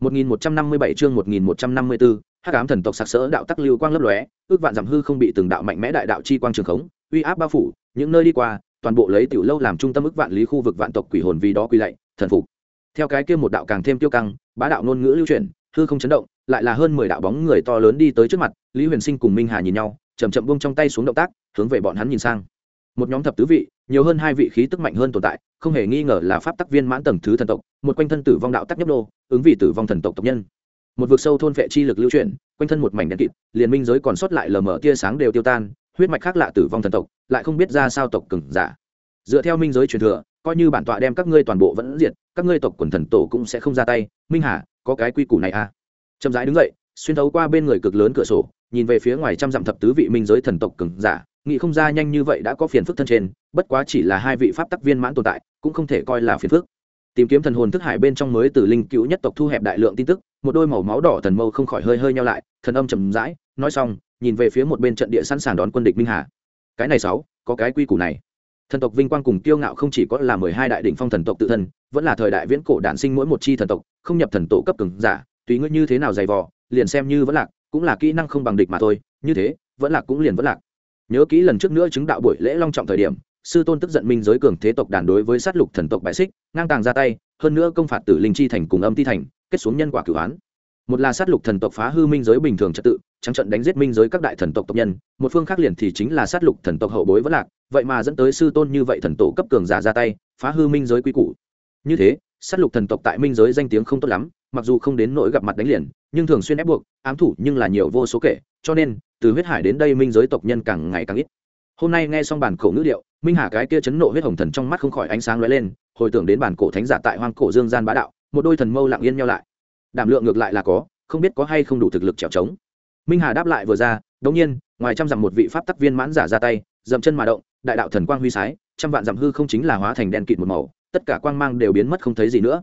1157 chương 1154, Hắc ám thần tộc sặc sỡ đạo tắc lưu quang lấp lóe, ước vạn giảm hư không bị từng đạo mạnh mẽ đại đạo chi quang trường khống, uy áp bao phủ, những nơi đi qua, toàn bộ lấy tiểu lâu làm trung tâm ước vạn lý khu vực vạn tộc quỷ hồn vì đó quy lạy, thần phục. Theo cái kia một đạo càng thêm tiêu căng, bá đạo ngôn ngữ lưu truyền, hư không chấn động, lại là hơn 10 đạo bóng người to lớn đi tới trước mặt, Lý Huyền Sinh cùng Minh Hà nhìn nhau, chậm chậm buông trong tay xuống động tác, hướng về bọn hắn nhìn sang. Một nhóm thập tứ vị, nhiều hơn hai vị khí tức mạnh hơn tồn tại, không hề nghi ngờ là pháp tắc viên mãn tầng thứ thần tộc, một quanh thân tử vong đạo tắc nhấp đô, ứng vị tử vong thần tộc tộc nhân. Một vực sâu thôn phệ chi lực lưu chuyển quanh thân một mảnh đen kịt liền minh giới còn sót lại lờ mờ tia sáng đều tiêu tan huyết mạch khác lạ tử vong thần tộc lại không biết ra sao tộc cừng giả. Dựa theo minh giới truyền thừa coi như bản tọa đem các ngươi toàn bộ vẫn diệt các ngươi tộc quần thần tổ cũng sẽ không ra tay. Minh hà có cái quy củ này à? Chậm rãi đứng dậy xuyên thấu qua bên người cực lớn cửa sổ nhìn về phía ngoài trăm dặm thập tứ vị minh giới thần tộc cừng giả nghĩ không ra nhanh như vậy đã có phiền phức thân trên, bất quá chỉ là hai vị pháp tắc viên mãn tồn tại, cũng không thể coi là phiền phức. Tìm kiếm thần hồn thức hải bên trong mới từ linh cứu nhất tộc thu hẹp đại lượng tin tức, một đôi màu máu đỏ thần mâu không khỏi hơi hơi nhau lại, thần âm chầm rãi, nói xong, nhìn về phía một bên trận địa sẵn sàng đón quân địch minh hà. Cái này sáu, có cái quy củ này. Thần tộc vinh quang cùng kiêu ngạo không chỉ có là mười hai đại đỉnh phong thần tộc tự thân, vẫn là thời đại viễn cổ đản sinh mỗi một chi thần tộc, không nhập thần tổ cấp cường giả, tùy ngươi như thế nào dày vò, liền xem như vẫn lạc, cũng là kỹ năng không bằng địch mà thôi, như thế, vẫn lạc cũng liền vẫn lạc nhớ kỹ lần trước nữa chứng đạo buổi lễ long trọng thời điểm, sư tôn tức giận minh giới cường thế tộc đàn đối với sát lục thần tộc bại xích, ngang tàng ra tay, hơn nữa công phạt tử linh chi thành cùng âm ti thành, kết xuống nhân quả cửu án một là sát lục thần tộc phá hư minh giới bình thường trật tự, trắng trận đánh giết minh giới các đại thần tộc tộc nhân, một phương khác liền thì chính là sát lục thần tộc hậu bối vẫn lạc, vậy mà dẫn tới sư tôn như vậy thần tổ cấp cường giả ra tay, phá hư minh giới quy củ. Như thế, sát lục thần tộc tại minh giới danh tiếng không tốt lắm, mặc dù không đến nỗi gặp mặt đánh liền, nhưng thường xuyên ép buộc, ám thủ nhưng là nhiều vô số kể, cho nên từ huyết hải đến đây minh giới tộc nhân càng ngày càng ít. Hôm nay nghe xong bản cổ ngữ điệu, minh hà cái kia chấn nộ huyết hồng thần trong mắt không khỏi ánh sáng lóe lên, hồi tưởng đến bản cổ thánh giả tại hoang cổ dương gian bá đạo, một đôi thần mâu lặng yên nhau lại. Đảm lượng ngược lại là có, không biết có hay không đủ thực lực trèo trống minh hà đáp lại vừa ra, đống nhiên, ngoài trăm dặm một vị pháp tắc viên mãn giả ra tay, dậm chân mà động, đại đạo thần quang huy sái, trăm vạn dặm hư không chính là hóa thành đen kịt một màu, tất cả quang mang đều biến mất không thấy gì nữa.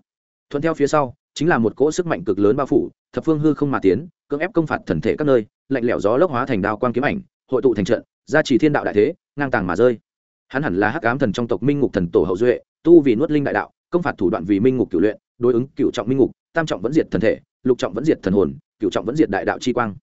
Thuận theo phía sau, chính là một cỗ sức mạnh cực lớn bao phủ, thập phương hư không mà tiến, cưỡng ép công phạt thần thể các nơi lạnh lẽo gió lốc hóa thành đao quang kiếm ảnh, hội tụ thành trận, gia trì thiên đạo đại thế, ngang tàng mà rơi. Hắn hẳn là hắc ám thần trong tộc minh ngục thần tổ hậu duệ, tu vì nuốt linh đại đạo, công phạt thủ đoạn vì minh ngục cửu luyện, đối ứng cửu trọng minh ngục, tam trọng vẫn diệt thần thể, lục trọng vẫn diệt thần hồn, cửu trọng vẫn diệt đại đạo chi quang.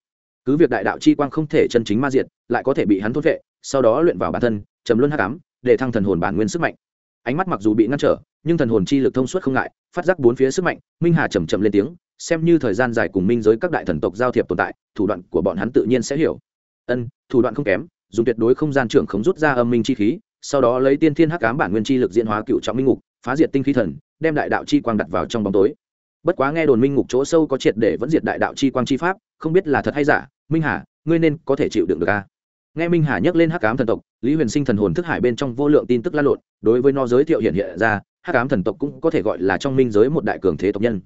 Cứ việc đại đạo chi quang không thể chân chính ma diệt, lại có thể bị hắn thốt vệ, sau đó luyện vào bản thân, trầm luân hắc ám, để thăng thần hồn bản nguyên sức mạnh. Ánh mắt mặc dù bị ngăn trở, nhưng thần hồn chi lực thông suốt không ngại, phát giác bốn phía sức mạnh, minh hà chầm chậm lên tiếng xem như thời gian dài cùng minh giới các đại thần tộc giao thiệp tồn tại, thủ đoạn của bọn hắn tự nhiên sẽ hiểu. Ân, thủ đoạn không kém, dùng tuyệt đối không gian trưởng khống rút ra âm minh chi khí, sau đó lấy tiên thiên hắc ám bản nguyên chi lực diễn hóa cựu trọng minh ngục, phá diệt tinh khí thần, đem đại đạo chi quang đặt vào trong bóng tối. Bất quá nghe đồn minh ngục chỗ sâu có triệt để vẫn diệt đại đạo chi quang chi pháp, không biết là thật hay giả, minh hà, ngươi nên có thể chịu đựng được a nghe minh hà nhắc lên hắc ám thần tộc, lý huyền sinh thần hồn thức hải bên trong vô lượng tin tức lan lộn, đối với nó giới thiệu hiện hiện ra, hắc ám thần tộc cũng có thể gọi là trong minh giới một đại cường thế tộc nhân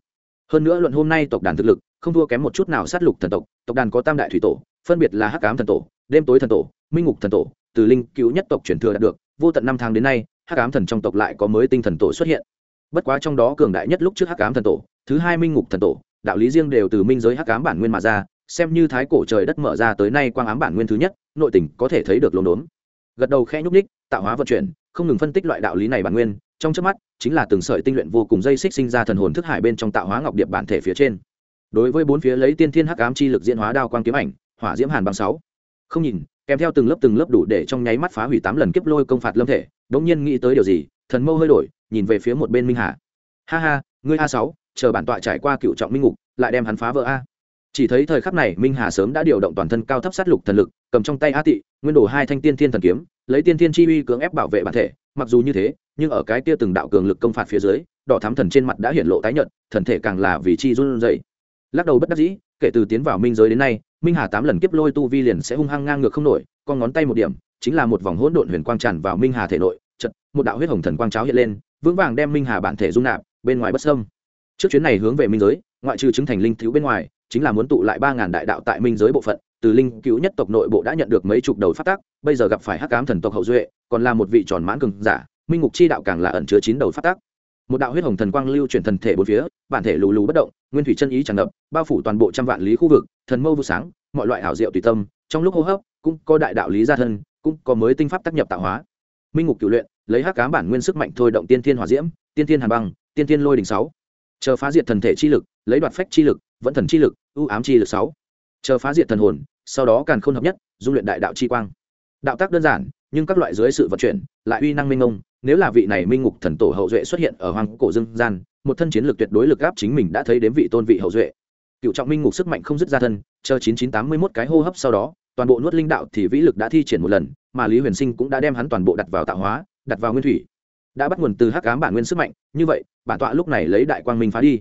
hơn nữa luận hôm nay tộc đàn thực lực, không thua kém một chút nào sát lục thần tộc tộc đàn có tam đại thủy tổ, phân biệt là hắc ám thần tổ, đêm tối thần tổ, minh ngục thần tổ, từ linh cứu nhất tộc truyền thừa đạt được, vô tận năm tháng đến nay, hắc ám thần trong tộc lại có mới tinh thần tổ xuất hiện. Bất quá trong đó cường đại nhất lúc trước hắc ám thần tổ, thứ hai minh ngục thần tổ, đạo lý riêng đều từ minh giới hắc ám bản nguyên mà ra, xem như thái cổ trời đất mở ra tới nay quang ám bản nguyên thứ nhất, nội tình có thể thấy được lồn đốn gật đầu khẽ nhúc ních tạo hóa vận chuyển không ngừng phân tích loại đạo lý này bản nguyên, trong trước mắt, chính là từng sợi tinh luyện vô cùng dây xích sinh ra thần hồn thức hải bên trong tạo hóa ngọc điệp bản thể phía trên. Đối với bốn phía lấy tiên thiên hắc ám chi lực diễn hóa đao quang kiếm ảnh, hỏa diễm hàn băng sáu. Không nhìn, kèm theo từng lớp từng lớp đủ để trong nháy mắt phá hủy tám lần kiếp lôi công phạt lâm thể đống nhiên nghĩ tới điều gì, thần mâu hơi đổi, nhìn về phía một bên minh hà. Ha ha, ngươi a sáu, chờ bản tọa trải qua cựu trọng minh ngục, lại đem hắn phá vỡ a. Chỉ thấy thời khắc này, minh hà sớm đã điều động toàn thân cao thấp sát lục thần lực, cầm trong tay a tị, nguyên đồ hai thanh tiên thiên thần kiếm lấy tiên thiên chi uy cưỡng ép bảo vệ bản thể, mặc dù như thế, nhưng ở cái kia từng đạo cường lực công phạt phía dưới, đỏ thám thần trên mặt đã hiện lộ tái nhợt, thần thể càng là vì chi run rẩy. Lắc đầu bất đắc dĩ, kể từ tiến vào minh giới đến nay, minh hà tám lần kiếp lôi tu vi liền sẽ hung hăng ngang ngược không nổi, con ngón tay một điểm, chính là một vòng hỗn độn huyền quang tràn vào minh hà thể nội, chật, một đạo huyết hồng thần quang cháo hiện lên, vững vàng đem minh hà bản thể dung nạp, bên ngoài bất sâm trước chuyến này hướng về minh giới, ngoại trừ chứng thành linh thiếu bên ngoài, chính là muốn tụ lại ba ngàn đại đạo tại minh giới bộ phận, từ linh cứu nhất tộc nội bộ đã nhận được mấy chục đầu phát tác bây giờ gặp phải hắc ám thần tộc hậu duệ, còn là một vị tròn mãn cường giả, minh ngục chi đạo càng là ẩn chứa chín đầu phát tác một đạo huyết hồng thần quang lưu chuyển thần thể bốn phía, bản thể lù lù bất động, nguyên thủy chân ý tràn ngập, bao phủ toàn bộ trăm vạn lý khu vực, thần mâu vụ sáng, mọi loại hảo diệu tùy tâm, trong lúc hô hấp, cũng có đại đạo lý gia thân, cũng có mới tinh pháp tác nhập tạo hóa. Minh ngục cửu luyện, lấy hắc cám bản nguyên sức mạnh thôi động tiên thiên hỏa diễm, tiên thiên hàn băng, tiên thiên lôi đình sáu. Chờ phá diệt thần thể chi lực, lấy đoạt phách chi lực, vẫn thần chi lực, ưu ám chi lực sáu. Chờ phá diệt thần hồn, sau đó càng khôn hợp nhất, dung luyện đại đạo chi quang đạo tác đơn giản, nhưng các loại dưới sự vận chuyển, lại uy năng minh ông nếu là vị này minh ngục thần tổ hậu duệ xuất hiện ở hoàng cổ dương gian, một thân chiến lược tuyệt đối lực gáp chính mình đã thấy đến vị tôn vị hậu duệ. Cựu trọng minh ngục sức mạnh không dứt ra thân, chờ chín chín tám mươi mốt cái hô hấp sau đó, toàn bộ nuốt linh đạo thì vĩ lực đã thi triển một lần, mà lý huyền sinh cũng đã đem hắn toàn bộ đặt vào tạo hóa, đặt vào nguyên thủy. Đã bắt nguồn từ hắc ám bản nguyên sức mạnh, như vậy, bản tọa lúc này lấy đại quang minh phá đi.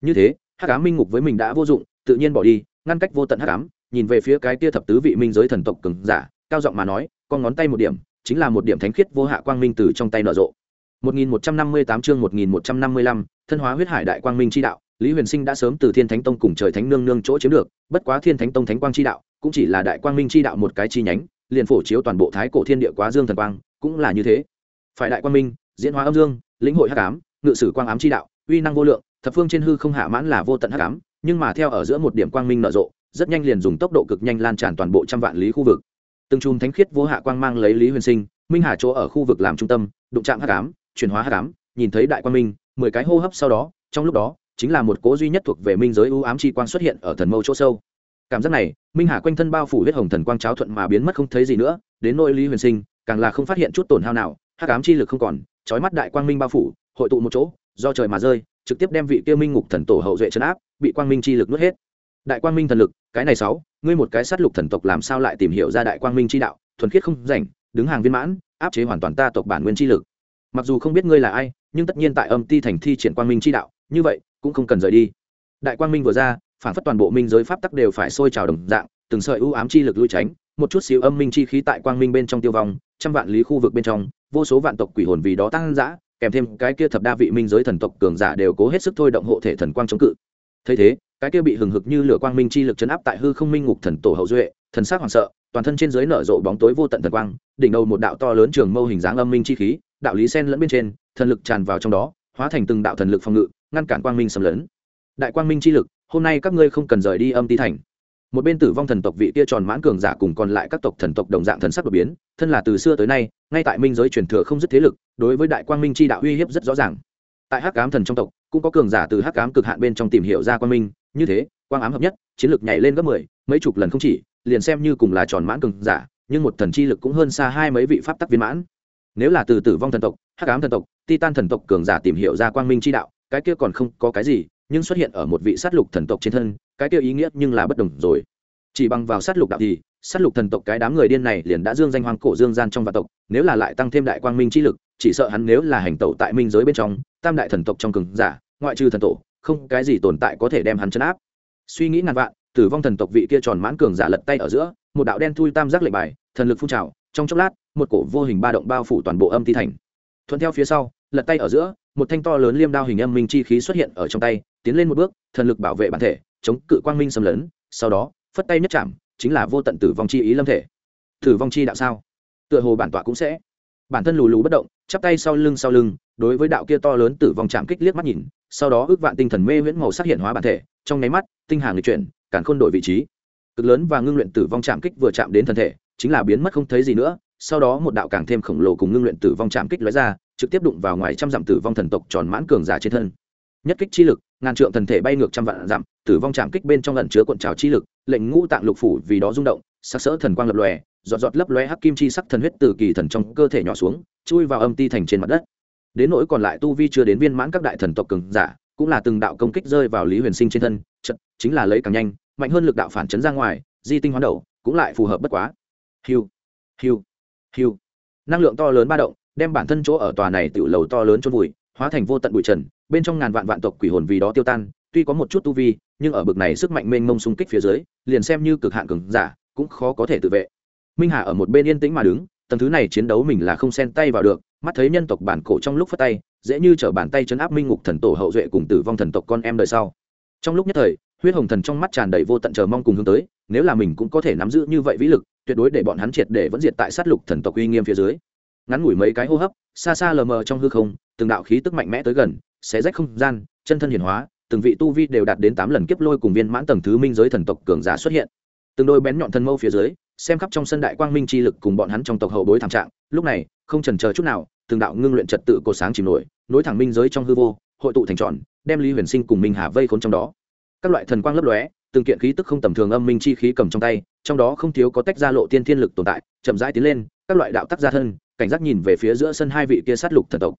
Như thế, hắc ám minh ngục với mình đã vô dụng, tự nhiên bỏ đi, ngăn cách vô tận hắc ám, nhìn về phía cái tia thập tứ vị minh giới thần tộc cường giả cao giọng mà nói con ngón tay một điểm chính là một điểm thánh khiết vô hạ quang minh từ trong tay nở rộ 1158 chương 1155, thân hóa huyết hải đại quang minh chi đạo, Lý Huyền Sinh đã sớm từ Thiên Thánh Tông cùng trời thánh nương nương chỗ chiếm được, bất quá Thiên Thánh Tông thánh quang chi đạo, cũng chỉ là đại quang minh chi đạo một cái chi nhánh, liền phổ chiếu toàn bộ thái cổ thiên địa quá dương thần quang, cũng là như thế. Phải đại quang minh, diễn hóa âm dương, lĩnh hội hắc ám, ngự sử quang ám chi đạo, uy năng vô lượng, thập phương trên hư không hạ mãn là vô tận hắc ám, nhưng mà theo ở giữa một điểm quang minh nở rộ, rất nhanh liền dùng tốc độ cực nhanh lan tràn toàn bộ trăm vạn lý khu vực. Từng chùm thánh khiết vô hạ quang mang lấy Lý Huyền Sinh, Minh Hà chỗ ở khu vực làm trung tâm, đụng chạm hắc ám, chuyển hóa hắc ám, nhìn thấy đại quang minh, mười cái hô hấp sau đó, trong lúc đó, chính là một cố duy nhất thuộc về minh giới ưu ám chi quang xuất hiện ở thần mâu chỗ sâu. Cảm giác này, Minh Hà quanh thân bao phủ huyết hồng thần quang cháo thuận mà biến mất không thấy gì nữa, đến nỗi Lý Huyền Sinh, càng là không phát hiện chút tổn hao nào, hắc ám chi lực không còn, chói mắt đại quang minh bao phủ, hội tụ một chỗ, do trời mà rơi, trực tiếp đem vị kia minh ngục thần tổ hậu duệ trấn áp, bị quang minh chi lực nuốt hết. Đại quang minh thần lực, cái này sáu, ngươi một cái sát lục thần tộc làm sao lại tìm hiểu ra đại quang minh chi đạo, thuần khiết không rảnh, đứng hàng viên mãn, áp chế hoàn toàn ta tộc bản nguyên chi lực. Mặc dù không biết ngươi là ai, nhưng tất nhiên tại âm ti thành thi triển quang minh chi đạo, như vậy, cũng không cần rời đi. Đại quang minh vừa ra, phản phất toàn bộ minh giới pháp tắc đều phải sôi trào đồng dạng, từng sợi u ám chi lực lui tránh, một chút xíu âm minh chi khí tại quang minh bên trong tiêu vong, trăm vạn lý khu vực bên trong, vô số vạn tộc quỷ hồn vì đó tăng dã, kèm thêm cái kia thập đa vị minh giới thần tộc cường giả đều cố hết sức thôi động hộ thể thần quang chống cự. Thấy thế, cái kia bị hừng hực như lửa quang minh chi lực chấn áp tại hư không minh ngục thần tổ hậu duệ, thần sắc hoảng sợ, toàn thân trên dưới nở rộ bóng tối vô tận thần quang, đỉnh đầu một đạo to lớn trường mâu hình dáng âm minh chi khí, đạo lý sen lẫn bên trên, thần lực tràn vào trong đó, hóa thành từng đạo thần lực phòng ngự, ngăn cản quang minh xâm lấn. Đại quang minh chi lực, hôm nay các ngươi không cần rời đi âm ti thành. Một bên tử vong thần tộc vị kia tròn mãn cường giả cùng còn lại các tộc thần tộc đồng dạng thần sắc đột biến, thân là từ xưa tới nay, ngay tại minh giới truyền thừa không dứt thế lực, đối với đại quang minh chi đạo uy hiếp rất rõ ràng. Tại Hắc Ám thần trong tộc, cũng có cường giả từ Hắc Ám cực hạn bên trong tìm hiểu ra quang minh, như thế, quang ám hợp nhất, chiến lược nhảy lên gấp mười, mấy chục lần không chỉ, liền xem như cùng là tròn mãn cường giả, nhưng một thần chi lực cũng hơn xa hai mấy vị pháp tắc viên mãn. Nếu là từ tử vong thần tộc, Hắc Ám thần tộc, Titan thần tộc cường giả tìm hiểu ra quang minh chi đạo, cái kia còn không có cái gì, nhưng xuất hiện ở một vị sát lục thần tộc trên thân, cái kia ý nghĩa nhưng là bất đồng rồi. Chỉ bằng vào sát lục đạo thì, sát lục thần tộc cái đám người điên này liền đã dương danh hoàng cổ dương gian trong vạn tộc, nếu là lại tăng thêm đại quang minh chi lực, chỉ sợ hắn nếu là hành tẩu tại minh giới bên trong, tam đại thần tộc trong cường giả, ngoại trừ thần tổ, không cái gì tồn tại có thể đem hắn chấn áp. Suy nghĩ ngàn vạn, tử vong thần tộc vị kia tròn mãn cường giả lật tay ở giữa, một đạo đen thui tam giác lệnh bài, thần lực phun trào, trong chốc lát, một cổ vô hình ba động bao phủ toàn bộ âm ti thành. Thuận theo phía sau, lật tay ở giữa, một thanh to lớn liêm đao hình âm minh chi khí xuất hiện ở trong tay, tiến lên một bước, thần lực bảo vệ bản thể, chống cự quang minh xâm lấn, sau đó, phất tay nhất chạm, chính là vô tận tử vong chi ý lâm thể. Tử vong chi đạo sao? Tựa hồ bản tọa cũng sẽ. Bản thân lù lù bất động, chắp tay sau lưng sau lưng, đối với đạo kia to lớn tử vong chạm kích liếc mắt nhìn, sau đó ước vạn tinh thần mê huyễn màu sắc hiện hóa bản thể, trong nháy mắt, tinh hàng lịch chuyển, càn khôn đổi vị trí. Cực lớn và ngưng luyện tử vong chạm kích vừa chạm đến thân thể, chính là biến mất không thấy gì nữa, sau đó một đạo càng thêm khổng lồ cùng ngưng luyện tử vong chạm kích lóe ra, trực tiếp đụng vào ngoài trăm dặm tử vong thần tộc tròn mãn cường giả trên thân nhất kích chi lực ngàn trượng thần thể bay ngược trăm vạn dặm tử vong chạm kích bên trong lẩn chứa cuộn trào chi lực lệnh ngũ tạng lục phủ vì đó rung động sắc sỡ thần quang lập lòe giọt giọt lấp lóe hắc kim chi sắc thần huyết từ kỳ thần trong cơ thể nhỏ xuống chui vào âm ti thành trên mặt đất đến nỗi còn lại tu vi chưa đến viên mãn các đại thần tộc cường giả, cũng là từng đạo công kích rơi vào lý huyền sinh trên thân, chật, chính là lấy càng nhanh, mạnh hơn lực đạo phản chấn ra ngoài, di tinh hoán đầu, cũng lại phù hợp bất quá. Hiu hiu hiu. Năng lượng to lớn ba động, đem bản thân chỗ ở tòa này tiểu lầu to lớn chôn vùi, hóa thành vô tận bụi trần, bên trong ngàn vạn vạn tộc quỷ hồn vì đó tiêu tan, tuy có một chút tu vi, nhưng ở bực này sức mạnh mênh mông xung kích phía dưới, liền xem như cực hạn cường giả, cũng khó có thể tự vệ. Minh hà ở một bên yên tĩnh mà đứng, tầng thứ này chiến đấu mình là không xen tay vào được mắt thấy nhân tộc bản cổ trong lúc phát tay, dễ như trở bàn tay chấn áp minh ngục thần tổ hậu duệ cùng tử vong thần tộc con em đời sau. Trong lúc nhất thời, huyết hồng thần trong mắt tràn đầy vô tận chờ mong cùng hướng tới, nếu là mình cũng có thể nắm giữ như vậy vĩ lực, tuyệt đối để bọn hắn triệt để vẫn diệt tại sát lục thần tộc uy nghiêm phía dưới. Ngắn ngủi mấy cái hô hấp, xa xa lờ mờ trong hư không, từng đạo khí tức mạnh mẽ tới gần, xé rách không gian, chân thân hiển hóa, từng vị tu vi đều đạt đến tám lần kiếp lôi cùng viên mãn tầng thứ minh giới thần tộc cường giả xuất hiện. Từng đôi bén nhọn thân mâu phía dưới xem khắp trong sân đại quang minh chi lực cùng bọn hắn trong tộc hậu bối thảm trạng, lúc này, không trần chờ chút nào, từng đạo ngưng luyện trật tự cột sáng chìm nổi, nối thẳng minh giới trong hư vô, hội tụ thành tròn, đem lý huyền sinh cùng minh hà vây khốn trong đó. Các loại thần quang lấp lóe, từng kiện khí tức không tầm thường âm minh chi khí cầm trong tay, trong đó không thiếu có tách ra lộ tiên thiên lực tồn tại, chậm rãi tiến lên, các loại đạo tắc gia thân, cảnh giác nhìn về phía giữa sân hai vị kia sát lục thần tộc.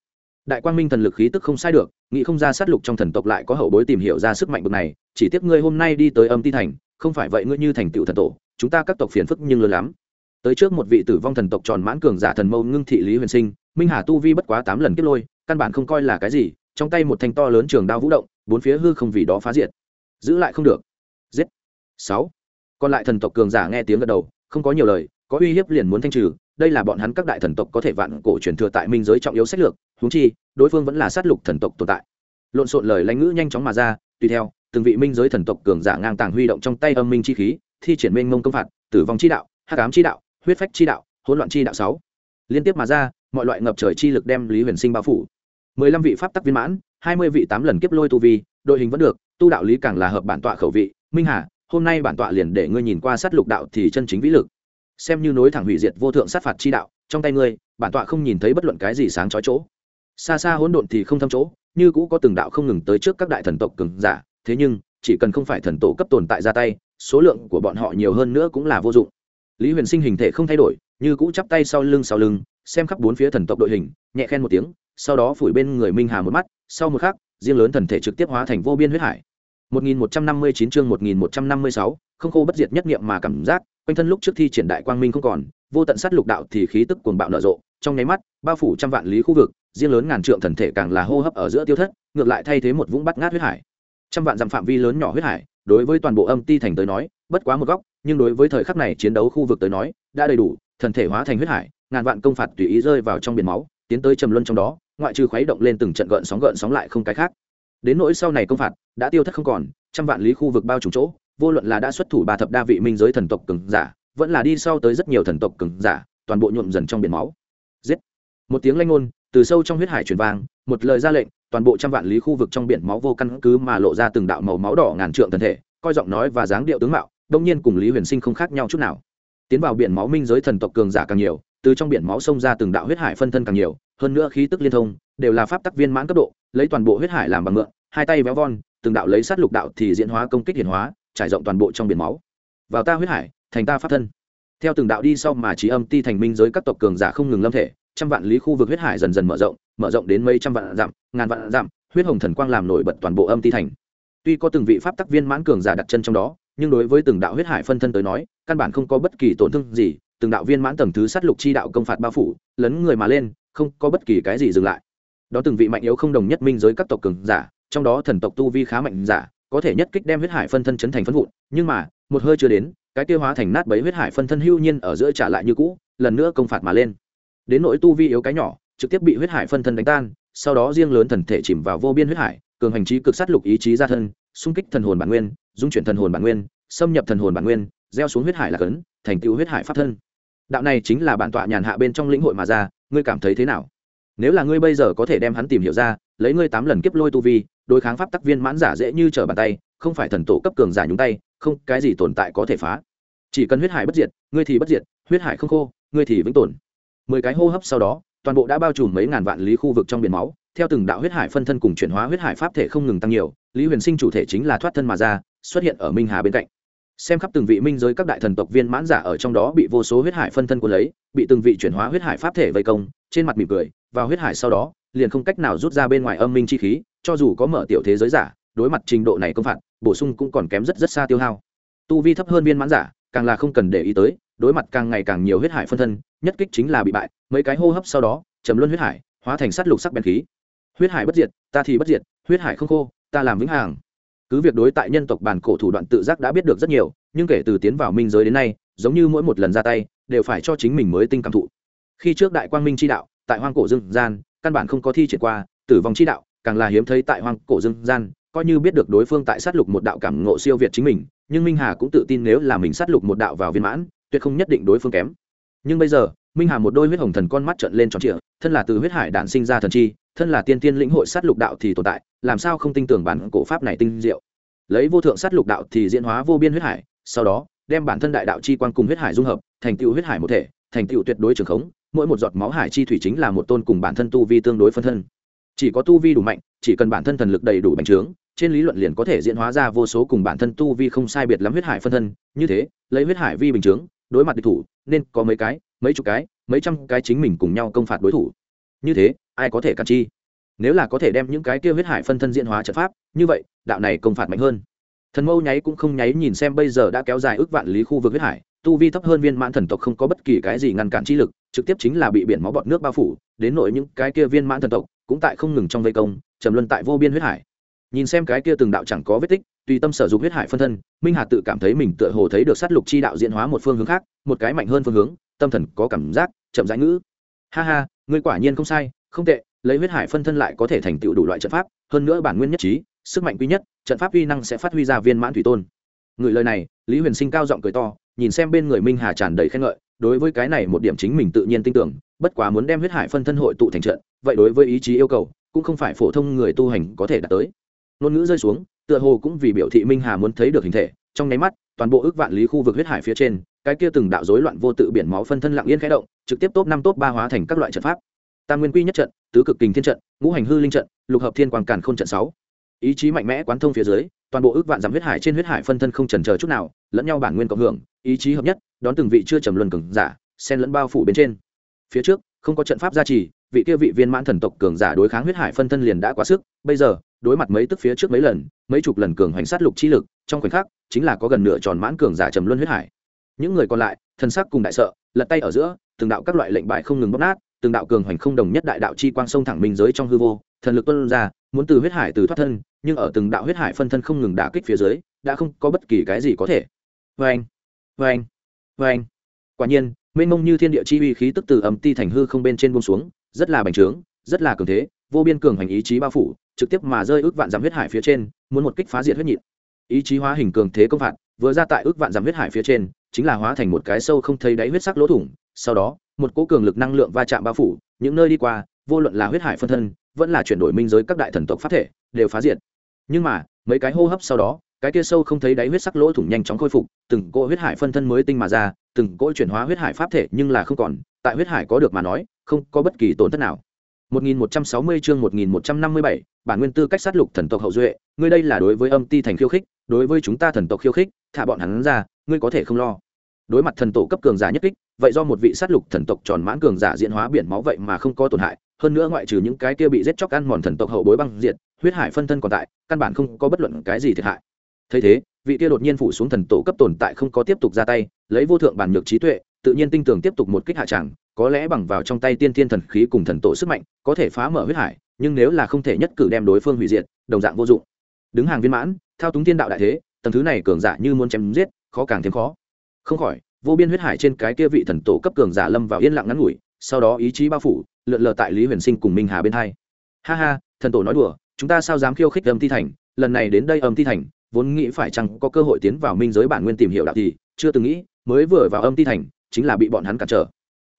Đại quang minh thần lực khí tức không sai được, nghĩ không ra sát lục trong thần tộc lại có hậu bối tìm hiểu ra sức mạnh bực này, chỉ tiếc ngươi hôm nay đi tới âm ti thành, không phải vậy ngươi như thành tựu thần tổ chúng ta các tộc phiền phức nhưng lớn lắm. Tới trước một vị tử vong thần tộc tròn mãn cường giả thần mâu ngưng thị lý huyền sinh, minh hà tu vi bất quá tám lần kết lôi, căn bản không coi là cái gì, trong tay một thanh to lớn trường đao vũ động, bốn phía hư không vì đó phá diệt. Giữ lại không được. Giết. Sáu. Còn lại thần tộc cường giả nghe tiếng gật đầu, không có nhiều lời, có uy hiếp liền muốn thanh trừ, đây là bọn hắn các đại thần tộc có thể vạn cổ truyền thừa tại minh giới trọng yếu sách lược, huống chi, đối phương vẫn là sát lục thần tộc tồn tại. Lộn xộn lời lãnh ngữ nhanh chóng mà ra, tùy theo, từng vị minh giới thần tộc cường giả ngang tàng huy động trong tay âm minh chi khí thi triển mênh mông công phạt, tử vong chi đạo, hắc ám chi đạo, huyết phách chi đạo, hỗn loạn chi đạo sáu. Liên tiếp mà ra, mọi loại ngập trời chi lực đem lý huyền sinh bao phủ. mười lăm vị pháp tắc viên mãn, hai mươi vị tám lần kiếp lôi tu vi, đội hình vẫn được, tu đạo lý càng là hợp bản tọa khẩu vị. Minh hà, hôm nay bản tọa liền để ngươi nhìn qua sát lục đạo thì chân chính vĩ lực. Xem như nối thẳng hủy diệt vô thượng sát phạt chi đạo, trong tay ngươi, bản tọa không nhìn thấy bất luận cái gì sáng chói chỗ. Xa xa hỗn độn thì không thâm chỗ, như cũ có từng đạo không ngừng tới trước các đại thần tộc cường giả, thế nhưng, chỉ cần không phải thần tổ cấp tồn tại ra tay số lượng của bọn họ nhiều hơn nữa cũng là vô dụng lý huyền sinh hình thể không thay đổi như cũ chắp tay sau lưng sau lưng xem khắp bốn phía thần tộc đội hình nhẹ khen một tiếng sau đó phủi bên người minh hà một mắt sau một khắc riêng lớn thần thể trực tiếp hóa thành vô biên huyết hải 1159 chương 1156, không khô bất diệt nhất niệm mà cảm giác, quanh thân lúc trước thi triển đại quang minh không còn, vô tận sát lục đạo thì khí tức cuồng bạo nở rộ, trong nháy mắt, bao phủ trăm vạn lý khu vực, riêng lớn ngàn trượng thần thể càng là hô hấp ở giữa tiêu thất, ngược lại thay thế một vũng bắt ngát huyết hải. Trăm vạn dặm phạm vi lớn nhỏ huyết hải, đối với toàn bộ âm ti thành tới nói, bất quá một góc, nhưng đối với thời khắc này chiến đấu khu vực tới nói, đã đầy đủ, thần thể hóa thành huyết hải, ngàn vạn công phạt tùy ý rơi vào trong biển máu, tiến tới trầm luân trong đó, ngoại trừ khuấy động lên từng trận gợn sóng gợn sóng lại không cái khác. Đến nỗi sau này công phạt đã tiêu thất không còn trăm vạn lý khu vực bao trùm chỗ vô luận là đã xuất thủ ba thập đa vị minh giới thần tộc cường giả vẫn là đi sau tới rất nhiều thần tộc cường giả toàn bộ nhuộm dần trong biển máu. Giết! Một tiếng lanh ngôn từ sâu trong huyết hải truyền vang một lời ra lệnh toàn bộ trăm vạn lý khu vực trong biển máu vô căn cứ mà lộ ra từng đạo màu máu đỏ ngàn trượng thần thể, coi giọng nói và dáng điệu tướng mạo, đông nhiên cùng lý huyền sinh không khác nhau chút nào. Tiến vào biển máu minh giới thần tộc cường giả càng nhiều, từ trong biển máu xông ra từng đạo huyết hải phân thân càng nhiều, hơn nữa khí tức liên thông, đều là pháp tắc viên mãn cấp độ, lấy toàn bộ huyết hải làm bằng mượn, hai tay véo von, từng đạo lấy sát lục đạo thì diễn hóa công kích hiển hóa, trải rộng toàn bộ trong biển máu. Vào ta huyết hải, thành ta pháp thân. Theo từng đạo đi sau mà trí âm ti thành minh giới các tộc cường giả không ngừng lâm thể trăm vạn lý khu vực huyết hải dần dần mở rộng mở rộng đến mấy trăm vạn dặm, ngàn vạn dặm, huyết hồng thần quang làm nổi bật toàn bộ âm ti thành. Tuy có từng vị pháp tắc viên mãn cường giả đặt chân trong đó, nhưng đối với từng đạo huyết hải phân thân tới nói, căn bản không có bất kỳ tổn thương gì, từng đạo viên mãn tầng thứ sát lục chi đạo công phạt bao phủ, lấn người mà lên, không có bất kỳ cái gì dừng lại. Đó từng vị mạnh yếu không đồng nhất minh giới các tộc cường giả, trong đó thần tộc tu vi khá mạnh giả, có thể nhất kích đem huyết hải phân thân chấn thành phân vụn, nhưng mà, một hơi chưa đến, cái tiêu hóa thành nát bấy huyết hải phân thân hưu nhiên ở giữa trả lại như cũ, lần nữa công phạt mà lên đến nỗi tu vi yếu cái nhỏ, trực tiếp bị huyết hải phân thân đánh tan, sau đó riêng lớn thần thể chìm vào vô biên huyết hải, cường hành trí cực sát lục ý chí ra thân, xung kích thần hồn bản nguyên, dung chuyển thần hồn bản nguyên, xâm nhập thần hồn bản nguyên, gieo xuống huyết hải là cấn thành tựu huyết hải pháp thân. Đạo này chính là bản tọa nhàn hạ bên trong lĩnh hội mà ra, ngươi cảm thấy thế nào? Nếu là ngươi bây giờ có thể đem hắn tìm hiểu ra, lấy ngươi tám lần kiếp lôi tu vi, đối kháng pháp tắc viên mãn giả dễ như trở bàn tay, không phải thần tổ cấp cường giả nhúng tay, không, cái gì tồn tại có thể phá. Chỉ cần huyết hải bất diệt, ngươi thì bất diệt, huyết hải không khô, ngươi thì vĩnh tồn mười cái hô hấp sau đó, toàn bộ đã bao trùm mấy ngàn vạn lý khu vực trong biển máu. Theo từng đạo huyết hải phân thân cùng chuyển hóa huyết hải pháp thể không ngừng tăng nhiều, lý huyền sinh chủ thể chính là thoát thân mà ra, xuất hiện ở minh hà bên cạnh. Xem khắp từng vị minh giới các đại thần tộc viên mãn giả ở trong đó bị vô số huyết hải phân thân quân lấy, bị từng vị chuyển hóa huyết hải pháp thể vây công, trên mặt mỉm cười, vào huyết hải sau đó, liền không cách nào rút ra bên ngoài âm minh chi khí, cho dù có mở tiểu thế giới giả, đối mặt trình độ này công phạt, bổ sung cũng còn kém rất rất xa tiêu hao. Tu vi thấp hơn viên mãn giả, càng là không cần để ý tới đối mặt càng ngày càng nhiều huyết hải phân thân, nhất kích chính là bị bại, mấy cái hô hấp sau đó chấm luân huyết hải, hóa thành sắt lục sắc bèn khí. Huyết hải bất diệt, ta thì bất diệt, huyết hải không khô, ta làm vĩnh hằng. Cứ việc đối tại nhân tộc bản cổ thủ đoạn tự giác đã biết được rất nhiều, nhưng kể từ tiến vào minh giới đến nay, giống như mỗi một lần ra tay, đều phải cho chính mình mới tinh cảm thụ. Khi trước đại quang minh chi đạo, tại hoang cổ dương gian, căn bản không có thi triển qua, tử vong chi đạo, càng là hiếm thấy tại hoang cổ dương gian, coi như biết được đối phương tại sát lục một đạo cảm ngộ siêu việt chính mình, nhưng minh hà cũng tự tin nếu là mình sát lục một đạo vào viên mãn tuyệt không nhất định đối phương kém. Nhưng bây giờ, minh hà một đôi huyết hồng thần con mắt trận lên tròn trịa, thân là từ huyết hải đản sinh ra thần chi, thân là tiên tiên lĩnh hội sát lục đạo thì tồn tại, làm sao không tin tưởng bản cổ pháp này tinh diệu? Lấy vô thượng sát lục đạo thì diễn hóa vô biên huyết hải, sau đó, đem bản thân đại đạo chi quan cùng huyết hải dung hợp, thành tựu huyết hải một thể, thành tựu tuyệt đối trường khống, mỗi một giọt máu hải chi thủy chính là một tôn cùng bản thân tu vi tương đối phân thân. Chỉ có tu vi đủ mạnh, chỉ cần bản thân thần lực đầy đủ bành trướng, trên lý luận liền có thể diễn hóa ra vô số cùng bản thân tu vi không sai biệt lắm huyết hải phân thân, như thế, lấy huyết hải vi bình chướng đối mặt địch thủ, nên có mấy cái, mấy chục cái, mấy trăm cái chính mình cùng nhau công phạt đối thủ. Như thế, ai có thể cản chi? Nếu là có thể đem những cái kia huyết hải phân thân diễn hóa trận pháp, như vậy, đạo này công phạt mạnh hơn. Thần mâu nháy cũng không nháy nhìn xem bây giờ đã kéo dài ước vạn lý khu vực huyết hải, tu vi thấp hơn viên mãn thần tộc không có bất kỳ cái gì ngăn cản chi lực, trực tiếp chính là bị biển máu bọt nước bao phủ, đến nội những cái kia viên mãn thần tộc cũng tại không ngừng trong vây công, trầm luân tại vô biên huyết hải. Nhìn xem cái kia từng đạo chẳng có vết tích tùy tâm sở dụng huyết hải phân thân, minh hà tự cảm thấy mình tựa hồ thấy được sát lục chi đạo diễn hóa một phương hướng khác, một cái mạnh hơn phương hướng, tâm thần có cảm giác, chậm rãi ngữ. Ha ha, ngươi quả nhiên không sai, không tệ, lấy huyết hải phân thân lại có thể thành tựu đủ loại trận pháp, hơn nữa bản nguyên nhất trí, sức mạnh quý nhất, trận pháp uy năng sẽ phát huy ra viên mãn thủy tôn. Người lời này, lý huyền sinh cao giọng cười to, nhìn xem bên người minh hà tràn đầy khen ngợi, đối với cái này một điểm chính mình tự nhiên tin tưởng, bất quá muốn đem huyết hải phân thân hội tụ thành trận, vậy đối với ý chí yêu cầu, cũng không phải phổ thông người tu hành có thể đạt tới ngôn ngữ rơi xuống, tựa hồ cũng vì biểu thị minh hà muốn thấy được hình thể, trong nháy mắt, toàn bộ ước vạn lý khu vực huyết hải phía trên, cái kia từng đạo rối loạn vô tự biển máu phân thân lặng yên khẽ động, trực tiếp top năm top ba hóa thành các loại trận pháp. Tam nguyên quy nhất trận, tứ cực kình thiên trận, ngũ hành hư linh trận, lục hợp thiên quang càn khôn trận sáu. Ý chí mạnh mẽ quán thông phía dưới, toàn bộ ước vạn giảm huyết hải trên huyết hải phân thân không chần chờ chút nào, lẫn nhau bản nguyên cộng hưởng, ý chí hợp nhất, đón từng vị chưa trầm luân cường giả, xen lẫn bao phủ bên trên. Phía trước, không có trận pháp gia trì, vị kia vị viên mãn thần tộc cường giả đối kháng huyết hải phân thân liền đã quá sức, bây giờ đối mặt mấy tức phía trước mấy lần, mấy chục lần cường hoành sát lục chi lực, trong khoảnh khắc, chính là có gần nửa tròn mãn cường giả trầm luân huyết hải. Những người còn lại thân sắc cùng đại sợ, lật tay ở giữa, từng đạo các loại lệnh bại không ngừng bóp nát, từng đạo cường hoành không đồng nhất đại đạo chi quang sông thẳng minh giới trong hư vô, thần lực tuân ra, muốn từ huyết hải từ thoát thân, nhưng ở từng đạo huyết hải phân thân không ngừng đả kích phía dưới, đã không có bất kỳ cái gì có thể. Vê anh vê anh vê anh quả nhiên, mênh mông như thiên địa chi uy khí tức từ ấm ti thành hư không bên trên buông xuống, rất là bành trướng, rất là cường thế, vô biên cường hành ý chí bao phủ trực tiếp mà rơi ước vạn giảm huyết hải phía trên, muốn một kích phá diệt huyết nhịn. Ý chí hóa hình cường thế công phạt, vừa ra tại ước vạn giảm huyết hải phía trên, chính là hóa thành một cái sâu không thấy đáy huyết sắc lỗ thủng, sau đó, một cỗ cường lực năng lượng va chạm bao phủ, những nơi đi qua, vô luận là huyết hải phân thân, vẫn là chuyển đổi minh giới các đại thần tộc pháp thể, đều phá diệt. Nhưng mà, mấy cái hô hấp sau đó, cái kia sâu không thấy đáy huyết sắc lỗ thủng nhanh chóng khôi phục, từng cỗ huyết hải phân thân mới tinh mà ra, từng cỗ chuyển hóa huyết hải pháp thể nhưng là không còn, tại huyết hải có được mà nói, không có bất kỳ tổn thất nào. 1160 chương 1157, bản nguyên tư cách sát lục thần tộc hậu duệ, ngươi đây là đối với âm ti thành khiêu khích, đối với chúng ta thần tộc khiêu khích, thả bọn hắn ra, ngươi có thể không lo. Đối mặt thần tổ cấp cường giả nhất kích, vậy do một vị sát lục thần tộc tròn mãn cường giả diễn hóa biển máu vậy mà không có tổn hại, hơn nữa ngoại trừ những cái kia bị giết chóc ăn mòn thần tộc hậu bối băng diệt, huyết hải phân thân còn tại, căn bản không có bất luận cái gì thiệt hại. Thấy thế, vị kia đột nhiên phủ xuống thần tổ cấp tồn tại không có tiếp tục ra tay, lấy vô thượng bản nhược trí tuệ, tự nhiên tinh tường tiếp tục một kích hạ tràng, có lẽ bằng vào trong tay tiên thiên thần khí cùng thần tổ sức mạnh có thể phá mở huyết hải nhưng nếu là không thể nhất cử đem đối phương hủy diệt đồng dạng vô dụng. Đứng hàng viên mãn thao túng tiên đạo đại thế tầng thứ này cường giả như muốn chém giết khó càng thêm khó. Không khỏi vô biên huyết hải trên cái kia vị thần tổ cấp cường giả lâm vào yên lặng ngắn ngủi sau đó ý chí bao phủ lượn lờ tại lý huyền sinh cùng minh hà bên hai. Ha ha thần tổ nói đùa chúng ta sao dám khiêu khích âm ti thành lần này đến đây âm ti thành vốn nghĩ phải chăng có cơ hội tiến vào minh giới bản nguyên tìm hiểu đạo thì chưa từng nghĩ mới vừa vào âm ti thành chính là bị bọn hắn cản trở.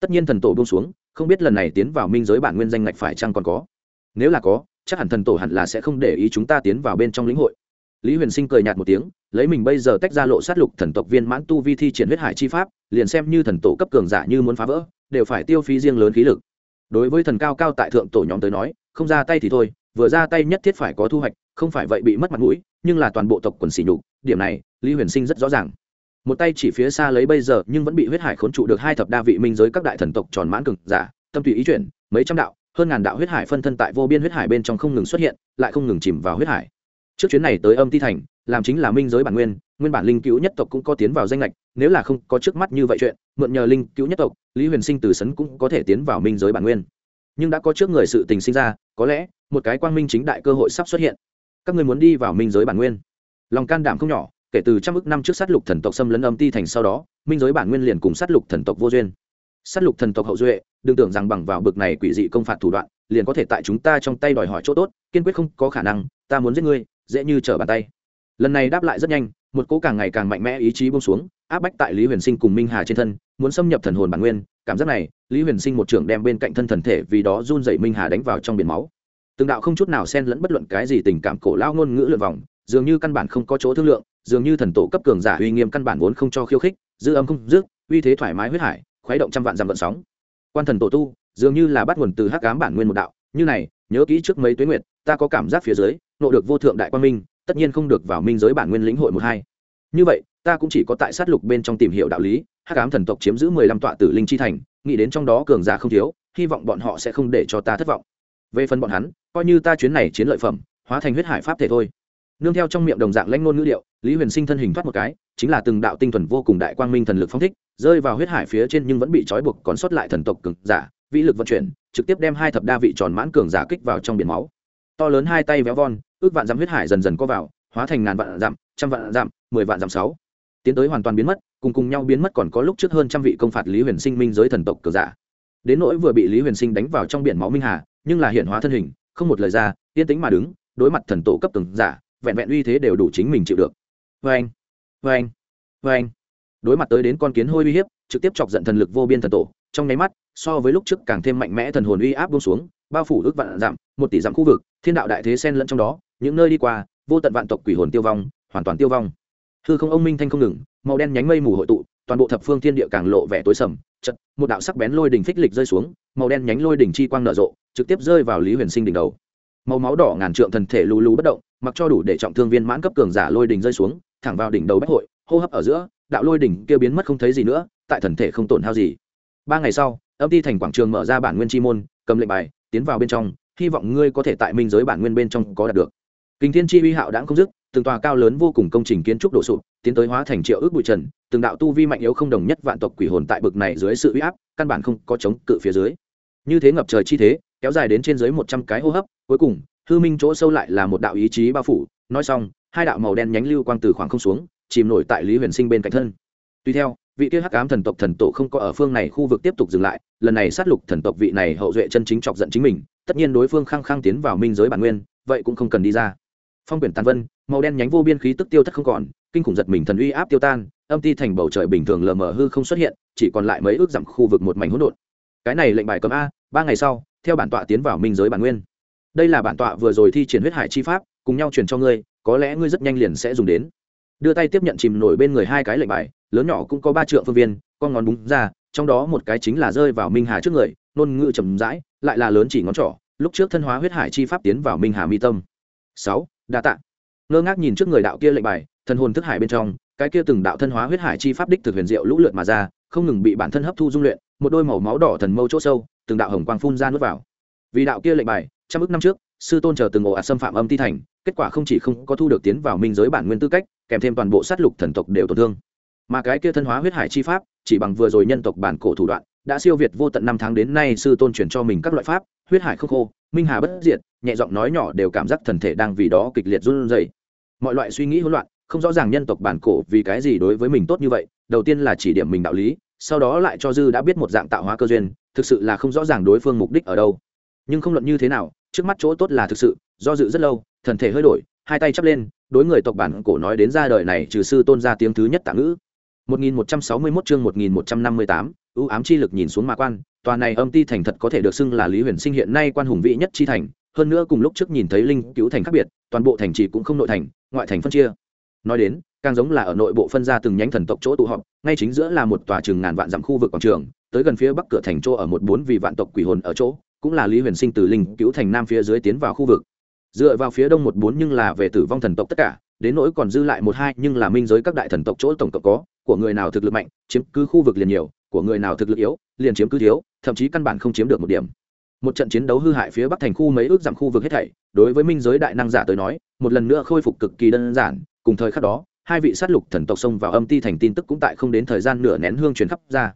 Tất nhiên thần tổ buông xuống, không biết lần này tiến vào minh giới bản nguyên danh ngạch phải chăng còn có. Nếu là có, chắc hẳn thần tổ hẳn là sẽ không để ý chúng ta tiến vào bên trong lĩnh hội. Lý huyền sinh cười nhạt một tiếng, lấy mình bây giờ tách ra lộ sát lục thần tộc viên mãn tu vi thi triển huyết hải chi pháp, liền xem như thần tổ cấp cường giả như muốn phá vỡ, đều phải tiêu phí riêng lớn khí lực. Đối với thần cao cao tại thượng tổ nhóm tới nói, không ra tay thì thôi, vừa ra tay nhất thiết phải có thu hoạch, không phải vậy bị mất mặt mũi, nhưng là toàn bộ tộc quần xỉ nhục, điểm này, lý huyền sinh rất rõ ràng một tay chỉ phía xa lấy bây giờ, nhưng vẫn bị huyết hải khốn trụ được hai thập đa vị minh giới các đại thần tộc tròn mãn cực giả, tâm tùy ý chuyển, mấy trăm đạo, hơn ngàn đạo huyết hải phân thân tại vô biên huyết hải bên trong không ngừng xuất hiện, lại không ngừng chìm vào huyết hải. Trước chuyến này tới âm ti thành, làm chính là minh giới bản nguyên nguyên bản linh cứu nhất tộc cũng có tiến vào danh lệch nếu là không có trước mắt như vậy chuyện, mượn nhờ linh cứu nhất tộc, lý huyền sinh từ sấn cũng có thể tiến vào minh giới bản nguyên. Nhưng đã có trước người sự tình sinh ra, có lẽ, một cái quang minh chính đại cơ hội sắp xuất hiện. Các người muốn đi vào minh giới bản nguyên. Lòng can đảm không nhỏ kể từ trăm ước năm trước sát lục thần tộc xâm lấn âm ti thành sau đó, minh giới bản nguyên liền cùng sát lục thần tộc vô duyên. Sát lục thần tộc hậu duệ, đừng tưởng rằng bằng vào bực này quỷ dị công phạt thủ đoạn, liền có thể tại chúng ta trong tay đòi hỏi chỗ tốt, kiên quyết không có khả năng, ta muốn giết ngươi, dễ như trở bàn tay. Lần này đáp lại rất nhanh, một cỗ càng ngày càng mạnh mẽ ý chí bông xuống, áp bách tại lý huyền sinh cùng minh hà trên thân, muốn xâm nhập thần hồn bản nguyên, cảm giác này, lý huyền sinh một trưởng đem bên cạnh thân thần thể vì đó run dậy minh hà đánh vào trong biển máu. Từng đạo không chút nào xen lẫn bất luận cái gì tình cảm cổ lao ngôn ngữ lượt vòng dường như căn bản không có chỗ thương lượng, dường như thần tổ cấp cường giả uy nghiêm căn bản vốn không cho khiêu khích dư âm không dứt, uy thế thoải mái huyết hải, khuấy động trăm vạn dặm vận sóng. Quan thần tổ tu, dường như là bắt nguồn từ hắc ám bản nguyên một đạo, như này, nhớ kỹ trước mấy tuế nguyệt, ta có cảm giác phía dưới, nộ được vô thượng đại quan minh, tất nhiên không được vào minh giới bản nguyên lĩnh hội một hai. Như vậy, ta cũng chỉ có tại sát lục bên trong tìm hiểu đạo lý, hắc ám thần tộc chiếm giữ mười lăm tọa tử linh chi thành, nghĩ đến trong đó cường giả không thiếu, hy vọng bọn họ sẽ không để cho ta thất vọng. Về phần bọn hắn, coi như ta chuyến này chiến lợi phẩm, hóa thành huyết hải pháp thể thôi nương theo trong miệng đồng dạng lãnh ngôn ngữ điệu, lý huyền sinh thân hình thoát một cái, chính là từng đạo tinh thuần vô cùng đại quang minh thần lực phong thích, rơi vào huyết hải phía trên nhưng vẫn bị trói buộc còn sót lại thần tộc cường giả, vĩ lực vận chuyển, trực tiếp đem hai thập đa vị tròn mãn cường giả kích vào trong biển máu. To lớn hai tay véo von, ước vạn dặm huyết hải dần dần có vào, hóa thành ngàn vạn dặm, trăm vạn dặm, mười vạn dặm sáu. Tiến tới hoàn toàn biến mất, cùng cùng nhau biến mất còn có lúc trước hơn trăm vị công phạt lý huyền sinh minh giới thần tộc cường giả. Đến nỗi vừa bị lý huyền sinh đánh vào trong biển máu minh hà, nhưng là hiện hóa thân hình, không một lời ra, yên tĩnh mà đứng, đối mặt thần tổ cấp từng giả vẹn vẹn uy thế đều đủ chính mình chịu được. Vê anh vê anh vê anh đối mặt tới đến con kiến hôi uy hiếp, trực tiếp chọc giận thần lực vô biên thần tổ. Trong nháy mắt, so với lúc trước càng thêm mạnh mẽ thần hồn uy áp buông xuống, bao phủ ước vạn giảm một tỷ dặm khu vực, thiên đạo đại thế sen lẫn trong đó, những nơi đi qua, vô tận vạn tộc quỷ hồn tiêu vong, hoàn toàn tiêu vong. Hư không ông minh thanh không ngừng, màu đen nhánh mây mù hội tụ, toàn bộ thập phương thiên địa càng lộ vẻ tối sầm, chật, một đạo sắc bén lôi đỉnh phích lịch rơi xuống, màu đen nhánh lôi đỉnh chi quang nở rộ, trực tiếp rơi vào lý huyền sinh đỉnh đầu. Màu máu đỏ ngàn trượng thần thể lù lù bất động mặc cho đủ để trọng thương viên mãn cấp cường giả lôi đỉnh rơi xuống, thẳng vào đỉnh đầu bách hội, hô hấp ở giữa, đạo lôi đỉnh kia biến mất không thấy gì nữa, tại thần thể không tổn hao gì. Ba ngày sau, âm ty thành quảng trường mở ra bản nguyên chi môn, cầm lệnh bài, tiến vào bên trong, hy vọng ngươi có thể tại minh giới bản nguyên bên trong có đạt được. Kinh thiên chi uy hạo đã không dứt, từng tòa cao lớn vô cùng công trình kiến trúc đổ sụp, tiến tới hóa thành triệu ước bụi trần, từng đạo tu vi mạnh yếu không đồng nhất vạn tộc quỷ hồn tại bực này dưới sự uy áp, căn bản không có chống cự phía dưới. Như thế ngập trời chi thế, kéo dài đến trên dưới một trăm cái hô hấp, cuối cùng hư minh chỗ sâu lại là một đạo ý chí bao phủ, nói xong, hai đạo màu đen nhánh lưu quang từ khoảng không xuống, chìm nổi tại lý huyền sinh bên cạnh thân. Tuy theo, vị kia hắc ám thần tộc thần tổ không có ở phương này khu vực tiếp tục dừng lại, lần này sát lục thần tộc vị này hậu duệ chân chính chọc giận chính mình, tất nhiên đối phương khăng khăng tiến vào minh giới bản nguyên, vậy cũng không cần đi ra. Phong quyển tàn vân, màu đen nhánh vô biên khí tức tiêu thất không còn, kinh khủng giật mình thần uy áp tiêu tan, âm ti thành bầu trời bình thường lờ mờ hư không xuất hiện, chỉ còn lại mấy ước dặm khu vực một mảnh hỗn độn. Cái này lệnh bài cấm a, ba ngày sau, theo bản tọa tiến vào minh giới bản nguyên đây là bản tọa vừa rồi thi triển huyết hải chi pháp, cùng nhau truyền cho ngươi, có lẽ ngươi rất nhanh liền sẽ dùng đến. Đưa tay tiếp nhận chìm nổi bên người hai cái lệnh bài, lớn nhỏ cũng có ba triệu phương viên, con ngón búng ra, trong đó một cái chính là rơi vào minh hà trước người nôn ngự trầm rãi, lại là lớn chỉ ngón trỏ, lúc trước thân hóa huyết hải chi pháp tiến vào minh hà mi tâm. Sáu, đa tạ. Ngơ ngác nhìn trước người đạo kia lệnh bài, thần hồn thức hải bên trong, cái kia từng đạo thân hóa huyết hải chi pháp đích thực huyền diệu lũ lượt mà ra, không ngừng bị bản thân hấp thu dung luyện, một đôi màu máu đỏ thần mâu chỗ sâu, từng đạo hồng quang phun ra nước vào. Vì đạo kia lệnh bài trăm ước năm trước, sư tôn chờ từng ổ ạt xâm phạm âm ti thành, kết quả không chỉ không có thu được tiến vào minh giới bản nguyên tư cách, kèm thêm toàn bộ sát lục thần tộc đều tổn thương. Mà cái kia thân hóa huyết hải chi pháp, chỉ bằng vừa rồi nhân tộc bản cổ thủ đoạn, đã siêu việt vô tận năm tháng đến nay sư tôn chuyển cho mình các loại pháp, huyết hải không khô, minh hà bất diệt, nhẹ giọng nói nhỏ đều cảm giác thần thể đang vì đó kịch liệt run rẩy. Mọi loại suy nghĩ hỗn loạn, không rõ ràng nhân tộc bản cổ vì cái gì đối với mình tốt như vậy, đầu tiên là chỉ điểm mình đạo lý, sau đó lại cho dư đã biết một dạng tạo hóa cơ duyên, thực sự là không rõ ràng đối phương mục đích ở đâu. Nhưng không luận như thế nào trước mắt chỗ tốt là thực sự do dự rất lâu thần thể hơi đổi hai tay chắp lên đối người tộc bản cổ nói đến ra đời này trừ sư tôn ra tiếng thứ nhất tạ ngữ 1161 chương 1158, ưu ám chi lực nhìn xuống ma quan, tòa này âm ti thành thật có thể được xưng là Lý Huyền Sinh hiện nay quan hùng vị nhất chi thành, hơn nữa cùng lúc trước nhìn thấy linh cứu thành khác biệt, toàn bộ thành trì cũng không nội thành, ngoại thành phân chia. Nói đến, càng giống là ở nội bộ phân ra từng nhánh thần tộc chỗ tụ họp, ngay chính giữa là một tòa trường ngàn vạn dặm khu vực quảng trường, tới gần phía bắc cửa thành chỗ ở một bốn vị vạn tộc quỷ hồn ở chỗ, cũng là Lý Huyền Sinh từ linh cứu thành nam phía dưới tiến vào khu vực. Dựa vào phía đông một bốn nhưng là về tử vong thần tộc tất cả, đến nỗi còn dư lại một hai nhưng là minh giới các đại thần tộc chỗ tổng cộng có, của người nào thực lực mạnh chiếm cứ khu vực liền nhiều của người nào thực lực yếu liền chiếm cứ thiếu thậm chí căn bản không chiếm được một điểm một trận chiến đấu hư hại phía bắc thành khu mấy ước giảm khu vực hết thảy đối với minh giới đại năng giả tới nói một lần nữa khôi phục cực kỳ đơn giản cùng thời khắc đó hai vị sát lục thần tộc xông vào âm ti thành tin tức cũng tại không đến thời gian nửa nén hương truyền khắp ra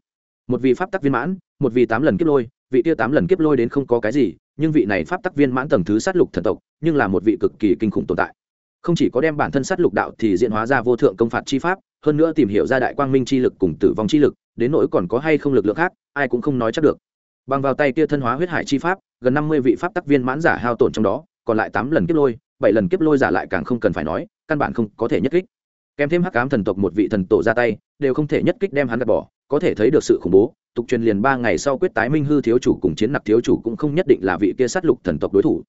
một vị pháp tắc viên mãn một vị tám lần kiếp lôi vị tia tám lần kiếp lôi đến không có cái gì, nhưng vị này pháp tắc viên mãn tầng thứ sát lục thần tộc, nhưng là một vị cực kỳ kinh khủng tồn tại. Không chỉ có đem bản thân sát lục đạo thì diễn hóa ra vô thượng công phạt chi pháp, hơn nữa tìm hiểu ra đại quang minh chi lực cùng tử vong chi lực, đến nỗi còn có hay không lực lượng khác, ai cũng không nói chắc được. Bằng vào tay kia thân hóa huyết hải chi pháp, gần năm mươi vị pháp tắc viên mãn giả hao tổn trong đó, còn lại tám lần kiếp lôi, bảy lần kiếp lôi giả lại càng không cần phải nói, căn bản không có thể nhất kích. Kèm thêm hắc ám thần tộc một vị thần tổ ra tay đều không thể nhất kích đem hắn gạt bỏ, có thể thấy được sự khủng bố, tục truyền liền ba ngày sau quyết tái minh hư thiếu chủ cùng chiến nặc thiếu chủ cũng không nhất định là vị kia sát lục thần tộc đối thủ.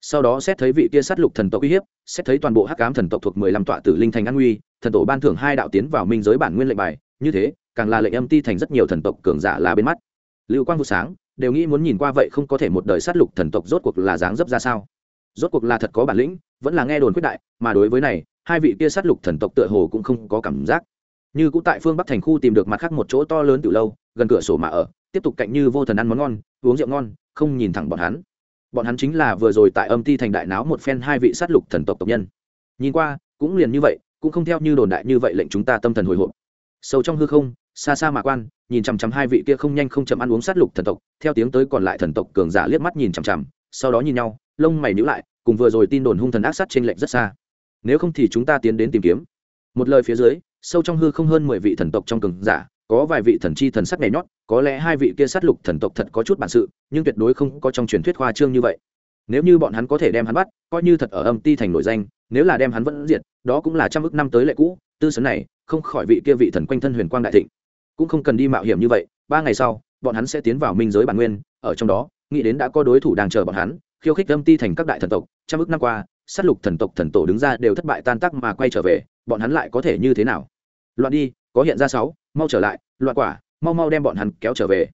Sau đó xét thấy vị kia sát lục thần tộc uy hiếp, xét thấy toàn bộ hắc ám thần tộc thuộc mười lăm tọa tử linh thành an uy thần tổ ban thưởng hai đạo tiến vào minh giới bản nguyên lệnh bài, như thế, càng là lệnh âm ti thành rất nhiều thần tộc cường giả là bên mắt. Lưu quang vụ sáng, đều nghĩ muốn nhìn qua vậy không có thể một đời sát lục thần tộc rốt cuộc là dáng dấp ra sao. Rốt cuộc là thật có bản lĩnh, vẫn là nghe đồn quyết đại, mà đối với này, hai vị kia sát lục thần tộc tựa hồ cũng không có cảm giác như cũng tại phương bắc thành khu tìm được mặt khác một chỗ to lớn từ lâu, gần cửa sổ mà ở, tiếp tục cạnh như vô thần ăn món ngon, uống rượu ngon, không nhìn thẳng bọn hắn. Bọn hắn chính là vừa rồi tại âm ti thành đại náo một phen hai vị sát lục thần tộc tộc nhân. Nhìn qua, cũng liền như vậy, cũng không theo như đồn đại như vậy lệnh chúng ta tâm thần hồi hộp. Sâu trong hư không, xa xa mà quan, nhìn chằm chằm hai vị kia không nhanh không chậm ăn uống sát lục thần tộc, theo tiếng tới còn lại thần tộc cường giả liếc mắt nhìn chằm chằm, sau đó nhìn nhau, lông mày nhíu lại, cùng vừa rồi tin đồn hung thần ác sát trên lệnh rất xa. Nếu không thì chúng ta tiến đến tìm kiếm. Một lời phía dưới sâu trong hư không hơn mười vị thần tộc trong cường giả, có vài vị thần chi thần sắc nhảy nhót, có lẽ hai vị kia sát lục thần tộc thật có chút bản sự, nhưng tuyệt đối không có trong truyền thuyết khoa trương như vậy. Nếu như bọn hắn có thể đem hắn bắt, coi như thật ở âm ti thành nổi danh, nếu là đem hắn vẫn diệt, đó cũng là trăm ước năm tới lệ cũ, tư sấn này, không khỏi vị kia vị thần quanh thân huyền quang đại thịnh. Cũng không cần đi mạo hiểm như vậy, ba ngày sau, bọn hắn sẽ tiến vào minh giới bản nguyên, ở trong đó, nghĩ đến đã có đối thủ đang chờ bọn hắn, khiêu khích âm ti thành các đại thần tộc, trăm ước năm qua, sát lục thần tộc thần tổ đứng ra đều thất bại tan tác mà quay trở về, bọn hắn lại có thể như thế nào? Loạn đi, có hiện ra sáu, mau trở lại, loạn quả, mau mau đem bọn hắn kéo trở về.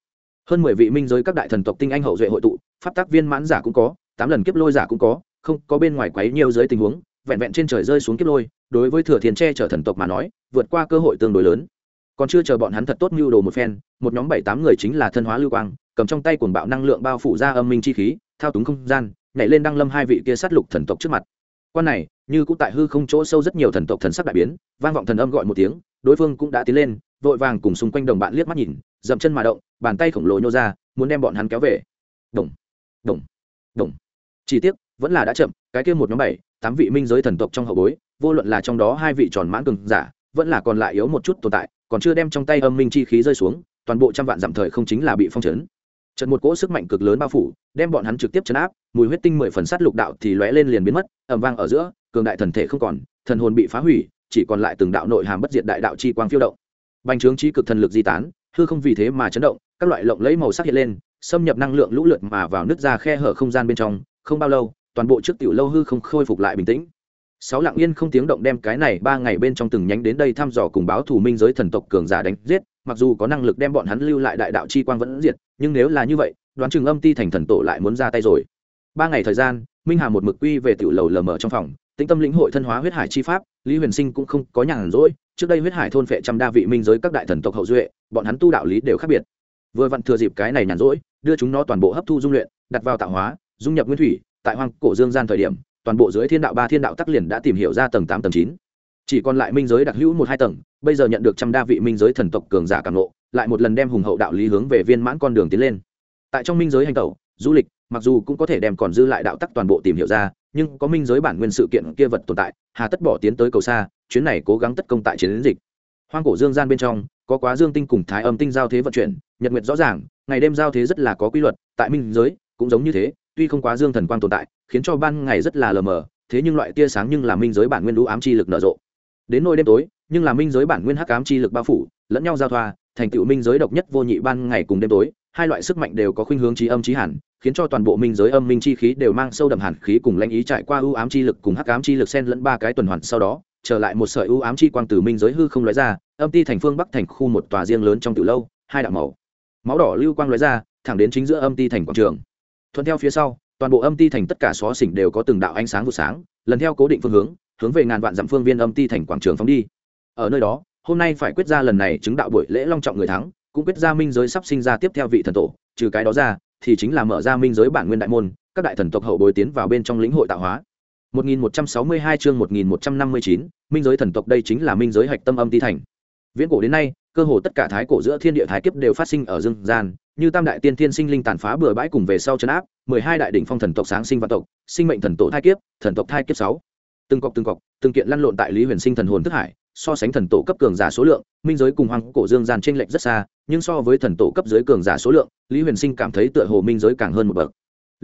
Hơn mười vị minh giới các đại thần tộc tinh anh hậu duệ hội tụ, pháp tác viên mãn giả cũng có, tám lần kiếp lôi giả cũng có, không, có bên ngoài quấy nhiều dưới tình huống, vẹn vẹn trên trời rơi xuống kiếp lôi, đối với thừa thiên tre chở thần tộc mà nói, vượt qua cơ hội tương đối lớn. Còn chưa chờ bọn hắn thật tốt mưu đồ một phen, một nhóm bảy tám người chính là thân hóa lưu quang, cầm trong tay cuồng bạo năng lượng bao phủ ra âm minh chi khí, thao túng không gian, nhảy lên đăng lâm hai vị kia sát lục thần tộc trước mặt quan này, như cũng tại hư không chỗ sâu rất nhiều thần tộc thần sắc đại biến, vang vọng thần âm gọi một tiếng, đối phương cũng đã tiến lên, vội vàng cùng xung quanh đồng bạn liếc mắt nhìn, dậm chân mà động, bàn tay khổng lồ nhô ra, muốn đem bọn hắn kéo về. Đồng đồng đồng. Chi tiết vẫn là đã chậm, cái kia một nhóm bảy, tám vị minh giới thần tộc trong hậu bối, vô luận là trong đó hai vị tròn mãn cường giả, vẫn là còn lại yếu một chút tồn tại, còn chưa đem trong tay âm minh chi khí rơi xuống, toàn bộ trăm vạn dặm thời không chính là bị phong trấn trận một cỗ sức mạnh cực lớn bao phủ, đem bọn hắn trực tiếp chấn áp mùi huyết tinh mười phần sát lục đạo thì lóe lên liền biến mất ẩm vang ở giữa, cường đại thần thể không còn, thần hồn bị phá hủy, chỉ còn lại từng đạo nội hàm bất diệt đại đạo chi quang phiêu động. Bành trướng trí cực thần lực di tán, hư không vì thế mà chấn động, các loại lộng lấy màu sắc hiện lên, xâm nhập năng lượng lũ lượt mà vào nước ra khe hở không gian bên trong, không bao lâu, toàn bộ trước tiểu lâu hư không khôi phục lại bình tĩnh. Sáu lạng yên không tiếng động đem cái này ba ngày bên trong từng nhánh đến đây thăm dò cùng báo thủ minh giới thần tộc cường giả đánh giết, mặc dù có năng lực đem bọn hắn lưu lại đại đạo chi quang vẫn diệt, nhưng nếu là như vậy, đoán chừng âm ti thành thần tổ lại muốn ra tay rồi ba ngày thời gian, minh hà một mực quy về tiểu lầu lờ mờ trong phòng, tĩnh tâm lĩnh hội thân hóa huyết hải chi pháp, lý huyền sinh cũng không có nhàn rỗi. Trước đây huyết hải thôn phệ trăm đa vị minh giới các đại thần tộc hậu duệ, bọn hắn tu đạo lý đều khác biệt. Vừa vặn thừa dịp cái này nhàn rỗi, đưa chúng nó toàn bộ hấp thu dung luyện, đặt vào tạo hóa, dung nhập nguyên thủy, tại hoang cổ dương gian thời điểm, toàn bộ giới thiên đạo ba thiên đạo tắc liền đã tìm hiểu ra tầng tám, tầng chín. Chỉ còn lại minh giới đặc hữu một hai tầng, bây giờ nhận được trăm đa vị minh giới thần tộc cường giả càng lộ lại một lần đem hùng hậu đạo lý hướng về viên mãn con đường tiến lên. Tại trong minh giới hành tẩu, du lịch mặc dù cũng có thể đem còn dư lại đạo tắc toàn bộ tìm hiểu ra, nhưng có minh giới bản nguyên sự kiện kia vật tồn tại, hà tất bỏ tiến tới cầu xa, chuyến này cố gắng tất công tại chiến dịch. Hoang cổ dương gian bên trong, có quá dương tinh cùng thái âm tinh giao thế vận chuyển, nhật nguyệt rõ ràng, ngày đêm giao thế rất là có quy luật, tại minh giới, cũng giống như thế, tuy không quá dương thần quang tồn tại, khiến cho ban ngày rất là lờ mờ, thế nhưng loại tia sáng nhưng là minh giới bản nguyên lũ ám chi lực nở rộ. Đến nôi đêm tối, nhưng là minh giới bản nguyên hắc ám chi lực bao phủ, lẫn nhau giao thoa thành tựu minh giới độc nhất vô nhị ban ngày cùng đêm tối, hai loại sức mạnh đều có khuynh hướng trí âm trí hẳn khiến cho toàn bộ minh giới âm minh chi khí đều mang sâu đậm hàn khí cùng lãnh ý trải qua ưu ám chi lực cùng hắc ám chi lực xen lẫn ba cái tuần hoàn sau đó, trở lại một sợi ưu ám chi quang từ minh giới hư không lóe ra, âm ti thành phương bắc thành khu một tòa riêng lớn trong từ lâu, hai đạo màu. Máu đỏ lưu quang lóe ra, thẳng đến chính giữa âm ti thành quảng trường. Thuận theo phía sau, toàn bộ âm ti thành tất cả xó xỉnh đều có từng đạo ánh sáng vụ sáng, lần theo cố định phương hướng hướng về ngàn vạn dặm phương viên âm ti thành quảng trường phóng đi. Ở nơi đó hôm nay phải quyết ra lần này chứng đạo buổi lễ long trọng người thắng cũng quyết ra minh giới sắp sinh ra tiếp theo vị thần tổ trừ cái đó ra thì chính là mở ra minh giới bản nguyên đại môn các đại thần tộc hậu bồi tiến vào bên trong lĩnh hội tạo hóa. 1162 chương 1159, minh giới thần tộc đây chính là minh giới hạch tâm âm ti thành. Viễn cổ đến nay cơ hồ tất cả thái cổ giữa thiên địa thái kiếp đều phát sinh ở dương gian như tam đại tiên thiên sinh linh tàn phá bừa bãi cùng về sau chấn áp mười hai đại đỉnh phong thần tộc sáng sinh văn tộc sinh mệnh thần tổ thai kiếp thần tộc thai kiếp sáu. Từng cọc từng cọc từng kiện lăn lộn tại lý huyền sinh thần hồn thức hải so sánh thần tổ cấp cường giả số lượng, minh giới cùng hoàng cổ dương gian t r ê n lệch rất xa, nhưng so với thần tổ cấp dưới cường giả số lượng, lý huyền sinh cảm thấy tựa hồ minh giới càng hơn một bậc.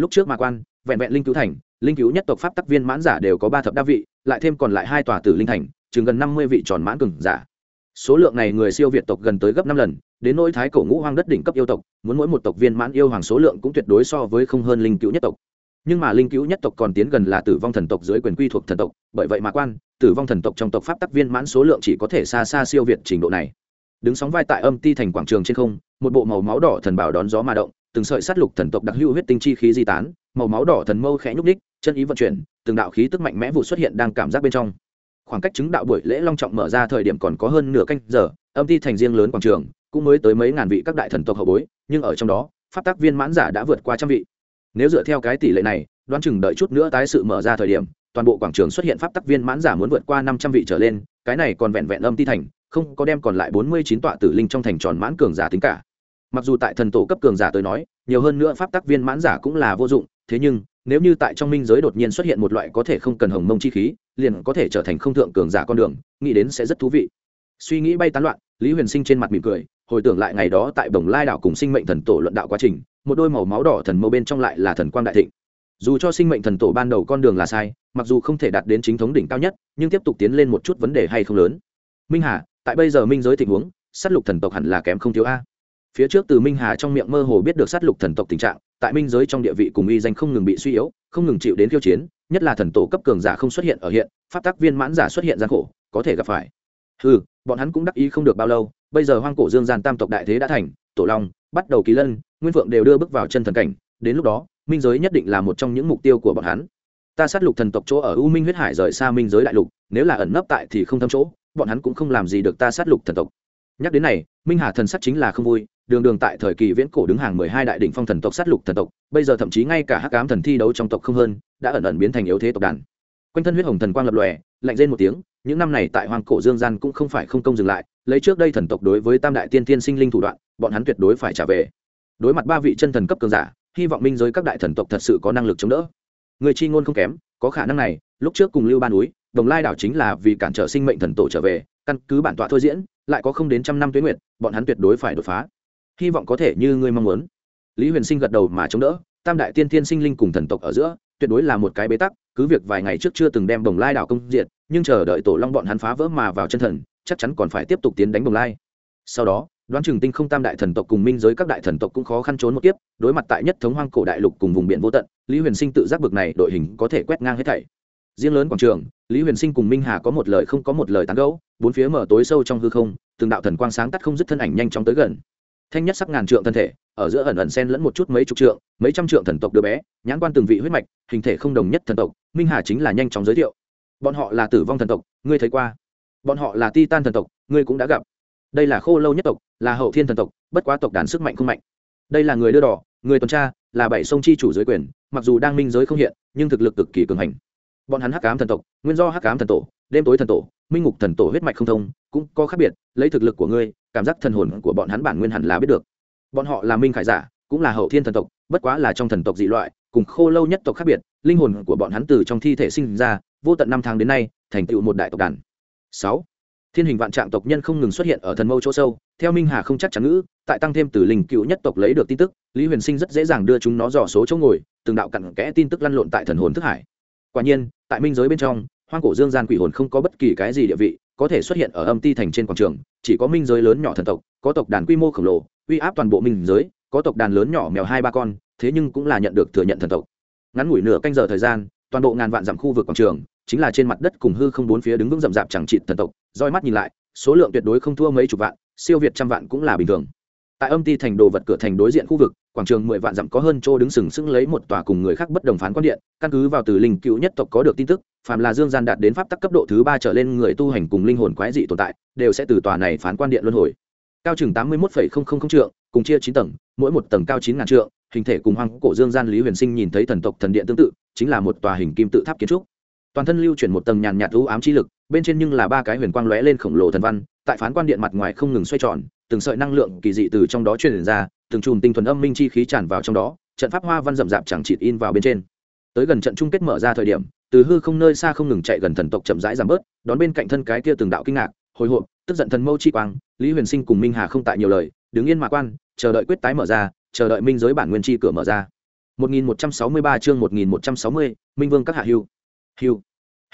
Lúc trước mà quan, vẹn vẹn linh cứu thành, linh cứu nhất tộc pháp tắc viên mãn giả đều có ba thập đa vị, lại thêm còn lại hai tòa tử linh thành, chừng gần năm mươi vị tròn mãn cường giả. Số lượng này người siêu việt tộc gần tới gấp năm lần, đến nỗi thái cổ ngũ hoang đất đỉnh cấp yêu tộc, muốn mỗi một tộc viên mãn yêu hoàng số lượng cũng tuyệt đối so với không hơn linh cứu nhất tộc nhưng mà linh cứu nhất tộc còn tiến gần là tử vong thần tộc dưới quyền quy thuộc thần tộc, bởi vậy mà quan, tử vong thần tộc trong tộc pháp tắc viên mãn số lượng chỉ có thể xa xa siêu việt trình độ này. Đứng sóng vai tại âm ti thành quảng trường trên không, một bộ màu máu đỏ thần bảo đón gió mà động, từng sợi sát lục thần tộc đặc hữu huyết tinh chi khí di tán, màu máu đỏ thần mâu khẽ nhúc ních chân ý vận chuyển, từng đạo khí tức mạnh mẽ vụ xuất hiện đang cảm giác bên trong. Khoảng cách chứng đạo buổi lễ long trọng mở ra thời điểm còn có hơn nửa canh giờ, âm ti thành riêng lớn quảng trường, cũng mới tới mấy ngàn vị các đại thần tộc hậu bối, nhưng ở trong đó, pháp tác viên mãn giả đã vượt qua trăm vị nếu dựa theo cái tỷ lệ này, đoán chừng đợi chút nữa tái sự mở ra thời điểm, toàn bộ quảng trường xuất hiện pháp tắc viên mãn giả muốn vượt qua năm trăm vị trở lên, cái này còn vẹn vẹn âm ti thành, không có đem còn lại bốn mươi chín tọa tử linh trong thành tròn mãn cường giả tính cả. Mặc dù tại thần tổ cấp cường giả tới nói, nhiều hơn nữa pháp tắc viên mãn giả cũng là vô dụng, thế nhưng, nếu như tại trong minh giới đột nhiên xuất hiện một loại có thể không cần hồng mông chi khí, liền có thể trở thành không thượng cường giả con đường, nghĩ đến sẽ rất thú vị. Suy nghĩ bay tán loạn, lý huyền sinh trên mặt mỉm cười hồi tưởng lại ngày đó tại bồng lai đảo cùng sinh mệnh thần tổ luận đạo quá trình, một đôi màu máu đỏ thần mâu bên trong lại là thần quang đại thịnh. Dù cho sinh mệnh thần tổ ban đầu con đường là sai, mặc dù không thể đạt đến chính thống đỉnh cao nhất, nhưng tiếp tục tiến lên một chút vấn đề hay không lớn. Minh hà, tại bây giờ minh giới tình huống s á t lục thần tộc hẳn là kém không thiếu a. Phía trước từ minh hà trong miệng mơ hồ biết được s á t lục thần tộc tình trạng, tại minh giới trong địa vị cùng y danh không ngừng bị suy yếu, không ngừng chịu đến khiêu chiến, nhất là thần tổ cấp cường giả không xuất hiện ở hiện, pháp tác viên mãn giả xuất hiện gian khổ, có thể gặp phải. Ừ bọn hắn cũng đắc ý không được bao lâu bây giờ hoang cổ dương gian tam tộc đại thế đã thành, tổ long, bắt đầu kỳ lân, nguyên vượng đều đưa bước vào chân thần cảnh, đến lúc đó, minh giới nhất định là một trong những mục tiêu của bọn hắn. Ta sát lục thần tộc chỗ ở u minh huyết hải rời xa minh giới đại lục, nếu là ẩn nấp tại thì không thâm chỗ, bọn hắn cũng không làm gì được ta sát lục thần tộc. Nhắc đến này, minh hà thần sắc chính là không vui, đường đường tại thời kỳ viễn cổ đứng hàng mười hai đại đ ỉ n h phong thần tộc sát lục thần tộc, bây giờ thậm chí ngay cả hắc cám thần thi đấu trong tộc không hơn, đã ẩn ẩn biến thành yếu thế tộc đàn. Quanh thân huyết hồng thần quang lập lòe, lạnh lên một tiếng những năm này tại hoàng cổ dương gian cũng không phải không công dừng lại, lấy trước đây thần tộc đối với tam đại tiên tiên sinh linh thủ đoạn, bọn hắn tuyệt đối phải trả về. Đối mặt ba vị chân thần cấp cường giả, hy vọng minh giới các đại thần tộc thật sự có năng lực chống đỡ. Người chi ngôn không kém, có khả năng này, lúc trước cùng lưu ban núi, đồng lai đảo chính là vì cản trở sinh mệnh thần tổ trở về, căn cứ bản tọa thôi diễn, lại có không đến trăm năm tuyến nguyện bọn hắn tuyệt đối phải đột phá. Hy vọng có thể như ngươi mong muốn. Lý huyền sinh gật đầu mà chống đỡ, tam đại tiên thiên sinh linh cùng thần tộc ở giữa, tuyệt đối là một cái bế tắc, cứ việc vài ngày trước chưa từng đem đồng lai đảo công diệt nhưng chờ đợi tổ long bọn hắn phá vỡ mà vào chân thần, chắc chắn còn phải tiếp tục tiến đánh đồng lai. Sau đó, đoán chừng tinh không tam đại thần tộc cùng minh giới các đại thần tộc cũng khó khăn trốn một kiếp, đối mặt tại nhất thống hoang cổ đại lục cùng vùng biển vô tận, lý huyền sinh tự giác bực này đội hình có thể quét ngang hết thảy. Riêng lớn quảng trường, lý huyền sinh cùng minh hà có một lời không có một lời tán gẫu, bốn phía mở tối sâu trong hư không, từng đạo thần quang sáng tắt không dứt thân ảnh nhanh chóng tới gần. Thanh nhất sắc ngàn trượng thân thể, ở giữa ẩn ẩn sen lẫn một chút mấy chục trượng, mấy trăm trượng thần tộc đứa bé, nhãn quan từng vị huyết mạch, hình thể không đồng nhất thần tộc, minh hà chính là nhanh chóng giới thiệu bọn họ là tử vong thần tộc, ngươi thấy qua. Bọn họ là ti tan thần tộc, ngươi cũng đã gặp. Đây là khô lâu nhất tộc, là hậu thiên thần tộc, bất quá tộc đàn sức mạnh không mạnh. Đây là người đưa đỏ, người tuần tra, là bảy sông chi chủ giới quyền, mặc dù đang minh giới không hiện, nhưng thực lực cực kỳ cường hành. Bọn hắn hắc ám thần tộc, nguyên do hắc ám thần tổ, đêm tối thần tổ, minh ngục thần tổ huyết mạch không thông, cũng có khác biệt, lấy thực lực của ngươi, cảm giác thần hồn của bọn hắn bản nguyên hẳn là biết được. Bọn họ là minh khải giả, cũng là hậu thiên thần tộc, bất quá là trong thần tộc dị loại, cùng khô lâu nhất tộc khác biệt, linh hồn của bọn hắn từ trong thi thể sinh ra vô tận năm tháng đến nay, thành tựu một đại tộc đàn. Sáu, thiên hình vạn trạng tộc nhân không ngừng xuất hiện ở thần mâu chỗ sâu, theo minh hà không chắc chắn ngữ, tại tăng thêm từ linh cựu nhất tộc lấy được tin tức, lý huyền sinh rất dễ dàng đưa chúng nó dò số chỗ ngồi, từng đạo cặn kẽ tin tức lăn lộn tại thần hồn thức hải. Quả nhiên, tại minh giới bên trong, hoang cổ dương gian quỷ hồn không có bất kỳ cái gì địa vị, có thể xuất hiện ở âm ti thành trên quảng trường, chỉ có minh giới lớn nhỏ thần tộc, có tộc đàn quy mô khổng lồ, uy áp toàn bộ minh giới, có tộc đàn lớn nhỏ mèo hai ba con, thế nhưng cũng là nhận được thừa nhận thần tộc. Ngắn ngủi nửa canh giờ thời gian, toàn bộ ngàn vạn dặm khu vực quảng trường chính là trên mặt đất cùng hư không bốn phía đứng vững rậm rạp chẳng trị thần tộc, roi mắt nhìn lại, số lượng tuyệt đối không thua mấy chục vạn, siêu việt trăm vạn cũng là bình thường. Tại âm ti thành đồ vật cửa thành đối diện khu vực, quảng trường mười vạn dặm có hơn chỗ đứng sừng sững lấy một tòa cùng người khác bất đồng phán quan điện, căn cứ vào từ linh cựu nhất tộc có được tin tức, phàm là dương gian đạt đến pháp tắc cấp độ thứ ba trở lên người tu hành cùng linh hồn quái dị tồn tại, đều sẽ từ tòa này phán quan điện luân hồi. Cao chừng tám mươi một trượng, cùng chia chín tầng, mỗi một tầng cao chín ngàn trượng, hình thể cùng hoang cổ dương gian lý huyền sinh nhìn thấy thần tộc thần điện tương tự, chính là một tòa hình kim tự tháp kiến trúc toàn thân lưu chuyển một tầng nhàn nhạt u ám chi lực bên trên nhưng là ba cái huyền quang lóe lên khổng lồ thần văn tại phán quan điện mặt ngoài không ngừng xoay tròn từng sợi năng lượng kỳ dị từ trong đó truyền ra từng chùm tinh thuần âm minh chi khí tràn vào trong đó trận pháp hoa văn rậm rạp chẳng chịt in vào bên trên tới gần trận chung kết mở ra thời điểm từ hư không nơi xa không ngừng chạy gần thần tộc chậm rãi giảm bớt đón bên cạnh thân cái kia từng đạo kinh ngạc hồi hộp tức giận thần mâu chi quang lý huyền sinh cùng minh hà không tại nhiều lời đứng yên mà quan chờ đợi quyết tái mở ra chờ đợi minh giới bản nguyên chi cửa mở ra 1163 chương 1160, Minh Vương các hạ hưu. Hưu.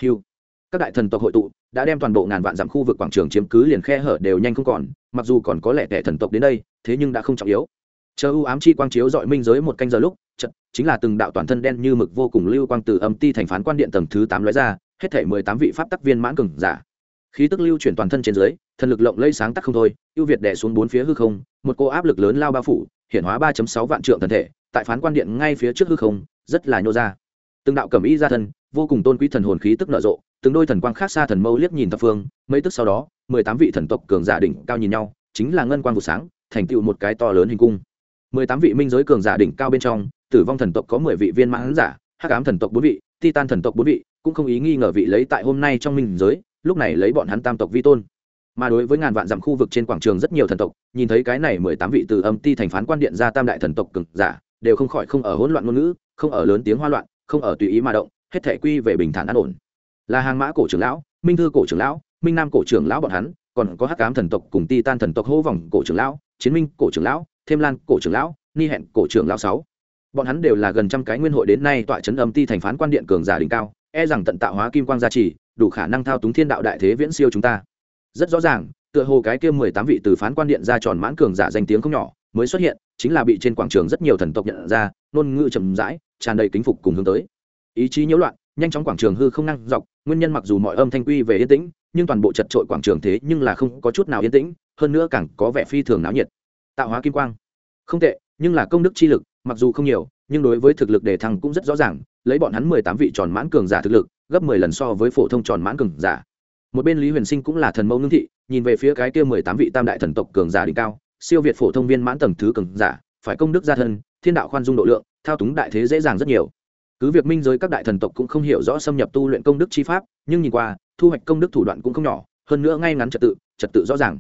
Hưu. Các đại thần tộc hội tụ, đã đem toàn bộ ngàn vạn dặm khu vực quảng trường chiếm cứ liền khe hở đều nhanh không còn, mặc dù còn có lẽ tẻ thần tộc đến đây, thế nhưng đã không trọng yếu. Chờ u ám chi quang chiếu dọi minh giới một canh giờ lúc, chợt chính là từng đạo toàn thân đen như mực vô cùng lưu quang từ âm ti thành phán quan điện tầng thứ 8 lóe ra, hết thảy 18 vị pháp tắc viên mãn cường giả. Khí tức lưu chuyển toàn thân trên dưới, thần lực lộng lây sáng tắc không thôi, ưu việt đè xuống bốn phía hư không, một cô áp lực lớn lao bao phủ, hiện hóa ba sáu vạn trượng thần thể tại phán quan điện ngay phía trước hư không rất là nhô ra từng đạo cẩm y ra thân vô cùng tôn quý thần hồn khí tức nở rộ, từng đôi thần quang khác xa thần mâu liếc nhìn thập phương, mấy tức sau đó, mười tám vị thần tộc cường giả đỉnh cao nhìn nhau, chính là ngân quang vụ sáng, thành tựu một cái to lớn hình cung. Mười tám vị minh giới cường giả đỉnh cao bên trong, tử vong thần tộc có mười vị viên mãn giả, hắc ám thần tộc bốn vị, titan thần tộc bốn vị, cũng không ý nghi ngờ vị lấy tại hôm nay trong minh giới, lúc này lấy bọn hắn tam tộc vi tôn. Mà đối với ngàn vạn dặm khu vực trên quảng trường rất nhiều thần tộc, nhìn thấy cái này mười tám vị từ âm ti thành phán quan điện ra tam đại thần tộc cực giả, đều không khỏi không ở hỗn loạn ngôn ngữ, không ở lớn tiếng hoa loạn, không ở tùy ý mà động hết thể quy về bình thản an ổn. Là hàng mã cổ trưởng lão, minh thư cổ trưởng lão, minh nam cổ trưởng lão bọn hắn, còn có hắc cám thần tộc cùng ti tan thần tộc hô vòng cổ trưởng lão, chiến minh cổ trưởng lão, thêm lan cổ trưởng lão, ni hẹn cổ trưởng lão sáu. Bọn hắn đều là gần trăm cái nguyên hội đến nay tọa chấn âm ti thành phán quan điện cường giả đỉnh cao e rằng tận tạo hóa kim quang gia trì, đủ khả năng thao túng thiên đạo đại thế viễn siêu chúng ta. Rất rõ ràng, tựa hồ cái kia mười tám vị từ phán quan điện ra tròn mãn cường giả danh tiếng không nhỏ, mới xuất hiện, chính là bị trên quảng trường rất nhiều thần tộc nhận ra, ngôn ngữ trầm rãi, tràn đầy kính phục cùng hướng tới ý chí nhiễu loạn, nhanh chóng quảng trường hư không năng dọc, nguyên nhân mặc dù mọi âm thanh quy về yên tĩnh, nhưng toàn bộ chật trội quảng trường thế nhưng là không có chút nào yên tĩnh, hơn nữa càng có vẻ phi thường náo nhiệt. Tạo hóa kim quang. Không tệ, nhưng là công đức chi lực, mặc dù không nhiều, nhưng đối với thực lực đề thăng cũng rất rõ ràng, lấy bọn hắn mười tám vị tròn mãn cường giả thực lực, gấp mười lần so với phổ thông tròn mãn cường giả. Một bên lý huyền sinh cũng là thần mẫu ngưng thị, nhìn về phía cái kia mười tám vị tam đại thần tộc cường giả đỉnh cao, siêu việt phổ thông viên mãn tầng thứ cường giả, phải công đức gia thân, thiên đạo khoan dung độ lượng, thao túng đại thế dễ dàng rất nhiều cứ việc minh giới các đại thần tộc cũng không hiểu rõ xâm nhập tu luyện công đức chi pháp, nhưng nhìn qua, thu hoạch công đức thủ đoạn cũng không nhỏ, hơn nữa ngay ngắn trật tự trật tự rõ ràng.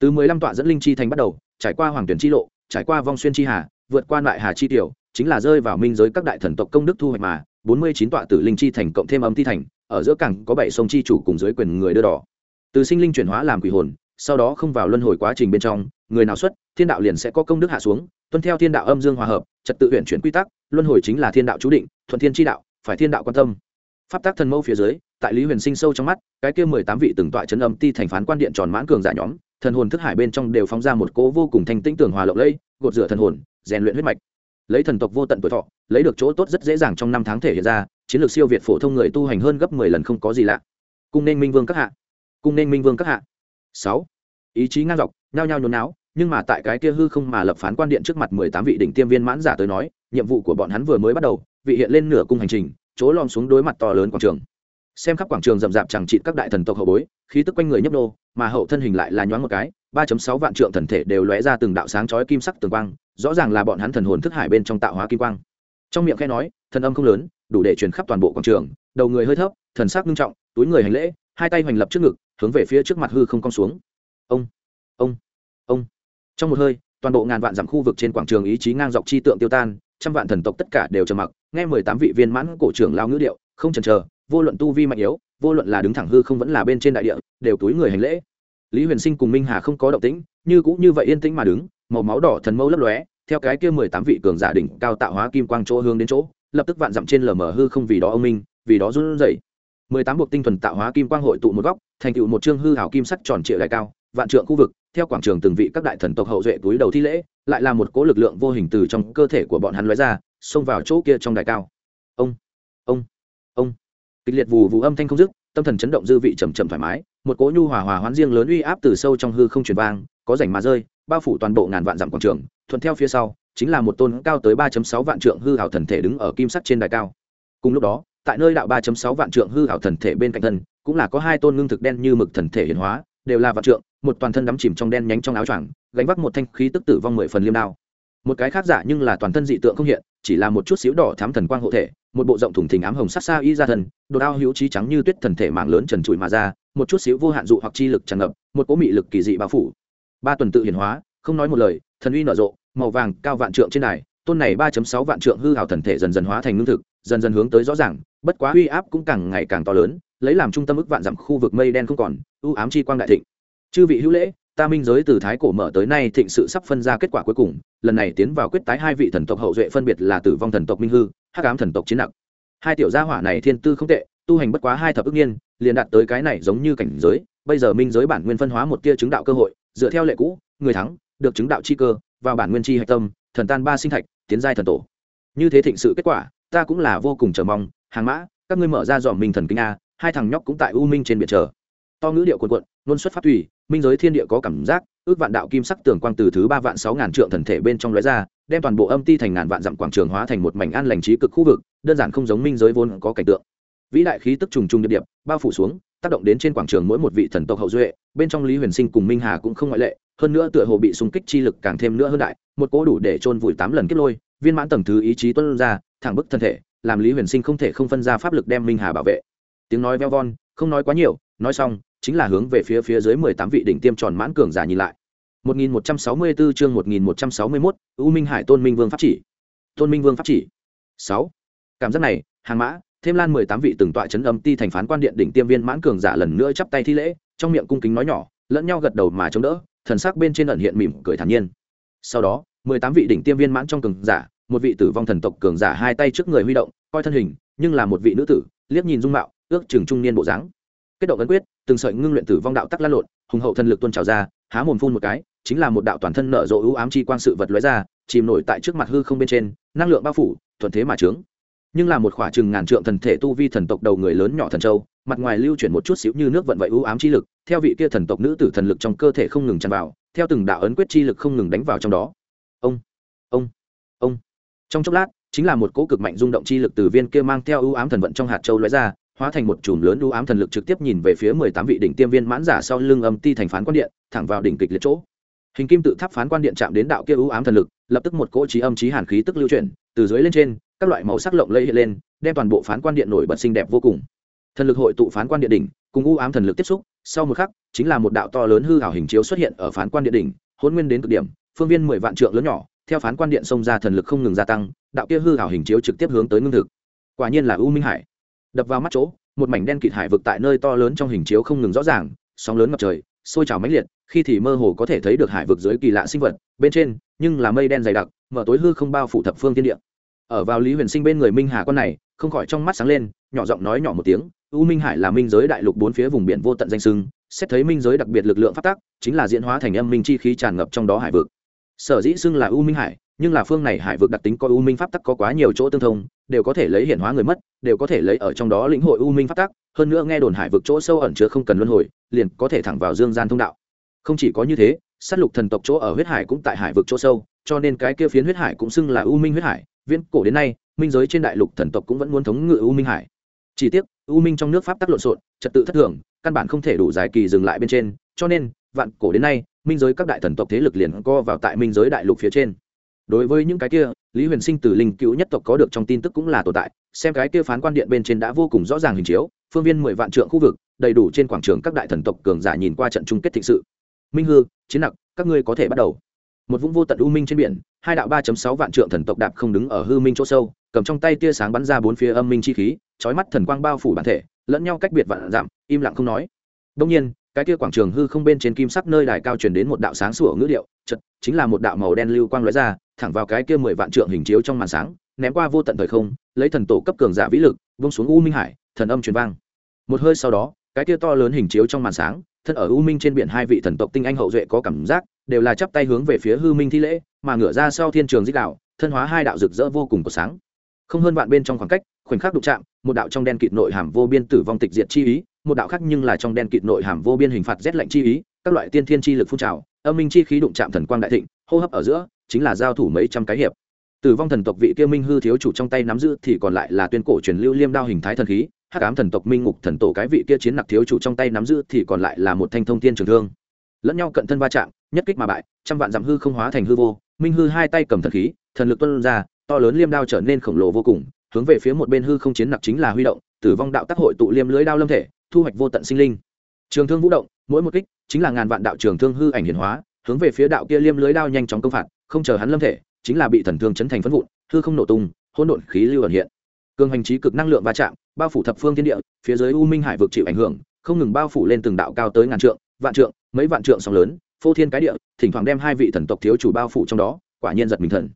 Từ mười lăm tọa dẫn linh chi thành bắt đầu, trải qua hoàng tuyển chi lộ, trải qua vong xuyên chi hà, vượt qua đại hà chi tiểu, chính là rơi vào minh giới các đại thần tộc công đức thu hoạch mà, bốn mươi chín tọa tử linh chi thành cộng thêm âm thi thành, ở giữa cảng có bảy sông chi chủ cùng dưới quyền người đưa đỏ. Từ sinh linh chuyển hóa làm quỷ hồn, sau đó không vào luân hồi quá trình bên trong, người nào xuất, thiên đạo liền sẽ có công đức hạ xuống, tuân theo thiên đạo âm dương hòa hợp, trật tự huyện chuyển quy tắc, luân hồi chính là thiên đạo chú định thuận thiên tri đạo, phải thiên đạo quan tâm. Pháp tác thần mâu phía dưới, tại lý huyền sinh sâu trong mắt, cái kia mười tám vị từng tọa chấn âm ti thành phán quan điện tròn mãn cường giả nhóm, thần hồn thức hải bên trong đều phóng ra một cỗ vô cùng thanh tĩnh tường hòa lộng lẫy, gột rửa thần hồn, rèn luyện huyết mạch. Lấy thần tộc vô tận tuổi thọ, lấy được chỗ tốt rất dễ dàng trong năm tháng thể hiện ra, chiến lược siêu việt phổ thông người tu hành hơn gấp mười lần không có gì lạ. Cung nên minh vương các hạ. Cung nên minh vương các hạ. Sáu. Ý chí ngang dọc, nhao nhao nhốn náo nhưng mà tại cái kia hư không mà lập phán quan điện trước mặt mười tám vị đỉnh tiêm viên mãn giả tới nói, nhiệm vụ của bọn hắn vừa mới bắt đầu vị hiện lên nửa cung hành trình, chỗ lom xuống đối mặt to lớn quảng trường. Xem khắp quảng trường rậm rạp chẳng trị các đại thần tộc hậu bối, khí tức quanh người nhấp nô, mà hậu thân hình lại là nhoáng một cái, ba sáu vạn trượng thần thể đều lóe ra từng đạo sáng chói kim sắc tường quang, rõ ràng là bọn hắn thần hồn thức hải bên trong tạo hóa kim quang. Trong miệng khẽ nói, thần âm không lớn, đủ để truyền khắp toàn bộ quảng trường, đầu người hơi thấp, thần sắc nghiêm trọng, túi người hành lễ, hai tay hoành lập trước ngực, hướng về phía trước mặt hư không cong xuống. Ông ông ông. Trong một hơi, toàn bộ ngàn vạn dặm khu vực trên quảng trường ý chí ngang dọc chi tượng tiêu tan trăm vạn thần tộc tất cả đều trầm mặc, nghe mười tám vị viên mãn cổ trưởng lao ngữ điệu, không chần chờ, vô luận tu vi mạnh yếu, vô luận là đứng thẳng hư không vẫn là bên trên đại địa, đều túi người hành lễ. Lý huyền sinh cùng minh hà không có động tĩnh, như cũng như vậy yên tĩnh mà đứng, màu máu đỏ thần mâu lấp lóe, theo cái kia mười tám vị cường giả đỉnh cao tạo hóa kim quang chỗ hướng đến chỗ, lập tức vạn dặm trên lờ mờ hư không vì đó ông minh, vì đó run rẩy. Mười tám buộc tinh thuần tạo hóa kim quang hội tụ một góc, thành tựu một chương hư hảo kim sắc tròn trịa đại cao, vạn trượng khu vực theo quảng trường từng vị các đại thần tộc hậu duệ túi đầu thi lễ, lại là một cố lực lượng vô hình từ trong cơ thể của bọn hắn lóe ra, xông vào chỗ kia trong đại cao. Ông ông ông. Kịch liệt vù vù âm thanh không dứt, tâm thần chấn động dư vị trầm trầm thoải mái, một cỗ nhu hòa hòa hoán riêng lớn uy áp từ sâu trong hư không truyền vang, có rảnh mà rơi, bao phủ toàn bộ ngàn vạn dặm quảng trường, thuận theo phía sau, chính là một tôn cao tới ba sáu vạn trượng hư hảo thần thể đứng ở kim sắt trên đài cao. Cùng lúc đó, tại nơi đạo ba sáu vạn trượng hư hảo thần thể bên cạnh thân, cũng là có hai tôn ngưng thực đen như mực thần thể hiển hóa, đều là vạn trượng một toàn thân đắm chìm trong đen nhánh trong áo choàng, gánh vác một thanh khí tức tử vong mười phần liêm đao. Một cái khác giả nhưng là toàn thân dị tượng không hiện, chỉ là một chút xíu đỏ thám thần quang hộ thể, một bộ rộng thủng thình ám hồng sắc xa y ra thần đồ đao hữu trí trắng như tuyết thần thể mạng lớn trần trụi mà ra, một chút xíu vô hạn dụ hoặc chi lực tràn ngập, một cỗ mị lực kỳ dị bao phủ. Ba tuần tự hiển hóa, không nói một lời, thần uy nở rộ, màu vàng cao vạn trượng trên này tôn này ba sáu vạn trượng hư hào thần thể dần dần hóa thành ngưng thực, dần dần hướng tới rõ ràng, bất quá uy áp cũng càng ngày càng to lớn, lấy làm trung tâm ức vạn dặm khu vực mây đen không còn, ưu ám chi quang đại thịnh chư vị hữu lễ ta minh giới từ thái cổ mở tới nay thịnh sự sắp phân ra kết quả cuối cùng lần này tiến vào quyết tái hai vị thần tộc hậu duệ phân biệt là tử vong thần tộc minh hư hắc ám thần tộc chiến nặng hai tiểu gia hỏa này thiên tư không tệ tu hành bất quá hai thập ức niên, liền đạt tới cái này giống như cảnh giới bây giờ minh giới bản nguyên phân hóa một tia chứng đạo cơ hội dựa theo lệ cũ người thắng được chứng đạo chi cơ vào bản nguyên chi hạch tâm thần tan ba sinh thạch tiến giai thần tổ. Như thế thịnh sự kết quả ta cũng là vô cùng chờ mong hàng mã các ngươi mở ra dòm minh thần kinh a hai thằng nhóc cũng tại u minh trên biệt chờ to ngữ điệu cuồn cuộn luân xuất phát tùy, minh giới thiên địa có cảm giác, ước vạn đạo kim sắc tường quang từ thứ ba vạn sáu ngàn trượng thần thể bên trong lóe ra, đem toàn bộ âm ti thành ngàn vạn dặm quảng trường hóa thành một mảnh an lành trí cực khu vực, đơn giản không giống minh giới vốn có cảnh tượng. Vĩ đại khí tức trùng trùng điệp điệp, bao phủ xuống, tác động đến trên quảng trường mỗi một vị thần tộc hậu duệ, bên trong lý huyền sinh cùng minh hà cũng không ngoại lệ, hơn nữa tựa hồ bị xung kích chi lực càng thêm nữa hơn đại, một cố đủ để chôn vùi tám lần kết lôi, viên mãn tầng thứ ý chí tuân ra, thẳng bức thân thể, làm lý huyền sinh không thể không phân ra pháp lực đem minh hà bảo vệ. Tiếng nói veo von, không nói quá nhiều, nói xong chính là hướng về phía phía dưới mười tám vị đỉnh tiêm tròn mãn cường giả nhìn lại 1164 chương 1161, U Minh Hải Tôn Minh Vương pháp chỉ. Tôn Minh Vương pháp chỉ. 6. Cảm giác này, hàng mã, thêm lan 18 vị từng tọa chấn âm ti thành phán quan điện đỉnh tiêm viên mãn cường giả lần nữa chắp tay thi lễ, trong miệng cung kính nói nhỏ, lẫn nhau gật đầu mà chống đỡ, thần sắc bên trên ẩn hiện mỉm cười thản nhiên. Sau đó, 18 vị đỉnh tiêm viên mãn trong cường giả, một vị tử vong thần tộc cường giả hai tay trước người huy động, coi thân hình, nhưng là một vị nữ tử, liếc nhìn dung mạo, ước chừng trung niên bộ dáng. Kết động ấn quyết, từng sợi ngưng luyện tử vong đạo tắc lan lộn, hùng hậu thần lực tuôn trào ra, há mồm phun một cái, chính là một đạo toàn thân nở rộ ưu ám chi quang sự vật lóe ra chìm nổi tại trước mặt hư không bên trên năng lượng bao phủ thuận thế mà trướng. Nhưng là một khỏa chừng ngàn trượng thần thể tu vi thần tộc đầu người lớn nhỏ thần châu mặt ngoài lưu chuyển một chút xíu như nước vận vậy ưu ám chi lực theo vị kia thần tộc nữ tử thần lực trong cơ thể không ngừng tràn vào theo từng đạo ấn quyết chi lực không ngừng đánh vào trong đó. Ông ông ông. Trong chốc lát chính là một cỗ cực mạnh rung động chi lực từ viên kia mang theo ưu ám thần vận trong hạt châu lóe ra hóa thành một chùm lớn đu ám thần lực trực tiếp nhìn về phía mười tám vị đỉnh tiêm viên mãn giả sau lưng âm ti thành phán quan điện, thẳng vào đỉnh kịch liệt chỗ. Hình kim tự tháp phán quan điện chạm đến đạo kia ưu ám thần lực, lập tức một cỗ trí âm trí hàn khí tức lưu chuyển, từ dưới lên trên, các loại màu sắc lộng lẫy hiện lên, đem toàn bộ phán quan điện nổi bật xinh đẹp vô cùng. Thần lực hội tụ phán quan điện đỉnh, cùng ưu ám thần lực tiếp xúc, sau một khắc, chính là một đạo to lớn hư hảo hình chiếu xuất hiện ở phán quan điện đỉnh, hôn nguyên đến cực điểm, phương viên mười vạn trượng lớn nhỏ, theo phán quan điện xông ra thần lực không ngừng gia tăng, đạo kia hư hảo hình chiếu trực tiếp hướng tới ngưng thực. Quả nhiên là u minh hải đập vào mắt chỗ, một mảnh đen kịt hải vực tại nơi to lớn trong hình chiếu không ngừng rõ ràng, sóng lớn ngập trời, sôi trào mãnh liệt, khi thì mơ hồ có thể thấy được hải vực dưới kỳ lạ sinh vật, bên trên, nhưng là mây đen dày đặc, mở tối hư không bao phủ thập phương thiên địa. Ở vào lý huyền sinh bên người minh hà con này, không khỏi trong mắt sáng lên, nhỏ giọng nói nhỏ một tiếng, u minh hải là minh giới đại lục bốn phía vùng biển vô tận danh sưng xét thấy minh giới đặc biệt lực lượng phát tác, chính là diễn hóa thành âm minh chi khí tràn ngập trong đó hải vực. Sở dĩ xưng là u minh hải, nhưng là phương này hải vực đặc tính có u minh pháp tắc có quá nhiều chỗ tương thông đều có thể lấy hiển hóa người mất, đều có thể lấy ở trong đó lĩnh hội u minh pháp tắc, hơn nữa nghe đồn hải vực chỗ sâu ẩn chứa không cần luân hồi, liền có thể thẳng vào dương gian thông đạo. Không chỉ có như thế s á t lục thần tộc chỗ ở huyết hải cũng tại hải vực chỗ sâu, cho nên cái kia phiến huyết hải cũng xưng là u minh huyết hải, viễn cổ đến nay, minh giới trên đại lục thần tộc cũng vẫn muốn thống ngự u minh hải. Chỉ tiếc, u minh trong nước pháp tắc lộn xộn, trật tự thất thường, căn bản không thể đủ dài kỳ dừng lại bên trên, cho nên, vạn cổ đến nay, minh giới các đại thần tộc thế lực liền co vào tại minh giới đại lục phía trên đối với những cái kia, lý huyền sinh từ linh cứu nhất tộc có được trong tin tức cũng là tồn tại, xem cái kia phán quan điện bên trên đã vô cùng rõ ràng hình chiếu, phương viên mười vạn trượng khu vực, đầy đủ trên quảng trường các đại thần tộc cường giả nhìn qua trận chung kết thịnh sự. Minh hư, chiến nặc, các ngươi có thể bắt đầu. Một vũng vô tận u minh trên biển, hai đạo ba sáu vạn trượng thần tộc đạp không đứng ở hư minh chỗ sâu, cầm trong tay tia sáng bắn ra bốn phía âm minh chi khí trói mắt thần quang bao phủ bản thể, lẫn nhau cách biệt vạn giảm im lặng không nói. Đông nhiên, cái kia quảng trường hư không bên trên kim sắc nơi đài cao truyền đến một đạo sáng sủa ngữ điệu chật chính là một đạo màu đen lưu quang lóe ra thẳng vào cái kia mười vạn trượng hình chiếu trong màn sáng, ném qua vô tận thời không, lấy thần tổ cấp cường giả vĩ lực, vung xuống u minh hải, thần âm truyền vang. Một hơi sau đó, cái kia to lớn hình chiếu trong màn sáng, thân ở u minh trên biển hai vị thần tộc tinh anh hậu duệ có cảm giác, đều là chắp tay hướng về phía hư minh thi lễ, mà ngửa ra sau thiên trường dích đạo, thân hóa hai đạo rực rỡ vô cùng của sáng. Không hơn vạn bên trong khoảng cách, khoảnh khắc đụng chạm, một đạo trong đen kịt nội hàm vô biên tử vong tịch diệt chi ý, một đạo khác nhưng là trong đen kịt nội hàm vô biên hình phạt rét lạnh chi ý, các loại tiên thiên chi lực phun trào âm minh chi khí đụng chạm thần quang đại thịnh, hô hấp ở giữa, chính là giao thủ mấy trăm cái hiệp. Tử vong thần tộc vị kia minh hư thiếu chủ trong tay nắm giữ thì còn lại là tuyên cổ truyền lưu liêm đao hình thái thần khí, hắc ám thần tộc minh ngục thần tổ cái vị kia chiến nặc thiếu chủ trong tay nắm giữ thì còn lại là một thanh thông thiên trường thương. Lẫn nhau cận thân va chạm, nhất kích mà bại, trăm vạn dặm hư không hóa thành hư vô, minh hư hai tay cầm thần khí, thần lực tuân ra, to lớn liêm đao trở nên khổng lồ vô cùng, hướng về phía một bên hư không chiến nặc chính là huy động, tử vong đạo tác hội tụ liêm lưới đao lâm thể, thu hoạch vô tận sinh linh. Trường thương vũ động, mỗi một kích chính là ngàn vạn đạo trường thương hư ảnh hiển hóa, hướng về phía đạo kia liêm lưới đao nhanh chóng công phạt, không chờ hắn lâm thể, chính là bị thần thương chấn thành phân vụn, hư không nổ tung, hỗn độn khí lưu ẩn hiện. Cường hành trí cực năng lượng va chạm, bao phủ thập phương thiên địa, phía dưới u minh hải vực chịu ảnh hưởng, không ngừng bao phủ lên từng đạo cao tới ngàn trượng, vạn trượng, mấy vạn trượng sóng lớn, phô thiên cái địa, thỉnh thoảng đem hai vị thần tộc thiếu chủ bao phủ trong đó, quả nhiên giật mình thần.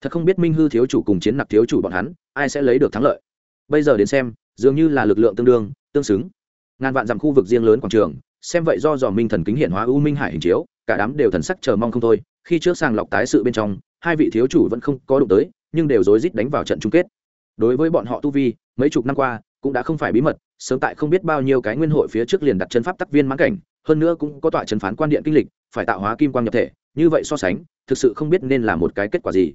Thật không biết minh hư thiếu chủ cùng chiến nặc thiếu chủ bọn hắn, ai sẽ lấy được thắng lợi. Bây giờ đến xem, dường như là lực lượng tương đương, tương xứng. Ngàn vạn dặm khu vực riêng lớn quảng trường xem vậy do dò minh thần kính hiển hóa u minh hải hình chiếu, cả đám đều thần sắc chờ mong không thôi. Khi trước sàng lọc tái sự bên trong, hai vị thiếu chủ vẫn không có đụng tới, nhưng đều rối rít đánh vào trận chung kết. Đối với bọn họ tu vi, mấy chục năm qua, cũng đã không phải bí mật, sớm tại không biết bao nhiêu cái nguyên hội phía trước liền đặt chân pháp tắc viên mãn cảnh, hơn nữa cũng có tọa chân phán quan điện kinh lịch, phải tạo hóa kim quang nhập thể, như vậy so sánh, thực sự không biết nên là một cái kết quả gì.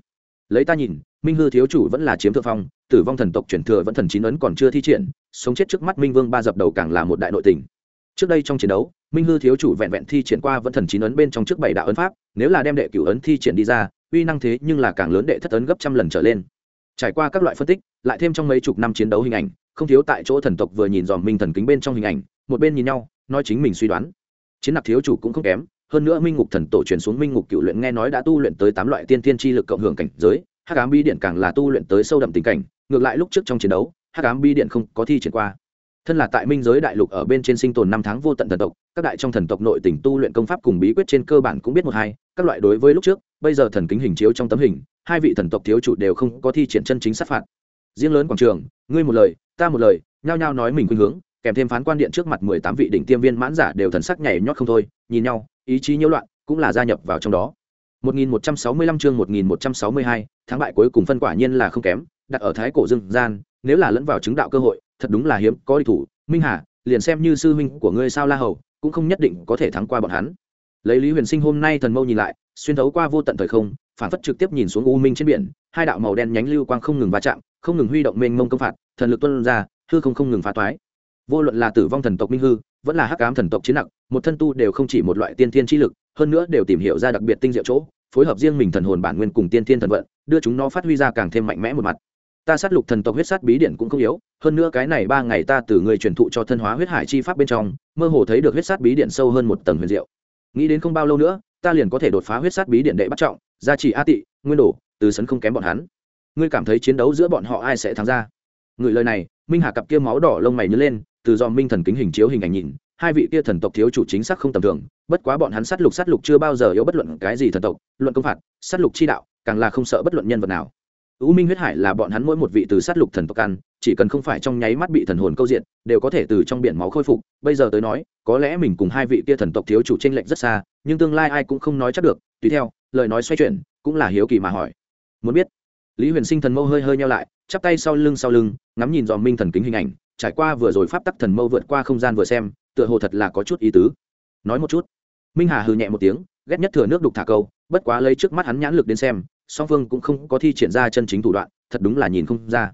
Lấy ta nhìn, minh hư thiếu chủ vẫn là chiếm thượng phong, tử vong thần tộc chuyển thừa vẫn thần chín ấn còn chưa thi triển, sống chết trước mắt minh vương ba dập đầu càng là một đại nội tình trước đây trong chiến đấu, minh hư thiếu chủ vẹn vẹn thi triển qua vẫn thần chín ấn bên trong trước bảy đạo ấn pháp, nếu là đem đệ cửu ấn thi triển đi ra, uy năng thế nhưng là càng lớn đệ thất ấn gấp trăm lần trở lên. Trải qua các loại phân tích, lại thêm trong mấy chục năm chiến đấu hình ảnh, không thiếu tại chỗ thần tộc vừa nhìn dòm minh thần kính bên trong hình ảnh, một bên nhìn nhau, nói chính mình suy đoán. Chiến nạp thiếu chủ cũng không kém, hơn nữa minh ngục thần tổ truyền xuống minh ngục cựu luyện nghe nói đã tu luyện tới tám loại tiên tiên chi lực cộng hưởng cảnh giới, hắc ám bi điện càng là tu luyện tới sâu đậm tình cảnh, ngược lại lúc trước trong chiến đấu, hắc ám bi điện không có thi triển qua thân là tại minh giới đại lục ở bên trên sinh tồn năm tháng vô tận thần tộc các đại trong thần tộc nội tỉnh tu luyện công pháp cùng bí quyết trên cơ bản cũng biết một hai các loại đối với lúc trước bây giờ thần kính hình chiếu trong tấm hình hai vị thần tộc thiếu chủ đều không có thi triển chân chính sát phạt. Riêng lớn quảng trường ngươi một lời ta một lời nhao nhao nói mình khuynh hướng kèm thêm phán quan điện trước mặt mười tám vị đỉnh tiêm viên mãn giả đều thần sắc nhảy nhót không thôi nhìn nhau ý chí nhiễu loạn cũng là gia nhập vào trong đó. 1165 chương 1162, tháng bại cuối cùng phân quả nhiên là không kém, đặt ở thái cổ dương gian, nếu là lẫn vào chứng đạo cơ hội, thật đúng là hiếm có địch thủ, Minh Hà, liền xem như sư huynh của ngươi sao La Hầu, cũng không nhất định có thể thắng qua bọn hắn. Lấy Lý Huyền Sinh hôm nay thần mâu nhìn lại, xuyên thấu qua vô tận thời không, phản phất trực tiếp nhìn xuống u minh trên biển, hai đạo màu đen nhánh lưu quang không ngừng va chạm, không ngừng huy động mênh mông công phạt, thần lực tuôn ra, hư không không ngừng phá toái. Vô luận là tử vong thần tộc Minh Hư, vẫn là hắc ám thần tộc chiến nặng, một thân tu đều không chỉ một loại tiên thiên chi lực, hơn nữa đều tìm hiểu ra đặc biệt tinh diệu chỗ phối hợp riêng mình thần hồn bản nguyên cùng tiên thiên thần vận đưa chúng nó phát huy ra càng thêm mạnh mẽ một mặt ta sát lục thần tộc huyết sát bí điện cũng không yếu, hơn nữa cái này ba ngày ta từ người truyền thụ cho thân hóa huyết hải chi pháp bên trong, mơ hồ thấy được huyết sát bí điện sâu hơn một tầng huyền diệu. Nghĩ đến không bao lâu nữa, ta liền có thể đột phá huyết sát bí điện đệ bắt trọng, gia trì a tị, nguyên đồ, từ sấn không kém bọn hắn. Ngươi cảm thấy chiến đấu giữa bọn họ ai sẽ thắng ra? Người lời này, minh hà cặp kia máu đỏ lông mày nhớ lên, từ do minh thần kính hình chiếu hình ảnh nhìn, hai vị kia thần tộc thiếu chủ chính xác không tầm thường, bất quá bọn hắn sát lục sát lục chưa bao giờ yếu bất luận cái gì thần tộc, luận công phạt, sát lục chi đạo, càng là không sợ bất luận nhân vật nào u minh huyết hải là bọn hắn mỗi một vị từ sát lục thần tộc ăn, chỉ cần không phải trong nháy mắt bị thần hồn câu diện, đều có thể từ trong biển máu khôi phục. Bây giờ tới nói, có lẽ mình cùng hai vị kia thần tộc thiếu chủ tranh lệch rất xa, nhưng tương lai ai cũng không nói chắc được. Tùy theo, lời nói xoay chuyển, cũng là hiếu kỳ mà hỏi. Muốn biết? Lý huyền sinh thần mâu hơi hơi nhau lại, chắp tay sau lưng sau lưng, ngắm nhìn dòm minh thần kính hình ảnh, trải qua vừa rồi pháp tắc thần mâu vượt qua không gian vừa xem, tựa hồ thật là có chút ý tứ. Nói một chút. Minh hà hừ nhẹ một tiếng, ghét nhất thừa nước đục thả câu, bất quá lấy trước mắt hắn nhãn lực đến xem song phương cũng không có thi triển ra chân chính thủ đoạn, thật đúng là nhìn không ra.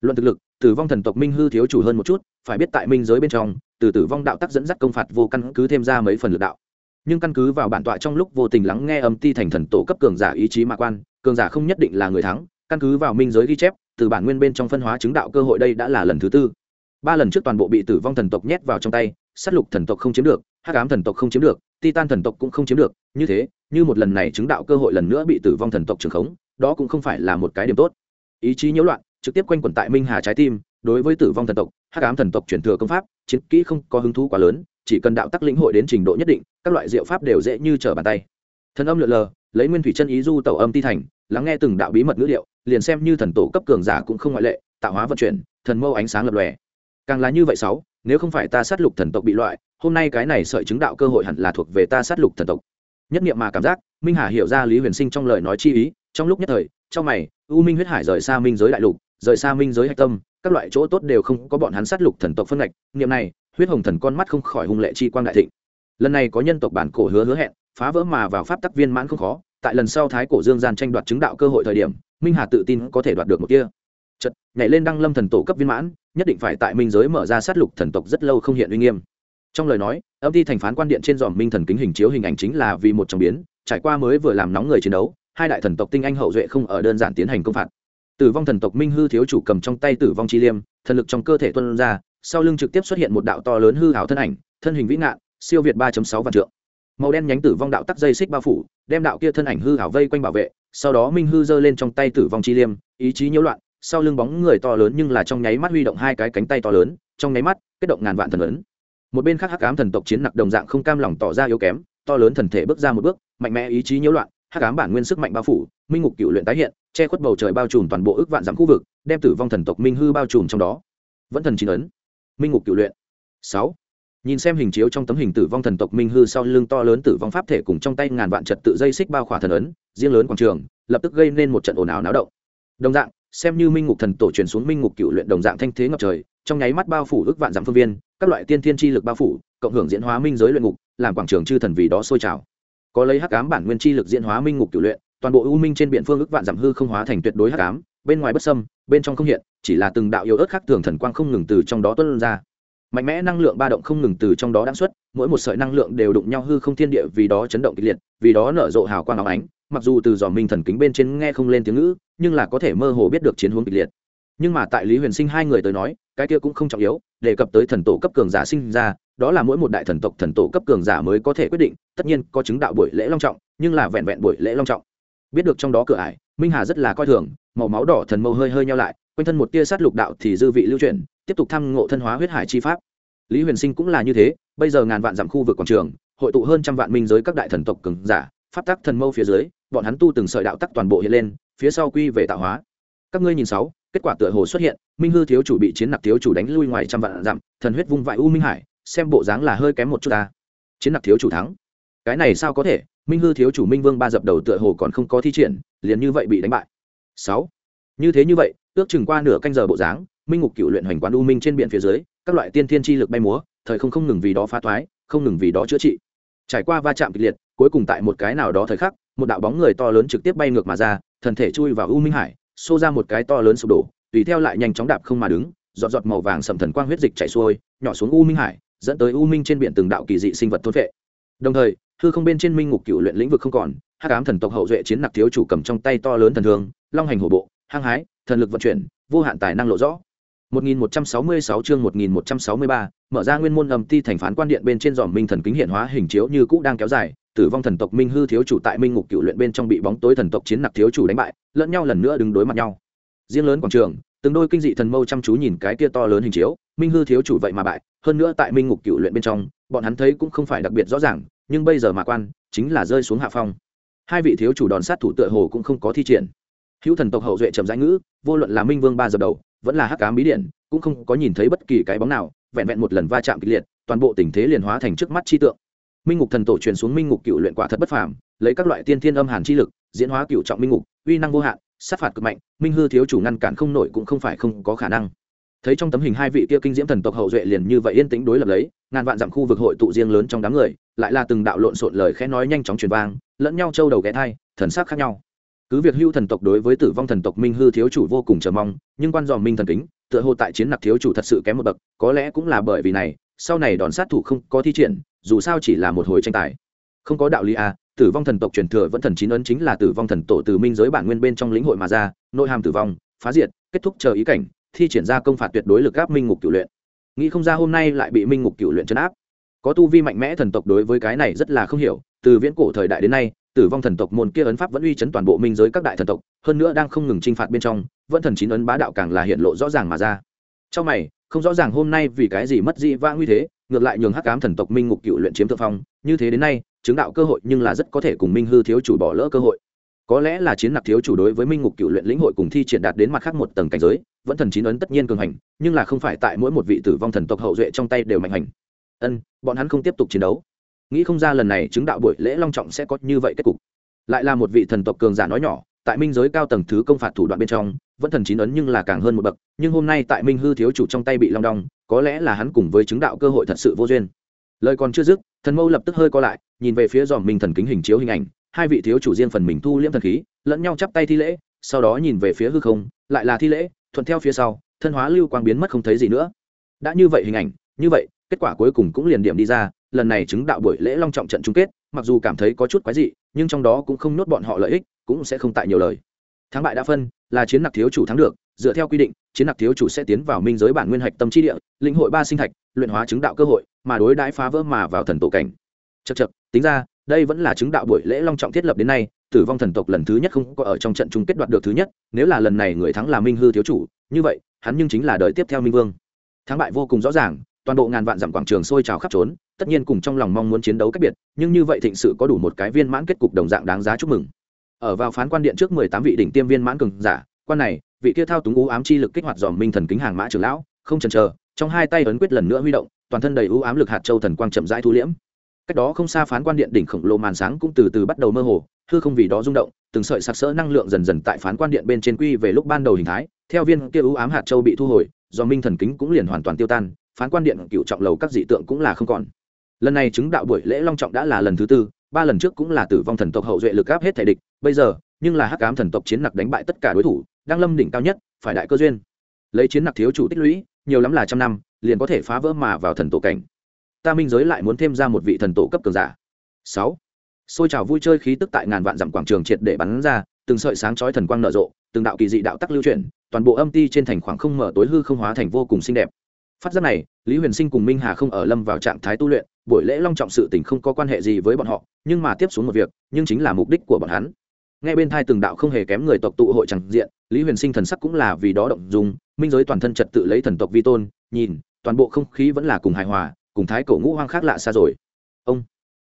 Luận thực lực, tử vong thần tộc minh hư thiếu chủ hơn một chút, phải biết tại minh giới bên trong, từ tử vong đạo tắc dẫn dắt công phạt vô căn cứ thêm ra mấy phần lực đạo. Nhưng căn cứ vào bản tọa trong lúc vô tình lắng nghe âm ti thành thần tổ cấp cường giả ý chí mạ quan, cường giả không nhất định là người thắng, căn cứ vào minh giới ghi chép, từ bản nguyên bên trong phân hóa chứng đạo cơ hội đây đã là lần thứ tư. Ba lần trước toàn bộ bị tử vong thần tộc nhét vào trong tay s á t lục thần tộc không chiếm được hắc ám thần tộc không chiếm được, titan thần tộc cũng không chiếm được, như thế, như một lần này chứng đạo cơ hội lần nữa bị tử vong thần tộc trường khống, đó cũng không phải là một cái điểm tốt. Ý chí nhiễu loạn, trực tiếp quanh quẩn tại minh hà trái tim, đối với tử vong thần tộc, hắc ám thần tộc chuyển thừa công pháp, chiến kỹ không có hứng thú quá lớn, chỉ cần đạo tắc lĩnh hội đến trình độ nhất định, các loại diệu pháp đều dễ như trở bàn tay. Thần âm lượn lờ, lấy nguyên thủy chân ý du tẩu âm ti thành, lắng nghe từng đạo bí mật ngữ liệu, liền xem như thần tổ cấp cường giả cũng không ngoại lệ, tạo hóa vận chuyển, thần mâu ánh sáng lập lòe. Càng là như vậy sáu nếu không phải ta sát lục thần tộc bị loại, hôm nay cái này sợi chứng đạo cơ hội hẳn là thuộc về ta sát lục thần tộc. Nhất niệm mà cảm giác, minh hà hiểu ra lý huyền sinh trong lời nói chi ý, trong lúc nhất thời, trong mày, u minh huyết hải rời xa minh giới đại lục, rời xa minh giới hạch tâm, các loại chỗ tốt đều không có bọn hắn sát lục thần tộc phân ngạch, niệm này, huyết hồng thần con mắt không khỏi hung lệ chi quang đại thịnh. Lần này có nhân tộc bản cổ hứa hứa hẹn, phá vỡ mà vào pháp tắc viên mãn không khó, tại lần sau thái cổ dương gian tranh đoạt chứng đạo cơ hội thời điểm, minh hà tự tin có thể đoạt được một kia chật nhảy lên đăng lâm thần tổ cấp viên mãn nhất định phải tại minh giới mở ra sát lục thần tộc rất lâu không hiện uy nghiêm. Trong lời nói, âm ty thành phán quan điện trên dòm minh thần kính hình chiếu hình ảnh chính là vì một trong biến, trải qua mới vừa làm nóng người chiến đấu, hai đại thần tộc tinh anh hậu duệ không ở đơn giản tiến hành công phạt. Tử vong thần tộc minh hư thiếu chủ cầm trong tay tử vong chi liêm, thần lực trong cơ thể tuân ra, sau lưng trực tiếp xuất hiện một đạo to lớn hư hảo thân ảnh, thân hình vĩ ngạn, siêu việt ba sáu vạn trượng. Màu đen nhánh tử vong đạo tắc dây xích bao phủ, đem đạo kia thân ảnh hư hảo vây quanh bảo vệ, sau đó minh hư giơ lên trong tay tử vong chi liêm, ý chí nhiễu loạn sau lưng bóng người to lớn nhưng là trong nháy mắt huy động hai cái cánh tay to lớn, trong nháy mắt, kết động ngàn vạn thần ấn. Một bên khác hắc ám thần tộc chiến nặc đồng dạng không cam lòng tỏ ra yếu kém, to lớn thần thể bước ra một bước, mạnh mẽ ý chí nhiễu loạn, hắc ám bản nguyên sức mạnh bao phủ, minh ngục cựu luyện tái hiện, che khuất bầu trời bao trùm toàn bộ ước vạn dặm khu vực, đem tử vong thần tộc minh hư bao trùm trong đó. Vẫn thần chín ấn, minh ngục cựu luyện. Sáu. Nhìn xem hình chiếu trong tấm hình tử vong thần tộc minh hư sau lưng to lớn tử vong pháp thể cùng trong tay ngàn vạn trật tự dây xích bao khỏa thần ấn, riêng lớn quảng trường, lập tức gây nên một trận ồn ào náo động. Đồng dạng xem như minh ngục thần tổ truyền xuống minh ngục cựu luyện đồng dạng thanh thế ngập trời, trong nháy mắt bao phủ ước vạn dặm phương viên, các loại tiên thiên chi lực bao phủ, cộng hưởng diễn hóa minh giới luyện ngục, làm quảng trường chư thần vì đó sôi trào. Có lấy hắc ám bản nguyên chi lực diễn hóa minh ngục cựu luyện, toàn bộ u minh trên biển phương ước vạn dặm hư không hóa thành tuyệt đối hắc ám, bên ngoài bất sâm bên trong không hiện, chỉ là từng đạo yếu ớt khác thường thần quang không ngừng từ trong đó tuân ra. Mạnh mẽ năng lượng ba động không ngừng từ trong đó đáng xuất, mỗi một sợi năng lượng đều đụng nhau hư không thiên địa vì đó chấn động kịch liệt, vì đó nở rộ hào quang áo ánh mặc dù từ dò minh thần kính bên trên nghe không lên tiếng ngữ, nhưng là có thể mơ hồ biết được chiến hướng kịch liệt. Nhưng mà tại lý huyền sinh hai người tới nói, cái kia cũng không trọng yếu, đề cập tới thần tổ cấp cường giả sinh ra, đó là mỗi một đại thần tộc thần tổ cấp cường giả mới có thể quyết định, tất nhiên có chứng đạo buổi lễ long trọng, nhưng là vẹn vẹn buổi lễ long trọng. Biết được trong đó cửa ải, minh hà rất là coi thường, màu máu đỏ thần mâu hơi hơi nhau lại, quanh thân một tia sát lục đạo thì dư vị lưu truyền tiếp tục thăm ngộ thân hóa huyết hải chi pháp. Lý huyền sinh cũng là như thế, bây giờ ngàn vạn dặm khu vực quảng trường, hội tụ hơn trăm vạn minh giới các đại thần tộc cường giả, pháp tắc thần mâu phía dưới bọn hắn tu từng sợi đạo tắc toàn bộ hiện lên, phía sau quy về tạo hóa. Các ngươi nhìn sáu, kết quả tựa hồ xuất hiện, minh hư thiếu chủ bị chiến nặc thiếu chủ đánh lui ngoài trăm vạn dặm, thần huyết vung vãi u minh hải, xem bộ dáng là hơi kém một chút ta. Chiến nặc thiếu chủ thắng. Cái này sao có thể? Minh hư thiếu chủ minh vương ba dập đầu tựa hồ còn không có thi triển, liền như vậy bị đánh bại. Sáu. Như thế như vậy, ước chừng qua nửa canh giờ bộ dáng, minh ngục cựu luyện hoành quán u minh trên biển phía dưới, các loại tiên thiên chi lực bay múa, thời không không ngừng vì đó phá thoái, không ngừng vì đó chữa trị. Trải qua va chạm kịch liệt, cuối cùng tại một cái nào đó thời khắc một đạo bóng người to lớn trực tiếp bay ngược mà ra thần thể chui vào u minh hải xô ra một cái to lớn sụp đổ tùy theo lại nhanh chóng đạp không mà đứng giọt giọt màu vàng sầm thần quang huyết dịch chảy xuôi nhỏ xuống u minh hải dẫn tới u minh trên biển từng đạo kỳ dị sinh vật thôn vệ đồng thời hư không bên trên minh ngục cựu luyện lĩnh vực không còn hắc ám thần tộc hậu duệ chiến nặc thiếu chủ cầm trong tay to lớn thần thương long hành hổ bộ hăng hái thần lực vận chuyển vô hạn tài năng lộ rõ. 1166 chương 1163, mở ra nguyên môn âm ti thành phán quan điện bên trên giòm minh thần kính hiện hóa hình chiếu như cũ đang kéo dài, tử vong thần tộc minh hư thiếu chủ tại minh ngục cựu luyện bên trong bị bóng tối thần tộc chiến nặc thiếu chủ đánh bại, lẫn nhau lần nữa đứng đối mặt nhau. Riêng lớn quảng trường, từng đôi kinh dị thần mâu chăm chú nhìn cái kia to lớn hình chiếu, minh hư thiếu chủ vậy mà bại, hơn nữa tại minh ngục cựu luyện bên trong, bọn hắn thấy cũng không phải đặc biệt rõ ràng, nhưng bây giờ mà quan, chính là rơi xuống hạ phong. Hai vị thiếu chủ đòn sát thủ tựa hồ cũng không có thi triển. Hữu thần tộc hậu duệ trầm rãi ngữ, vô luận là minh vương ba giờ đầu, vẫn là hắc cá bí điện cũng không có nhìn thấy bất kỳ cái bóng nào vẹn vẹn một lần va chạm kịch liệt toàn bộ tình thế liền hóa thành trước mắt chi tượng minh ngục thần tổ truyền xuống minh ngục cựu luyện quả thật bất phàm, lấy các loại tiên thiên âm hàn chi lực, diễn hóa cựu trọng minh ngục, uy năng vô hạn, sát phạt cực mạnh, minh hư thiếu chủ ngăn cản không nổi cũng không phải không có khả năng. Thấy trong tấm hình hai vị kia kinh diễm thần tộc hậu duệ liền như vậy yên tĩnh đối lập lấy, ngàn vạn dặm khu vực hội tụ riêng lớn trong đám người, lại là từng đạo lộn xộn lời khẽ nói nhanh chóng truyền vang, lẫn nhau châu đầu ghé thai, thần sắc khác nhau. Cứ việc hưu thần tộc đối với tử vong thần tộc minh hư thiếu chủ vô cùng chờ mong, nhưng quan dòm minh thần kính, tựa hồ tại chiến nặc thiếu chủ thật sự kém một bậc, có lẽ cũng là bởi vì này, sau này đòn sát thủ không có thi triển dù sao chỉ là một hồi tranh tài. Không có đạo lý à tử vong thần tộc truyền thừa vẫn thần chín ấn chính là tử vong thần tổ từ minh giới bản nguyên bên trong lĩnh hội mà ra, nội hàm tử vong, phá diệt, kết thúc chờ ý cảnh, thi triển ra công phạt tuyệt đối lực áp minh ngục cựu luyện. Nghĩ không ra hôm nay lại bị minh ngục cựu luyện chấn áp. Có tu vi mạnh mẽ thần tộc đối với cái này rất là không hiểu, từ viễn cổ thời đại đến nay, tử vong thần tộc môn kia ấn pháp vẫn uy chấn toàn bộ minh giới các đại thần tộc, hơn nữa đang không ngừng chinh phạt bên trong, vẫn thần chín ấn bá đạo càng là hiện lộ rõ ràng mà ra. Trong mày không rõ ràng hôm nay vì cái gì mất dị vãng nguy thế, ngược lại nhường hắc cám thần tộc minh ngục cựu luyện chiếm thượng phong, như thế đến nay, chứng đạo cơ hội nhưng là rất có thể cùng minh hư thiếu chủ bỏ lỡ cơ hội. Có lẽ là chiến nặc thiếu chủ đối với minh ngục cựu luyện lĩnh hội cùng thi triển đạt đến mặt khác một tầng cảnh giới, vẫn thần chín ấn tất nhiên cường hành, nhưng là không phải tại mỗi một vị tử vong thần tộc hậu duệ trong tay đều mạnh hành. Ân, bọn hắn không tiếp tục chiến đấu. Nghĩ không ra lần này chứng đạo buổi lễ long trọng sẽ có như vậy kết cục. Lại là một vị thần tộc cường giả nói nhỏ tại minh giới cao tầng thứ công phạt thủ đoạn bên trong, vẫn thần chín ấn nhưng là càng hơn một bậc, nhưng hôm nay tại minh hư thiếu chủ trong tay bị long đong, có lẽ là hắn cùng với chứng đạo cơ hội thật sự vô duyên. Lời còn chưa dứt, thần mâu lập tức hơi co lại, nhìn về phía dòm minh thần kính hình chiếu hình ảnh, hai vị thiếu chủ riêng phần mình thu liễm thần khí, lẫn nhau chắp tay thi lễ, sau đó nhìn về phía hư không, lại là thi lễ, thuận theo phía sau, thân hóa lưu quang biến mất không thấy gì nữa. Đã như vậy hình ảnh, như vậy, kết quả cuối cùng cũng liền điểm đi ra, lần này chứng đạo buổi lễ long trọng trận chung kết, mặc dù cảm thấy có chút quái dị, nhưng trong đó cũng không nốt bọn họ lợi ích cũng sẽ không tại nhiều lời. Thắng bại đã phân, là chiến nặc thiếu chủ thắng được, dựa theo quy định, chiến nặc thiếu chủ sẽ tiến vào minh giới bản nguyên hạch tâm trí địa, lĩnh hội ba sinh thạch, luyện hóa chứng đạo cơ hội, mà đối đãi phá vỡ mà vào thần tổ cảnh. Chật chật tính ra, đây vẫn là chứng đạo buổi lễ long trọng thiết lập đến nay, tử vong thần tộc lần thứ nhất không có ở trong trận chung kết đoạt được thứ nhất, nếu là lần này người thắng là minh hư thiếu chủ, như vậy, hắn nhưng chính là đời tiếp theo minh vương. Thắng bại vô cùng rõ ràng, toàn bộ ngàn vạn dặm quảng trường sôi trào khắp trốn, tất nhiên cùng trong lòng mong muốn chiến đấu cách biệt, nhưng như vậy thịnh sự có đủ một cái viên mãn kết cục đồng dạng đáng giá chúc mừng ở vào phán quan điện trước mười tám vị đỉnh tiêm viên mãn cường giả, quan này, vị kia thao túng u ám chi lực kích hoạt dòm minh thần kính hàng mã trưởng lão, không chần chờ, trong hai tay ấn quyết lần nữa huy động, toàn thân đầy u ám lực hạt châu thần quang chậm rãi thu liễm. Cách đó không xa phán quan điện đỉnh khổng lồ màn sáng cũng từ từ bắt đầu mơ hồ, hư không vì đó rung động, từng sợi sặc sỡ năng lượng dần dần tại phán quan điện bên trên quy về lúc ban đầu hình thái, theo viên kia u ám hạt châu bị thu hồi do minh thần kính cũng liền hoàn toàn tiêu tan, phán quan điện cựu trọng lầu các dị tượng cũng là không còn. Lần này chứng đạo buổi lễ long trọng đã là lần thứ tư ba lần trước cũng là tử vong thần tộc hậu duệ lực áp hết thể địch, bây giờ, nhưng là hắc ám thần tộc chiến nặc đánh bại tất cả đối thủ, đang lâm đỉnh cao nhất, phải đại cơ duyên. Lấy chiến nặc thiếu chủ tích lũy, nhiều lắm là trăm năm, liền có thể phá vỡ mà vào thần tổ cảnh. Ta minh giới lại muốn thêm ra một vị thần tổ cấp cường giả. Sáu. Xôi trào vui chơi khí tức tại ngàn vạn dặm quảng trường triệt để bắn ra, từng sợi sáng chói thần quang nở rộ, từng đạo kỳ dị đạo tắc lưu chuyển, toàn bộ âm ti trên thành khoảng không mở tối hư không hóa thành vô cùng xinh đẹp phát giác này, lý huyền sinh cùng minh hà không ở lâm vào trạng thái tu luyện, buổi lễ long trọng sự tình không có quan hệ gì với bọn họ, nhưng mà tiếp xuống một việc, nhưng chính là mục đích của bọn hắn. Ngay bên thai từng đạo không hề kém người tộc tụ hội chẳng diện, lý huyền sinh thần sắc cũng là vì đó động dùng minh giới toàn thân trật tự lấy thần tộc vi tôn, nhìn, toàn bộ không khí vẫn là cùng hài hòa, cùng thái cổ ngũ hoang khác lạ xa rồi. Ông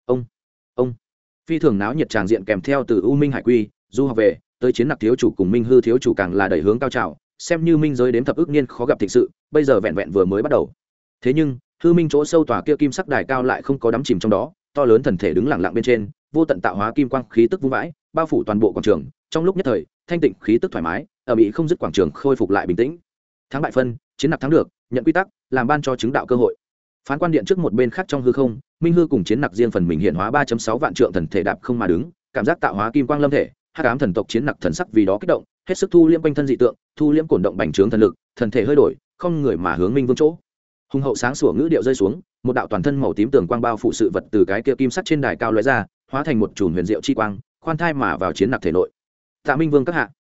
ông ông. Phi thường náo nhiệt tràng diện kèm theo từ u minh hải quy, du học về, tới chiến nặc thiếu chủ cùng minh hư thiếu chủ càng là đẩy hướng cao trào xem như minh giới đến thập ước niên khó gặp thịnh sự, bây giờ vẹn vẹn vừa mới bắt đầu. Thế nhưng, hư minh chỗ sâu tòa kia kim sắc đài cao lại không có đắm chìm trong đó, to lớn thần thể đứng lặng lặng bên trên, vô tận tạo hóa kim quang khí tức vung vãi, bao phủ toàn bộ quảng trường. Trong lúc nhất thời, thanh tịnh khí tức thoải mái, ở bị không dứt quảng trường khôi phục lại bình tĩnh. Thắng bại phân, chiến nặc thắng được, nhận quy tắc, làm ban cho chứng đạo cơ hội. Phán quan điện trước một bên khác trong hư không, minh hư cùng chiến nặc riêng phần mình hiện hóa ba sáu vạn trượng thần thể đạp không mà đứng, cảm giác tạo hóa kim quang lâm thể, hắc ám thần tộc chiến nặc thần sắc vì đó kích động hết sức thu liễm quanh thân dị tượng, thu liễm cổn động bành trướng thần lực, thần thể hơi đổi, không người mà hướng minh vương chỗ. Hùng hậu sáng sủa ngữ điệu rơi xuống, một đạo toàn thân màu tím tường quang bao phủ sự vật từ cái kia kim sắt trên đài cao lóe ra, hóa thành một chùm huyền diệu chi quang, khoan thai mà vào chiến nặc thể nội. Tạ minh vương các hạ,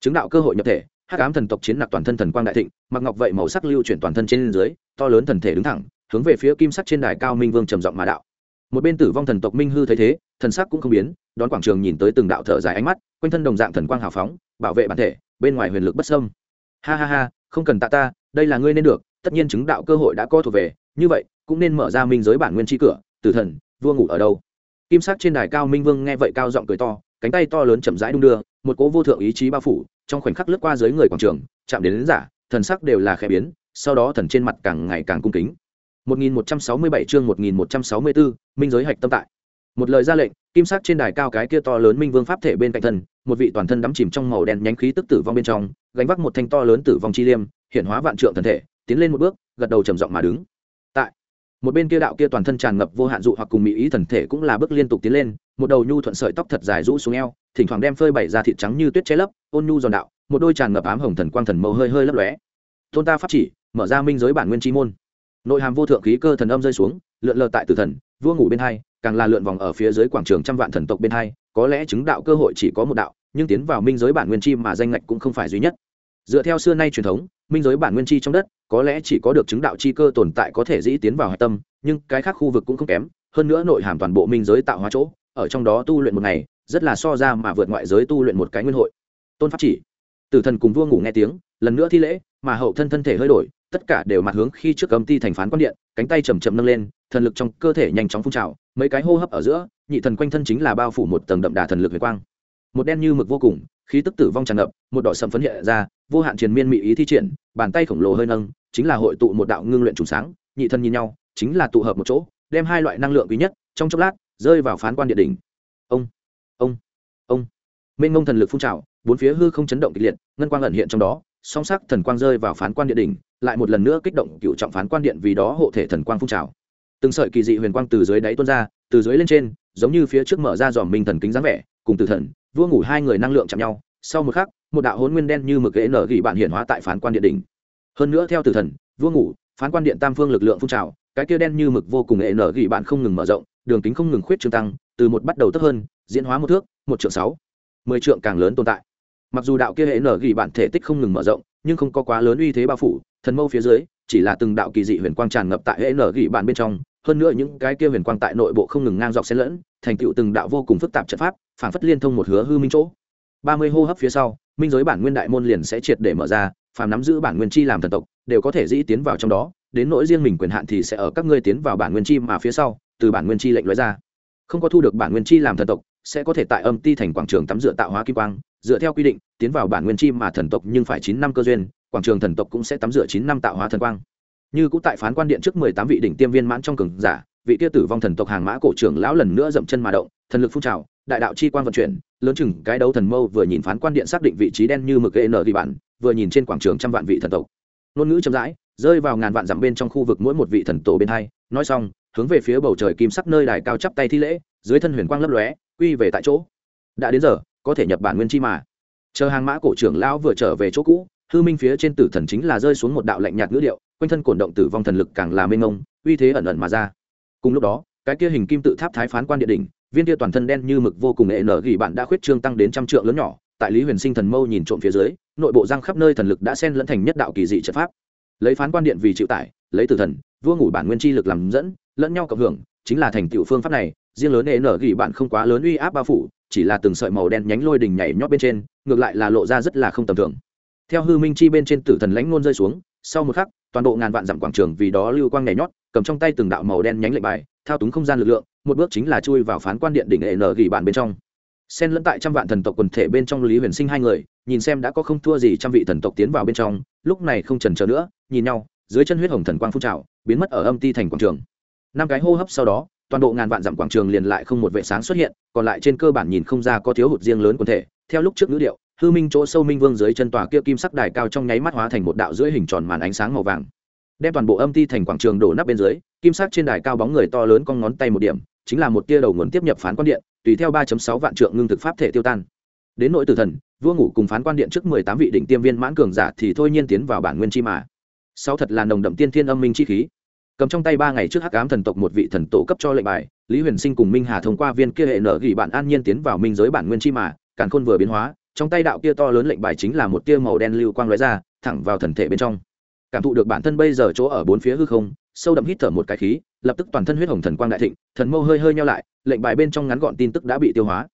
chứng đạo cơ hội nhập thể, hắc ám thần tộc chiến nặc toàn thân thần quang đại thịnh, mặc ngọc vậy màu sắc lưu chuyển toàn thân trên dưới, to lớn thần thể đứng thẳng, hướng về phía kim sắt trên đài cao minh vương trầm giọng mà đạo. Một bên tử vong thần tộc minh hư thấy thế, thần sắc cũng không biến, đón quảng trường nhìn tới từng đạo thở dài ánh mắt, quanh thân đồng dạng thần quang hào phóng bảo vệ bản thể bên ngoài huyền lực bất sâm ha ha ha không cần tạ ta đây là ngươi nên được tất nhiên chứng đạo cơ hội đã có thuộc về như vậy cũng nên mở ra minh giới bản nguyên tri cửa tử thần vua ngủ ở đâu? Kim sắc trên đài cao minh vương nghe vậy cao giọng cười to cánh tay to lớn chậm rãi đung đưa một cố vô thượng ý chí bao phủ trong khoảnh khắc lướt qua dưới người quảng trường chạm đến, đến giả thần sắc đều là khẽ biến sau đó thần trên mặt càng ngày càng cung kính. 1167 chương 1164, minh giới hạch tâm tại. Một lời ra lệnh, kim sắc trên đài cao cái kia to lớn minh vương pháp thể bên cạnh thân, một vị toàn thân đắm chìm trong màu đen nhánh khí tức tử vong bên trong, gánh vác một thanh to lớn tử vong chi liêm, hiện hóa vạn trượng thần thể, tiến lên một bước, gật đầu trầm giọng mà đứng. Tại một bên kia đạo kia toàn thân tràn ngập vô hạn dụ hoặc cùng mỹ ý thần thể cũng là bước liên tục tiến lên, một đầu nhu thuận sợi tóc thật dài rũ xuống eo, thỉnh thoảng đem phơi bày ra thịt trắng như tuyết che lấp, ôn nhu giòn đạo, một đôi tràn ngập ám hồng thần quang thần mâu hơi hơi lấp lóe. Tôn ta pháp chỉ, mở ra minh giới bản nguyên chi môn nội hàm vô thượng khí cơ thần âm rơi xuống lượn lờ tại tử thần vua ngủ bên hai càng là lượn vòng ở phía dưới quảng trường trăm vạn thần tộc bên hai, có lẽ chứng đạo cơ hội chỉ có một đạo, nhưng tiến vào minh giới bản nguyên chi mà danh ngạch cũng không phải duy nhất. Dựa theo xưa nay truyền thống, minh giới bản nguyên chi trong đất, có lẽ chỉ có được chứng đạo chi cơ tồn tại có thể dĩ tiến vào hạch tâm, nhưng cái khác khu vực cũng không kém, hơn nữa nội hàm toàn bộ minh giới tạo hóa chỗ, ở trong đó tu luyện một ngày, rất là so ra mà vượt ngoại giới tu luyện một cái nguyên hội. Tôn pháp chỉ, tử thần cùng vua ngủ nghe tiếng, lần nữa thi lễ, mà hậu thân thân thể hơi đổi tất cả đều mặt hướng khi trước cấm ti thành phán quan điện, cánh tay chầm chậm nâng lên, thần lực trong cơ thể nhanh chóng phun trào, mấy cái hô hấp ở giữa, nhị thần quanh thân chính là bao phủ một tầng đậm đà thần lực về quang. Một đen như mực vô cùng, khí tức tử vong tràn ngập, một đỏ sầm phấn hiện ra, vô hạn triền miên mỹ ý thi triển, bàn tay khổng lồ hơi nâng, chính là hội tụ một đạo ngưng luyện trùng sáng, nhị thần nhìn nhau, chính là tụ hợp một chỗ, đem hai loại năng lượng quý nhất, trong chốc lát, rơi vào phán quan địa đỉnh. Ông ông ông. Mênh ngông thần lực phun trào, bốn phía hư không chấn động kịch liệt, ngân quang ẩn hiện trong đó song sắc thần quang rơi vào phán quan địa đỉnh, lại một lần nữa kích động cựu trọng phán quan điện vì đó hộ thể thần quang phun trào. Từng sợi kỳ dị huyền quang từ dưới đáy tuôn ra, từ dưới lên trên, giống như phía trước mở ra dòm minh thần kính dáng vẻ, cùng tử thần, vua ngủ hai người năng lượng chạm nhau. Sau một khắc, một đạo hốn nguyên đen như mực ghế nở gỉ bạn hiện hóa tại phán quan điện đỉnh. Hơn nữa theo tử thần, vua ngủ, phán quan điện tam phương lực lượng phun trào, cái kia đen như mực vô cùng ghế nở gỉ bạn không ngừng mở rộng, đường kính không ngừng khuyết trương tăng, từ một bắt đầu thấp hơn, diễn hóa một thước, một trượng sáu, mười trượng càng lớn tồn tại mặc dù đạo kia hệ nở gỉ bản thể tích không ngừng mở rộng, nhưng không có quá lớn uy thế bao phủ, thần mâu phía dưới, chỉ là từng đạo kỳ dị huyền quang tràn ngập tại hệ nở gỉ bản bên trong. Hơn nữa những cái kia huyền quang tại nội bộ không ngừng ngang dọc xen lẫn, thành tựu từng đạo vô cùng phức tạp trận pháp, phản phất liên thông một hứa hư minh chỗ. Ba mươi hô hấp phía sau, minh giới bản nguyên đại môn liền sẽ triệt để mở ra, phàm nắm giữ bản nguyên chi làm thần tộc, đều có thể dĩ tiến vào trong đó. Đến nỗi riêng mình quyền hạn thì sẽ ở các ngươi tiến vào bản nguyên chi mà phía sau, từ bản nguyên chi lệnh lóe ra. Không có thu được bản nguyên chi làm thần tộc, sẽ có thể tại âm ti thành quảng trường tắm rửa tạo hóa kim quang dựa theo quy định, tiến vào bản nguyên chi mà thần tộc nhưng phải chín năm cơ duyên, quảng trường thần tộc cũng sẽ tắm rửa chín năm tạo hóa thần quang. Như cũng tại phán quan điện trước mười tám vị đỉnh tiêm viên mãn trong cường giả, vị kia tử vong thần tộc hàng mã cổ trưởng lão lần nữa dậm chân mà động, thần lực phun trào, đại đạo chi quan vận chuyển, lớn chừng cái đấu thần mâu vừa nhìn phán quan điện xác định vị trí đen như mực n ghi bản, vừa nhìn trên quảng trường trăm vạn vị thần tộc. Ngôn ngữ chậm rãi, rơi vào ngàn vạn dặm bên trong khu vực mỗi một vị thần tổ bên hai, nói xong, hướng về phía bầu trời kim sắc nơi đài cao chắp tay thi lễ, dưới thân huyền quang lấp lóe, quy về tại chỗ. Đã đến giờ có thể nhập bản nguyên chi mà. Chờ hàng mã cổ trưởng lão vừa trở về chỗ cũ, hư minh phía trên tử thần chính là rơi xuống một đạo lạnh nhạt ngữ điệu, quanh thân cổn động tử vong thần lực càng là mênh ngông uy thế ẩn ẩn mà ra. Cùng lúc đó, cái kia hình kim tự tháp thái phán quan địa đỉnh, viên kia toàn thân đen như mực vô cùng nghệ nở gỉ bạn đã khuyết trương tăng đến trăm trượng lớn nhỏ, tại lý huyền sinh thần mâu nhìn trộm phía dưới, nội bộ răng khắp nơi thần lực đã xen lẫn thành nhất đạo kỳ dị trận pháp. Lấy phán quan điện vì chịu tải, lấy tử thần, vua ngủ bản nguyên chi lực làm dẫn, lẫn nhau cộng hưởng, chính là thành tựu phương pháp này, riêng lớn nghệ nở gỉ bạn không quá lớn uy áp bao phủ chỉ là từng sợi màu đen nhánh lôi đình nhảy nhót bên trên, ngược lại là lộ ra rất là không tầm thường. Theo hư minh chi bên trên tử thần lãnh ngôn rơi xuống, sau một khắc, toàn bộ ngàn vạn dặm quảng trường vì đó lưu quang nhảy nhót, cầm trong tay từng đạo màu đen nhánh lệnh bài, thao túng không gian lực lượng, một bước chính là chui vào phán quan điện đỉnh hệ nở gỉ bản bên trong. Xen lẫn tại trăm vạn thần tộc quần thể bên trong lý huyền sinh hai người, nhìn xem đã có không thua gì trăm vị thần tộc tiến vào bên trong, lúc này không trần chờ nữa, nhìn nhau, dưới chân huyết hồng thần quang phun trào, biến mất ở âm ti thành quảng trường. Năm cái hô hấp sau đó toàn bộ ngàn vạn dặm quảng trường liền lại không một vệ sáng xuất hiện, còn lại trên cơ bản nhìn không ra có thiếu hụt riêng lớn quần thể. Theo lúc trước ngữ điệu, hư minh chỗ sâu minh vương dưới chân tòa kia kim sắc đài cao trong nháy mắt hóa thành một đạo dưới hình tròn màn ánh sáng màu vàng. Đem toàn bộ âm ti thành quảng trường đổ nắp bên dưới, kim sắc trên đài cao bóng người to lớn con ngón tay một điểm, chính là một tia đầu nguồn tiếp nhập phán quan điện, tùy theo 3 sáu vạn trượng ngưng thực pháp thể tiêu tan. Đến nội tử thần, vua ngủ cùng phán quan điện trước mười tám vị đỉnh tiêm viên mãn cường giả thì thôi nhiên tiến vào bản nguyên chi mà. Sau thật là nồng đậm tiên thiên âm minh chi khí cầm trong tay ba ngày trước hắc ám thần tộc một vị thần tổ cấp cho lệnh bài, lý huyền sinh cùng minh hà thông qua viên kia hệ nở gỉ bạn an nhiên tiến vào minh giới bản nguyên chi mà, càn khôn vừa biến hóa, trong tay đạo kia to lớn lệnh bài chính là một tia màu đen lưu quang lóe ra, thẳng vào thần thể bên trong. Cảm thụ được bản thân bây giờ chỗ ở bốn phía hư không, sâu đậm hít thở một cái khí, lập tức toàn thân huyết hồng thần quang đại thịnh, thần mâu hơi hơi nhau lại, lệnh bài bên trong ngắn gọn tin tức đã bị tiêu hóa.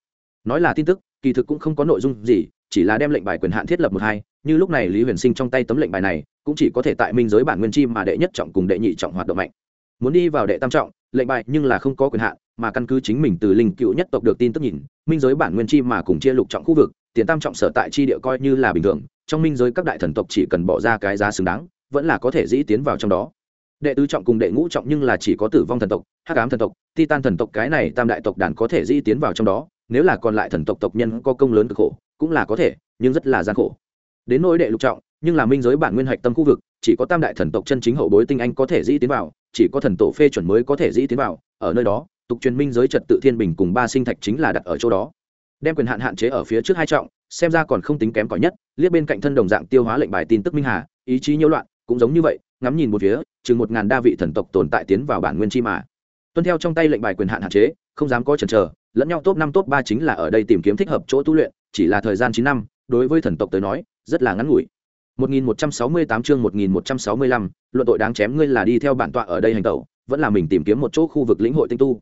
Nói là tin tức, kỳ thực cũng không có nội dung gì, chỉ là đem lệnh bài quyền hạn thiết lập một hai như lúc này lý huyền sinh trong tay tấm lệnh bài này, cũng chỉ có thể tại minh giới bản nguyên chi mà đệ nhất trọng cùng đệ nhị trọng hoạt động mạnh. Muốn đi vào đệ tam trọng, lệnh bài nhưng là không có quyền hạn, mà căn cứ chính mình từ linh cựu nhất tộc được tin tức nhìn, minh giới bản nguyên chi mà cùng chia lục trọng khu vực, tiền tam trọng sở tại chi địa coi như là bình thường, trong minh giới các đại thần tộc chỉ cần bỏ ra cái giá xứng đáng, vẫn là có thể dĩ tiến vào trong đó. Đệ tứ trọng cùng đệ ngũ trọng nhưng là chỉ có tử vong thần tộc, hắc ám thần tộc, titan thần tộc cái này tam đại tộc đàn có thể dĩ tiến vào trong đó, nếu là còn lại thần tộc tộc nhân có công lớn cực khổ, cũng là có thể, nhưng rất là gian khổ đến nỗi đệ lục trọng, nhưng là minh giới bản nguyên hạch tâm khu vực, chỉ có tam đại thần tộc chân chính hậu bối tinh anh có thể dĩ tiến vào, chỉ có thần tổ phê chuẩn mới có thể dĩ tiến vào, ở nơi đó, tục truyền minh giới trật tự thiên bình cùng ba sinh thạch chính là đặt ở chỗ đó. Đem quyền hạn hạn chế ở phía trước hai trọng, xem ra còn không tính kém cỏi nhất, liếc bên cạnh thân đồng dạng tiêu hóa lệnh bài tin tức minh hà, ý chí nhiễu loạn, cũng giống như vậy, ngắm nhìn một phía, chừng một ngàn đa vị thần tộc tồn tại tiến vào bản nguyên chi mà. Tuân theo trong tay lệnh bài quyền hạn hạn chế, không dám có chần chờ, lẫn nhau top năm top ba chính là ở đây tìm kiếm thích hợp chỗ tu luyện, chỉ là thời gian chín năm đối với thần tộc tới nói rất là ngắn ngủi 1168 chương 1165, luận tội đáng chém ngươi là đi theo bản tọa ở đây hành tẩu, vẫn là mình tìm kiếm một chỗ khu vực lĩnh hội tinh tu.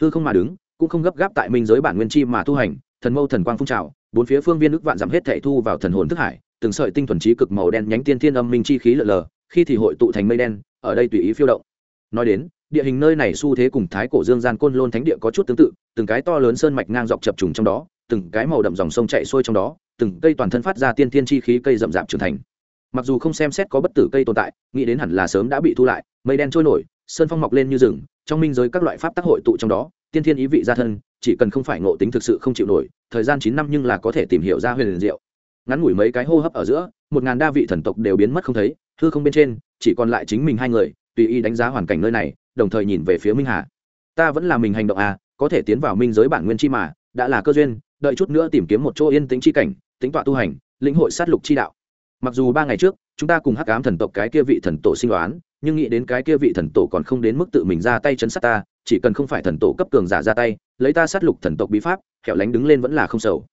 Hư không mà đứng, cũng không gấp gáp tại minh giới bản nguyên chi mà tu hành, thần mâu thần quang phun trào, bốn phía phương viên nước vạn giảm hết thảy thu vào thần hồn thức hải, từng sợi tinh thuần trí cực màu đen nhánh tiên thiên âm minh chi khí lờ lờ, khi thì hội tụ thành mây đen, ở đây tùy ý phiêu động. Nói đến, địa hình nơi này xu thế cùng thái cổ dương gian côn lôn thánh địa có chút tương tự, từng cái to lớn sơn mạch ngang dọc chập trùng trong đó, từng cái màu đậm dòng sông chảy xuôi trong đó, từng cây toàn thân phát ra tiên thiên chi khí cây rậm rạp trưởng thành. Mặc dù không xem xét có bất tử cây tồn tại nghĩ đến hẳn là sớm đã bị thu lại mây đen trôi nổi sơn phong mọc lên như rừng trong minh giới các loại pháp tác hội tụ trong đó tiên thiên ý vị gia thân chỉ cần không phải ngộ tính thực sự không chịu nổi thời gian chín năm nhưng là có thể tìm hiểu ra huyền diệu. Ngắn ngủi mấy cái hô hấp ở giữa một ngàn đa vị thần tộc đều biến mất không thấy hư không bên trên chỉ còn lại chính mình hai người tùy ý đánh giá hoàn cảnh nơi này đồng thời nhìn về phía minh hà. Ta vẫn là mình hành động à có thể tiến vào minh giới bản nguyên chi mà đã là cơ duyên đợi chút nữa tìm kiếm một chỗ yên tĩnh chi cảnh tính tọa tu hành, lĩnh hội sát lục chi đạo. Mặc dù ba ngày trước, chúng ta cùng hắc ám thần tộc cái kia vị thần tổ sinh đoán, nhưng nghĩ đến cái kia vị thần tổ còn không đến mức tự mình ra tay chấn sát ta, chỉ cần không phải thần tổ cấp cường giả ra tay, lấy ta sát lục thần tộc bí pháp, kẹo lánh đứng lên vẫn là không sầu.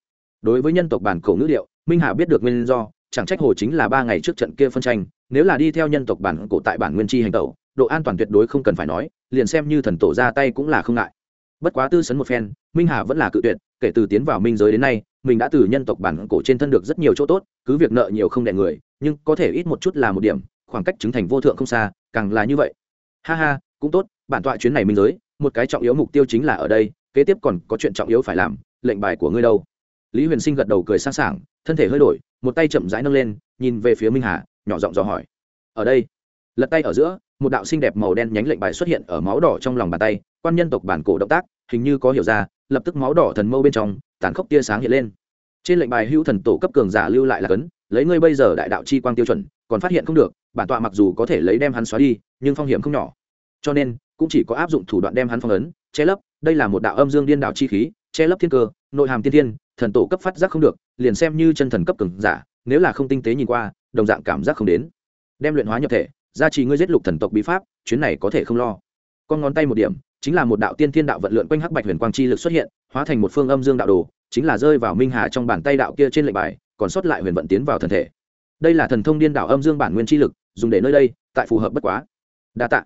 Đối với nhân tộc bản cổ ngữ liệu minh hà biết được nguyên do, chẳng trách hồ chính là ba ngày trước trận kia phân tranh, nếu là đi theo nhân tộc bản cổ tại bản nguyên chi hành tẩu, độ an toàn tuyệt đối không cần phải nói, liền xem như thần tổ ra tay cũng là không ngại. Bất quá tư sấn một phen, minh hà vẫn là cự tuyệt kể từ tiến vào minh giới đến nay, mình đã từ nhân tộc bản cổ trên thân được rất nhiều chỗ tốt, cứ việc nợ nhiều không đẻ người, nhưng có thể ít một chút là một điểm, khoảng cách chứng thành vô thượng không xa, càng là như vậy. Ha ha, cũng tốt, bản tọa chuyến này minh giới, một cái trọng yếu mục tiêu chính là ở đây, kế tiếp còn có chuyện trọng yếu phải làm, lệnh bài của ngươi đâu? Lý huyền sinh gật đầu cười sang sảng thân thể hơi đổi, một tay chậm rãi nâng lên, nhìn về phía minh hà, nhỏ giọng dò hỏi. Ở đây, lật tay ở giữa, một đạo xinh đẹp màu đen nhánh lệnh bài xuất hiện ở máu đỏ trong lòng bàn tay, quan nhân tộc bản cổ động tác hình như có hiểu ra, lập tức máu đỏ thần mâu bên trong, tàn khốc tia sáng hiện lên. Trên lệnh bài hữu thần tổ cấp cường giả lưu lại là cấn, lấy ngươi bây giờ đại đạo chi quang tiêu chuẩn, còn phát hiện không được, bản tọa mặc dù có thể lấy đem hắn xóa đi, nhưng phong hiểm không nhỏ. Cho nên, cũng chỉ có áp dụng thủ đoạn đem hắn phong ấn, che lấp, đây là một đạo âm dương điên đạo chi khí, che lấp thiên cơ, nội hàm tiên thiên, thần tổ cấp phát giác không được, liền xem như chân thần cấp cường giả, nếu là không tinh tế nhìn qua, đồng dạng cảm giác không đến. Đem luyện hóa nhập thể, gia trì ngươi giết lục thần tộc bí pháp, chuyến này có thể không lo. Con ngón tay một điểm chính là một đạo tiên thiên đạo vận lượn quanh hắc bạch huyền quang chi lực xuất hiện, hóa thành một phương âm dương đạo đồ, chính là rơi vào minh hà trong bàn tay đạo kia trên lệnh bài, còn sót lại huyền vận tiến vào thần thể. Đây là thần thông điên đạo âm dương bản nguyên chi lực, dùng để nơi đây, tại phù hợp bất quá. Đa tạ.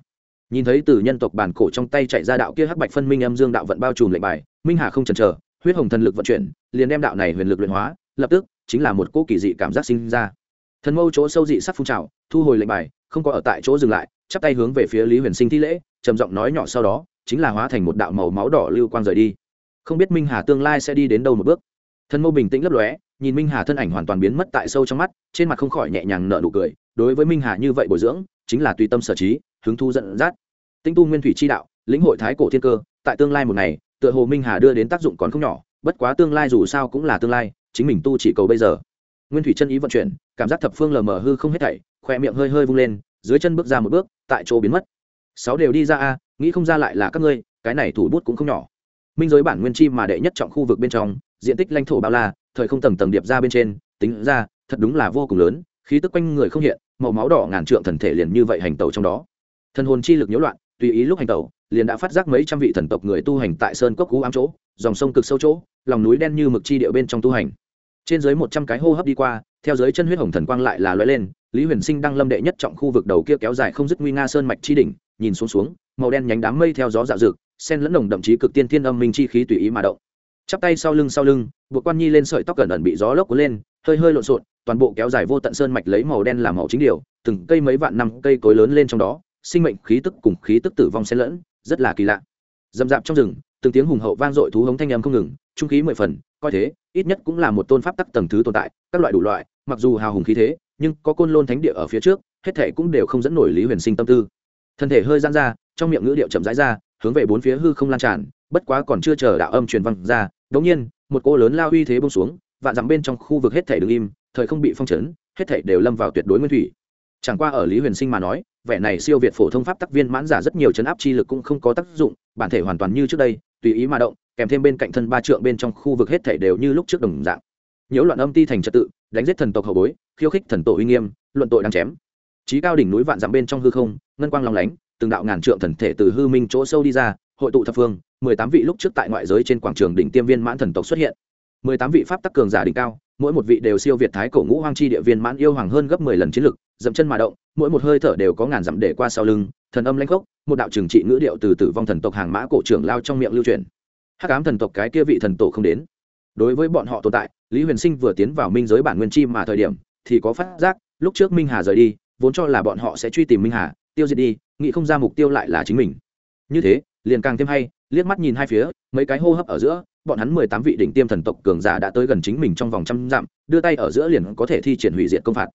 Nhìn thấy từ nhân tộc bản cổ trong tay chạy ra đạo kia hắc bạch phân minh âm dương đạo vận bao trùm lệnh bài, minh hà không chần chờ, huyết hồng thần lực vận chuyển, liền đem đạo này huyền lực luyện hóa, lập tức, chính là một cỗ kỳ dị cảm giác sinh ra. Thần mâu chỗ sâu dị sắc phun trào, thu hồi lệnh bài, không có ở tại chỗ dừng lại, chắp tay hướng về phía lý huyền sinh thi lễ, trầm giọng nói nhỏ sau đó chính là hóa thành một đạo màu máu đỏ lưu quang rời đi. Không biết minh hà tương lai sẽ đi đến đâu một bước. Thân mâu bình tĩnh lấp lóe, nhìn minh hà thân ảnh hoàn toàn biến mất tại sâu trong mắt, trên mặt không khỏi nhẹ nhàng nở nụ cười. Đối với minh hà như vậy bồi dưỡng, chính là tùy tâm sở trí, hứng thu dẫn dắt. Tinh tu nguyên thủy chi đạo, lĩnh hội thái cổ thiên cơ, tại tương lai một ngày, tựa hồ minh hà đưa đến tác dụng còn không nhỏ, bất quá tương lai dù sao cũng là tương lai, chính mình tu chỉ cầu bây giờ. Nguyên thủy chân ý vận chuyển, cảm giác thập phương lờ mờ hư không hết thảy, khoe miệng hơi hơi vung lên, dưới chân bước ra một bước, tại chỗ biến mất sáu đều đi ra a, nghĩ không ra lại là các ngươi, cái này thủ bút cũng không nhỏ. Minh giới bản nguyên chi mà đệ nhất trọng khu vực bên trong, diện tích lãnh thổ bao la, thời không tầng tầng điệp ra bên trên, tính ra, thật đúng là vô cùng lớn, khí tức quanh người không hiện, màu máu đỏ ngàn trượng thần thể liền như vậy hành tẩu trong đó. Thần hồn chi lực nhiễu loạn, tùy ý lúc hành tẩu, liền đã phát giác mấy trăm vị thần tộc người tu hành tại sơn cốc cú ám chỗ, dòng sông cực sâu chỗ, lòng núi đen như mực chi điệu bên trong tu hành. Trên dưới một trăm cái hô hấp đi qua, theo dưới chân huyết hồng thần quang lại là lóe lên, lý huyền sinh đang lâm đệ nhất trọng khu vực đầu kia kéo dài không dứt nguy nga sơn mạch chi đỉnh nhìn xuống xuống, màu đen nhánh đám mây theo gió dạo dực sen lẫn nồng đậm chí cực tiên thiên âm minh chi khí tùy ý mà động. Chắp tay sau lưng sau lưng, buộc quan nhi lên sợi tóc cẩn ẩn bị gió lốc cuốn lên, hơi hơi lộn xộn, toàn bộ kéo dài vô tận sơn mạch lấy màu đen làm màu chính điều, từng cây mấy vạn năm cây cối lớn lên trong đó, sinh mệnh khí tức cùng khí tức tử vong xen lẫn, rất là kỳ lạ. Dầm dạp trong rừng, từng tiếng hùng hậu vang dội thú hống thanh âm không ngừng, trung khí mười phần, coi thế, ít nhất cũng là một tôn pháp tắc tầng thứ tồn tại, các loại đủ loại, mặc dù hào hùng khí thế, nhưng có côn lôn thánh địa ở phía trước, hết thể cũng đều không dẫn nổi lý huyền sinh tâm tư thân thể hơi gian ra, trong miệng ngữ điệu chậm rãi ra, hướng về bốn phía hư không lan tràn, bất quá còn chưa chờ đạo âm truyền văn ra đống nhiên, một cô lớn lao uy thế bông xuống, vạn dặm bên trong khu vực hết thể đứng im, thời không bị phong trấn hết thể đều lâm vào tuyệt đối nguyên thủy. Chẳng qua ở lý huyền sinh mà nói, vẻ này siêu việt phổ thông pháp tắc viên mãn giả rất nhiều chấn áp chi lực cũng không có tác dụng, bản thể hoàn toàn như trước đây, tùy ý mà động, kèm thêm bên cạnh thân ba trượng bên trong khu vực hết thể đều như lúc trước đồng dạng. Nhiễu loạn âm ti thành trật tự, đánh giết thần tộc hậu bối, khiêu khích thần tổ uy nghiêm, luận tội đang chém trí cao đỉnh núi vạn dặm bên trong hư không, ngân quang long lánh, từng đạo ngàn trượng thần thể từ hư minh chỗ sâu đi ra, hội tụ thập phương, mười tám vị lúc trước tại ngoại giới trên quảng trường đỉnh tiêm viên mãn thần tộc xuất hiện. Mười tám vị pháp tắc cường giả đỉnh cao, mỗi một vị đều siêu việt thái cổ ngũ hoang chi địa viên mãn yêu hoàng hơn gấp mười lần chiến lực, dậm chân mà động, mỗi một hơi thở đều có ngàn dặm để qua sau lưng, thần âm lãnh khốc, một đạo trừng trị ngữ điệu từ tử vong thần tộc hàng mã cổ trưởng lao trong miệng lưu truyền. Hắc ám thần tộc cái kia vị thần tổ không đến. Đối với bọn họ tồn tại, lý huyền sinh vừa tiến vào minh giới bản nguyên chi mà thời điểm, thì có phát giác, lúc trước minh hà rời đi vốn cho là bọn họ sẽ truy tìm minh hà tiêu diệt đi nghĩ không ra mục tiêu lại là chính mình như thế liền càng thêm hay liếc mắt nhìn hai phía mấy cái hô hấp ở giữa bọn hắn mười tám vị đỉnh tiêm thần tộc cường giả đã tới gần chính mình trong vòng trăm dặm đưa tay ở giữa liền có thể thi triển hủy diệt công phạt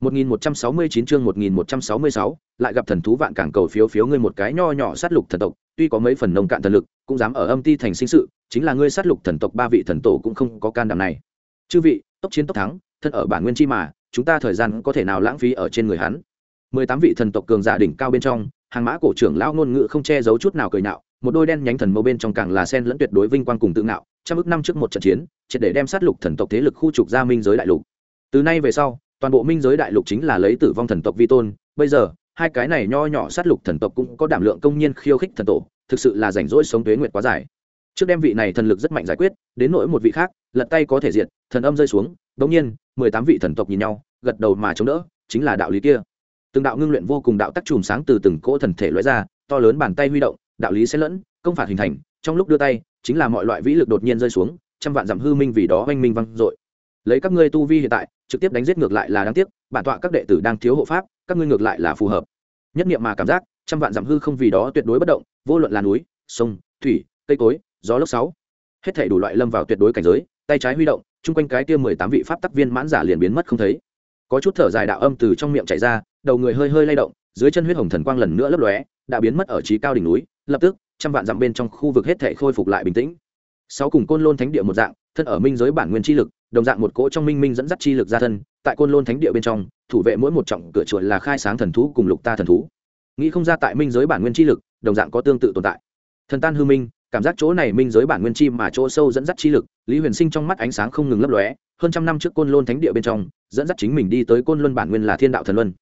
1169 chương 1166, lại gặp thần thú vạn cảng cầu phiếu phiếu ngươi một cái nho nhỏ sát lục thần tộc, tuy có mấy phần nông cạn thần lực, cũng dám ở âm ti thành sinh sự, chính là ngươi sát lục thần tộc ba vị thần tổ cũng không có can đảm này. Chư vị, tốc chiến tốc thắng, thân ở bản nguyên chi mà, chúng ta thời gian có thể nào lãng phí ở trên người hắn. 18 vị thần tộc cường giả đỉnh cao bên trong, hàng mã cổ trưởng lão ngôn ngữ không che giấu chút nào cười nhạo, một đôi đen nhánh thần mâu bên trong càng là sen lẫn tuyệt đối vinh quang cùng tự ngạo, trăm ức năm trước một trận chiến, triệt để đem sát lục thần tộc thế lực khu trục ra minh giới đại lục. Từ nay về sau, toàn bộ minh giới đại lục chính là lấy tử vong thần tộc vi tôn bây giờ hai cái này nho nhỏ sát lục thần tộc cũng có đảm lượng công nhiên khiêu khích thần tổ thực sự là rảnh rỗi sống tuế nguyệt quá dài trước đem vị này thần lực rất mạnh giải quyết, đến nỗi một vị khác, lật tay có thể diệt, thần âm rơi xuống bỗng nhiên, mười tám vị thần tộc nhìn nhau, gật đầu mà chống đỡ, chính là đạo lý kia. Từng đạo ngưng luyện vô cùng đạo tắc chùm sáng từ từng cỗ thần thể lóe ra, to lớn bàn tay huy động, đạo lý sẽ lẫn, công phạt hình thành, trong lúc đưa tay, chính là mọi loại vĩ lực đột nhiên rơi xuống, trăm vạn dặm hư minh vì đó oanh minh văng dội. Lấy các ngươi tu vi hiện tại, trực tiếp đánh giết ngược lại là đáng tiếc, bản tọa các đệ tử đang thiếu hộ pháp, các ngươi ngược lại là phù hợp. Nhất niệm mà cảm giác, trăm vạn dặm hư không vì đó tuyệt đối bất động, vô luận là núi, sông, thủy, cây cối gió lốc sáu. Hết thảy đủ loại lâm vào tuyệt đối cảnh giới, tay trái huy động, chung quanh cái kia mười tám vị pháp tắc viên mãn giả liền biến mất không thấy. Có chút thở dài đạo âm từ trong miệng chảy ra, đầu người hơi hơi lay động, dưới chân huyết hồng thần quang lần nữa lấp lóe, đã biến mất ở trí cao đỉnh núi, lập tức, trăm vạn dặm bên trong khu vực hết thảy khôi phục lại bình tĩnh. Sáu cùng côn lôn thánh địa một dạng, thân ở minh giới bản nguyên chi lực, đồng dạng một cỗ trong minh minh dẫn dắt chi lực ra thân, tại côn lôn thánh địa bên trong, thủ vệ mỗi một trọng cửa chuột là khai sáng thần thú cùng lục ta thần thú. Nghĩ không ra tại minh giới bản nguyên chi lực, đồng dạng có tương tự tồn tại. Thần tan hư minh cảm giác chỗ này minh giới bản nguyên chi mà chỗ sâu dẫn dắt chi lực, lý huyền sinh trong mắt ánh sáng không ngừng lấp lóe, hơn trăm năm trước côn lôn thánh địa bên trong, dẫn dắt chính mình đi tới côn luân bản nguyên là thiên đạo thần luân.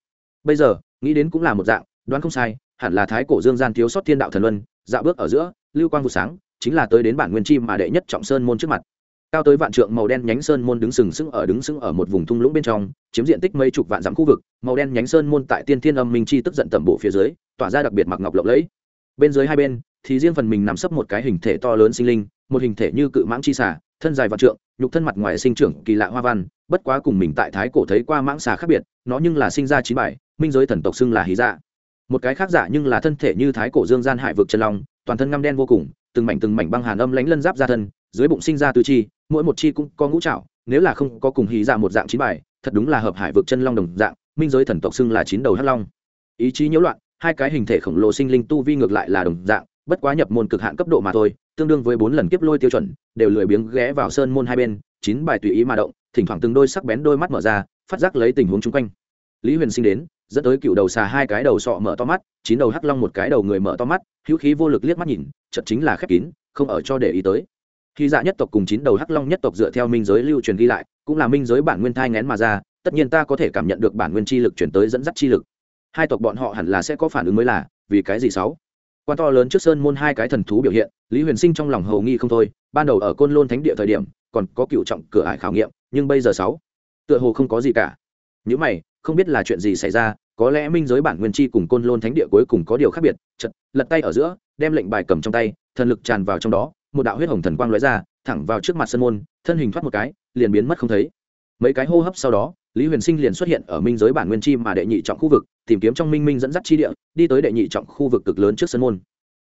Bây giờ, nghĩ đến cũng là một dạng, đoán không sai, hẳn là thái cổ dương gian thiếu sót thiên đạo thần luân dạo bước ở giữa, lưu quang vụ sáng, chính là tới đến bản nguyên chi mà đệ nhất trọng sơn môn trước mặt. Cao tới vạn trượng màu đen nhánh sơn môn đứng sừng sững ở đứng sững ở một vùng thung lũng bên trong, chiếm diện tích mấy chục vạn dặm khu vực, màu đen nhánh sơn môn tại tiên thiên âm minh chi tức giận tầm bộ phía dưới, tỏa ra đặc biệt mặc ngọc lộng lẫy. Bên dưới hai bên thì riêng phần mình nằm sấp một cái hình thể to lớn sinh linh, một hình thể như cự mãng chi xà, thân dài và trượng, nhục thân mặt ngoài sinh trưởng kỳ lạ hoa văn, bất quá cùng mình tại thái cổ thấy qua mãng xà khác biệt, nó nhưng là sinh ra chín bài, minh giới thần tộc xưng là hí dạ. Một cái khác giả nhưng là thân thể như thái cổ dương gian hải vực chân long, toàn thân ngăm đen vô cùng, từng mảnh từng mảnh băng hàn âm lánh lân giáp ra thân, dưới bụng sinh ra tứ chi, mỗi một chi cũng có ngũ trạo nếu là không có cùng hí dạ một dạng chín bài, thật đúng là hợp hải vực chân long đồng dạng, minh giới thần tộc xưng là chín đầu hắc long. Ý chí nhiễu loạn, hai cái hình thể khổng lồ sinh linh tu vi ngược lại là đồng dạng bất quá nhập môn cực hạn cấp độ mà thôi, tương đương với bốn lần kiếp lôi tiêu chuẩn, đều lười biếng ghé vào sơn môn hai bên, chín bài tùy ý mà động, thỉnh thoảng từng đôi sắc bén đôi mắt mở ra, phát giác lấy tình huống chung quanh. Lý huyền sinh đến, dẫn tới cựu đầu xà hai cái đầu sọ mở to mắt, chín đầu hắc long một cái đầu người mở to mắt, hữu khí vô lực liếc mắt nhìn chật chính là khép kín, không ở cho để ý tới. Khi dạ nhất tộc cùng chín đầu hắc long nhất tộc dựa theo minh giới lưu truyền ghi lại, cũng là minh giới bản nguyên thai ngén mà ra, tất nhiên ta có thể cảm nhận được bản nguyên chi lực chuyển tới dẫn dắt chi lực. Hai tộc bọn họ hẳn là sẽ có phản ứng mới là, vì cái gì sáu? Quan to lớn trước sơn môn hai cái thần thú biểu hiện, lý huyền sinh trong lòng hầu nghi không thôi, ban đầu ở côn lôn thánh địa thời điểm, còn có cựu trọng cửa ải khảo nghiệm, nhưng bây giờ sáu, tựa hồ không có gì cả. Những mày, không biết là chuyện gì xảy ra, có lẽ minh giới bản nguyên chi cùng côn lôn thánh địa cuối cùng có điều khác biệt chật lật tay ở giữa, đem lệnh bài cầm trong tay, thần lực tràn vào trong đó, một đạo huyết hồng thần quang lóe ra, thẳng vào trước mặt sân môn, thân hình thoát một cái, liền biến mất không thấy. Mấy cái hô hấp sau đó lý huyền sinh liền xuất hiện ở minh giới bản nguyên chi mà đệ nhị trọng khu vực, tìm kiếm trong minh minh dẫn dắt chi địa, đi tới đệ nhị trọng khu vực cực lớn trước sân môn.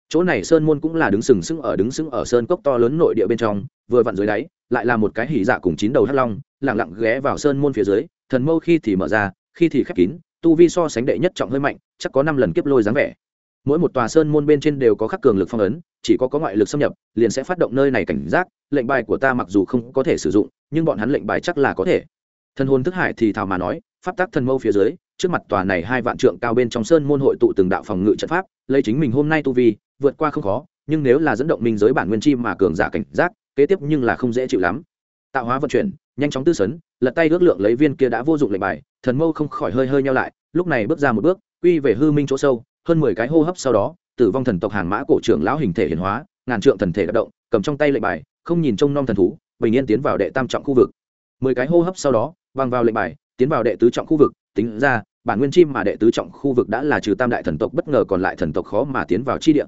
Chỗ này sơn môn cũng là đứng sừng sững ở, đứng sững ở sơn cốc to lớn nội địa bên trong, vừa vặn dưới đáy, lại là một cái hỉ dạ cùng chín đầu hắc long lẳng lặng ghé vào sơn môn phía dưới, thần mâu khi thì mở ra, khi thì khép kín, tu vi so sánh đệ nhất trọng hơi mạnh, chắc có năm lần kiếp lôi dáng vẻ. Mỗi một tòa sơn môn bên trên đều có khắc cường lực phong ấn, chỉ có có ngoại lực xâm nhập, liền sẽ phát động nơi này cảnh giác, lệnh bài của ta mặc dù không có thể sử dụng, nhưng bọn hắn lệnh bài chắc là có thể thần hồn thức hải thì thào mà nói, pháp tắc thần mâu phía dưới, trước mặt tòa này hai vạn trượng cao bên trong sơn môn hội tụ từng đạo phòng ngự trận pháp, lấy chính mình hôm nay tu vi, vượt qua không khó, nhưng nếu là dẫn động minh giới bản nguyên chi mà cường giả cảnh giác, kế tiếp nhưng là không dễ chịu lắm. Tạo hóa vận chuyển, nhanh chóng tư sấn, lật tay ước lượng lấy viên kia đã vô dụng lệnh bài, thần mâu không khỏi hơi hơi nhau lại, lúc này bước ra một bước, quy về hư minh chỗ sâu, hơn mười cái hô hấp sau đó, tử vong thần tộc hàng mã cổ trưởng lão hình thể hiển hóa, ngàn trượng thần thể đ động, cầm trong tay lệnh bài, không nhìn trông nom thần thú, bình yên tiến vào đệ tam trọng khu vực. Mười cái hô hấp sau đó bằng vào lệnh bài, tiến vào đệ tứ trọng khu vực, tính ra, bản nguyên chim mà đệ tứ trọng khu vực đã là trừ tam đại thần tộc bất ngờ còn lại thần tộc khó mà tiến vào chi địa.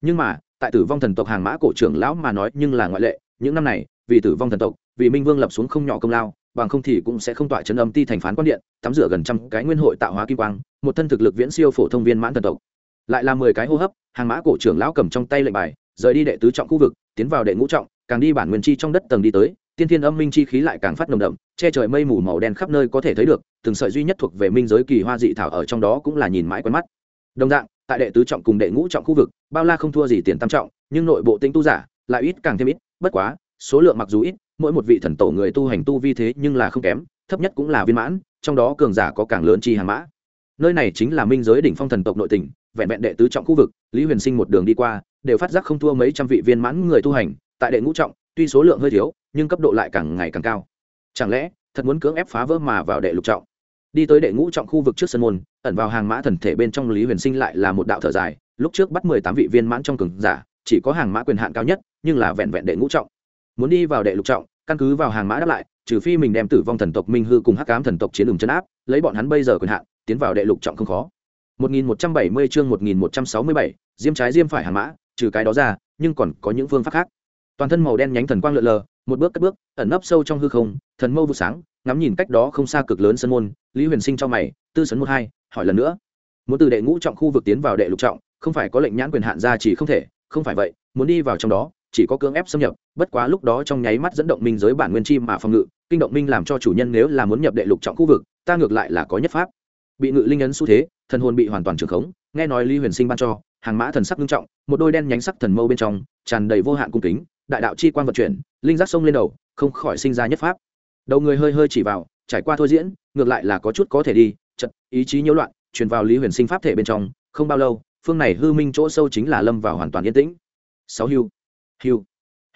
Nhưng mà, tại tử vong thần tộc hàng mã cổ trưởng lão mà nói nhưng là ngoại lệ, những năm này, vì tử vong thần tộc, vì minh vương lập xuống không nhỏ công lao, bằng không thì cũng sẽ không tọa chấn âm ti thành phán quan điện, tắm rửa gần trăm cái nguyên hội tạo hóa kim quang, một thân thực lực viễn siêu phổ thông viên mãn thần tộc. Lại là mười cái hô hấp, hàng mã cổ trưởng lão cầm trong tay lệnh bài, rời đi đệ tứ trọng khu vực, tiến vào đệ ngũ trọng, càng đi bản nguyên chi trong đất tầng đi tới tiên thiên âm minh chi khí lại càng phát nồng đậm, che trời mây mù màu đen khắp nơi có thể thấy được, từng sợi duy nhất thuộc về minh giới kỳ hoa dị thảo ở trong đó cũng là nhìn mãi quen mắt. Đồng dạng, tại đệ tứ trọng cùng đệ ngũ trọng khu vực, bao la không thua gì tiền tam trọng, nhưng nội bộ tinh tu giả, lại ít càng thêm ít, bất quá, số lượng mặc dù ít, mỗi một vị thần tổ người tu hành tu vi thế nhưng là không kém, thấp nhất cũng là viên mãn, trong đó cường giả có càng lớn chi hàng mã. Nơi này chính là minh giới đỉnh phong thần tộc nội tỉnh, vẹn vẹn đệ tứ trọng khu vực, lý huyền sinh một đường đi qua, đều phát giác không thua mấy trăm vị viên mãn người tu hành, tại đệ ngũ trọng, tuy số lượng hơi thiếu nhưng cấp độ lại càng ngày càng cao. Chẳng lẽ thật muốn cưỡng ép phá vỡ mà vào đệ lục trọng? Đi tới đệ ngũ trọng khu vực trước sân môn ẩn vào hàng mã thần thể bên trong lý huyền sinh lại là một đạo thở dài lúc trước bắt mười tám vị viên mãn trong cường giả chỉ có hàng mã quyền hạn cao nhất nhưng là vẹn vẹn đệ ngũ trọng. Muốn đi vào đệ lục trọng căn cứ vào hàng mã đáp lại trừ phi mình đem tử vong thần tộc minh hư cùng hắc cám thần tộc chiến đường chân áp lấy bọn hắn bây giờ quyền hạn tiến vào đệ lục trọng không khó. 1170 chương 1167, diêm trái diêm phải hàng mã trừ cái đó ra nhưng còn có những phương pháp khác. Toàn thân màu đen nhánh thần quang lượn lờ một bước cất bước, ẩn nấp sâu trong hư không, thần mâu vụ sáng, ngắm nhìn cách đó không xa cực lớn sân môn, lý huyền sinh trong mày, tư sấn một hai, hỏi lần nữa. Muốn từ đệ ngũ trọng khu vực tiến vào đệ lục trọng, không phải có lệnh nhãn quyền hạn ra chỉ không thể, không phải vậy, muốn đi vào trong đó, chỉ có cưỡng ép xâm nhập, bất quá lúc đó trong nháy mắt dẫn động minh giới bản nguyên chi mà phòng ngự, kinh động minh làm cho chủ nhân nếu là muốn nhập đệ lục trọng khu vực, ta ngược lại là có nhất pháp. Bị ngự linh ấn xu thế, thần hồn bị hoàn toàn trưởng khống, nghe nói lý huyền sinh ban cho, hàng mã thần sắc nghiêm trọng, một đôi đen nhánh sắc thần mâu bên trong, tràn đầy vô hạn cung kính đại đạo chi quan vận chuyển, linh giác sông lên đầu, không khỏi sinh ra nhất pháp. Đầu người hơi hơi chỉ vào, trải qua thôi diễn, ngược lại là có chút có thể đi, chật, ý chí nhiễu loạn, truyền vào lý huyền sinh pháp thể bên trong, không bao lâu, phương này hư minh chỗ sâu chính là lâm vào hoàn toàn yên tĩnh. Sáu hưu hưu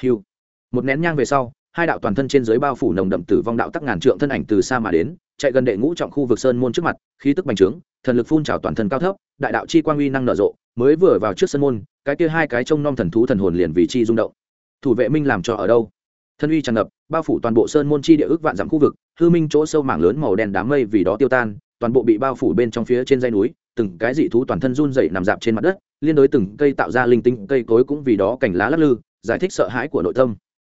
hưu. Một nén nhang về sau, hai đạo toàn thân trên dưới bao phủ nồng đậm tử vong đạo tắc ngàn trượng thân ảnh từ xa mà đến, chạy gần đệ ngũ trọng khu vực sơn môn trước mặt, khí tức bành trướng, thần lực phun trào toàn thân cao thấp, đại đạo chi quang uy năng nở rộ, mới vừa vào trước sân môn, cái kia hai cái trông nom thần thú thần hồn liền vì chi rung động thủ vệ minh làm cho ở đâu? Thân uy tràn ngập, bao phủ toàn bộ sơn môn chi địa ước vạn dặm khu vực, hư minh chỗ sâu mảng lớn màu đen đám mây vì đó tiêu tan, toàn bộ bị bao phủ bên trong phía trên dây núi, từng cái dị thú toàn thân run dậy nằm dạp trên mặt đất, liên đối từng cây tạo ra linh tinh, cây cối cũng vì đó cảnh lá lắc lư, giải thích sợ hãi của nội tâm.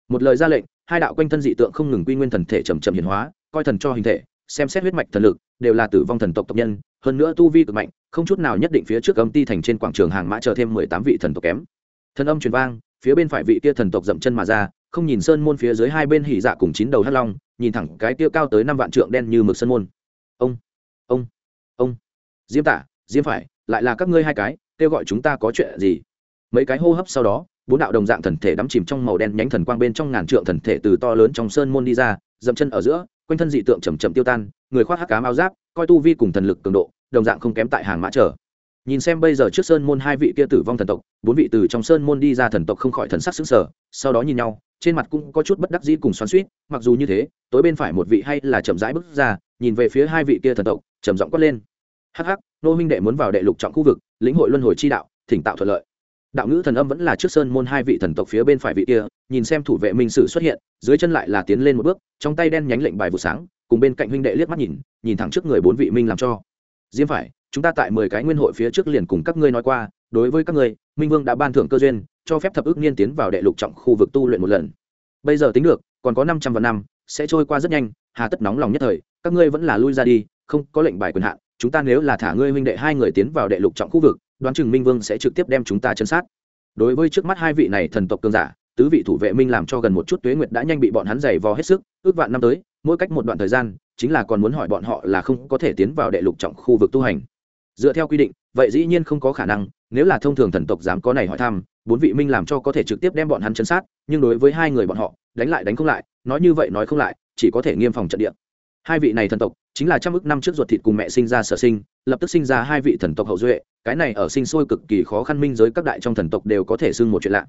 Một lời ra lệnh, hai đạo quanh thân dị tượng không ngừng quy nguyên thần thể trầm trầm hiển hóa, coi thần cho hình thể, xem xét huyết mạch thần lực, đều là tử vong thần tộc tộc nhân, hơn nữa tu vi cực mạnh, không chút nào nhất định phía trước âm ti thành trên quảng trường hàng mã chờ thêm mười tám vị thần tộc kém. Thần âm truyền vang phía bên phải vị kia thần tộc dậm chân mà ra, không nhìn sơn môn phía dưới hai bên hỉ dạ cùng chín đầu hắc long, nhìn thẳng cái kia cao tới năm vạn trượng đen như mực sơn môn. Ông ông ông. Diêm tả diêm phải, lại là các ngươi hai cái, kêu gọi chúng ta có chuyện gì? Mấy cái hô hấp sau đó, bốn đạo đồng dạng thần thể đắm chìm trong màu đen nhánh thần quang bên trong ngàn trượng thần thể từ to lớn trong sơn môn đi ra, dậm chân ở giữa, quanh thân dị tượng chầm chậm tiêu tan, người khoác hắc cám áo giáp, coi tu vi cùng thần lực cường độ, đồng dạng không kém tại hàng mã trở nhìn xem bây giờ trước sơn môn hai vị kia tử vong thần tộc, bốn vị từ trong sơn môn đi ra thần tộc không khỏi thần sắc xứng sở sau đó nhìn nhau, trên mặt cũng có chút bất đắc dĩ cùng xoắn suýt mặc dù như thế, tối bên phải một vị hay là chậm rãi bước ra, nhìn về phía hai vị kia thần tộc, trầm giọng quát lên. Hắc hắc, nô huynh đệ muốn vào đệ lục trọng khu vực, lĩnh hội luân hồi chi đạo, thỉnh tạo thuận lợi. Đạo ngữ thần âm vẫn là trước sơn môn hai vị thần tộc phía bên phải vị kia, nhìn xem thủ vệ minh sử xuất hiện, dưới chân lại là tiến lên một bước, trong tay đen nhánh lệnh bài vụ sáng, cùng bên cạnh huynh đệ liếc mắt nhìn nhìn thẳng trước người bốn vị minh làm cho. Diêm phải chúng ta tại mười cái nguyên hội phía trước liền cùng các ngươi nói qua, đối với các ngươi, minh vương đã ban thưởng cơ duyên, cho phép thập ước niên tiến vào đệ lục trọng khu vực tu luyện một lần. Bây giờ tính được, còn có năm trăm vạn năm, sẽ trôi qua rất nhanh, hà tất nóng lòng nhất thời, các ngươi vẫn là lui ra đi, không có lệnh bài quyền hạn, chúng ta nếu là thả ngươi huynh đệ hai người tiến vào đệ lục trọng khu vực, đoán chừng minh vương sẽ trực tiếp đem chúng ta chân sát. Đối với trước mắt hai vị này thần tộc cường giả, tứ vị thủ vệ minh làm cho gần một chút tuế nguyệt đã nhanh bị bọn hắn giày vò hết sức, ước vạn năm tới, mỗi cách một đoạn thời gian, chính là còn muốn hỏi bọn họ là không có thể tiến vào đệ lục trọng khu vực tu hành dựa theo quy định, vậy dĩ nhiên không có khả năng, nếu là thông thường thần tộc dám có này hỏi thăm, bốn vị minh làm cho có thể trực tiếp đem bọn hắn chấn sát, nhưng đối với hai người bọn họ, đánh lại đánh không lại, nói như vậy nói không lại, chỉ có thể nghiêm phòng trận địa. Hai vị này thần tộc, chính là trăm ức năm trước ruột thịt cùng mẹ sinh ra sở sinh, lập tức sinh ra hai vị thần tộc hậu duệ, cái này ở sinh sôi cực kỳ khó khăn minh giới các đại trong thần tộc đều có thể xưng một chuyện lạ.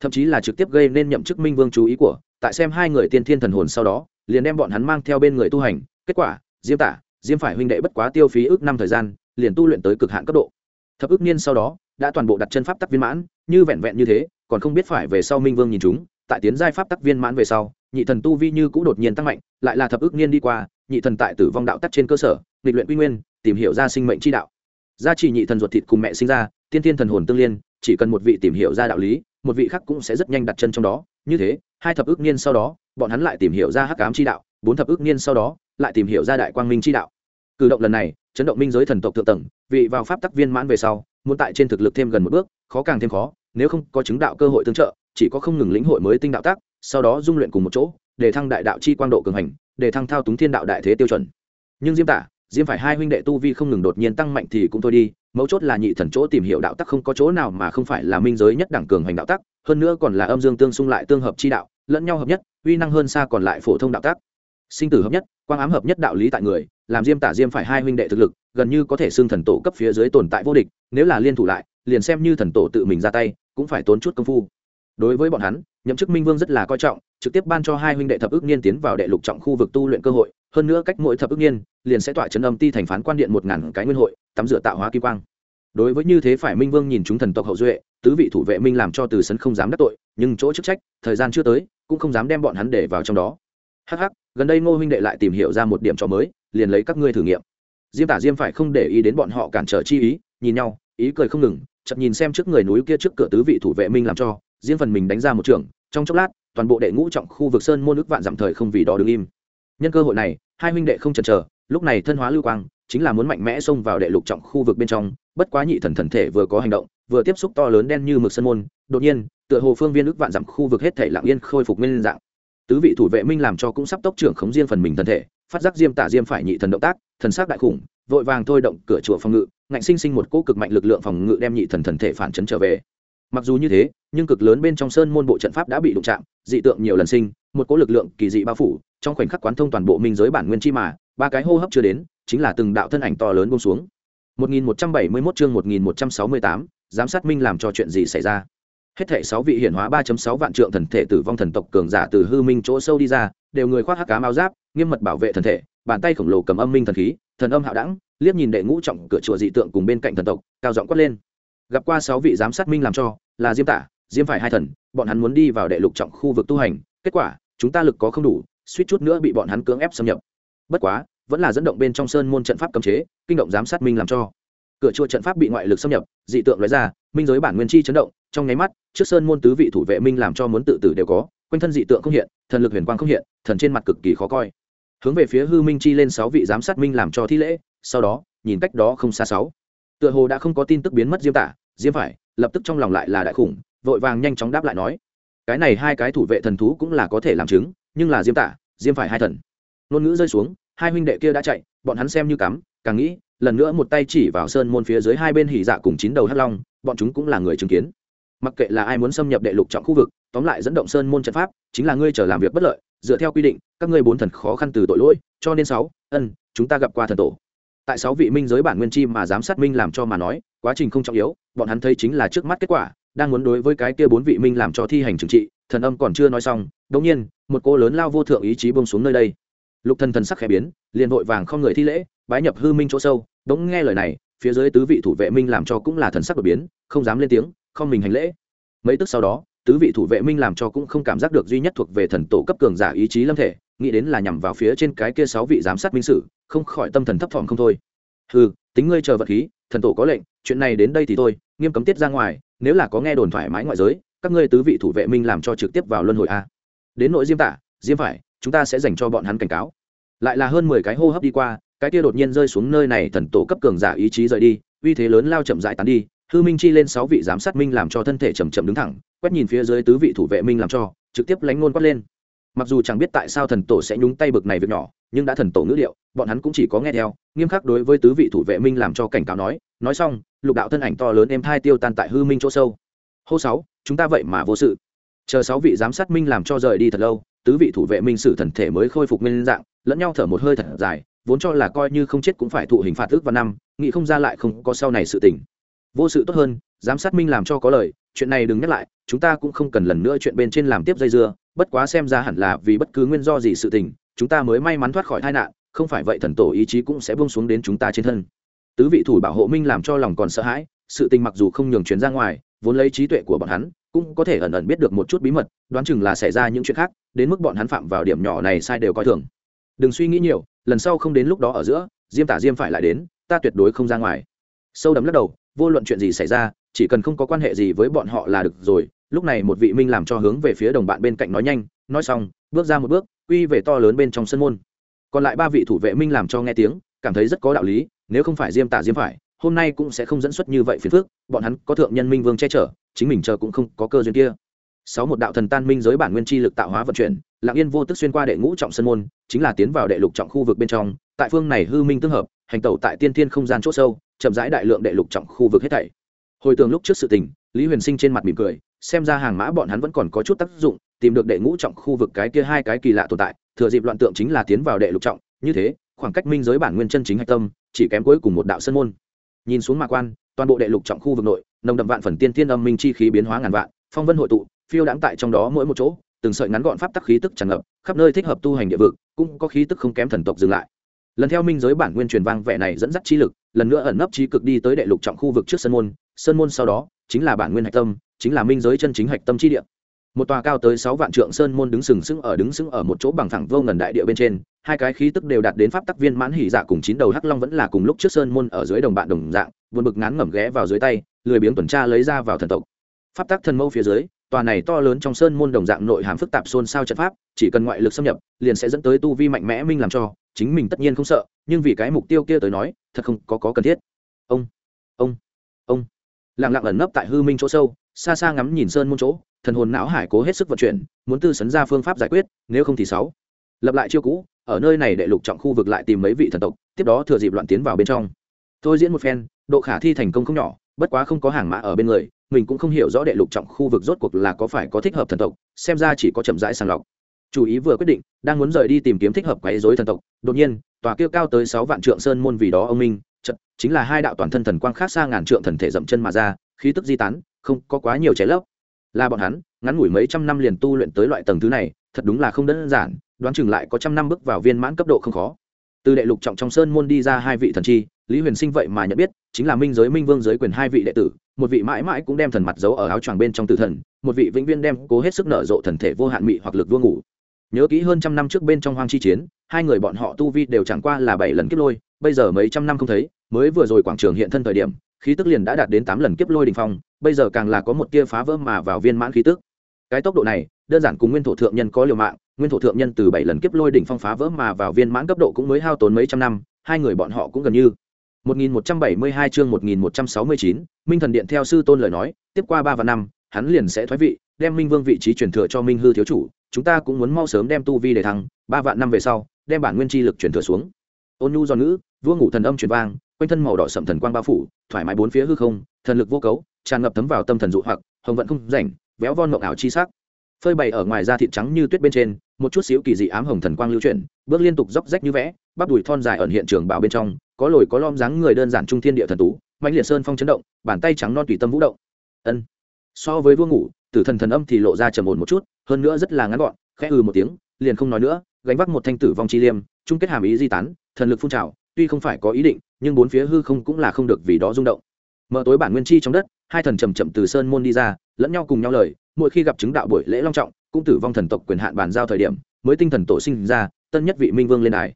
Thậm chí là trực tiếp gây nên nhậm chức minh vương chú ý của, tại xem hai người tiên thiên thần hồn sau đó, liền đem bọn hắn mang theo bên người tu hành, kết quả, diêm tả, diêm phải huynh đệ bất quá tiêu phí ước năm thời gian liền tu luyện tới cực hạn cấp độ. Thập ước niên sau đó, đã toàn bộ đặt chân pháp tắc viên mãn, như vẹn vẹn như thế, còn không biết phải về sau minh vương nhìn chúng, tại tiến giai pháp tắc viên mãn về sau, nhị thần tu vi như cũ đột nhiên tăng mạnh, lại là thập ước niên đi qua, nhị thần tại tử vong đạo tắc trên cơ sở, nghịch luyện quy nguyên, tìm hiểu ra sinh mệnh chi đạo. Gia trì nhị thần ruột thịt cùng mẹ sinh ra, tiên tiên thần hồn tương liên, chỉ cần một vị tìm hiểu ra đạo lý, một vị khác cũng sẽ rất nhanh đặt chân trong đó. Như thế, hai thập ước niên sau đó, bọn hắn lại tìm hiểu ra hắc ám chi đạo, bốn thập ước niên sau đó, lại tìm hiểu ra đại quang minh chi đạo cử động lần này, chấn động minh giới thần tộc thượng tầng, vị vào pháp tắc viên mãn về sau, muốn tại trên thực lực thêm gần một bước, khó càng thêm khó, nếu không có chứng đạo cơ hội tương trợ, chỉ có không ngừng lĩnh hội mới tinh đạo tác, sau đó dung luyện cùng một chỗ, để thăng đại đạo chi quang độ cường hành, để thăng thao túng thiên đạo đại thế tiêu chuẩn. Nhưng diêm tả, diêm phải hai huynh đệ tu vi không ngừng đột nhiên tăng mạnh thì cũng thôi đi, mấu chốt là nhị thần chỗ tìm hiểu đạo tắc không có chỗ nào mà không phải là minh giới nhất đẳng cường hành đạo tắc hơn nữa còn là âm dương tương xung lại tương hợp chi đạo, lẫn nhau hợp nhất, uy năng hơn xa còn lại phổ thông đạo tác. Sinh tử hợp nhất, quang ám hợp nhất đạo lý tại người làm diêm tả diêm phải hai huynh đệ thực lực, gần như có thể xưng thần tổ cấp phía dưới tồn tại vô địch, nếu là liên thủ lại, liền xem như thần tổ tự mình ra tay, cũng phải tốn chút công phu. Đối với bọn hắn, nhậm chức minh vương rất là coi trọng, trực tiếp ban cho hai huynh đệ thập ước niên tiến vào đệ lục trọng khu vực tu luyện cơ hội, hơn nữa cách mỗi thập ước niên, liền sẽ tỏa chấn âm ti thành phán quan điện một ngàn cái nguyên hội, tắm rửa tạo hóa kim quang. Đối với như thế phải minh vương nhìn chúng thần tộc hậu duệ, tứ vị thủ vệ minh làm cho từ sấn không dám đắc tội, nhưng chỗ chức trách, thời gian chưa tới, cũng không dám đem bọn hắn để vào trong đó hắc hắc, gần đây ngô huynh đệ lại tìm hiểu ra một điểm trò mới, liền lấy các ngươi thử nghiệm. Diêm tả diêm phải không để ý đến bọn họ cản trở chi ý, nhìn nhau, ý cười không ngừng, chậm nhìn xem trước người núi kia trước cửa tứ vị thủ vệ minh làm cho, riêng phần mình đánh ra một trường, trong chốc lát, toàn bộ đệ ngũ trọng khu vực sơn môn nước vạn dặm thời không vì đó đứng im. Nhân cơ hội này, hai huynh đệ không chần chờ, lúc này thân hóa lưu quang, chính là muốn mạnh mẽ xông vào đệ lục trọng khu vực bên trong, bất quá nhị thần thần thể vừa có hành động, vừa tiếp xúc to lớn đen như mực sơn môn, đột nhiên, tựa hồ phương viên ước vạn dặm khu vực hết thể lặng yên khôi phục nguyên dạng tứ vị thủ vệ minh làm cho cũng sắp tốc trưởng khống riêng phần mình thân thể phát giác diêm tả diêm phải nhị thần động tác thần sắc đại khủng vội vàng thôi động cửa chùa phòng ngự ngạnh sinh sinh một cỗ cực mạnh lực lượng phòng ngự đem nhị thần thần thể phản chấn trở về. Mặc dù như thế nhưng cực lớn bên trong sơn môn bộ trận pháp đã bị đụng chạm dị tượng nhiều lần sinh một cỗ lực lượng kỳ dị bao phủ trong khoảnh khắc quán thông toàn bộ minh giới bản nguyên chi mà ba cái hô hấp chưa đến chính là từng đạo thân ảnh to lớn buông xuống. 1171 chương 1168, giám sát minh làm cho chuyện gì xảy ra? Hết thảy sáu vị hiển hóa 3.6 vạn trượng thần thể tử vong thần tộc cường giả từ hư minh chỗ sâu đi ra, đều người khoác hắc ám áo giáp, nghiêm mật bảo vệ thần thể, bàn tay khổng lồ cầm âm minh thần khí, thần âm hạo đẳng, liếc nhìn đệ ngũ trọng cửa chùa dị tượng cùng bên cạnh thần tộc, cao giọng quát lên. Gặp qua sáu vị giám sát minh làm cho, là diêm tả, diêm phải hai thần, bọn hắn muốn đi vào đệ lục trọng khu vực tu hành, kết quả, chúng ta lực có không đủ, suýt chút nữa bị bọn hắn cưỡng ép xâm nhập. Bất quá, vẫn là dẫn động bên trong sơn môn trận pháp cấm chế, kinh động giám sát minh làm cho. Cửa chùa trận pháp bị ngoại lực xâm nhập, dị tượng nói ra, minh giới bản nguyên chi chấn động trong nháy mắt, trước sơn môn tứ vị thủ vệ minh làm cho muốn tự tử đều có, quanh thân dị tượng không hiện, thần lực huyền quang không hiện, thần trên mặt cực kỳ khó coi. Hướng về phía hư minh chi lên sáu vị giám sát minh làm cho thi lễ, sau đó, nhìn cách đó không xa sáu. Tựa hồ đã không có tin tức biến mất diêm tả, diêm phải, lập tức trong lòng lại là đại khủng, vội vàng nhanh chóng đáp lại nói, cái này hai cái thủ vệ thần thú cũng là có thể làm chứng, nhưng là diêm tả, diêm phải hai thần. Ngôn ngữ rơi xuống, hai huynh đệ kia đã chạy, bọn hắn xem như cắm, càng nghĩ, lần nữa một tay chỉ vào sơn môn phía dưới hai bên hỉ dạ cùng chín đầu hắc long, bọn chúng cũng là người chứng kiến mặc kệ là ai muốn xâm nhập đệ lục trọng khu vực, tóm lại dẫn động sơn môn trận pháp, chính là ngươi chờ làm việc bất lợi, dựa theo quy định, các ngươi bốn thần khó khăn từ tội lỗi, cho nên sáu, ân, chúng ta gặp qua thần tổ. Tại sáu vị minh giới bản nguyên chi mà giám sát minh làm cho mà nói, quá trình không trọng yếu, bọn hắn thấy chính là trước mắt kết quả, đang muốn đối với cái kia bốn vị minh làm cho thi hành trừng trị, thần âm còn chưa nói xong đống nhiên, một cô lớn lao vô thượng ý chí bông xuống nơi đây. Lục thần thần sắc khẽ biến, liền vội vàng không người thi lễ, bái nhập hư minh chỗ sâu, đống nghe lời này, phía dưới tứ vị thủ vệ minh làm cho cũng là thần sắc đột biến, không dám lên tiếng không mình hành lễ. Mấy tức sau đó, tứ vị thủ vệ minh làm cho cũng không cảm giác được duy nhất thuộc về thần tổ cấp cường giả ý chí lâm thể, nghĩ đến là nhằm vào phía trên cái kia sáu vị giám sát minh sử, không khỏi tâm thần thấp thỏm không thôi. Ừ tính ngươi chờ vật khí, thần tổ có lệnh, chuyện này đến đây thì thôi, nghiêm cấm tiết ra ngoài, nếu là có nghe đồn thoải mái ngoại giới, các ngươi tứ vị thủ vệ minh làm cho trực tiếp vào luân hồi a. Đến nội diêm tả diêm phải, chúng ta sẽ dành cho bọn hắn cảnh cáo. Lại là hơn mười cái hô hấp đi qua, cái kia đột nhiên rơi xuống nơi này thần tổ cấp cường giả ý chí rời đi, uy thế lớn lao chậm rãi tán đi hư minh chi lên sáu vị giám sát minh làm cho thân thể chầm chậm đứng thẳng, quét nhìn phía dưới tứ vị thủ vệ minh làm cho, trực tiếp lánh ngôn quát lên. Mặc dù chẳng biết tại sao thần tổ sẽ nhúng tay bực này việc nhỏ, nhưng đã thần tổ ngữ liệu bọn hắn cũng chỉ có nghe theo, nghiêm khắc đối với tứ vị thủ vệ minh làm cho cảnh cáo nói nói xong, lục đạo thân ảnh to lớn em thai tiêu tan tại hư minh chỗ sâu. Hô sáu, chúng ta vậy mà vô sự. Chờ sáu vị giám sát minh làm cho rời đi thật lâu, tứ vị thủ vệ minh sử thần thể mới khôi phục nguyên dạng, lẫn nhau thở một hơi thật dài, vốn cho là coi như không chết cũng phải thụ hình phạt ước vào năm, nghĩ không ra lại không có sau này sự tình vô sự tốt hơn, giám sát minh làm cho có lời, chuyện này đừng nhắc lại, chúng ta cũng không cần lần nữa chuyện bên trên làm tiếp dây dưa, bất quá xem ra hẳn là vì bất cứ nguyên do gì sự tình, chúng ta mới may mắn thoát khỏi tai nạn, không phải vậy thần tổ ý chí cũng sẽ buông xuống đến chúng ta trên thân. Tứ vị thủ bảo hộ minh làm cho lòng còn sợ hãi, sự tình mặc dù không nhường chuyến ra ngoài, vốn lấy trí tuệ của bọn hắn, cũng có thể ẩn ẩn biết được một chút bí mật, đoán chừng là xảy ra những chuyện khác, đến mức bọn hắn phạm vào điểm nhỏ này sai đều coi thường. Đừng suy nghĩ nhiều, lần sau không đến lúc đó ở giữa, diêm tả diêm phải lại đến, ta tuyệt đối không ra ngoài. Sâu đấm lắc đầu vô luận chuyện gì xảy ra, chỉ cần không có quan hệ gì với bọn họ là được rồi. Lúc này một vị minh làm cho hướng về phía đồng bạn bên cạnh nói nhanh, nói xong, bước ra một bước, quy về to lớn bên trong sân môn. Còn lại ba vị thủ vệ minh làm cho nghe tiếng, cảm thấy rất có đạo lý, nếu không phải diêm tả diêm phải, hôm nay cũng sẽ không dẫn xuất như vậy phiền phước bọn hắn có thượng nhân minh vương che chở, chính mình chờ cũng không có cơ duyên kia. Sáu một đạo thần tan minh giới bản nguyên chi lực tạo hóa vận chuyển lạng yên vô tức xuyên qua đệ ngũ trọng sân môn, chính là tiến vào đệ lục trọng khu vực bên trong, tại phương này hư minh tương hợp, hành tẩu tại tiên thiên không gian c h ỗ sâu chậm rãi đại lượng đệ lục trọng khu vực hết thảy. Hồi tường lúc trước sự tình, lý huyền sinh trên mặt mỉm cười, xem ra hàng mã bọn hắn vẫn còn có chút tác dụng, tìm được đệ ngũ trọng khu vực cái kia hai cái kỳ lạ tồn tại, thừa dịp loạn tượng chính là tiến vào đệ lục trọng, như thế, khoảng cách minh giới bản nguyên chân chính hạch tâm, chỉ kém cuối cùng một đạo sân môn. Nhìn xuống mạc quan, toàn bộ đệ lục trọng khu vực nội, nồng đậm vạn phần tiên thiên âm minh chi khí biến hóa ngàn vạn, phong vân hội tụ, phiêu đãng tại trong đó mỗi một chỗ, từng sợi ngắn gọn pháp tắc khí tức tràn ngập, khắp nơi thích hợp tu hành địa vực, cũng có khí tức không kém thần tộc dừng lại lần theo minh giới bản nguyên truyền vang vẻ này dẫn dắt chi lực, lần nữa ẩn nấp trí cực đi tới đệ lục trọng khu vực trước sân môn sân môn sau đó chính là bản nguyên hạch tâm, chính là minh giới chân chính hạch tâm chi địa. Một tòa cao tới sáu vạn trượng sơn môn đứng sừng sững ở đứng sững ở một chỗ bằng thẳng vô ngần đại địa bên trên, hai cái khí tức đều đạt đến pháp tắc viên mãn hỉ dạ cùng chín đầu hắc long vẫn là cùng lúc trước sơn môn ở dưới đồng bạn đồng dạng, buồn bực ngán ngẩm ghé vào dưới tay, lười biếng tuần tra lấy ra vào thần tộc. Pháp tắc thần mâu phía dưới tòa này to lớn trong sơn môn đồng dạng nội hàm phức tạp xôn xao trận pháp chỉ cần ngoại lực xâm nhập liền sẽ dẫn tới tu vi mạnh mẽ minh làm cho chính mình tất nhiên không sợ nhưng vì cái mục tiêu kia tới nói thật không có, có cần thiết. Ông ông ông. Lặng lặng ẩn nấp tại hư minh chỗ sâu xa xa ngắm nhìn sơn môn chỗ thần hồn não hải cố hết sức vận chuyển muốn tư sấn ra phương pháp giải quyết nếu không thì sáu. Lập lại chiêu cũ ở nơi này đệ lục trọng khu vực lại tìm mấy vị thần tộc tiếp đó thừa dịp loạn tiến vào bên trong. Tôi diễn một phen độ khả thi thành công không nhỏ bất quá không có hàng mã ở bên người, mình cũng không hiểu rõ đệ lục trọng khu vực rốt cuộc là có phải có thích hợp thần tộc, xem ra chỉ có chậm rãi sàng lọc. Chủ ý vừa quyết định, đang muốn rời đi tìm kiếm thích hợp quấy dối thần tộc, đột nhiên, tòa kia cao tới sáu vạn trượng sơn môn vì đó ông minh, chật, chính là hai đạo toàn thân thần quang khác xa ngàn trượng thần thể dậm chân mà ra, khí tức di tán, không có quá nhiều cháy lấp. Là bọn hắn, ngắn ngủi mấy trăm năm liền tu luyện tới loại tầng thứ này, thật đúng là không đơn giản, đoán chừng lại có trăm năm bước vào viên mãn cấp độ không khó. Từ đệ lục trọng trong sơn môn đi ra hai vị thần chi lý huyền sinh vậy mà nhận biết, chính là minh giới, minh vương giới quyền hai vị đệ tử, một vị mãi mãi cũng đem thần mặt giấu ở áo choàng bên trong tử thần, một vị vĩnh viên đem cố hết sức nở rộ thần thể vô hạn mị hoặc lực vua ngủ. Nhớ kỹ hơn trăm năm trước bên trong hoang chi chiến, hai người bọn họ tu vi đều chẳng qua là bảy lần kiếp lôi, bây giờ mấy trăm năm không thấy, mới vừa rồi quảng trường hiện thân thời điểm, khí tức liền đã đạt đến tám lần kiếp lôi đình phong, bây giờ càng là có một tia phá vỡ mà vào viên mãn khí tức. Cái tốc độ này, đơn giản cùng nguyên thổ thượng nhân có liều mạng, nguyên thổ thượng nhân từ bảy lần kiếp lôi đỉnh phong phá vỡ mà vào viên mãn cấp độ cũng mới hao tốn mấy trăm năm, hai người bọn họ cũng gần như 1172 chương 1169, Minh Thần Điện theo sư tôn lời nói, tiếp qua 3 và năm, hắn liền sẽ thoái vị, đem Minh Vương vị trí truyền thừa cho Minh Hư thiếu chủ, chúng ta cũng muốn mau sớm đem tu vi để thăng, 3 vạn năm về sau, đem bản nguyên chi lực truyền thừa xuống. Ôn nhu giòn ngữ, vua ngủ thần âm truyền vang, quanh thân màu đỏ sẫm thần quang bao phủ, thoải mái bốn phía hư không, thần lực vô cấu, tràn ngập thấm vào tâm thần dụ hoặc, hồng vận không rảnh, béo von ngọc ảo chi sắc. Phơi bày ở ngoài da thịt trắng như tuyết bên trên, một chút xíu kỳ dị ám hồng thần quang lưu chuyển, bước liên tục róc rách như vẽ, bắp đùi thon dài ẩn hiện trường bảo bên trong, có lồi có lom dáng người đơn giản trung thiên địa thần tú mạnh liệt sơn phong chấn động bàn tay trắng non tùy tâm vũ động. Ân. So với vua ngủ tử thần thần âm thì lộ ra trầm ổn một chút hơn nữa rất là ngắn gọn khẽ ừ một tiếng liền không nói nữa gánh vác một thanh tử vong chi liêm chung kết hàm ý di tán thần lực phun trào tuy không phải có ý định nhưng bốn phía hư không cũng là không được vì đó rung động. Mở tối bản nguyên chi trong đất hai thần chầm chậm từ sơn môn đi ra lẫn nhau cùng nhau lời mỗi khi gặp chứng đạo buổi lễ long trọng, cũng tử vong thần tộc quyền hạn bàn giao thời điểm, mới tinh thần tổ sinh ra, tân nhất vị minh vương lên đài.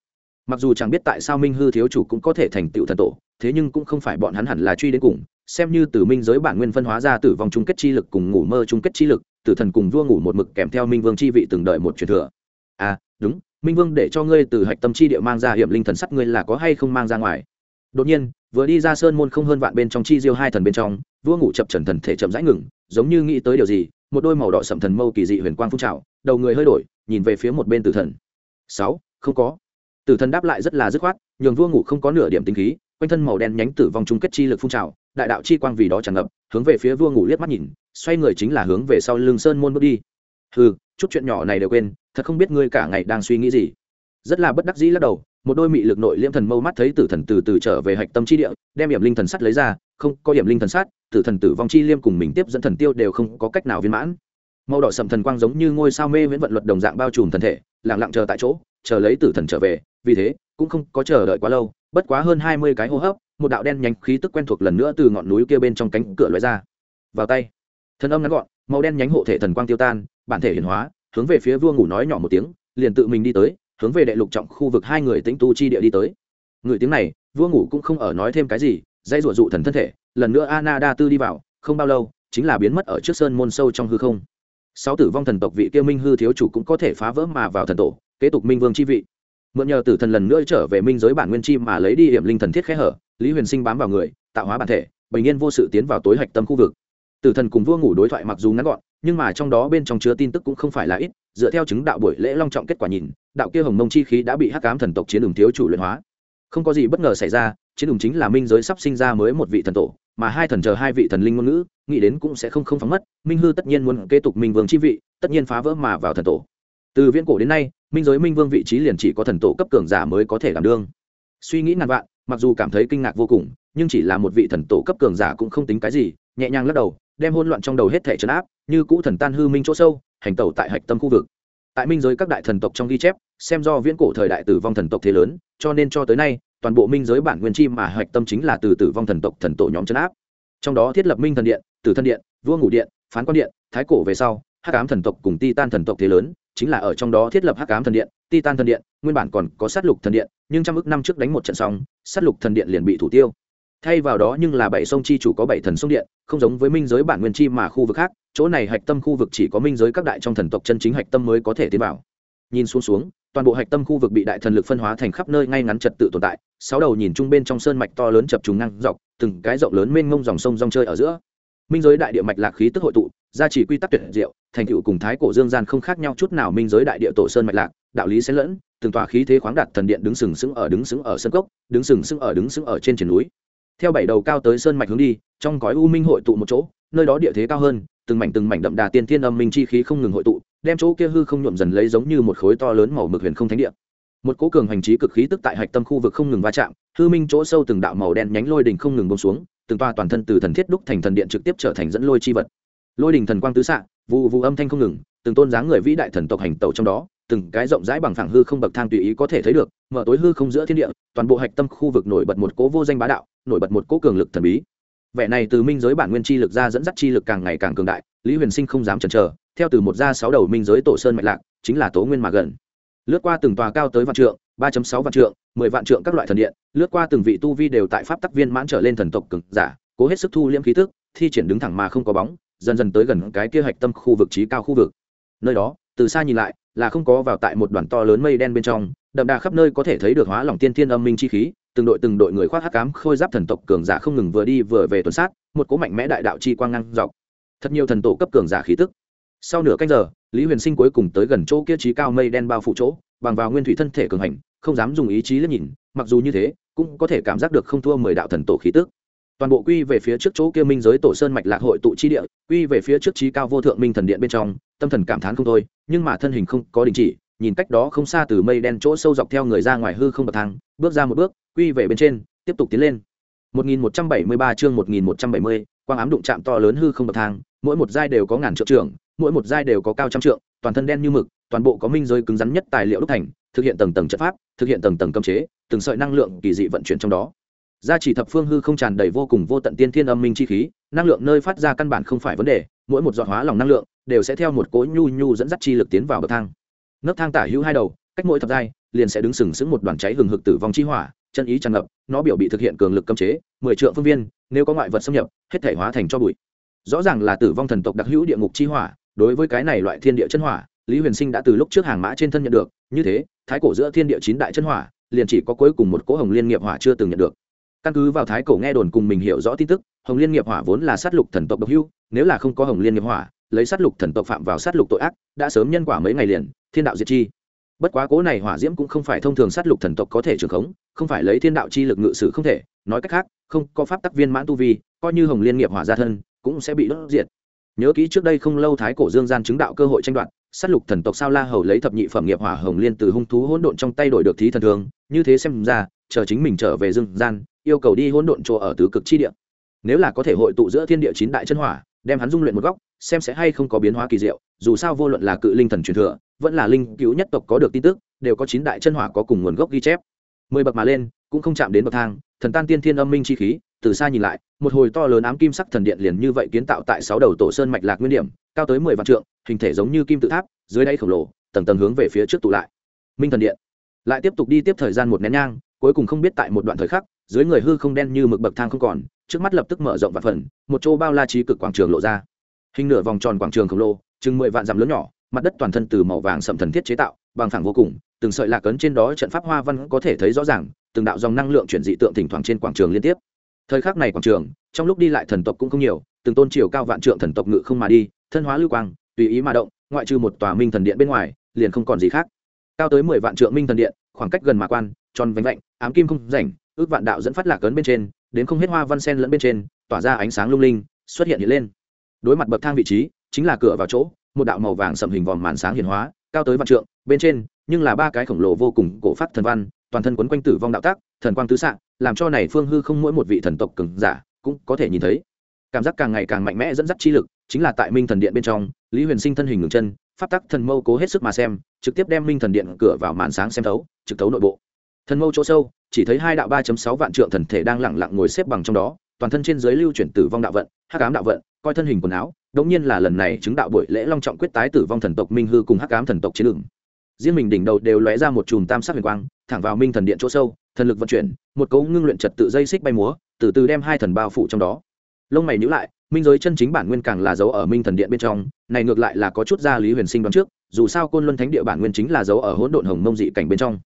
Mặc dù chẳng biết tại sao minh hư thiếu chủ cũng có thể thành tựu thần tổ, thế nhưng cũng không phải bọn hắn hẳn là truy đến cùng, xem như từ minh giới bản nguyên phân hóa ra tử vong chung kết chi lực cùng ngủ mơ chung kết chi lực, tử thần cùng vua ngủ một mực kèm theo minh vương chi vị từng đợi một truyền thừa. À đúng, minh vương để cho ngươi từ hạch tâm chi địa mang ra hiểm linh thần sắt ngươi là có hay không mang ra ngoài? Đột nhiên, vừa đi ra sơn môn không hơn vạn bên trong chi diêu hai thần bên trong, vua ngủ chập trần thần thể chậm rãi ngừng, giống như nghĩ tới điều gì một đôi màu đỏ sậm thần mâu kỳ dị huyền quang phun trào, đầu người hơi đổi, nhìn về phía một bên tử thần. Sáu, không có. Tử thần đáp lại rất là dứt khoát, nhường vua ngủ không có nửa điểm tính khí, quanh thân màu đen nhánh tử vong chung kết chi lực phun trào, đại đạo chi quang vì đó tràn ngập, hướng về phía vua ngủ liếc mắt nhìn, xoay người chính là hướng về sau lưng sơn môn bước đi. Ừ chút chuyện nhỏ này đều quên, thật không biết ngươi cả ngày đang suy nghĩ gì. Rất là bất đắc dĩ lắc đầu một đôi mị lực nội liêm thần mâu mắt thấy tử thần từ từ trở về hạch tâm chi địa đem hiểm linh thần sắt lấy ra không có hiểm linh thần sát, tử thần tử vong chi liêm cùng mình tiếp dẫn thần tiêu đều không có cách nào viên mãn. Màu đỏ sầm thần quang giống như ngôi sao mê viễn vận luật đồng dạng bao trùm thần thể lặng lặng chờ tại chỗ chờ lấy tử thần trở về vì thế cũng không có chờ đợi quá lâu bất quá hơn hai mươi cái hô hấp một đạo đen nhánh khí tức quen thuộc lần nữa từ ngọn núi kia bên trong cánh cửa lóe ra. Vào tay thần âm ngắn gọn màu đen nhánh hộ thể thần quang tiêu tan bản thể hiển hóa hướng về phía vua ngủ nói nhỏ một tiếng liền tự mình đi tới hướng về đệ lục trọng khu vực hai người tĩnh tu chi địa đi tới. Người tiếng này, vua ngủ cũng không ở nói thêm cái gì dây rủa dụ thần thân thể, lần nữa ana đa tư đi vào, không bao lâu, chính là biến mất ở trước sơn môn sâu trong hư không. Sáu tử vong thần tộc vị kia minh hư thiếu chủ cũng có thể phá vỡ mà vào thần tổ, kế tục minh vương chi vị. Mượn nhờ tử thần lần nữa trở về minh giới bản nguyên chi mà lấy đi hiểm linh thần thiết khẽ hở, lý huyền sinh bám vào người, tạo hóa bản thể, bình yên vô sự tiến vào tối hạch tâm khu vực. Tử thần cùng vua ngủ đối thoại mặc dù ngắn gọn, nhưng mà trong đó bên trong chứa tin tức cũng không phải là ít, dựa theo chứng đạo buổi lễ long trọng kết quả nhìn đạo kia hồng mông chi khí đã bị hắc ám thần tộc chiến đường thiếu chủ luyện hóa. Không có gì bất ngờ xảy ra, chiến đường chính là minh giới sắp sinh ra mới một vị thần tổ, mà hai thần chờ hai vị thần linh ngôn ngữ, nghĩ đến cũng sẽ không không phóng mất, minh hư tất nhiên muốn kế tục minh vương chi vị, tất nhiên phá vỡ mà vào thần tổ. Từ viễn cổ đến nay, minh giới minh vương vị trí liền chỉ có thần tổ cấp cường giả mới có thể đảm đương. Suy nghĩ ngàn vạn, mặc dù cảm thấy kinh ngạc vô cùng, nhưng chỉ là một vị thần tổ cấp cường giả cũng không tính cái gì, nhẹ nhàng lắc đầu, đem hôn loạn trong đầu hết thể trấn áp, như cũ thần tan hư minh chỗ sâu, hành tẩu tại hạch tâm khu vực. Tại minh giới các đại thần tộc trong ghi chép xem do viễn cổ thời đại tử vong thần tộc thế lớn, cho nên cho tới nay, toàn bộ minh giới bản nguyên chi mà hạch tâm chính là từ tử vong thần tộc thần tổ nhóm chấn áp. Trong đó thiết lập minh thần điện, tử thân điện, vua ngủ điện, phán quan điện, thái cổ về sau, hắc ám thần tộc cùng ti tan thần tộc thế lớn, chính là ở trong đó thiết lập hắc ám thần điện, titan thần điện, nguyên bản còn có sát lục thần điện, nhưng trăm ước năm trước đánh một trận xong, sát lục thần điện liền bị thủ tiêu. Thay vào đó nhưng là bảy sông chi chủ có bảy thần sông điện, không giống với minh giới bản nguyên chi mà khu vực khác, chỗ này hạch tâm khu vực chỉ có minh giới các đại trong thần tộc chân chính hạch tâm mới có thể tiến vào nhìn xuống xuống, toàn bộ hạch tâm khu vực bị đại thần lực phân hóa thành khắp nơi ngay ngắn trật tự tồn tại, sáu đầu nhìn chung bên trong sơn mạch to lớn chập trùng ngang dọc, từng cái rộng lớn mênh mông dòng sông rong chơi ở giữa. Minh giới đại địa mạch lạc khí tức hội tụ, gia trì quy tắc tuyệt diệu, thành tựu cùng thái cổ dương gian không khác nhau chút nào minh giới đại địa tổ sơn mạch lạc, đạo lý xen lẫn, từng tòa khí thế khoáng đạt thần điện đứng sừng sững ở đứng sững ở sân cốc, đứng sừng sững ở đứng sững ở trên triển núi. Theo bảy đầu cao tới sơn mạch hướng đi, trong gói u minh hội tụ một chỗ, nơi đó địa thế cao hơn, từng mảnh từng mảnh đậm đà tiên thiên âm minh chi khí không ngừng hội tụ đem chỗ kia hư không nhuộm dần lấy giống như một khối to lớn màu mực huyền không thánh địa. Một cố cường hành trí cực khí tức tại hạch tâm khu vực không ngừng va chạm, hư minh chỗ sâu từng đạo màu đen nhánh lôi đỉnh không ngừng bông xuống, từng toa toàn thân từ thần thiết đúc thành thần điện trực tiếp trở thành dẫn lôi chi vật. Lôi đỉnh thần quang tứ xạ vụ vụ âm thanh không ngừng, từng tôn dáng người vĩ đại thần tộc hành tẩu trong đó, từng cái rộng rãi bằng phẳng hư không bậc thang tùy ý có thể thấy được, mở tối hư không giữa thiên địa, toàn bộ hạch tâm khu vực nổi bật một cố vô danh bá đạo, nổi bật một cố cường lực thần bí vẻ này từ minh giới bản nguyên chi lực ra dẫn dắt chi lực càng ngày càng cường đại, lý huyền sinh không dám chần chờ, theo từ một ra sáu đầu minh giới tổ sơn mạch lạc, chính là tố nguyên mà gần. Lướt qua từng tòa cao tới vạn trượng, ba sáu vạn trượng, mười vạn trượng các loại thần điện, lướt qua từng vị tu vi đều tại pháp tắc viên mãn trở lên thần tộc cực giả, cố hết sức thu liễm khí tức, thi triển đứng thẳng mà không có bóng, dần dần tới gần cái kia hạch tâm khu vực trí cao khu vực. Nơi đó, từ xa nhìn lại, là không có vào tại một đoàn to lớn mây đen bên trong, đậm đà khắp nơi có thể thấy được hóa lỏng tiên thiên âm minh chi khí từng đội từng đội người khoác hắc cám khôi giáp thần tộc cường giả không ngừng vừa đi vừa về tuần sát, một cố mạnh mẽ đại đạo chi quang ngang dọc. Thật nhiều thần tổ cấp cường giả khí tức. Sau nửa canh giờ, lý huyền sinh cuối cùng tới gần chỗ kia trí cao mây đen bao phủ chỗ, bằng vào nguyên thủy thân thể cường hành, không dám dùng ý chí liếc nhìn, mặc dù như thế, cũng có thể cảm giác được không thua mười đạo thần tổ khí tức. Toàn bộ quy về phía trước chỗ kia minh giới tổ sơn mạch lạc hội tụ chi địa, quy về phía trước trí cao vô thượng minh thần điện bên trong, tâm thần cảm thán không thôi, nhưng mà thân hình không có đình chỉ nhìn cách đó không xa từ mây đen chỗ sâu dọc theo người ra ngoài hư không bậc thang bước ra một bước quy về bên trên tiếp tục tiến lên. 1173 chương 1170, quang ám đụng chạm to lớn hư không bậc thang mỗi một giai đều có ngàn trượng trưởng mỗi một giai đều có cao trăm trượng toàn thân đen như mực toàn bộ có minh giới cứng rắn nhất tài liệu đúc thành thực hiện tầng tầng chất pháp thực hiện tầng tầng cấm chế từng sợi năng lượng kỳ dị vận chuyển trong đó. Gia chỉ thập phương hư không tràn đầy vô cùng vô tận tiên thiên âm minh chi khí năng lượng nơi phát ra căn bản không phải vấn đề mỗi một giọt hóa lòng năng lượng đều sẽ theo một cỗ nhu nhu dẫn dắt chi lực tiến vào bậc thang nấc thang tả hữu hai đầu, cách mỗi thập giai, liền sẽ đứng sừng sững một đoàn cháy hừng hực tử vong chi hỏa, chân ý tràn ngập, nó biểu bị thực hiện cường lực cấm chế, mười triệu phương viên, nếu có ngoại vật xâm nhập, hết thể hóa thành cho bụi. Rõ ràng là tử vong thần tộc đặc hữu địa ngục chi hỏa, đối với cái này loại thiên địa chân hỏa, lý huyền sinh đã từ lúc trước hàng mã trên thân nhận được, như thế, thái cổ giữa thiên địa chín đại chân hỏa, liền chỉ có cuối cùng một cỗ hồng liên nghiệp hỏa chưa từng nhận được. Căn cứ vào thái cổ nghe đồn cùng mình hiểu rõ tin tức, hồng liên nghiệp hỏa vốn là sát lục thần tộc độc hưu nếu là không có hồng liên nghiệp hỏa lấy sát lục thần tộc phạm vào sát lục tội ác, đã sớm nhân quả mấy ngày liền, thiên đạo diệt chi. Bất quá cố này hỏa diễm cũng không phải thông thường sát lục thần tộc có thể trường khống, không phải lấy thiên đạo chi lực ngự sử không thể, nói cách khác, không có pháp tắc viên mãn tu vi, coi như hồng liên nghiệp hỏa gia thân, cũng sẽ bị đốt diệt. Nhớ kỹ trước đây không lâu thái cổ dương gian chứng đạo cơ hội tranh đoạt, sát lục thần tộc sao la hầu lấy thập nhị phẩm nghiệp hỏa hồng liên từ hung thú hỗn độn trong tay đổi được thí thần thường, như thế xem ra, chờ chính mình trở về dương gian, yêu cầu đi hỗn độn chỗ ở tứ cực chi địa. Nếu là có thể hội tụ giữa thiên địa chín đại chân hỏa đem hắn dung luyện một góc, xem sẽ hay không có biến hóa kỳ diệu, dù sao vô luận là cự linh thần truyền thừa, vẫn là linh cứu nhất tộc có được tin tức, đều có chín đại chân hỏa có cùng nguồn gốc ghi chép. Mười bậc mà lên, cũng không chạm đến bậc thang, thần tan tiên thiên âm minh chi khí, từ xa nhìn lại, một hồi to lớn ám kim sắc thần điện liền như vậy kiến tạo tại sáu đầu tổ sơn mạch lạc nguyên điểm, cao tới mười vạn trượng, hình thể giống như kim tự tháp, dưới đáy khổng lồ, tầng tầng hướng về phía trước tụ lại. Minh thần điện. Lại tiếp tục đi tiếp thời gian một nén nhang, cuối cùng không biết tại một đoạn thời khắc, dưới người hư không đen như mực bậc thang không còn trước mắt lập tức mở rộng vạn phần, một chỗ bao la trí cực quảng trường lộ ra. Hình nửa vòng tròn quảng trường khổng lồ, chừng mười vạn dặm lớn nhỏ, mặt đất toàn thân từ màu vàng sậm thần thiết chế tạo, bằng phẳng vô cùng, từng sợi lạc ấn trên đó trận pháp hoa văn có thể thấy rõ ràng, từng đạo dòng năng lượng chuyển dị tượng thỉnh thoảng trên quảng trường liên tiếp. Thời khắc này quảng trường, trong lúc đi lại thần tộc cũng không nhiều, từng tôn triều cao vạn trượng thần tộc ngự không mà đi, thân hóa lưu quang, tùy ý mà động, ngoại trừ một tòa minh thần điện bên ngoài, liền không còn gì khác. Cao tới mười vạn trượng minh thần điện, khoảng cách gần mà quan, tròn vánh vạnh, ám kim không rảnh, ước vạn đạo dẫn phát lạc ấn bên trên đến không hết hoa văn sen lẫn bên trên, tỏa ra ánh sáng lung linh, xuất hiện hiện lên. Đối mặt bậc thang vị trí, chính là cửa vào chỗ, một đạo màu vàng sầm hình vòm màn sáng hiển hóa, cao tới vạn trượng, bên trên, nhưng là ba cái khổng lồ vô cùng cổ phát thần văn, toàn thân quấn quanh tử vong đạo tác, thần quang tứ xạ, làm cho này phương hư không mỗi một vị thần tộc cường giả cũng có thể nhìn thấy. Cảm giác càng ngày càng mạnh mẽ dẫn dắt chi lực, chính là tại minh thần điện bên trong, lý huyền sinh thân hình ngừng chân, pháp tắc thần mâu cố hết sức mà xem, trực tiếp đem minh thần điện cửa vào màn sáng xem thấu, trực thấu nội bộ thần mâu chỗ sâu, chỉ thấy hai đạo ba sáu vạn trượng thần thể đang lẳng lặng ngồi xếp bằng trong đó, toàn thân trên dưới lưu chuyển tử vong đạo vận, hắc ám đạo vận, coi thân hình quần áo đống nhiên là lần này chứng đạo buổi lễ long trọng quyết tái tử vong thần tộc minh hư cùng hắc ám thần tộc chiến đường riêng mình đỉnh đầu đều lóe ra một chùm tam sắc huyền quang, thẳng vào minh thần điện chỗ sâu, thần lực vận chuyển, một cấu ngưng luyện trật tự dây xích bay múa, từ từ đem hai thần bao phủ trong đó. Lông mày nhữ lại, minh giới chân chính bản nguyên càng là dấu ở minh thần điện bên trong, này ngược lại là có chút gia lý huyền sinh đoán trước, dù sao côn luân thánh địa bản nguyên chính là dấu ở hỗn độn hồng mông dị cảnh bên trong.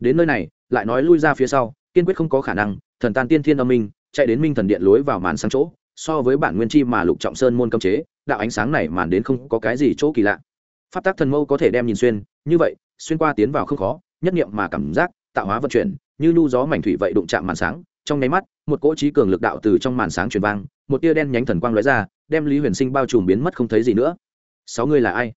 Đến nơi này lại nói lui ra phía sau, kiên quyết không có khả năng, thần tan tiên thiên âm minh, chạy đến minh thần điện lối vào màn sáng chỗ, so với bản nguyên chi mà lục trọng sơn môn cấm chế, đạo ánh sáng này màn đến không có cái gì chỗ kỳ lạ. Pháp tác thần mâu có thể đem nhìn xuyên, như vậy, xuyên qua tiến vào không khó, nhất niệm mà cảm giác, tạo hóa vận chuyển, như nu gió mảnh thủy vậy đụng chạm màn sáng, trong nháy mắt, một cỗ trí cường lực đạo từ trong màn sáng truyền vang, một tia đen nhánh thần quang lóe ra, đem lý huyền sinh bao trùm biến mất không thấy gì nữa. Sáu người là ai?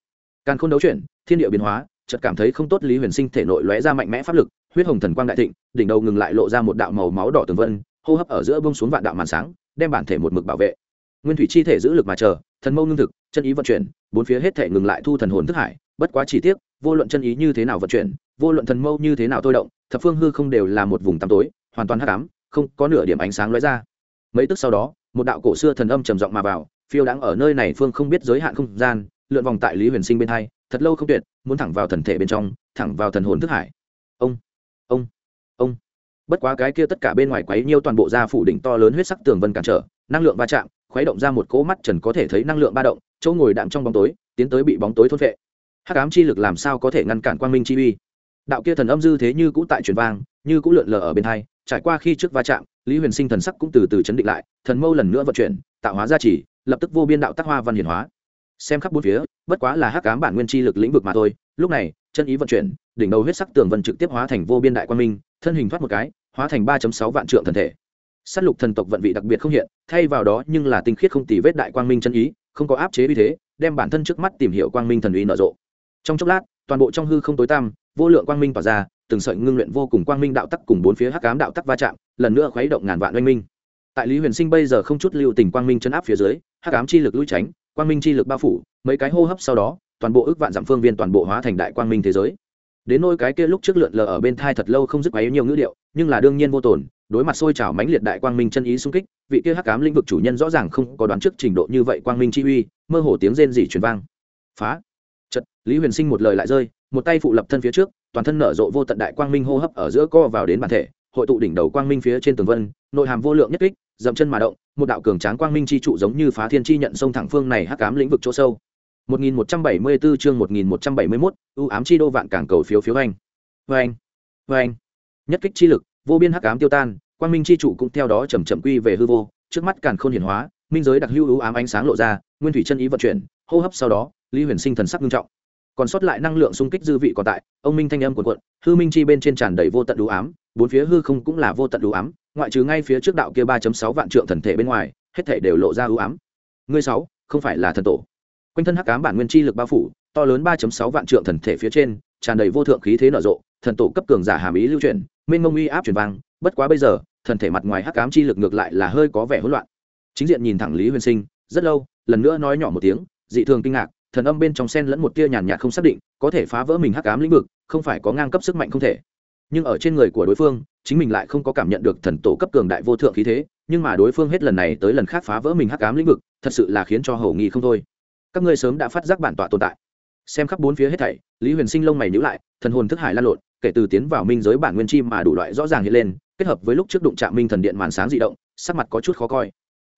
Càng khôn đấu chuyển, thiên địa biến hóa, chợt cảm thấy không tốt lý huyền sinh thể nội lóe ra mạnh mẽ pháp lực huyết hồng thần quang đại thịnh, đỉnh đầu ngừng lại lộ ra một đạo màu máu đỏ tường vân, hô hấp ở giữa bông xuống vạn đạo màn sáng, đem bản thể một mực bảo vệ. Nguyên thủy chi thể giữ lực mà chờ, thần mâu ngưng thực, chân ý vận chuyển, bốn phía hết thể ngừng lại thu thần hồn thức hải, bất quá chi tiết vô luận chân ý như thế nào vận chuyển, vô luận thần mâu như thế nào tôi động, thập phương hư không đều là một vùng tăm tối, hoàn toàn hắc ám, không có nửa điểm ánh sáng lóe ra. Mấy tức sau đó, một đạo cổ xưa thần âm trầm giọng mà vào, phiêu đáng ở nơi này phương không biết giới hạn không gian, lượn vòng tại lý huyền sinh bên hai, thật lâu không tuyệt, muốn thẳng vào thần thể bên trong, thẳng vào thần hồn thức hải ông ông. Bất quá cái kia tất cả bên ngoài quấy nhiêu toàn bộ da phủ đỉnh to lớn huyết sắc tường vân cản trở, năng lượng va chạm, khuấy động ra một cỗ mắt trần có thể thấy năng lượng ba động, chỗ ngồi đạm trong bóng tối, tiến tới bị bóng tối thốt vệ hắc ám chi lực làm sao có thể ngăn cản quang minh chi uy? Đạo kia thần âm dư thế như cũ tại truyền vang, như cũ lượn lờ ở bên hai, trải qua khi trước va chạm, lý huyền sinh thần sắc cũng từ từ chấn định lại, thần mâu lần nữa vận chuyển, tạo hóa gia trì, lập tức vô biên đạo tác hoa văn hiển hóa. Xem khắp bốn phía, bất quá là hắc ám bản nguyên chi lực lĩnh vực mà thôi, lúc này, chân ý vận chuyển đỉnh đầu huyết sắc tường vân trực tiếp hóa thành vô biên đại quang minh, thân hình thoát một cái, hóa thành ba sáu vạn trượng thần thể. S á t lục thần tộc vận vị đặc biệt không hiện, thay vào đó nhưng là tinh khiết không tì vết đại quang minh chân ý, không có áp chế uy thế, đem bản thân trước mắt tìm hiểu quang minh thần uy nở rộ. Trong chốc lát, toàn bộ trong hư không tối tăm, vô lượng quang minh tỏa ra, từng sợi ngưng luyện vô cùng quang minh đạo tắc cùng bốn phía hắc cám đạo tắc va chạm, lần nữa khuấy động ngàn vạn oanh minh. Tại lý huyền sinh bây giờ không chút lưu tình quang minh chấn áp phía dưới, hắc ám chi lực lui tránh, quang minh chi lực bao phủ, mấy cái hô hấp sau đó, toàn bộ ước vạn dặm phương viên toàn bộ hóa thành đại quang minh thế giới đến nôi cái kia lúc trước lượn lờ ở bên thai thật lâu không dứt quấy nhiều ngữ điệu, nhưng là đương nhiên vô tổn đối mặt sôi trào mãnh liệt đại quang minh chân ý xung kích, vị kia hắc ám lĩnh vực chủ nhân rõ ràng không có đoán trước trình độ như vậy quang minh chi uy, mơ hồ tiếng rên rỉ truyền vang. Phá! Chật lý huyền sinh một lời lại rơi, một tay phụ lập thân phía trước, toàn thân nở rộ vô tận đại quang minh hô hấp ở giữa co vào đến bản thể, hội tụ đỉnh đầu quang minh phía trên tường vân, nội hàm vô lượng nhất kích, dậm chân mà động, một đạo cường tráng quang minh chi trụ giống như phá thiên chi nhận sông thẳng phương này hắc ám lĩnh vực chỗ sâu. 1174 chương 1171, ưu ám chi đô vạn cảng cầu phiếu phiếu anh. Vâng oanh, oanh. Vâng Nhất kích chi lực, vô biên hắc ám tiêu tan, quang minh chi trụ cũng theo đó chậm chậm quy về hư vô, trước mắt càn khôn hiển hóa, minh giới đặc hữu ưu ám ánh sáng lộ ra, nguyên thủy chân ý vận chuyển, hô hấp sau đó, Lý Huyền Sinh thần sắc nghiêm trọng. Còn sót lại năng lượng xung kích dư vị còn tại, ông minh thanh âm cuộn cuộn, hư minh chi bên trên tràn đầy vô tận ưu ám, bốn phía hư không cũng là vô tận ưu ám, ngoại trừ ngay phía trước đạo kia 3.6 vạn trượng thần thể bên ngoài, hết thảy đều lộ ra ưu ám. Ngươi sáu, không phải là thần tổ quanh thân hắc ám bản nguyên chi lực bao phủ, to lớn ba sáu vạn trượng thần thể phía trên, tràn đầy vô thượng khí thế nở rộ, thần tổ cấp cường giả hàm ý lưu truyền mênh mông uy áp truyền vang, bất quá bây giờ, thần thể mặt ngoài hắc ám chi lực ngược lại là hơi có vẻ hỗn loạn. Chính diện nhìn thẳng lý huyền sinh, rất lâu, lần nữa nói nhỏ một tiếng, dị thường kinh ngạc, thần âm bên trong sen lẫn một tia nhàn nhạt không xác định, có thể phá vỡ mình hắc ám lĩnh vực, không phải có ngang cấp sức mạnh không thể. Nhưng ở trên người của đối phương, chính mình lại không có cảm nhận được thần tổ cấp cường đại vô thượng khí thế, nhưng mà đối phương hết lần này tới lần khác phá vỡ mình hắc ám lĩnh vực, thật sự là khiến cho hầu nghi không thôi các ngươi sớm đã phát giác bản tọa tồn tại. Xem khắp bốn phía hết thảy, lý huyền sinh lông mày nhữ lại, thần hồn thức hải lan lộn, kể từ tiến vào minh giới bản nguyên chi mà đủ loại rõ ràng hiện lên, kết hợp với lúc trước đụng chạm minh thần điện màn sáng dị động, sắc mặt có chút khó coi.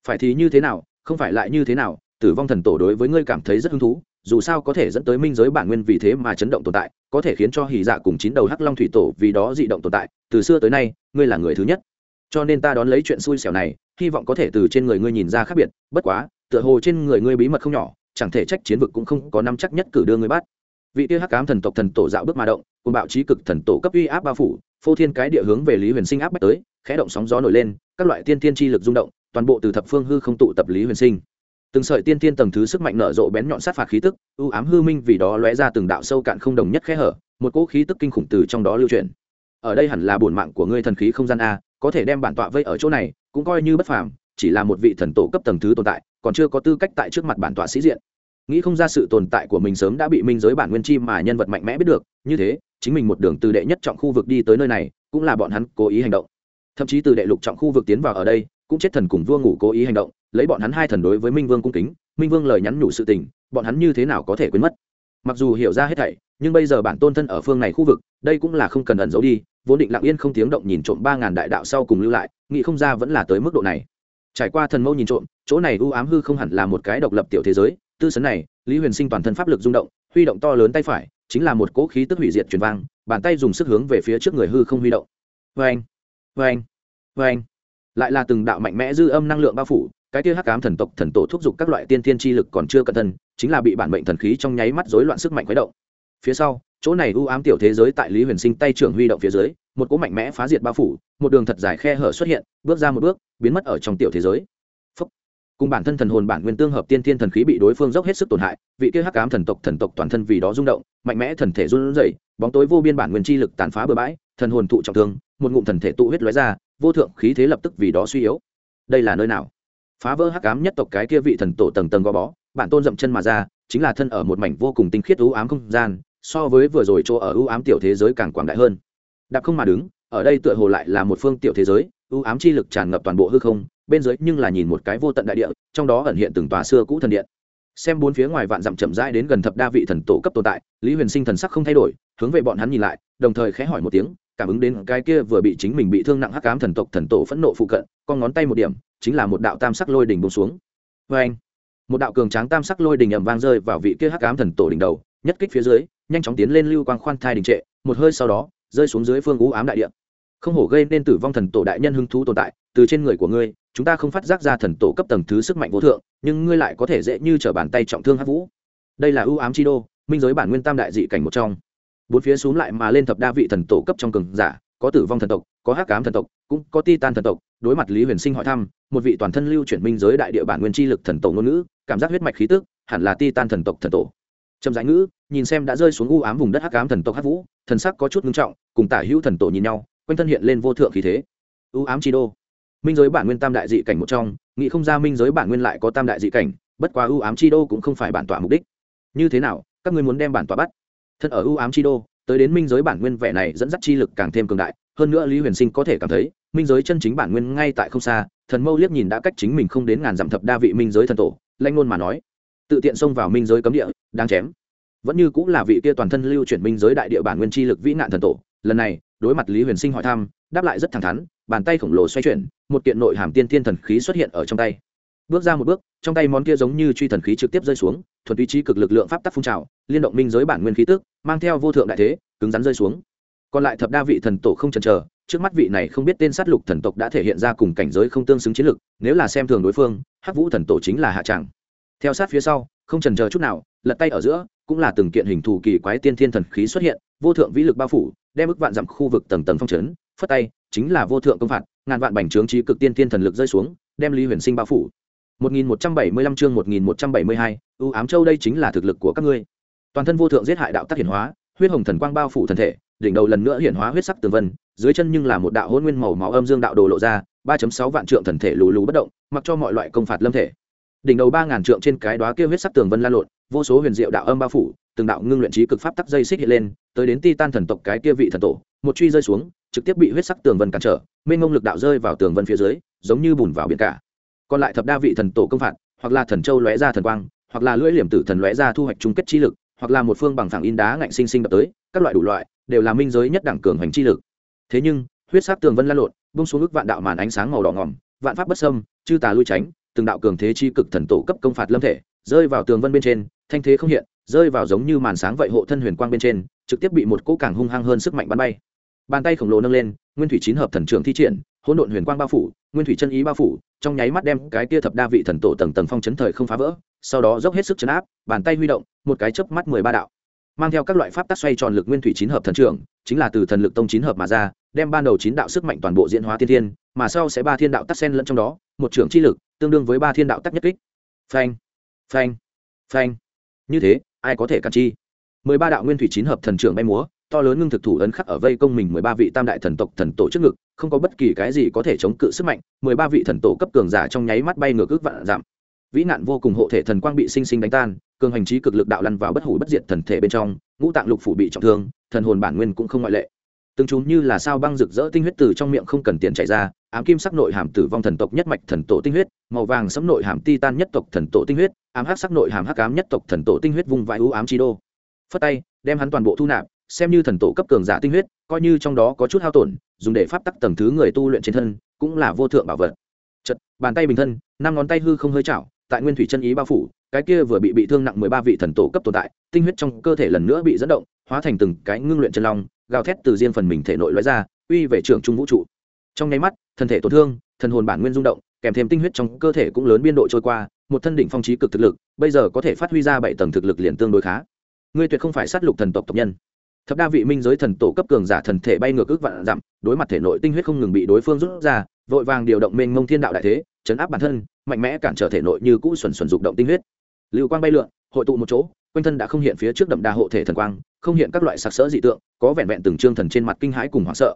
Phải thì như thế nào, không phải lại như thế nào, tử vong thần tổ đối với ngươi cảm thấy rất hứng thú, dù sao có thể dẫn tới minh giới bản nguyên vì thế mà chấn động tồn tại, có thể khiến cho hỉ dạ cùng chín đầu hắc long thủy tổ vì đó dị động tồn tại, từ xưa tới nay, ngươi là người thứ nhất. Cho nên ta đón lấy chuyện xui xẻo này, hy vọng có thể từ trên người ngươi nhìn ra khác biệt, bất quá, tựa hồ trên người ngươi bí mật không nhỏ chẳng thể trách chiến vực cũng không có năm chắc nhất cử đưa người bắt. Vị tiêu hắc ám thần tộc thần tổ dạo bước mà động, cùng bạo trí cực thần tổ cấp uy áp bao phủ, phô thiên cái địa hướng về lý huyền sinh áp bách tới, khẽ động sóng gió nổi lên, các loại tiên tiên chi lực rung động, toàn bộ từ thập phương hư không tụ tập lý huyền sinh. Từng sợi tiên tiên tầng thứ sức mạnh nở rộ bén nhọn sát phạt khí tức ưu ám hư minh vì đó lóe ra từng đạo sâu cạn không đồng nhất khẽ hở, một cỗ khí tức kinh khủng từ trong đó lưu truyền ở đây hẳn là bổn mạng của ngươi thần khí không gian a, có thể đem bản tọa vây ở chỗ này, cũng coi như bất phàm, chỉ là một vị thần tổ cấp tầng thứ tồn tại, còn chưa có tư cách tại trước mặt bản tọa sĩ diện nghĩ không ra sự tồn tại của mình sớm đã bị minh giới bản nguyên chi mà nhân vật mạnh mẽ biết được, như thế, chính mình một đường từ đệ nhất trọng khu vực đi tới nơi này, cũng là bọn hắn cố ý hành động. Thậm chí từ đệ lục trọng khu vực tiến vào ở đây, cũng chết thần cùng vua ngủ cố ý hành động, lấy bọn hắn hai thần đối với minh vương cung kính, minh vương lời nhắn nhủ sự tình, bọn hắn như thế nào có thể quên mất? Mặc dù hiểu ra hết thảy, nhưng bây giờ bản tôn thân ở phương này khu vực, đây cũng là không cần ẩn giấu đi, vốn định lặng yên không tiếng động nhìn trộm ba ngàn đại đạo sau cùng lưu lại, nghĩ không ra vẫn là tới mức độ này. Trải qua thần mâu nhìn trộm, chỗ này u ám hư không hẳn là một cái độc lập tiểu thế giới tư sấn này, lý huyền sinh toàn thân pháp lực rung động, huy động to lớn tay phải, chính là một cỗ khí tức hủy diệt truyền vang, bàn tay dùng sức hướng về phía trước người hư không huy động. Vê anh vê anh vê anh lại là từng đạo mạnh mẽ dư âm năng lượng bao phủ, cái kia hắc cám thần tộc thần tổ thúc giục các loại tiên tiên chi lực còn chưa cẩn thân chính là bị bản mệnh thần khí trong nháy mắt rối loạn sức mạnh khuấy động. Phía sau, chỗ này u ám tiểu thế giới tại lý huyền sinh tay trưởng huy động phía dưới, một cỗ mạnh mẽ phá diệt bao phủ, một đường thật dài khe hở xuất hiện, bước ra một bước, biến mất ở trong tiểu thế giới cùng bản thân thần hồn bản nguyên tương hợp tiên thiên thần khí bị đối phương dốc hết sức tổn hại, vị kia hắc ám thần tộc thần tộc toàn thân vì đó rung động, mạnh mẽ thần thể run rẩy, bóng tối vô biên bản nguyên chi lực tàn phá bừa bãi, thần hồn tụ trọng thương, một ngụm thần thể tụ huyết lóe ra, vô thượng khí thế lập tức vì đó suy yếu. Đây là nơi nào? Phá vỡ hắc ám nhất tộc cái kia vị thần tổ tầng tầng gò bó, bản tôn dậm chân mà ra, chính là thân ở một mảnh vô cùng tinh khiết u ám không gian, so với vừa rồi chỗ ở u ám tiểu thế giới càng quảng đại hơn. Đạp không mà đứng, ở đây tựa hồ lại là một phương tiểu thế giới, u ám chi lực tràn ngập toàn bộ hư không bên dưới nhưng là nhìn một cái vô tận đại địa, trong đó ẩn hiện từng tòa xưa cũ thần điện. Xem bốn phía ngoài vạn dặm chậm rãi đến gần thập đa vị thần tổ cấp tồn tại, lý huyền sinh thần sắc không thay đổi, hướng về bọn hắn nhìn lại, đồng thời khẽ hỏi một tiếng, cảm ứng đến cái kia vừa bị chính mình bị thương nặng hắc cám thần tộc thần tổ phẫn nộ phụ cận, con ngón tay một điểm, chính là một đạo tam sắc lôi đỉnh bông xuống. Vê anh một đạo cường tráng tam sắc lôi đỉnh ầm vang rơi vào vị kia hắc cám thần tổ đỉnh đầu, nhất kích phía dưới, nhanh chóng tiến lên lưu quang khoan thai đình trệ, một hơi sau đó, rơi xuống dưới phương ú ám đại địa. Không hổ gây nên tử vong thần tổ đại nhân hứng thú tồn tại, từ trên người của ngươi chúng ta không phát giác ra thần tổ cấp tầng thứ sức mạnh vô thượng, nhưng ngươi lại có thể dễ như t bàn tay trọng thương hát vũ. Đây là ưu ám chi đô, minh giới bản nguyên tam đại dị cảnh một trong. Bốn phía xúm lại mà lên thập đa vị thần tổ cấp trong cường giả, có tử vong thần tộc, có hắc cám thần tộc, cũng có ti tan thần tộc, đối mặt lý huyền sinh hỏi thăm, một vị toàn thân lưu chuyển minh giới đại địa bản nguyên chi lực thần tổ ngôn ngữ, cảm giác huyết mạch khí tức, hẳn là ti tan thần tộc thần tổ. Trầm giải ngữ, nhìn xem đã rơi xuống u ám vùng đất hắc ám thần tộc hắc vũ, thần sắc có chút ngưng trọng, cùng tả hữu thần tổ nhìn nhau, quanh thân hiện lên vô thượng khí thế. U ám chi đô minh giới bản nguyên tam đại dị cảnh một trong, nghĩ không ra minh giới bản nguyên lại có tam đại dị cảnh, bất quá ưu ám chi đô cũng không phải bản tỏa mục đích. Như thế nào, các ngươi muốn đem bản tỏa bắt? Thân ở ưu ám chi đô, tới đến minh giới bản nguyên vẻ này dẫn dắt chi lực càng thêm cường đại, hơn nữa lý huyền sinh có thể cảm thấy, minh giới chân chính bản nguyên ngay tại không xa, thần mâu liếc nhìn đã cách chính mình không đến ngàn dặm thập đa vị minh giới thần tổ, lanh ngôn mà nói, tự tiện xông vào minh giới cấm địa đang chém. Vẫn như cũng là vị kia toàn thân lưu chuyển minh giới đại địa bản nguyên chi lực vĩ nạn thần tổ, lần này, đối mặt lý huyền sinh hỏi thăm, đáp lại rất thẳng thắn bàn tay khổng lồ xoay chuyển, một kiện nội hàm tiên thiên thần khí xuất hiện ở trong tay. Bước ra một bước, trong tay món kia giống như truy thần khí trực tiếp rơi xuống, thuần túy trí cực lực lượng pháp tắc phun trào, liên động minh giới bản nguyên khí tức, mang theo vô thượng đại thế, cứng rắn rơi xuống. Còn lại thập đa vị thần tổ không chần chờ, trước mắt vị này không biết tên sát lục thần tộc đã thể hiện ra cùng cảnh giới không tương xứng chiến lực, nếu là xem thường đối phương, hắc vũ thần tổ chính là hạ tràng theo sát phía sau, không chần chờ chút nào, lật tay ở giữa, cũng là từng kiện hình thù kỳ quái tiên thiên thần khí xuất hiện, vô thượng vĩ lực bao phủ, đem ức vạn dặm khu vực tầng tầng phong trấn phất tay chính là vô thượng công phạt ngàn vạn bành trướng trí cực tiên tiên thần lực rơi xuống đem lý huyền sinh bao phủ. 1175 chương 1172, u ám châu đây chính là thực lực của các ngươi. Toàn thân vô thượng giết hại đạo tắc hiển hóa huyết hồng thần quang bao phủ thần thể đỉnh đầu lần nữa hiển hóa huyết sắc tường vân dưới chân nhưng là một đạo hỗn nguyên màu máu âm dương đạo đồ lộ ra 3.6 vạn trượng thần thể lù lù bất động mặc cho mọi loại công phạt lâm thể. Đỉnh đầu ba ngàn trượng trên cái đóa kia huyết sắc tường vân lan lộn vô số huyền diệu đạo âm bao phủ từng đạo ngưng luyện trí cực pháp tắc dây xích hiện lên tới đến ti tan thần tộc cái kia vị thần tổ một truy rơi xuống trực tiếp bị huyết sắc tường vân cản trở, mênh ngông lực đạo rơi vào tường vân phía dưới, giống như bùn vào biển cả. Còn lại thập đa vị thần tổ công phạt, hoặc là thần châu lóe ra thần quang, hoặc là lưỡi liềm tử thần lóe ra thu hoạch chung kết chi lực, hoặc là một phương bằng phẳng in đá ngạnh sinh sinh đập tới, các loại đủ loại, đều là minh giới nhất đẳng cường hành chi lực. Thế nhưng, huyết sắc tường vân lan lộn bung xuống ức vạn đạo màn ánh sáng màu đỏ ngỏm vạn pháp bất sâm chư tà lui tránh, từng đạo cường thế chi cực thần tổ cấp công phạt lâm thể, rơi vào tường vân bên trên, thanh thế không hiện, rơi vào giống như màn sáng vậy hộ thân huyền quang bên trên, trực tiếp bị một cỗ càng hung hăng hơn sức mạnh bắn bay bàn tay khổng lồ nâng lên, nguyên thủy chín hợp thần trưởng thi triển, hỗn độn huyền quang bao phủ, nguyên thủy chân ý bao phủ, trong nháy mắt đem cái kia thập đa vị thần tổ tầng tầng phong chấn thời không phá vỡ, sau đó dốc hết sức chấn áp, bàn tay huy động, một cái chớp mắt mười ba đạo. Mang theo các loại pháp tác xoay tròn lực nguyên thủy chín hợp thần trưởng, chính là từ thần lực tông chín hợp mà ra, đem ban đầu chín đạo sức mạnh toàn bộ diễn hóa tiên thiên, mà sau sẽ ba thiên đạo tắc sen lẫn trong đó, một trưởng chi lực, tương đương với ba thiên đạo tắc nhất kích. Phanh phanh phanh. Như thế, ai có thể cản chi? Mười ba đạo nguyên thủy chín hợp thần trưởng bay múa to lớn ngưng thực thủ ấn khắc ở vây công mình mười ba vị tam đại thần tộc thần tổ trước ngực, không có bất kỳ cái gì có thể chống cự sức mạnh, mười ba vị thần tổ cấp cường giả trong nháy mắt bay ngược ước vạn giảm vĩ nạn vô cùng hộ thể thần quang bị sinh sinh đánh tan, cường hành trí cực lực đạo lăn vào bất hủ bất diệt thần thể bên trong, ngũ tạng lục phủ bị trọng thương, thần hồn bản nguyên cũng không ngoại lệ. Từng chúng như là sao băng rực rỡ tinh huyết từ trong miệng không cần tiền chảy ra, ám kim sắc nội hàm tử vong thần tộc nhất mạch thần tổ tinh huyết, màu vàng sẫm nội hàm titan nhất tộc thần tổ tinh huyết, ám hắc sắc nội hàm hắc ám nhất tộc thần tổ tinh huyết vung vãi ưu ám chi đô. Phất tay, đem hắn toàn bộ thu nạp xem như thần tổ cấp cường giả tinh huyết, coi như trong đó có chút hao tổn, dùng để pháp tắc tầng thứ người tu luyện trên thân, cũng là vô thượng bảo vật. Chật, bàn tay bình thân, năm ngón tay hư không hơi chảo, tại nguyên thủy chân ý bao phủ, cái kia vừa bị bị thương nặng mười ba vị thần tổ cấp tồn tại, tinh huyết trong cơ thể lần nữa bị dẫn động, hóa thành từng cái ngưng luyện chân long, gào thét từ riêng phần mình thể nội lóe ra, uy về trường trung vũ trụ. Trong nháy mắt, thân thể tổn thương, thần hồn bản nguyên rung động, kèm thêm tinh huyết trong cơ thể cũng lớn biên độ trôi qua, một thân đỉnh phong trí cực thực lực, bây giờ có thể phát huy ra bảy tầng thực lực liền tương đối khá. Ngươi tuyệt không phải sát lục thần tộc tộc nhân thập đa vị minh giới thần tổ cấp cường giả thần thể bay ngược ước vạn dặm, đối mặt thể nội tinh huyết không ngừng bị đối phương rút ra, vội vàng điều động mênh mông thiên đạo đại thế, chấn áp bản thân, mạnh mẽ cản trở thể nội như cũ xuẩn xuẩn dục động tinh huyết. Lưu quang bay lượn, hội tụ một chỗ, quanh thân đã không hiện phía trước đậm đà hộ thể thần quang, không hiện các loại sặc sỡ dị tượng, có vẹn vẹn từng trương thần trên mặt kinh hãi cùng hoảng sợ.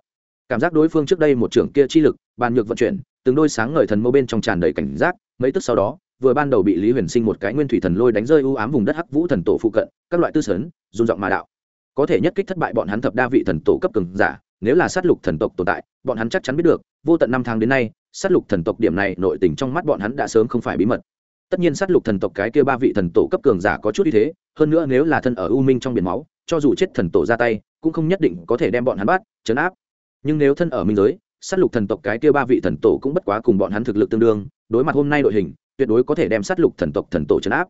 Cảm giác đối phương trước đây một trưởng kia chi lực, bàn nhược vận chuyển, từng đôi sáng ngời thần mâu bên trong tràn đầy cảnh giác, mấy tức sau đó, vừa ban đầu bị lý huyền sinh một cái nguyên thủy thần lôi đánh rơi u ám vùng đất hắc vũ thần tổ phụ cận, các loại tư sấn run giọng mà đạo có thể nhất kích thất bại bọn hắn thập đa vị thần tổ cấp cường giả, nếu là sát lục thần tộc tồn tại, bọn hắn chắc chắn biết được, vô tận năm tháng đến nay, sát lục thần tộc điểm này nội tình trong mắt bọn hắn đã sớm không phải bí mật. Tất nhiên sát lục thần tộc cái kia ba vị thần tổ cấp cường giả có chút như thế, hơn nữa nếu là thân ở u minh trong biển máu, cho dù chết thần tổ ra tay, cũng không nhất định có thể đem bọn hắn bắt, chấn áp. Nhưng nếu thân ở minh giới, sát lục thần tộc cái kia ba vị thần tổ cũng bất quá cùng bọn hắn thực lực tương đương, đối mặt hôm nay đội hình, tuyệt đối có thể đem sát lục thần tộc thần tổ chấn áp.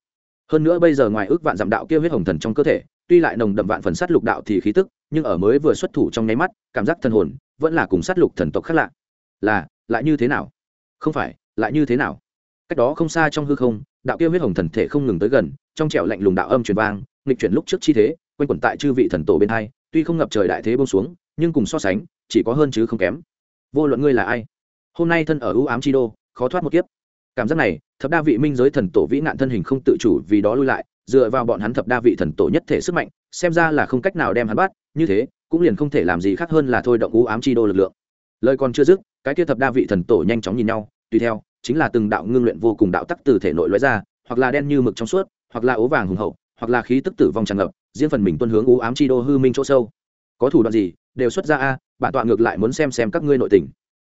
Hơn nữa bây giờ ngoài ước vạn dặm đạo kia huyết hồng thần trong cơ thể tuy lại nồng đậm vạn phần sát lục đạo thì khí tức, nhưng ở mới vừa xuất thủ trong nháy mắt, cảm giác thần hồn vẫn là cùng sát lục thần tộc khác lạ. Là, lại như thế nào? Không phải, lại như thế nào? Cách đó không xa trong hư không, đạo kia huyết hồng thần thể không ngừng tới gần, trong trẻo lạnh lùng đạo âm truyền vang, nghịch chuyển lúc trước chi thế, quanh quẩn tại chư vị thần tổ bên hai, tuy không ngập trời đại thế bông xuống, nhưng cùng so sánh, chỉ có hơn chứ không kém. Vô luận ngươi là ai? Hôm nay thân ở ưu ám chi đô, khó thoát một kiếp. Cảm giác này, thập đa vị minh giới thần tổ vĩ nạn thân hình không tự chủ vì đó lui lại dựa vào bọn hắn thập đa vị thần tổ nhất thể sức mạnh, xem ra là không cách nào đem hắn bắt, như thế, cũng liền không thể làm gì khác hơn là thôi động u ám chi đô lực lượng. Lời còn chưa dứt, cái kia thập đa vị thần tổ nhanh chóng nhìn nhau, tùy theo, chính là từng đạo ngưng luyện vô cùng đạo tắc từ thể nội lóe ra, hoặc là đen như mực trong suốt, hoặc là ố vàng hùng hậu, hoặc là khí tức tử vong tràn ngập, riêng phần mình tuân hướng u ám chi đô hư minh chỗ sâu. Có thủ đoạn gì? Đều xuất ra a, bản tọa ngược lại muốn xem xem các ngươi nội tình.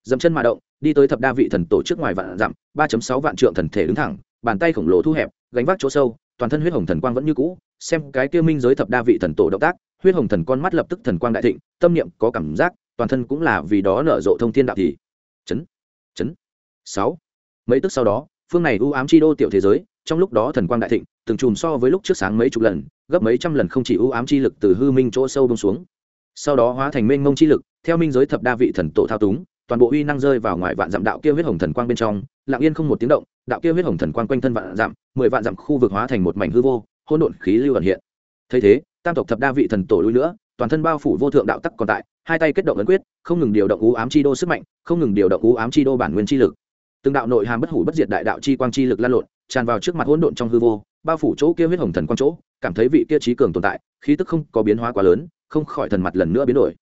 Dậm chân mà động, đi tới thập đa vị thần tổ trước ngoài vạn dặm, ba sáu vạn trượng thần thể đứng thẳng, bàn tay khổng lồ thu hẹp, gánh vác chỗ sâu toàn thân huyết hồng thần quang vẫn như cũ, xem cái kia minh giới thập đa vị thần tổ động tác, huyết hồng thần con mắt lập tức thần quang đại thịnh, tâm niệm có cảm giác, toàn thân cũng là vì đó nở rộ thông thiên đạo thì. Chấn chấn, sáu. Mấy tức sau đó, phương này u ám chi đô tiểu thế giới, trong lúc đó thần quang đại thịnh, từng chùm so với lúc trước sáng mấy chục lần, gấp mấy trăm lần không chỉ u ám chi lực từ hư minh chỗ sâu bông xuống. Sau đó hóa thành mênh mông chi lực, theo minh giới thập đa vị thần tổ thao túng, toàn bộ uy năng rơi vào ngoài vạn dặm đạo kia huyết hồng thần quang bên trong lặng yên không một tiếng động, đạo kia huyết hồng thần quang quanh thân vạn dặm, mười vạn dặm khu vực hóa thành một mảnh hư vô, hỗn độn khí lưu ẩn hiện. Thấy thế, tam tộc thập đa vị thần tổ lui nữa, toàn thân bao phủ vô thượng đạo tắc còn tại, hai tay kết động ấn quyết, không ngừng điều động u ám chi đô sức mạnh, không ngừng điều động u ám chi đô bản nguyên chi lực. Từng đạo nội hàm bất hủ bất diệt đại đạo chi quang chi lực lan lộn, tràn vào trước mặt hỗn độn trong hư vô, bao phủ chỗ kia huyết hồng thần quang chỗ, cảm thấy vị kia trí cường tồn tại, khí tức không có biến hóa quá lớn, không khỏi thần mặt lần nữa biến đổi.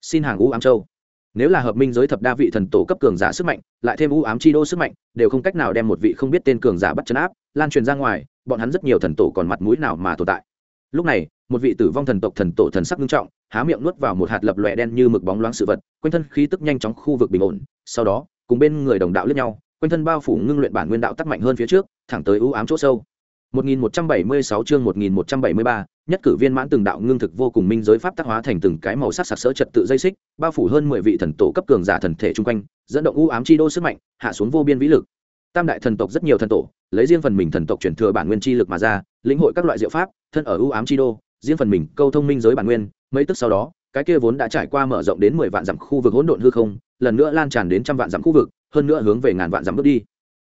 Xin hàng u ám châu nếu là hợp minh giới thập đa vị thần tổ cấp cường giả sức mạnh, lại thêm u ám chi đô sức mạnh, đều không cách nào đem một vị không biết tên cường giả bắt chấn áp, lan truyền ra ngoài, bọn hắn rất nhiều thần tổ còn mặt mũi nào mà tồn tại. Lúc này, một vị tử vong thần tộc thần tổ thần sắc nghiêm trọng, há miệng nuốt vào một hạt lập lòe đen như mực bóng loáng sự vật, quanh thân khí tức nhanh chóng khu vực bình ổn, sau đó, cùng bên người đồng đạo lẫn nhau, quanh thân bao phủ ngưng luyện bản nguyên đạo tắc mạnh hơn phía trước, thẳng tới u ám chỗ sâu. 1176 chương 1173, nhất cử viên mãn từng đạo ngưng thực vô cùng minh giới pháp tác hóa thành từng cái màu sắc sặc sỡ trật tự dây xích, bao phủ hơn 10 vị thần tổ cấp cường giả thần thể chung quanh, dẫn động u ám chi đô sức mạnh, hạ xuống vô biên vĩ lực. Tam đại thần tộc rất nhiều thần tổ, lấy riêng phần mình thần tộc truyền thừa bản nguyên chi lực mà ra, lĩnh hội các loại diệu pháp, thân ở u ám chi đô, riêng phần mình câu thông minh giới bản nguyên, mấy tức sau đó, cái kia vốn đã trải qua mở rộng đến 10 vạn dặm khu vực hỗn độn hư không, lần nữa lan tràn đến trăm vạn dặm khu vực, hơn nữa hướng về ngàn vạn dặm bước đi.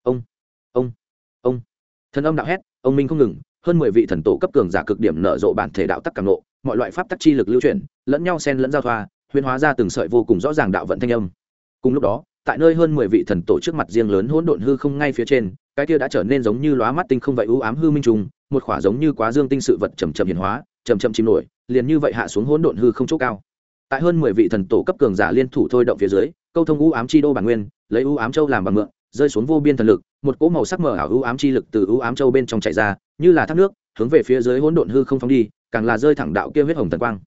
Ông, ông, ông. Thần âm đạo hét, ông minh không ngừng, hơn mười vị thần tổ cấp cường giả cực điểm nở rộ bản thể đạo tắc càng nộ mọi loại pháp tắc chi lực lưu chuyển, lẫn nhau xen lẫn giao thoa huyên hóa ra từng sợi vô cùng rõ ràng đạo vận thanh âm. Cùng lúc đó, tại nơi hơn mười vị thần tổ trước mặt riêng lớn hỗn độn hư không ngay phía trên, cái kia đã trở nên giống như lóa mắt tinh không vậy ưu ám hư minh trùng, một khỏa giống như quá dương tinh sự vật chầm chậm hiển hóa chầm chậm chìm nổi, liền như vậy hạ xuống hỗn độn hư không chỗ cao. Tại hơn mười vị thần tổ cấp cường giả liên thủ thôi động phía dưới, câu thông ưu ám chi đô bản nguyên, lấy ưu ám châu làm bằng mượn rơi xuống vô biên thần lực, một cỗ màu sắc mờ ảo ưu ám chi lực từ ưu ám châu bên trong chạy ra, như là thác nước, hướng về phía dưới hỗn độn hư không phóng đi, càng là rơi thẳng đạo kia huyết hồng thần quang.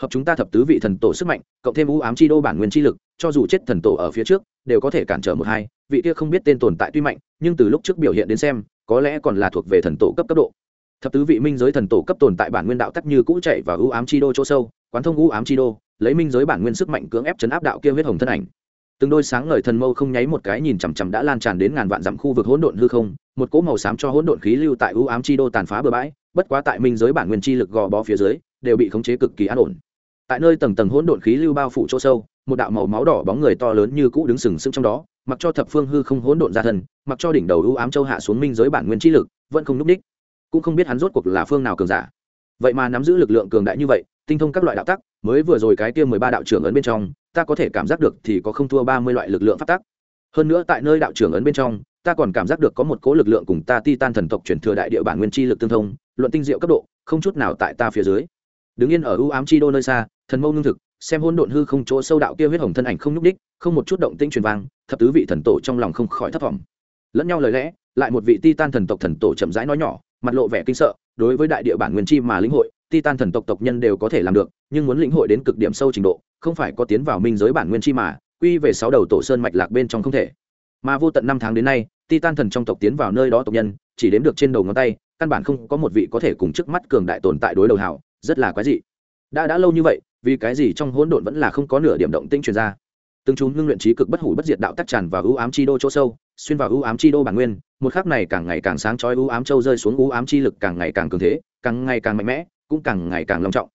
Hợp chúng ta thập tứ vị thần tổ sức mạnh, cộng thêm ưu ám chi đô bản nguyên chi lực, cho dù chết thần tổ ở phía trước, đều có thể cản trở một hai, vị kia không biết tên tồn tại tuy mạnh, nhưng từ lúc trước biểu hiện đến xem, có lẽ còn là thuộc về thần tổ cấp cấp độ. Thập tứ vị minh giới thần tổ cấp tồn tại bản nguyên đạo tắc như cũ chạy và ưu ám chi đô chỗ sâu, quán thông ưu ám chi đô, lấy minh giới bản nguyên sức mạnh cưỡng ép chấn áp đạo kia huyết hồng thân ảnh từng đôi sáng ngời thần mâu không nháy một cái nhìn chằm chằm đã lan tràn đến ngàn vạn dặm khu vực hỗn độn hư không, một cỗ màu xám cho hỗn độn khí lưu tại ưu ám chi đô tàn phá bừa bãi, bất quá tại minh giới bản nguyên chi lực gò bó phía dưới, đều bị khống chế cực kỳ an ổn. Tại nơi tầng tầng hỗn độn khí lưu bao phủ chỗ sâu, một đạo màu máu đỏ bóng người to lớn như cũ đứng sừng sững trong đó, mặc cho thập phương hư không hỗn độn ra thần mặc cho đỉnh đầu ưu ám châu hạ xuống minh giới bản nguyên chi lực, vẫn không núp đích. Cũng không biết hắn rốt cuộc là phương nào cường giả. Vậy mà nắm giữ lực lượng cường đại như vậy, tinh thông các loại đạo tắc, mới vừa rồi cái kia mười ba đạo trưởng ấn bên trong ta có thể cảm giác được thì có không thua ba mươi loại lực lượng phát tắc. Hơn nữa tại nơi đạo trưởng ấn bên trong, ta còn cảm giác được có một cố lực lượng cùng ta ti tan thần tộc chuyển thừa đại địa bản nguyên chi lực tương thông, luận tinh diệu cấp độ, không chút nào tại ta phía dưới. Đứng yên ở ưu ám chi đô nơi xa, thần mâu lương thực, xem hôn độn hư không chỗ sâu đạo kia huyết hồng thân ảnh không nhúc đích không một chút động tĩnh truyền vang, thập tứ vị thần tổ trong lòng không khỏi thất vọng lẫn nhau lời lẽ, lại một vị ti tan thần tộc thần tổ chậm rãi nói nhỏ, mặt lộ vẻ kinh sợ, đối với đại địa bản nguyên chi mà lĩnh hội Titan thần tộc tộc nhân đều có thể làm được, nhưng muốn lĩnh hội đến cực điểm sâu trình độ, không phải có tiến vào minh giới bản nguyên chi mà, quy về sáu đầu tổ sơn mạch lạc bên trong không thể. Mà vô tận năm tháng đến nay, Titan thần trong tộc tiến vào nơi đó tộc nhân, chỉ đếm được trên đầu ngón tay, căn bản không có một vị có thể cùng trước mắt cường đại tồn tại đối đầu hảo, rất là quái dị. Đã đã lâu như vậy, vì cái gì trong hỗn độn vẫn là không có nửa điểm động tĩnh truyền ra? Từng chúng ngưng luyện trí cực bất hủ bất diệt đạo tắc tràn và ưu ám chi đô chỗ sâu, xuyên vào ưu ám chi đô bản nguyên một khắc này càng ngày càng sáng chói u ám châu rơi xuống u ám chi lực càng ngày càng cường thế, càng ngày càng mạnh mẽ, cũng càng ngày càng long trọng.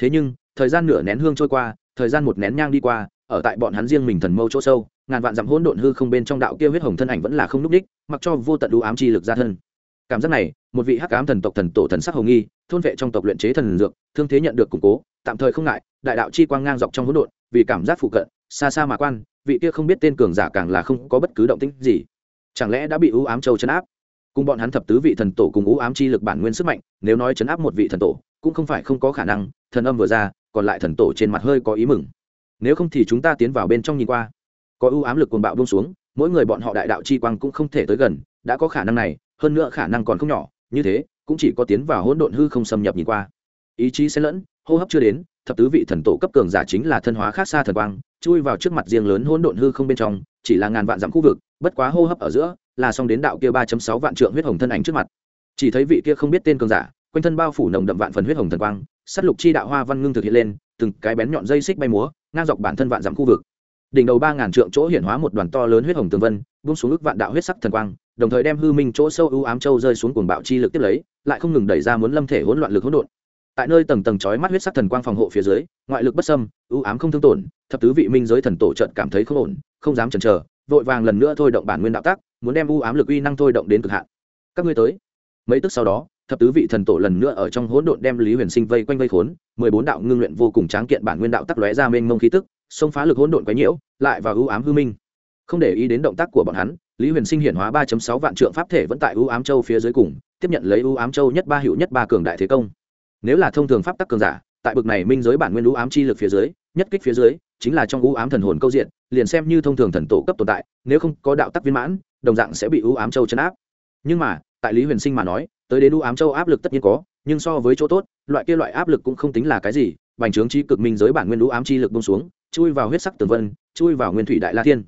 Thế nhưng, thời gian nửa nén hương trôi qua, thời gian một nén nhang đi qua, ở tại bọn hắn riêng mình thần mâu chỗ sâu, ngàn vạn dặm hỗn độn hư không bên trong đạo kia huyết hồng thân ảnh vẫn là không núc đích, mặc cho vô tận u ám chi lực ra thân. Cảm giác này, một vị hắc ám thần tộc thần tổ thần sắc hồng nghi, thôn vệ trong tộc luyện chế thần dược, thương thế nhận được củng cố, tạm thời không ngại, đại đạo chi quang ngang dọc trong hỗn độn, vì cảm giác phụ cận, xa xa mà quan, vị kia không biết tên cường giả càng là không có bất cứ động tĩnh gì chẳng lẽ đã bị ưu ám châu chấn áp? Cùng bọn hắn thập tứ vị thần tổ cùng ưu ám chi lực bản nguyên sức mạnh, nếu nói chấn áp một vị thần tổ, cũng không phải không có khả năng, thần âm vừa ra, còn lại thần tổ trên mặt hơi có ý mừng. Nếu không thì chúng ta tiến vào bên trong nhìn qua. Có ưu ám lực cuồng bạo buông xuống, mỗi người bọn họ đại đạo chi quang cũng không thể tới gần, đã có khả năng này, hơn nữa khả năng còn không nhỏ, như thế, cũng chỉ có tiến vào hỗn độn hư không xâm nhập nhìn qua. Ý chí xen lẫn, hô hấp chưa đến, thập tứ vị thần tổ cấp cường giả chính là thân hóa khác xa thần quang, chui vào trước mặt riêng lớn hỗn độn hư không bên trong chỉ là ngàn vạn dặm khu vực, bất quá hô hấp ở giữa là xong đến đạo kia ba sáu vạn trượng huyết hồng thân ảnh trước mặt. Chỉ thấy vị kia không biết tên cường giả, quanh thân bao phủ nồng đậm vạn phần huyết hồng thần quang, sắt lục chi đạo hoa văn ngưng thực hiện lên, từng cái bén nhọn dây xích bay múa, ngang dọc bản thân vạn dặm khu vực. Đỉnh đầu ba ngàn trượng chỗ hiển hóa một đoàn to lớn huyết hồng tường vân, buông xuống ức vạn đạo huyết sắc thần quang, đồng thời đem hư minh chỗ sâu ưu ám châu rơi xuống cuồng bạo chi lực tiếp lấy, lại không ngừng đẩy ra muốn lâm thể hỗn loạn lực hỗn độn tại nơi tầng tầng chói mắt huyết sắc thần quang phòng hộ phía dưới, ngoại lực bất xâm ưu ám không thương tổn, thập tứ vị minh giới thần tổ trận cảm thấy không ổn, không dám chần chờ, vội vàng lần nữa thôi động bản nguyên đạo tác muốn đem ưu ám lực uy năng thôi động đến cực hạn. Các ngươi tới. Mấy tức sau đó, thập tứ vị thần tổ lần nữa ở trong hỗn độn đem lý huyền sinh vây quanh vây khốn, mười bốn đạo ngưng luyện vô cùng tráng kiện bản nguyên đạo tắc lóe ra mênh mông khí tức, xông phá lực hỗn độn quấy nhiễu, lại vào ưu ám hư minh. Không để ý đến động tác của bọn hắn, lý huyền sinh hiển hóa ba sáu vạn trượng pháp thể vẫn tại ưu ám châu phía dưới cùng, tiếp nhận lấy ưu ám châu nhất ba hiệu nhất ba cường đại thế công nếu là thông thường pháp tắc cường giả, tại bực này minh giới bản nguyên lũ ám chi lực phía dưới, nhất kích phía dưới, chính là trong ưu ám thần hồn câu diện, liền xem như thông thường thần tổ cấp tồn tại, nếu không có đạo tắc viên mãn, đồng dạng sẽ bị ưu ám châu chấn áp. Nhưng mà, tại lý huyền sinh mà nói, tới đến ưu ám châu áp lực tất nhiên có, nhưng so với chỗ tốt, loại kia loại áp lực cũng không tính là cái gì, bành trướng chi cực minh giới bản nguyên lũ ám chi lực bông xuống, chui vào huyết sắc tường vân, chui vào nguyên thủy đại la thiên.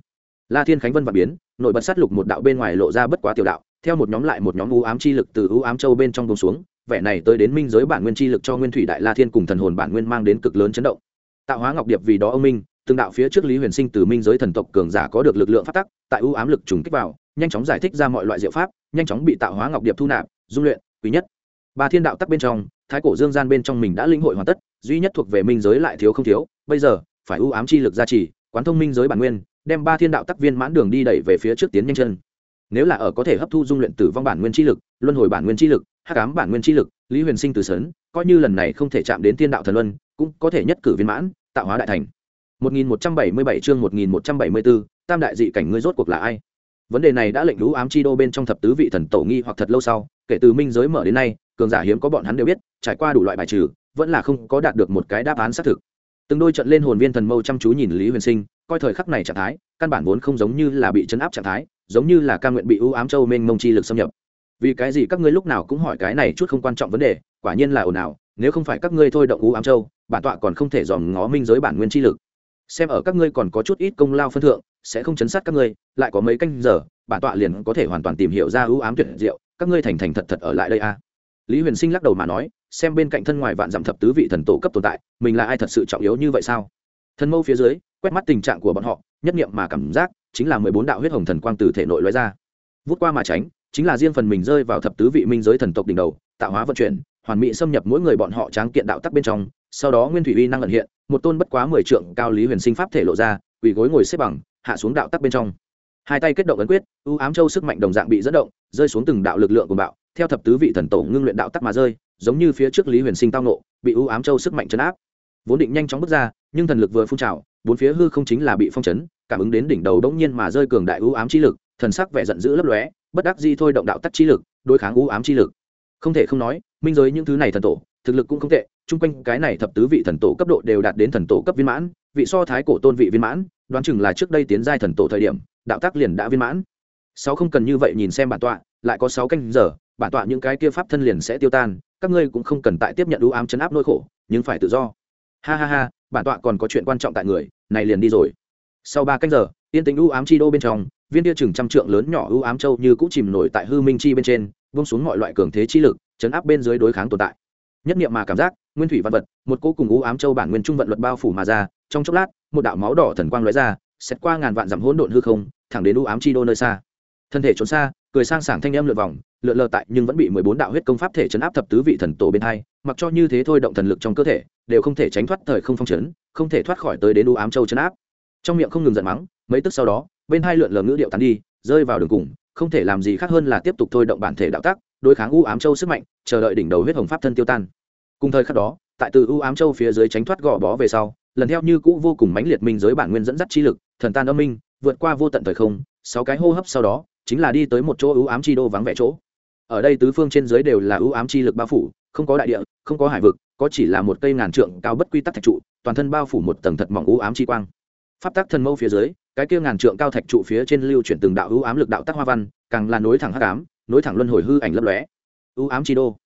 La thiên khánh vân và biến, nội bật sát lục một đạo bên ngoài lộ ra bất quá tiểu đạo, theo một nhóm lại một nhóm ưu ám chi lực từ ưu ám châu bên trong bông xuống vẻ này tới đến minh giới bản nguyên chi lực cho nguyên thủy đại la thiên cùng thần hồn bản nguyên mang đến cực lớn chấn động. Tạo hóa ngọc điệp vì đó ông minh, từng đạo phía trước lý huyền sinh từ minh giới thần tộc cường giả có được lực lượng phát tắc, tại ưu ám lực trùng kích vào, nhanh chóng giải thích ra mọi loại diệu pháp, nhanh chóng bị tạo hóa ngọc điệp thu nạp, dung luyện, quý nhất. Ba thiên đạo tắc bên trong, thái cổ dương gian bên trong mình đã linh hội hoàn tất, duy nhất thuộc về minh giới lại thiếu không thiếu, bây giờ, phải ưu ám chi lực gia trì, quán thông minh giới bản nguyên, đem ba thiên đạo tắc viên mãn đường đi đẩy về phía trước tiến nhanh chân. Nếu là ở có thể hấp thu dung luyện tử vong bản nguyên chi lực, luân hồi bản nguyên chi lực hắc ám bản nguyên chi lực lý huyền sinh từ sớn coi như lần này không thể chạm đến thiên đạo thần luân cũng có thể nhất cử viên mãn tạo hóa đại thành. 1177 chương 1174, tam đại dị cảnh ngươi rốt cuộc là ai? Vấn đề này đã lệnh lũ ám chi đô bên trong thập tứ vị thần tổ nghi hoặc thật lâu sau kể từ minh giới mở đến nay cường giả hiếm có bọn hắn đều biết trải qua đủ loại bài trừ vẫn là không có đạt được một cái đáp án xác thực. Từng đôi trận lên hồn viên thần mâu chăm chú nhìn lý huyền sinh coi thời khắc này trạng thái căn bản vốn không giống như là bị chấn áp trạng thái giống như là ca nguyện bị ưu ám châu mênh mông chi lực xâm nhập vì cái gì các ngươi lúc nào cũng hỏi cái này chút không quan trọng vấn đề, quả nhiên là ồn ào, nếu không phải các ngươi thôi động u ám châu, bản tọa còn không thể dòm ngó minh giới bản nguyên chi lực. Xem ở các ngươi còn có chút ít công lao phân thượng, sẽ không chấn sát các ngươi, lại có mấy canh giờ, bản tọa liền có thể hoàn toàn tìm hiểu ra ưu ám tuyệt diệu, các ngươi thành thành thật thật ở lại đây a. À. lý huyền sinh lắc đầu mà nói, xem bên cạnh thân ngoài vạn dặm thập tứ vị thần tổ cấp tồn tại, mình là ai thật sự trọng yếu như vậy sao? Thân mâu phía dưới, quét mắt tình trạng của bọn họ, nhất nghiệm mà cảm giác, chính là mười bốn đạo huyết hồng thần quang từ thể nội lóe ra. Vút qua mà tránh chính là riêng phần mình rơi vào thập tứ vị minh giới thần tộc đỉnh đầu, tạo hóa vận chuyển, hoàn mỹ xâm nhập mỗi người bọn họ tráng kiện đạo tắc bên trong. Sau đó nguyên thủy uy năng ẩn hiện, một tôn bất quá mười trượng cao lý huyền sinh pháp thể lộ ra, quỳ gối ngồi xếp bằng, hạ xuống đạo tắc bên trong. Hai tay kết động ấn quyết ưu ám châu sức mạnh đồng dạng bị dẫn động, rơi xuống từng đạo lực lượng của bạo, theo thập tứ vị thần tổ ngưng luyện đạo tắc mà rơi, giống như phía trước lý huyền sinh tao nộ, bị ưu ám châu sức mạnh chấn áp. Vốn định nhanh chóng bước ra, nhưng thần lực vừa phun trào, bốn phía hư không chính là bị phong chấn, cảm ứng đến đỉnh đầu đống nhiên mà rơi cường đại ưu ám chi lực, thần sắc vẻ giận dữ lấp lóe bất đắc dĩ thôi động đạo tắc chi lực, đối kháng u ám chi lực. Không thể không nói, minh giới những thứ này thần tổ, thực lực cũng không tệ, chung quanh cái này thập tứ vị thần tổ cấp độ đều đạt đến thần tổ cấp viên mãn, vị so thái cổ tôn vị viên mãn, đoán chừng là trước đây tiến giai thần tổ thời điểm, đạo tác liền đã viên mãn. Sáu không cần như vậy nhìn xem bản tọa, lại có sáu canh giờ, bản tọa những cái kia pháp thân liền sẽ tiêu tan, các ngươi cũng không cần tại tiếp nhận ưu ám chấn áp nỗi khổ, nhưng phải tự do. Ha ha ha, bản tọa còn có chuyện quan trọng tại người, này liền đi rồi. Sau ba canh giờ, yên tĩnh ưu ám chi đô bên trong viên tia chừng trăm trượng lớn nhỏ ưu ám châu như cũng chìm nổi tại hư minh chi bên trên vung xuống mọi loại cường thế chi lực, chấn áp bên dưới đối kháng tồn tại. Nhất niệm mà cảm giác, nguyên thủy văn vật, một cô cùng ưu ám châu bản nguyên trung vận luật bao phủ mà ra, trong chốc lát, một đạo máu đỏ thần quang lóe ra xét qua ngàn vạn dặm hỗn độn hư không, thẳng đến ưu ám chi đô nơi xa. Thân thể trốn xa, cười sang sảng thanh em lượt vòng, lượn lờ tại nhưng vẫn bị mười bốn đạo huyết công pháp thể chấn áp thập tứ vị thần tổ bên hai, mặc cho như thế thôi động thần lực trong cơ thể, đều không thể tránh thoát thời không phong chấn, không thể thoát khỏi tới đến ưu ám châu chấn áp. Trong miệng không ngừng giận mắng, mấy tức sau đó bên hai lượn lờ ngữ điệu tán đi, rơi vào đường cùng, không thể làm gì khác hơn là tiếp tục thôi động bản thể đạo tác đối kháng u ám châu sức mạnh, chờ đợi đỉnh đầu huyết hồng pháp thân tiêu tan. Cùng thời khắc đó, tại từ u ám châu phía dưới tránh thoát gò bó về sau, lần theo như cũ vô cùng mãnh liệt minh giới bản nguyên dẫn dắt chi lực, thần tan âm minh, vượt qua vô tận thời không, sáu cái hô hấp sau đó, chính là đi tới một chỗ ưu ám chi đô vắng vẻ chỗ. Ở đây tứ phương trên dưới đều là ưu ám chi lực bao phủ, không có đại địa, không có hải vực, có chỉ là một cây ngàn trượng cao bất quy tắc thạch trụ, toàn thân bao phủ một tầng thật mỏng ưu ám chi quang pháp tắc thần mâu phía dưới, cái kia ngàn trượng cao thạch trụ phía trên lưu chuyển từng đạo ưu ám lực đạo tắc hoa văn, càng là nối thẳng hắc ám, nối thẳng luân hồi hư ảnh lấp lóe. Ưu ám chi đô.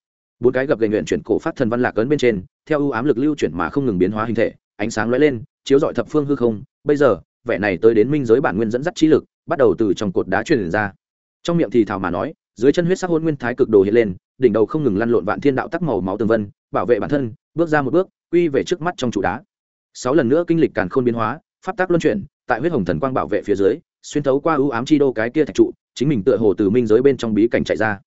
Bốn cái gập gành nguyện chuyển cổ phát thần văn lạc ấn bên trên, theo ưu ám lực lưu chuyển mà không ngừng biến hóa hình thể, ánh sáng lóe lên, chiếu dọi thập phương hư không. Bây giờ, vẻ này tới đến minh giới bản nguyên dẫn dắt trí lực, bắt đầu từ trong cột đá truyền ra. Trong miệng thì thảo mà nói, dưới chân huyết sắc hôn nguyên thái cực đồ hiện lên, đỉnh đầu không ngừng lăn lộn vạn thiên đạo tắc màu máu tường vân, bảo vệ bản thân, bước ra một bước, quy về trước mắt trong trụ đá. Sáu lần nữa kinh lịch càn khôn biến hóa pháp tắc luân chuyển, tại huyết hồng thần quang bảo vệ phía dưới, xuyên thấu qua ưu ám chi đô cái kia thạch trụ, chính mình tựa hồ từ minh giới bên trong bí cảnh chạy ra.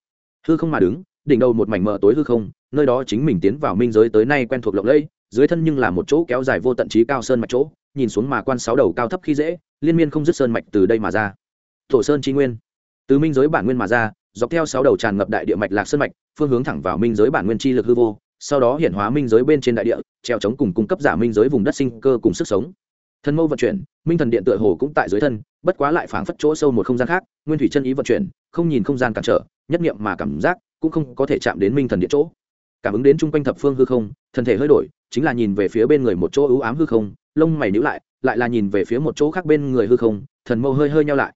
Hư không mà đứng, đỉnh đầu một mảnh mờ tối hư không, nơi đó chính mình tiến vào minh giới tới nay quen thuộc lộng lẫy, dưới thân nhưng là một chỗ kéo dài vô tận trí cao sơn mạch chỗ, nhìn xuống mà quan sáu đầu cao thấp khi dễ, liên miên không dứt sơn mạch từ đây mà ra. Thổ sơn chi nguyên. Từ minh giới bản nguyên mà ra, dọc theo sáu đầu tràn ngập đại địa mạch lạc sơn mạch, phương hướng thẳng vào minh giới bản nguyên chi lực hư vô, sau đó hiện hóa minh giới bên trên đại địa, treo chống cùng cung cấp giả minh giới vùng đất sinh cơ cùng sức sống thân mâu vận chuyển, minh thần điện tựa hồ cũng tại dưới thân, bất quá lại phảng phất chỗ sâu một không gian khác, nguyên thủy chân ý vận chuyển, không nhìn không gian cản trở, nhất nghiệm mà cảm giác cũng không có thể chạm đến minh thần điện chỗ. Cảm ứng đến chung quanh thập phương hư không, thân thể hơi đổi, chính là nhìn về phía bên người một chỗ ưu ám hư không, lông mày nhữ lại lại là nhìn về phía một chỗ khác bên người hư không, thần mâu hơi hơi nhau lại.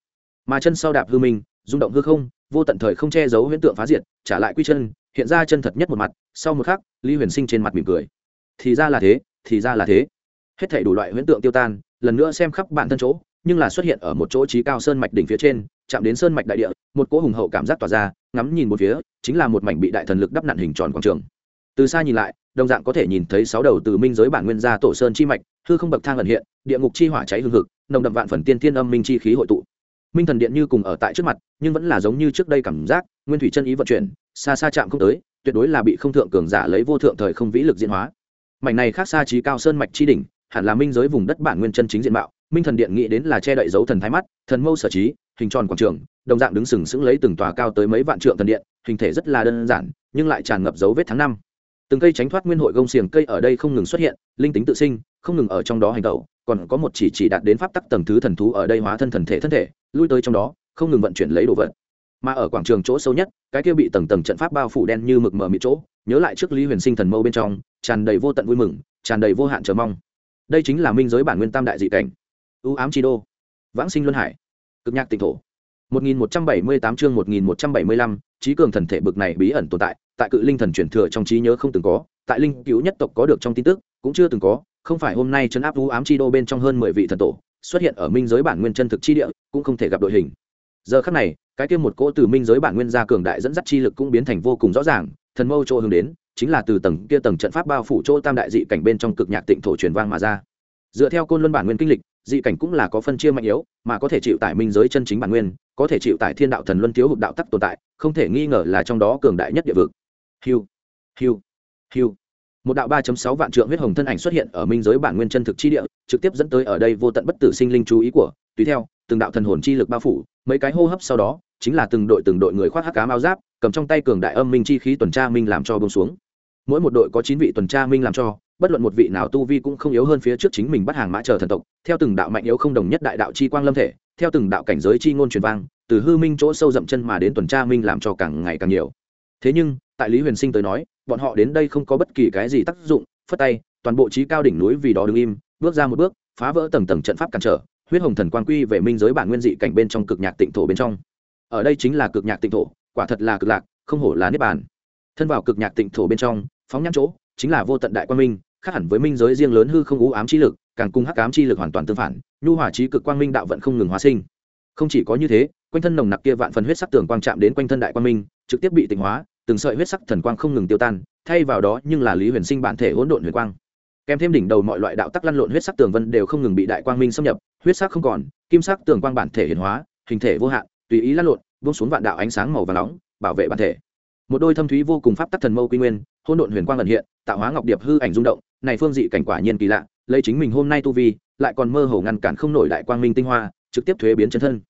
Mà chân sau đạp hư minh, rung động hư không, vô tận thời không che giấu huyễn tượng phá diệt, trả lại quy chân, hiện ra chân thật nhất một mặt, sau một khắc, lý huyền sinh trên mặt mỉm cười. Thì ra là thế, thì ra là thế hết thảy đủ loại huyễn tượng tiêu tan, lần nữa xem khắp bản thân chỗ, nhưng là xuất hiện ở một chỗ trí cao sơn mạch đỉnh phía trên, chạm đến sơn mạch đại địa, một cỗ hùng hậu cảm giác tỏa ra, ngắm nhìn một phía, chính là một mảnh bị đại thần lực đắp nặn hình tròn quảng trường. Từ xa nhìn lại, đồng dạng có thể nhìn thấy sáu đầu từ minh giới bản nguyên gia tổ sơn chi mạch, hư không bậc thang ẩn hiện, địa ngục chi hỏa cháy hương hực, nồng đậm vạn phần tiên thiên âm minh chi khí hội tụ. Minh thần điện như cùng ở tại trước mặt, nhưng vẫn là giống như trước đây cảm giác, nguyên thủy chân ý vận chuyển, xa xa chạm không tới, tuyệt đối là bị không thượng cường giả lấy vô thượng thời không vĩ lực diễn hóa. Mảnh này khác xa trí cao sơn mạch chi đỉnh hẳn là minh giới vùng đất bản nguyên chân chính diện mạo, minh thần điện nghĩ đến là che đậy dấu thần thái mắt, thần mâu sở trí, hình tròn quảng trường, đồng dạng đứng sừng sững lấy từng tòa cao tới mấy vạn trượng thần điện, hình thể rất là đơn giản, nhưng lại tràn ngập dấu vết tháng năm. Từng cây tránh thoát nguyên hội gông xiềng cây ở đây không ngừng xuất hiện, linh tính tự sinh, không ngừng ở trong đó hành tẩu, còn có một chỉ chỉ đạt đến pháp tắc tầng thứ thần thú ở đây hóa thân thần thể thân thể, lui tới trong đó, không ngừng vận chuyển lấy đồ vật. Mà ở quảng trường chỗ sâu nhất, cái kia bị tầng tầng trận pháp bao phủ đen như mực mờ mịt chỗ, nhớ lại trước lý huyền sinh thần mâu bên trong, tràn đầy vô tận vui mừng, tràn đầy vô hạn chờ mong đây chính là minh giới bản nguyên tam đại dị cảnh. Ưu ám chi đô. Vãng sinh luân hải. Cực nhạc tịnh thổ. 1178 chương 1175, trí cường thần thể bực này bí ẩn tồn tại, tại cự linh thần truyền thừa trong trí nhớ không từng có, tại linh cứu nhất tộc có được trong tin tức, cũng chưa từng có, không phải hôm nay trấn áp u ám chi đô bên trong hơn 10 vị thần tổ, xuất hiện ở minh giới bản nguyên chân thực chi địa, cũng không thể gặp đội hình. Giờ khắc này, cái kia một cỗ từ minh giới bản nguyên ra cường đại dẫn dắt chi lực cũng biến thành vô cùng rõ ràng, thần mâu chỗ hướng đến, chính là từ tầng kia tầng trận pháp bao phủ chỗ tam đại dị cảnh bên trong cực nhạc tịnh thổ truyền vang mà ra. Dựa theo côn luân bản nguyên kinh lịch, dị cảnh cũng là có phân chia mạnh yếu, mà có thể chịu tại minh giới chân chính bản nguyên, có thể chịu tại thiên đạo thần luân thiếu hụt đạo tắc tồn tại không thể nghi ngờ là trong đó cường đại nhất địa vực. Hiu hiu hiu. Một đạo ba sáu vạn trượng huyết hồng thân ảnh xuất hiện ở minh giới bản nguyên chân thực chi địa trực tiếp dẫn tới ở đây vô tận bất tử sinh linh chú ý của tùy theo từng đạo thần hồn chi lực bao phủ mấy cái hô hấp sau đó chính là từng đội từng đội người khoác hắc cá áo giáp cầm trong tay cường đại âm minh chi khí tuần tra minh làm cho bông xuống mỗi một đội có chín vị tuần tra minh làm cho, bất luận một vị nào tu vi cũng không yếu hơn phía trước chính mình bắt hàng mã chờ thần tộc. Theo từng đạo mạnh yếu không đồng nhất đại đạo chi quang lâm thể, theo từng đạo cảnh giới chi ngôn truyền vang, từ hư minh chỗ sâu dậm chân mà đến tuần tra minh làm cho càng ngày càng nhiều. Thế nhưng, tại lý huyền sinh tới nói, bọn họ đến đây không có bất kỳ cái gì tác dụng, phất tay, toàn bộ trí cao đỉnh núi vì đó đứng im, bước ra một bước, phá vỡ tầng tầng trận pháp cản trở, huyết hồng thần quang quy về minh giới bản nguyên dị cảnh bên trong cực nhạc tịnh thổ bên trong. Ở đây chính là cực nhạc tịnh thổ, quả thật là cực lạc, không hổ là niết bàn thân vào cực nhạc tịnh thổ bên trong, phóng nhãn chỗ, chính là vô tận đại quang minh, khác hẳn với minh giới riêng lớn hư không ú ám chi lực, càng cung hắc ám chi lực hoàn toàn tương phản, nhu hỏa trí cực quang minh đạo vận không ngừng hóa sinh. Không chỉ có như thế, quanh thân nồng nặc kia vạn phần huyết sắc tường quang chạm đến quanh thân đại quang minh, trực tiếp bị tịnh hóa, từng sợi huyết sắc thần quang không ngừng tiêu tan, thay vào đó nhưng là lý huyền sinh bản thể hỗn độn huyền quang. Kèm thêm đỉnh đầu mọi loại đạo tắc lăn lộn huyết sắc tường vân đều không ngừng bị đại quang minh xâm nhập, huyết sắc không còn, kim sắc tường quang bản thể hiển hóa, hình thể vô hạn, tùy ý lăn lộn vung xuống vạn đạo ánh sáng màu và nóng, bảo vệ bản thể một đôi thâm thúy vô cùng pháp tắc thần mâu quy nguyên, hỗn độn huyền quang ẩn hiện, tạo hóa ngọc điệp hư ảnh rung động, này phương dị cảnh quả nhiên kỳ lạ, lấy chính mình hôm nay tu vi, lại còn mơ hồ ngăn cản không nổi đại quang minh tinh hoa, trực tiếp thuế biến chân thân.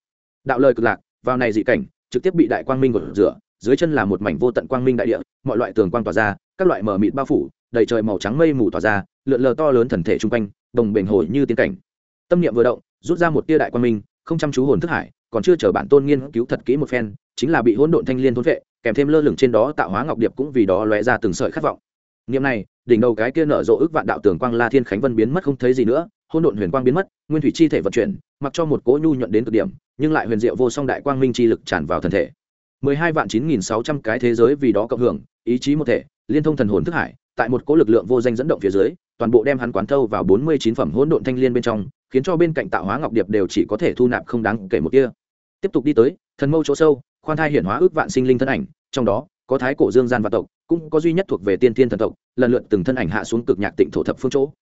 Đạo lời cực lạc, vào này dị cảnh, trực tiếp bị đại quang minh gột rửa, dưới chân là một mảnh vô tận quang minh đại địa, mọi loại tường quang tỏa ra, các loại mờ mịt bao phủ, đầy trời màu trắng mây mù tỏa ra, lượn lờ to lớn thần thể chung quanh, đồng bền hồi như tiên cảnh. Tâm niệm vừa động, rút ra một tia đại quang minh, không chăm chú hồn thức hải, còn chưa chờ bản tôn nghiên cứu thật kỹ một phen, chính là bị hỗn độn thanh liên thôn vệ kèm thêm lơ lửng trên đó tạo hóa ngọc điệp cũng vì đó lóe ra từng sợi khát vọng. Niệm này, đỉnh đầu cái kia nở rộ ước vạn đạo tường quang la thiên khánh vân biến mất không thấy gì nữa, hỗn độn huyền quang biến mất, nguyên thủy chi thể vận chuyển, mặc cho một cỗ nhu nhuận đến cực điểm, nhưng lại huyền diệu vô song đại quang minh chi lực tràn vào thân thể. Mười hai vạn chín nghìn sáu trăm cái thế giới vì đó cộng hưởng, ý chí một thể, liên thông thần hồn thức hải, tại một cỗ lực lượng vô danh dẫn động phía dưới, toàn bộ đem hắn quán thâu vào bốn mươi chín phẩm hỗn độn thanh liên bên trong, khiến cho bên cạnh tạo hóa ngọc điệp đều chỉ có thể thu nạp không đáng kể một kia tiếp tục đi tới, thần mâu chỗ sâu khoan thai hiển hóa ước vạn sinh linh thân ảnh, trong đó, có thái cổ dương gian và tộc, cũng có duy nhất thuộc về tiên tiên thần tộc, lần lượt từng thân ảnh hạ xuống cực nhạc tịnh thổ thập phương chỗ.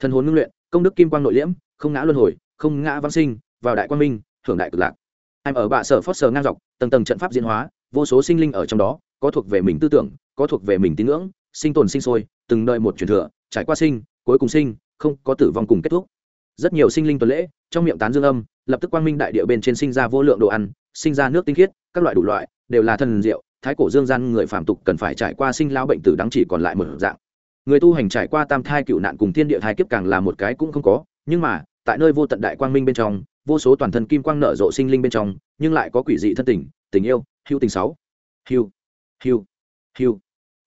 Thần hồn ngưng luyện, công đức kim quang nội liễm, không ngã luân hồi, không ngã vãng sinh, vào đại quang minh, hưởng đại cực lạc. Em ở bạ sở phót sờ ngang dọc, tầng tầng trận pháp diễn hóa, vô số sinh linh ở trong đó, có thuộc về mình tư tưởng, có thuộc về mình tín ngưỡng, sinh tồn sinh sôi, từng đợi một truyền thừa, trải qua sinh, cuối cùng sinh, không có tử vong cùng kết thúc rất nhiều sinh linh tuần lễ, trong miệng tán dương âm, lập tức quang minh đại địa bên trên sinh ra vô lượng đồ ăn, sinh ra nước tinh khiết, các loại đủ loại, đều là thần diệu, thái cổ dương gian người phạm tục cần phải trải qua sinh lao bệnh tử đáng chỉ còn lại một dạng. Người tu hành trải qua tam thai cựu nạn cùng thiên địa thai kiếp càng là một cái cũng không có, nhưng mà, tại nơi vô tận đại quang minh bên trong, vô số toàn thân kim quang nở rộ sinh linh bên trong, nhưng lại có quỷ dị thân tình tình yêu, hữu tình sáu. Hữu hữu hữu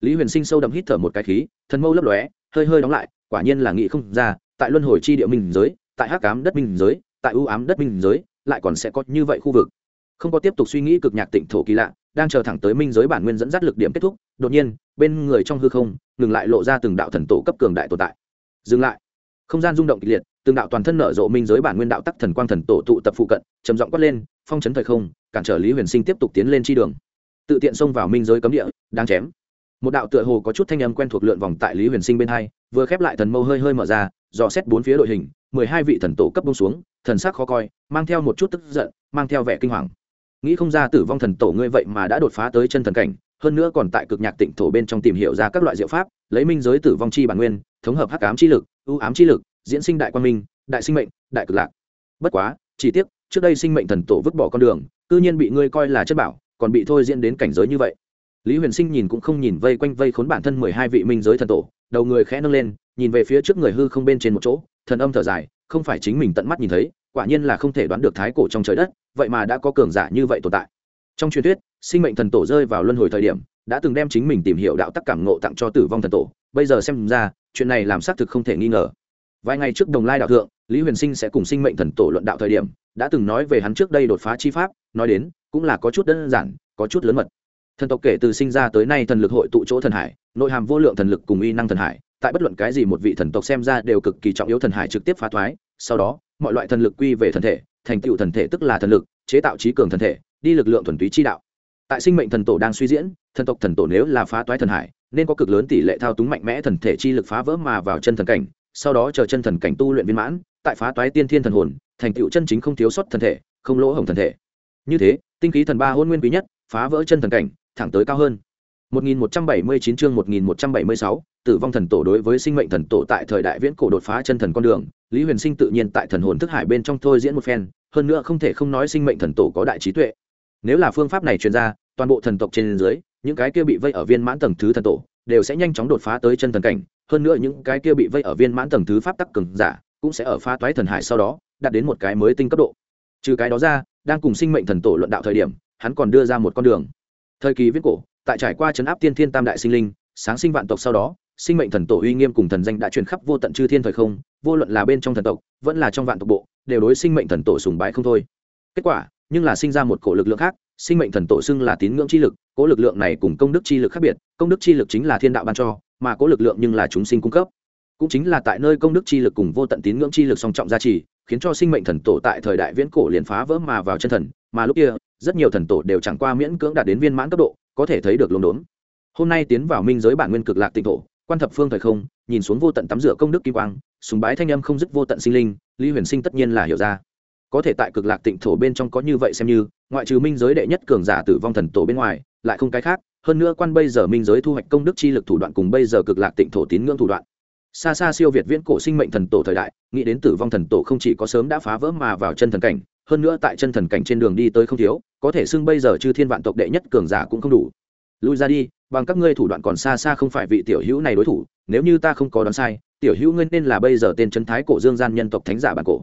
lý huyền sinh sâu đậm hít thở một cái khí thần mâu lấp lóe, hơi hơi đóng lại, quả nhiên là nghĩ không ra, tại luân hồi chi địa minh giới tại hắc ám đất minh giới, tại ưu ám đất minh giới, lại còn sẽ có như vậy khu vực. Không có tiếp tục suy nghĩ cực nhạc tịnh thổ kỳ lạ, đang chờ thẳng tới minh giới bản nguyên dẫn dắt lực điểm kết thúc, đột nhiên, bên người trong hư không, ngừng lại lộ ra từng đạo thần tổ cấp cường đại tồn tại. Dừng lại. Không gian rung động kịch liệt, từng đạo toàn thân nở rộ minh giới bản nguyên đạo tắc thần quang thần tổ tụ tập phụ cận, trầm giọng quát lên, phong chấn thời không, cản trở lý huyền sinh tiếp tục tiến lên chi đường. Tự tiện xông vào minh giới cấm địa đang chém. Một đạo tựa hồ có chút thanh âm quen thuộc lượn vòng tại lý huyền sinh bên hai, vừa khép lại thần mâu hơi hơi mở ra, dò xét bốn phía đội hình mười hai vị thần tổ cấp bông xuống, thần sắc khó coi, mang theo một chút tức giận, mang theo vẻ kinh hoàng. Nghĩ không ra tử vong thần tổ ngươi vậy mà đã đột phá tới chân thần cảnh, hơn nữa còn tại cực nhạc tịnh thổ bên trong tìm hiểu ra các loại diệu pháp, lấy minh giới tử vong chi bản nguyên, thống hợp hắc ám chi lực, ưu ám chi lực, diễn sinh đại quan minh, đại sinh mệnh, đại cực lạc. Bất quá, chỉ tiếc, trước đây sinh mệnh thần tổ vứt bỏ con đường, cư nhiên bị ngươi coi là chất bảo, còn bị thôi diễn đến cảnh giới như vậy. Lý huyền sinh nhìn cũng không nhìn vây quanh vây khốn bản thân mười hai vị minh giới thần tổ, đầu người khẽ nâng lên, nhìn về phía trước người hư không bên trên một chỗ thần âm thở dài, không phải chính mình tận mắt nhìn thấy, quả nhiên là không thể đoán được thái cổ trong trời đất, vậy mà đã có cường giả như vậy tồn tại. Trong truyền thuyết, sinh mệnh thần tổ rơi vào luân hồi thời điểm, đã từng đem chính mình tìm hiểu đạo tắc cảm ngộ tặng cho tử vong thần tổ. Bây giờ xem ra, chuyện này làm xác thực không thể nghi ngờ. Vài ngày trước đồng lai đạo thượng, lý huyền sinh sẽ cùng sinh mệnh thần tổ luận đạo thời điểm, đã từng nói về hắn trước đây đột phá chi pháp, nói đến, cũng là có chút đơn giản, có chút lớn mật. Thần tộc kể từ sinh ra tới nay thần lực hội tụ chỗ thần hải, nội hàm vô lượng thần lực cùng uy năng thần hải tại bất luận cái gì một vị thần tộc xem ra đều cực kỳ trọng yếu thần hải trực tiếp phá thoái sau đó mọi loại thần lực quy về thần thể thành tựu thần thể tức là thần lực chế tạo trí cường thần thể đi lực lượng thuần túy chi đạo. Tại sinh mệnh thần tổ đang suy diễn thần tộc thần tổ nếu là phá toái thần hải nên có cực lớn tỷ lệ thao túng mạnh mẽ thần thể chi lực phá vỡ mà vào chân thần cảnh sau đó chờ chân thần cảnh tu luyện viên mãn tại phá toái tiên thiên thần hồn thành tựu chân chính không thiếu sót thần thể không lỗ hổng thần thể. Như thế tinh khí thần ba hôn nguyên quý nhất phá vỡ chân thần cảnh thẳng tới cao hơn. 1179 chương 1176, tử vong thần tổ đối với sinh mệnh thần tổ tại thời đại viễn cổ đột phá chân thần con đường, Lý Huyền Sinh tự nhiên tại thần hồn thức hải bên trong thôi diễn một phen, hơn nữa không thể không nói sinh mệnh thần tổ có đại trí tuệ. Nếu là phương pháp này chuyên ra, toàn bộ thần tộc trên dưới, những cái kia bị vây ở viên mãn tầng thứ thần tổ, đều sẽ nhanh chóng đột phá tới chân thần cảnh hơn nữa những cái kia bị vây ở viên mãn tầng thứ pháp tắc cường giả cũng sẽ ở phá toái thần hải sau đó đạt đến một cái mới tinh cấp độ trừ cái đó ra đang cùng sinh mệnh thần tổ luận đạo thời điểm hắn còn đưa ra một con đường thời kỳ viết cổ tại trải qua chấn áp tiên thiên tam đại sinh linh sáng sinh vạn tộc sau đó sinh mệnh thần tổ uy nghiêm cùng thần danh đã truyền khắp vô tận chư thiên thời không, vô luận là bên trong thần tộc, vẫn là trong vạn tộc bộ, đều đối sinh mệnh thần tổ sùng bái không thôi. Kết quả, nhưng là sinh ra một cổ lực lượng khác, sinh mệnh thần tổ xưng là tín ngưỡng chi lực cỗ lực lượng này cùng công đức chi lực khác biệt, công đức chi lực chính là thiên đạo ban cho, mà cỗ lực lượng nhưng là chúng sinh cung cấp. Cũng chính là tại nơi công đức chi lực cùng vô tận tín ngưỡng chi lực song trọng gia trì, khiến cho sinh mệnh thần tổ tại thời đại viễn cổ liền phá vỡ mà vào chân thần, mà lúc kia, rất nhiều thần tổ đều chẳng qua miễn cưỡng đạt đến viên mãn cấp độ, có thể thấy được lốm đốm. Hôm nay tiến vào minh giới bản nguyên cực lạc tịnh thổ quan thập phương thời không, nhìn xuống vô tận tắm rửa công đức kim quang, sùng bái thanh âm không dứt vô tận sinh linh, lý huyền sinh tất nhiên là hiểu ra. Có thể tại cực lạc tịnh thổ bên trong có như vậy xem như, ngoại trừ minh giới đệ nhất cường giả tử vong thần tổ bên ngoài, lại không cái khác, hơn nữa quan bây giờ minh giới thu hoạch công đức chi lực thủ đoạn cùng bây giờ cực lạc tịnh thổ tín ngưỡng thủ đoạn. Xa xa siêu việt viễn cổ sinh mệnh thần tổ thời đại, nghĩ đến tử vong thần tổ không chỉ có sớm đã phá vỡ mà vào chân thần cảnh, hơn nữa tại chân thần cảnh trên đường đi tới không thiếu, có thể xưng bây giờ chư thiên vạn tộc đệ nhất cường giả cũng không đủ. Lui ra đi bằng các ngươi thủ đoạn còn xa xa không phải vị tiểu hữu này đối thủ, nếu như ta không có đoán sai, tiểu hữu ngươi nên là bây giờ tên trấn thái cổ dương gian nhân tộc thánh giả bản cổ.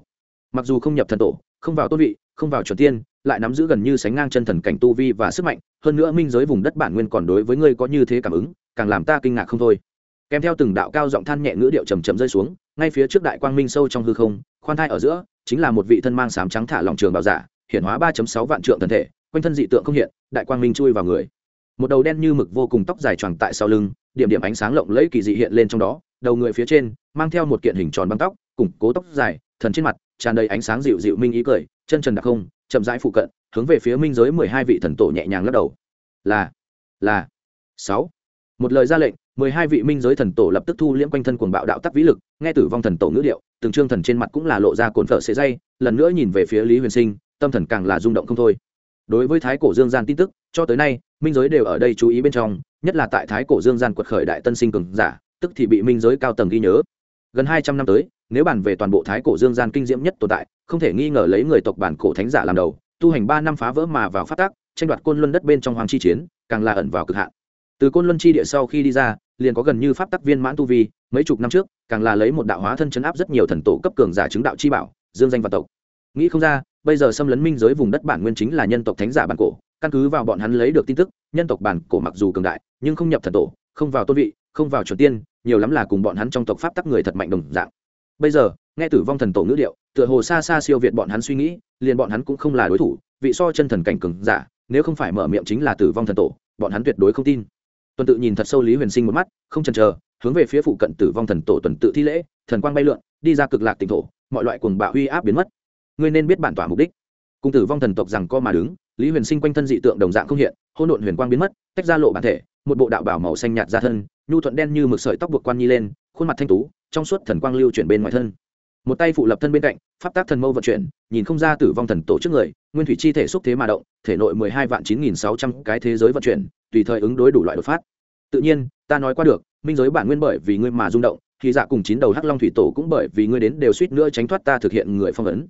Mặc dù không nhập thần tổ, không vào tôn vị, không vào chuẩn tiên, lại nắm giữ gần như sánh ngang chân thần cảnh tu vi và sức mạnh, hơn nữa minh giới vùng đất bản nguyên còn đối với ngươi có như thế cảm ứng, càng làm ta kinh ngạc không thôi. Kèm theo từng đạo cao giọng than nhẹ ngữ điệu trầm trầm rơi xuống, ngay phía trước đại quang minh sâu trong hư không, khoan thai ở giữa, chính là một vị thân mang sám trắng thả lòng trường bảo giả hiện hóa ba sáu vạn trượng thần thể, quanh thân dị tượng không hiện, đại quang minh chui vào người một đầu đen như mực vô cùng tóc dài choàng tại sau lưng, điểm điểm ánh sáng lộng lẫy kỳ dị hiện lên trong đó, đầu người phía trên mang theo một kiện hình tròn băng tóc, củng cố tóc dài, thần trên mặt tràn đầy ánh sáng dịu dịu minh ý cười, chân trần đặc không, chậm rãi phụ cận, hướng về phía minh giới mười hai vị thần tổ nhẹ nhàng lắc đầu. Là là, sáu. Một lời ra lệnh, mười hai vị minh giới thần tổ lập tức thu liễm quanh thân cuồng bạo đạo tắc vĩ lực, nghe tử vong thần tổ ngữ điệu, từng trương thần trên mặt cũng là lộ ra cồn phở xế dây, lần nữa nhìn về phía lý huyền sinh, tâm thần càng là rung động không thôi. Đối với thái cổ dương gian tin tức cho tới nay, minh giới đều ở đây chú ý bên trong, nhất là tại thái cổ dương gian quật khởi đại tân sinh cường giả, tức thì bị minh giới cao tầng ghi nhớ. Gần hai trăm năm tới, nếu bàn về toàn bộ thái cổ dương gian kinh diễm nhất tồn tại, không thể nghi ngờ lấy người tộc bản cổ thánh giả làm đầu, tu hành ba năm phá vỡ mà vào phát tác tranh đoạt côn luân đất bên trong hoàng chi chiến, càng là ẩn vào cực hạn. Từ côn luân chi địa sau khi đi ra, liền có gần như pháp tắc viên mãn tu vi, mấy chục năm trước, càng là lấy một đạo hóa thân chấn áp rất nhiều thần tổ cấp cường giả chứng đạo chi bảo, dương danh và tộc. Nghĩ không ra, bây giờ xâm lấn minh giới vùng đất bản nguyên chính là nhân tộc thánh giả bản cổ căn cứ vào bọn hắn lấy được tin tức, nhân tộc bản cổ mặc dù cường đại, nhưng không nhập thần tổ, không vào tôn vị, không vào chuẩn tiên, nhiều lắm là cùng bọn hắn trong tộc pháp tắc người thật mạnh đồng dạng. Bây giờ, nghe tử vong thần tổ ngữ điệu, tựa hồ xa xa siêu việt bọn hắn suy nghĩ, liền bọn hắn cũng không là đối thủ, vị so chân thần cảnh cường giả, nếu không phải mở miệng chính là tử vong thần tổ, bọn hắn tuyệt đối không tin. Tuần tự nhìn thật sâu lý huyền sinh một mắt, không chần chờ, hướng về phía phụ cận tử vong thần tổ tuần tự thi lễ, thần quang bay lượn, đi ra cực lạc tỉnh thổ, mọi loại cuồng bạo uy áp biến mất. Ngươi nên biết bản tỏa mục đích. Cùng tử vong thần tộc rằng co mà đứng lý huyền sinh quanh thân dị tượng đồng dạng không hiện hôn độn huyền quang biến mất, tách ra lộ bản thể, một bộ đạo bảo màu xanh nhạt ra thân, nhu thuận đen như mực sợi tóc buộc quan nhi lên, khuôn mặt thanh tú, trong suốt thần quang lưu chuyển bên ngoài thân. Một tay phụ lập thân bên cạnh, pháp tác thần mâu vận chuyển, nhìn không ra tử vong thần tổ trước người, nguyên thủy chi thể xúc thế mà động, thể nội mười hai vạn chín nghìn sáu trăm cái thế giới vận chuyển, tùy thời ứng đối đủ loại đột phát. Tự nhiên, ta nói qua được, minh giới bản nguyên bởi vì ngươi mà rung động, thì dạ cùng chín đầu hắc long thủy tổ cũng bởi vì ngươi đến đều suýt nữa tránh thoát ta thực hiện người phong ấn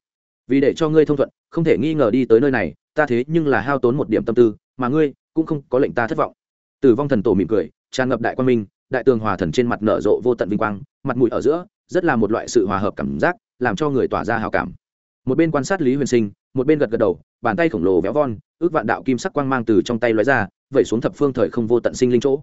vì để cho ngươi thông thuận, không thể nghi ngờ đi tới nơi này, ta thế nhưng là hao tốn một điểm tâm tư, mà ngươi cũng không có lệnh ta thất vọng. Tử vong thần tổ mỉm cười, tràn ngập đại quan minh, đại tường hòa thần trên mặt nở rộ vô tận vinh quang, mặt mũi ở giữa, rất là một loại sự hòa hợp cảm giác, làm cho người tỏa ra hào cảm. Một bên quan sát lý huyền sinh, một bên gật gật đầu, bàn tay khổng lồ véo von, ước vạn đạo kim sắc quang mang từ trong tay lóe ra, vẩy xuống thập phương thời không vô tận sinh linh chỗ.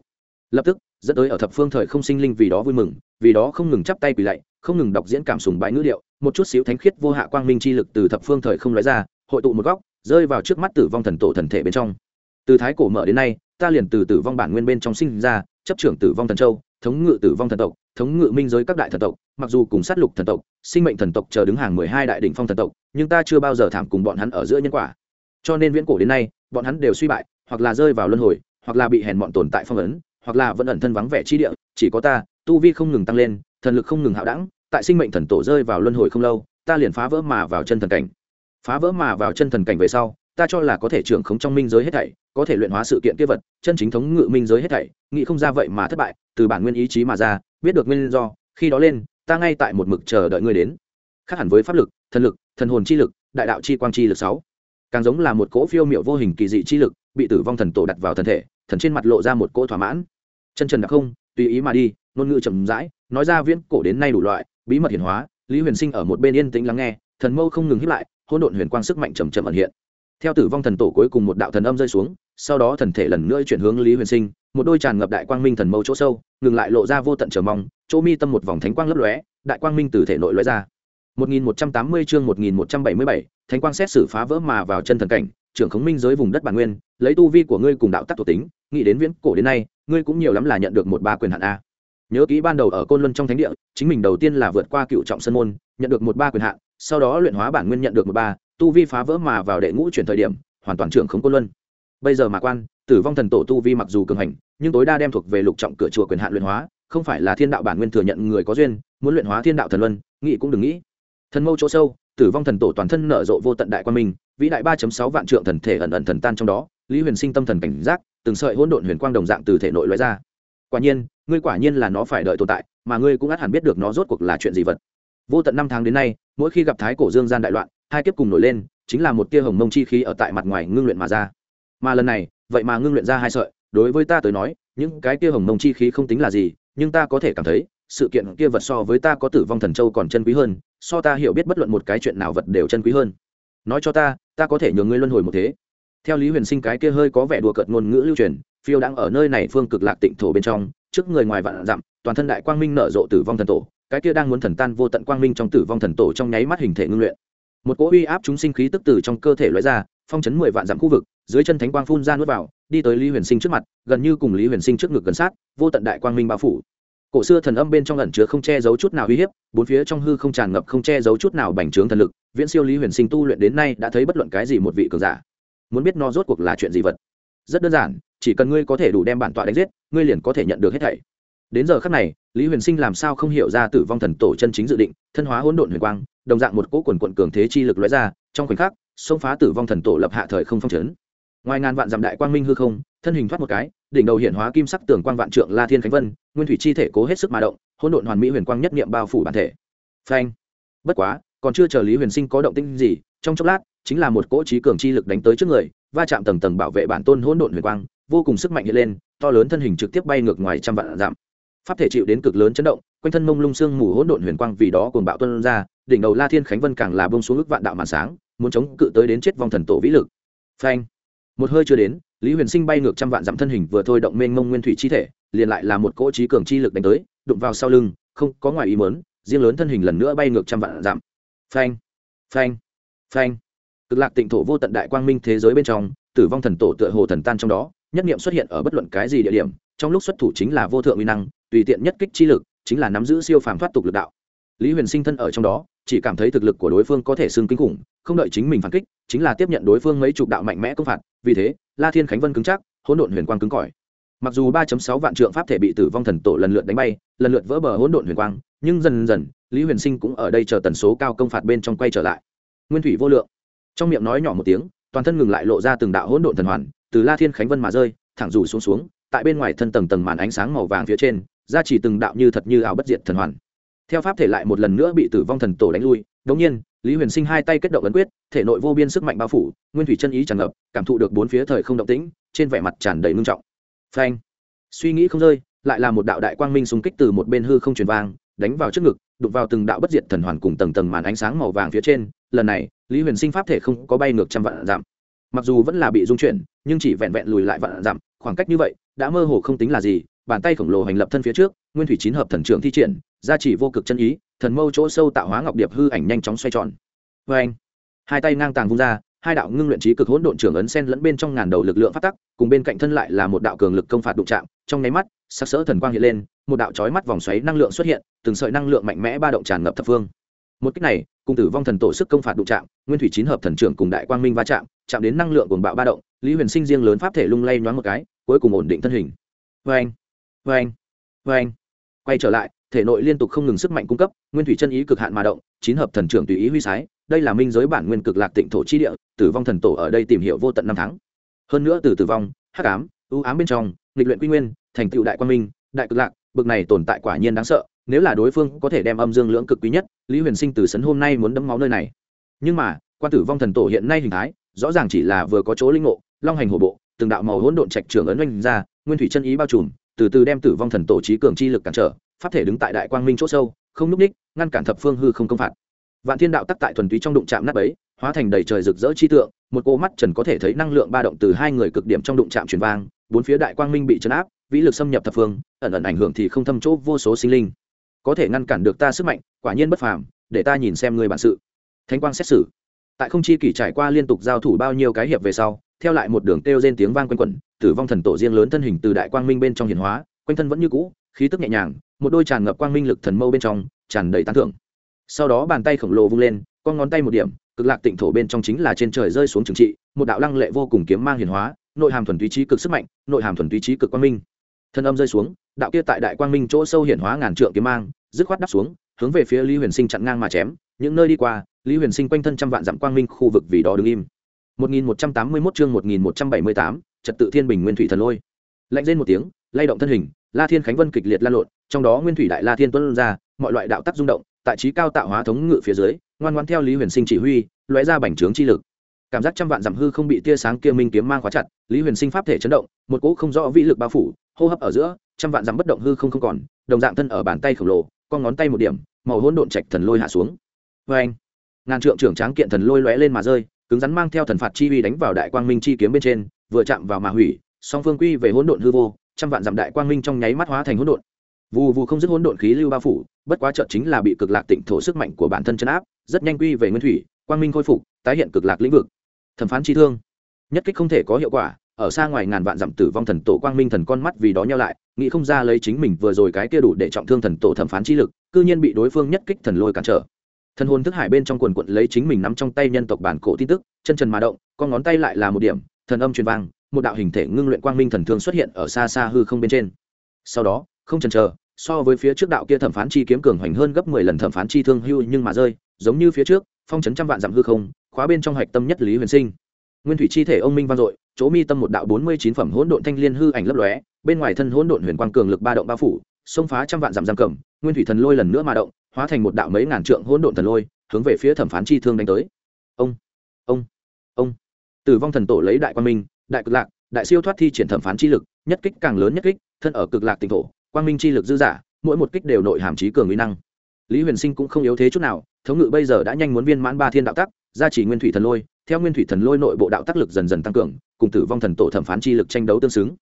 Lập tức, dẫn tới ở thập phương thời không sinh linh vì đó vui mừng, vì đó không ngừng chắp tay quỳ lạy, không ngừng đọc diễn cảm sùng bãi ngữ điệu một chút xíu thánh khiết vô hạ quang minh chi lực từ thập phương thời không lóe ra, hội tụ một góc, rơi vào trước mắt tử vong thần tổ thần thể bên trong. Từ thái cổ mở đến nay, ta liền từ tử vong bản nguyên bên trong sinh ra, chấp trưởng tử vong thần châu, thống ngự tử vong thần tộc, thống ngự minh giới các đại thần tộc, mặc dù cùng sát lục thần tộc, sinh mệnh thần tộc chờ đứng hàng mười hai đại đ ỉ n h phong thần tộc, nhưng ta chưa bao giờ thảm cùng bọn hắn ở giữa nhân quả. Cho nên viễn cổ đến nay, bọn hắn đều suy bại, hoặc là rơi vào luân hồi, hoặc là bị hèn bọn tồn tại phong ấn, hoặc là vẫn ẩn thân vắng vẻ chi địa, chỉ có ta, tu vi không ngừng tăng lên, thần lực không ngừng hạo đẳng tại sinh mệnh thần tổ rơi vào luân hồi không lâu, ta liền phá vỡ mà vào chân thần cảnh. Phá vỡ mà vào chân thần cảnh về sau, ta cho là có thể trưởng khống trong minh giới hết thảy, có thể luyện hóa sự kiện kia vật, chân chính thống ngự minh giới hết thảy, nghĩ không ra vậy mà thất bại, từ bản nguyên ý chí mà ra, biết được nguyên do, khi đó lên, ta ngay tại một mực chờ đợi ngươi đến. Khác hẳn với pháp lực, thần lực, thần hồn chi lực, đại đạo chi quang chi lực sáu. Càng giống là một cỗ phiêu miệu vô hình kỳ dị chi lực, bị tử vong thần tổ đặt vào thân thể, thần trên mặt lộ ra một cỗ thỏa mãn. Chân trần đặc không, tùy ý mà đi, ngôn ngữ chậm rãi, nói ra viễn cổ đến nay đủ loại bí mật hiển hóa lý huyền sinh ở một bên yên tĩnh lắng nghe thần mâu không ngừng hiếp lại hỗn độn huyền quang sức mạnh chầm chậm ẩn hiện. Theo tử vong thần tổ cuối cùng một đạo thần âm rơi xuống sau đó thần thể lần nữa chuyển hướng lý huyền sinh một đôi tràn ngập đại quang minh thần mâu chỗ sâu ngừng lại lộ ra vô tận trở mong chỗ mi tâm một vòng thánh quang lấp lóe đại quang minh từ thể nội lóe ra. 1180 chương 1177, thánh quang xét xử phá vỡ mà vào chân thần cảnh trưởng khống minh giới vùng đất bản nguyên lấy tu vi của ngươi cùng đạo tắc thuộc tính nghĩ đến viễn cổ đến nay ngươi cũng nhiều lắm là nhận được một ba quyền hạn a nhớ kỹ ban đầu ở côn luân trong thánh địa, chính mình đầu tiên là vượt qua cựu trọng sân môn, nhận được một ba quyền hạn, sau đó luyện hóa bản nguyên nhận được một ba, tu vi phá vỡ mà vào đệ ngũ chuyển thời điểm, hoàn toàn trưởng khống côn luân. Bây giờ mà quan, tử vong thần tổ tu vi mặc dù cường hành, nhưng tối đa đem thuộc về lục trọng cửa chùa quyền hạn luyện hóa, không phải là thiên đạo bản nguyên thừa nhận người có duyên, muốn luyện hóa thiên đạo thần luân, nghĩ cũng đừng nghĩ. Thần mâu chỗ sâu, tử vong thần tổ toàn thân nở rộ vô tận đại quan minh, vĩ đại ba sáu vạn trượng thần thể ẩn ẩn thần tan trong đó, lý huyền sinh tâm thần cảnh giác, từng sợi hỗn độn huyền quang đồng dạng từ thể nội loại ra. Quả nhiên ngươi quả nhiên là nó phải đợi tồn tại, mà ngươi cũng ắt hẳn biết được nó rốt cuộc là chuyện gì vật. Vô tận năm tháng đến nay, mỗi khi gặp thái cổ dương gian đại loạn, hai kiếp cùng nổi lên, chính là một tia hồng mông chi khí ở tại mặt ngoài ngưng luyện mà ra. Mà lần này, vậy mà ngưng luyện ra hai sợi, đối với ta tới nói, những cái tia hồng mông chi khí không tính là gì, nhưng ta có thể cảm thấy, sự kiện kia vật so với ta có tử vong thần châu còn chân quý hơn, so ta hiểu biết bất luận một cái chuyện nào vật đều chân quý hơn. Nói cho ta ta có thể nhường ngươi luân hồi một thế. Theo lý huyền sinh cái kia hơi có vẻ đùa cợt ngôn ngữ lưu truyền, phiêu đang ở nơi này phương cực lạc tịnh thổ bên trong trước người ngoài vạn dặm, toàn thân đại quang minh nở rộ tử vong thần tổ, cái kia đang muốn thần tan vô tận quang minh trong tử vong thần tổ trong nháy mắt hình thể ngưng luyện. Một cỗ uy áp chúng sinh khí tức từ trong cơ thể loại ra, phong chấn mười vạn dặm khu vực, dưới chân thánh quang phun ra nuốt vào, đi tới lý huyền sinh trước mặt, gần như cùng lý huyền sinh trước ngực gần sát, vô tận đại quang minh bao phủ. Cổ xưa thần âm bên trong ẩn chứa không che giấu chút nào uy hiếp, bốn phía trong hư không tràn ngập không che giấu chút nào bành trướng thần lực, viễn siêu lý huyền sinh tu luyện đến nay đã thấy bất luận cái gì một vị cường giả. Muốn biết nó rốt cuộc là chuyện gì vật? Rất đơn giản, chỉ cần ngươi có thể đủ đem bản tọa đánh giết, ngươi liền có thể nhận được hết thảy. Đến giờ khắc này, lý huyền sinh làm sao không hiểu ra tử vong thần tổ chân chính dự định, thân hóa hỗn độn huyền quang, đồng dạng một cỗ quần quận cường thế chi lực lóe ra, trong khoảnh khắc, xông phá tử vong thần tổ lập hạ thời không phong trấn ngoài ngàn vạn dặm đại quang minh hư không, thân hình thoát một cái, đỉnh đầu hiện hóa kim sắc tường quang vạn trượng la thiên khánh vân, nguyên thủy chi thể cố hết sức mà động, hỗn độn hoàn mỹ huyền quang nhất niệm bao phủ bản thể. Phanh. Bất quá, còn chưa chờ lý huyền sinh có động tĩnh gì, trong chốc lát, chính là một cỗ trí cường chi lực đánh tới trước người va chạm tầng tầng bảo vệ bản tôn hỗn độn huyền quang, vô cùng sức mạnh hiện lên, to lớn thân hình trực tiếp bay ngược ngoài trăm vạn giảm pháp thể chịu đến cực lớn chấn động, quanh thân mông lung sương mù hỗn độn huyền quang vì đó cuồng bạo tuân ra, đỉnh đầu la thiên khánh vân càng là bông xuống ức vạn đạo màn sáng, muốn chống cự tới đến chết vong thần tổ vĩ lực. Phanh! Một hơi chưa đến, lý huyền sinh bay ngược trăm vạn dặm thân hình vừa thôi động mênh mông nguyên thủy chi thể, liền lại là một cỗ trí cường chi lực đánh tới, đụng vào sau lưng, không có ngoài ý mớn riêng lớn thân hình lần nữa bay ngược trăm vạn dặm. Phanh! Phanh! Phanh! Cực lạc tịnh thổ vô tận đại quang minh thế giới bên trong, tử vong thần tổ tựa hồ thần tan trong đó, nhất niệm xuất hiện ở bất luận cái gì địa điểm, trong lúc xuất thủ chính là vô thượng uy năng, tùy tiện nhất kích chi lực, chính là nắm giữ siêu phàm thoát tục lực đạo. Lý huyền sinh thân ở trong đó, chỉ cảm thấy thực lực của đối phương có thể xưng kinh khủng, không đợi chính mình phản kích, chính là tiếp nhận đối phương mấy chục đạo mạnh mẽ công phạt, vì thế, la thiên khánh vân cứng chắc, hỗn độn huyền quang cứng cỏi. Mặc dù ba sáu vạn trượng pháp thể bị tử vong thần tổ lần lượt đánh bay, lần lượt vỡ bờ hỗn độn huyền quang, nhưng dần dần, lý huyền sinh cũng ở đây chờ tần số cao công phạt bên trong quay trở lại. Nguyên thủy vô lượng trong miệng nói nhỏ một tiếng, toàn thân ngừng lại lộ ra từng đạo hỗn độn thần hoàn, từ la thiên khánh vân mà rơi, thẳng rủ xuống xuống, tại bên ngoài thân tầng tầng màn ánh sáng màu vàng phía trên, ra chỉ từng đạo như thật như ảo bất diệt thần hoàn. Theo pháp thể lại một lần nữa bị tử vong thần tổ đánh lui, đống nhiên, lý huyền sinh hai tay kết động ấn quyết, thể nội vô biên sức mạnh bao phủ, nguyên thủy chân ý tràn ngập, cảm thụ được bốn phía thời không động tĩnh, trên vẻ mặt tràn đầy ngưng trọng. Phanh. Suy nghĩ không rơi, lại là một đạo đại quang minh xung kích từ một bên hư không truyền vang đánh vào trước ngực, đụng vào từng đạo bất diệt thần hoàn cùng tầng tầng màn ánh sáng màu vàng phía trên, lần này, lý huyền sinh pháp thể không có bay ngược trăm vạn dặm. Mặc dù vẫn là bị dung chuyển, nhưng chỉ vẹn vẹn lùi lại vạn dặm, khoảng cách như vậy, đã mơ hồ không tính là gì, bàn tay khổng lồ hành lập thân phía trước, nguyên thủy chín hợp thần trưởng thi triển, gia chỉ vô cực chân ý, thần mâu chỗ sâu tạo hóa ngọc điệp hư ảnh nhanh chóng xoay tròn. Vê anh hai tay ngang tàng vung ra, hai đạo ngưng luyện trí cực hỗn độn trưởng ấn sen lẫn bên trong ngàn đầu lực lượng phát tắc, cùng bên cạnh thân lại là một đạo cường lực công phạt đụng chạm, trong nháy mắt, sắc sỡ thần quang hiện lên một đạo chói mắt vòng xoáy năng lượng xuất hiện, từng sợi năng lượng mạnh mẽ ba động tràn ngập thập phương. Một cách này, cùng tử vong thần tổ sức công phạt đụng chạm, nguyên thủy chín hợp thần trưởng cùng đại quang minh va chạm chạm đến năng lượng cuồng bạo ba động, lý huyền sinh riêng lớn pháp thể lung lay nhoáng một cái, cuối cùng ổn định thân hình. Vê anh vê anh vê anh quay trở lại, thể nội liên tục không ngừng sức mạnh cung cấp, nguyên thủy chân ý cực hạn mà động, chín hợp thần trưởng tùy ý huy sái, đây là minh giới bản nguyên cực lạc tịnh thổ chi địa, tử vong thần tổ ở đây tìm hiểu vô tận năm tháng. Hơn nữa từ tử vong, hắc ám ưu ám bên trong, nghịch luyện quy nguyên, thành tựu đại quang minh, đại cực lạc bực này tồn tại quả nhiên đáng sợ, nếu là đối phương có thể đem âm dương lưỡng cực quý nhất, lý huyền sinh từ sấn hôm nay muốn đấm máu nơi này. Nhưng mà, quan tử vong thần tổ hiện nay hình thái, rõ ràng chỉ là vừa có chỗ linh ngộ, long hành hổ bộ, từng đạo màu hỗn độn trạch trường ấn oanh ra, nguyên thủy chân ý bao trùm, từ từ đem tử vong thần tổ trí cường chi lực cản trở, pháp thể đứng tại đại quang minh chỗ sâu, không núp ních, ngăn cản thập phương hư không công phạt. Vạn thiên đạo tắc tại thuần túy trong đụng chạm nát ấy hóa thành đầy trời rực rỡ chi tượng, một cô mắt trần có thể thấy năng lượng ba động từ hai người cực điểm trong đụng chạm truyền vang, bốn phía đại quang minh bị chấn áp vĩ lực xâm nhập thập phương, ẩn ẩn ảnh hưởng thì không thâm chỗ vô số sinh linh. Có thể ngăn cản được ta sức mạnh, quả nhiên bất phàm, để ta nhìn xem người bản sự. Thánh quang xét xử. Tại không chi kỷ trải qua liên tục giao thủ bao nhiêu cái hiệp về sau, theo lại một đường kêu trên tiếng vang quanh quẩn, tử vong thần tổ riêng lớn thân hình từ đại quang minh bên trong hiền hóa, quanh thân vẫn như cũ, khí tức nhẹ nhàng, một đôi tràn ngập quang minh lực thần mâu bên trong, tràn đầy tán thưởng. Sau đó bàn tay khổng lồ vung lên, con ngón tay một điểm, cực lạc tịnh thổ bên trong chính là trên trời rơi xuống trừng trị, một đạo lăng lệ vô cùng kiếm mang hiền hóa, nội hàm thuần túy trí cực sức mạnh, nội hàm thuần túy trí cực quang minh thân âm rơi xuống đạo kia tại đại quang minh chỗ sâu hiển hóa ngàn trượng kiếm mang dứt khoát đắp xuống hướng về phía lý huyền sinh chặn ngang mà chém những nơi đi qua lý huyền sinh quanh thân trăm vạn dặm quang minh khu vực vì đó đứng im. 1181 chương 1178, trật tự thiên bình nguyên thủy thần lôi. Lạnh rên một tiếng lay động thân hình la thiên khánh vân kịch liệt lan lộn trong đó nguyên thủy đại la thiên tuân ra mọi loại đạo tắc rung động tại trí cao tạo hóa thống ngự phía dưới ngoan ngoan theo lý huyền sinh chỉ huy lóe ra bành trướng chi lực cảm giác trăm vạn dặm hư không bị tia sáng kia minh kiếm mang khóa chặt, lý huyền sinh pháp thể chấn động, một cỗ không rõ vĩ lực bao phủ, hô hấp ở giữa, trăm vạn dặm bất động hư không không còn, đồng dạng thân ở bàn tay khổng lồ, con ngón tay một điểm, màu hỗn độn trạch thần lôi hạ xuống. Vê anh, ngàn trượng trưởng tráng kiện thần lôi lóe lên mà rơi, cứng rắn mang theo thần phạt chi uy đánh vào đại quang minh chi kiếm bên trên, vừa chạm vào mà hủy, song phương quy về hỗn độn hư vô, trăm vạn dặm đại quang minh trong nháy mắt hóa thành hỗn độn. Vù vù không dứt hỗn độn khí lưu bao phủ, bất quá chợt chính là bị cực lạc tịnh thổ sức mạnh của bản thân chấn áp, rất nhanh quy về nguyên thủy, quang minh khôi phục, tái hiện cực lạc lĩnh vực thẩm phán chi thương. Nhất kích không thể có hiệu quả, ở xa ngoài ngàn vạn dặm tử vong thần tổ quang minh thần con mắt vì đó nhau lại, nghĩ không ra lấy chính mình vừa rồi cái kia đủ để trọng thương thần tổ thẩm phán chi lực, cư nhiên bị đối phương nhất kích thần lôi cản trở. Thần hồn thức hải bên trong quần quận lấy chính mình nắm trong tay nhân tộc bản cổ tin tức, chân trần mà động, con ngón tay lại là một điểm, thần âm truyền vang, một đạo hình thể ngưng luyện quang minh thần thương xuất hiện ở xa xa hư không bên trên. Sau đó, không chần chờ, so với phía trước đạo kia thẩm phán chi kiếm cường hoành hơn gấp mười lần thẩm phán chi thương hưu nhưng mà rơi, giống như phía trước, phong chấn trăm vạn dặm hư không khóa bên trong hạch tâm nhất lý huyền sinh. Nguyên thủy chi thể ông minh vang dội, chỗ mi tâm một đạo bốn mươi chín phẩm hỗn độn thanh liên hư ảnh lấp lóe, bên ngoài thân hỗn độn huyền quang cường lực ba động bao phủ, xông phá trăm vạn dặm giam cầm, nguyên thủy thần lôi lần nữa mà động, hóa thành một đạo mấy ngàn trượng hỗn độn thần lôi, hướng về phía thẩm phán chi thương đánh tới. Ông ông ông. Tử vong thần tổ lấy đại quan minh, đại cực lạc, đại siêu thoát thi triển thẩm phán chi lực, nhất kích càng lớn nhất kích, thân ở cực lạc tỉnh thổ, quang minh chi lực dư giả, mỗi một kích đều nội hàm trí cường uy năng. Lý huyền sinh cũng không yếu thế chút nào thống ngự bây giờ đã nhanh muốn viên mãn ba thiên đạo tắc, gia trì nguyên thủy thần lôi, theo nguyên thủy thần lôi nội bộ đạo tác lực dần dần tăng cường, cùng tử vong thần tổ thẩm phán chi lực tranh đấu tương xứng.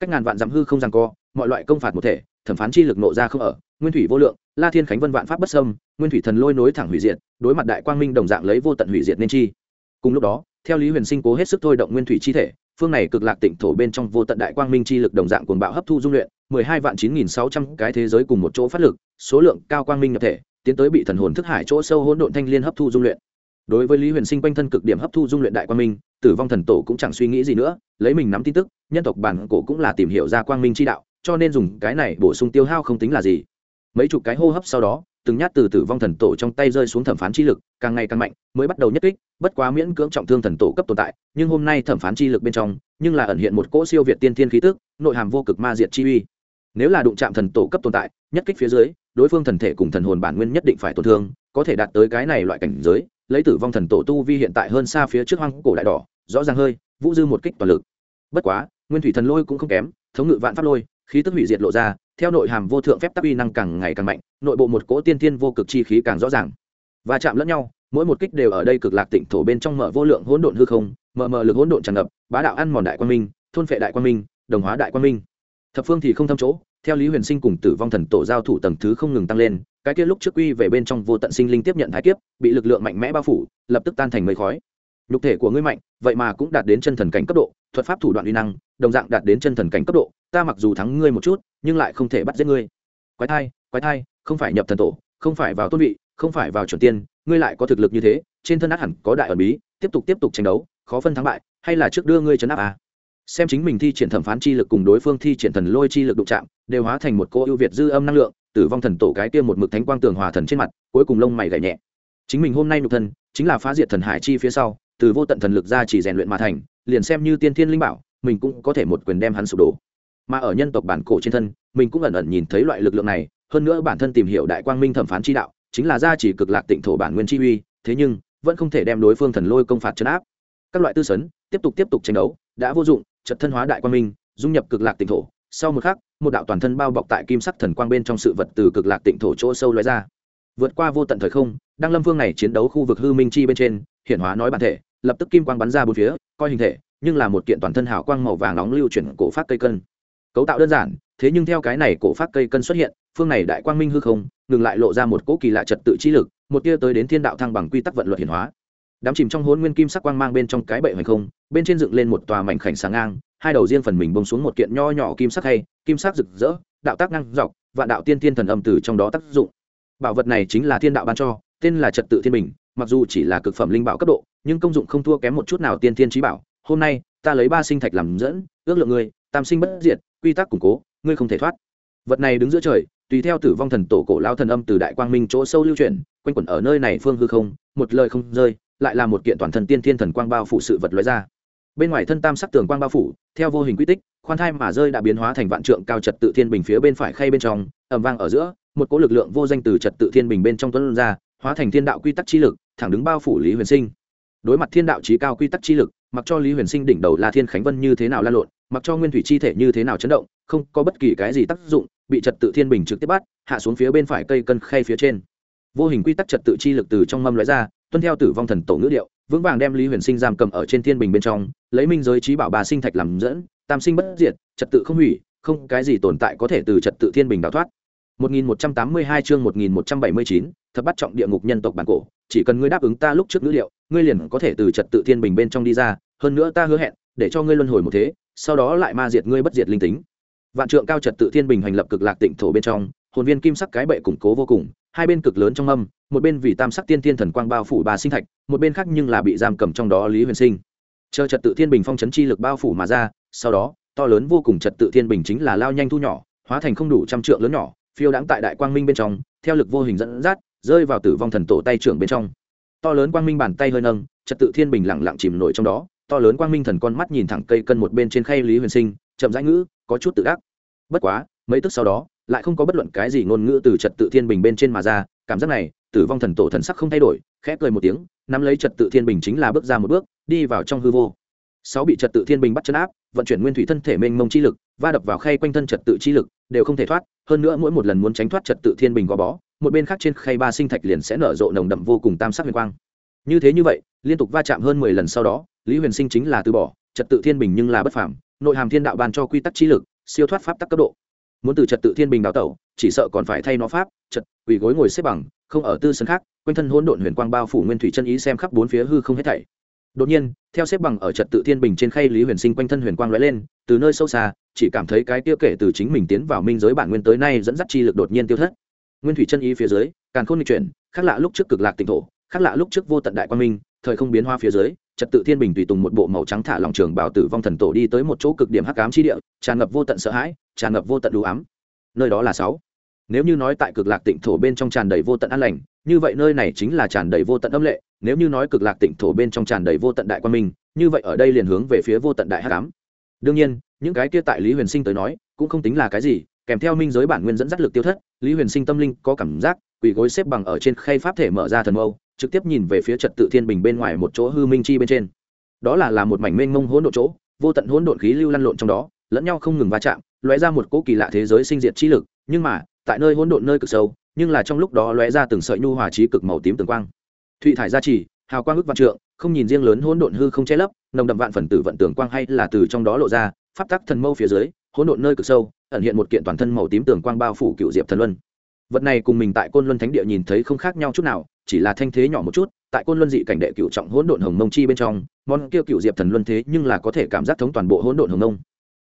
Cách ngàn vạn dặm hư không rằng co, mọi loại công phạt một thể, thẩm phán chi lực nộ ra không ở, nguyên thủy vô lượng, la thiên khánh vân vạn pháp bất sâm nguyên thủy thần lôi nối thẳng hủy diệt, đối mặt đại quang minh đồng dạng lấy vô tận hủy diệt nên chi. Cùng lúc đó, theo lý huyền sinh cố hết sức thôi động nguyên thủy chi thể, phương này cực lạc tỉnh thổ bên trong vô tận đại quang minh chi lực đồng dạng cuồng bạo hấp thu dung luyện, mười hai vạn chín nghìn sáu trăm cái thế giới cùng một chỗ phát lực, số lượng cao quang minh nhập thể tiến tới bị thần hồn thức hải chỗ sâu hỗn độn thanh liên hấp thu dung luyện. Đối với lý huyền sinh quanh thân cực điểm hấp thu dung luyện đại quang minh, tử vong thần tổ cũng chẳng suy nghĩ gì nữa, lấy mình nắm tin tức, nhân tộc bản cổ cũng là tìm hiểu ra quang minh chi đạo, cho nên dùng cái này bổ sung tiêu hao không tính là gì. Mấy chục cái hô hấp sau đó, từng nhát từ tử vong thần tổ trong tay rơi xuống thẩm phán chi lực, càng ngày càng mạnh, mới bắt đầu nhất kích, bất quá miễn cưỡng trọng thương thần tổ cấp tồn tại, nhưng hôm nay thẩm phán chi lực bên trong, nhưng là ẩn hiện một cỗ siêu việt tiên thiên khí tức, nội hàm vô cực ma diệt chi uy. Nếu là đụng chạm thần tổ cấp tồn tại, nhất kích phía dưới đối phương thần thể cùng thần hồn bản nguyên nhất định phải tổn thương, có thể đạt tới cái này loại cảnh giới, lấy tử vong thần tổ tu vi hiện tại hơn xa phía trước hoang cổ đại đỏ, rõ ràng hơi, vũ dư một kích toàn lực. Bất quá, nguyên thủy thần lôi cũng không kém, thống ngự vạn pháp lôi, khí tức hủy diệt lộ ra, theo nội hàm vô thượng phép tắc uy năng càng ngày càng mạnh, nội bộ một cỗ tiên thiên vô cực chi khí càng rõ ràng. Và chạm lẫn nhau, mỗi một kích đều ở đây cực lạc tịnh thổ bên trong mở vô lượng hỗn độn hư không, mở mở lực hỗn độn tràn ngập, bá đạo ăn mòn đại quan minh, thôn phệ đại quan minh, đồng hóa đại quan minh thập phương thì không thâm chỗ, theo lý huyền sinh cùng tử vong thần tổ giao thủ tầng thứ không ngừng tăng lên, cái kia lúc trước quy về bên trong vô tận sinh linh tiếp nhận thái kiếp, bị lực lượng mạnh mẽ bao phủ, lập tức tan thành mây khói nhục thể của ngươi mạnh, vậy mà cũng đạt đến chân thần cảnh cấp độ, thuật pháp thủ đoạn uy năng, đồng dạng đạt đến chân thần cảnh cấp độ, ta mặc dù thắng ngươi một chút, nhưng lại không thể bắt giết ngươi quái thai quái thai, không phải nhập thần tổ, không phải vào tôn vị, không phải vào chuẩn tiên, ngươi lại có thực lực như thế, trên thân át hẳn có đại ẩn bí, tiếp tục tiếp tục tranh đấu, khó phân thắng bại, hay là trước đưa ngươi chấn áp à? Xem chính mình thi triển thẩm phán chi lực cùng đối phương thi triển thần lôi chi lực đụng chạm, đều hóa thành một cô ưu việt dư âm năng lượng, tử vong thần tổ cái tiêm một mực thánh quang tường hòa thần trên mặt, cuối cùng lông mày gảy nhẹ. Chính mình hôm nay nhục thân, chính là phá diệt thần hải chi phía sau, từ vô tận thần lực ra chỉ rèn luyện mà thành, liền xem như tiên thiên linh bảo, mình cũng có thể một quyền đem hắn sụp đổ. Mà ở nhân tộc bản cổ trên thân, mình cũng ẩn ẩn nhìn thấy loại lực lượng này, hơn nữa bản thân tìm hiểu đại quang minh thẩm phán chi đạo, chính là gia chỉ cực lạc tịnh thổ bản nguyên chi uy, thế nhưng, vẫn không thể đem đối phương thần lôi công phạt chấn áp. Các loại tư sấn, tiếp tục tiếp tục tranh đấu, đã vô dụng chật thân hóa đại quang minh, dung nhập cực lạc tịnh thổ. Sau một khắc, một đạo toàn thân bao bọc tại kim sắc thần quang bên trong sự vật từ cực lạc tịnh thổ chỗ sâu lóe ra. Vượt qua vô tận thời không đang lâm vương này chiến đấu khu vực hư minh chi bên trên, hiển hóa nói bản thể, lập tức kim quang bắn ra bốn phía, coi hình thể, nhưng là một kiện toàn thân hào quang màu vàng nóng lưu chuyển cổ phát cây cân. Cấu tạo đơn giản, thế nhưng theo cái này cổ phát cây cân xuất hiện, phương này đại quang minh hư không, ngừng lại lộ ra một cỗ kỳ lạ trật tự chi lực, một tia tới đến thiên đạo thăng bằng quy tắc vận luật hiển hóa đám chìm trong hôn nguyên kim sắc quang mang bên trong cái bệ hoành không, bên trên dựng lên một tòa mảnh khảnh sáng ngang, hai đầu riêng phần mình bông xuống một kiện nho nhỏ kim sắc hay, kim sắc rực rỡ, đạo tác ngang dọc và đạo tiên thiên thần âm từ trong đó tác dụng. Bảo vật này chính là thiên đạo ban cho, tên là trật tự thiên bình, mặc dù chỉ là cực phẩm linh bảo cấp độ, nhưng công dụng không thua kém một chút nào tiên thiên trí bảo. Hôm nay, ta lấy ba sinh thạch làm dẫn, ước lượng ngươi, tam sinh bất diệt, quy tắc củng cố, ngươi không thể thoát. Vật này đứng giữa trời, tùy theo tử vong thần tổ cổ lao thần âm từ đại quang minh chỗ sâu lưu chuyển, quanh quẩn ở nơi này phương hư không, một lời không rơi lại là một kiện toàn thân tiên thiên thần quang bao phủ sự vật lóe ra. Bên ngoài thân tam sắc tường quang bao phủ, theo vô hình quy tích, khoan thai mà rơi đã biến hóa thành vạn trượng cao trật tự thiên bình phía bên phải khay bên trong ẩm vang ở giữa, một cỗ lực lượng vô danh từ trật tự thiên bình bên trong tuấn ra, hóa thành thiên đạo quy tắc chi lực, thẳng đứng bao phủ lý huyền sinh. Đối mặt thiên đạo trí cao quy tắc chi lực, mặc cho lý huyền sinh đỉnh đầu là thiên khánh vân như thế nào lan lộn, mặc cho nguyên thủy chi thể như thế nào chấn động, không có bất kỳ cái gì tác dụng, bị trật tự thiên bình trực tiếp bắt, hạ xuống phía bên phải cây cân khay phía trên. Vô hình quy tắc trật tự chi lực từ trong mâm lóe ra tuân theo tử vong thần tổ ngữ điệu vững vàng đem lý huyền sinh giam cầm ở trên thiên bình bên trong lấy minh giới trí bảo bà sinh thạch làm dẫn tam sinh bất diệt trật tự không hủy không cái gì tồn tại có thể từ trật tự thiên bình đào thoát 1182 chương 1179, thập bắt trọng địa ngục nhân tộc bản cổ, chỉ cần ngươi đáp ứng ta lúc trước ngữ liệu, ngươi liền có thể từ trật tự thiên bình bên trong đi ra, hơn nữa ta hứa hẹn, để cho ngươi luân hồi một thế, sau đó lại ma diệt ngươi bất diệt linh tính. Vạn trượng cao trật tự thiên bình hành lập cực lạc tịnh thổ bên trong, hồn viên kim sắc cái bệ củng cố vô cùng, hai bên cực lớn trong âm, một bên vì tam sắc tiên thiên thần quang bao phủ bà sinh thạch, một bên khác nhưng là bị giam cầm trong đó Lý Huyền Sinh. Chờ trật tự thiên bình phong chấn chi lực bao phủ mà ra, sau đó, to lớn vô cùng trật tự thiên bình chính là lao nhanh thu nhỏ, hóa thành không đủ trăm trượng lớn nhỏ, phiêu đãng tại đại quang minh bên trong theo lực vô hình dẫn dắt rơi vào tử vong thần tổ tay trưởng bên trong to lớn quang minh bàn tay hơi nâng trật tự thiên bình lặng lặng chìm nổi trong đó to lớn quang minh thần con mắt nhìn thẳng cây cân một bên trên khay lý huyền sinh chậm rãi ngữ có chút tự ác bất quá mấy tức sau đó lại không có bất luận cái gì ngôn ngữ từ trật tự thiên bình bên trên mà ra, cảm giác này, tử vong thần tổ thần sắc không thay đổi, khẽ cười một tiếng, nắm lấy trật tự thiên bình chính là bước ra một bước, đi vào trong hư vô. Sáu bị trật tự thiên bình bắt chân áp, vận chuyển nguyên thủy thân thể mênh mông chi lực, va đập vào khay quanh thân trật tự chi lực, đều không thể thoát, hơn nữa mỗi một lần muốn tránh thoát trật tự thiên bình gò bó, một bên khác trên khay ba sinh thạch liền sẽ nở rộ nồng đậm vô cùng tam sắc huyền quang. Như thế như vậy, liên tục va chạm hơn mười lần sau đó, lý huyền sinh chính là từ bỏ, trật tự thiên bình nhưng là bất phàm, nội hàm thiên đạo ban cho quy tắc chi lực, siêu thoát pháp tắc cấp độ muốn từ trật tự thiên bình đào tẩu, chỉ sợ còn phải thay nó pháp, trật, quỳ gối ngồi xếp bằng, không ở tư sân khác, quanh thân hỗn độn huyền quang bao phủ nguyên thủy chân ý xem khắp bốn phía hư không hết thảy. Đột nhiên, theo xếp bằng ở trật tự thiên bình trên khay lý huyền sinh quanh thân huyền quang lóe lên, từ nơi sâu xa, chỉ cảm thấy cái tiêu kể từ chính mình tiến vào minh giới bản nguyên tới nay dẫn dắt chi lực đột nhiên tiêu thất. Nguyên thủy chân ý phía dưới, càng khôn nghịch chuyển, khác lạ lúc trước cực lạc tịnh thổ, khác lạ lúc trước vô tận đại quang minh, thời không biến hoa phía dưới trật tự thiên bình tùy tùng một bộ màu trắng thả lòng trường bảo tử vong thần tổ đi tới một chỗ cực điểm hắc ám chi địa, tràn ngập vô tận sợ hãi, tràn ngập vô tận đủ ám. Nơi đó là sáu. Nếu như nói tại cực lạc tịnh thổ bên trong tràn đầy vô tận an lành, như vậy nơi này chính là tràn đầy vô tận âm lệ. Nếu như nói cực lạc tịnh thổ bên trong tràn đầy vô tận đại quan minh, như vậy ở đây liền hướng về phía vô tận đại hắc ám. Đương nhiên, những cái kia tại lý huyền sinh tới nói, cũng không tính là cái gì, kèm theo minh giới bản nguyên dẫn dắt lực tiêu thất, lý huyền sinh tâm linh có cảm giác, quỳ gối xếp bằng ở trên khay pháp thể mở ra thần mâu trực tiếp nhìn về phía trật tự thiên bình bên ngoài một chỗ hư minh chi bên trên. Đó là là một mảnh mênh mông hỗn độn chỗ, vô tận hỗn độn khí lưu lăn lộn trong đó, lẫn nhau không ngừng va chạm, lóe ra một cỗ kỳ lạ thế giới sinh diệt chi lực, nhưng mà, tại nơi hỗn độn nơi cực sâu, nhưng là trong lúc đó lóe ra từng sợi nhu hòa trí cực màu tím tường quang. Thụy thải gia trì, hào quang ước vạn trượng, không nhìn riêng lớn hỗn độn hư không che lấp, nồng đậm vạn phần tử vận tường quang hay là từ trong đó lộ ra, pháp tắc thần mâu phía dưới, hỗn độn nơi cực sâu, ẩn hiện một kiện toàn thân màu tím tường quang bao phủ cựu diệp thần luân vật này cùng mình tại côn luân thánh địa nhìn thấy không khác nhau chút nào, chỉ là thanh thế nhỏ một chút, tại côn luân dị cảnh đệ cựu trọng hỗn độn hồng mông chi bên trong, món kia cựu diệp thần luân thế nhưng là có thể cảm giác thống toàn bộ hỗn độn hồng mông.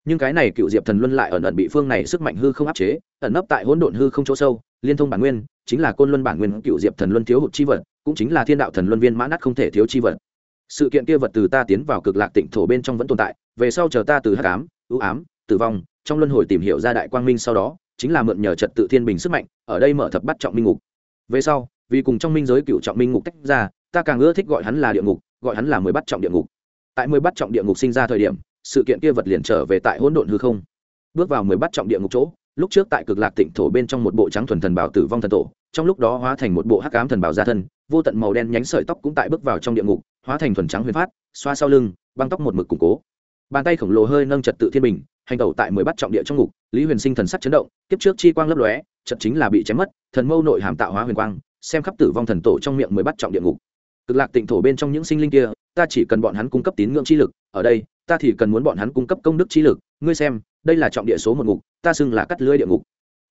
Nhưng cái này cựu diệp thần luân lại ẩn ẩn bị phương này sức mạnh hư không áp chế, ẩn nấp tại hỗn độn hư không chỗ sâu, liên thông bản nguyên, chính là côn luân bản nguyên cựu diệp thần luân thiếu hụt chi vật, cũng chính là thiên đạo thần luân viên mã nát không thể thiếu chi vật. Sự kiện kia vật từ ta tiến vào cực lạc tịnh thổ bên trong vẫn tồn tại, về sau chờ ta từ hắc ám, ưu ám, tử vong, trong luân hồi tìm hiểu ra đại quang minh sau đó chính là mượn nhờ trật tự thiên bình sức mạnh, ở đây mở thập bắt trọng minh ngục. Về sau, vì cùng trong minh giới cựu trọng minh ngục tách ra, ta càng ưa thích gọi hắn là địa ngục, gọi hắn là mười bắt trọng địa ngục. Tại mười bắt trọng địa ngục sinh ra thời điểm, sự kiện kia vật liền trở về tại hỗn độn hư không. Bước vào mười bắt trọng địa ngục chỗ, lúc trước tại cực lạc tịnh thổ bên trong một bộ trắng thuần thần bảo tử vong thần tổ, trong lúc đó hóa thành một bộ hắc ám thần bảo gia thân, vô tận màu đen nhánh sợi tóc cũng tại bước vào trong địa ngục, hóa thành thuần trắng huyền phát, xoa sau lưng, băng tóc một mực củng cố. Bàn tay khổng lồ hơi nâng trật tự thiên bình hành tẩu tại mười bắt trọng địa trong ngục, lý huyền sinh thần sắc chấn động, kiếp trước chi quang lấp lóe chậm chính là bị chém mất, thần mâu nội hàm tạo hóa huyền quang, xem khắp tử vong thần tổ trong miệng mười bắt trọng địa ngục. Cực lạc tịnh thổ bên trong những sinh linh kia, ta chỉ cần bọn hắn cung cấp tín ngưỡng chi lực, ở đây, ta thì cần muốn bọn hắn cung cấp công đức chi lực, ngươi xem, đây là trọng địa số một ngục, ta xưng là cắt lưới địa ngục.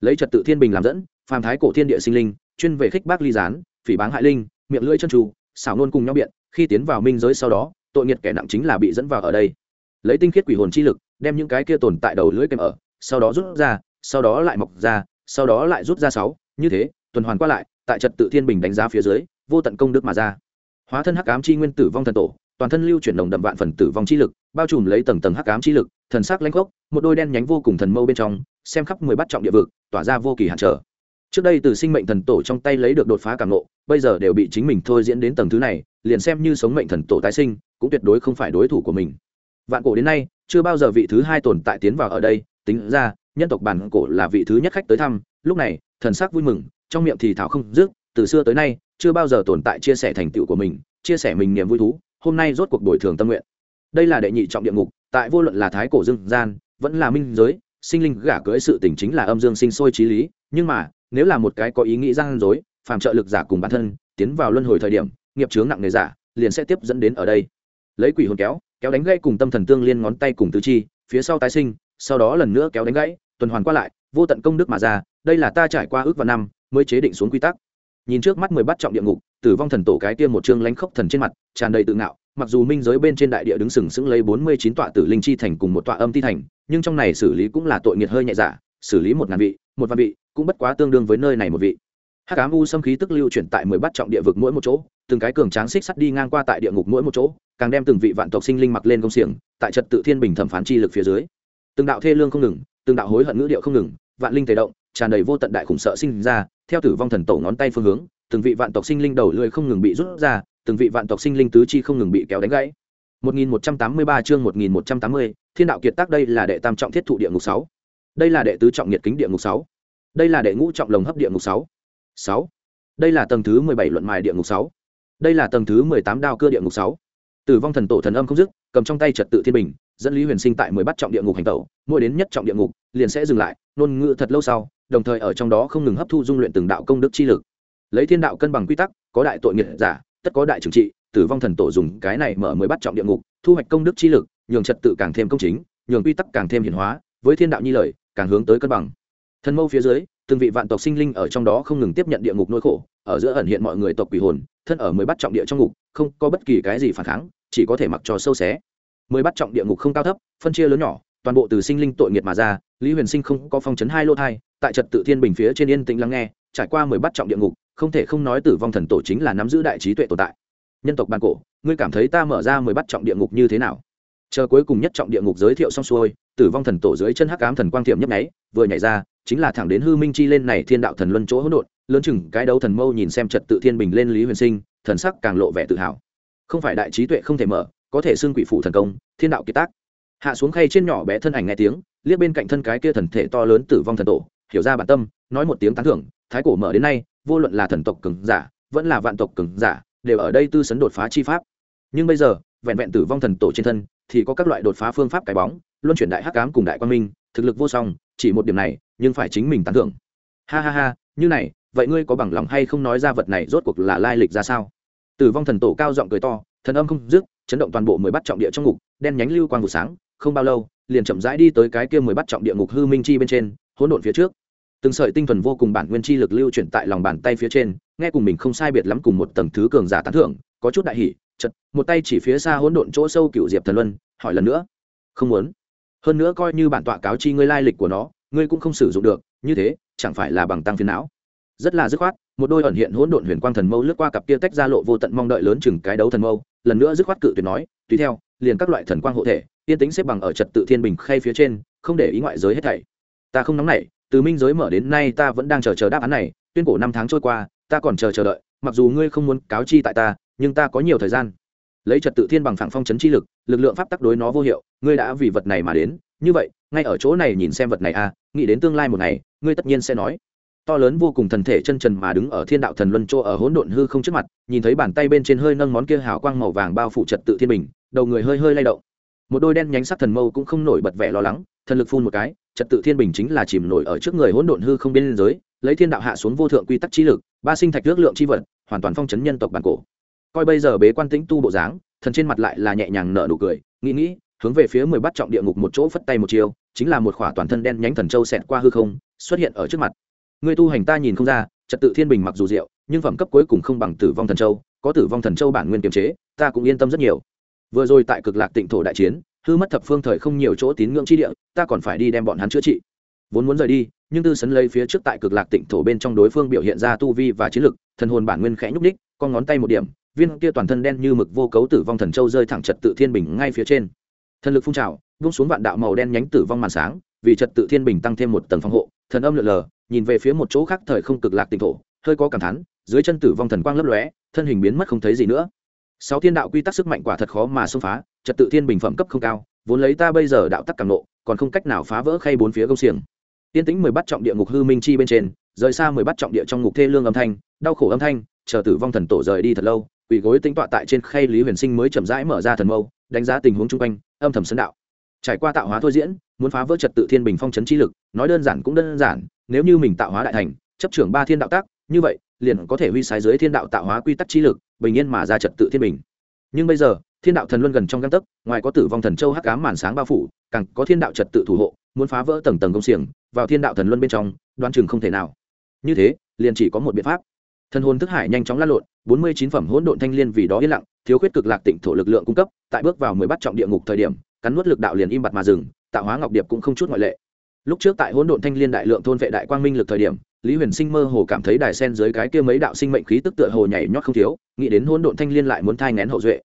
Lấy trật tự thiên bình làm dẫn, phàm thái cổ thiên địa sinh linh, chuyên về khích bác ly gián, phỉ báng hại linh, miệng lưỡi chân trù xảo nôn cùng nhau biện, khi tiến vào minh giới sau đó, tội nghiệt kẻ nặng chính là bị dẫn vào ở đây. Lấy tinh khiết quỷ hồn chi lực đem những cái kia tồn tại đầu lưỡi kèm ở, sau đó rút ra, sau đó lại mọc ra, sau đó lại rút ra sáu, như thế, tuần hoàn qua lại, tại trật tự thiên bình đánh giá phía dưới, vô tận công đức mà ra. Hóa thân hắc ám chi nguyên tử vong thần tổ, toàn thân lưu chuyển đồng đậm vạn phần tử vong chi lực, bao trùm lấy tầng tầng hắc ám chi lực, thần sắc lãnh gốc một đôi đen nhánh vô cùng thần mâu bên trong, xem khắp mười bát trọng địa vực, tỏa ra vô kỳ hạn trở. Trước đây từ sinh mệnh thần tổ trong tay lấy được đột phá cảm nộ bây giờ đều bị chính mình thôi diễn đến tầng thứ này, liền xem như sống mệnh thần tổ tái sinh, cũng tuyệt đối không phải đối thủ của mình. Vạn cổ đến nay chưa bao giờ vị thứ hai tồn tại tiến vào ở đây, tính ra, nhân tộc bản cổ là vị thứ nhất khách tới thăm, lúc này, thần sắc vui mừng, trong miệng thì thảo không dứt, từ xưa tới nay, chưa bao giờ tồn tại chia sẻ thành tựu của mình, chia sẻ mình niềm vui thú, hôm nay rốt cuộc đổi thường tâm nguyện. Đây là đệ nhị trọng địa ngục, tại vô luận là thái cổ dương gian, vẫn là minh giới, sinh linh gả cưới sự tình chính là âm dương sinh sôi trí lý, nhưng mà, nếu là một cái có ý nghĩ gian dối, phàm trợ lực giả cùng bản thân, tiến vào luân hồi thời điểm, nghiệp chướng nặng nề giả, liền sẽ tiếp dẫn đến ở đây. Lấy quỷ hồn kéo kéo đánh gãy cùng tâm thần tương liên ngón tay cùng tứ chi, phía sau tái sinh, sau đó lần nữa kéo đánh gãy, tuần hoàn qua lại, vô tận công đức mà ra, đây là ta trải qua ước và năm mới chế định xuống quy tắc. Nhìn trước mắt mười bắt trọng địa ngục, tử vong thần tổ cái tiên một chương lánh khốc thần trên mặt, tràn đầy tự ngạo, mặc dù minh giới bên trên đại địa đứng sừng sững lấy bốn mươi chín tọa tử linh chi thành cùng một tọa âm ti thành, nhưng trong này xử lý cũng là tội nghiệt hơi nhẹ dạ xử lý một ngàn vị, một vạn vị, cũng bất quá tương đương với nơi này một vị hắc ám u xâm khí tức lưu chuyển tại mười bát trọng địa vực mỗi một chỗ từng cái cường tráng xích sắt đi ngang qua tại địa ngục mỗi một chỗ càng đem từng vị vạn tộc sinh linh mặc lên công xiềng tại trật tự thiên bình thẩm phán chi lực phía dưới từng đạo thê lương không ngừng từng đạo hối hận ngữ điệu không ngừng vạn linh thể động tràn đầy vô tận đại khủng sợ sinh ra theo tử vong thần tổ ngón tay phương hướng từng vị vạn tộc sinh linh đầu lưỡi không ngừng bị rút ra từng vị vạn tộc sinh linh tứ chi không ngừng bị kéo đánh gãy 1183 chương 1180, Thiên đạo kiệt tác đây là đệ tam trọng thiết thụ địa ngục 6. Đây là đệ tứ trọng nhiệt kính địa ngục 6. Đây là đệ ngũ trọng lồng hấp địa ngục 6. 6. Đây là tầng thứ 17 luận mài địa ngục 6. Đây là tầng thứ 18 đao cưa địa ngục 6. Tử vong thần tổ thần âm không dứt, cầm trong tay trật tự thiên bình, dẫn Lý Huyền Sinh tại 10 bắt trọng địa ngục hành tẩu, mỗi đến nhất trọng địa ngục, liền sẽ dừng lại, nôn ngữ thật lâu sau, đồng thời ở trong đó không ngừng hấp thu dung luyện từng đạo công đức chi lực. Lấy thiên đạo cân bằng quy tắc, có đại tội nghiệp giả, tất có đại trừng trị, tử vong thần tổ dùng cái này mở mới bắt trọng địa ngục thu hoạch công đức chi lực nhường trật tự càng thêm công chính nhường quy tắc càng thêm hiển hóa với thiên đạo nhi lời càng hướng tới cân bằng thần mâu phía dưới từng vị vạn tộc sinh linh ở trong đó không ngừng tiếp nhận địa ngục nỗi khổ, ở giữa ẩn hiện mọi người tộc quỷ hồn, thân ở mới bắt trọng địa trong ngục, không có bất kỳ cái gì phản kháng, chỉ có thể mặc cho sâu xé. Mới bắt trọng địa ngục không cao thấp, phân chia lớn nhỏ, toàn bộ từ sinh linh tội nghiệt mà ra, lý huyền sinh không có phong chấn hai lô thai, tại trật tự thiên bình phía trên yên tĩnh lắng nghe, trải qua mười bắt trọng địa ngục, không thể không nói tử vong thần tổ chính là nắm giữ đại trí tuệ tồn tại. Nhân tộc ban cổ, ngươi cảm thấy ta mở ra mười bắt trọng địa ngục như thế nào? Chờ cuối cùng nhất trọng địa ngục giới thiệu xong xuôi, tử vong thần tổ dưới chân hắc ám thần quang tiệm nhấp nháy, vừa nhảy ra chính là thẳng đến hư minh chi lên này thiên đạo thần luân chỗ hỗn độn, lớn chừng cái đấu thần mâu nhìn xem trật tự thiên bình lên lý huyền sinh, thần sắc càng lộ vẻ tự hào. Không phải đại trí tuệ không thể mở, có thể xưng quỷ phụ thần công, thiên đạo kiệt tác. Hạ xuống khay trên nhỏ bé thân ảnh nghe tiếng, liếc bên cạnh thân cái kia thần thể to lớn tử vong thần tổ, hiểu ra bản tâm, nói một tiếng tán thưởng, thái cổ mở đến nay, vô luận là thần tộc cường giả, vẫn là vạn tộc cường giả, đều ở đây tư sấn đột phá chi pháp. Nhưng bây giờ, vẹn vẹn tử vong thần tổ trên thân, thì có các loại đột phá phương pháp cái bóng, luân chuyển đại hắc cám cùng đại quang minh, thực lực vô song, chỉ một điểm này nhưng phải chính mình tán thưởng. Ha ha ha, như này, vậy ngươi có bằng lòng hay không nói ra vật này rốt cuộc là lai lịch ra sao? Tử vong thần tổ cao giọng cười to, thần âm không dứt, chấn động toàn bộ mười bắt trọng địa trong ngục, đen nhánh lưu quang vụ sáng, không bao lâu, liền chậm rãi đi tới cái kia mười bắt trọng địa ngục hư minh chi bên trên, hỗn độn phía trước. Từng sợi tinh thuần vô cùng bản nguyên chi lực lưu chuyển tại lòng bàn tay phía trên, nghe cùng mình không sai biệt lắm cùng một tầng thứ cường giả tán thưởng, có chút đại hỉ chật một tay chỉ phía xa hỗn độn chỗ sâu cựu diệp thần luân, hỏi lần nữa. Không muốn. Hơn nữa coi như bản tọa cáo chi ngươi lai lịch của nó ngươi cũng không sử dụng được, như thế, chẳng phải là bằng tăng phiền não. Rất là dứt khoát, một đôi ẩn hiện hỗn độn huyền quang thần mâu lướt qua cặp kia tách ra lộ vô tận mong đợi lớn chừng cái đấu thần mâu, lần nữa dứt khoát cự tuyệt nói, tùy theo, liền các loại thần quang hộ thể, yên tính xếp bằng ở trật tự thiên bình khay phía trên, không để ý ngoại giới hết thảy. Ta không nóng nảy, từ minh giới mở đến nay ta vẫn đang chờ chờ đáp án này, tuyên cổ năm tháng trôi qua, ta còn chờ chờ đợi, mặc dù ngươi không muốn cáo chi tại ta, nhưng ta có nhiều thời gian. Lấy trật tự thiên bằng phẳng phong chấn chi lực lực lượng pháp tắc đối nó vô hiệu, ngươi đã vì vật này mà đến, như vậy ngay ở chỗ này nhìn xem vật này à nghĩ đến tương lai một ngày, ngươi tất nhiên sẽ nói. To lớn vô cùng thần thể chân trần mà đứng ở thiên đạo thần luân chỗ ở hỗn độn hư không trước mặt, nhìn thấy bàn tay bên trên hơi nâng món kia hào quang màu vàng bao phủ trật tự thiên bình, đầu người hơi hơi lay động. Một đôi đen nhánh sắc thần mâu cũng không nổi bật vẻ lo lắng, thần lực phun một cái, trật tự thiên bình chính là chìm nổi ở trước người hỗn độn hư không biên giới lấy thiên đạo hạ xuống vô thượng quy tắc trí lực, ba sinh thạch ước lượng chi vật, hoàn toàn phong chấn nhân tộc bản cổ. Coi bây giờ bế quan tĩnh tu bộ dáng, thần trên mặt lại là nhẹ nhàng nở nụ cười, nghĩ nghĩ hướng về phía mười bắt trọng địa ngục một chỗ phất tay một chiều chính là một khỏa toàn thân đen nhánh thần châu xẹt qua hư không, xuất hiện ở trước mặt. Người tu hành ta nhìn không ra, trật tự thiên bình mặc dù diệu, nhưng phẩm cấp cuối cùng không bằng tử vong thần châu, có tử vong thần châu bản nguyên kiềm chế, ta cũng yên tâm rất nhiều. Vừa rồi tại cực lạc tịnh thổ đại chiến, hư mất thập phương thời không nhiều chỗ tín ngưỡng chi địa, ta còn phải đi đem bọn hắn chữa trị. Vốn muốn rời đi, nhưng tư sấn lấy phía trước tại cực lạc tịnh thổ bên trong đối phương biểu hiện ra tu vi và chiến lực, thần hồn bản nguyên khẽ nhúc ních con ngón tay một điểm, viên kia toàn thân đen như mực vô cấu tử vong thần châu rơi thẳng trật tự thiên bình ngay phía trên thần lực phun trào, vung xuống vạn đạo màu đen nhánh tử vong màn sáng, vì trật tự thiên bình tăng thêm một tầng phòng hộ, thần âm lượn lờ, nhìn về phía một chỗ khác thời không cực lạc tỉnh thổ, hơi có cảm thán, dưới chân tử vong thần quang lấp lóe, thân hình biến mất không thấy gì nữa. Sáu thiên đạo quy tắc sức mạnh quả thật khó mà xông phá, trật tự thiên bình phẩm cấp không cao, vốn lấy ta bây giờ đạo tắc càng nộ còn không cách nào phá vỡ khay bốn phía công xiềng. Tiên tĩnh mười bắt trọng địa ngục hư minh chi bên trên, rời xa mười bắt trọng địa trong ngục thê lương âm thanh, đau khổ âm thanh, chờ tử vong thần tổ rời đi thật lâu, quỷ gối tính tọa tại trên khay lý huyền sinh mới chậm rãi mở ra thần mâu, đánh giá tình huống chung quanh âm thầm sân đạo. Trải qua tạo hóa thôi diễn, muốn phá vỡ trật tự thiên bình phong chấn chi lực, nói đơn giản cũng đơn giản, nếu như mình tạo hóa đại thành, chấp trưởng ba thiên đạo tác, như vậy, liền có thể huy sái dưới thiên đạo tạo hóa quy tắc chi lực, bình yên mà ra trật tự thiên bình. Nhưng bây giờ, thiên đạo thần luân gần trong găng tấc, ngoài có tử vong thần châu hắc cám màn sáng bao phủ, càng có thiên đạo trật tự thủ hộ, muốn phá vỡ tầng tầng công xiềng, vào thiên đạo thần luân bên trong đoan chừng không thể nào. Như thế, liền chỉ có một biện pháp. Thần hồn thức hải nhanh chóng lăn lộn, bốn mươi chín phẩm hỗn độn thanh liên vì đó yên lặng thiếu khuyết cực lạc tịnh thổ lực lượng cung cấp, tại bước vào mười bắt trọng địa ngục thời điểm, cắn nuốt lực đạo liền im bặt mà dừng, tạo hóa ngọc điệp cũng không chút ngoại lệ. Lúc trước tại hỗn độn thanh liên đại lượng thôn vệ đại quang minh lực thời điểm, lý huyền sinh mơ hồ cảm thấy đài sen dưới cái kia mấy đạo sinh mệnh khí tức tựa hồ nhảy nhót không thiếu, nghĩ đến hỗn độn thanh liên lại muốn thai ngén hậu duệ.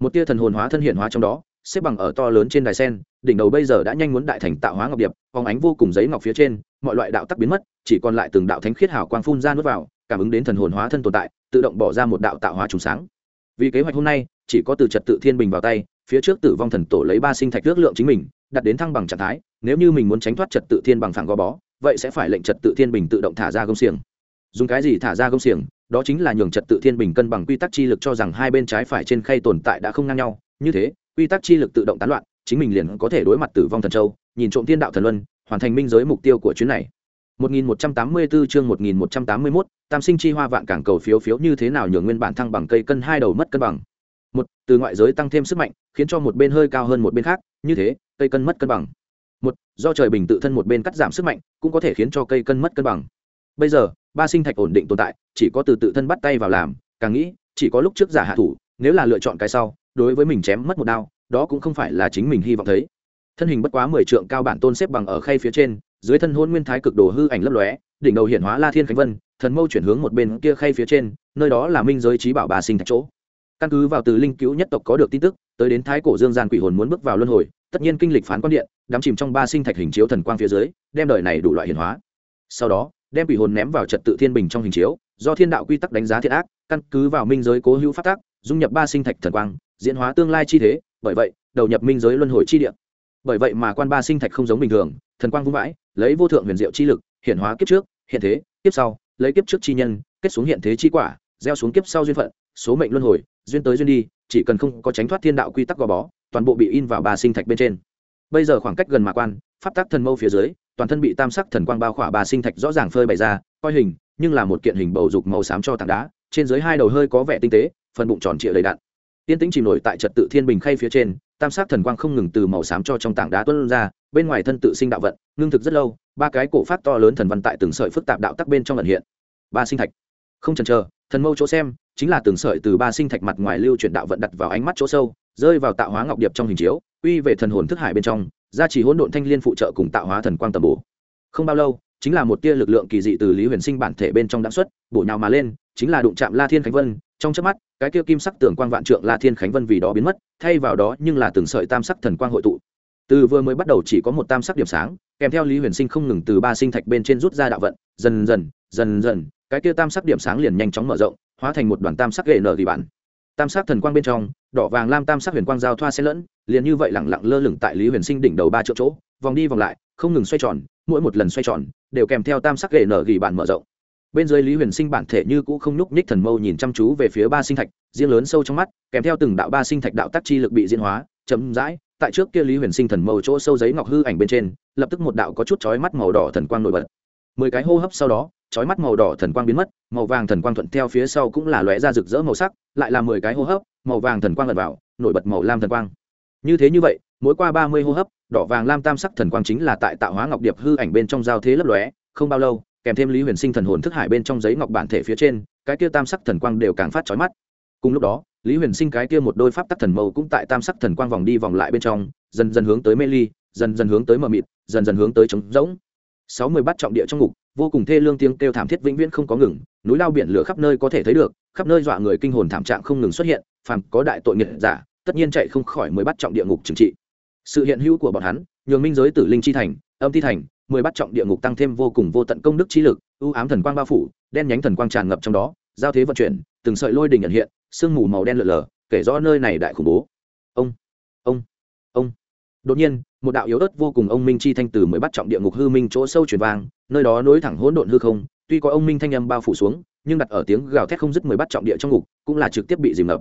Một tia thần hồn hóa thân hiện hóa trong đó, xếp bằng ở to lớn trên đài sen, đỉnh đầu bây giờ đã nhanh muốn đại thành tạo hóa ngọc điệp phóng ánh vô cùng giấy ngọc phía trên, mọi loại đạo tắc biến mất, chỉ còn lại từng đạo thánh khiết hào quang phun ra nuốt vào, cảm ứng đến thần hồn hóa thân tồn tại, tự động bỏ ra một đạo tạo hóa trùng sáng vì kế hoạch hôm nay, chỉ có từ trật tự thiên bình vào tay, phía trước tử vong thần tổ lấy ba sinh thạch ước lượng chính mình, đặt đến thăng bằng trạng thái, nếu như mình muốn tránh thoát trật tự thiên bằng phẳng gò bó, vậy sẽ phải lệnh trật tự thiên bình tự động thả ra gông xiềng. Dùng cái gì thả ra gông xiềng? Đó chính là nhường trật tự thiên bình cân bằng quy tắc chi lực cho rằng hai bên trái phải trên khay tồn tại đã không ngang nhau. Như thế, quy tắc chi lực tự động tán loạn, chính mình liền có thể đối mặt tử vong thần châu, nhìn trộm thiên đạo thần luân, hoàn thành minh giới mục tiêu của chuyến này. 1184 chương 1181, tam sinh chi hoa vạn cảng cầu phiếu phiếu như thế nào nhường nguyên bản thăng bằng cây cân hai đầu mất cân bằng? Một từ ngoại giới tăng thêm sức mạnh khiến cho một bên hơi cao hơn một bên khác như thế cây cân mất cân bằng. Một do trời bình tự thân một bên cắt giảm sức mạnh cũng có thể khiến cho cây cân mất cân bằng. Bây giờ ba sinh thạch ổn định tồn tại chỉ có từ tự thân bắt tay vào làm càng nghĩ chỉ có lúc trước giả hạ thủ nếu là lựa chọn cái sau đối với mình chém mất một đao đó cũng không phải là chính mình hy vọng thấy. Thân hình bất quá mười trượng cao bản tôn xếp bằng ở khay phía trên dưới thân hôn nguyên thái cực đồ hư ảnh lấp lóe, đỉnh đầu hiện hóa la thiên khánh vân, thần mâu chuyển hướng một bên kia khay phía trên, nơi đó là minh giới trí bảo bà sinh thạch chỗ. Căn cứ vào từ linh cứu nhất tộc có được tin tức, tới đến thái cổ dương gian quỷ hồn muốn bước vào luân hồi, tất nhiên kinh lịch phán quan điện, đắm chìm trong ba sinh thạch hình chiếu thần quang phía dưới, đem đời này đủ loại hiển hóa. Sau đó, đem quỷ hồn ném vào trật tự thiên bình trong hình chiếu, do thiên đạo quy tắc đánh giá thiện ác, căn cứ vào minh giới cố hữu phát tác dung nhập ba sinh thạch thần quang, diễn hóa tương lai chi thế, bởi vậy, đầu nhập minh giới luân hồi chi địa bởi vậy mà quan ba sinh thạch không giống bình thường, thần quang vung vãi, lấy vô thượng huyền diệu chi lực hiện hóa kiếp trước, hiện thế, kiếp sau, lấy kiếp trước chi nhân, kết xuống hiện thế chi quả, gieo xuống kiếp sau duyên phận, số mệnh luân hồi, duyên tới duyên đi, chỉ cần không có tránh thoát thiên đạo quy tắc gò bó, toàn bộ bị in vào ba sinh thạch bên trên. Bây giờ khoảng cách gần mà quan, pháp tắc thần mâu phía dưới, toàn thân bị tam sắc thần quang bao khỏa ba sinh thạch rõ ràng phơi bày ra, coi hình, nhưng là một kiện hình bầu dục màu xám cho tảng đá, trên dưới hai đầu hơi có vẻ tinh tế, phần bụng tròn trịa đầy đạn tiên tĩnh chìm nổi tại trật tự thiên bình khay phía trên tam sắc thần quang không ngừng từ màu xám cho trong tảng đá tuân ra, bên ngoài thân tự sinh đạo vận, ngưng thực rất lâu, ba cái cổ phát to lớn thần văn tại từng sợi phức tạp đạo tắc bên trong lần hiện. Ba sinh thạch. Không chần chờ, thần mâu chỗ xem, chính là từng sợi từ ba sinh thạch mặt ngoài lưu chuyển đạo vận đặt vào ánh mắt chỗ sâu, rơi vào tạo hóa ngọc điệp trong hình chiếu uy về thần hồn thức hải bên trong, gia trì hỗn độn thanh liên phụ trợ cùng tạo hóa thần quang tầm bổ. Không bao lâu chính là một tia lực lượng kỳ dị từ lý huyền sinh bản thể bên trong đã xuất, bổ nhào mà lên, chính là đụng chạm la thiên khánh vân. Trong chớp mắt, cái kia kim sắc tưởng quang vạn trượng la thiên khánh vân vì đó biến mất, thay vào đó nhưng là từng sợi tam sắc thần quang hội tụ. Từ vừa mới bắt đầu chỉ có một tam sắc điểm sáng, kèm theo lý huyền sinh không ngừng từ ba sinh thạch bên trên rút ra đạo vận, dần dần dần dần, cái kia tam sắc điểm sáng liền nhanh chóng mở rộng, hóa thành một đoàn tam sắc gậy nở thì bản. Tam sắc thần quang bên trong, đỏ vàng lam tam sắc huyền quang giao thoa xen lẫn, liền như vậy lẳng lặng lơ lửng tại lý huyền sinh đỉnh đầu ba triệu chỗ, vòng đi vòng lại, không ngừng xoay tròn, mỗi một lần xoay tròn đều kèm theo tam sắc gậy nở gỉ bản mở rộng. Bên dưới lý huyền sinh bản thể như cũ không nhúc nhích thần mâu nhìn chăm chú về phía ba sinh thạch, riêng lớn sâu trong mắt, kèm theo từng đạo ba sinh thạch đạo tác chi lực bị diễn hóa chấm dãi tại trước kia lý huyền sinh thần mâu chỗ sâu giấy ngọc hư ảnh bên trên, lập tức một đạo có chút chói mắt màu đỏ thần quang nổi bật. Mười cái hô hấp sau đó, chói mắt màu đỏ thần quang biến mất, màu vàng thần quang thuận theo phía sau cũng là lóe ra rực rỡ màu sắc, lại là mười cái hô hấp, màu vàng thần quang lật vào, nổi bật màu lam thần quang. Như thế như vậy mỗi qua ba mươi hô hấp, đỏ vàng lam tam sắc thần quang chính là tại tạo hóa ngọc điệp hư ảnh bên trong giao thế lấp lóe, không bao lâu, kèm thêm lý huyền sinh thần hồn thức hải bên trong giấy ngọc bản thể phía trên, cái kia tam sắc thần quang đều càng phát chói mắt. Cùng lúc đó, lý huyền sinh cái kia một đôi pháp tắc thần mâu cũng tại tam sắc thần quang vòng đi vòng lại bên trong, dần dần hướng tới mê ly, dần dần hướng tới mờ mịt, dần dần hướng tới trống rỗng. Sáu mươi bát trọng địa trong ngục, vô cùng thê lương tiếng kêu thảm thiết vĩnh viễn không có ngừng, núi lao biển lửa khắp nơi có thể thấy được, khắp nơi dọa người kinh hồn thảm trạng không ngừng xuất hiện, phàm có đại tội nghiệp giả, tất nhiên chạy không khỏi mười bắt trọng địa ngục trừng trị sự hiện hữu của bọn hắn, nhường minh giới tử linh chi thành, âm ti thành, mười bắt trọng địa ngục tăng thêm vô cùng vô tận công đức chi lực ưu ám thần quang bao phủ, đen nhánh thần quang tràn ngập trong đó, giao thế vận chuyển, từng sợi lôi đình nhận hiện, sương mù màu đen lở lở, kể rõ nơi này đại khủng bố. Ông ông ông. Đột nhiên, một đạo yếu ớt vô cùng ông minh chi thanh từ mới bắt trọng địa ngục hư minh chỗ sâu truyền vang, nơi đó nối thẳng hỗn độn hư không, tuy có ông minh thanh âm bao phủ xuống, nhưng đặt ở tiếng gào thét không dứt mười bắt trọng địa trong ngục, cũng là trực tiếp bị dìm ngập.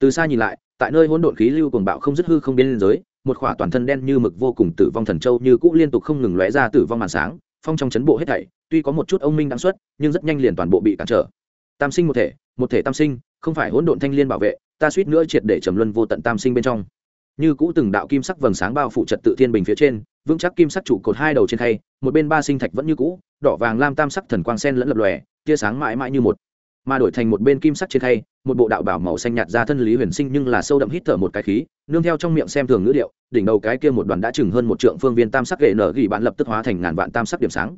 Từ xa nhìn lại, tại nơi hỗn độn khí lưu cuồng bạo không dứt hư không biên giới một khỏa toàn thân đen như mực vô cùng tử vong thần châu như cũ liên tục không ngừng lóe ra tử vong màn sáng, phong trong chấn bộ hết thảy, tuy có một chút ông minh đáng xuất, nhưng rất nhanh liền toàn bộ bị cản trở. Tam sinh một thể một thể tam sinh, không phải hỗn độn thanh liên bảo vệ, ta suýt nữa triệt để trầm luân vô tận tam sinh bên trong. Như cũ từng đạo kim sắc vầng sáng bao phủ trật tự thiên bình phía trên, vững chắc kim sắc trụ cột hai đầu trên thay một bên ba sinh thạch vẫn như cũ, đỏ vàng lam tam sắc thần quang sen lẫn lập lòe, tia sáng mãi mãi như một mà đổi thành một bên kim sắc trên thay một bộ đạo bảo màu xanh nhạt ra thân lý huyền sinh nhưng là sâu đậm hít thở một cái khí, nương theo trong miệng xem thường ngữ điệu, đỉnh đầu cái kia một đoàn đã chừng hơn một trượng phương viên tam sắc gậy nở gỉ bạn lập tức hóa thành ngàn vạn tam sắc điểm sáng.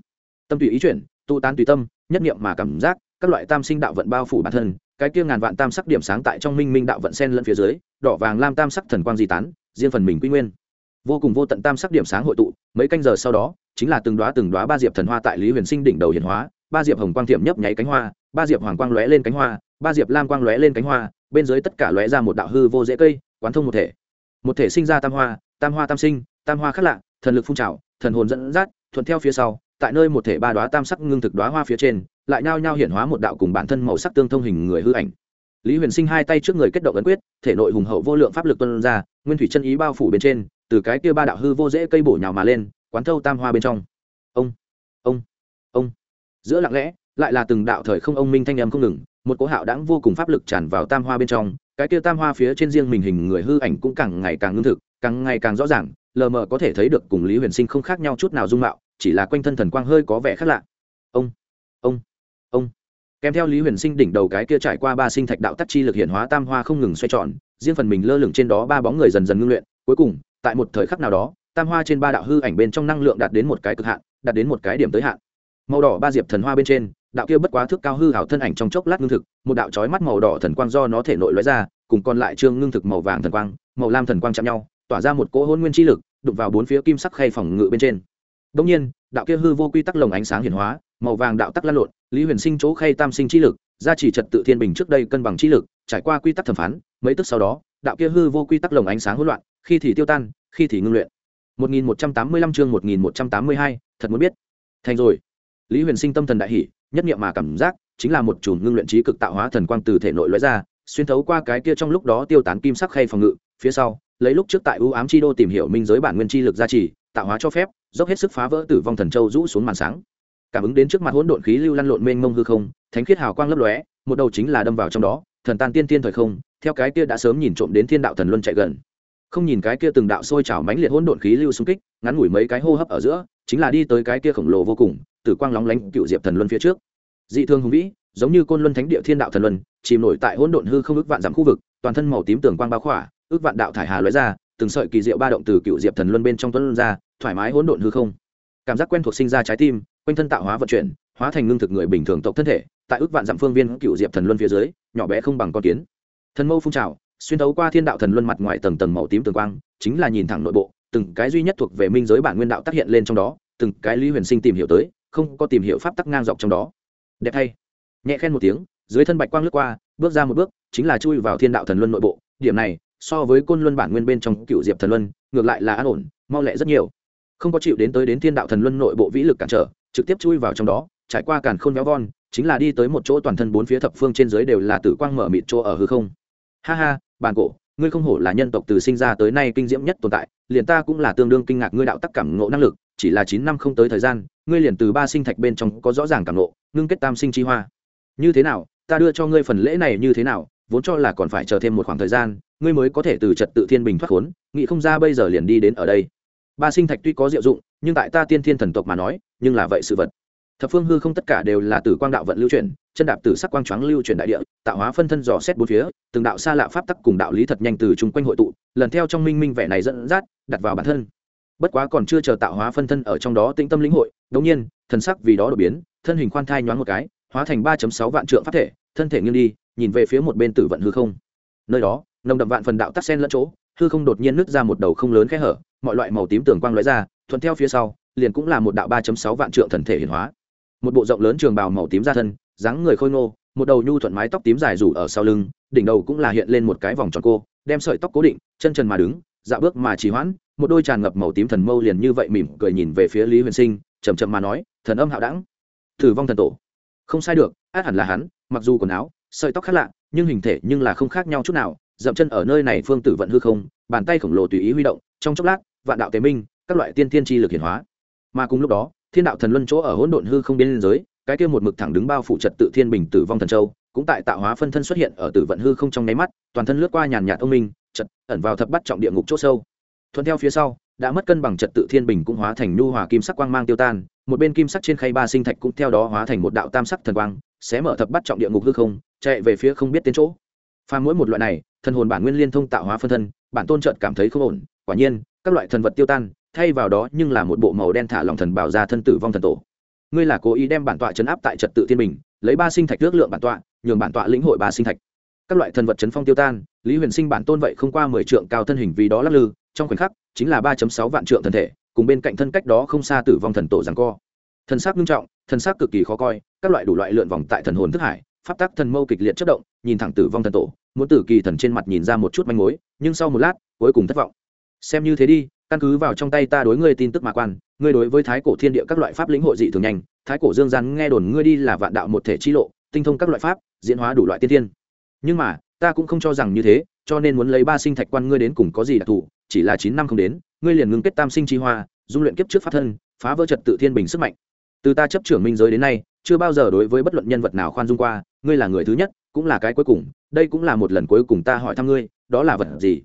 Tâm tùy ý chuyển, tu tán tùy tâm, nhất niệm mà cảm giác, các loại tam sinh đạo vận bao phủ bản thân, cái kia ngàn vạn tam sắc điểm sáng tại trong minh minh đạo vận sen lẫn phía dưới, đỏ vàng lam tam sắc thần quang di tán, riêng phần mình quy nguyên. Vô cùng vô tận tam sắc điểm sáng hội tụ, mấy canh giờ sau đó, chính là từng đoá từng đoá ba diệp thần hoa tại lý huyền sinh đỉnh đầu hiển hóa, ba diệp hồng quang thiệm nhấp nháy cánh hoa ba diệp hoàng quang lóe lên cánh hoa, ba diệp lam quang lóe lên cánh hoa, bên dưới tất cả lóe ra một đạo hư vô dễ cây, quán thông một thể. Một thể sinh ra tam hoa tam hoa tam sinh, tam hoa khác lạ, thần lực phun trào, thần hồn dẫn dắt, thuận theo phía sau, tại nơi một thể ba đoá tam sắc ngưng thực đoá hoa phía trên, lại nhao nhao hiển hóa một đạo cùng bản thân màu sắc tương thông hình người hư ảnh. Lý huyền sinh hai tay trước người kết động ấn quyết, thể nội hùng hậu vô lượng pháp lực tuân ra, nguyên thủy chân ý bao phủ bên trên, từ cái kia ba đạo hư vô dễ cây bổ nhào mà lên, quán thâu tam hoa bên trong. Ông ông ông. Giữa lặng lẽ lại là từng đạo thời không ông minh thanh âm không ngừng, một cỗ hạo đãng vô cùng pháp lực tràn vào tam hoa bên trong, cái kia tam hoa phía trên riêng mình hình người hư ảnh cũng càng ngày càng ngưng thực, càng ngày càng rõ ràng, lờ mờ có thể thấy được cùng lý huyền sinh không khác nhau chút nào dung mạo, chỉ là quanh thân thần quang hơi có vẻ khác lạ. Ông ông ông. Kèm theo lý huyền sinh đỉnh đầu cái kia trải qua ba sinh thạch đạo tắc chi lực hiện hóa tam hoa không ngừng xoay tròn, riêng phần mình lơ lửng trên đó ba bóng người dần dần ngưng luyện, cuối cùng, tại một thời khắc nào đó, tam hoa trên ba đạo hư ảnh bên trong năng lượng đạt đến một cái cực hạn, đạt đến một cái điểm tới hạn. Màu đỏ ba diệp thần hoa bên trên đạo kia bất quá thước cao hư hảo thân ảnh trong chốc lát ngưng thực một đạo trói mắt màu đỏ thần quang do nó thể nội lóe ra cùng còn lại trương ngưng thực màu vàng thần quang màu lam thần quang chạm nhau tỏa ra một cỗ hôn nguyên chi lực đục vào bốn phía kim sắc khay phòng ngự bên trên. Đông nhiên đạo kia hư vô quy tắc lồng ánh sáng hiển hóa màu vàng đạo tắc lan lộn lý huyền sinh chỗ khay tam sinh chi lực gia trì trật tự thiên bình trước đây cân bằng chi lực trải qua quy tắc thẩm phán mấy tức sau đó đạo kia hư vô quy tắc lồng ánh sáng hỗn loạn khi thì tiêu tan khi thì ngưng luyện. 1185 chương 1182, thật muốn biết. Thành rồi. Lý huyền sinh tâm thần đại hỷ nhất niệm mà cảm giác, chính là một chùm ngưng luyện trí cực tạo hóa thần quang từ thể nội lóe ra, xuyên thấu qua cái kia trong lúc đó tiêu tán kim sắc khay phòng ngự. Phía sau, lấy lúc trước tại ưu ám chi đô tìm hiểu minh giới bản nguyên chi lực gia trì, tạo hóa cho phép, dốc hết sức phá vỡ tử vong thần châu rũ xuống màn sáng. Cảm ứng đến trước mặt hỗn độn khí lưu lăn lộn mênh mông hư không, thánh khiết hào quang lấp lóe, một đầu chính là đâm vào trong đó, thần tan tiên tiên thời không, theo cái kia đã sớm nhìn trộm đến thiên đạo thần luân chạy gần. Không nhìn cái kia từng đạo sôi trào mãnh liệt hỗn độn khí lưu xung kích, ngắn ngủi mấy cái hô hấp ở giữa, chính là đi tới cái kia khổng lồ vô cùng tử quang lóng lánh cựu diệp thần luân phía trước. Dị thương hùng vĩ, giống như côn luân thánh địa thiên đạo thần luân, chìm nổi tại hỗn độn hư không ước vạn dặm khu vực, toàn thân màu tím tường quang bao khỏa, ước vạn đạo thải hà lóe ra, từng sợi kỳ diệu ba động từ cựu diệp thần luân bên trong tuấn ra, thoải mái hỗn độn hư không. Cảm giác quen thuộc sinh ra trái tim, quanh thân tạo hóa vận chuyển, hóa thành ngưng thực người bình thường tộc thân thể, tại ước vạn dặm phương viên cựu diệp thần luân phía dưới, nhỏ bé không bằng con kiến. Thần mâu phun trào, xuyên thấu qua thiên đạo thần luân mặt ngoài tầng tầng màu tím tường quang, chính là nhìn thẳng nội bộ, từng cái duy nhất thuộc về minh giới bản nguyên đạo tác hiện lên trong đó, từng cái lý huyền sinh tìm hiểu tới không có tìm hiểu pháp tắc ngang dọc trong đó. Đẹp thay nhẹ khen một tiếng, dưới thân bạch quang lướt qua, bước ra một bước, chính là chui vào thiên đạo thần luân nội bộ. Điểm này, so với côn luân bản nguyên bên trong cựu diệp thần luân, ngược lại là an ổn, mau lẹ rất nhiều. Không có chịu đến tới đến thiên đạo thần luân nội bộ vĩ lực cản trở, trực tiếp chui vào trong đó, trải qua càn khôn véo von, chính là đi tới một chỗ toàn thân bốn phía thập phương trên dưới đều là tử quang mở mịt chỗ ở hư không. Ha ha bàn cổ, ngươi không hổ là nhân tộc từ sinh ra tới nay kinh diễm nhất tồn tại, liền ta cũng là tương đương kinh ngạc ngươi đạo tắc cảm ngộ năng lực chỉ là chín năm không tới thời gian, ngươi liền từ ba sinh thạch bên trong có rõ ràng cảm ngộ, ngưng kết tam sinh chi hoa. Như thế nào, ta đưa cho ngươi phần lễ này như thế nào, vốn cho là còn phải chờ thêm một khoảng thời gian, ngươi mới có thể từ trật tự thiên bình thoát khốn, nghĩ không ra bây giờ liền đi đến ở đây. Ba sinh thạch tuy có diệu dụng, nhưng tại ta tiên thiên thần tộc mà nói, nhưng là vậy sự vật. Thập phương hư không tất cả đều là tử quang đạo vận lưu chuyển, chân đạp tử sắc quang choáng lưu chuyển đại địa, tạo hóa phân thân dò xét bốn phía, từng đạo xa lạ pháp tắc cùng đạo lý thật nhanh từ chung quanh hội tụ, lần theo trong minh minh vẻ này dẫn dắt, đặt vào bản thân bất quá còn chưa chờ tạo hóa phân thân ở trong đó tĩnh tâm lĩnh hội đống nhiên, thần sắc vì đó đột biến, thân hình khoan thai nhoáng một cái, hóa thành ba sáu vạn trượng pháp thể, thân thể nghiêng đi, nhìn về phía một bên tử vận hư không. Nơi đó, nồng đậm vạn phần đạo tắc sen lẫn chỗ, hư không đột nhiên nứt ra một đầu không lớn khẽ hở, mọi loại màu tím tường quang lóe ra, thuận theo phía sau, liền cũng là một đạo ba sáu vạn trượng thần thể hiển hóa. Một bộ rộng lớn trường bào màu tím ra thân, dáng người khôi ngô, một đầu nhu thuận mái tóc tím dài rủ ở sau lưng, đỉnh đầu cũng là hiện lên một cái vòng tròn cô, đem sợi tóc cố định, chân trần mà đứng dạ bước mà trì hoãn một đôi tràn ngập màu tím thần mâu liền như vậy mỉm cười nhìn về phía lý huyền sinh chầm chậm mà nói, thần âm hạo đẳng thử vong thần tổ. Không sai được, át hẳn là hắn, mặc dù quần áo, sợi tóc khác lạ, nhưng hình thể nhưng là không khác nhau chút nào, dậm chân ở nơi này phương tử vận hư không, bàn tay khổng lồ tùy ý huy động, trong chốc lát, vạn đạo tế minh, các loại tiên thiên chi lực hiển hóa. Mà cùng lúc đó, thiên đạo thần luân chỗ ở hỗn độn hư không biên giới cái kia một mực thẳng đứng bao phủ trật tự thiên bình tử vong thần châu, cũng tại tạo hóa phân thân xuất hiện ở tử vận hư không trong nháy mắt, toàn thân lướt qua nhàn nhạt ông minh trật ẩn vào thập bắt trọng địa ngục chỗ sâu thuận theo phía sau, đã mất cân bằng trật tự thiên bình cũng hóa thành nhu hòa kim sắc quang mang tiêu tan, một bên kim sắc trên khay ba sinh thạch cũng theo đó hóa thành một đạo tam sắc thần quang xé mở thập bắt trọng địa ngục hư không, chạy về phía không biết tên chỗ. Pha mỗi một loại này, thần hồn bản nguyên liên thông tạo hóa phân thân, bản tôn trợt cảm thấy không ổn, quả nhiên, các loại thần vật tiêu tan, thay vào đó nhưng là một bộ màu đen thả lòng thần bảo ra thân tử vong thần tổ. Ngươi là cố ý đem bản tọa chấn áp tại trật tự thiên bình, lấy ba sinh thạch ước lượng bản tọa, nhường bản tọa lĩnh hội ba sinh thạch. Các loại thần vật chấn phong tiêu tan, lý huyền sinh bản tôn vậy không qua mười trượng cao thân hình vì đó lắc lư trong khoảnh khắc, chính là ba sáu vạn trượng thần thể, cùng bên cạnh thân cách đó không xa tử vong thần tổ rằng co. Thần sắc nghiêm trọng, thần sắc cực kỳ khó coi, các loại đủ loại lượn vòng tại thần hồn thức hải, pháp tắc thần mâu kịch liệt chất động, nhìn thẳng tử vong thần tổ, muốn tử kỳ thần trên mặt nhìn ra một chút manh mối, nhưng sau một lát, cuối cùng thất vọng. Xem như thế đi, căn cứ vào trong tay ta đối ngươi tin tức mà quan, ngươi đối với thái cổ thiên địa các loại pháp lĩnh hội dị thường nhanh, thái cổ dương gian nghe đồn ngươi đi là vạn đạo một thể chi lộ, tinh thông các loại pháp, diễn hóa đủ loại tiên thiên. Nhưng mà, ta cũng không cho rằng như thế, cho nên muốn lấy ba sinh thạch quan ngươi đến cùng có gì đặc thù chỉ là chín năm không đến, ngươi liền ngưng kết tam sinh chi hoa, dung luyện kiếp trước pháp thân, phá vỡ trật tự thiên bình sức mạnh. Từ ta chấp trưởng minh giới đến nay, chưa bao giờ đối với bất luận nhân vật nào khoan dung qua, ngươi là người thứ nhất, cũng là cái cuối cùng, đây cũng là một lần cuối cùng ta hỏi thăm ngươi, đó là vật gì?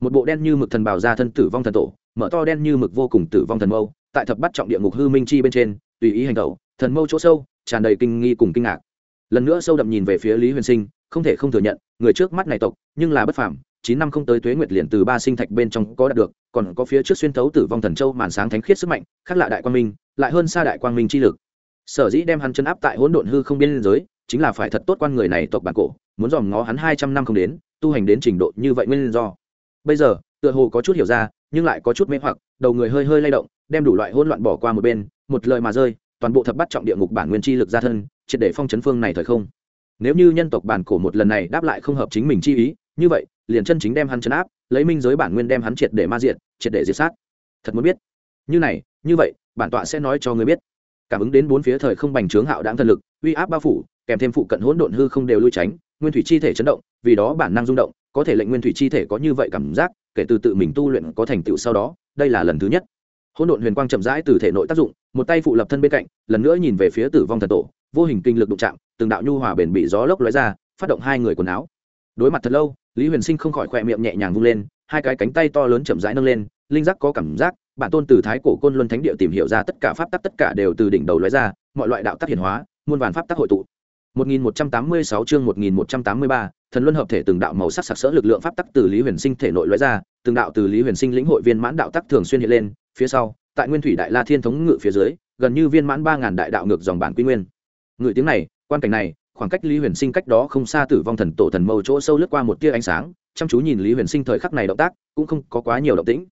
Một bộ đen như mực thần bào ra thân tử vong thần tổ, mở to đen như mực vô cùng tử vong thần mâu, tại thập bắt trọng địa ngục hư minh chi bên trên, tùy ý hành tẩu, thần mâu chỗ sâu, tràn đầy kinh nghi cùng kinh ngạc. Lần nữa sâu đậm nhìn về phía lý huyền sinh, không thể không thừa nhận, người trước mắt này tộc, nhưng là bất phàm chín năm không tới tuế nguyệt liền từ ba sinh thạch bên trong có đạt được, còn có phía trước xuyên thấu tử vong thần châu màn sáng thánh khiết sức mạnh, khác lạ đại quang minh, lại hơn xa đại quang minh chi lực. Sở dĩ đem hắn chân áp tại hỗn độn hư không biên giới, chính là phải thật tốt quan người này tộc bản cổ, muốn dòm ngó hắn hai trăm năm không đến, tu hành đến trình độ như vậy nguyên do. Bây giờ, tựa hồ có chút hiểu ra, nhưng lại có chút mê hoặc, đầu người hơi hơi lay động, đem đủ loại hỗn loạn bỏ qua một bên, một lời mà rơi, toàn bộ thập bắt trọng địa ngục bản nguyên chi lực ra thân, triệt để phong chấn phương này thời không. Nếu như nhân tộc bản cổ một lần này đáp lại không hợp chính mình chi ý, như vậy liền chân chính đem hắn chấn áp, lấy minh giới bản nguyên đem hắn triệt để ma diệt, triệt để diệt sát. Thật muốn biết. Như này, như vậy, bản tọa sẽ nói cho người biết. Cảm ứng đến bốn phía thời không bành trướng hạo đáng thần lực, uy áp bao phủ, kèm thêm phụ cận hỗn độn hư không đều lui tránh, nguyên thủy chi thể chấn động, vì đó bản năng rung động, có thể lệnh nguyên thủy chi thể có như vậy cảm giác, kể từ tự mình tu luyện có thành tựu sau đó, đây là lần thứ nhất. Hỗn độn huyền quang chậm rãi từ thể nội tác dụng, một tay phụ lập thân bên cạnh, lần nữa nhìn về phía tử vong thần tổ, vô hình kinh lực đụng chạm, từng đạo nhu hòa bền bị gió lốc lóe ra, phát động hai người quần áo đối mặt thật lâu lý huyền sinh không khỏi khỏe miệng nhẹ nhàng vung lên hai cái cánh tay to lớn chậm rãi nâng lên linh giác có cảm giác bản tôn từ thái cổ côn luân thánh địa tìm hiểu ra tất cả pháp tắc tất cả đều từ đỉnh đầu lóe ra mọi loại đạo tắc hiển hóa muôn vàn pháp tắc hội tụ 1186 chương 1183, thần luân hợp thể từng đạo màu sắc sặc sỡ lực lượng pháp tắc từ Lý Huyền Sinh thể nội lóe ra, từng đạo từ Lý Huyền Sinh lĩnh hội viên mãn đạo tắc thường xuyên hiện lên, phía sau, tại Nguyên Thủy Đại La Thiên thống ngự phía dưới, gần như viên mãn ba ngàn đại đạo ngược dòng bản quy nguyên. Ngự tiếng này, quan cảnh này, khoảng cách Lý Huyền Sinh cách đó không xa Tử Vong Thần Tổ thần mâu chỗ sâu lướt qua một tia ánh sáng, chăm chú nhìn Lý Huyền Sinh thời khắc này động tác, cũng không có quá nhiều động tĩnh.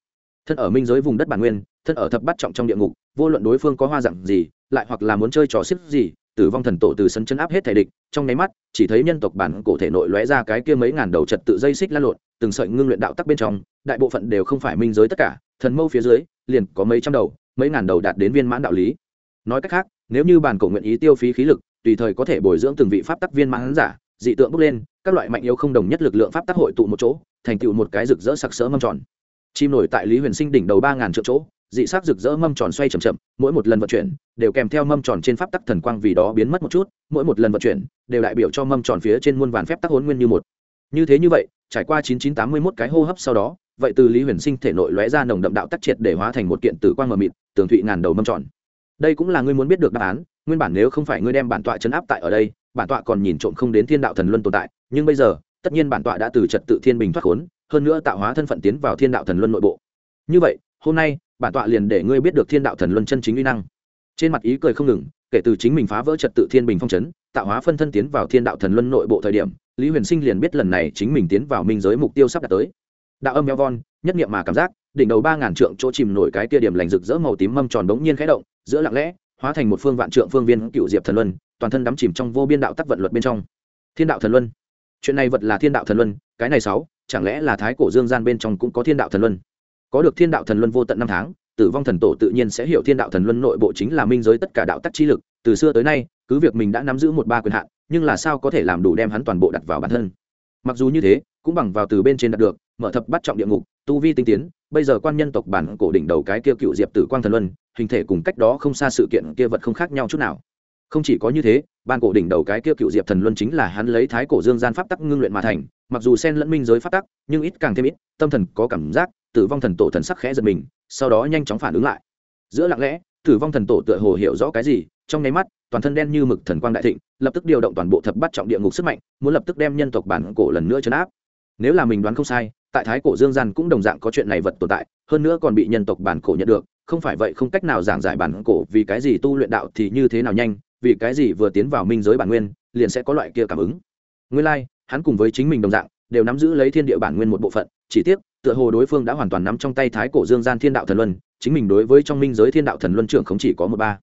Thân ở minh giới vùng đất bản nguyên, thân ở thập bát trọng trong địa ngục, vô luận đối phương có hoa dạng gì, lại hoặc là muốn chơi trò xích gì, tử vong thần tổ từ sân chân áp hết thể địch trong nháy mắt chỉ thấy nhân tộc bản cổ thể nội lóe ra cái kia mấy ngàn đầu trật tự dây xích lan lộn từng sợi ngưng luyện đạo tắc bên trong đại bộ phận đều không phải minh giới tất cả thần mâu phía dưới liền có mấy trăm đầu mấy ngàn đầu đạt đến viên mãn đạo lý nói cách khác nếu như bản cổ nguyện ý tiêu phí khí lực tùy thời có thể bồi dưỡng từng vị pháp tắc viên mãn giả, dị tượng bước lên, các loại mạnh yếu không đồng nhất lực lượng pháp tác hội tụ một chỗ, thành tựu một cái rực rỡ sặc sỡ mâm tròn. Chim nổi tại lý huyền sinh đỉnh đầu ba ngàn triệu chỗ, dị sắc rực rỡ mâm tròn xoay chậm chậm, mỗi một lần vận chuyển, đều kèm theo mâm tròn trên pháp tắc thần quang vì đó biến mất một chút, mỗi một lần vận chuyển, đều đại biểu cho mâm tròn phía trên muôn vàn phép tắc hôn nguyên như một. Như thế như vậy, trải qua chín chín tám mươi mốt cái hô hấp sau đó, vậy từ lý huyền sinh thể nội lóe ra nồng đậm đạo tắc triệt để hóa thành một kiện tử quang mờ mịt, tường thụy ngàn đầu mâm tròn. Đây cũng là ngươi muốn biết được đáp án nguyên bản nếu không phải ngươi đem bản tọa chấn áp tại ở đây, bản tọa còn nhìn trộm không đến thiên đạo thần luân tồn tại, nhưng bây giờ, tất nhiên bản tọa đã từ trật tự thiên bình thoát khốn, hơn nữa tạo hóa thân phận tiến vào thiên đạo thần luân nội bộ. Như vậy, hôm nay, bản tọa liền để ngươi biết được thiên đạo thần luân chân chính uy năng. Trên mặt ý cười không ngừng, kể từ chính mình phá vỡ trật tự thiên bình phong chấn, tạo hóa phân thân tiến vào thiên đạo thần luân nội bộ thời điểm, lý huyền sinh liền biết lần này chính mình tiến vào minh giới mục tiêu sắp đạt tới. Đạo âm meo von, nhất nghiệm mà cảm giác, đỉnh đầu ba ngàn trượng chỗ chìm nổi cái kia điểm lành rực rỡ màu tím mâm tròn bỗng nhiên khẽ động, giữa lặng lẽ hóa thành một phương vạn trượng phương viên cựu diệp thần luân, toàn thân đắm chìm trong vô biên đạo tắc vận luật bên trong. Thiên đạo thần luân. Chuyện này vật là thiên đạo thần luân, cái này sáu, chẳng lẽ là thái cổ dương gian bên trong cũng có thiên đạo thần luân? Có được thiên đạo thần luân vô tận năm tháng, tử vong thần tổ tự nhiên sẽ hiểu thiên đạo thần luân nội bộ chính là minh giới tất cả đạo tắc chi lực. Từ xưa tới nay, cứ việc mình đã nắm giữ một ba quyền hạn, nhưng là sao có thể làm đủ đem hắn toàn bộ đặt vào bản thân? Mặc dù như thế, cũng bằng vào từ bên trên đạt được, mở thập bắt trọng địa ngục tu vi tinh tiến, bây giờ quan nhân tộc bản cổ đỉnh đầu cái kia cựu diệp tử quang thần luân, hình thể cùng cách đó không xa sự kiện kia vật không khác nhau chút nào. Không chỉ có như thế ban cổ đỉnh đầu cái kia cựu diệp thần luân chính là hắn lấy thái cổ dương gian pháp tắc ngưng luyện mà thành, mặc dù sen lẫn minh giới pháp tắc, nhưng ít càng thêm ít, tâm thần có cảm giác, tử vong thần tổ thần sắc khẽ giật mình, sau đó nhanh chóng phản ứng lại. Giữa lặng lẽ, tử vong thần tổ tựa hồ hiểu rõ cái gì, trong nháy mắt, toàn thân đen như mực thần quang đại thịnh, lập tức điều động toàn bộ thập bắt trọng địa ngục sức mạnh, muốn lập tức đem nhân tộc bản cổ lần nữa chấn áp. Nếu là mình đoán không sai tại thái cổ dương gian cũng đồng dạng có chuyện này vật tồn tại hơn nữa còn bị nhân tộc bản cổ nhận được không phải vậy không cách nào giảng giải bản cổ vì cái gì tu luyện đạo thì như thế nào nhanh vì cái gì vừa tiến vào minh giới bản nguyên liền sẽ có loại kia cảm ứng. Nguyên lai、like, hắn cùng với chính mình đồng dạng đều nắm giữ lấy thiên địa bản nguyên một bộ phận chỉ tiếc tựa hồ đối phương đã hoàn toàn nắm trong tay thái cổ dương gian thiên đạo thần luân chính mình đối với trong minh giới thiên đạo thần luân trưởng không chỉ có một ba.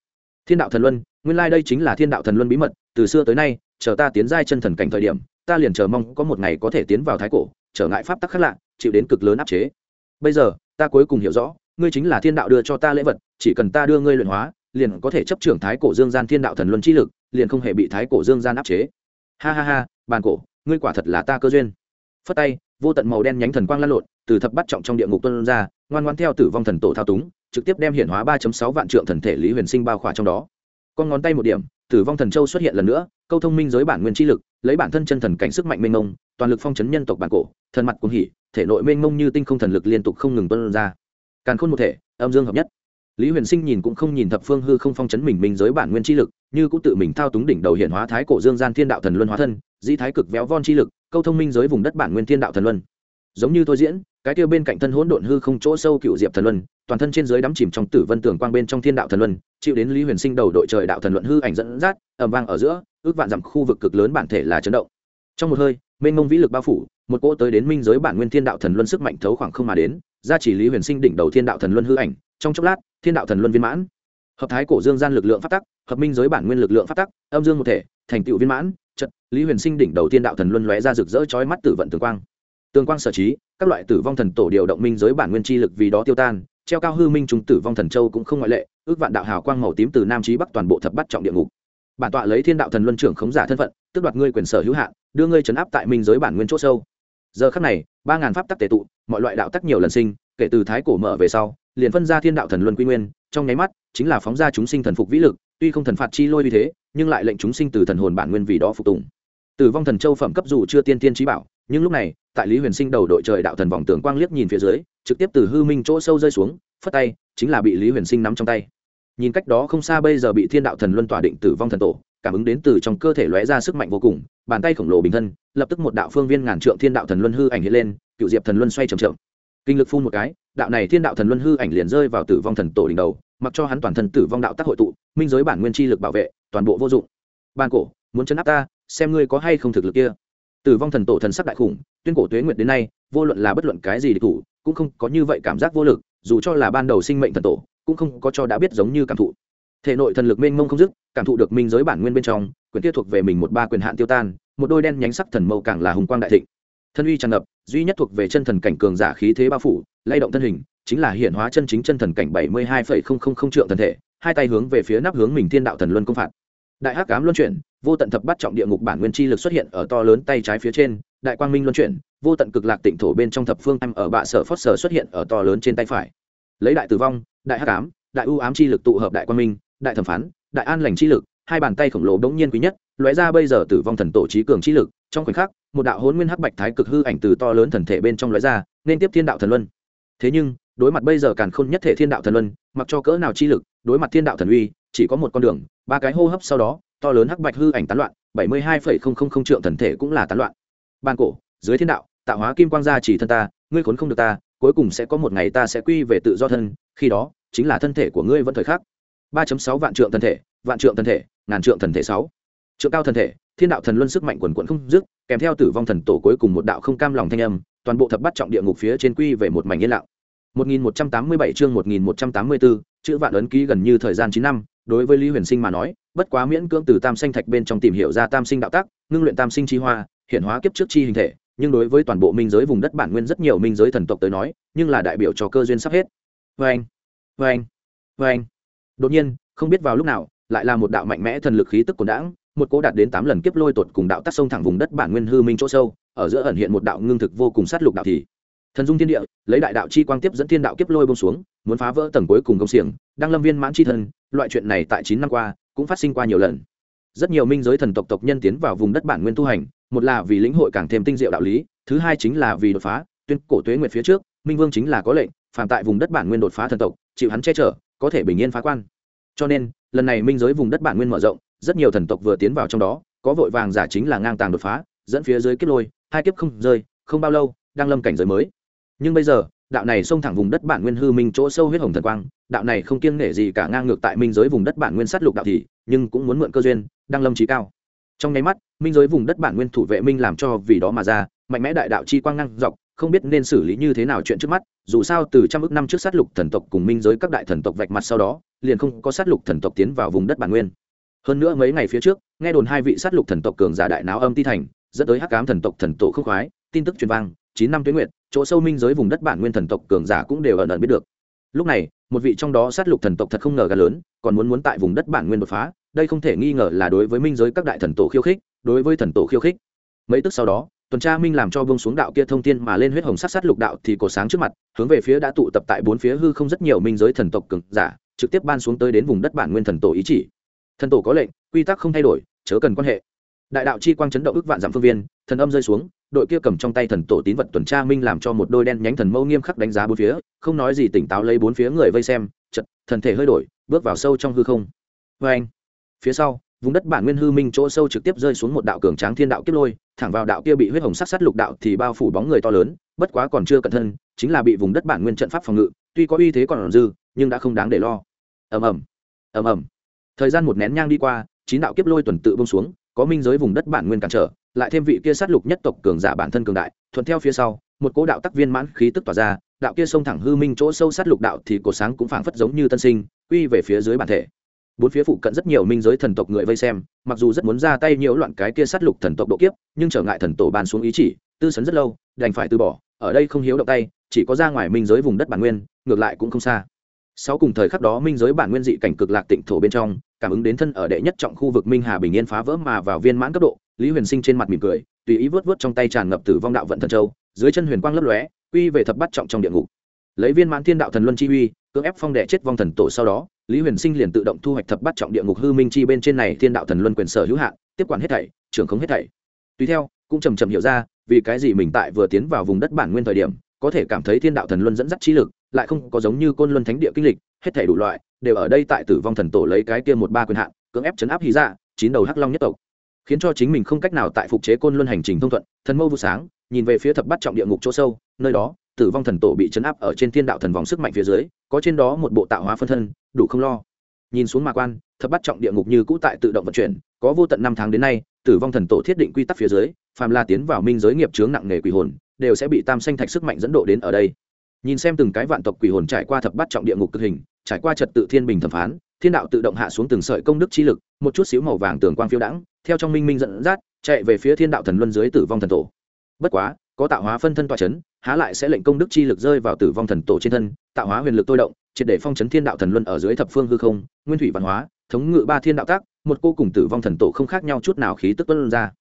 Thiên đạo thần luân nguyên lai、like、đây chính là thiên đạo thần luân bí mật từ xưa tới nay chờ ta tiến giai chân thần cảnh thời điểm ta liền chờ mong có một ngày có thể tiến vào thái cổ trở ngại pháp tắc khác lạ, chịu đến cực lớn áp chế. Bây giờ, ta cuối cùng hiểu rõ, ngươi chính là thiên đạo đưa cho ta lễ vật, chỉ cần ta đưa ngươi luyện hóa, liền có thể chấp trưởng thái cổ dương gian thiên đạo thần luân chi lực, liền không hề bị thái cổ dương gian áp chế. Ha ha ha, bàn cổ, ngươi quả thật là ta cơ duyên. Phất tay, vô tận màu đen nhánh thần quang lan lộn, từ thập bắt trọng trong địa ngục tuân ra, ngoan ngoan theo tử vong thần tổ thao túng, trực tiếp đem hiển hóa ba sáu vạn trượng thần thể lý huyền sinh bao khỏa trong đó. Con ngón tay một điểm, tử vong thần châu xuất hiện lần nữa câu thông minh giới bản nguyên chi lực, lấy bản thân chân thần cảnh sức mạnh mênh mông, toàn lực phong chấn nhân tộc bản cổ, thần mặt cuồng hỉ, thể nội mênh mông như tinh không thần lực liên tục không ngừng tuân ra. Càn khôn một thể, âm dương hợp nhất. Lý huyền sinh nhìn cũng không nhìn thập phương hư không phong chấn mình minh giới bản nguyên chi lực, như cũng tự mình thao túng đỉnh đầu hiện hóa thái cổ dương gian thiên đạo thần luân hóa thân dị thái cực véo von chi lực, câu thông minh giới vùng đất bản nguyên thiên đạo thần luân. Giống như tôi diễn, cái tiêu bên cạnh thân hỗn độn hư không chỗ sâu cựu diệp thần luân toàn thân trên dưới đắm chìm trong tử vân tường quang bên trong thiên đạo thần luân, chịu đến lý huyền sinh đầu đội trời đạo thần luận hư ảnh dẫn dắt ẩm vang ở giữa, ước vạn dặm khu vực cực lớn bản thể là chấn động. Trong một hơi, mênh mông vĩ lực bao phủ, một cỗ tới đến minh giới bản nguyên thiên đạo thần luân sức mạnh thấu khoảng không mà đến ra chỉ lý huyền sinh đỉnh đầu thiên đạo thần luân hư ảnh. Trong chốc lát, thiên đạo thần luân viên mãn. Hợp thái cổ dương gian lực lượng phát tắc, hợp minh giới bản nguyên lực lượng phát tắc, âm dương một thể, thành tựu viên mãn trận lý huyền sinh đỉnh đầu thiên đạo thần luân lóe ra rực rỡ chói mắt tử vận tường quang. Tường quang sở trí, các loại tử vong thần tổ điều động minh giới bản nguyên chi lực vì đó tiêu tan treo cao hư minh trùng tử vong thần châu cũng không ngoại lệ, ước vạn đạo hào quang màu tím từ nam chí bắc toàn bộ thập bắt trọng địa ngục. Bản tọa lấy thiên đạo thần luân trưởng khống giả thân phận, tước đoạt ngươi quyền sở hữu hạn, đưa ngươi trấn áp tại minh giới bản nguyên chỗ sâu. Giờ khắc này, ba ngàn pháp tắc tề tụ, mọi loại đạo tắc nhiều lần sinh, kể từ thái cổ mở về sau, liền phân ra thiên đạo thần luân quy nguyên, trong nháy mắt, chính là phóng ra chúng sinh thần phục vĩ lực, tuy không thần phạt chi lôi vì thế, nhưng lại lệnh chúng sinh từ thần hồn bản nguyên vì đó phục tùng. Tử vong thần châu phẩm cấp dù chưa tiên tiên trí bảo, nhưng lúc này, tại lý huyền sinh đầu đội trời đạo thần vòng tường quang liếc nhìn phía dưới trực tiếp từ hư minh chỗ sâu rơi xuống, phất tay, chính là bị lý huyền sinh nắm trong tay. Nhìn cách đó không xa bây giờ bị thiên đạo thần luân tỏa định tử vong thần tổ, cảm ứng đến từ trong cơ thể lóe ra sức mạnh vô cùng, bàn tay khổng lồ bình thân, lập tức một đạo phương viên ngàn trượng thiên đạo thần luân hư ảnh hiện lên, cựu diệp thần luân xoay trầm trầm kinh lực phun một cái, đạo này thiên đạo thần luân hư ảnh liền rơi vào tử vong thần tổ đỉnh đầu, mặc cho hắn toàn thân tử vong đạo tác hội tụ, minh giới bản nguyên chi lực bảo vệ, toàn bộ vô dụng. Ban cổ, muốn chấn áp ta, xem ngươi có hay không thực lực kia. Tử vong thần tổ thần sắc đại khủng, tuyên cổ tuế nguyệt đến nay, vô luận là bất luận cái gì địch thủ cũng không có như vậy cảm giác vô lực, dù cho là ban đầu sinh mệnh thần tổ, cũng không có cho đã biết giống như cảm thụ. Thể nội thần lực mênh mông không dứt, cảm thụ được minh giới bản nguyên bên trong, quyền kia thuộc về mình một ba quyền hạn tiêu tan, một đôi đen nhánh sắc thần mâu càng là hùng quang đại thịnh. Thân uy tràn ngập, duy nhất thuộc về chân thần cảnh cường giả khí thế bao phủ, lay động thân hình, chính là hiện hóa chân chính chân thần cảnh bảy mươi hai phẩy không không không trượng thần thể, hai tay hướng về phía nắp hướng mình thiên đạo thần luân công phạt. Đại hắc cám luân chuyển vô tận thập bắt trọng địa ngục bản nguyên chi lực xuất hiện ở to lớn tay trái phía trên, đại quang minh luân chuyển, vô tận cực lạc tịnh thổ bên trong thập phương em ở bạ sở phót sở xuất hiện ở to lớn trên tay phải. Lấy đại tử vong, đại hắc ám, đại ưu ám chi lực tụ hợp đại quang minh, đại thẩm phán, đại an lành chi lực, hai bàn tay khổng lồ đống nhiên quý nhất, lóe ra bây giờ tử vong thần tổ trí cường chi lực, trong khoảnh khắc, một đạo hôn nguyên hắc bạch thái cực hư ảnh từ to lớn thần thể bên trong lóe ra, nên tiếp thiên đạo thần luân. Thế nhưng, đối mặt bây giờ càn khôn nhất thể thiên đạo thần luân, mặc cho cỡ nào chi lực, đối mặt thiên đạo thần uy, chỉ có một con đường, ba cái hô hấp sau đó to lớn hắc bạch hư ảnh tán loạn bảy mươi hai phẩy không không không trượng thần thể cũng là tán loạn. Ban cổ dưới thiên đạo tạo hóa kim quang gia chỉ thân ta ngươi khốn không được ta cuối cùng sẽ có một ngày ta sẽ quy về tự do thân khi đó chính là thân thể của ngươi vẫn thời khắc. ba sáu vạn trượng thần thể vạn trượng thần thể ngàn trượng thần thể sáu. Trượng cao thần thể thiên đạo thần luân sức mạnh quần quận không dứt kèm theo tử vong thần tổ cuối cùng một đạo không cam lòng thanh âm toàn bộ thập bắt trọng địa ngục phía trên quy về một mảnh yên lặng. 1187 chương 1184, chữ vạn ấn ký gần như thời gian 9 năm, đối với Lý Huyền Sinh mà nói, bất quá miễn cưỡng từ tam sinh thạch bên trong tìm hiểu ra tam sinh đạo tác, ngưng luyện tam sinh chi hoa, hiện hóa kiếp trước chi hình thể, nhưng đối với toàn bộ minh giới vùng đất bản nguyên rất nhiều minh giới thần tộc tới nói, nhưng là đại biểu cho cơ duyên sắp hết. Oeng, oeng, oeng. Đột nhiên, không biết vào lúc nào, lại là một đạo mạnh mẽ thần lực khí tức của đãng, một cố đạt đến tám lần kiếp lôi tột cùng đạo tác sông thẳng vùng đất bản nguyên hư minh chỗ sâu, ở giữa ẩn hiện một đạo ngưng thực vô cùng sát lục đạo thì thần dung thiên địa lấy đại đạo chi quang tiếp dẫn thiên đạo kiếp lôi bông xuống muốn phá vỡ tầng cuối cùng công xiềng đang lâm viên mãn chi thân loại chuyện này tại chín năm qua cũng phát sinh qua nhiều lần. Rất nhiều minh giới thần tộc tộc nhân tiến vào vùng đất bản nguyên tu hành, một là vì lĩnh hội càng thêm tinh diệu đạo lý, thứ hai chính là vì đột phá, tuyên cổ tuế nguyệt phía trước, minh vương chính là có lệnh, phàm tại vùng đất bản nguyên đột phá thần tộc, chịu hắn che chở, có thể bình yên phá quan. Cho nên, lần này minh giới vùng đất bản nguyên mở rộng, rất nhiều thần tộc vừa tiến vào trong đó, có vội vàng giả chính là ngang tàng đột phá, dẫn phía dưới kiếp lôi, hai kiếp không rơi, không bao lâu, đang lâm cảnh giới mới. Nhưng bây giờ đạo này xông thẳng vùng đất bản nguyên hư minh chỗ sâu huyết hồng thần quang, đạo này không kiêng nể gì cả ngang ngược tại minh giới vùng đất bản nguyên sát lục đạo thì, nhưng cũng muốn mượn cơ duyên đang lâm trí cao. Trong nháy mắt, minh giới vùng đất bản nguyên thủ vệ minh làm cho vì đó mà ra, mạnh mẽ đại đạo chi quang ngang dọc, không biết nên xử lý như thế nào chuyện trước mắt, dù sao từ trăm ước năm trước sát lục thần tộc cùng minh giới các đại thần tộc vạch mặt sau đó, liền không có sát lục thần tộc tiến vào vùng đất bản nguyên. Hơn nữa mấy ngày phía trước, nghe đồn hai vị sát lục thần tộc cường giả đại náo âm ti thành, dẫn tới hắc cám thần tộc thần tổ không khoái, tin tức truyền vang chín năm tuyến nguyện chỗ sâu minh giới vùng đất bản nguyên thần tộc cường giả cũng đều ẩn ẩn biết được. Lúc này, một vị trong đó sát lục thần tộc thật không ngờ gà lớn, còn muốn muốn tại vùng đất bản nguyên đột phá, đây không thể nghi ngờ là đối với minh giới các đại thần tổ khiêu khích, đối với thần tổ khiêu khích. Mấy tức sau đó, tuần tra minh làm cho vương xuống đạo kia thông tin mà lên huyết hồng sát sát lục đạo thì cổ sáng trước mặt, hướng về phía đã tụ tập tại bốn phía hư không rất nhiều minh giới thần tộc cường giả, trực tiếp ban xuống tới đến vùng đất bản nguyên thần tổ ý chỉ. Thần tổ có lệnh, quy tắc không thay đổi, chớ cần quan hệ. Đại đạo chi quang chấn động ức vạn giảm phương viên, thần âm rơi xuống đội kia cầm trong tay thần tổ tín vật tuần tra minh làm cho một đôi đen nhánh thần mâu nghiêm khắc đánh giá bốn phía, không nói gì tỉnh táo lấy bốn phía người vây xem, chật, thần thể hơi đổi, bước vào sâu trong hư không. Vê anh, phía sau, vùng đất bản nguyên hư minh chỗ sâu trực tiếp rơi xuống một đạo cường tráng thiên đạo kiếp lôi, thẳng vào đạo kia bị huyết hồng sắc sát lục đạo thì bao phủ bóng người to lớn, bất quá còn chưa cẩn thân, chính là bị vùng đất bản nguyên trận pháp phòng ngự, tuy có uy thế còn dư, nhưng đã không đáng để lo. Ầm ầm ầm ầm. Thời gian một nén nhang đi qua, chín đạo kiếp lôi tuần tự bông xuống có minh giới vùng đất bản nguyên cản trở, lại thêm vị kia sát lục nhất tộc cường giả bản thân cường đại, thuận theo phía sau, một cố đạo tắc viên mãn khí tức tỏa ra, đạo kia sông thẳng hư minh chỗ sâu sát lục đạo thì cổ sáng cũng phảng phất giống như tân sinh, quy về phía dưới bản thể. Bốn phía phụ cận rất nhiều minh giới thần tộc người vây xem, mặc dù rất muốn ra tay nhiễu loạn cái kia sát lục thần tộc độ kiếp, nhưng trở ngại thần tổ bàn xuống ý chỉ, tư sấn rất lâu, đành phải từ bỏ, ở đây không hiếu động tay, chỉ có ra ngoài minh giới vùng đất bản nguyên, ngược lại cũng không xa sau cùng thời khắc đó minh giới bản nguyên dị cảnh cực lạc tịnh thổ bên trong, cảm ứng đến thân ở đệ nhất trọng khu vực minh hà bình yên phá vỡ mà vào viên mãn cấp độ, lý huyền sinh trên mặt mỉm cười, tùy ý vớt vớt trong tay tràn ngập tử vong đạo vận thần châu, dưới chân huyền quang lấp lóe, quy về thập bắt trọng trong địa ngục. Lấy viên mãn thiên đạo thần luân chi uy, cưỡng ép phong đệ chết vong thần tổ sau đó, lý huyền sinh liền tự động thu hoạch thập bắt trọng địa ngục hư minh chi bên trên này thiên đạo thần luân quyền sở hữu hạn, tiếp quản hết thảy, trưởng không hết thảy. Tùy theo, cũng chầm chậm hiểu ra, vì cái gì mình tại vừa tiến vào vùng đất bản nguyên thời điểm có thể cảm thấy thiên đạo thần luân dẫn dắt trí lực, lại không có giống như côn luân thánh địa kinh lịch, hết thể đủ loại, đều ở đây tại tử vong thần tổ lấy cái kia một ba quyền hạn, cưỡng ép chấn áp hí ra dạ, chín đầu hắc long nhất tộc. Khiến cho chính mình không cách nào tại phục chế côn luân hành trình thông thuận, thần mâu vụ sáng, nhìn về phía thập bắt trọng địa ngục chỗ sâu, nơi đó, tử vong thần tổ bị chấn áp ở trên thiên đạo thần vòng sức mạnh phía dưới, có trên đó một bộ tạo hóa phân thân, đủ không lo. Nhìn xuống mà quan, thập bắt trọng địa ngục như cũ tại tự động vận chuyển, có vô tận năm tháng đến nay, tử vong thần tổ thiết định quy tắc phía dưới, phàm la tiến vào minh giới nghiệp chướng nặng nề quỷ hồn đều sẽ bị tam sanh thạch sức mạnh dẫn độ đến ở đây. Nhìn xem từng cái vạn tộc quỷ hồn trải qua thập bát trọng địa ngục cực hình, trải qua trật tự thiên bình thẩm phán, thiên đạo tự động hạ xuống từng sợi công đức chi lực, một chút xíu màu vàng tường quang phiêu đãng, theo trong minh minh dẫn dắt, chạy về phía thiên đạo thần luân dưới tử vong thần tổ. Bất quá, có tạo hóa phân thân toa chấn, há lại sẽ lệnh công đức chi lực rơi vào tử vong thần tổ trên thân, tạo hóa huyền lực tôi động, triệt để phong chấn thiên đạo thần luân ở dưới thập phương hư không, nguyên thủy văn hóa, thống ngự ba thiên đạo tác, một cô cùng tử vong thần tổ không khác nhau chút nào khí tức tuân ra.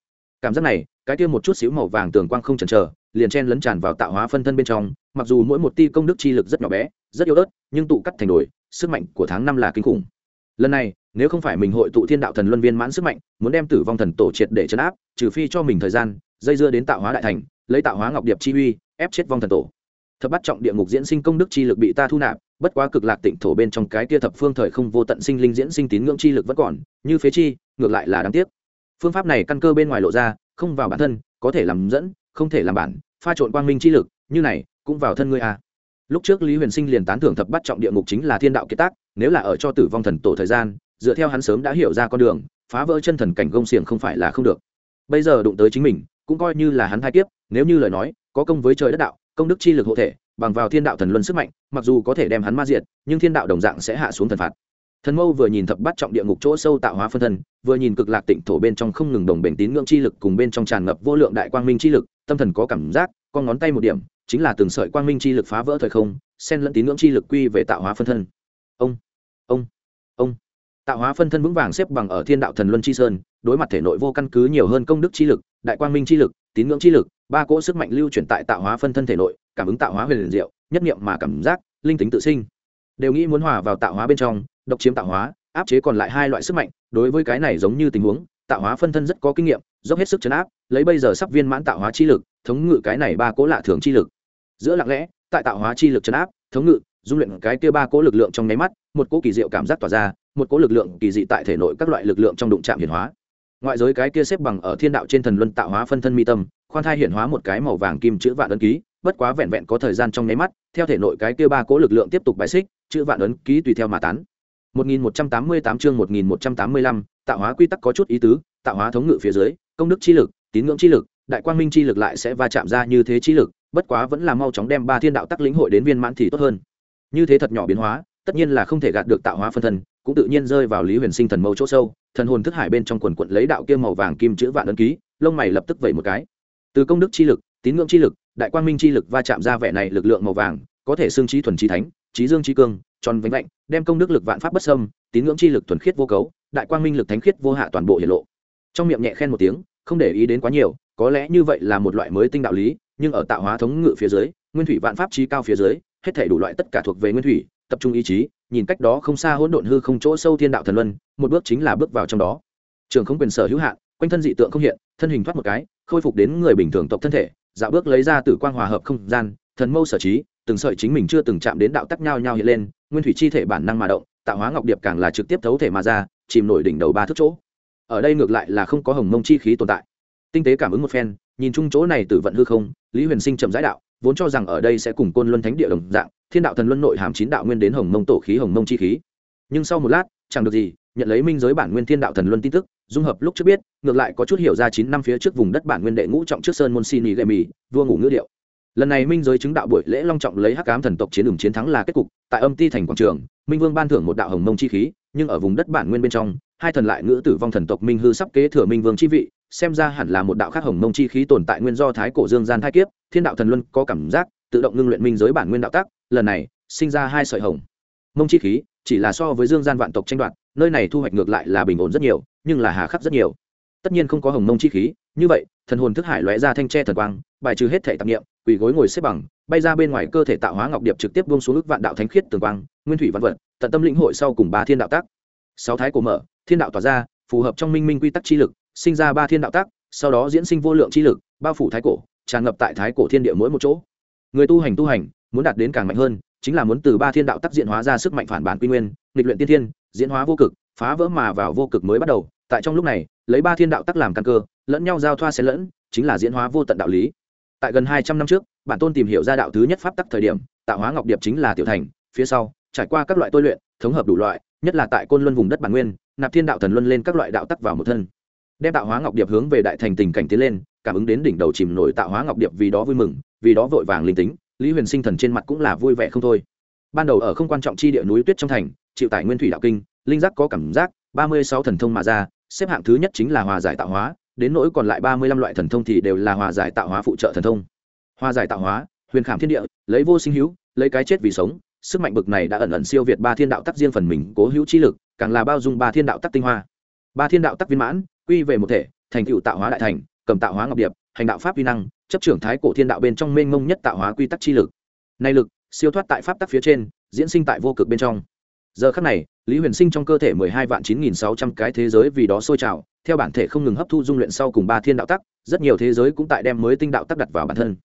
Cảm giác này, cái kia một chút xíu màu vàng tường quang không chần chờ liền chen lấn tràn vào tạo hóa phân thân bên trong, mặc dù mỗi một ti công đức chi lực rất nhỏ bé, rất yếu ớt, nhưng tụ cắt thành đổi sức mạnh của tháng năm là kinh khủng. Lần này, nếu không phải mình hội tụ thiên đạo thần luân viên mãn sức mạnh, muốn đem tử vong thần tổ triệt để chấn áp, trừ phi cho mình thời gian, dây dưa đến tạo hóa đại thành, lấy tạo hóa ngọc điệp chi uy, ép chết vong thần tổ. Thập bắt trọng địa ngục diễn sinh công đức chi lực bị ta thu nạp, bất quá cực lạc tịnh thổ bên trong cái kia thập phương thời không vô tận sinh linh diễn sinh tín ngưỡng chi lực vẫn còn, như phế chi, ngược lại là đáng tiếc. Phương pháp này căn cơ bên ngoài lộ ra, không vào bản thân, có thể làm dẫn không thể làm bản, pha trộn quang minh chi lực, như này, cũng vào thân ngươi à. lúc trước lý huyền sinh liền tán thưởng thập bắt trọng địa ngục chính là thiên đạo kiệt tác, nếu là ở cho tử vong thần tổ thời gian, dựa theo hắn sớm đã hiểu ra con đường, phá vỡ chân thần cảnh gông xiềng không phải là không được bây giờ đụng tới chính mình, cũng coi như là hắn thai kiếp, nếu như lời nói, có công với trời đất đạo, công đức chi lực hộ thể, bằng vào thiên đạo thần luân sức mạnh, mặc dù có thể đem hắn ma diệt, nhưng thiên đạo đồng dạng sẽ hạ xuống thần phạt thần mâu vừa nhìn thập bắt trọng địa ngục chỗ sâu tạo hóa phân thân, vừa nhìn cực lạc tịnh thổ bên trong không ngừng đồng bền tín ngưỡng chi lực cùng bên trong tràn ngập vô lượng đại quang minh chi lực tâm thần có cảm giác, con ngón tay một điểm, chính là từng sợi quang minh chi lực phá vỡ thời không, xen lẫn tín ngưỡng chi lực quy về tạo hóa phân thân. Ông ông ông. Tạo hóa phân thân vững vàng xếp bằng ở thiên đạo thần luân chi sơn, đối mặt thể nội vô căn cứ nhiều hơn công đức chi lực, đại quang minh chi lực, tín ngưỡng chi lực, ba cỗ sức mạnh lưu chuyển tại tạo hóa phân thân thể nội, cảm ứng tạo hóa huyền diệu, nhất niệm mà cảm giác, linh tính tự sinh. Đều nghĩ muốn hòa vào tạo hóa bên trong, độc chiếm tạo hóa, áp chế còn lại hai loại sức mạnh, đối với cái này giống như tình huống, tạo hóa phân thân rất có kinh nghiệm, dốc hết sức chấn áp lấy bây giờ sắp viên mãn tạo hóa chi lực thống ngự cái này ba cố lạ thường chi lực. Giữa lặng lẽ tại tạo hóa chi lực chấn áp thống ngự dung luyện cái kia ba cố lực lượng trong nháy mắt một cố kỳ diệu cảm giác tỏa ra một cố lực lượng kỳ dị tại thể nội các loại lực lượng trong đụng chạm hiển hóa. Ngoại giới cái kia xếp bằng ở thiên đạo trên thần luân tạo hóa phân thân mi tâm khoan thai hiển hóa một cái màu vàng kim chữ vạn ấn ký bất quá vẹn vẹn có thời gian trong nháy mắt theo thể nội cái kia ba cố lực lượng tiếp tục bài xích chữ vạn ấn ký tùy theo mà tán. 1188 chương 1185, tạo hóa quy tắc có chút ý tứ, tạo hóa thống ngự phía dưới, công đức chi lực, tín ngưỡng chi lực, đại quang minh chi lực lại sẽ va chạm ra như thế chi lực, bất quá vẫn là mau chóng đem ba thiên đạo tắc lĩnh hội đến viên mãn thì tốt hơn. Như thế thật nhỏ biến hóa, tất nhiên là không thể gạt được tạo hóa phân thân, cũng tự nhiên rơi vào Lý Huyền Sinh thần mâu chỗ sâu, thần hồn thức hải bên trong quần quật lấy đạo kia màu vàng kim chữ vạn ấn ký, lông mày lập tức vẩy một cái. Từ công đức chi lực, tín ngưỡng chi lực, đại quang minh chi lực va chạm ra vẻ này lực lượng màu vàng, có thể xương trí thuần trí thánh, trí dương trí cương, tròn vánh lạnh đem công đức lực vạn pháp bất sâm tín ngưỡng chi lực thuần khiết vô cấu đại quang minh lực thánh khiết vô hạ toàn bộ hiển lộ trong miệng nhẹ khen một tiếng không để ý đến quá nhiều, có lẽ như vậy là một loại mới tinh đạo lý, nhưng ở tạo hóa thống ngự phía dưới, nguyên thủy vạn pháp trí cao phía dưới, hết thể đủ loại tất cả thuộc về nguyên thủy, tập trung ý chí, nhìn cách đó không xa hỗn độn hư không chỗ sâu thiên đạo thần luân, một bước chính là bước vào trong đó. Trường không quyền sở hữu hạn, quanh thân dị tượng không hiện, thân hình thoát một cái, khôi phục đến người bình thường tộc thân thể, dạo bước lấy ra từ quang hòa hợp không gian, thần mâu sở trí, từng sợi chính mình chưa từng chạm đến đạo tắc nhau nhau hiện lên, nguyên thủy chi thể bản năng mà động, tạo hóa ngọc điệp càng là trực tiếp thấu thể mà ra, chìm nổi đỉnh đầu ba thước chỗ ở đây ngược lại là không có hồng mông chi khí tồn tại. Tinh tế cảm ứng một phen, nhìn chung chỗ này từ vận hư không, lý huyền sinh chậm giải đạo, vốn cho rằng ở đây sẽ cùng côn luân thánh địa đồng dạng, thiên đạo thần luân nội hàm chín đạo nguyên đến hồng mông tổ khí, hồng mông chi khí. Nhưng sau một lát, chẳng được gì, nhận lấy minh giới bản nguyên thiên đạo thần luân tin tức, dung hợp lúc trước biết, ngược lại có chút hiểu ra chín năm phía trước vùng đất bản nguyên đệ ngũ trọng trước sơn môn xin ý gậy mì vua ngủ ngữ điệu. Lần này minh giới chứng đạo buổi lễ long trọng lấy hắc cám thần tộc chiến đường chiến thắng là kết cục, tại âm ti thành quảng trường, minh vương ban thưởng một đạo hồng mông chi khí, nhưng ở vùng đất bản nguyên bên trong hai thần lại ngữ tử vong thần tộc minh hư sắp kế thừa minh vương chi vị, xem ra hẳn là một đạo khác hồng mông chi khí tồn tại nguyên do thái cổ dương gian thai kiếp, thiên đạo thần luân có cảm giác, tự động ngưng luyện minh giới bản nguyên đạo tác lần này, sinh ra hai sợi hồng mông chi khí, chỉ là so với dương gian vạn tộc tranh đoạt, nơi này thu hoạch ngược lại là bình ổn rất nhiều, nhưng là hà khắc rất nhiều. Tất nhiên không có hồng mông chi khí, như vậy, thần hồn thức hải lóe ra thanh tre thần quang, bài trừ hết thể tạp nghiệm quỳ gối ngồi xếp bằng, bay ra bên ngoài cơ thể tạo hóa ngọc điệp trực tiếp buông xuống ức vạn đạo thánh khiết tường quang, nguyên thủy văn vật, tận tâm lĩnh hội sau cùng ba thiên đạo tác sáu thái cổ mở, thiên đạo tỏa ra, phù hợp trong minh minh quy tắc chi lực, sinh ra ba thiên đạo tác sau đó diễn sinh vô lượng chi lực, bao phủ thái cổ, tràn ngập tại thái cổ thiên địa mỗi một chỗ. Người tu hành tu hành, muốn đạt đến càng mạnh hơn, chính là muốn từ ba thiên đạo tác diễn hóa ra sức mạnh phản bản quy nguyên lịch luyện tiên thiên, diễn hóa vô cực, phá vỡ mà vào vô cực mới bắt đầu. Tại trong lúc này, lấy ba thiên đạo tác làm căn cơ, lẫn nhau giao thoa xen lẫn, chính là diễn hóa vô tận đạo lý. Tại gần hai trăm năm trước, bản tôn tìm hiểu ra đạo thứ nhất pháp tắc thời điểm, tạo hóa ngọc điệp chính là tiểu thành, phía sau, trải qua các loại tôi luyện, thống hợp đủ loại nhất là tại côn luân vùng đất bản nguyên, nạp thiên đạo thần luân lên các loại đạo tắc vào một thân. Đem tạo hóa ngọc điệp hướng về đại thành tình cảnh tiến lên, cảm ứng đến đỉnh đầu chìm nổi tạo hóa ngọc điệp vì đó vui mừng, vì đó vội vàng linh tính, lý huyền sinh thần trên mặt cũng là vui vẻ không thôi. Ban đầu ở không quan trọng chi địa núi tuyết trong thành, chịu tải nguyên thủy đạo kinh, linh giác có cảm giác, ba mươi sáu thần thông mà ra, xếp hạng thứ nhất chính là hòa giải tạo hóa, đến nỗi còn lại ba mươi lăm loại thần thông thì đều là hòa giải tạo hóa phụ trợ thần thông. Hòa giải tạo hóa, huyền khảm thiên địa, lấy vô sinh hữu, lấy cái chết vì sống sức mạnh bực này đã ẩn ẩn siêu việt ba thiên đạo tắc riêng phần mình cố hữu chi lực, càng là bao dung ba thiên đạo tắc tinh hoa. Ba thiên đạo tắc viên mãn, quy về một thể, thành tựu tạo hóa đại thành, cầm tạo hóa ngọc điệp, hành đạo pháp vi năng, chấp trưởng thái cổ thiên đạo bên trong mênh mông nhất tạo hóa quy tắc chi lực. Nay lực, siêu thoát tại pháp tắc phía trên, diễn sinh tại vô cực bên trong. Giờ khắc này, lý huyền sinh trong cơ thể mười hai vạn chín nghìn sáu trăm cái thế giới vì đó sôi trào, theo bản thể không ngừng hấp thu dung luyện sau cùng ba thiên đạo tắc, rất nhiều thế giới cũng tại đem mới tinh đạo tắc đặt vào bản thân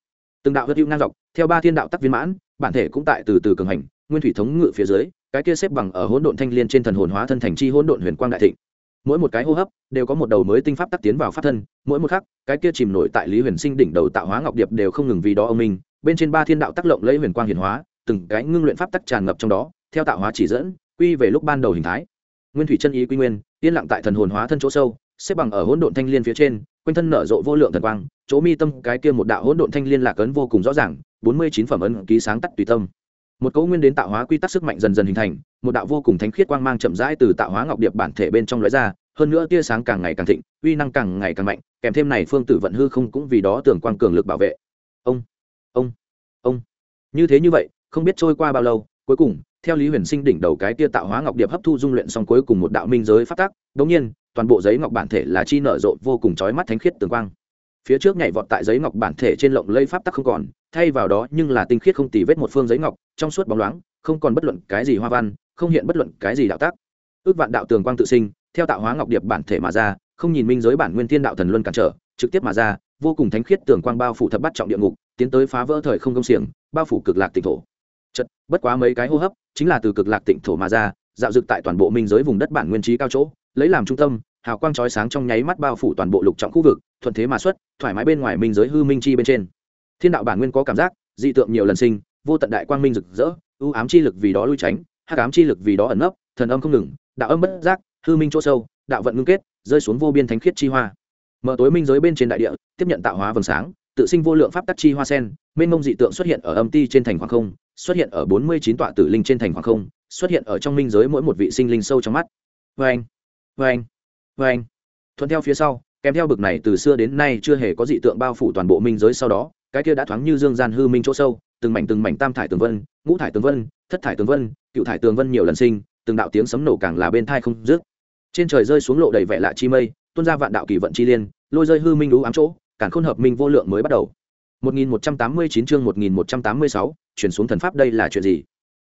từng đạo hất hữu ngang dọc, theo ba thiên đạo tắc viên mãn, bản thể cũng tại từ từ cường hành, nguyên thủy thống ngự phía dưới, cái kia xếp bằng ở hỗn độn thanh liên trên thần hồn hóa thân thành chi hỗn độn huyền quang đại thịnh. Mỗi một cái hô hấp đều có một đầu mới tinh pháp tắc tiến vào pháp thân, mỗi một khắc, cái kia chìm nổi tại lý huyền sinh đỉnh đầu tạo hóa ngọc điệp đều không ngừng vì đó ông minh bên trên ba thiên đạo tác lộng lấy huyền quang hiển hóa, từng cái ngưng luyện pháp tắc tràn ngập trong đó, theo tạo hóa chỉ dẫn, quy về lúc ban đầu hình thái. Nguyên thủy chân ý quy nguyên, yên lặng tại thần hồn hóa thân chỗ sâu, xếp bằng ở hỗn độn thanh liên phía trên quanh thân nở rộ vô lượng thần quang, chỗ mi tâm cái kia một đạo hỗn độn thanh liên lạc ấn vô cùng rõ ràng, bốn mươi chín phẩm ấn ký sáng tắt tùy tâm. Một cấu nguyên đến tạo hóa quy tắc sức mạnh dần dần hình thành, một đạo vô cùng thánh khiết quang mang chậm rãi từ tạo hóa ngọc điệp bản thể bên trong lõi ra, hơn nữa tia sáng càng ngày càng thịnh, uy năng càng ngày càng mạnh, kèm thêm này phương tử vận hư không cũng vì đó tưởng quang cường lực bảo vệ. Ông ông ông. Như thế như vậy, không biết trôi qua bao lâu, cuối cùng, theo lý huyền sinh đỉnh đầu cái tia tạo hóa ngọc điệp hấp thu dung luyện xong cuối cùng một đạo minh giới phát tác đ ỗ n g nhiên toàn bộ giấy ngọc bản thể là chi nở rộ, vô cùng trói mắt thánh khiết tường quang. Phía trước nhảy vọt tại giấy ngọc bản thể trên lộng lây pháp tắc không còn, thay vào đó nhưng là tinh khiết không tì vết một phương giấy ngọc, trong suốt bóng loáng, không còn bất luận cái gì hoa văn, không hiện bất luận cái gì đạo tác. Ước vạn đạo tường quang tự sinh, theo tạo hóa ngọc điệp bản thể mà ra, không nhìn minh giới bản nguyên thiên đạo thần luân cản trở, trực tiếp mà ra, vô cùng thánh khiết tường quang bao phủ thập bắt trọng địa ngục, tiến tới phá vỡ thời không công xiềng, bao phủ cực lạc tịnh thổ. Chật, bất quá mấy cái hô hấp, chính là từ cực lạc tịnh thổ mà ra, dạo dực tại toàn bộ minh giới vùng đất bản nguyên trí cao chỗ lấy làm trung tâm, hào quang chói sáng trong nháy mắt bao phủ toàn bộ lục trọng khu vực, thuận thế mà xuất, thoải mái bên ngoài minh giới hư minh chi bên trên. Thiên đạo bản nguyên có cảm giác, dị tượng nhiều lần sinh, vô tận đại quang minh rực rỡ ưu ám chi lực vì đó lui tránh, hắc ám chi lực vì đó ẩn nấp, thần âm không ngừng, đạo âm bất giác, hư minh chỗ sâu, đạo vận ngưng kết, rơi xuống vô biên thánh khiết chi hoa. Mở tối minh giới bên trên đại địa, tiếp nhận tạo hóa vầng sáng, tự sinh vô lượng pháp tắc chi hoa sen, mênh mông dị tượng xuất hiện ở âm ti trên thành hoàng không, xuất hiện ở bốn mươi chín tọa tử linh trên thành hoàng không, xuất hiện ở trong minh giới mỗi một vị sinh linh sâu trong mắt. Vê anh vê anh vê anh. Thuận theo phía sau kèm theo bực này từ xưa đến nay chưa hề có dị tượng bao phủ toàn bộ minh giới sau đó cái kia đã thoáng như dương gian hư minh chỗ sâu từng mảnh từng mảnh tam thải tường vân ngũ thải tường vân thất thải tường vân cựu thải tường vân nhiều lần sinh từng đạo tiếng sấm nổ càng là bên thai không dứt. Trên trời rơi xuống lộ đầy vẻ lạ chi mây tuôn ra vạn đạo kỳ vận chi liên lôi rơi hư minh lũ ám chỗ càng khôn hợp minh vô lượng mới bắt đầu. 1189 chương 1186, chuyển xuống thần pháp đây là chuyện gì?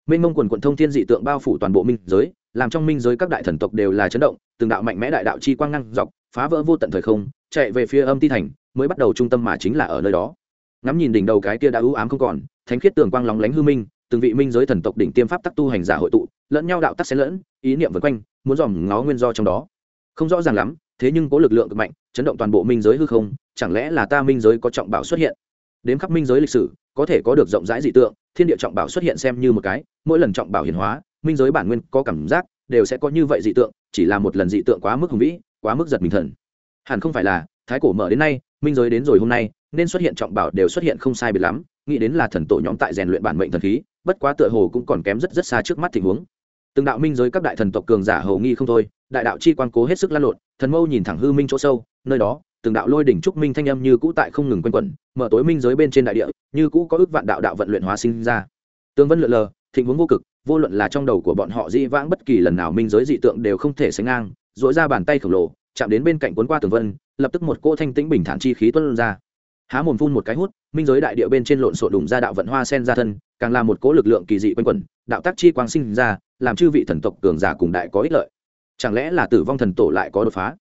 Mênh mông quần quận thông thiên dị tượng bao phủ toàn bộ minh giới làm trong minh giới các đại thần tộc đều là chấn động, từng đạo mạnh mẽ đại đạo chi quang ngăn dọc, phá vỡ vô tận thời không, chạy về phía âm ti thành, mới bắt đầu trung tâm mà chính là ở nơi đó. Ngắm nhìn đỉnh đầu cái kia đã ưu ám không còn, thánh khiết tường quang lóng lánh hư minh, từng vị minh giới thần tộc đỉnh tiêm pháp tắc tu hành giả hội tụ, lẫn nhau đạo tắc xen lẫn, ý niệm vân quanh, muốn dòm ngó nguyên do trong đó. Không rõ ràng lắm, thế nhưng có lực lượng cực mạnh, chấn động toàn bộ minh giới hư không, chẳng lẽ là ta minh giới có trọng bảo xuất hiện? Đến khắp minh giới lịch sử, có thể có được rộng rãi dị tượng, thiên địa trọng bảo xuất hiện xem như một cái, mỗi lần trọng bảo hiển hóa minh giới bản nguyên có cảm giác, đều sẽ có như vậy dị tượng, chỉ là một lần dị tượng quá mức hùng vĩ, quá mức giật mình thần. Hẳn không phải là, thái cổ mở đến nay, minh giới đến rồi hôm nay, nên xuất hiện trọng bảo đều xuất hiện không sai biệt lắm, nghĩ đến là thần tổ nhóm tại rèn luyện bản mệnh thần khí, bất quá tựa hồ cũng còn kém rất rất xa trước mắt tình huống. Từng đạo minh giới các đại thần tộc cường giả hầu nghi không thôi, đại đạo chi quan cố hết sức lan lộn, thần mâu nhìn thẳng hư minh chỗ sâu, nơi đó, từng đạo lôi đỉnh trúc minh thanh âm như cũ tại không ngừng quanh quẩn, mở tối minh giới bên trên đại địa, như cũ có ước vạn đạo đạo vận luyện hóa sinh ra. Tương vân lượn lờ thịnh huống vô cực, vô luận là trong đầu của bọn họ di vãng bất kỳ lần nào minh giới dị tượng đều không thể sánh ngang dỗi ra bàn tay khổng lồ, chạm đến bên cạnh cuốn qua tường vân, lập tức một cỗ thanh tĩnh bình thản chi khí tuân ra. Há mồm phun một cái hút, minh giới đại địa bên trên lộn xộn đùng ra đạo vận hoa sen ra thân, càng là một cỗ lực lượng kỳ dị quanh quẩn, đạo tác chi quang sinh ra, làm chư vị thần tộc cường giả cùng đại có ích lợi. Chẳng lẽ là tử vong thần tổ lại có đột phá?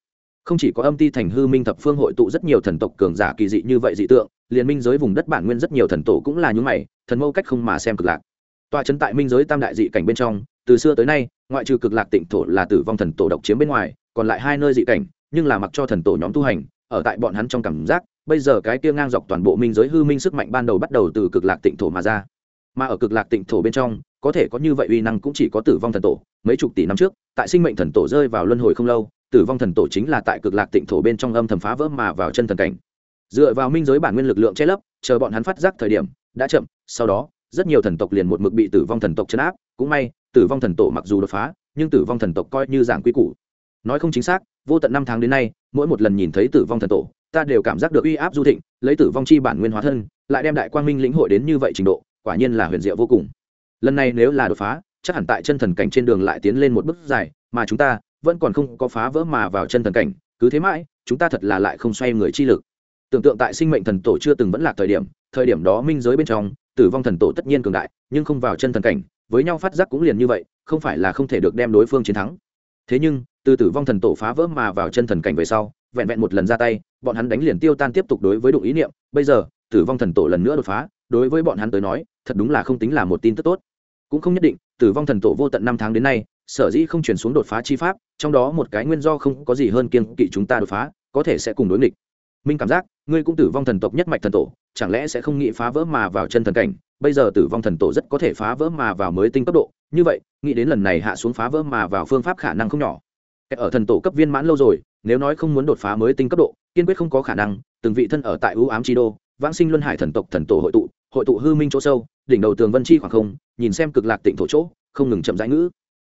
Không chỉ có âm ti thành hư minh thập phương hội tụ rất nhiều thần tộc cường giả kỳ dị như vậy dị tượng, liền minh giới vùng đất bản nguyên rất nhiều thần tổ cũng là những mày, thần mâu cách không mà xem cực lạc tòa trấn tại minh giới tam đại dị cảnh bên trong, từ xưa tới nay, ngoại trừ cực lạc tịnh thổ là tử vong thần tổ độc chiếm bên ngoài, còn lại hai nơi dị cảnh, nhưng là mặc cho thần tổ nhóm tu hành, ở tại bọn hắn trong cảm giác, bây giờ cái kia ngang dọc toàn bộ minh giới hư minh sức mạnh ban đầu bắt đầu từ cực lạc tịnh thổ mà ra. Mà ở cực lạc tịnh thổ bên trong, có thể có như vậy uy năng cũng chỉ có tử vong thần tổ, mấy chục tỷ năm trước, tại sinh mệnh thần tổ rơi vào luân hồi không lâu, tử vong thần tổ chính là tại cực lạc tịnh thổ bên trong âm thầm phá vỡ mà vào chân thần cảnh. Dựa vào minh giới bản nguyên lực lượng che lấp, chờ bọn hắn phát giác thời điểm, đã chậm, sau đó rất nhiều thần tộc liền một mực bị tử vong thần tộc chấn áp, cũng may, tử vong thần tổ mặc dù đột phá, nhưng tử vong thần tộc coi như giảng quy củ. Nói không chính xác, vô tận năm tháng đến nay, mỗi một lần nhìn thấy tử vong thần tổ, ta đều cảm giác được uy áp du thịnh, lấy tử vong chi bản nguyên hóa thân, lại đem đại quang minh lĩnh hội đến như vậy trình độ, quả nhiên là huyền diệu vô cùng. Lần này nếu là đột phá, chắc hẳn tại chân thần cảnh trên đường lại tiến lên một bước dài, mà chúng ta vẫn còn không có phá vỡ mà vào chân thần cảnh, cứ thế mãi, chúng ta thật là lại không xoay người chi lực. Tưởng tượng tại sinh mệnh thần tổ chưa từng vẫn lạc thời điểm thời điểm đó minh giới bên trong tử vong thần tổ tất nhiên cường đại, nhưng không vào chân thần cảnh, với nhau phát giác cũng liền như vậy, không phải là không thể được đem đối phương chiến thắng. Thế nhưng, từ tử vong thần tổ phá vỡ mà vào chân thần cảnh về sau, vẹn vẹn một lần ra tay, bọn hắn đánh liền tiêu tan tiếp tục đối với đụng ý niệm, bây giờ, tử vong thần tổ lần nữa đột phá, đối với bọn hắn tới nói, thật đúng là không tính là một tin tức tốt. Cũng không nhất định, tử vong thần tổ vô tận năm tháng đến nay, sở dĩ không chuyển xuống đột phá chi pháp, trong đó một cái nguyên do không có gì hơn kiên kỵ chúng ta đột phá, có thể sẽ cùng đối nghịch. Minh cảm giác ngươi cũng tử vong thần tộc nhất mạch thần tổ, chẳng lẽ sẽ không nghĩ phá vỡ mà vào chân thần cảnh? Bây giờ tử vong thần tổ rất có thể phá vỡ mà vào mới tinh cấp độ. Như vậy, nghĩ đến lần này hạ xuống phá vỡ mà vào phương pháp khả năng không nhỏ. Ở thần tổ cấp viên mãn lâu rồi, nếu nói không muốn đột phá mới tinh cấp độ, kiên quyết không có khả năng. Từng vị thân ở tại ưu ám chi đô, vãng sinh luân hải thần tộc thần tổ hội tụ hội tụ hư minh chỗ sâu, đỉnh đầu tường vân chi khoảng không, nhìn xem cực lạc tịnh thổ chỗ, không ngừng chậm rãi ngữ.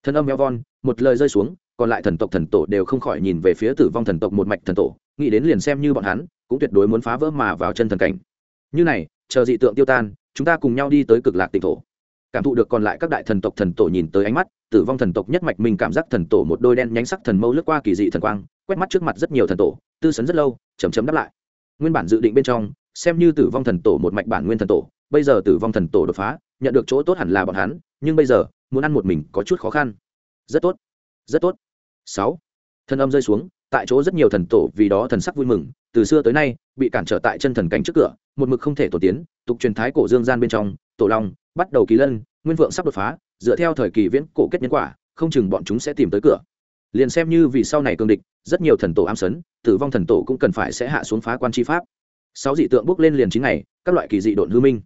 Thân âm eo von, một lời rơi xuống, còn lại thần tộc thần tổ đều không khỏi nhìn về phía tử vong thần tộc một mạch thần tổ, nghĩ đến liền xem như bọn hắn cũng tuyệt đối muốn phá vỡ mà vào chân thần cảnh. Như này, chờ dị tượng tiêu tan, chúng ta cùng nhau đi tới cực lạc tịnh thổ. Cảm thụ được còn lại các đại thần tộc thần tổ nhìn tới ánh mắt, tử vong thần tộc nhất mạch mình cảm giác thần tổ một đôi đen nhánh sắc thần mâu lướt qua kỳ dị thần quang, quét mắt trước mặt rất nhiều thần tổ, tư sấn rất lâu chấm chấm đáp lại. Nguyên bản dự định bên trong, xem như tử vong thần tổ một mạch bản nguyên thần tổ, bây giờ tử vong thần tổ đột phá, nhận được chỗ tốt hẳn là bọn hắn, nhưng bây giờ, muốn ăn một mình có chút khó khăn. Rất tốt rất tốt. Sáu, thần âm rơi xuống, tại chỗ rất nhiều thần tổ vì đó thần sắc vui mừng từ xưa tới nay, bị cản trở tại chân thần cảnh trước cửa, một mực không thể tổ tiến, tục truyền thái cổ dương gian bên trong, tổ long, bắt đầu kỳ lân, nguyên vượng sắp đột phá, dựa theo thời kỳ viễn cổ kết nhân quả, không chừng bọn chúng sẽ tìm tới cửa. Liền xem như vì sau này cương địch, rất nhiều thần tổ am sấn, tử vong thần tổ cũng cần phải sẽ hạ xuống phá quan chi pháp. Sáu dị tượng bước lên liền chín ngày, các loại kỳ dị độn hư minh.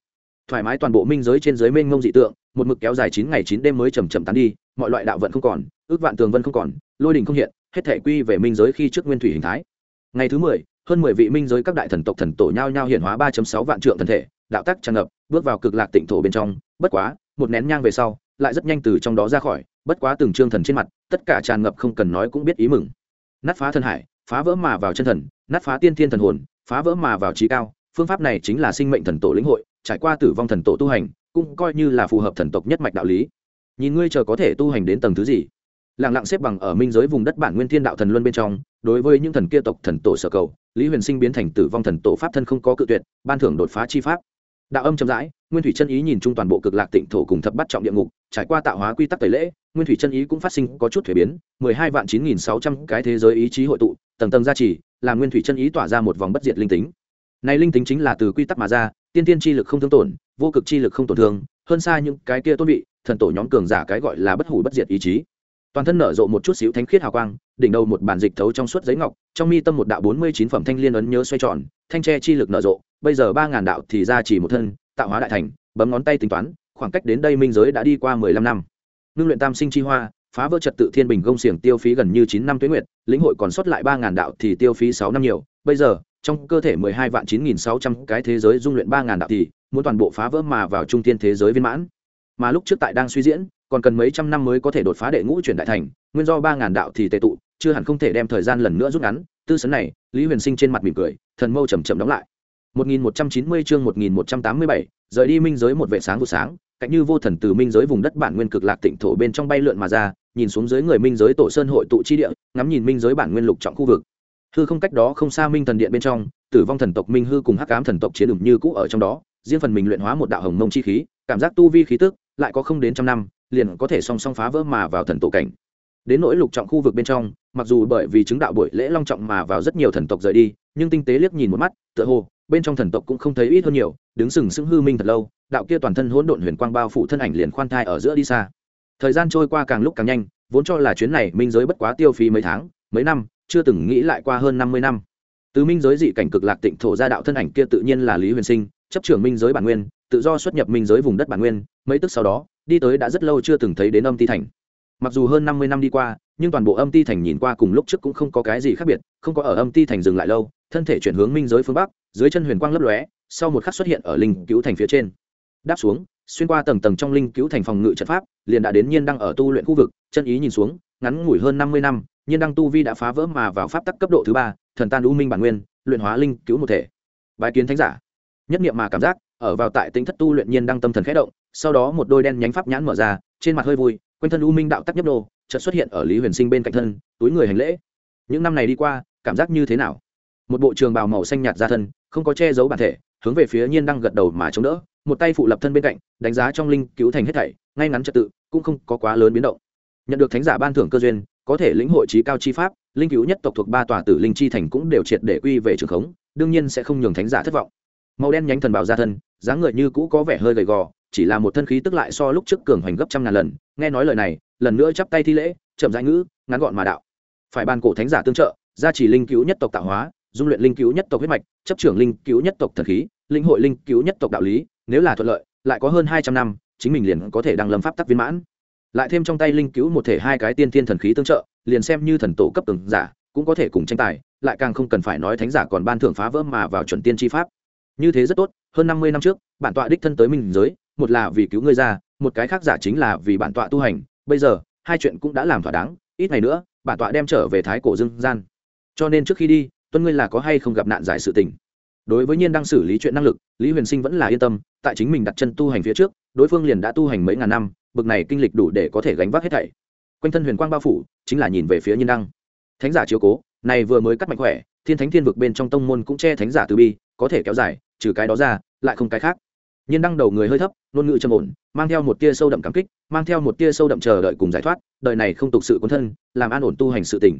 Thoải mái toàn bộ minh giới trên giới mênh mông dị tượng, một mực kéo dài chín ngày chín đêm mới chầm chậm tán đi, mọi loại đạo vận không còn, ước vạn tường vân không còn, lôi đình không hiện, hết thể quy về minh giới khi trước nguyên thủy hình thái. Ngày thứ mười hơn mười vị minh giới các đại thần tộc thần tổ nhao nhao hiển hóa ba sáu vạn trượng thần thể, đạo tắc tràn ngập, bước vào cực lạc tịnh thổ bên trong. Bất quá, một nén nhang về sau, lại rất nhanh từ trong đó ra khỏi, bất quá từng trương thần trên mặt, tất cả tràn ngập không cần nói cũng biết ý mừng. Nát phá thần hải, phá vỡ mà vào chân thần, nát phá tiên thiên thần hồn, phá vỡ mà vào trí cao, phương pháp này chính là sinh mệnh thần tổ lĩnh hội, trải qua tử vong thần tổ tu hành, cũng coi như là phù hợp thần tộc nhất mạch đạo lý. Nhìn ngươi chờ có thể tu hành đến tầng thứ gì? Lẳng lặng xếp bằng ở minh giới vùng đất bản nguyên thiên đạo thần luân bên trong, đối với những thần kia tộc thần tổ sở cầu lý huyền sinh biến thành tử vong thần tổ pháp thân không có cự tuyệt, ban thưởng đột phá chi pháp. Đạo âm chậm rãi, nguyên thủy chân ý nhìn chung toàn bộ cực lạc tịnh thổ cùng thập bắt trọng địa ngục, trải qua tạo hóa quy tắc tẩy lễ, nguyên thủy chân ý cũng phát sinh có chút thuế biến, mười hai vạn chín nghìn sáu trăm cái thế giới ý chí hội tụ, tầng tầng gia trì, làm nguyên thủy chân ý tỏa ra một vòng bất diệt linh tính. Này linh tính chính là từ quy tắc mà ra, tiên tiên chi lực không thương tổn, vô cực chi lực không tổn thương, hơn xa những cái kia tốt vị, thần tổ nhóm cường giả cái gọi là bất hủ bất diệt ý chí toàn thân nở rộ một chút xíu thánh khiết hào quang, đỉnh đầu một bản dịch thấu trong suốt giấy ngọc, trong mi tâm một đạo bốn mươi chín phẩm thanh liên ấn nhớ xoay tròn, thanh tre chi lực nở rộ, bây giờ ba ngàn đạo thì ra chỉ một thân, tạo hóa đại thành, bấm ngón tay tính toán, khoảng cách đến đây minh giới đã đi qua mười lăm năm. Ngưng luyện tam sinh chi hoa, phá vỡ trật tự thiên bình gông xiềng tiêu phí gần như chín năm tuế nguyệt, lĩnh hội còn sót lại ba ngàn đạo thì tiêu phí sáu năm nhiều, bây giờ, trong cơ thể mười hai vạn chín nghìn sáu trăm cái thế giới dung luyện ba ngàn đạo thì, muốn toàn bộ phá vỡ mà vào trung tiên thế giới viên mãn. Mà lúc trước tại đang suy diễn còn cần mấy trăm năm mới có thể đột phá đệ ngũ chuyển đại thành nguyên do ba ngàn đạo thì tệ tụ chưa hẳn không thể đem thời gian lần nữa rút ngắn. Tư sấn này lý huyền sinh trên mặt mỉm cười thần mâu chầm chậm đóng lại. 1190 chương 1187, rời đi minh giới một vệ sáng vụ sáng cạnh như vô thần từ minh giới vùng đất bản nguyên cực lạc tịnh thổ bên trong bay lượn mà ra nhìn xuống dưới người minh giới tổ sơn hội tụ chi địa ngắm nhìn minh giới bản nguyên lục trọng khu vực. Hư không cách đó không xa minh thần điện bên trong tử vong thần tộc minh hư cùng hắc ám thần tộc chiến ủng như cũ ở trong đó riêng phần mình luyện hóa một đạo hồng mông chi khí cảm giác tu vi khí tức lại có không đến trăm năm liền có thể song song phá vỡ mà vào thần tổ cảnh. Đến nỗi lục trọng khu vực bên trong, mặc dù bởi vì chứng đạo buổi lễ long trọng mà vào rất nhiều thần tộc rời đi, nhưng tinh tế liếc nhìn một mắt, tựa hồ, bên trong thần tộc cũng không thấy ít hơn nhiều, đứng sừng sững hư minh thật lâu, đạo kia toàn thân hỗn độn huyền quang bao phủ thân ảnh liền khoan thai ở giữa đi xa. Thời gian trôi qua càng lúc càng nhanh, vốn cho là chuyến này minh giới bất quá tiêu phí mấy tháng, mấy năm, chưa từng nghĩ lại qua hơn năm mươi năm. Từ minh giới dị cảnh cực lạc tịnh thổ ra đạo thân ảnh kia tự nhiên là lý huyền sinh, chấp trưởng minh giới bản nguyên, tự do xuất nhập minh giới vùng đất bản nguyên, mấy tức sau đó đi tới đã rất lâu chưa từng thấy đến âm ti thành. Mặc dù hơn năm mươi năm đi qua, nhưng toàn bộ âm ti thành nhìn qua cùng lúc trước cũng không có cái gì khác biệt, không có ở âm ti thành dừng lại lâu, thân thể chuyển hướng minh giới phương bắc, dưới chân huyền quang lấp lóe, sau một khắc xuất hiện ở linh cứu thành phía trên. Đáp xuống, xuyên qua tầng tầng trong linh cứu thành phòng ngự trận pháp, liền đã đến nhiên đăng ở tu luyện khu vực, chân ý nhìn xuống, ngắn ngủi hơn năm mươi năm, nhiên đăng tu vi đã phá vỡ mà vào pháp tắc cấp độ thứ ba, thần tan u minh bản nguyên, luyện hóa linh cứu một thể. Bài kiến thánh giả. Nhất niệm mà cảm giác ở vào tại tính thất tu luyện nhiên đăng tâm thần khẽ động, sau đó một đôi đen nhánh pháp nhãn mở ra, trên mặt hơi vui, quanh thân u minh đạo tắc nhấp đô chợt xuất hiện ở lý huyền sinh bên cạnh thân, túi người hành lễ. Những năm này đi qua, cảm giác như thế nào? Một bộ trường bào màu xanh nhạt ra thân, không có che giấu bản thể, hướng về phía nhiên đang gật đầu mà chống đỡ, một tay phụ lập thân bên cạnh, đánh giá trong linh cứu thành hết thảy, ngay ngắn trật tự, cũng không có quá lớn biến động. Nhận được thánh giả ban thưởng cơ duyên, có thể lĩnh hội trí cao chi pháp, linh cứu nhất tộc thuộc ba tòa tử linh chi thành cũng đều triệt để quy về trường khống, đương nhiên sẽ không nhường thánh giả thất vọng màu đen nhánh thần bảo ra thân, dáng người như cũ có vẻ hơi gầy gò, chỉ là một thân khí tức lại so lúc trước cường hoành gấp trăm ngàn lần. Nghe nói lời này, lần nữa chắp tay thi lễ, chậm rãi ngữ, ngắn gọn mà đạo. Phải ban cổ thánh giả tương trợ, gia trì linh cứu nhất tộc tạo hóa, dung luyện linh cứu nhất tộc huyết mạch, chấp trưởng linh cứu nhất tộc thần khí, linh hội linh cứu nhất tộc đạo lý, nếu là thuận lợi, lại có hơn hai trăm năm, chính mình liền có thể đăng lâm pháp tắc viên mãn. Lại thêm trong tay linh cứu một thể hai cái tiên thiên thần khí tương trợ, liền xem như thần tổ cấp từng giả, cũng có thể cùng tranh tài, lại càng không cần phải nói thánh giả còn ban thưởng phá vỡ mà vào chuẩn tiên tri pháp như thế rất tốt, hơn năm mươi năm trước, bản tọa đích thân tới minh giới, một là vì cứu ngươi ra một cái khác giả chính là vì bản tọa tu hành. Bây giờ, hai chuyện cũng đã làm thỏa đáng, ít ngày nữa, bản tọa đem trở về thái cổ dương gian. Cho nên trước khi đi, tuân ngươi là có hay không gặp nạn giải sự tình? Đối với nhiên đang xử lý chuyện năng lực, lý huyền sinh vẫn là yên tâm, tại chính mình đặt chân tu hành phía trước, đối phương liền đã tu hành mấy ngàn năm, bực này kinh lịch đủ để có thể gánh vác hết thảy. Quanh thân huyền quang bao phủ, chính là nhìn về phía nhiên đăng. Thánh giả chiếu cố, này vừa mới cắt mạnh khỏe, thiên thánh thiên vực bên trong tông môn cũng che thánh giả từ bi, có thể kéo dài trừ cái đó ra, lại không cái khác. Nhiên đăng đầu người hơi thấp, ngôn ngữ trầm ổn, mang theo một tia sâu đậm cảm kích, mang theo một tia sâu đậm chờ đợi cùng giải thoát, đời này không tục sự quân thân, làm an ổn tu hành sự tỉnh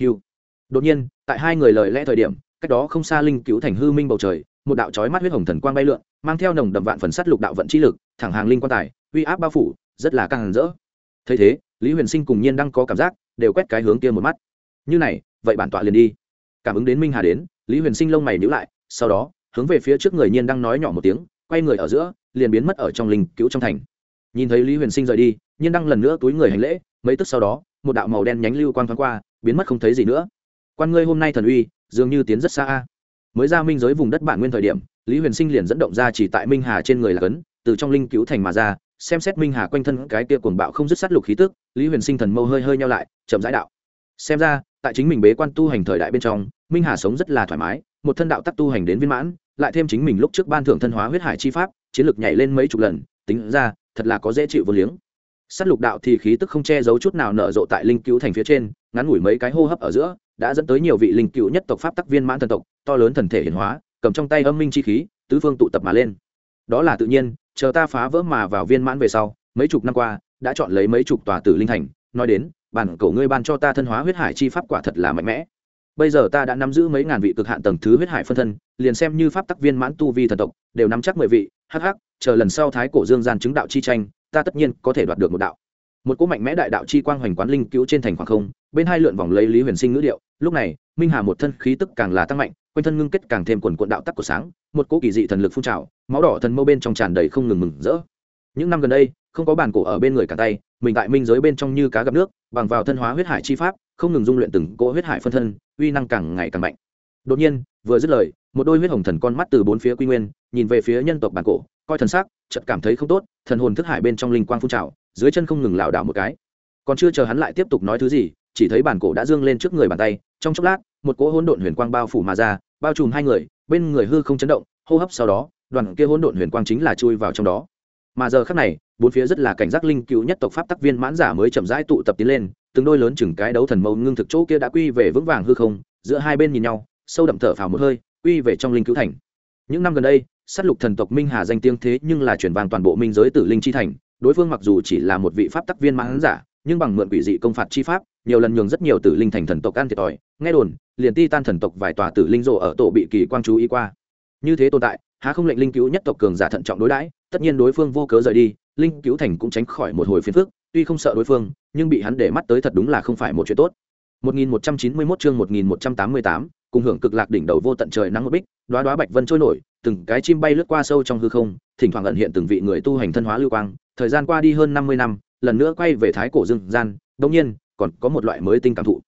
hiu đột nhiên, tại hai người lời lẽ thời điểm, cách đó không xa linh cứu thành hư minh bầu trời, một đạo chói mắt huyết hồng thần quang bay lượn, mang theo nồng đậm vạn phần sắt lục đạo vận trí lực, thẳng hàng linh quan tài, uy áp bao phủ, rất là căng rỡ. Thấy thế, lý huyền sinh cùng nhiên đang có cảm giác, đều quét cái hướng kia một mắt. Như này, vậy bản tọa liền đi. Cảm ứng đến minh hà đến, lý huyền sinh lông mày nhíu lại, sau đó hướng về phía trước người nhiên đang nói nhỏ một tiếng, quay người ở giữa, liền biến mất ở trong linh cứu trong thành. Nhìn thấy lý huyền sinh rời đi, nhiên đăng lần nữa túi người hành lễ, mấy tức sau đó, một đạo màu đen nhánh lưu quang thoáng qua, biến mất không thấy gì nữa. Quan ngươi hôm nay thần uy, dường như tiến rất xa mới ra minh giới vùng đất bản nguyên thời điểm, lý huyền sinh liền dẫn động ra chỉ tại minh hà trên người là cấn, từ trong linh cứu thành mà ra, xem xét minh hà quanh thân cái kia cuồng bạo không dứt sát lục khí tức, lý huyền sinh thần mâu hơi hơi nhau lại, chậm rãi đạo. Xem ra, tại chính mình bế quan tu hành thời đại bên trong, minh hà sống rất là thoải mái một thân đạo tắc tu hành đến viên mãn, lại thêm chính mình lúc trước ban thưởng thân hóa huyết hải chi pháp, chiến lược nhảy lên mấy chục lần, tính ra, thật là có dễ chịu vô liếng. S á t lục đạo thì khí tức không che giấu chút nào nở rộ tại linh cứu thành phía trên, ngắn ngủi mấy cái hô hấp ở giữa, đã dẫn tới nhiều vị linh cứu nhất tộc pháp tắc viên mãn thần tộc, to lớn thần thể hiển hóa, cầm trong tay âm minh chi khí, tứ phương tụ tập mà lên. Đó là tự nhiên, chờ ta phá vỡ mà vào viên mãn về sau, mấy chục năm qua, đã chọn lấy mấy chục tòa tử linh thành, nói đến, bản cổ ngươi ban cho ta thân hóa huyết hải chi pháp quả thật là mạnh mẽ bây giờ ta đã nắm giữ mấy ngàn vị cực hạn tầng thứ huyết hải phân thân, liền xem như pháp tắc viên mãn tu vi thần tộc, đều nắm chắc mười vị hh chờ lần sau thái cổ dương gian chứng đạo chi tranh, ta tất nhiên có thể đoạt được một đạo. Một cỗ mạnh mẽ đại đạo chi quang hoành quán linh cứu trên thành khoảng không, bên hai lượn vòng lấy lý huyền sinh ngữ điệu, lúc này, minh hà một thân khí tức càng là tăng mạnh, quanh thân ngưng kết càng thêm quần quận đạo tắc của sáng, một cỗ kỳ dị thần lực phun trào, máu đỏ thần mâu bên trong tràn đầy không ngừng mừng rỡ. Những năm gần đây, không có bàn cổ ở bên người cả tay mình tại minh giới bên trong như cá gặp nước, bằng vào thân hóa huyết hải chi pháp, không ngừng dung luyện từng cỗ huyết hải phân thân, uy năng càng ngày càng mạnh. Đột nhiên, vừa dứt lời, một đôi huyết hồng thần con mắt từ bốn phía quy nguyên, nhìn về phía nhân tộc bản cổ, coi thần sắc, chợt cảm thấy không tốt, thần hồn thức hải bên trong linh quang phun trào, dưới chân không ngừng lảo đảo một cái. Còn chưa chờ hắn lại tiếp tục nói thứ gì, chỉ thấy bản cổ đã dương lên trước người bàn tay, trong chốc lát, một cỗ hỗn độn huyền quang bao phủ mà ra, bao trùm hai người, bên người hư không chấn động, hô hấp sau đó, đoàn kia hỗn độn huyền quang chính là chui vào trong đó mà giờ khắc này, bốn phía rất là cảnh giác linh cứu nhất tộc pháp tắc viên mãn giả mới chậm rãi tụ tập tiến lên, từng đôi lớn chừng cái đấu thần mâu ngưng thực chỗ kia đã quy về vững vàng hư không, giữa hai bên nhìn nhau, sâu đậm thở phào một hơi, quy về trong linh cứu thành. Những năm gần đây, sát lục thần tộc minh hà danh tiếng thế nhưng là chuyển vàng toàn bộ minh giới tử linh chi thành, đối phương mặc dù chỉ là một vị pháp tắc viên mãn giả, nhưng bằng mượn quỷ dị công phạt chi pháp, nhiều lần nhường rất nhiều tử linh thành thần tộc ăn thiệt thòi, nghe đồn, liền ti tan thần tộc vài tòa tử linh rộ ở tổ bị kỳ quang chú ý qua. Như thế tồn tại, há không lệnh linh cứu nhất tộc cường giả thận trọng đối đãi? Tất nhiên đối phương vô cớ rời đi linh cứu thành cũng tránh khỏi một hồi phiền phức tuy không sợ đối phương nhưng bị hắn để mắt tới thật đúng là không phải một chuyện tốt. 1191 chương 1188, cùng hưởng cực lạc đỉnh đầu vô tận trời nắng một bích đóa đóa bạch vân trôi nổi từng cái chim bay lướt qua sâu trong hư không thỉnh thoảng ẩn hiện từng vị người tu hành thân hóa lưu quang thời gian qua đi hơn năm mươi năm lần nữa quay về thái cổ dương gian đương nhiên còn có một loại mới tinh cảm thụ.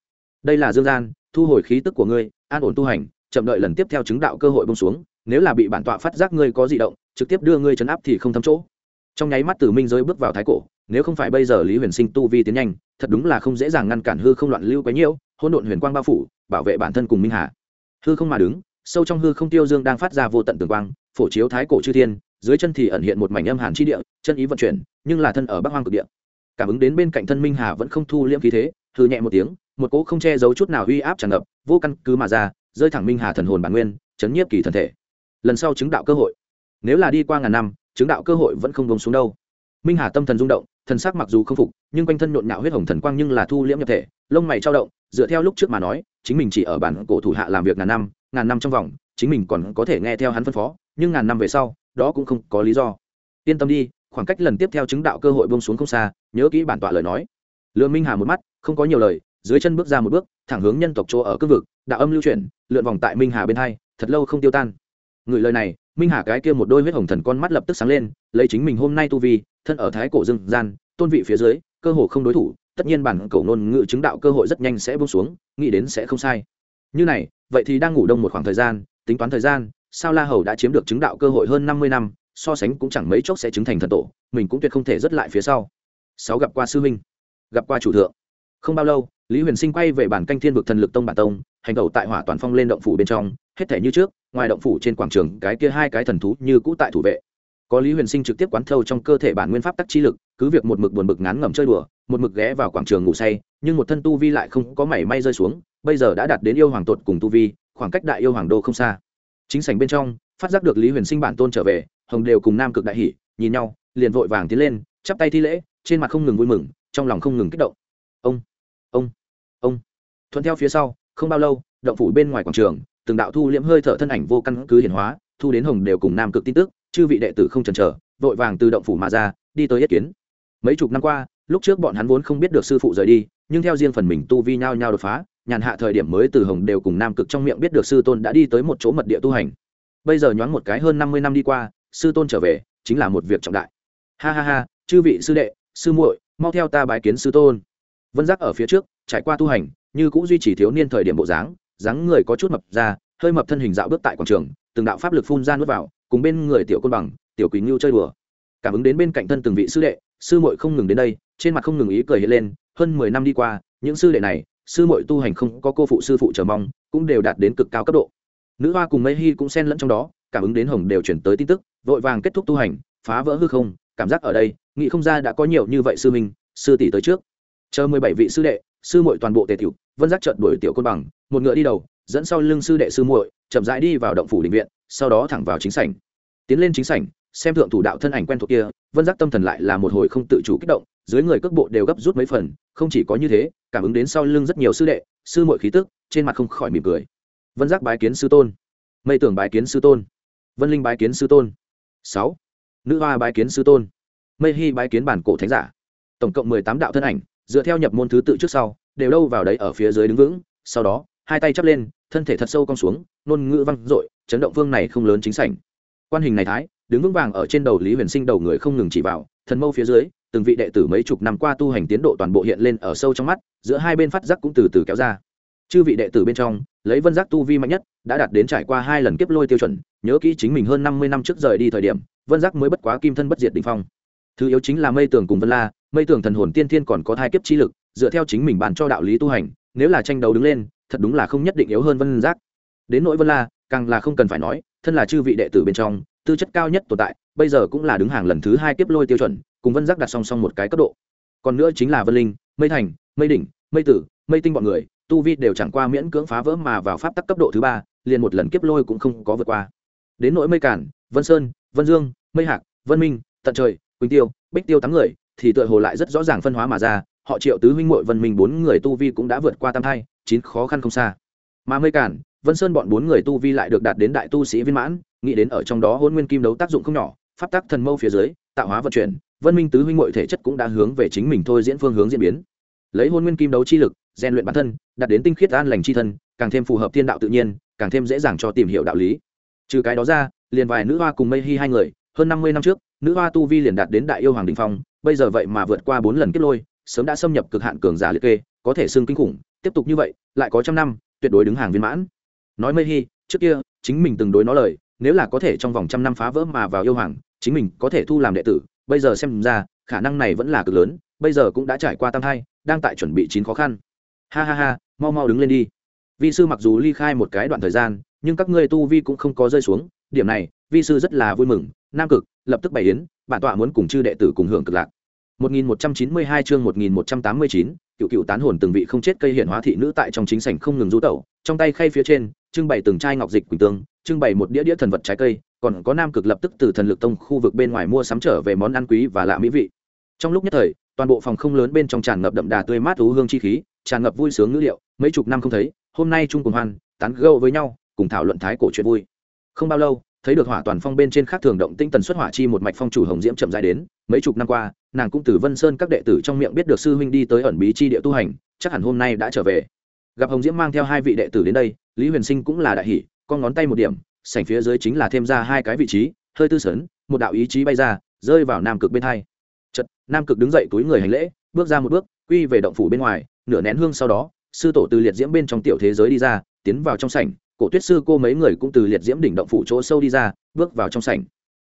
Đây là dương gian thu hồi khí tức của ngươi an ổn tu hành chậm đợi lần tiếp theo chứng đạo cơ hội bông xuống nếu là bị bản tọa phát giác ngươi có dị động trực tiếp đưa ngươi chấn áp thì không thấm chỗ. Trong nháy mắt từ minh giới bước vào thái cổ, nếu không phải bây giờ lý huyền sinh tu vi tiến nhanh, thật đúng là không dễ dàng ngăn cản hư không loạn lưu quấy nhiễu, hỗn độn huyền quang bao phủ, bảo vệ bản thân cùng minh hà. Hư không mà đứng, sâu trong hư không tiêu dương đang phát ra vô tận tường quang, phổ chiếu thái cổ chư thiên, dưới chân thì ẩn hiện một mảnh âm hàn chi địa, chân ý vận chuyển, nhưng là thân ở bắc hoang cực địa. Cảm ứng đến bên cạnh thân minh hà vẫn không thu liễm khí thế thư nhẹ một tiếng, một cỗ không che giấu chút nào uy áp tràn ngập, vô căn cứ mà ra, rơi thẳng minh hà thần hồn bản nguyên, chấn nhiếp kỳ thần thể. Lần sau chứng đạo cơ hội nếu là đi qua ngàn năm, chứng đạo cơ hội vẫn không bông xuống đâu. Minh hà tâm thần rung động, thần sắc mặc dù không phục, nhưng quanh thân nhộn nhạo huyết hồng thần quang nhưng là thu liễm nhập thể, lông mày trao động, dựa theo lúc trước mà nói, chính mình chỉ ở bản cổ thủ hạ làm việc ngàn năm ngàn năm trong vòng, chính mình còn có thể nghe theo hắn phân phó, nhưng ngàn năm về sau, đó cũng không có lý do. Yên tâm đi, khoảng cách lần tiếp theo chứng đạo cơ hội bông xuống không xa, nhớ kỹ bản tọa lời nói. Lừa minh hà một mắt, không có nhiều lời, dưới chân bước ra một bước, thẳng hướng nhân tộc chỗ ở cương vực, đạo âm lưu chuyển, lượn vòng tại minh hà bên hai, thật lâu không tiêu tan. Người lời này minh hà cái kia một đôi huyết hồng thần con mắt lập tức sáng lên, lấy chính mình hôm nay tu vi, thân ở thái cổ dương gian, tôn vị phía dưới, cơ hồ không đối thủ, tất nhiên bản cầu ngôn ngữ chứng đạo cơ hội rất nhanh sẽ bông xuống, nghĩ đến sẽ không sai. Như này, vậy thì đang ngủ đông một khoảng thời gian, tính toán thời gian, sao la hầu đã chiếm được chứng đạo cơ hội hơn năm mươi năm, so sánh cũng chẳng mấy chốc sẽ chứng thành thần tổ, mình cũng tuyệt không thể rất lại phía sau. Sáu gặp qua sư minh gặp qua chủ thượng. Không bao lâu, lý huyền sinh quay về bản canh thiên vực thần lực tông bản tông, hành tẩu tại hỏa toàn phong lên động phủ bên trong hết thể như trước, ngoài động phủ trên quảng trường, cái kia hai cái thần thú như cũ tại thủ vệ. Có lý huyền sinh trực tiếp quán thâu trong cơ thể bản nguyên pháp tắc chi lực, cứ việc một mực buồn bực ngán ngẩm chơi đùa, một mực ghé vào quảng trường ngủ say, nhưng một thân tu vi lại không có mảy may rơi xuống, bây giờ đã đạt đến yêu hoàng tột cùng tu vi, khoảng cách đại yêu hoàng đô không xa. Chính sảnh bên trong, phát giác được lý huyền sinh bản tôn trở về, hồng đều cùng nam cực đại hỷ nhìn nhau, liền vội vàng tiến lên, chắp tay thi lễ, trên mặt không ngừng vui mừng, trong lòng không ngừng kích động. Ông ông ông. Thuận theo phía sau, không bao lâu, động phủ bên ngoài quảng trường từng đạo thu liễm hơi thở thân ảnh vô căn cứ hiển hóa, thu đến hồng đều cùng nam cực tin tức, chư vị đệ tử không chần chờ, vội vàng từ động phủ mà ra, đi tới yết kiến. Mấy chục năm qua, lúc trước bọn hắn vốn không biết được sư phụ rời đi, nhưng theo riêng phần mình tu vi nhau nhau đột phá, nhàn hạ thời điểm mới từ hồng đều cùng nam cực trong miệng biết được sư tôn đã đi tới một chỗ mật địa tu hành. Bây giờ nhoáng một cái hơn năm mươi năm đi qua, sư tôn trở về, chính là một việc trọng đại. Ha ha ha, chư vị sư đệ, sư muội, mau theo ta bái kiến sư tôn. Vân giác ở phía trước, trải qua tu hành, như cũng duy trì thiếu niên thời điểm bộ dáng dáng người có chút mập ra, hơi mập thân hình dạo bước tại quảng trường, từng đạo pháp lực phun ra nuốt vào, cùng bên người tiểu côn bằng, tiểu quỳnh ngưu chơi đùa. Cảm ứng đến bên cạnh thân từng vị sư đệ, sư muội không ngừng đến đây, trên mặt không ngừng ý cười hiện lên, hơn mười năm đi qua, những sư đệ này, sư muội tu hành không có cô phụ sư phụ chờ mong, cũng đều đạt đến cực cao cấp độ. Nữ hoa cùng mây hy cũng xen lẫn trong đó, cảm ứng đến hồng đều chuyển tới tin tức, vội vàng kết thúc tu hành, phá vỡ hư không, cảm giác ở đây, nghĩ không ra đã có nhiều như vậy sư minh sư tỷ tới trước. Chờ mười bảy vị sư đệ, sư muội toàn bộ tề tiểu vân giác trận đuổi tiểu côn bằng, một ngựa đi đầu, dẫn sau lưng sư đệ sư muội, chậm rãi đi vào động phủ định viện, sau đó thẳng vào chính sảnh. Tiến lên chính sảnh, xem thượng thủ đạo thân ảnh quen thuộc kia, vân giác tâm thần lại là một hồi không tự chủ kích động, dưới người cước bộ đều gấp rút mấy phần, không chỉ có như thế, cảm ứng đến sau lưng rất nhiều sư đệ, sư muội khí tức, trên mặt không khỏi mỉm cười. Vân giác bái kiến sư tôn. Mây tưởng bái kiến sư tôn. Vân linh bái kiến sư tôn. Sáu. Nữ hoa bái kiến sư tôn. Mây hy bái kiến bản cổ thánh giả. Tổng cộng mười tám đạo thân ảnh, dựa theo nhập môn thứ tự trước sau đều đâu vào đấy ở phía dưới đứng vững, sau đó, hai tay chắp lên, thân thể thật sâu cong xuống nôn ngữ văng dội, chấn động vương này không lớn chính sảnh. Quan hình này thái, đứng vững vàng ở trên đầu lý huyền sinh đầu người không ngừng chỉ vào, thần mâu phía dưới, từng vị đệ tử mấy chục năm qua tu hành tiến độ toàn bộ hiện lên ở sâu trong mắt, giữa hai bên phát giác cũng từ từ kéo ra. Chư vị đệ tử bên trong, lấy vân giác tu vi mạnh nhất, đã đạt đến trải qua hai lần kiếp lôi tiêu chuẩn, nhớ kỹ chính mình hơn năm mươi năm trước rời đi thời điểm, vân giác mới bất quá kim thân bất diệt đ ỉ n h phong. Thứ yếu chính là mây tường cùng vân la, mây tường thần hồn tiên thiên còn có thai kiếp chi lực dựa theo chính mình bàn cho đạo lý tu hành, nếu là tranh đấu đứng lên, thật đúng là không nhất định yếu hơn vân giác. Đến nỗi vân la, càng là không cần phải nói, thân là chư vị đệ tử bên trong, tư chất cao nhất tồn tại, bây giờ cũng là đứng hàng lần thứ hai tiếp lôi tiêu chuẩn, cùng vân giác đặt song song một cái cấp độ. Còn nữa chính là vân linh, mây thành, mây đỉnh, mây tử, mây tinh bọn người, tu vi đều chẳng qua miễn cưỡng phá vỡ mà vào pháp tắc cấp độ thứ ba, liền một lần kiếp lôi cũng không có vượt qua. Đến nỗi mây cản vân sơn, vân dương, mây hạc, vân minh, tận trời, quỳnh tiêu, bích tiêu tám người, thì tựa hồ lại rất rõ ràng phân hóa mà ra họ triệu tứ huynh muội vân minh bốn người tu vi cũng đã vượt qua tam thai, chín khó khăn không xa. Mà mây cản vân sơn bọn bốn người tu vi lại được đạt đến đại tu sĩ viên mãn, nghĩ đến ở trong đó hôn nguyên kim đấu tác dụng không nhỏ, pháp tắc thần mâu phía dưới, tạo hóa vận chuyển, vân minh tứ huynh muội thể chất cũng đã hướng về chính mình thôi diễn phương hướng diễn biến. Lấy hôn nguyên kim đấu chi lực, rèn luyện bản thân, đạt đến tinh khiết an lành chi thân, càng thêm phù hợp thiên đạo tự nhiên, càng thêm dễ dàng cho tìm hiểu đạo lý. Trừ cái đó ra, liền vài nữ hoa cùng mây hy hai người, hơn năm mươi năm trước, nữ hoa tu vi liền đạt đến đại yêu hoàng đình phong, bây giờ vậy mà vượt qua bốn lần kết lôi sớm đã xâm nhập cực hạn cường giả liệt kê, có thể xưng kinh khủng, tiếp tục như vậy, lại có trăm năm, tuyệt đối đứng hàng viên mãn. Nói mây hy trước kia, chính mình từng đối nó lời, nếu là có thể trong vòng trăm năm phá vỡ mà vào yêu hoàng, chính mình có thể thu làm đệ tử. Bây giờ xem ra, khả năng này vẫn là cực lớn, bây giờ cũng đã trải qua tam hai đang tại chuẩn bị chín khó khăn. Ha ha ha, mau mau đứng lên đi. Vi sư mặc dù ly khai một cái đoạn thời gian, nhưng các ngươi tu vi cũng không có rơi xuống. Điểm này, vi sư rất là vui mừng. Nam cực, lập tức bày yến, bản tọa muốn cùng chư đệ tử cùng hưởng cực lạc. 1192 chương 1189, cựu cựu tán hồn từng vị không chết cây hiện hóa thị nữ tại trong chính sảnh không ngừng rú tẩu, trong tay khay phía trên, trưng bày từng chai ngọc dịch quỳnh tương, trưng bày một đĩa đĩa thần vật trái cây, còn có nam cực lập tức từ thần lực tông khu vực bên ngoài mua sắm trở về món ăn quý và lạ mỹ vị. Trong lúc nhất thời, toàn bộ phòng không lớn bên trong tràn ngập đậm đà tươi mát thú hương chi khí, tràn ngập vui sướng ngữ liệu, mấy chục năm không thấy, hôm nay chung cùng hoan, tán gẫu với nhau, cùng thảo luận thái cổ chuyện vui. Không bao lâu, thấy được hỏa toàn phong bên trên khác thường động tinh tần xuất hỏa chi một mạch phong chủ hồng diễm chậm dài đến, mấy chục năm qua, nàng cũng từ vân sơn các đệ tử trong miệng biết được sư huynh đi tới ẩn bí chi địa tu hành, chắc hẳn hôm nay đã trở về. Gặp hồng diễm mang theo hai vị đệ tử đến đây, lý huyền sinh cũng là đại hỷ con ngón tay một điểm, sảnh phía dưới chính là thêm ra hai cái vị trí, hơi tư sớn một đạo ý chí bay ra, rơi vào nam cực bên hai. Chật nam cực đứng dậy túi người hành lễ, bước ra một bước, quy về động phủ bên ngoài, nửa nén hương sau đó, sư tổ từ liệt diễm bên trong tiểu thế giới đi ra, tiến vào trong sảnh cổ tuyết sư cô mấy người cũng từ liệt diễm đỉnh động phủ chỗ sâu đi ra, bước vào trong sảnh.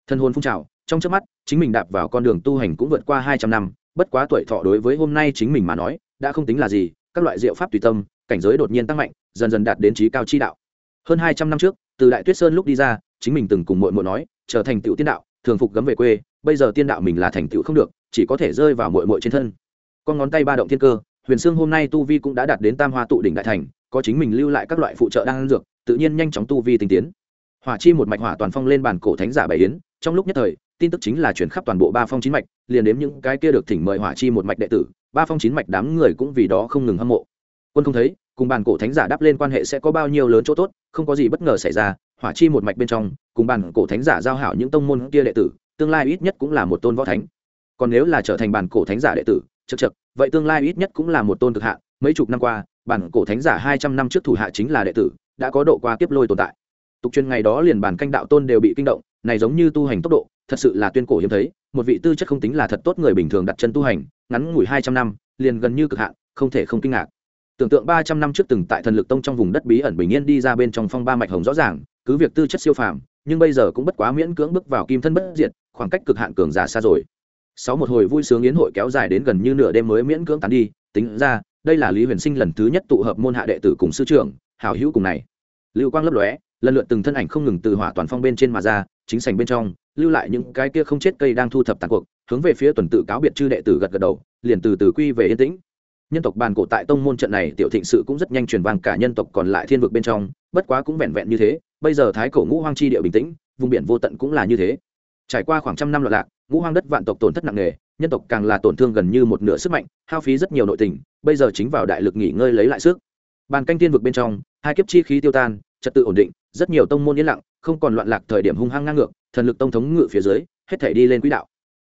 Thân hồn phun trào, trong trước mắt, chính mình đạp vào con đường tu hành cũng vượt qua hai trăm năm, bất quá tuổi thọ đối với hôm nay chính mình mà nói, đã không tính là gì, các loại diệu pháp tùy tâm, cảnh giới đột nhiên tăng mạnh, dần dần đạt đến trí cao chi đạo. Hơn hai trăm năm trước, từ đại tuyết sơn lúc đi ra, chính mình từng cùng mội mội nói, trở thành tựu tiên đạo, thường phục gấm về quê, bây giờ tiên đạo mình là thành tựu không được, chỉ có thể rơi vào mội mội trên thân. Con ngón tay ba động thiên cơ, huyền sương hôm nay tu vi cũng đã đạt đến tam hoa tụ đỉnh đại thành có chính mình lưu lại các loại phụ trợ đang dược, tự nhiên nhanh chóng tu vi tinh tiến. Hỏa chi một mạch hỏa toàn phong lên bàn cổ thánh giả bảy yến, trong lúc nhất thời, tin tức chính là chuyển khắp toàn bộ ba phong chín mạch, liền đến những cái kia được thỉnh mời hỏa chi một mạch đệ tử, ba phong chín mạch đám người cũng vì đó không ngừng hâm mộ. Quân không thấy, cùng bàn cổ thánh giả đáp lên quan hệ sẽ có bao nhiêu lớn chỗ tốt, không có gì bất ngờ xảy ra, hỏa chi một mạch bên trong, cùng bàn cổ thánh giả giao hảo những tông môn kia đệ tử, tương lai ít nhất cũng là một tôn võ thánh. Còn nếu là trở thành bàn cổ thánh giả đệ tử chật chật vậy tương lai ít nhất cũng là một tôn cực hạ, mấy chục năm qua bản cổ thánh giả hai trăm năm trước thủ hạ chính là đệ tử, đã có độ qua tiếp lôi tồn tại. Tục truyền ngày đó liền bản canh đạo tôn đều bị kinh động, này giống như tu hành tốc độ, thật sự là tuyên cổ hiếm thấy, một vị tư chất không tính là thật tốt người bình thường đặt chân tu hành, ngắn ngủi hai trăm năm, liền gần như cực hạn, không thể không kinh ngạc. Tưởng tượng ba trăm năm trước từng tại thần lực tông trong vùng đất bí ẩn bình yên đi ra bên trong phong ba mạch hồng rõ ràng, cứ việc tư chất siêu phàm, nhưng bây giờ cũng bất quá miễn cưỡng bước vào kim thân bất diệt, khoảng cách cực hạn cường giả xa rồi. Sáu một hồi vui sướng yến hội kéo dài đến gần như nửa đêm mới miễn cưỡng tán đi, tính ra đây là lý huyền sinh lần thứ nhất tụ hợp môn hạ đệ tử cùng sư trưởng hào hữu cùng này. Lưu quang lấp lóe, lần lượt từng thân ảnh không ngừng từ hỏa toàn phong bên trên mà ra, chính sành bên trong, lưu lại những cái kia không chết cây đang thu thập tàn cuộc, hướng về phía tuần tự cáo biệt chư đệ tử gật gật đầu, liền từ từ quy về yên tĩnh. Nhân tộc bàn cổ tại tông môn trận này, tiểu thịnh sự cũng rất nhanh truyền vang cả nhân tộc còn lại thiên vực bên trong, bất quá cũng vẹn vẹn như thế, bây giờ thái cổ ngũ hoang chi địa bình tĩnh, vùng biển vô tận cũng là như thế. Trải qua khoảng trăm năm loạn lạc, ngũ hoang đất vạn tộc tổn thất nặng nề nhân tộc càng là tổn thương gần như một nửa sức mạnh, hao phí rất nhiều nội tình, bây giờ chính vào đại lực nghỉ ngơi lấy lại sức. Bàn canh tiên vực bên trong, hai kiếp chi khí tiêu tan, trật tự ổn định, rất nhiều tông môn yên lặng, không còn loạn lạc thời điểm hung hăng ngang ngược, thần lực tông thống ngự phía dưới, hết thể đi lên quỹ đạo.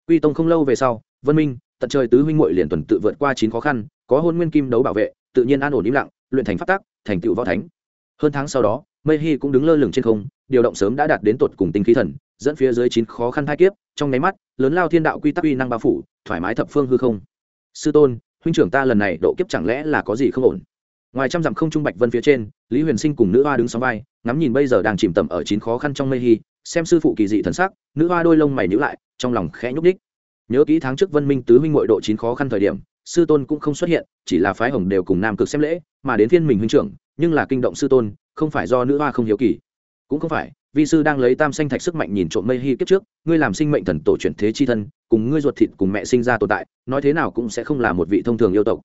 Quy tông không lâu về sau, vân minh, tận trời tứ huynh muội liền tuần tự vượt qua chín khó khăn, có hôn nguyên kim đấu bảo vệ, tự nhiên an ổn im lặng, luyện thành phát tác thành tựu võ thánh. Hơn tháng sau đó, mây hy cũng đứng lơ lửng trên không, điều động sớm đã đạt đến tột cùng tinh khí thần, dẫn phía dưới chín khó khăn hai kiếp, trong nháy mắt lớn lao thiên đạo quy tắc uy năng bao phủ, thoải mái thập phương hư không. Sư tôn, huynh trưởng ta lần này độ kiếp chẳng lẽ là có gì không ổn? Ngoài trăm dặm không trung bạch vân phía trên, lý huyền sinh cùng nữ hoa đứng sóng vai, ngắm nhìn bây giờ đang chìm tầm ở chín khó khăn trong mây hy xem sư phụ kỳ dị thần sắc, nữ hoa đôi lông mày nhữ lại, trong lòng khẽ nhúc ních nhớ kỹ tháng trước vân minh tứ huynh ngội độ chín khó khăn thời điểm, sư tôn cũng không xuất hiện, chỉ là phái hồng đều cùng nam cực xem lễ, mà đến phiên mình huynh trưởng, nhưng là kinh động sư tôn, không phải do nữ hoa không hiếu kỳ. Cũng không phải vi sư đang lấy tam xanh thạch sức mạnh nhìn trộm mây hy kiếp trước, ngươi làm sinh mệnh thần tổ chuyển thế chi thân, cùng ngươi ruột thịt cùng mẹ sinh ra tồn tại, nói thế nào cũng sẽ không là một vị thông thường yêu tộc.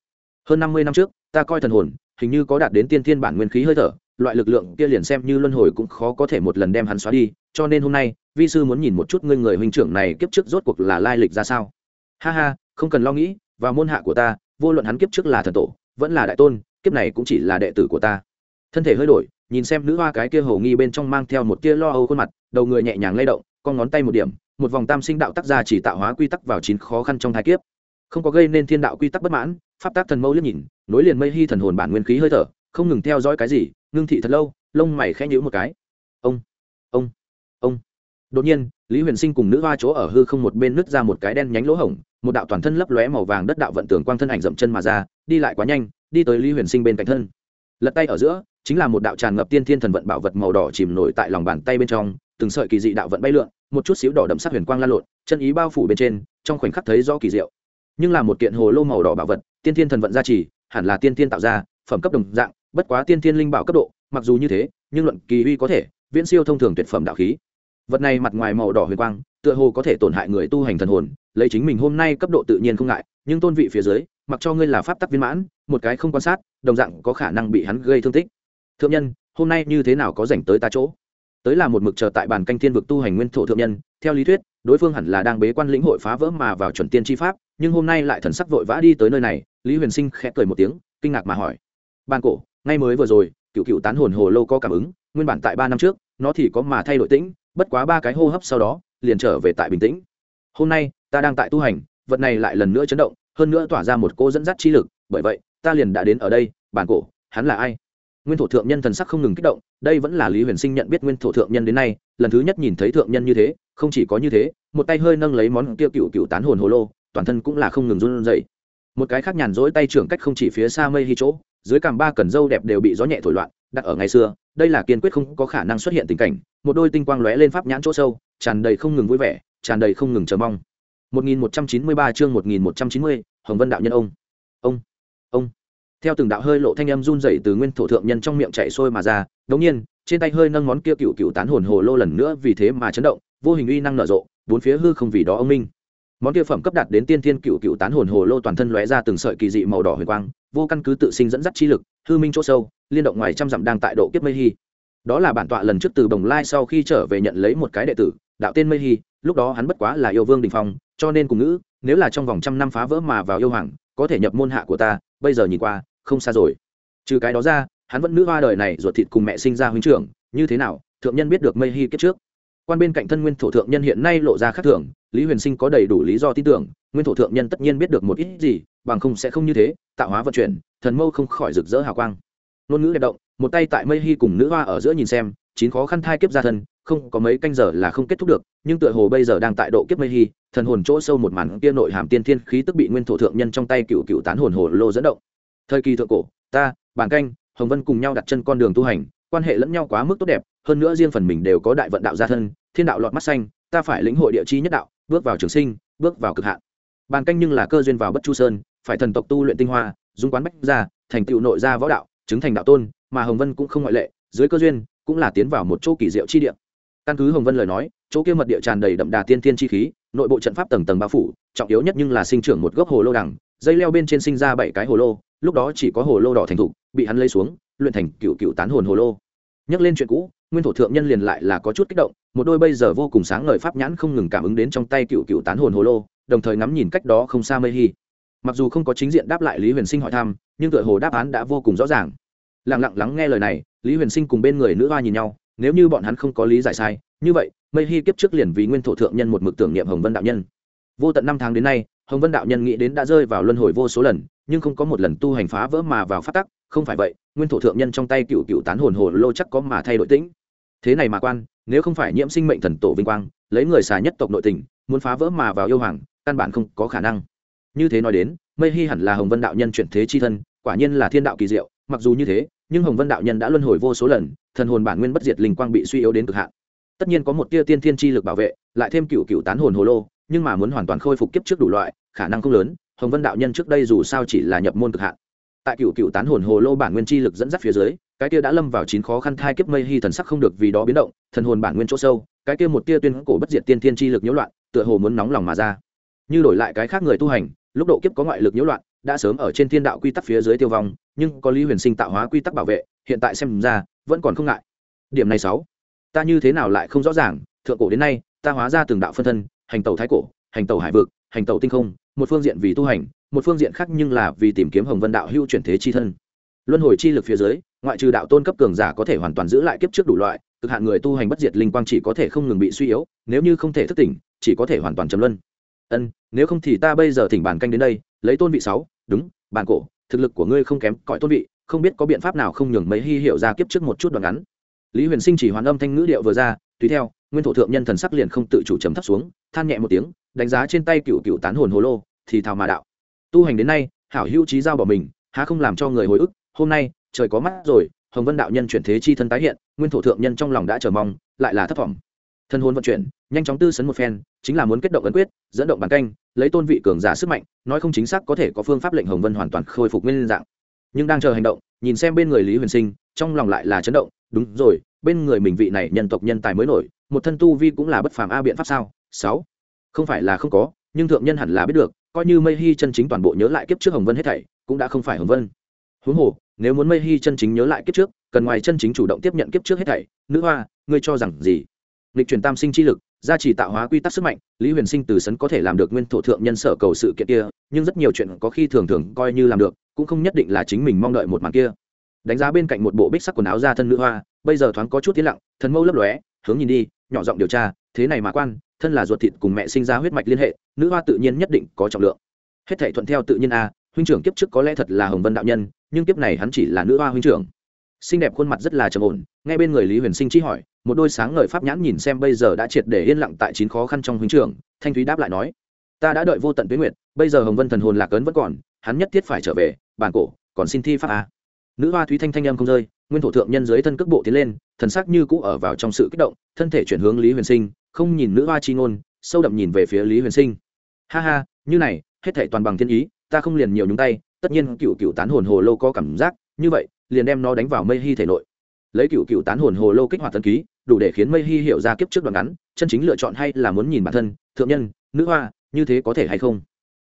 Hơn năm mươi năm trước, ta coi thần hồn, hình như có đạt đến tiên thiên bản nguyên khí hơi thở, loại lực lượng kia liền xem như luân hồi cũng khó có thể một lần đem hắn xóa đi, cho nên hôm nay, vi sư muốn nhìn một chút ngươi người huynh trưởng này kiếp trước rốt cuộc là lai lịch ra sao. Ha ha, không cần lo nghĩ và môn hạ của ta, vô luận hắn kiếp trước là thần tổ, vẫn là đại tôn, kiếp này cũng chỉ là đệ tử của ta. Thân thể hơi đổi nhìn xem nữ hoa cái kia hầu nghi bên trong mang theo một tia lo âu khuôn mặt, đầu người nhẹ nhàng lay động, con ngón tay một điểm, một vòng tam sinh đạo tác ra chỉ tạo hóa quy tắc vào chín khó khăn trong thái kiếp. Không có gây nên thiên đạo quy tắc bất mãn, pháp tác thần mâu liếc nhìn, nối liền mây hy thần hồn bản nguyên khí hơi thở, không ngừng theo dõi cái gì, ngưng thị thật lâu, lông mày khẽ nhíu một cái. Ông ông ông. Đột nhiên, lý huyền sinh cùng nữ hoa chỗ ở hư không một bên nứt ra một cái đen nhánh lỗ hổng, một đạo toàn thân lấp lóe màu vàng đất đạo vận tường quang thân ảnh dậm chân mà ra, đi lại quá nhanh, đi tới lý huyền sinh bên cạnh thân. Lật tay ở giữa chính là một đạo tràn ngập tiên thiên thần vận bảo vật màu đỏ chìm nổi tại lòng bàn tay bên trong, từng sợi kỳ dị đạo vận bay lượn, một chút xíu đỏ đậm sắc huyền quang lan lộn, chân ý bao phủ bên trên, trong khoảnh khắc thấy rõ kỳ diệu. Nhưng là một kiện hồ lô màu đỏ bảo vật, tiên thiên thần vận gia trì, hẳn là tiên thiên tạo ra, phẩm cấp đồng dạng, bất quá tiên thiên linh bảo cấp độ, mặc dù như thế, nhưng luận kỳ uy có thể, viễn siêu thông thường tuyệt phẩm đạo khí. Vật này mặt ngoài màu đỏ huyền quang, tựa hồ có thể tổn hại người tu hành thần hồn, lấy chính mình hôm nay cấp độ tự nhiên không ngại, nhưng tôn vị phía dưới, mặc cho ngươi là pháp tắc viên mãn, một cái không quan sát, đồng dạng có khả năng bị hắn gây thương tích thượng nhân, hôm nay như thế nào có dành tới ta chỗ? Tới là một mực chờ tại bàn canh thiên vực tu hành nguyên thổ thượng nhân, theo lý thuyết, đối phương hẳn là đang bế quan lĩnh hội phá vỡ mà vào chuẩn tiên tri pháp, nhưng hôm nay lại thần sắc vội vã đi tới nơi này, lý huyền sinh khẽ cười một tiếng, kinh ngạc mà hỏi. Ban cổ, ngay mới vừa rồi, cựu cựu tán hồn hồ lâu có cảm ứng, nguyên bản tại ba năm trước, nó thì có mà thay đổi tĩnh, bất quá ba cái hô hấp sau đó, liền trở về tại bình tĩnh. Hôm nay, ta đang tại tu hành, vật này lại lần nữa chấn động, hơn nữa tỏa ra một cô dẫn dắt chi lực, bởi vậy, ta liền đã đến ở đây bản cổ, hắn là ai? Nguyên thổ thượng nhân thần sắc không ngừng kích động đây vẫn là lý huyền sinh nhận biết nguyên thổ thượng nhân đến nay lần thứ nhất nhìn thấy thượng nhân như thế không chỉ có như thế một tay hơi nâng lấy món kia cựu cựu tán hồn hồ lô toàn thân cũng là không ngừng run rẩy một cái khác nhàn rỗi tay trưởng cách không chỉ phía xa mây hy chỗ dưới cằm ba cần dâu đẹp đều bị gió nhẹ thổi loạn đặt ở ngày xưa đây là kiên quyết không có khả năng xuất hiện tình cảnh một đôi tinh quang lóe lên pháp nhãn chỗ sâu tràn đầy không ngừng vui vẻ tràn đầy không ngừng chờ mong 1193 chương 1190, Hồng Vân đạo nhân ông. Ông. Ông. Theo từng đạo hơi lộ thanh âm run rẩy từ nguyên thổ thượng nhân trong miệng chảy sôi mà ra, đống nhiên, trên tay hơi nâng ngón kia cựu cựu tán hồn hồ lô lần nữa vì thế mà chấn động, vô hình uy năng nở rộ, bốn phía hư không vì đó ông minh. Món kia phẩm cấp đạt đến tiên thiên cựu cựu tán hồn hồ lô toàn thân lóe ra từng sợi kỳ dị màu đỏ huyền quang, vô căn cứ tự sinh dẫn dắt chi lực, hư minh chỗ sâu, liên động ngoài trăm dặm đang tại độ kiếp mây hy Đó là bản tọa lần trước từ Bồng Lai sau khi trở về nhận lấy một cái đệ tử, đạo tên mây hy lúc đó hắn bất quá là yêu vương đình phong cho nên cùng ngữ nếu là trong vòng trăm năm phá vỡ mà vào yêu hoàng có thể nhập môn hạ của ta bây giờ nhìn qua không xa rồi. Trừ cái đó ra, hắn vẫn nữ hoa đời này ruột thịt cùng mẹ sinh ra huynh trưởng, như thế nào, thượng nhân biết được mây hy kết trước. Quan bên cạnh thân nguyên thổ thượng nhân hiện nay lộ ra khác thường, lý huyền sinh có đầy đủ lý do tin tưởng, nguyên thổ thượng nhân tất nhiên biết được một ít gì, bằng không sẽ không như thế, tạo hóa vận chuyển, thần mâu không khỏi rực rỡ hào quang. Ngôn ngữ đẹp động một tay tại mây hy cùng nữ hoa ở giữa nhìn xem, chín khó khăn thai kiếp ra thân, không có mấy canh giờ là không kết thúc được, nhưng tựa hồ bây giờ đang tại độ kiếp mây hy thần hồn chỗ sâu một màn kia nội hàm tiên thiên khí tức bị nguyên thổ thượng nhân trong tay cựu cựu tán hồn hồ lô dẫn động thời kỳ thượng cổ, ta bàn canh, hồng vân cùng nhau đặt chân con đường tu hành, quan hệ lẫn nhau quá mức tốt đẹp, hơn nữa riêng phần mình đều có đại vận đạo gia thân, thiên đạo lọt mắt xanh, ta phải lĩnh hội địa chi nhất đạo, bước vào trường sinh, bước vào cực hạn. Bàn canh nhưng là cơ duyên vào bất chu sơn, phải thần tộc tu luyện tinh hoa, dung quán bách ra thành tựu nội gia võ đạo, chứng thành đạo tôn, mà hồng vân cũng không ngoại lệ, dưới cơ duyên, cũng là tiến vào một chỗ kỳ diệu chi địa. Căn cứ hồng vân lời nói, chỗ kia mật địa tràn đầy đậm đà tiên tiên chi khí, nội bộ trận pháp tầng tầng bao phủ, trọng yếu nhất nhưng là sinh trưởng một gốc hồ lô đằng, dây leo bên trên sinh ra bảy cái hồ lô lúc đó chỉ có hồ lô đỏ thành thục, bị hắn lấy xuống, luyện thành cựu cựu tán hồn hồ lô. Nhắc lên chuyện cũ, nguyên thổ thượng nhân liền lại là có chút kích động, một đôi bây giờ vô cùng sáng ngời pháp nhãn không ngừng cảm ứng đến trong tay cựu cựu tán hồn hồ lô, đồng thời ngắm nhìn cách đó không xa mây hy mặc dù không có chính diện đáp lại lý huyền sinh hỏi thăm, nhưng tựa hồ đáp án đã vô cùng rõ ràng. Lặng lặng lắng nghe lời này, lý huyền sinh cùng bên người nữ hoa nhìn nhau, nếu như bọn hắn không có lý giải sai, như vậy, mây hy kiếp trước liền vì nguyên thổ thượng nhân một mực tưởng niệm hồng vân đạo nhân. Vô tận năm tháng đến nay hồng vân đạo nhân nghĩ đến đã rơi vào luân hồi vô số lần, nhưng không có một lần tu hành phá vỡ mà vào phát tắc, không phải vậy, nguyên thổ thượng nhân trong tay cựu cựu tán hồn hồ lô chắc có mà thay đổi tĩnh. Thế này mà quan, nếu không phải nhiễm sinh mệnh thần tổ vinh quang, lấy người xà nhất tộc nội tình, muốn phá vỡ mà vào yêu hoàng, căn bản không có khả năng. Như thế nói đến, mây hy hẳn là hồng vân đạo nhân chuyển thế chi thân, quả nhiên là thiên đạo kỳ diệu, mặc dù như thế, nhưng hồng vân đạo nhân đã luân hồi vô số lần, thần hồn bản nguyên bất diệt linh quang bị suy yếu đến cực hạn. Tất nhiên có một tia tiên thiên chi lực bảo vệ, lại thêm cựu cựu tán hồn hồ lô nhưng mà muốn hoàn toàn khôi phục kiếp trước đủ loại, khả năng không lớn, hồng vân đạo nhân trước đây dù sao chỉ là nhập môn cực hạn. Tại cựu cựu tán hồn hồ lô bản nguyên chi lực dẫn dắt phía dưới, cái kia đã lâm vào chín khó khăn thai kiếp mây hy thần sắc không được vì đó biến động, thần hồn bản nguyên chỗ sâu, cái kia một tia tuyên cổ bất diệt tiên thiên chi lực nhiễu loạn, tựa hồ muốn nóng lòng mà ra. Như đổi lại cái khác người tu hành, lúc độ kiếp có ngoại lực nhiễu loạn, đã sớm ở trên thiên đạo quy tắc phía dưới tiêu vong, nhưng có lý huyền sinh tạo hóa quy tắc bảo vệ, hiện tại xem ra, vẫn còn không ngại. Điểm này sáu, ta như thế nào lại không rõ ràng, thượng cổ đến nay, ta hóa ra từng đạo phân thân hành tàu thái cổ, hành tàu hải vực, hành tàu tinh không, một phương diện vì tu hành, một phương diện khác nhưng là vì tìm kiếm hồng vân đạo hưu chuyển thế chi thân. Luân hồi chi lực phía dưới, ngoại trừ đạo tôn cấp cường giả có thể hoàn toàn giữ lại kiếp trước đủ loại, cực hạn người tu hành bất diệt linh quang chỉ có thể không ngừng bị suy yếu, nếu như không thể thức tỉnh, chỉ có thể hoàn toàn chấm luân. Ân, nếu không thì ta bây giờ thỉnh bàn canh đến đây, lấy tôn vị sáu, đúng bàn cổ, thực lực của ngươi không kém cõi tôn vị, không biết có biện pháp nào không nhường mấy hy hiệu ra kiếp trước một chút đoạn ngắn. Lý huyền sinh chỉ hoàn âm thanh ngữ điệu vừa ra, tùy theo nguyên thổ thượng nhân thần sắc liền không tự chủ trầm thấp xuống, than nhẹ một tiếng, đánh giá trên tay cựu cựu tán hồn hồ lô, thì thào mà đạo. Tu hành đến nay, hảo hữu trí giao bỏ mình, há không làm cho người hồi ức, hôm nay, trời có mắt rồi, hồng vân đạo nhân chuyển thế chi thân tái hiện, nguyên thổ thượng nhân trong lòng đã chờ mong, lại là thất vọng. Thân hồn vận chuyển, nhanh chóng tư sấn một phen, chính là muốn kết động ấn quyết, dẫn động bàn canh, lấy tôn vị cường giả sức mạnh, nói không chính xác có thể có phương pháp lệnh hồng vân hoàn toàn khôi phục nguyên dạng. Nhưng đang chờ hành động, nhìn xem bên người lý huyền sinh, trong lòng lại là chấn động, đúng rồi, bên người mình vị này nhân tộc nhân tài mới nổi một thân tu vi cũng là bất phàm a biện pháp sao? Sáu. Không phải là không có, nhưng thượng nhân hẳn là biết được, coi như mây hy chân chính toàn bộ nhớ lại kiếp trước hồng vân hết thảy, cũng đã không phải hồng vân. Huống hồ, nếu muốn mây hy chân chính nhớ lại kiếp trước, cần ngoài chân chính chủ động tiếp nhận kiếp trước hết thảy. Nữ hoa, ngươi cho rằng gì? Lịch truyền tam sinh chi lực, gia trì tạo hóa quy tắc sức mạnh, lý huyền sinh từ sấn có thể làm được nguyên thổ thượng nhân sở cầu sự kiện kia, nhưng rất nhiều chuyện có khi thường thường coi như làm được, cũng không nhất định là chính mình mong đợi một màn kia. Đánh giá bên cạnh một bộ bích sắc quần áo ra thân nữ hoa, bây giờ thoáng có chút tiến lặng, thần mâu lấp lóe, hướng nhìn đi nhỏ giọng điều tra, thế này mà quan, thân là ruột thịt cùng mẹ sinh ra huyết mạch liên hệ, nữ hoa tự nhiên nhất định có trọng lượng. Hết thể thuận theo tự nhiên a, huynh trưởng kiếp trước có lẽ thật là hồng vân đạo nhân, nhưng kiếp này hắn chỉ là nữ hoa huynh trưởng. Xinh đẹp khuôn mặt rất là trầm ổn, ngay bên người lý huyền sinh chi hỏi, một đôi sáng ngời pháp nhãn nhìn xem bây giờ đã triệt để yên lặng tại chín khó khăn trong huynh trưởng, thanh thúy đáp lại nói, ta đã đợi vô tận tuyến nguyệt bây giờ hồng vân thần hồn lạc ấn vẫn còn, hắn nhất thiết phải trở về, bản cổ, còn xin thi pháp a nữ hoa thúy thanh thanh em không rơi, nguyên thổ thượng nhân dưới thân cước bộ tiến lên, thần sắc như cũ ở vào trong sự kích động, thân thể chuyển hướng lý huyền sinh, không nhìn nữ hoa chi ngôn, sâu đậm nhìn về phía lý huyền sinh. Ha ha, như này, hết thể toàn bằng thiên ý, ta không liền nhiều nhúng tay, tất nhiên cựu cựu tán hồn hồ lô có cảm giác, như vậy, liền đem nó đánh vào mây hy thể nội. Lấy cựu cựu tán hồn hồ lô kích hoạt tân ký, đủ để khiến mây hy hiểu ra kiếp trước đoạn ngắn, chân chính lựa chọn hay là muốn nhìn bản thân, thượng nhân, nữ hoa, như thế có thể hay không?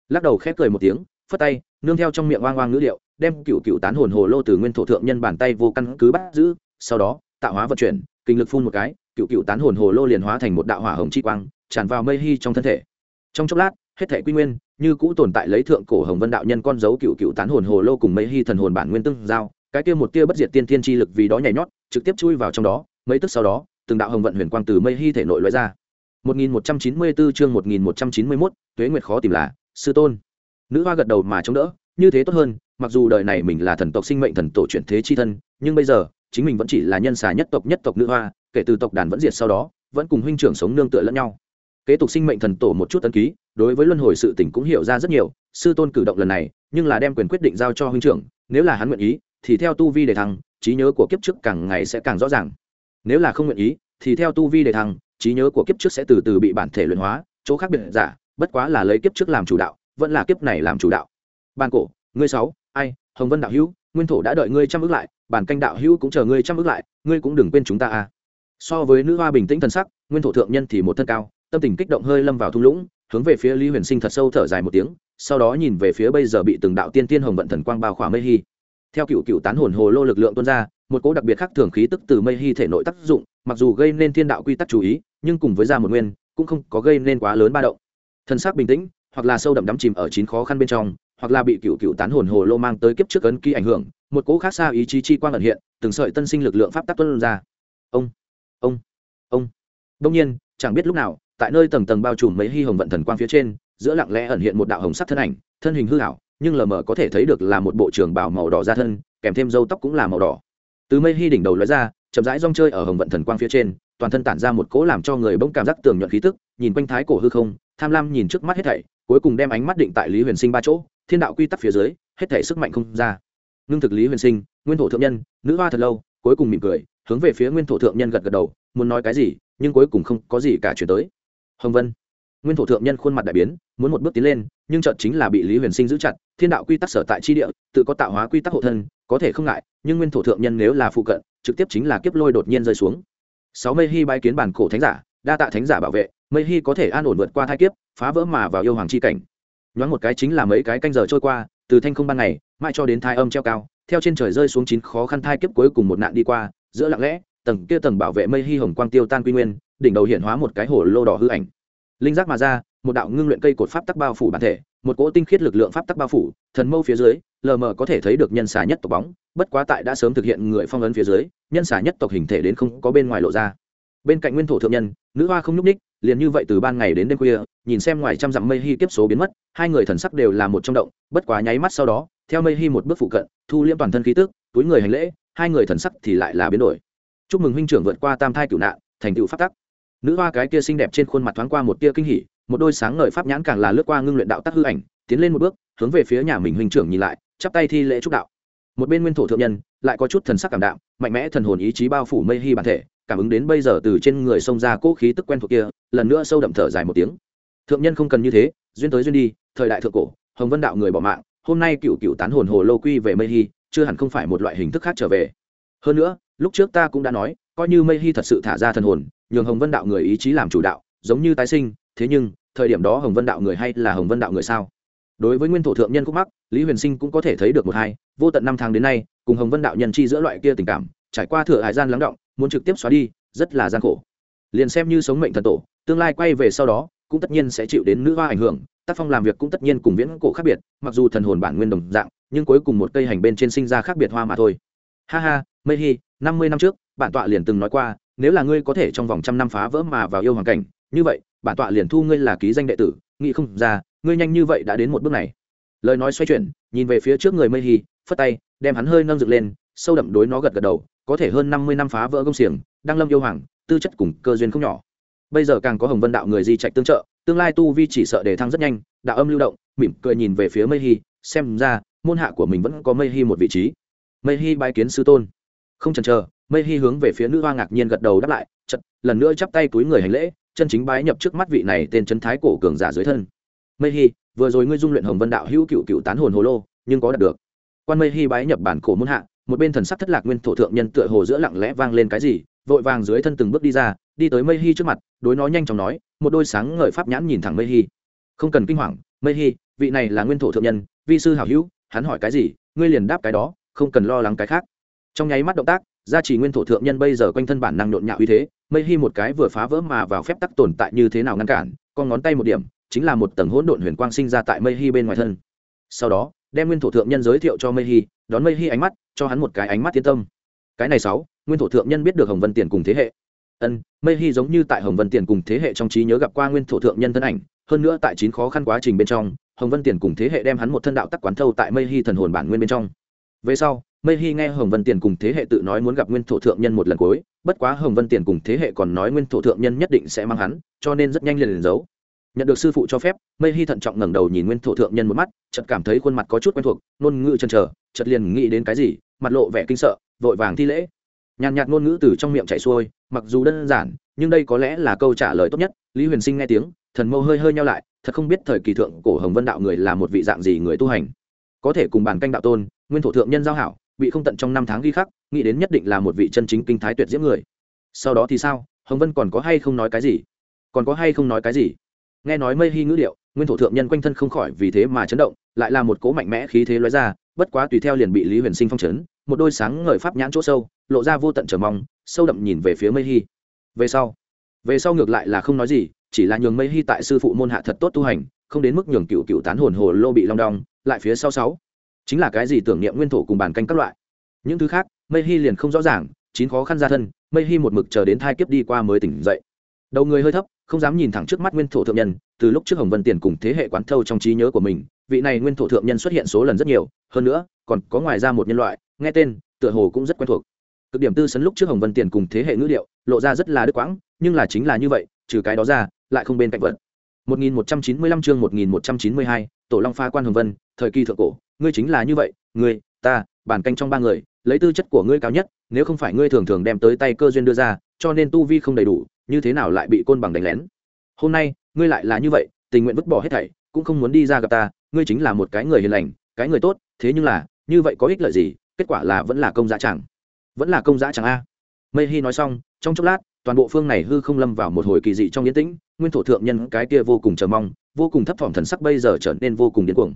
Lắc đầu khép cười một tiếng, phất tay, nương theo trong miệng oang oang ngữ liệu đem cựu cựu tán hồn hồ lô từ nguyên thổ thượng nhân bàn tay vô căn cứ bắt giữ sau đó tạo hóa vận chuyển kinh lực phun một cái cựu cựu tán hồn hồ lô liền hóa thành một đạo hỏa hồng chi quang tràn vào mây hy trong thân thể. Trong chốc lát hết thể quy nguyên như cũ tồn tại lấy thượng cổ hồng vân đạo nhân con dấu cựu cựu tán hồn hồ lô cùng mây hy thần hồn bản nguyên tương giao cái kia một tia bất diệt tiên thiên chi lực vì đó nhảy nhót trực tiếp chui vào trong đó mấy tức sau đó từng đạo hồng vận huyền quang từ mây hy thể nội loại ra. 1194 chương 1191, tuế nguyệt khó tìm là sư tôn. Nữ hoa gật đầu mà chống đỡ như thế tốt hơn mặc dù đời này mình là thần tộc sinh mệnh thần tổ chuyển thế chi thân, nhưng bây giờ, chính mình vẫn chỉ là nhân xà nhất tộc nhất tộc nữ hoa, kể từ tộc đàn vẫn diệt sau đó, vẫn cùng huynh trưởng sống nương tựa lẫn nhau. Kế tục sinh mệnh thần tổ một chút ấn ký, đối với luân hồi sự tỉnh cũng hiểu ra rất nhiều, sư tôn cử động lần này, nhưng là đem quyền quyết định giao cho huynh trưởng, nếu là hắn nguyện ý, thì theo tu vi đề thăng, trí nhớ của kiếp trước càng ngày sẽ càng rõ ràng. Nếu là không nguyện ý, thì theo tu vi đề thăng, trí nhớ của kiếp trước sẽ từ từ bị bản thể luyện hóa, chỗ khác biệt giả, bất quá là lấy kiếp trước làm chủ đạo, vẫn là kiếp này làm chủ đạo. Ban cổ, ngươi sáu ai, hồng vân đạo hữu, nguyên thổ đã đợi ngươi chăm ước lại, bản canh đạo hữu cũng chờ ngươi chăm ước lại, ngươi cũng đừng quên chúng ta à so với nữ hoa bình tĩnh thân sắc, nguyên thổ thượng nhân thì một thân cao, tâm tình kích động hơi lâm vào thung lũng, hướng về phía lý huyền sinh thật sâu thở dài một tiếng, sau đó nhìn về phía bây giờ bị từng đạo tiên tiên hồng vận thần quang bao khỏa mây hy. Theo cựu cựu tán hồn hồ lô lực lượng tuôn ra, một cỗ đặc biệt khác thường khí tức từ mây hy thể nội tác dụng, mặc dù gây nên thiên đạo quy tắc chú ý, nhưng cùng với ra một nguyên, cũng không có gây nên quá lớn ba động. Thân xác bình tĩnh, hoặc là sâu đậm đắm chìm ở chín khó khăn bên trong hoặc là bị cựu cựu tán hồn hồ lô mang tới kiếp trước ấn ký ảnh hưởng, một cỗ khác xa ý chí chi quang ẩn hiện, từng sợi tân sinh lực lượng pháp tắc tuân ra. Ông ông ông. Đông nhiên, chẳng biết lúc nào, tại nơi tầng tầng bao trùm mấy hy hồng vận thần quang phía trên, giữa lặng lẽ ẩn hiện một đạo hồng sắc thân ảnh, thân hình hư ảo, nhưng lờ mờ có thể thấy được là một bộ trưởng bào màu đỏ ra thân, kèm thêm dâu tóc cũng là màu đỏ. Từ mây hy đỉnh đầu lóe ra, chậm rãi rong chơi ở hồng vận thần quang phía trên, toàn thân tản ra một cỗ làm cho người bỗng cảm giác tường nhuận khí tức, nhìn quanh thái cổ hư không, tham lam nhìn trước mắt hết thảy, cuối cùng đem ánh mắt định tại lý huyền sinh ba chỗ thiên đạo quy tắc phía dưới, hết thể sức mạnh không ra. Ngưng thực lý huyền sinh, nguyên thổ thượng nhân, nữ hoa thật lâu, cuối cùng mỉm cười, hướng về phía nguyên thổ thượng nhân gật gật đầu, muốn nói cái gì, nhưng cuối cùng không có gì cả chuyển tới. Hồng vân. Nguyên thổ thượng nhân khuôn mặt đại biến, muốn một bước tiến lên, nhưng chợt chính là bị lý huyền sinh giữ chặt, thiên đạo quy tắc sở tại chi địa, tự có tạo hóa quy tắc hộ thân, có thể không ngại, nhưng nguyên thổ thượng nhân nếu là phụ cận, trực tiếp chính là kiếp lôi đột nhiên rơi xuống. Sáu mây hy bái kiến bản cổ thánh giả, đa tạ thánh giả bảo vệ, mây hy có thể an ổn vượt qua thai kiếp, phá vỡ mà vào yêu hoàng c h i cảnh nhoáng một cái chính là mấy cái canh giờ trôi qua, từ thanh không ban ngày, mãi cho đến thai âm treo cao, theo trên trời rơi xuống chín khó khăn thai kiếp cuối cùng một nạn đi qua, giữa lặng lẽ, tầng kia tầng bảo vệ mây hy hồng quang tiêu tan quy nguyên, đỉnh đầu hiện hóa một cái hồ lô đỏ hư ảnh. Linh giác mà ra, một đạo ngưng luyện cây cột pháp tắc bao phủ bản thể, một cỗ tinh khiết lực lượng pháp tắc bao phủ, thần mâu phía dưới, lờ mờ có thể thấy được nhân xà nhất tộc bóng, bất quá tại đã sớm thực hiện người phong ấn phía dưới, nhân xà nhất tộc hình thể đến không có bên ngoài lộ ra. Bên cạnh nguyên thổ thượng nhân, nữ hoa không nhúc ních liền như vậy từ ban ngày đến đêm khuya, nhìn xem ngoài trăm dặm mây hy kiếp số biến mất, hai người thần sắc đều là một trong động, bất quá nháy mắt sau đó, theo mây hy một bước phụ cận, thu liễm toàn thân khí tức, túi người hành lễ, hai người thần sắc thì lại là biến đổi. Chúc mừng huynh trưởng vượt qua tam thai cửu nạn, thành tựu phát tắc. Nữ hoa cái kia xinh đẹp trên khuôn mặt thoáng qua một tia kinh hỉ, một đôi sáng ngời pháp nhãn càng là lướt qua ngưng luyện đạo tắc hư ảnh, tiến lên một bước, hướng về phía nhà mình huynh trưởng nhìn lại, chắp tay thi lễ chúc đạo một bên nguyên thổ thượng nhân lại có chút thần sắc cảm đạm, mạnh mẽ thần hồn ý chí bao phủ mây hy bản thể, cảm ứng đến bây giờ từ trên người xông ra cỗ khí tức quen thuộc kia, lần nữa sâu đậm thở dài một tiếng. Thượng nhân không cần như thế, duyên tới duyên đi, thời đại thượng cổ, hồng vân đạo người bỏ mạng, hôm nay cựu cựu tán hồn hồ lô quy về mây hy, chưa hẳn không phải một loại hình thức khác trở về. Hơn nữa, lúc trước ta cũng đã nói, coi như mây hy thật sự thả ra thần hồn, nhường hồng vân đạo người ý chí làm chủ đạo, giống như tái sinh, thế nhưng, thời điểm đó hồng vân đạo người hay là hồng vân đạo người sao? Đối với nguyên thổ thượng nhân khúc mắc, lý huyền sinh cũng có thể thấy được một hai, vô tận năm tháng đến nay, cùng hồng vân đạo nhân chi giữa loại kia tình cảm, trải qua thừa hải gian lắng động, muốn trực tiếp xóa đi, rất là gian khổ. Liền xem như sống mệnh thần tổ, tương lai quay về sau đó, cũng tất nhiên sẽ chịu đến nữ hoa ảnh hưởng, tác phong làm việc cũng tất nhiên cùng viễn cổ khác biệt, mặc dù thần hồn bản nguyên đồng dạng, nhưng cuối cùng một cây hành bên trên sinh ra khác biệt hoa mà thôi. Ha ha, mây hi, năm mươi năm trước, bản tọa liền từng nói qua, nếu là ngươi có thể trong vòng trăm năm phá vỡ mà vào yêu hoàn cảnh, như vậy, bản tọa liền thu ngươi là ký danh đệ tử, nghĩ không ra ngươi nhanh như vậy đã đến một bước này. Lời nói xoay chuyển, nhìn về phía trước người mây hi phất tay, đem hắn hơi nâng dựng lên, sâu đậm đối nó gật gật đầu, có thể hơn năm mươi năm phá vỡ công xiềng, đang lâm yêu hoàng, tư chất cùng cơ duyên không nhỏ. Bây giờ càng có hồng vân đạo người di trạch tương trợ, tương lai tu vi chỉ sợ để thăng rất nhanh, đạo âm lưu động, mỉm cười nhìn về phía mây hi xem ra, môn hạ của mình vẫn có mây hi một vị trí. Mây hi bái kiến sư tôn. Không chần chờ, mây hi hướng về phía nữ hoa ngạc nhiên gật đầu đáp lại chật lần nữa chắp tay túi người hành lễ, chân chính bái nhập trước mắt vị này tên trấn thái cổ cường giả dưới thân mây hi, vừa rồi ngươi dung luyện hồng vân đạo hữu cựu cựu tán hồn hồ lô, nhưng có đạt được. Quan mây hi bái nhập bản cổ muốn hạ, một bên thần sắc thất lạc nguyên thổ thượng nhân tựa hồ giữa lặng lẽ vang lên cái gì, vội vàng dưới thân từng bước đi ra, đi tới mây hi trước mặt, đối nó nhanh chóng nói, một đôi sáng ngời pháp nhãn nhìn thẳng mây hi. Không cần kinh hoàng, mây hi, vị này là nguyên thổ thượng nhân, vi sư hảo hữu, hắn hỏi cái gì, ngươi liền đáp cái đó, không cần lo lắng cái khác. Trong nháy mắt động tác, gia trì nguyên thổ thượng nhân bây giờ quanh thân bản năng nhộn nhạo uy thế, mây hi một cái vừa phá vỡ mà vào phép tắc tồn tại như thế nào ngăn cản, con ngón tay một điểm chính là một tầng hỗn độn huyền quang sinh ra tại mây hi bên ngoài thân. Sau đó, đem nguyên thổ thượng nhân giới thiệu cho mây hi, đón mây hi ánh mắt, cho hắn một cái ánh mắt thiên tâm. Cái này sáu, nguyên thổ thượng nhân biết được hồng vân tiền cùng thế hệ. Ân, mây hy giống như tại hồng vân tiền cùng thế hệ trong trí nhớ gặp qua nguyên thổ thượng nhân thân ảnh, hơn nữa tại chín khó khăn quá trình bên trong, hồng vân tiền cùng thế hệ đem hắn một thân đạo tắc quán thâu tại mây hy thần hồn bản nguyên bên trong. Về sau, mây hy nghe hồng vân tiền cùng thế hệ tự nói muốn gặp nguyên thổ thượng nhân một lần cuối, bất quá hồng vân tiền cùng thế hệ còn nói nguyên thổ thượng nhân nhất định sẽ mang hắn, cho nên rất nhanh liền liền giấu nhận được sư phụ cho phép, mây hy thận trọng ngẩng đầu nhìn nguyên thổ thượng nhân một mắt, chợt cảm thấy khuôn mặt có chút quen thuộc, ngôn ngữ chần chờ, chợt liền nghĩ đến cái gì, mặt lộ vẻ kinh sợ, vội vàng thi lễ. Nhàn nhạt ngôn ngữ từ trong miệng chảy xuôi, mặc dù đơn giản, nhưng đây có lẽ là câu trả lời tốt nhất. Lý huyền sinh nghe tiếng, thần mâu hơi hơi nhau lại, thật không biết thời kỳ thượng cổ hồng vân đạo người là một vị dạng gì người tu hành. Có thể cùng bàn canh đạo tôn, nguyên thổ thượng nhân giao hảo, bị không tận trong năm tháng ghi khắc, nghĩ đến nhất định là một vị chân chính kinh thái tuyệt diễm người. Sau đó thì sao? Hồng vân còn có hay không nói cái gì? Còn có hay không nói cái gì? Nghe nói mây hy ngữ điệu, nguyên thổ thượng nhân quanh thân không khỏi vì thế mà chấn động, lại là một cố mạnh mẽ khí thế lóe ra, bất quá tùy theo liền bị lý huyền sinh phong chấn, một đôi sáng ngời pháp nhãn chỗ sâu, lộ ra vô tận trở mong, sâu đậm nhìn về phía mây hy. Về sau về sau ngược lại là không nói gì, chỉ là nhường mây hy tại sư phụ môn hạ thật tốt tu hành, không đến mức nhường cựu cựu tán hồn hồ lô bị long đong, lại phía sau sáu. Chính là cái gì tưởng niệm nguyên thổ cùng bàn canh các loại. Những thứ khác, mây hy liền không rõ ràng, chín khó khăn ra thân, mây hy một mực chờ đến thai kiếp đi qua mới tỉnh dậy. Đầu người hơi thấp không dám nhìn thẳng trước mắt nguyên thổ thượng nhân từ lúc trước hồng vân tiền cùng thế hệ quán thâu trong trí nhớ của mình vị này nguyên thổ thượng nhân xuất hiện số lần rất nhiều hơn nữa còn có ngoài ra một nhân loại nghe tên tựa hồ cũng rất quen thuộc. Cực điểm tư sấn lúc trước hồng vân tiền cùng thế hệ ngữ điệu lộ ra rất là đứt quãng nhưng là chính là như vậy trừ cái đó ra lại không bên cạnh vật. 1195 chương 1192, tổ long pha quan hồng vân thời kỳ thượng cổ ngươi chính là như vậy ngươi ta bản canh trong ba người lấy tư chất của ngươi cao nhất nếu không phải ngươi thường thường đem tới tay cơ duyên đưa ra cho nên tu vi không đầy đủ như thế nào lại bị côn bằng đánh lén? Hôm nay, ngươi lại là như vậy, tình nguyện vứt bỏ hết thảy, cũng không muốn đi ra gặp ta, ngươi chính là một cái người hiền lành, cái người tốt, thế nhưng là, như vậy có ích lợi gì, kết quả là vẫn là công giá chẳng. Vẫn là công giá chẳng a. Mây hy nói xong, trong chốc lát, toàn bộ phương này hư không lâm vào một hồi kỳ dị trong yên tĩnh, nguyên thổ thượng nhân cái kia vô cùng chờ mong, vô cùng thấp thỏm thần sắc bây giờ trở nên vô cùng điên cuồng.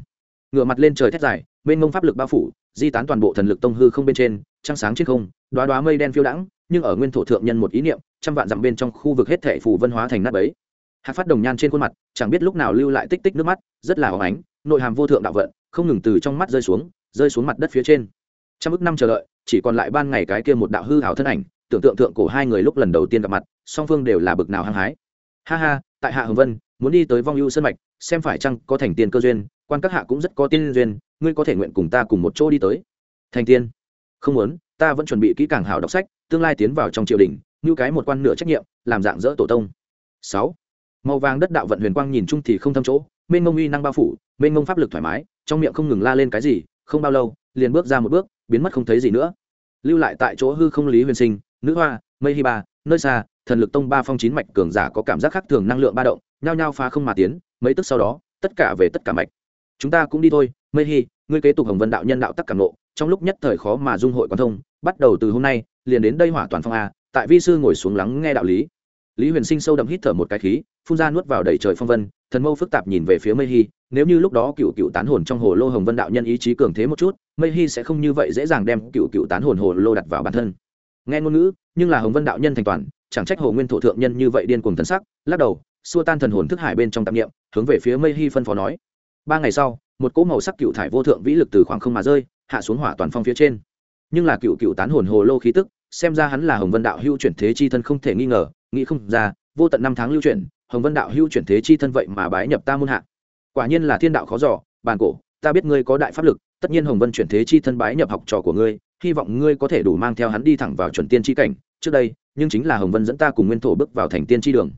Ngựa mặt lên trời thét dài bên ngông pháp lực bao phủ, di tán toàn bộ thần lực tông hư không bên trên, trăng sáng trên không đoá đoá mây đen phiêu đãng nhưng ở nguyên thổ thượng nhân một ý niệm, trăm vạn dặm bên trong khu vực hết thể phủ vân hóa thành nát ấy hạc phát đồng nhan trên khuôn mặt, chẳng biết lúc nào lưu lại tích tích nước mắt, rất là óng ánh, nội hàm vô thượng đạo vận, không ngừng từ trong mắt rơi xuống rơi xuống mặt đất phía trên. Trăm ước năm chờ đợi, chỉ còn lại ban ngày cái kia một đạo hư hảo thân ảnh, tưởng tượng thượng cổ hai người lúc lần đầu tiên gặp mặt, song phương đều là bực nào hăng hái. Ha ha, tại hạ hồng vân, muốn đi tới vong ưu sơn mạch, xem phải chăng có thành tiên cơ duyên, quan các hạ cũng rất có tiên duyên, ngươi có thể nguyện cùng ta cùng một chỗ đi tới. Thành tiên? Không muốn ta vẫn chuẩn bị kỹ càng hảo đọc sách, tương lai tiến vào trong triều đình, như cái một quan nửa trách nhiệm, làm dạng dỡ tổ tông. Sáu. Màu vàng đất đạo vận huyền quang nhìn chung thì không thâm chỗ, mênh ngông uy năng bao phủ, mênh ngông pháp lực thoải mái, trong miệng không ngừng la lên cái gì, không bao lâu, liền bước ra một bước, biến mất không thấy gì nữa. Lưu lại tại chỗ hư không lý huyền sinh, nữ hoa, mây hi ba, nơi xa, thần lực tông ba phong chín mạch cường giả có cảm giác khác thường năng lượng ba động, nhao nhao phá không mà tiến, mấy tức sau đó, tất cả về tất cả mạch. Chúng ta cũng đi thôi, mây hi, ngươi kế tục hồng vân đạo nhân đạo tắc cảm nộ trong lúc nhất thời khó mà dung hội quan thông, bắt đầu từ hôm nay, liền đến đây hỏa toàn phong a, tại vi sư ngồi xuống lắng nghe đạo lý. Lý huyền sinh sâu đậm hít thở một cái khí, phun ra nuốt vào đầy trời phong vân, thần mâu phức tạp nhìn về phía mây hy nếu như lúc đó cựu cựu tán hồn trong hồ lô hồng vân đạo nhân ý chí cường thế một chút, mây hy sẽ không như vậy dễ dàng đem cựu cựu tán hồn hồ lô đặt vào bản thân. Nghe ngôn ngữ, nhưng là hồng vân đạo nhân thành toàn, chẳng trách hồ nguyên thổ thượng nhân như vậy điên cuồng thần sắc, lắc đầu, xua tan thần hồn thức hải bên trong tạp nghiệm hướng về phía mây hy phân phó nói. Ba ngày sau, một cỗ màu sắc cựu thải vô thượng vĩ lực từ khoảng không mà rơi hạ xuống hỏa toàn phong phía trên. Nhưng là cựu cựu tán hồn hồ lô khí tức, xem ra hắn là hồng vân đạo hưu chuyển thế chi thân không thể nghi ngờ, nghĩ không ra, vô tận năm tháng lưu chuyển, hồng vân đạo hưu chuyển thế chi thân vậy mà bái nhập ta môn hạ. Quả nhiên là thiên đạo khó giỏ bàn cổ, ta biết ngươi có đại pháp lực, tất nhiên hồng vân chuyển thế chi thân bái nhập học trò của ngươi, hy vọng ngươi có thể đủ mang theo hắn đi thẳng vào chuẩn tiên chi cảnh. Trước đây, nhưng chính là hồng vân dẫn ta cùng nguyên thổ bước vào thành tiên chi đường.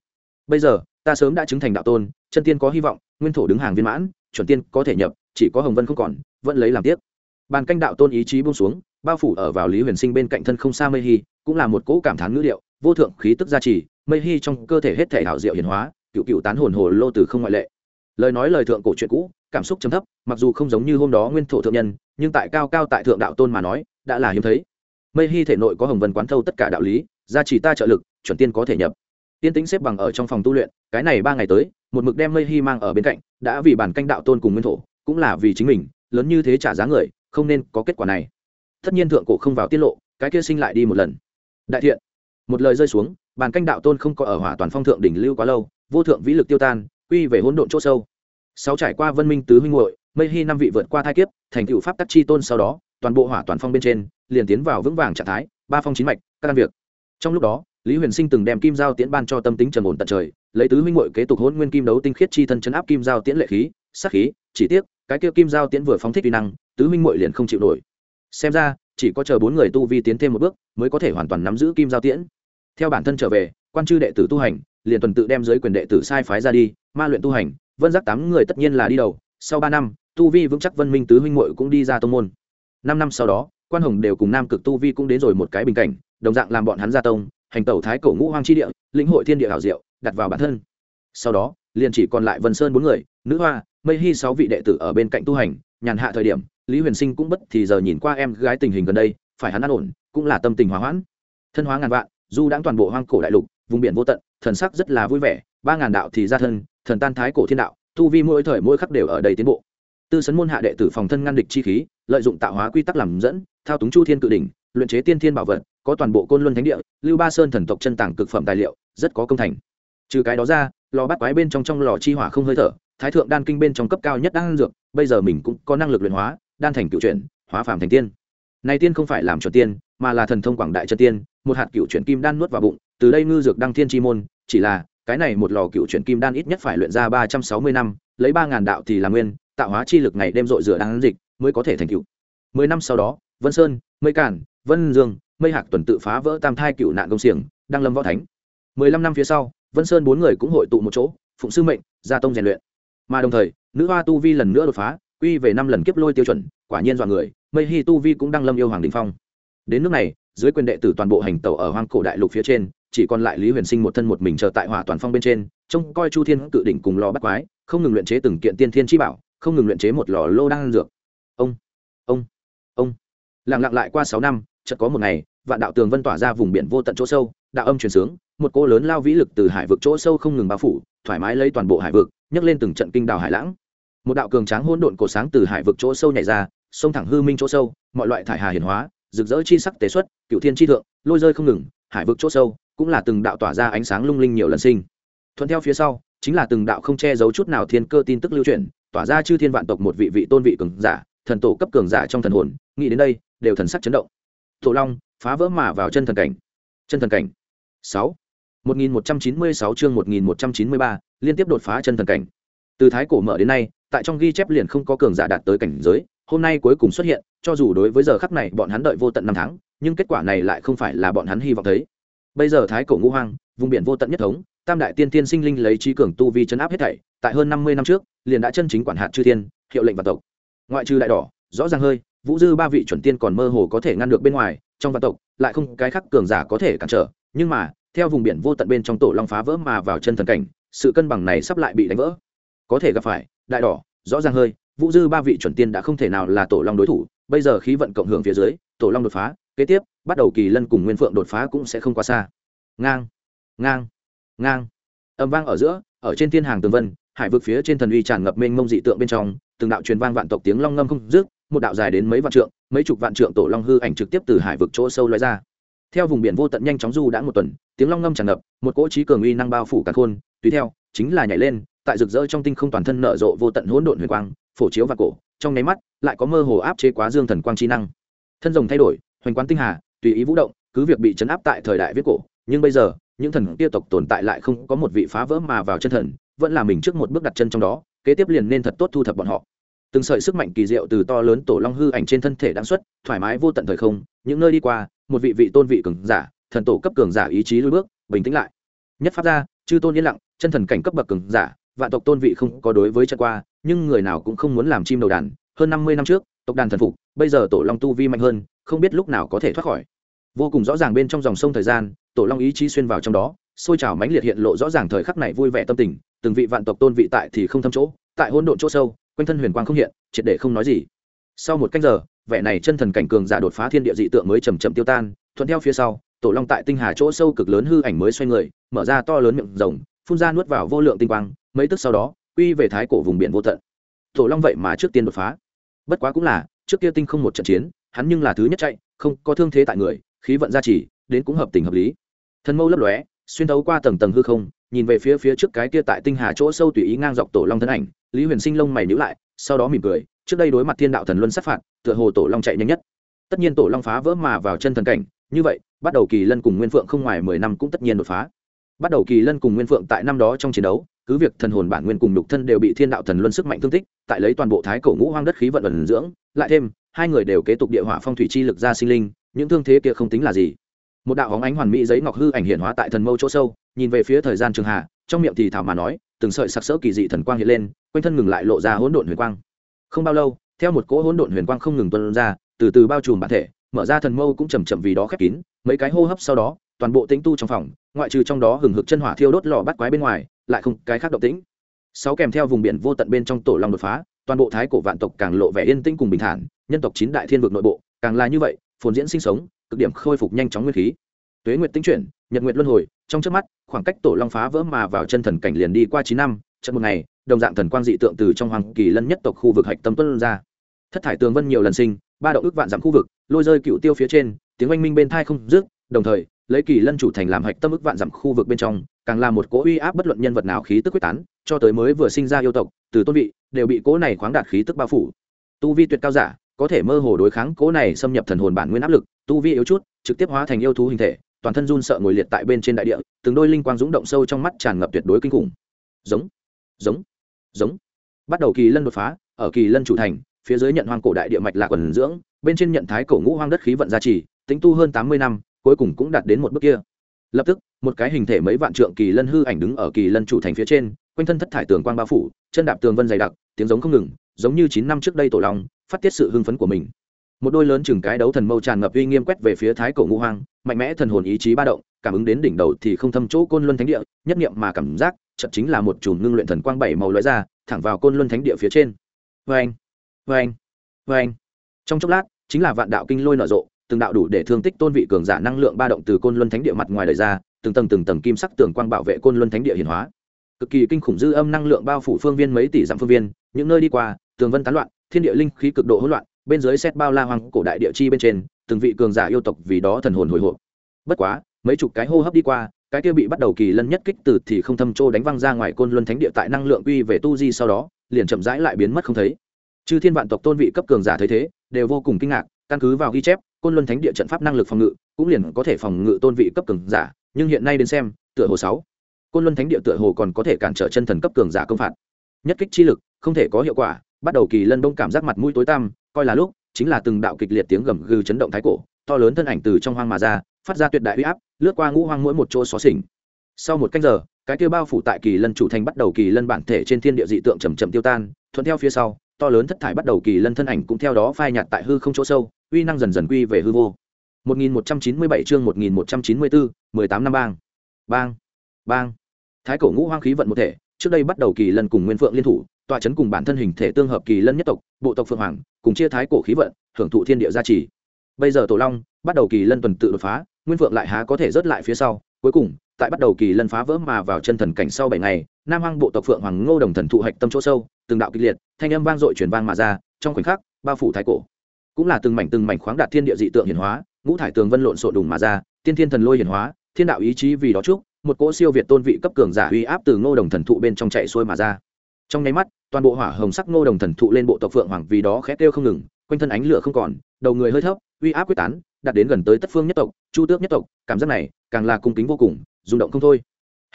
Bây giờ, ta sớm đã chứng thành đạo tôn, chân tiên có hy vọng, nguyên thổ đứng hàng viên mãn, chuẩn tiên có thể nhập, chỉ có hồng vân không còn, vẫn lấy làm tiếc bàn canh đạo tôn ý chí buông xuống, bao phủ ở vào lý huyền sinh bên cạnh thân không xa mây hy cũng là một cỗ cảm thán ngữ điệu, vô thượng khí tức gia trì, mây hy trong cơ thể hết thể hảo diệu hiển hóa, cựu cựu tán hồn hồ lô từ không ngoại lệ. Lời nói lời thượng cổ chuyện cũ, cảm xúc chấm thấp, mặc dù không giống như hôm đó nguyên thổ thượng nhân, nhưng tại cao cao tại thượng đạo tôn mà nói, đã là hiếm thấy. Mây hy thể nội có hồng vân quán thâu tất cả đạo lý, gia trì ta trợ lực, chuẩn tiên có thể nhập. Tiên tính xếp bằng ở trong phòng tu luyện, cái này ba ngày tới, một mực đem mây hy mang ở bên cạnh, đã vì bản canh đạo tôn cùng nguyên thổ, cũng là vì chính mình, lớn như thế trả giá người không nên có kết quả này. Tất nhiên thượng cổ không vào tiết lộ, cái kia sinh lại đi một lần. Đại thiện. Một lời rơi xuống, bàn canh đạo tôn không có ở hỏa toàn phong thượng đỉnh lưu quá lâu, vô thượng vĩ lực tiêu tan, quy về hỗn độn chỗ sâu. Sáu trải qua vân minh tứ huynh hội mây hy năm vị vượt qua thai kiếp, thành cựu pháp tắc chi tôn sau đó, toàn bộ hỏa toàn phong bên trên, liền tiến vào vững vàng trạng thái, ba phong chín mạch, các việc. Trong lúc đó, lý huyền sinh từng đem kim giao tiễn ban cho tâm tính trần ổn tận trời, lấy tứ huynh hội kế tục hôn nguyên kim đấu tinh khiết chi thân chấn áp kim giao tiễn lệ khí sắc khí, chỉ tiếc, cái kia kim giao tiễn vừa phóng thích uy năng tứ huynh muội liền không chịu nổi. Xem ra, chỉ có chờ bốn người tu vi tiến thêm một bước, mới có thể hoàn toàn nắm giữ kim giao tiễn. Theo bản thân trở về, quan chư đệ tử tu hành, liền tuần tự đem giới quyền đệ tử sai phái ra đi, ma luyện tu hành, vân giác tám người tất nhiên là đi đầu. Sau ba năm, tu vi vững chắc vân minh tứ huynh muội cũng đi ra tông môn. Năm năm sau đó, quan hồng đều cùng nam cực tu vi cũng đến rồi một cái bình cảnh, đồng dạng làm bọn hắn ra tông, hành tẩu thái cổ ngũ hoang chi địa, lĩnh hội thiên địa hảo diệu, đặt vào bản thân. Sau đó, liền chỉ còn lại vân sơn bốn người, nữ hoa, mây hy sáu vị đệ tử ở bên cạnh tu hành, nhàn hạ thời điểm lý huyền sinh cũng bất thì giờ nhìn qua em gái tình hình gần đây, phải hắn an ổn, cũng là tâm tình hòa hoãn. Thân hóa ngàn vạn du đãng toàn bộ hoang cổ đại lục, vùng biển vô tận, thần sắc rất là vui vẻ, ba ngàn đạo thì ra thân, thần tan thái cổ thiên đạo, tu vi mỗi thời mỗi khắc đều ở đầy tiến bộ. Tư sấn môn hạ đệ tử phòng thân ngăn địch chi khí, lợi dụng tạo hóa quy tắc làm dẫn, thao túng chu thiên cự đỉnh, luyện chế tiên thiên bảo vật, có toàn bộ côn luân thánh địa, lưu ba sơn thần tộc chân tảng cực phẩm tài liệu, rất có công thành. Trừ cái đó ra, lò bắt quái bên trong trong lò chi hỏa không hơi thở, thái thượng đan kinh bên trong cấp cao nhất đang dược, bây giờ mình cũng có năng lực luyện hóa đan thành cựu chuyển hóa phàm thành tiên. Này tiên không phải làm cho tiên, mà là thần thông quảng đại chân tiên, một hạt cựu chuyển kim đan nuốt vào bụng, từ đây ngư dược đăng thiên chi môn, chỉ là, cái này một lò cựu chuyển kim đan ít nhất phải luyện ra ba trăm sáu mươi năm, lấy ba ngàn đạo thì là nguyên, tạo hóa chi lực này đem dội rửa đan dịch, mới có thể thành cựu. Mười năm sau đó, vân sơn, mây cản, vân dương, mây hạc tuần tự phá vỡ tam thai cựu nạn công xiềng, đăng lâm võ thánh. Mười lăm năm phía sau, vân sơn bốn người cũng hội tụ một chỗ, phụng sư mệnh, gia tông rèn luyện. Mà đồng thời, nữ hoa tu vi lần nữa đột phá quy về năm lần kiếp lôi tiêu chuẩn, quả nhiên dọa người, mây hi tu vi cũng đang lâm yêu hoàng đình phong. Đến nước này, dưới quyền đệ tử toàn bộ hành tàu ở hoang cổ đại lục phía trên, chỉ còn lại lý huyền sinh một thân một mình chờ tại hỏa toàn phong bên trên, trông coi chu thiên cự đỉnh cùng lò bắt quái, không ngừng luyện chế từng kiện tiên thiên chi bảo, không ngừng luyện chế một lò lô đang dược. Ông ông ông. Lặng lặng lại qua sáu năm, chợt có một ngày, vạn đạo tường vân tỏa ra vùng biển vô tận chỗ sâu, đạo âm truyền sướng, một cô lớn lao vĩ lực từ hải vực chỗ sâu không ngừng bao phủ, thoải mái lấy toàn bộ hải vực, nhấc lên từng trận kinh đảo hải lãng một đạo cường tráng hỗn độn cổ sáng từ hải vực chỗ sâu nhảy ra sông thẳng hư minh chỗ sâu, mọi loại thải hà hiển hóa, rực rỡ chi sắc tế xuất cựu thiên chi thượng, lôi rơi không ngừng, hải vực chỗ sâu cũng là từng đạo tỏa ra ánh sáng lung linh nhiều lần sinh. Thuận theo phía sau, chính là từng đạo không che giấu chút nào thiên cơ tin tức lưu truyền, tỏa ra chư thiên vạn tộc một vị vị tôn vị cường giả, thần tổ cấp cường giả trong thần hồn, nghĩ đến đây, đều thần sắc chấn động. Tổ long, phá vỡ mà vào chân thần cảnh. Chân thần cảnh. Sáu. Một nghìn một trăm chín mươi sáu chương một nghìn một trăm chín mươi ba, liên tiếp đột phá chân thần cảnh từ thái cổ mở đến nay, tại trong ghi chép liền không có cường giả đạt tới cảnh giới, hôm nay cuối cùng xuất hiện, cho dù đối với giờ khắc này bọn hắn đợi vô tận năm tháng, nhưng kết quả này lại không phải là bọn hắn hy vọng thấy. Bây giờ thái cổ ngũ hoang, vùng biển vô tận nhất thống, tam đại tiên tiên sinh linh lấy trí cường tu vi chấn áp hết thảy, tại hơn năm mươi năm trước, liền đã chân chính quản hạt chư thiên, hiệu lệnh và tộc. Ngoại trừ đại đỏ, rõ ràng hơi, vũ dư ba vị chuẩn tiên còn mơ hồ có thể ngăn được bên ngoài, trong vạn tộc, lại không cái khắc cường giả có thể cản trở, nhưng mà, theo vùng biển vô tận bên trong tổ long phá vỡ mà vào chân thần cảnh, sự cân bằng này sắp lại bị đánh vỡ có thể gặp phải, đại đỏ, rõ ràng hơi, vũ dư ba vị chuẩn tiên đã không thể nào là tổ long đối thủ, bây giờ khí vận cộng hưởng phía dưới, tổ long đột phá, kế tiếp, bắt đầu kỳ lân cùng nguyên phượng đột phá cũng sẽ không quá xa. Ngang ngang ngang. Âm vang ở giữa, ở trên thiên hàng tường vân, hải vực phía trên thần uy tràn ngập mênh mông dị tượng bên trong, từng đạo truyền vang vạn tộc tiếng long ngâm không dứt, một đạo dài đến mấy vạn trượng, mấy chục vạn trượng tổ long hư ảnh trực tiếp từ hải vực chỗ sâu lóe ra. Theo vùng biển vô tận nhanh chóng du đã một tuần, tiếng long ngâm tràn ngập, một cỗ trí cường uy năng bao phủ cả khôn tùy theo, chính là nhảy lên tại rực rỡ trong tinh không toàn thân nở rộ vô tận hỗn độn huyền quang, phổ chiếu và cổ, trong nháy mắt, lại có mơ hồ áp chế quá dương thần quang chi năng. Thân rồng thay đổi, hoành quán tinh hà, tùy ý vũ động, cứ việc bị chấn áp tại thời đại viết cổ, nhưng bây giờ, những thần kia tộc tồn tại lại không có một vị phá vỡ mà vào chân thần, vẫn là mình trước một bước đặt chân trong đó, kế tiếp liền nên thật tốt thu thập bọn họ. Từng sợi sức mạnh kỳ diệu từ to lớn tổ long hư ảnh trên thân thể đáng xuất, thoải mái vô tận thời không, những nơi đi qua, một vị vị tôn vị cường giả, thần tổ cấp cường giả ý chí lùi bước, bình tĩnh lại. Nhất pháp gia, chư tôn yên lặng, chân thần cảnh cấp bậc cường giả vạn tộc tôn vị không có đối với trận qua, nhưng người nào cũng không muốn làm chim đầu đàn. Hơn năm mươi năm trước, tộc đàn thần phục, bây giờ tổ long tu vi mạnh hơn, không biết lúc nào có thể thoát khỏi. Vô cùng rõ ràng bên trong dòng sông thời gian, tổ long ý chí xuyên vào trong đó xôi trào mãnh liệt hiện lộ rõ ràng thời khắc này vui vẻ tâm tình. Từng vị vạn tộc tôn vị tại thì không thâm chỗ, tại hỗn độn chỗ sâu, quanh thân huyền quang không hiện, triệt để không nói gì. Sau một canh giờ, vẻ này chân thần cảnh cường giả đột phá thiên địa dị tượng mới chầm chậm tiêu tan. Thuận theo phía sau, tổ long tại tinh hà chỗ sâu cực lớn hư ảnh mới xoay người, mở ra to lớn miệng rồng phun ra nuốt vào vô lượng tinh quang mấy tức sau đó, quy về thái cổ vùng biển vô tận. Tổ long vậy mà trước tiên đột phá. Bất quá cũng là, trước kia tinh không một trận chiến, hắn nhưng là thứ nhất chạy, không có thương thế tại người, khí vận gia trì, đến cũng hợp tình hợp lý. Thân mâu lấp lóe, xuyên thấu qua tầng tầng hư không, nhìn về phía phía trước cái kia tại tinh hà chỗ sâu tùy ý ngang dọc tổ long thân ảnh, lý huyền sinh lông mày nhữ lại, sau đó mỉm cười, trước đây đối mặt thiên đạo thần luân sát phạt, tựa hồ tổ long chạy nhanh nhất. Tất nhiên tổ long phá vỡ mà vào chân thần cảnh, như vậy, bắt đầu kỳ lân cùng nguyên phượng không ngoài mười năm cũng tất nhiên đột phá. Bắt đầu kỳ lân cùng nguyên phượng tại năm đó trong chiến đấu cứ việc thần hồn bản nguyên cùng nhục thân đều bị thiên đạo thần luân sức mạnh thương tích, tại lấy toàn bộ thái cổ ngũ hoang đất khí vận ẩn dưỡng, lại thêm, hai người đều kế tục địa hỏa phong thủy chi lực ra sinh linh, những thương thế kia không tính là gì. Một đạo hóng ánh hoàn mỹ giấy ngọc hư ảnh hiện hóa tại thần mâu chỗ sâu, nhìn về phía thời gian trường hạ, trong miệng thì thảo mà nói, từng sợi sặc sỡ kỳ dị thần quang hiện lên, quanh thân ngừng lại lộ ra hỗn độn huyền quang. Không bao lâu, theo một cỗ hỗn độn huyền quang không ngừng tuân ra, từ từ bao trùm bản thể, mở ra thần mâu cũng chầm chậm vì đó khép kín, mấy cái hô hấp sau đó, toàn bộ tĩnh tu trong phòng, ngoại trừ trong đó hừng hực chân hỏa thiêu đốt lò bắt quái bên ngoài lại không cái khác động tĩnh. Sáu kèm theo vùng biển vô tận bên trong tổ long đột phá, toàn bộ thái cổ vạn tộc càng lộ vẻ yên tĩnh cùng bình thản, nhân tộc chín đại thiên vực nội bộ, càng là như vậy, phồn diễn sinh sống, cực điểm khôi phục nhanh chóng nguyên khí. Tuế nguyệt tinh chuyển, nhật nguyệt luân hồi, trong trước mắt, khoảng cách tổ long phá vỡ mà vào chân thần cảnh liền đi qua chín năm trận một ngày, đồng dạng thần quang dị tượng từ trong hoàng kỳ lân nhất tộc khu vực hạch tâm tuân ra. Thất thải tường vân nhiều lần sinh, ba động ước vạn dặm khu vực, lôi rơi cựu tiêu phía trên, tiếng oanh minh bên thai không dứt, đồng thời lấy kỳ lân chủ thành làm hạch tâm ức vạn dặm khu vực bên trong, càng là một cỗ uy áp bất luận nhân vật nào khí tức quyết tán, cho tới mới vừa sinh ra yêu tộc, từ tôn vị, đều bị cỗ này khoáng đạt khí tức bao phủ. Tu vi tuyệt cao giả, có thể mơ hồ đối kháng cỗ này xâm nhập thần hồn bản nguyên áp lực, tu vi yếu chút, trực tiếp hóa thành yêu thú hình thể, toàn thân run sợ ngồi liệt tại bên trên đại địa, từng đôi linh quang rúng động sâu trong mắt tràn ngập tuyệt đối kinh khủng. Giống giống giống. Bắt đầu kỳ lân đột phá, ở kỳ lân chủ thành, phía dưới nhận hoang cổ đại địa mạch lạc quần dưỡng, bên trên nhận thái cổ ngũ hoang đất khí vận gia trì, tính tu hơn tám mươi năm cuối cùng cũng đạt đến một bước kia. Lập tức, một cái hình thể mấy vạn trượng kỳ lân hư ảnh đứng ở kỳ lân chủ thành phía trên, quanh thân thất thải tường quang bao phủ, chân đạp tường vân dày đặc, tiếng giống không ngừng, giống như chín năm trước đây tổ long, phát tiết sự hưng phấn của mình. Một đôi lớn chừng cái đấu thần mâu tràn ngập uy nghiêm quét về phía thái cổ ngũ hoang, mạnh mẽ thần hồn ý chí ba động, cảm ứng đến đỉnh đầu thì không thâm chỗ côn luân thánh địa, nhất niệm mà cảm giác chật chính là một chùm ngưng luyện thần quang bảy màu lóe ra, thẳng vào côn luân thánh địa phía trên. Vê anh vê anh vê anh trong chốc lát, chính là vạn đạo kinh lôi nở rộ từng đạo đủ để thương tích tôn vị cường giả năng lượng ba động từ côn luân thánh địa mặt ngoài đời ra, từng tầng từng tầng kim sắc tường quang bảo vệ côn luân thánh địa hiển hóa. Cực kỳ kinh khủng dư âm năng lượng bao phủ phương viên mấy tỷ dặm phương viên, những nơi đi qua, tường vân tán loạn, thiên địa linh khí cực độ hỗn loạn, bên dưới xét bao la hoang cổ đại địa chi bên trên, từng vị cường giả yêu tộc vì đó thần hồn hồi hộp. Bất quá, mấy chục cái hô hấp đi qua, cái kia bị bắt đầu kỳ lân nhất kích từ thì không thâm trô đánh văng ra ngoài côn luân thánh địa tại năng lượng uy về tu di sau đó, liền chậm rãi lại biến mất không thấy. Chư thiên vạn tộc tôn vị cấp cường giả thấy thế, đều vô cùng kinh ngạc, căn cứ vào ghi chép côn luân thánh địa trận pháp năng lực phòng ngự, cũng liền có thể phòng ngự tôn vị cấp cường giả, nhưng hiện nay đến xem, tựa hồ sáu. Côn luân thánh địa tựa hồ còn có thể cản trở chân thần cấp cường giả công phạt. Nhất kích chi lực, không thể có hiệu quả, bắt đầu kỳ lân đông cảm giác mặt mũi tối tăm, coi là lúc, chính là từng đạo kịch liệt tiếng gầm gừ chấn động thái cổ, to lớn thân ảnh từ trong hoang mà ra, phát ra tuyệt đại uy áp, lướt qua ngũ hoang mỗi một chỗ xó xỉnh. Sau một canh giờ, cái kia bao phủ tại kỳ lân chủ thành bắt đầu kỳ lân bản thể trên thiên địa dị tượng chầm chậm tiêu tan, thuận theo phía sau, to lớn thất thải bắt đầu kỳ lân thân ảnh cũng theo đó phai nhạt tại hư không chỗ sâu uy năng dần dần quy về hư vô 1197 chương 1194, 18 năm bang. Bang. Bang. Thái cổ ngũ hoang khí vận một thể, trước đây bắt đầu kỳ lân cùng Nguyên Phượng liên thủ, tọa chấn cùng bản thân hình thể tương hợp kỳ lân nhất tộc, bộ tộc Phượng Hoàng, cùng chia thái cổ khí vận, hưởng thụ thiên địa gia trì. Bây giờ Tổ Long, bắt đầu kỳ lân tuần tự đột phá, Nguyên Phượng lại há có thể rớt lại phía sau, cuối cùng tại bắt đầu kỳ lân phá vỡ mà vào chân thần cảnh sau bảy ngày nam hoang bộ tộc phượng hoàng ngô đồng thần thụ hạch tâm chỗ sâu từng đạo kịch liệt thanh âm vang dội truyền vang mà ra trong khoảnh khắc bao phủ thái cổ cũng là từng mảnh từng mảnh khoáng đạt thiên địa dị tượng hiển hóa, ngũ thải tường vân lộn xộn đùng mà ra, tiên thiên thần lôi hiển hóa, thiên đạo ý chí vì đó chúc, một cỗ siêu việt tôn vị cấp cường giả uy áp từ ngô đồng thần thụ bên trong chạy xuôi mà ra. Trong nháy mắt, toàn bộ hỏa hồng sắc ngô đồng thần thụ lên bộ tộc phượng hoàng vì đó khét kêu không ngừng, quanh thân ánh lửa không còn, đầu người hơi thấp, uy áp quyết tán, đạt đến gần tới tất phương nhất tộc, chu tước nhất tộc, cảm giác này càng là cung kính vô cùng, rung động không thôi.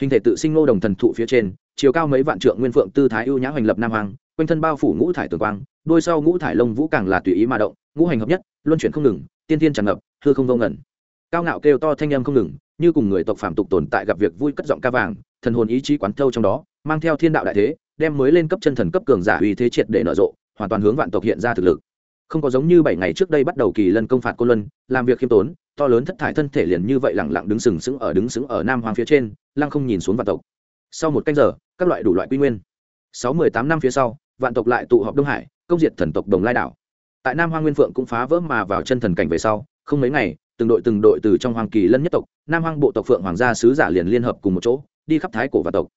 Hình thể tự sinh ngô đồng thần thụ phía trên, chiều cao mấy vạn trượng nguyên phượng tư thái ưu nhã hoành lập nam hoàng quanh thân bao phủ ngũ thải tường quang đôi sau ngũ thải lông vũ càng là tùy ý mà động, ngũ hành hợp nhất, luân chuyển không ngừng, tiên tiên tràn ngập, hư không vô ngẩn cao ngạo kêu to thanh âm không ngừng, như cùng người tộc phạm tục tồn tại gặp việc vui cất giọng ca vàng, thần hồn ý chí quán thâu trong đó, mang theo thiên đạo đại thế, đem mới lên cấp chân thần cấp cường giả uy thế triệt để nở rộ, hoàn toàn hướng vạn tộc hiện ra thực lực. Không có giống như bảy ngày trước đây bắt đầu kỳ lân công phạt cô luân, làm việc khiêm tốn, to lớn thất thải thân thể liền như vậy lẳng lặng đứng sừng sững ở đứng sững ở nam hoàng phía trên, lăng không nhìn xuống vạn tộc. Sau một canh giờ, các loại đủ loại quy nguyên. Sáu mười tám năm phía sau, vạn tộc lại tụ họp đông hải công diệt thần tộc đồng lai đảo. Tại nam hoa nguyên phượng cũng phá vỡ mà vào chân thần cảnh về sau, không mấy ngày, từng đội từng đội từ trong hoàng kỳ lân nhất tộc, nam hoang bộ tộc phượng hoàng gia sứ giả liền liên hợp cùng một chỗ, đi khắp thái cổ và tộc.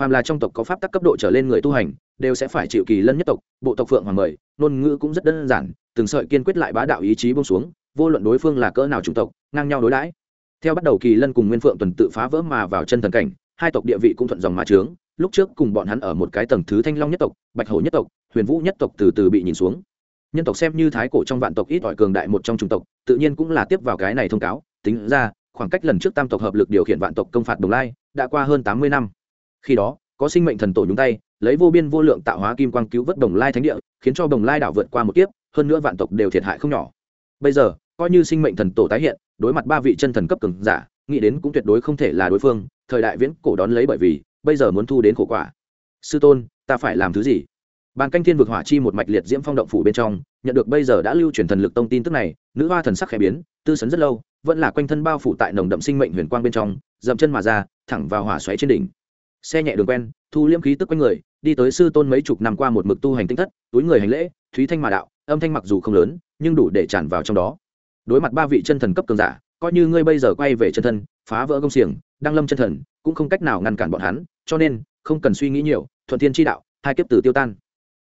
Phàm là trong tộc có pháp tắc cấp độ trở lên người tu hành, đều sẽ phải chịu kỳ lân nhất tộc, bộ tộc phượng hoàng mời, ngôn ngữ cũng rất đơn giản, từng sợi kiên quyết lại bá đạo ý chí bông xuống, vô luận đối phương là cỡ nào chủng tộc, ngang nhau đối đãi. Theo bắt đầu kỳ lân cùng nguyên phượng tuần tự phá vỡ mà vào chân thần cảnh, hai tộc địa vị cũng thuận dòng mà trướng, lúc trước cùng bọn hắn ở một cái tầng thứ thanh long nhất tộc, bạch hổ nhất tộc huyền vũ nhất tộc từ từ bị nhìn xuống. Nhân tộc xem như thái cổ trong vạn tộc ít ỏi cường đại một trong chủng tộc, tự nhiên cũng là tiếp vào cái này thông cáo, tính ra, khoảng cách lần trước tam tộc hợp lực điều khiển vạn tộc công phạt đồng lai, đã qua hơn tám mươi năm. Khi đó, có sinh mệnh thần tổ nhúng tay, lấy vô biên vô lượng tạo hóa kim quang cứu vớt đồng lai thánh địa, khiến cho đồng lai đảo vượt qua một kiếp, hơn nữa vạn tộc đều thiệt hại không nhỏ. Bây giờ, coi như sinh mệnh thần tổ tái hiện, đối mặt ba vị chân thần cấp cường giả, nghĩ đến cũng tuyệt đối không thể là đối phương, thời đại viễn cổ đón lấy bởi vì, bây giờ muốn thu đến khổ quả. Sư tôn, ta phải làm thứ gì? Bàn canh thiên vực hỏa chi một mạch liệt diễm phong động phủ bên trong, nhận được bây giờ đã lưu truyền thần lực tông tin tức này, nữ hoa thần sắc khẽ biến, tư sấn rất lâu, vẫn là quanh thân bao phủ tại nồng đậm sinh mệnh huyền quang bên trong, dậm chân mà ra, thẳng vào hỏa xoáy trên đỉnh. Xe nhẹ đường quen, thu liêm khí tức quanh người, đi tới sư tôn mấy chục năm qua một mực tu hành tinh thất, túi người hành lễ, thúy thanh mà đạo, âm thanh mặc dù không lớn, nhưng đủ để tràn vào trong đó. Đối mặt ba vị chân thần cấp cường giả, coi như ngươi bây giờ quay về chân thân, phá vỡ công xiềng, đăng lâm chân thần, cũng không cách nào ngăn cản bọn hắn, cho nên, không cần suy nghĩ nhiều, thuận thiên chi đạo, hai kiếp tử tiêu tan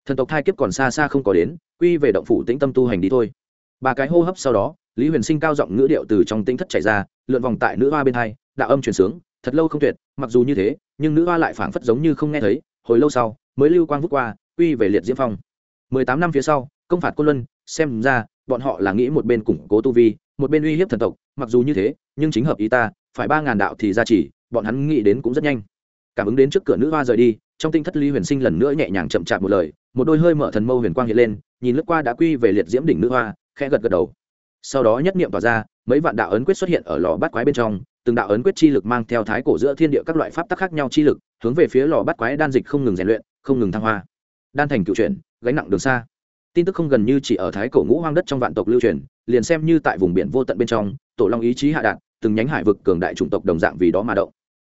thần tộc thai kiếp còn xa xa không có đến, quy về động phủ tĩnh tâm tu hành đi thôi. Ba cái hô hấp sau đó, lý huyền sinh cao giọng ngữ điệu từ trong tĩnh thất chảy ra, lượn vòng tại nữ hoa bên hai, đạo âm truyền sướng, thật lâu không tuyệt, mặc dù như thế, nhưng nữ hoa lại phảng phất giống như không nghe thấy, hồi lâu sau, mới lưu quang vút qua, quy về liệt diễm phong. Mười tám năm phía sau, công phạt côn luân, xem ra, bọn họ là nghĩ một bên củng cố tu vi, một bên uy hiếp thần tộc, mặc dù như thế, nhưng chính hợp ý ta, phải ba ngàn đạo thì ra chỉ, bọn hắn nghĩ đến cũng rất nhanh. Cảm ứng đến trước cửa nữ hoa rời đi, trong tinh thất lý huyền sinh lần nữa nhẹ nhàng chậm chạp một lời một đôi hơi mở thần mâu huyền quang hiện lên, nhìn lướt qua đã quy về liệt diễm đỉnh nữ hoa, khẽ gật gật đầu. Sau đó nhất niệm tỏa ra, mấy vạn đạo ấn quyết xuất hiện ở lò bát quái bên trong, từng đạo ấn quyết chi lực mang theo thái cổ giữa thiên địa các loại pháp tắc khác nhau chi lực, hướng về phía lò bát quái đan dịch không ngừng rèn luyện, không ngừng thăng hoa. Đan thành cựu chuyển, gánh nặng đường xa. Tin tức không gần như chỉ ở thái cổ ngũ hoang đất trong vạn tộc lưu truyền, liền xem như tại vùng biển vô tận bên trong, tổ long ý chí hạ đạt, từng nhánh hải vực cường đại chủng tộc đồng dạng vì đó mà động.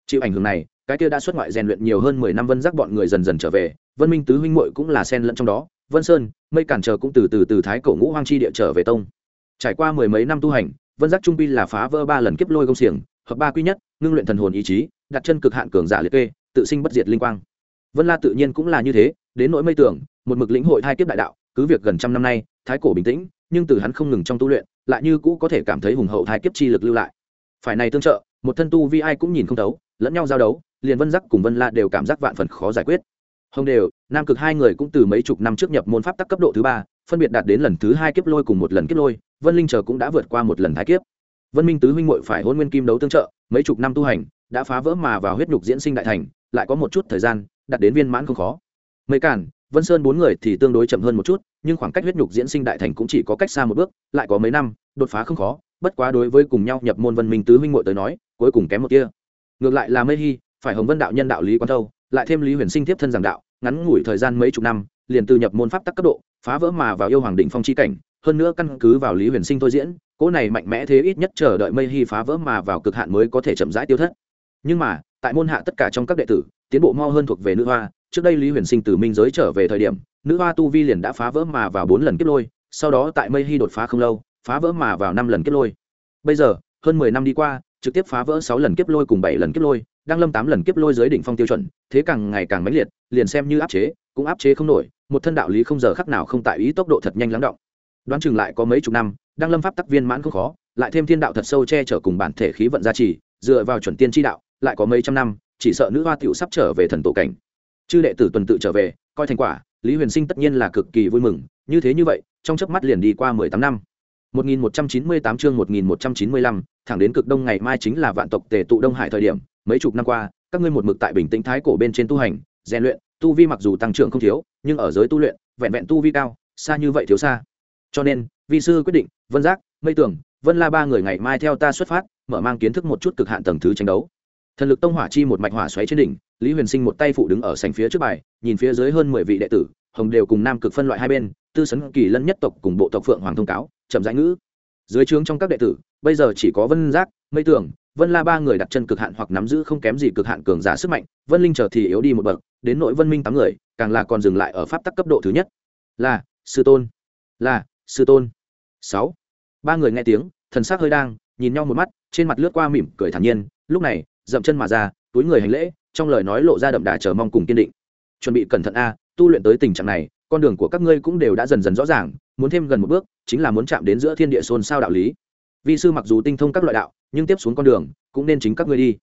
Chịu ảnh hưởng này, cái kia đã xuất ngoại rèn luyện nhiều hơn mười năm vân giác bọn người dần dần trở về vân minh tứ huynh muội cũng là sen lẫn trong đó, vân sơn, mây cản trở cũng từ từ từ thái cổ ngũ hoang chi địa trở về tông. Trải qua mười mấy năm tu hành, vân giác trung pi là phá vỡ ba lần kiếp lôi công xiềng, hợp ba quy nhất, ngưng luyện thần hồn ý chí, đặt chân cực hạn cường giả liệt kê, tự sinh bất diệt linh quang. Vân la tự nhiên cũng là như thế, đến nỗi mây tưởng, một mực lĩnh hội hai kiếp đại đạo, cứ việc gần trăm năm nay, thái cổ bình tĩnh, nhưng từ hắn không ngừng trong tu luyện, lại như cũ có thể cảm thấy hùng hậu thái kiếp chi lực lưu lại. Phải này tương trợ, một thân tu vi ai cũng nhìn không thấu, lẫn nhau giao đấu, liền vân giác cùng vân la đều cảm giác vạn phần khó giải quyết hồng đều, nam cực hai người cũng từ mấy chục năm trước nhập môn pháp tắc cấp độ thứ ba, phân biệt đạt đến lần thứ hai kiếp lôi cùng một lần kiếp lôi, vân linh chờ cũng đã vượt qua một lần thái kiếp. Vân minh tứ huynh muội phải hôn nguyên kim đấu tương trợ, mấy chục năm tu hành, đã phá vỡ mà vào huyết nhục diễn sinh đại thành, lại có một chút thời gian, đạt đến viên mãn không khó. Mấy cản, vân sơn bốn người thì tương đối chậm hơn một chút, nhưng khoảng cách huyết nhục diễn sinh đại thành cũng chỉ có cách xa một bước, lại có mấy năm, đột phá không khó, bất quá đối với cùng nhau nhập môn vân minh tứ huynh muội tới nói, cuối cùng kém một kia ngược lại là mây hy phải hồng vân đạo nhân đạo lý quan thâu lại thêm lý huyền sinh tiếp thân giảng đạo, ngắn ngủi thời gian mấy chục năm, liền từ nhập môn pháp tắc cấp độ, phá vỡ mà vào yêu hoàng đỉnh phong chi cảnh, hơn nữa căn cứ vào lý huyền sinh thôi diễn, cỗ này mạnh mẽ thế ít nhất chờ đợi mây hy phá vỡ mà vào cực hạn mới có thể chậm rãi tiêu thất. Nhưng mà, tại môn hạ tất cả trong các đệ tử, tiến bộ mo hơn thuộc về nữ hoa, trước đây lý huyền sinh từ minh giới trở về thời điểm, nữ hoa tu vi liền đã phá vỡ mà vào bốn lần kiếp lôi, sau đó tại mây hy đột phá không lâu, phá vỡ mà vào năm lần kiếp lôi. Bây giờ, hơn mười năm đi qua, trực tiếp phá vỡ sáu lần kiếp lôi cùng bảy lần kiếp lôi đang lâm tám lần kiếp lôi dưới đỉnh phong tiêu chuẩn thế càng ngày càng mãnh liệt liền xem như áp chế cũng áp chế không nổi một thân đạo lý không giờ khắc nào không tại ý tốc độ thật nhanh lắng động. Đoán chừng lại có mấy chục năm đang lâm pháp tắc viên mãn không khó lại thêm thiên đạo thật sâu che chở cùng bản thể khí vận gia trì dựa vào chuẩn tiên tri đạo lại có mấy trăm năm chỉ sợ nữ hoa tiểu sắp trở về thần tổ cảnh. Chư đệ tử tuần tự trở về coi thành quả lý huyền sinh tất nhiên là cực kỳ vui mừng như thế như vậy trong chớp mắt liền đi qua mười tám năm. 1198 chương 1195, thẳng đến cực đông ngày mai chính là vạn tộc tề tụ đông hải thời điểm mấy chục năm qua, các ngươi một mực tại bình tĩnh thái cổ bên trên tu hành, rèn luyện, tu vi mặc dù tăng trưởng không thiếu, nhưng ở giới tu luyện, vẹn vẹn tu vi cao, xa như vậy thiếu xa. Cho nên, vi sư quyết định, vân giác, mây tưởng, vân la ba người ngày mai theo ta xuất phát, mở mang kiến thức một chút cực hạn tầng thứ tranh đấu. Thần lực tông hỏa chi một mạch hỏa xoáy trên đỉnh, lý huyền sinh một tay phụ đứng ở sành phía trước bài, nhìn phía dưới hơn mười vị đệ tử, hồng đều cùng nam cực phân loại hai bên, tư sấn, kỳ lân nhất tộc cùng bộ tộc phượng hoàng thông cáo, chậm rãi ngữ. Dưới trướng trong các đệ tử, bây giờ chỉ có vân giác, mây tưởng vân la ba người đặt chân cực hạn hoặc nắm giữ không kém gì cực hạn cường giả sức mạnh, vân linh trở thì yếu đi một bậc, đến nội vân minh tám người, càng là còn dừng lại ở pháp tắc cấp độ thứ nhất. Là, sư tôn. Là, sư tôn. Sáu. Ba người nghe tiếng, thần sắc hơi đang, nhìn nhau một mắt, trên mặt lướt qua mỉm cười thản nhiên, lúc này, dậm chân mà ra, túi người hành lễ, trong lời nói lộ ra đậm đà chờ mong cùng kiên định. Chuẩn bị cẩn thận a, tu luyện tới tình trạng này, con đường của các ngươi cũng đều đã dần dần rõ ràng, muốn thêm gần một bước, chính là muốn chạm đến giữa thiên địa xôn xao đạo lý vi sư mặc dù tinh thông các loại đạo, nhưng tiếp xuống con đường cũng nên chính các ngươi đi.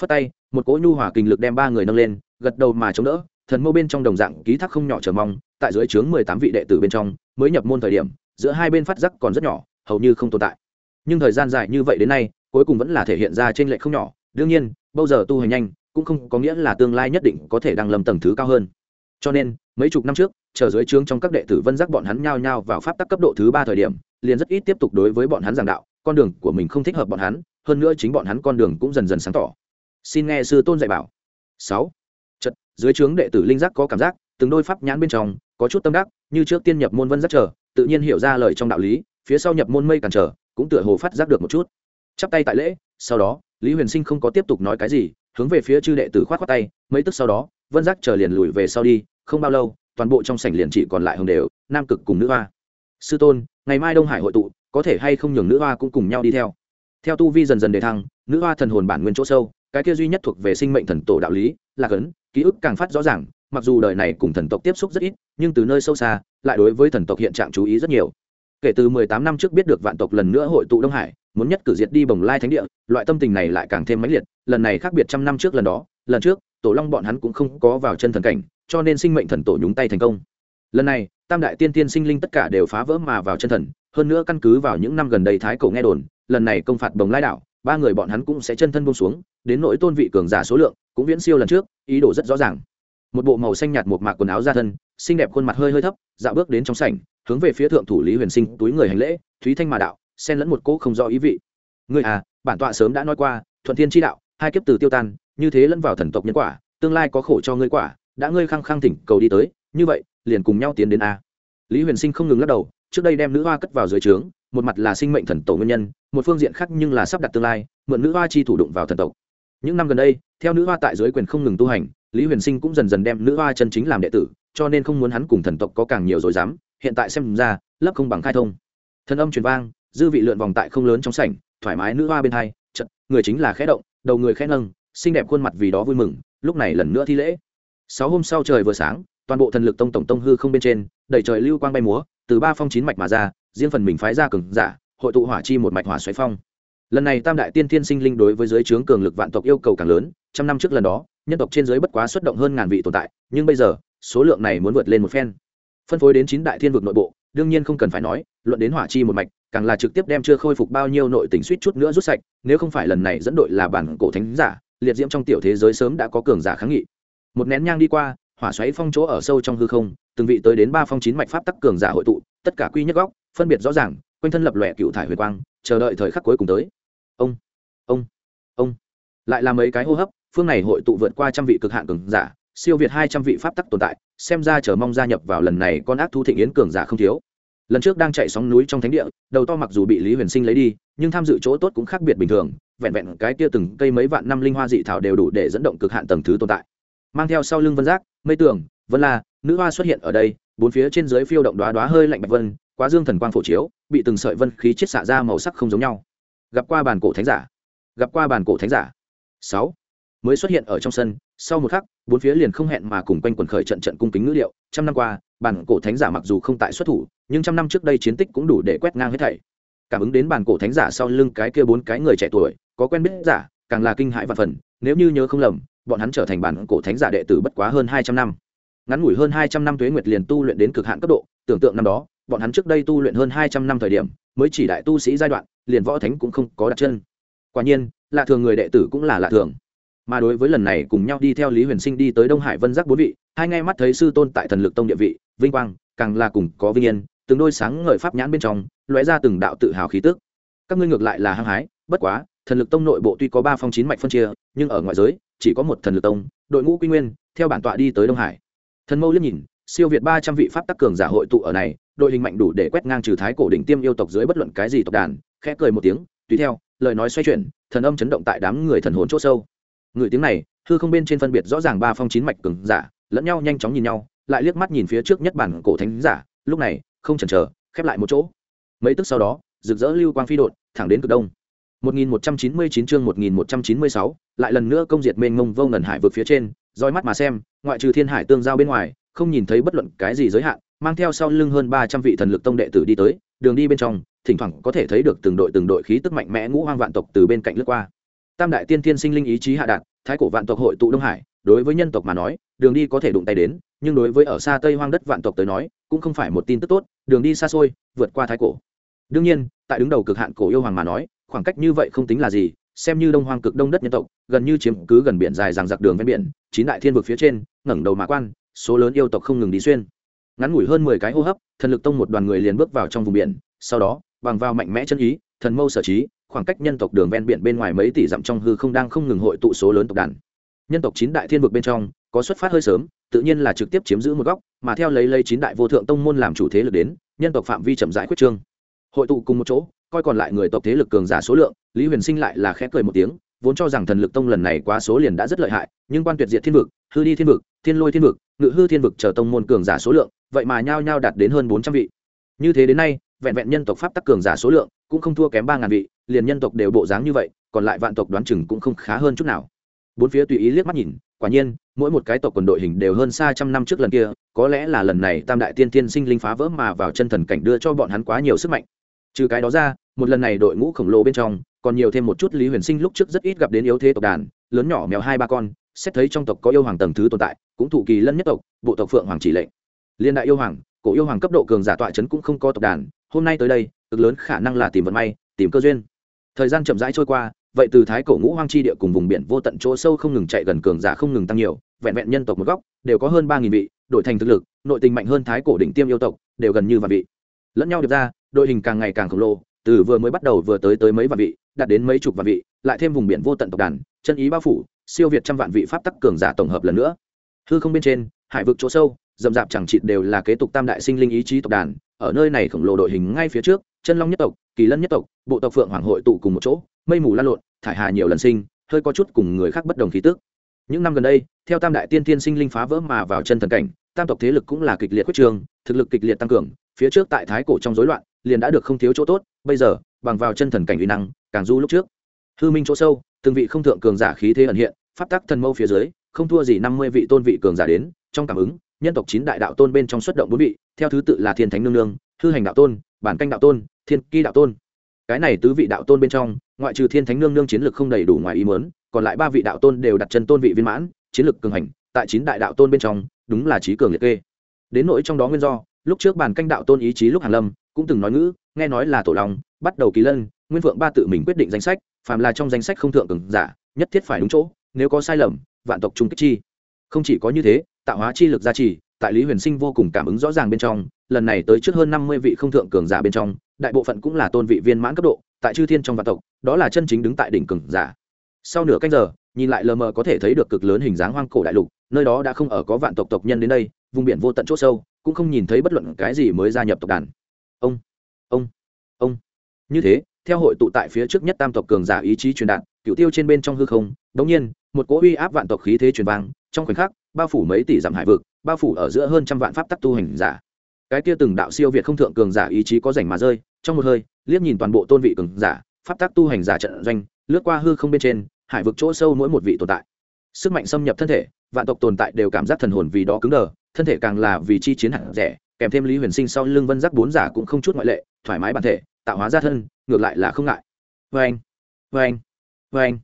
Phất tay, một cỗ nhu hòa kình lực đem ba người nâng lên, gật đầu mà chống đỡ, thần mâu bên trong đồng dạng ký thác không nhỏ chờ mong, tại dưới trướng mười tám vị đệ tử bên trong, mới nhập môn thời điểm, giữa hai bên phát giác còn rất nhỏ, hầu như không tồn tại. Nhưng thời gian dài như vậy đến nay, cuối cùng vẫn là thể hiện ra trên lệ không nhỏ. Đương nhiên, bao giờ tu hành nhanh, cũng không có nghĩa là tương lai nhất định có thể đăng lâm tầng thứ cao hơn. Cho nên, mấy chục năm trước, chờ dưới trướng trong các đệ tử vân giác bọn hắn nhao nhao vào pháp tắc cấp độ thứ ba thời điểm, liền rất ít tiếp tục đối với bọn hắn giảng đạo con đường của mình không thích hợp bọn hắn, hơn nữa chính bọn hắn con đường cũng dần dần sáng tỏ. Xin nghe sư tôn dạy bảo. Sáu. Chật, dưới trướng đệ tử linh giác có cảm giác, từng đôi pháp nhãn bên trong có chút tâm đắc, như trước tiên nhập môn vân giác chờ, tự nhiên hiểu ra lời trong đạo lý, phía sau nhập môn mây cản trở, cũng tựa hồ phát giác được một chút. Chắp tay tại lễ, sau đó, lý huyền sinh không có tiếp tục nói cái gì, hướng về phía chư đệ tử khoát khoát tay, mấy tức sau đó, vân giác chờ liền lùi về sau đi, không bao lâu, toàn bộ trong sảnh liền chỉ còn lại hồng đều, nam cực cùng nữ hoa. Sư tôn ngày mai đông hải hội tụ, có thể hay không nhường nữ hoa cũng cùng nhau đi theo. Theo tu vi dần dần đề thăng, nữ hoa thần hồn bản nguyên chỗ sâu, cái kia duy nhất thuộc về sinh mệnh thần tổ đạo lý, là cấn, ký ức càng phát rõ ràng, mặc dù đời này cùng thần tộc tiếp xúc rất ít, nhưng từ nơi sâu xa, lại đối với thần tộc hiện trạng chú ý rất nhiều. Kể từ mười tám năm trước biết được vạn tộc lần nữa hội tụ đông hải, muốn nhất cử diệt đi bồng lai thánh địa, loại tâm tình này lại càng thêm mãnh liệt, lần này khác biệt trăm năm trước lần đó, lần trước, tổ long bọn hắn cũng không có vào chân thần cảnh, cho nên sinh mệnh thần tổ nhúng tay thành công lần này, tam đại tiên tiên sinh linh tất cả đều phá vỡ mà vào chân thần, hơn nữa căn cứ vào những năm gần đây thái cổ nghe đồn, lần này công phạt bồng lai đảo, ba người bọn hắn cũng sẽ chân thân bông xuống, đến nỗi tôn vị cường giả số lượng, cũng viễn siêu lần trước, ý đồ rất rõ ràng. Một bộ màu xanh nhạt một mạc quần áo ra thân, xinh đẹp khuôn mặt hơi hơi thấp dạo bước đến trong sảnh, hướng về phía thượng thủ lý huyền sinh, túi người hành lễ, thúy thanh mà đạo, xen lẫn một cỗ không do ý vị. Người à bản tọa sớm đã nói qua, thuận thiên tri đạo, hai kiếp từ tiêu tan, như thế lẫn vào thần tộc nhân quả, tương lai có khổ cho ngươi quả, đã ngươi khăng khăng thỉnh cầu đi tới, như vậy liền cùng nhau tiến đến a. Lý huyền sinh không ngừng lắc đầu, trước đây đem nữ hoa cất vào dưới trướng, một mặt là sinh mệnh thần tổ nguyên nhân, một phương diện khác nhưng là sắp đặt tương lai, mượn nữ hoa chi thủ đụng vào thần tộc. Những năm gần đây, theo nữ hoa tại dưới quyền không ngừng tu hành, lý huyền sinh cũng dần dần đem nữ hoa chân chính làm đệ tử, cho nên không muốn hắn cùng thần tộc có càng nhiều rồi dám hiện tại xem ra lấp không bằng khai thông. Thần âm truyền vang, dư vị lượn vòng tại không lớn trong sảnh, thoải mái nữ hoa bên hai trận người chính là khẽ động, đầu người khẽ nâng, xinh đẹp khuôn mặt vì đó vui mừng, lúc này lần nữa thi lễ. Sáu hôm sau trời vừa sáng toàn bộ thần lực tông tổng tông hư không bên trên đẩy trời lưu quang bay múa, từ ba phong chín mạch mà ra, riêng phần mình phái ra cường giả, hội tụ hỏa chi một mạch hỏa xoáy phong. Lần này tam đại tiên thiên sinh linh đối với giới trướng cường lực vạn tộc yêu cầu càng lớn, trăm năm trước lần đó, nhân tộc trên giới bất quá xuất động hơn ngàn vị tồn tại, nhưng bây giờ, số lượng này muốn vượt lên một phen. Phân phối đến chín đại thiên vực nội bộ, đương nhiên không cần phải nói, luận đến hỏa chi một mạch, càng là trực tiếp đem chưa khôi phục bao nhiêu nội tình suýt chút nữa rút sạch, nếu không phải lần này dẫn đội là bản cổ thánh giả, liệt diễm trong tiểu thế giới sớm đã có cường giả kháng nghị. Một nén nhang đi qua hỏa xoáy phong chỗ ở sâu trong hư không, từng vị tới đến ba phong chín mạch pháp tắc cường giả hội tụ, tất cả quy nhất góc, phân biệt rõ ràng, quanh thân lập lòe cựu thải huyền quang, chờ đợi thời khắc cuối cùng tới. Ông ông ông. Lại là mấy cái hô hấp, phương này hội tụ vượt qua trăm vị cực hạn cường giả, siêu việt hai trăm vị pháp tắc tồn tại, xem ra chờ mong gia nhập vào lần này con ác thu thịnh yến cường giả không thiếu. Lần trước đang chạy sóng núi trong thánh địa, đầu to mặc dù bị lý huyền sinh lấy đi, nhưng tham dự chỗ tốt cũng khác biệt bình thường, vẹn vẹn cái kia từng cây mấy vạn năm linh hoa dị thảo đều đủ để dẫn động cực hạn tầng thứ tồn tại mang theo sau lưng vân giác mây Tưởng, vân la nữ hoa xuất hiện ở đây bốn phía trên dưới phiêu động đoá đoá hơi lạnh bạch vân quá dương thần quang phổ chiếu bị từng sợi vân khí chiết xạ ra màu sắc không giống nhau. Gặp qua bàn cổ thánh giả. Gặp qua bàn cổ thánh giả. Sáu. Mới xuất hiện ở trong sân sau một khắc bốn phía liền không hẹn mà cùng quanh quần khởi trận trận cung kính ngữ liệu trăm năm qua bản cổ thánh giả mặc dù không tại xuất thủ nhưng trăm năm trước đây chiến tích cũng đủ để quét ngang hết thảy. Cảm ứng đến bản cổ thánh giả sau lưng cái kia bốn cái người trẻ tuổi có quen biết giả càng là kinh hãi và phần nếu như nhớ không lầm bọn hắn trở thành bản cổ thánh giả đệ tử bất quá hơn hai trăm năm. Ngắn ngủi hơn hai trăm năm tuế nguyệt liền tu luyện đến cực hạn cấp độ, tưởng tượng năm đó, bọn hắn trước đây tu luyện hơn hai trăm năm thời điểm, mới chỉ đại tu sĩ giai đoạn, liền võ thánh cũng không có đặt chân. Quả nhiên, lạ thường người đệ tử cũng là lạ thường. Mà đối với lần này cùng nhau đi theo lý huyền sinh đi tới đông hải vân giác bốn vị, hai ngay mắt thấy sư tôn tại thần lực tông địa vị, vinh quang, càng là cùng có vinh yên, từng đôi sáng ngời pháp nhãn bên trong, lóe ra từng đạo tự hào khí tức. Các ngươi ngược lại là hăng hái, bất quá, thần lực tông nội bộ tuy có ba phong chín mạch phân chia, nhưng ở ngoại giới chỉ có một thần lực tông, đội ngũ quy nguyên, theo bản tọa đi tới đông hải. Thần mâu liếc nhìn, siêu việt ba trăm vị pháp tắc cường giả hội tụ ở này, đội hình mạnh đủ để quét ngang trừ thái cổ đỉnh tiêm yêu tộc dưới bất luận cái gì tộc đàn, khẽ cười một tiếng, tùy theo, lời nói xoay chuyển, thần âm chấn động tại đám người thần hồn c h ỗ sâu. Người tiếng này, hư không bên trên phân biệt rõ ràng ba phong chín mạch cường giả, lẫn nhau nhanh chóng nhìn nhau, lại liếc mắt nhìn phía trước nhất bản cổ thánh giả, lúc này, không chần chờ, khép lại một chỗ. Mấy tức sau đó, rực rỡ lưu quang phi đột, thẳng đến cực đông. 1199 chương 1196, lại lần nữa công diệt mênh mông vô ngần hải vực phía trên, dõi mắt mà xem, ngoại trừ thiên hải tương giao bên ngoài, không nhìn thấy bất luận cái gì giới hạn, mang theo sau lưng hơn 300 vị thần lực tông đệ tử đi tới, đường đi bên trong, thỉnh thoảng có thể thấy được từng đội từng đội khí tức mạnh mẽ ngũ hoang vạn tộc từ bên cạnh lướt qua. Tam đại tiên thiên sinh linh ý chí hạ đạt, thái cổ vạn tộc hội tụ Đông Hải, đối với nhân tộc mà nói, đường đi có thể đụng tay đến, nhưng đối với ở xa Tây hoang đất vạn tộc tới nói, cũng không phải một tin tức tốt, đường đi xa xôi, vượt qua thái cổ. Đương nhiên, tại đứng đầu cực hạn cổ yêu hoàng mà nói, khoảng cách như vậy không tính là gì, xem như đông hoang cực đông đất nhân tộc, gần như chiếm cứ gần biển dài rằng giặc đường ven biển, chín đại thiên vực phía trên, ngẩng đầu mạ quan, số lớn yêu tộc không ngừng đi xuyên. Ngắn ngủi hơn mười cái hô hấp, thần lực tông một đoàn người liền bước vào trong vùng biển, sau đó, bằng vào mạnh mẽ chân ý, thần mâu sở trí, khoảng cách nhân tộc đường ven biển bên ngoài mấy tỷ dặm trong hư không đang không ngừng hội tụ số lớn tộc đàn. Nhân tộc chín đại thiên vực bên trong, có xuất phát hơi sớm, tự nhiên là trực tiếp chiếm giữ một góc, mà theo lấy lấy chín đại vô thượng tông môn làm chủ thế lực đến, nhân tộc phạm vi chậm rãi quyết trương. Hội tụ cùng một chỗ coi còn lại người tộc thế lực cường giả số lượng, lý huyền sinh lại là khẽ cười một tiếng, vốn cho rằng thần lực tông lần này quá số liền đã rất lợi hại, nhưng quan tuyệt diệt thiên vực, hư đi thiên vực, thiên lôi thiên vực, ngự hư thiên vực chờ tông môn cường giả số lượng, vậy mà nhao nhao đạt đến hơn bốn trăm vị. Như thế đến nay, vẹn vẹn nhân tộc pháp tắc cường giả số lượng cũng không thua kém ba ngàn vị, liền nhân tộc đều bộ dáng như vậy, còn lại vạn tộc đoán chừng cũng không khá hơn chút nào. Bốn phía tùy ý liếc mắt nhìn, quả nhiên, mỗi một cái tộc quần đội hình đều hơn xa trăm năm trước lần kia, có lẽ là lần này tam đại tiên tiên sinh linh phá vỡ mà vào chân thần cảnh đưa cho bọn hắn quá nhiều sức mạnh trừ cái đó ra, một lần này đội ngũ khổng lồ bên trong, còn nhiều thêm một chút lý huyền sinh lúc trước rất ít gặp đến yếu thế tộc đàn, lớn nhỏ mèo hai ba con, xét thấy trong tộc có yêu hoàng tầng thứ tồn tại, cũng thụ kỳ lân nhất tộc, bộ tộc phượng hoàng chỉ lệnh. Liên đại yêu hoàng, cổ yêu hoàng cấp độ cường giả tọa chấn cũng không có tộc đàn, hôm nay tới đây, cực lớn khả năng là tìm vận may, tìm cơ duyên. Thời gian chậm rãi trôi qua, vậy từ thái cổ ngũ hoang chi địa cùng vùng biển vô tận chỗ sâu không ngừng chạy gần cường giả không ngừng tăng nhiều, vẹn vẹn nhân tộc một góc, đều có hơn ba nghìn vị, đổi thành thực lực, nội tình mạnh hơn thái cổ đỉnh tiêm yêu tộc, đều gần như vạn vị. Lẫn nhau được ra đội hình càng ngày càng khổng lồ, từ vừa mới bắt đầu vừa tới tới mấy vạn vị, đạt đến mấy chục vạn vị, lại thêm vùng biển vô tận tộc đàn, chân ý bao phủ, siêu việt trăm vạn vị pháp tắc cường giả tổng hợp lần nữa. Hư không bên trên, hải vực chỗ sâu dầm dạp chẳng chịt đều là kế tục tam đại sinh linh ý chí tộc đàn, ở nơi này khổng lồ đội hình ngay phía trước, chân long nhất tộc, kỳ lân nhất tộc, bộ tộc phượng hoàng hội tụ cùng một chỗ, mây mù lan lộn, thải hà nhiều lần sinh, hơi có chút cùng người khác bất đồng khí tức. Những năm gần đây, theo tam đại tiên tiên sinh linh phá vỡ mà vào chân thần cảnh, tam tộc thế lực cũng là kịch liệt quyết trường, thực lực kịch liệt tăng cường, phía trước tại thái cổ trong rối loạn liền đã được không thiếu chỗ tốt, bây giờ, bằng vào chân thần cảnh uy năng, càng du lúc trước. Hư minh chỗ sâu, từng vị không thượng cường giả khí thế ẩn hiện, pháp tắc thần mâu phía dưới, không thua gì năm mươi vị tôn vị cường giả đến, trong cảm ứng, nhân tộc chín đại đạo tôn bên trong xuất động bốn vị, theo thứ tự là thiên thánh nương nương, hư hành đạo tôn, bản canh đạo tôn, thiên kỳ đạo tôn. Cái này tứ vị đạo tôn bên trong, ngoại trừ thiên thánh nương nương chiến lược không đầy đủ ngoài ý muốn, còn lại ba vị đạo tôn đều đặt chân tôn vị viên mãn, chiến lược cường hành, tại chín đại đạo tôn bên trong, đúng là trí cường liệt kê. Đến nỗi trong đó nguyên do, lúc trước bản canh đạo tôn ý chí lúc hàn lâm cũng từng nói ngữ, nghe nói là tổ lòng bắt đầu kỳ lân, nguyên vượng ba tự mình quyết định danh sách, phàm là trong danh sách không thượng cường giả, nhất thiết phải đúng chỗ, nếu có sai lầm, vạn tộc trung kích chi. Không chỉ có như thế, tạo hóa chi lực gia trì, tại lý huyền sinh vô cùng cảm ứng rõ ràng bên trong, lần này tới trước hơn năm mươi vị không thượng cường giả bên trong, đại bộ phận cũng là tôn vị viên mãn cấp độ, tại chư thiên trong vạn tộc, đó là chân chính đứng tại đỉnh cường giả. Sau nửa canh giờ, nhìn lại lờ mờ có thể thấy được cực lớn hình dáng hoang cổ đại lục, nơi đó đã không ở có vạn tộc tộc nhân đến đây, vùng biển vô tận c h ỗ sâu, cũng không nhìn thấy bất luận cái gì mới gia nhập tộc đàn ông ông ông. Như thế, theo hội tụ tại phía trước nhất tam tộc cường giả ý chí truyền đạt cựu tiêu trên bên trong hư không, đống nhiên, một cỗ uy áp vạn tộc khí thế truyền vang, trong khoảnh khắc, bao phủ mấy tỷ dặm hải vực, bao phủ ở giữa hơn trăm vạn pháp tắc tu hành giả. Cái kia từng đạo siêu việt không thượng cường giả ý chí có rảnh mà rơi, trong một hơi, liếc nhìn toàn bộ tôn vị cường giả, pháp tắc tu hành giả trận doanh, lướt qua hư không bên trên, hải vực chỗ sâu mỗi một vị tồn tại. Sức mạnh xâm nhập thân thể, vạn tộc tồn tại đều cảm giác thần hồn vì đó cứng đờ, thân thể càng là vì chi chiến hẳn rẻ kèm thêm lý huyền sinh sau lưng vân giác bốn giả cũng không chút ngoại lệ, thoải mái bản thể, tạo hóa ra thân, ngược lại là không ngại. Vê anh vê anh vê anh.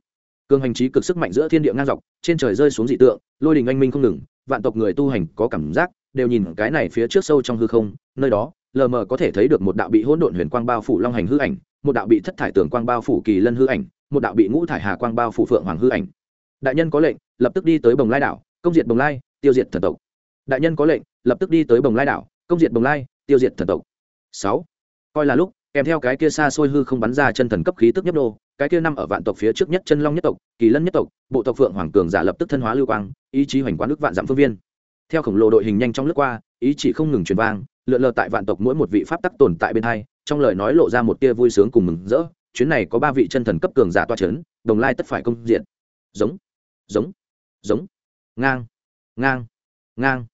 Cường hành trí cực sức mạnh giữa thiên địa ngang dọc, trên trời rơi xuống dị tượng, lôi đình anh minh không ngừng, vạn tộc người tu hành có cảm giác, đều nhìn cái này phía trước sâu trong hư không, nơi đó, lờ mờ có thể thấy được một đạo bị hỗn độn huyền quang bao phủ long hành hư ảnh, một đạo bị thất thải tường quang bao phủ kỳ lân hư ảnh, một đạo bị ngũ thải hà quang bao phủ phượng hoàng hư ảnh. Đại nhân có lệnh, lập tức đi tới bồng lai đảo, công diệt bồng lai, tiêu diệt thần tộc. Đại nhân có lệnh, lập tức đi tới bồng lai đảo công diệt bồng lai tiêu diệt thần tộc. Sáu. Coi là lúc kèm theo cái kia xa xôi hư không bắn ra chân thần cấp khí tức nhấp đô cái kia năm ở vạn tộc phía trước nhất chân long nhất tộc kỳ lân nhất tộc bộ tộc phượng hoàng cường giả lập tức thân hóa lưu quang ý chí hoành quán nước vạn dặm phương viên. Theo khổng lồ đội hình nhanh trong lướt qua ý chỉ không ngừng truyền vang lượn lờ tại vạn tộc mỗi một vị pháp tắc tồn tại bên hai trong lời nói lộ ra một tia vui sướng cùng mừng rỡ chuyến này có ba vị chân thần cấp cường giả toa chấn, đồng lai tất phải công diện. Giống giống giống ngang ngang ngang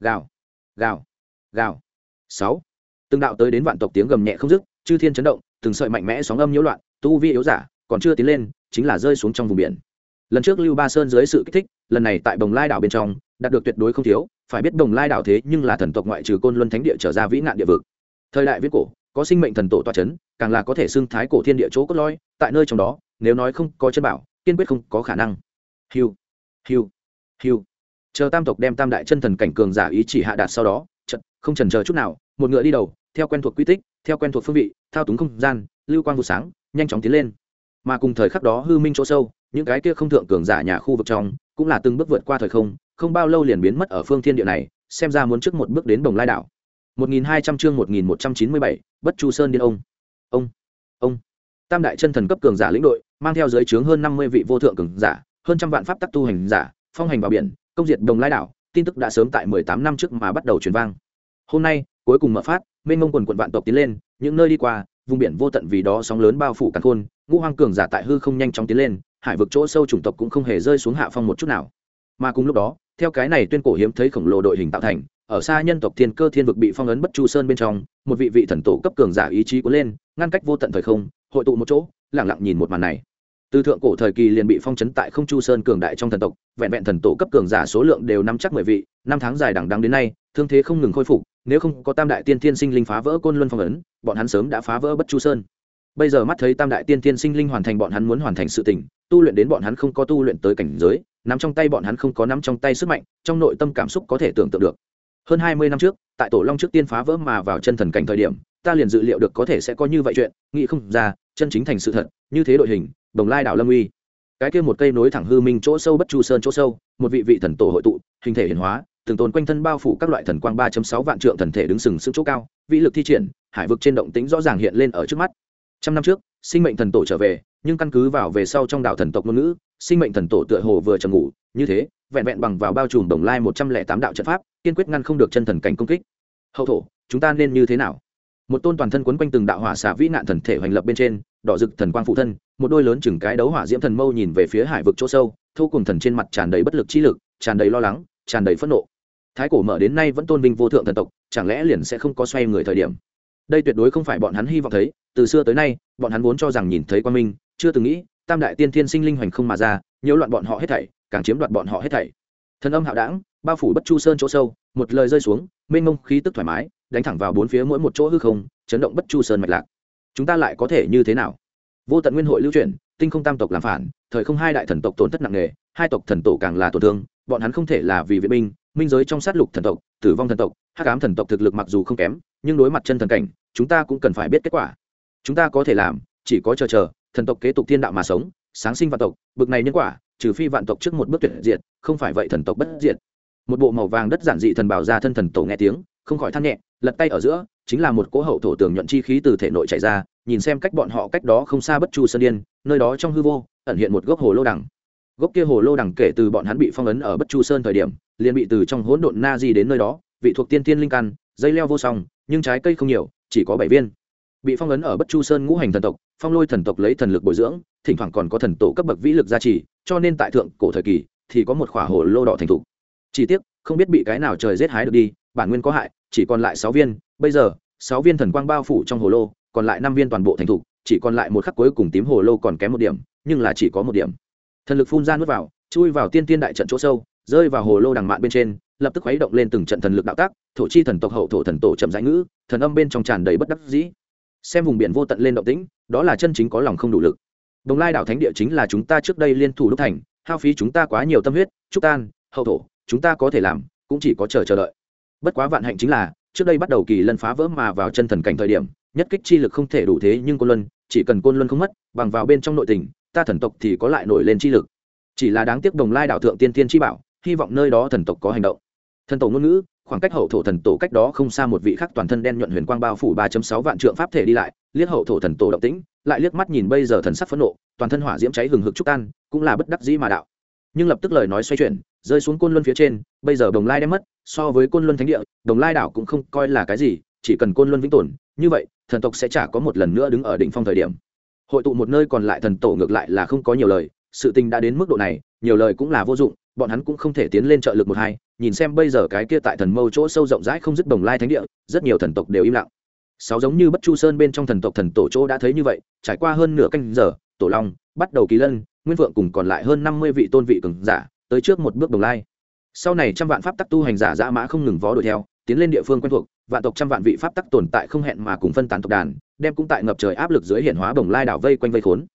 gào gào gào. Sáu. Từng đạo tới đến vạn tộc tiếng gầm nhẹ không dứt, chư thiên chấn động, từng sợi mạnh mẽ sóng âm nhiễu loạn, tu vi yếu giả, còn chưa tiến lên, chính là rơi xuống trong vùng biển. Lần trước lưu ba sơn dưới sự kích thích, lần này tại bồng lai đảo bên trong, đạt được tuyệt đối không thiếu, phải biết bồng lai đảo thế nhưng là thần tộc ngoại trừ côn luân thánh địa trở ra vĩ nạn địa vực. Thời đại viết cổ, có sinh mệnh thần tổ tọa c h ấ n càng là có thể xưng thái cổ thiên địa chỗ cốt lõi, tại nơi trong đó, nếu nói không có chân bảo, kiên quyết không có khả năng. Hiu hiu hiu. Chờ tam tộc đem tam đại chân thần cảnh cường giả ý chỉ hạ đạt sau đó chật không trần chờ chút nào một ngựa đi đầu theo quen thuộc quy tích theo quen thuộc phương vị thao túng không gian lưu quang vụ sáng nhanh chóng tiến lên mà cùng thời khắc đó hư minh chỗ sâu những cái kia không thượng cường giả nhà khu vực trong cũng là từng bước vượt qua thời không không bao lâu liền biến mất ở phương thiên địa này xem ra muốn trước một bước đến bồng lai đảo 1200 chương 1197, Bất Chu Sơn điên ông. Ông, ông. Tam đại chân thần cấp cường giả lĩnh đội, mang theo dưới trướng hơn 50 vị vô thượng cường giả, hơn trăm vạn pháp tắc tu hành giả, phong hành vào biển, công diệt đồng lai đảo, tin tức đã sớm tại 18 năm trước mà bắt đầu truyền vang. Hôm nay, cuối cùng mở phát, mênh mông quần quần vạn tộc tiến lên, những nơi đi qua, vùng biển vô tận vì đó sóng lớn bao phủ càn khôn, ngũ hoang cường giả tại hư không nhanh chóng tiến lên, hải vực chỗ sâu chủng tộc cũng không hề rơi xuống hạ phong một chút nào. Mà cùng lúc đó, theo cái này tuyên cổ hiếm thấy khổng lồ đội hình tạo thành, ở xa nhân tộc thiên cơ thiên vực bị phong ấn bất chu sơn bên trong một vị vị thần tổ cấp cường giả ý chí cuốn lên ngăn cách vô tận thời không hội tụ một chỗ lặng lặng nhìn một màn này từ thượng cổ thời kỳ liền bị phong chấn tại không chu sơn cường đại trong thần tộc, vẹn vẹn thần tổ cấp cường giả số lượng đều năm chắc mười vị, năm tháng dài đằng đắng đến nay, thương thế không ngừng khôi phục, nếu không có tam đại tiên thiên sinh linh phá vỡ côn luân phong ấn, bọn hắn sớm đã phá vỡ bất chu sơn. Bây giờ mắt thấy tam đại tiên thiên sinh linh hoàn thành bọn hắn muốn hoàn thành sự tình, tu luyện đến bọn hắn không có tu luyện tới cảnh giới, nắm trong tay bọn hắn không có nắm trong tay sức mạnh, trong nội tâm cảm xúc có thể tưởng tượng được. Hơn hai mươi năm trước, tại tổ long trước tiên phá vỡ mà vào chân thần cảnh thời điểm, ta liền dự liệu được có thể sẽ có như vậy chuyện, nghĩ không ra, chân chính thành sự thật, như thế đội hình đồng lai đảo lâm uy. Cái kia một cây nối thẳng hư minh chỗ sâu bất chu sơn chỗ sâu, một vị vị thần tổ hội tụ, hình thể hiển hóa, từng tồn quanh thân bao phủ các loại thần quang ba sáu vạn trượng thần thể đứng sừng sững chỗ cao, vĩ lực thi triển, hải vực trên động tính rõ ràng hiện lên ở trước mắt. Trăm năm trước, sinh mệnh thần tổ trở về, nhưng căn cứ vào về sau trong đạo thần tộc ngôn ngữ, sinh mệnh thần tổ tựa hồ vừa trầm ngủ, như thế, vẹn vẹn bằng vào bao trùm đồng lai một trăm lẻ tám đạo trận pháp, kiên quyết ngăn không được chân thần cảnh công kích. Hậu thổ, chúng ta nên như thế nào? Một tôn toàn thân quấn quanh từng đạo hỏa xả vĩ nạn thần thể hoành lập bên trên, đỏ rực thần quang phụ thân một đôi lớn chừng cái đấu hỏa diễm thần mâu nhìn về phía hải vực chỗ sâu thu cùng thần trên mặt tràn đầy bất lực chi lực, tràn đầy lo lắng, tràn đầy phẫn nộ. Thái cổ mở đến nay vẫn tôn vinh vô thượng thần tộc, chẳng lẽ liền sẽ không có xoay người thời điểm? Đây tuyệt đối không phải bọn hắn hy vọng thấy, từ xưa tới nay, bọn hắn vốn cho rằng nhìn thấy quan minh, chưa từng nghĩ, tam đại tiên thiên sinh linh hoành không mà ra, nhiễu loạn bọn họ hết thảy, càng chiếm đoạt bọn họ hết thảy. Thần âm hạo đảng, bao phủ bất chu sơn chỗ sâu, một lời rơi xuống, mênh mông khí tức thoải mái, đánh thẳng vào bốn phía mỗi một chỗ hư không, chấn động bất chu sơn mạch lạc. Chúng ta lại có thể như thế nào? Vô tận nguyên hội lưu truyền, tinh không tam tộc làm phản thời không hai đại thần tộc tổn thất nặng nề hai tộc thần tổ càng là tổn thương bọn hắn không thể là vì vệ binh minh giới trong sát lục thần tộc tử vong thần tộc hắc ám thần tộc thực lực mặc dù không kém nhưng đối mặt chân thần cảnh chúng ta cũng cần phải biết kết quả. Chúng ta có thể làm chỉ có chờ chờ thần tộc kế tục thiên đạo mà sống sáng sinh vạn tộc bực này nhân quả trừ phi vạn tộc trước một bước tuyệt diệt không phải vậy thần tộc bất diệt. Một bộ màu vàng đất giản dị thần bảo ra thân thần tổ nghe tiếng không khỏi than nhẹ lật tay ở giữa, chính là một cỗ hậu thổ tường nhuận chi khí từ thể nội chạy ra, nhìn xem cách bọn họ cách đó không xa bất chu sơn điên, nơi đó trong hư vô, ẩn hiện một gốc hồ lô đằng. Gốc kia hồ lô đằng kể từ bọn hắn bị phong ấn ở bất chu sơn thời điểm, liền bị từ trong hỗn độn na di đến nơi đó, vị thuộc tiên tiên linh căn, dây leo vô song, nhưng trái cây không nhiều, chỉ có bảy viên. Bị phong ấn ở bất chu sơn ngũ hành thần tộc, phong lôi thần tộc lấy thần lực bồi dưỡng, thỉnh thoảng còn có thần tổ cấp bậc vĩ lực gia trì, cho nên tại thượng cổ thời kỳ thì có một khỏa hồ lô đỏ thành thục. Chỉ tiếc không biết bị cái nào trời rét hái được đi, bản nguyên có hại, chỉ còn lại sáu viên. Bây giờ, sáu viên thần quang bao phủ trong hồ lô, còn lại năm viên toàn bộ thành thục, chỉ còn lại một khắc cuối cùng tím hồ lô còn kém một điểm, nhưng là chỉ có một điểm. Thần lực phun ra nuốt vào, chui vào tiên tiên đại trận chỗ sâu, rơi vào hồ lô đằng mạn bên trên, lập tức khuấy động lên từng trận thần lực đạo tác, thổ chi thần tộc hậu thổ thần tổ chậm rãi ngữ, thần âm bên trong tràn đầy bất đắc dĩ. Xem vùng biển vô tận lên động tĩnh, đó là chân chính có lòng không đủ lực. Đồng lai đảo thánh địa chính là chúng ta trước đây liên thủ đúc thành, hao phí chúng ta quá nhiều tâm huyết, trúc tan, hậu thổ chúng ta có thể làm, cũng chỉ có chờ chờ đợi. Bất quá vạn hạnh chính là, trước đây bắt đầu kỳ lân phá vỡ mà vào chân thần cảnh thời điểm, nhất kích chi lực không thể đủ thế nhưng côn luân, chỉ cần côn luân không mất, bằng vào bên trong nội tình, ta thần tộc thì có lại nổi lên chi lực. Chỉ là đáng tiếc đồng lai đạo thượng tiên tiên chi bảo, hy vọng nơi đó thần tộc có hành động. Thần tổ ngôn ngữ, khoảng cách hậu thổ thần tổ cách đó không xa một vị khắc toàn thân đen nhuận huyền quang bao phủ ba sáu vạn trượng pháp thể đi lại, liếc hậu thổ thần tổ động tĩnh, lại liếc mắt nhìn bây giờ thần sắc phẫn nộ, toàn thân hỏa diễm cháy hừng hực trúc tan, cũng là bất đắc dĩ mà đạo. Nhưng lập tức lời nói xoay chuyển rơi xuống côn luân phía trên, bây giờ đồng lai đem mất, so với côn luân thánh địa, đồng lai đảo cũng không coi là cái gì, chỉ cần côn luân vĩnh tồn, như vậy, thần tộc sẽ chả có một lần nữa đứng ở đỉnh phong thời điểm. Hội tụ một nơi còn lại thần tổ ngược lại là không có nhiều lời, sự tình đã đến mức độ này, nhiều lời cũng là vô dụng, bọn hắn cũng không thể tiến lên trợ lực một hai, nhìn xem bây giờ cái kia tại thần mâu chỗ sâu rộng rãi không dứt đồng lai thánh địa, rất nhiều thần tộc đều im lặng. Sáu giống như bất chu sơn bên trong thần tộc thần tổ chỗ đã thấy như vậy, trải qua hơn nửa canh giờ, tổ long, bắt đầu kỳ lân, nguyên vượng cùng còn lại hơn năm mươi vị tôn vị cường giả tới trước một bước đồng lai. Sau này trăm vạn pháp tắc tu hành giả dã mã không ngừng vó đuổi theo, tiến lên địa phương quen thuộc, vạn tộc trăm vạn vị pháp tắc tồn tại không hẹn mà cùng phân tán tộc đàn, đem cũng tại ngập trời áp lực dưới hiển hóa đồng lai đảo vây quanh vây khốn.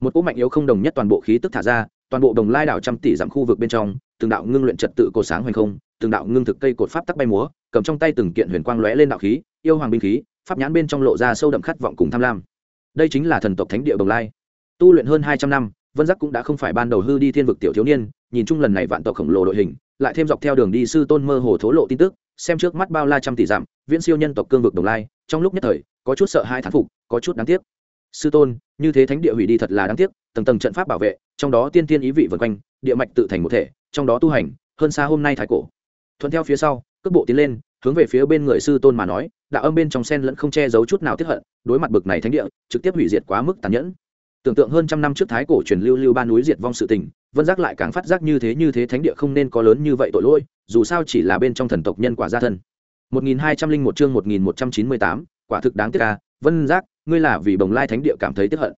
Một cỗ mạnh yếu không đồng nhất toàn bộ khí tức thả ra, toàn bộ đồng lai đảo trăm tỷ dặm khu vực bên trong, từng đạo ngưng luyện trật tự cột sáng hoành không, từng đạo ngưng thực cây cột pháp tắc bay múa, cầm trong tay từng kiện huyền quang lóe lên đạo khí, yêu hoàng binh khí, pháp nhãn bên trong lộ ra sâu đậm khát vọng cùng tham lam. Đây chính là thần tộc thánh địa đồng lai. Tu luyện hơn hai trăm năm, vân giác cũng đã không phải ban đầu hư đi thiên vực tiểu thiếu niên nhìn chung lần này vạn tộc khổng lồ đội hình, lại thêm dọc theo đường đi sư tôn mơ hồ thố lộ tin tức, xem trước mắt bao la trăm tỷ dặm, viễn siêu nhân tộc cương vực đồng lai, trong lúc nhất thời, có chút sợ hai thán phục, có chút đáng tiếc. Sư tôn, như thế thánh địa hủy đi thật là đáng tiếc, tầng tầng trận pháp bảo vệ, trong đó tiên tiên ý vị vân quanh, địa mạch tự thành một thể, trong đó tu hành, hơn xa hôm nay thái cổ. Thuận theo phía sau, cước bộ tiến lên, hướng về phía bên người sư tôn mà nói, đạo âm bên trong sen lẫn không che giấu chút nào tiếp hận, đối mặt bực này thánh địa, trực tiếp hủy diệt quá mức tàn nhẫn. Tưởng tượng hơn trăm năm trước thái cổ truyền lưu lưu ba núi diệt vong sự tình vân giác lại càng phát giác như thế như thế thánh địa không nên có lớn như vậy tội lỗi dù sao chỉ là bên trong thần tộc nhân quả gia thân. 1201 chương 1198, quả thực đáng tiếc ca vân giác ngươi là vì bồng lai thánh địa cảm thấy tiếc hận.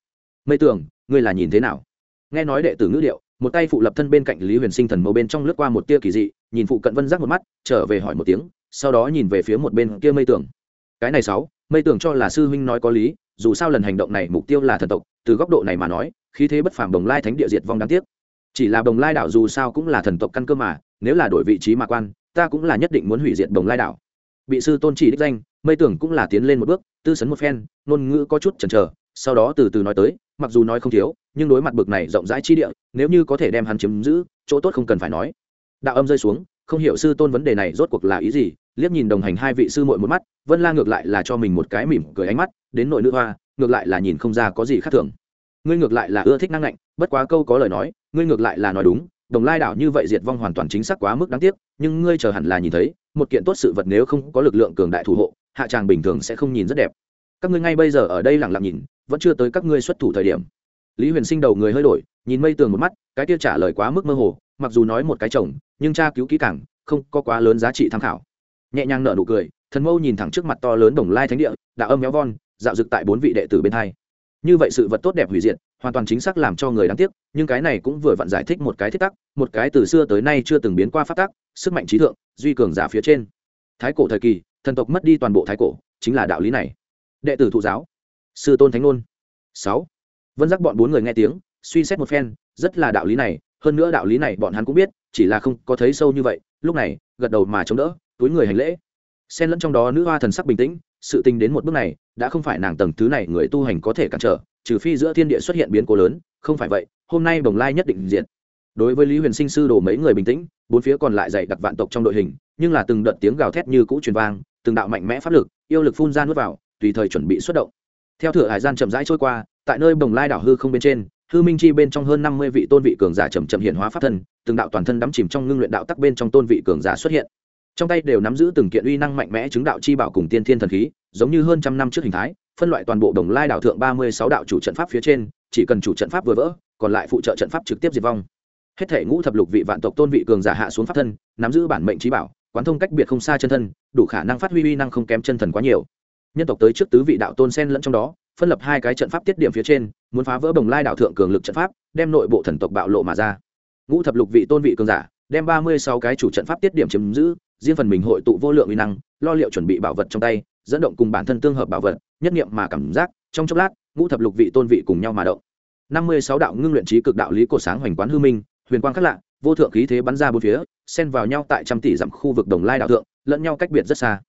Mây tưởng ngươi là nhìn thế nào? Nghe nói đệ tử ngữ điệu một tay phụ lập thân bên cạnh lý huyền sinh thần mâu bên trong lướt qua một tia kỳ dị nhìn phụ cận vân giác một mắt trở về hỏi một tiếng sau đó nhìn về phía một bên kia mây tưởng. Cái này sáu mây tưởng cho là sư huynh nói có lý dù sao lần hành động này mục tiêu là thần tộc từ góc độ này mà nói khí thế bất phàm đồng lai thánh địa diệt vong đáng tiếc chỉ là đồng lai đảo dù sao cũng là thần tộc căn cơ mà, nếu là đổi vị trí mà quan, ta cũng là nhất định muốn hủy diệt đồng lai đảo. Bị sư tôn chỉ đích danh, mây tưởng cũng là tiến lên một bước, tư sấn một phen, ngôn ngữ có chút chần chờ, sau đó từ từ nói tới, mặc dù nói không thiếu, nhưng đối mặt bực này rộng rãi chi địa, nếu như có thể đem hắn chiếm giữ, chỗ tốt không cần phải nói. Đạo âm rơi xuống, không hiểu sư tôn vấn đề này rốt cuộc là ý gì, liếc nhìn đồng hành hai vị sư muội một mắt, vân la ngược lại là cho mình một cái mỉm cười ánh mắt, đến nội nữ hoa, ngược lại là nhìn không ra có gì khác thường ngươi ngược lại là ưa thích năng lạnh bất quá câu có lời nói, ngươi ngược lại là nói đúng, đồng lai đảo như vậy diệt vong hoàn toàn chính xác quá mức đáng tiếc, nhưng ngươi chờ hẳn là nhìn thấy, một kiện tốt sự vật nếu không có lực lượng cường đại thủ hộ, hạ tràng bình thường sẽ không nhìn rất đẹp. Các ngươi ngay bây giờ ở đây lặng lặng nhìn, vẫn chưa tới các ngươi xuất thủ thời điểm. Lý huyền sinh đầu người hơi đổi, nhìn mây tường một mắt, cái kia trả lời quá mức mơ hồ, mặc dù nói một cái chồng, nhưng tra cứu kỹ càng, không có quá lớn giá trị tham khảo. Nhẹ nhàng nở nụ cười, thần mâu nhìn thẳng trước mặt to lớn đồng lai thánh địa, đạo âm méo von, dạo dực tại bốn vị đệ tử bên hai như vậy sự vật tốt đẹp hủy diệt, hoàn toàn chính xác làm cho người đáng tiếc, nhưng cái này cũng vừa vặn giải thích một cái thiết tắc, một cái từ xưa tới nay chưa từng biến qua phát tắc, sức mạnh trí thượng, duy cường giả phía trên. Thái cổ thời kỳ, thần tộc mất đi toàn bộ thái cổ, chính là đạo lý này. Đệ tử thụ giáo, sư tôn thánh ngôn. Sáu. Vân giác bọn bốn người nghe tiếng, suy xét một phen, rất là đạo lý này, hơn nữa đạo lý này bọn hắn cũng biết, chỉ là không có thấy sâu như vậy, lúc này, gật đầu mà chống đỡ, túi người hành lễ. Xen lẫn trong đó nữ hoa thần sắc bình tĩnh sự tình đến một bước này, đã không phải nàng tầng thứ này người tu hành có thể cản trở, trừ phi giữa thiên địa xuất hiện biến cố lớn, không phải vậy, hôm nay bồng lai nhất định diện đối với lý huyền sinh sư đồ mấy người bình tĩnh, bốn phía còn lại dày đặc vạn tộc trong đội hình, nhưng là từng đợt tiếng gào thét như cũ truyền vang, từng đạo mạnh mẽ pháp lực, yêu lực phun ra nuốt vào, tùy thời chuẩn bị xuất động. Theo thửa hải gian chậm rãi trôi qua, tại nơi bồng lai đảo hư không bên trên, hư minh chi bên trong hơn năm mươi vị tôn vị cường giả chậm chậm hiện hóa pháp thân, từng đạo toàn thân đắm chìm trong ngưng luyện đạo tắc bên trong tôn vị cường giả xuất hiện trong tay đều nắm giữ từng kiện uy năng mạnh mẽ chứng đạo chi bảo cùng tiên thiên thần khí, giống như hơn trăm năm trước hình thái, phân loại toàn bộ đồng lai đảo thượng ba mươi sáu đạo chủ trận pháp phía trên, chỉ cần chủ trận pháp vừa vỡ, còn lại phụ trợ trận pháp trực tiếp diệt vong. Hết thể ngũ thập lục vị vạn tộc tôn vị cường giả hạ xuống pháp thân, nắm giữ bản mệnh trí bảo, quán thông cách biệt không xa chân thân, đủ khả năng phát huy uy năng không kém chân thần quá nhiều. Nhân tộc tới trước tứ vị đạo tôn sen lẫn trong đó, phân lập hai cái trận pháp tiết điểm phía trên, muốn phá vỡ bồng lai đảo thượng cường lực trận pháp, đem nội bộ thần tộc bạo lộ mà ra. Ngũ thập lục vị tôn vị cường giả, đem ba mươi sáu cái chủ trận pháp tiết điểm chiếm giữ riêng phần mình hội tụ vô lượng uy năng, lo liệu chuẩn bị bảo vật trong tay, dẫn động cùng bản thân tương hợp bảo vật, nhất nghiệm mà cảm giác, trong chốc lát, ngũ thập lục vị tôn vị cùng nhau mà động. Năm mươi sáu đạo ngưng luyện trí cực đạo lý cổ sáng hoành quán hư minh, huyền quang khắc lạ, vô thượng khí thế bắn ra bốn phía, xen vào nhau tại trăm tỷ dặm khu vực đồng lai đạo thượng, lẫn nhau cách biệt rất xa.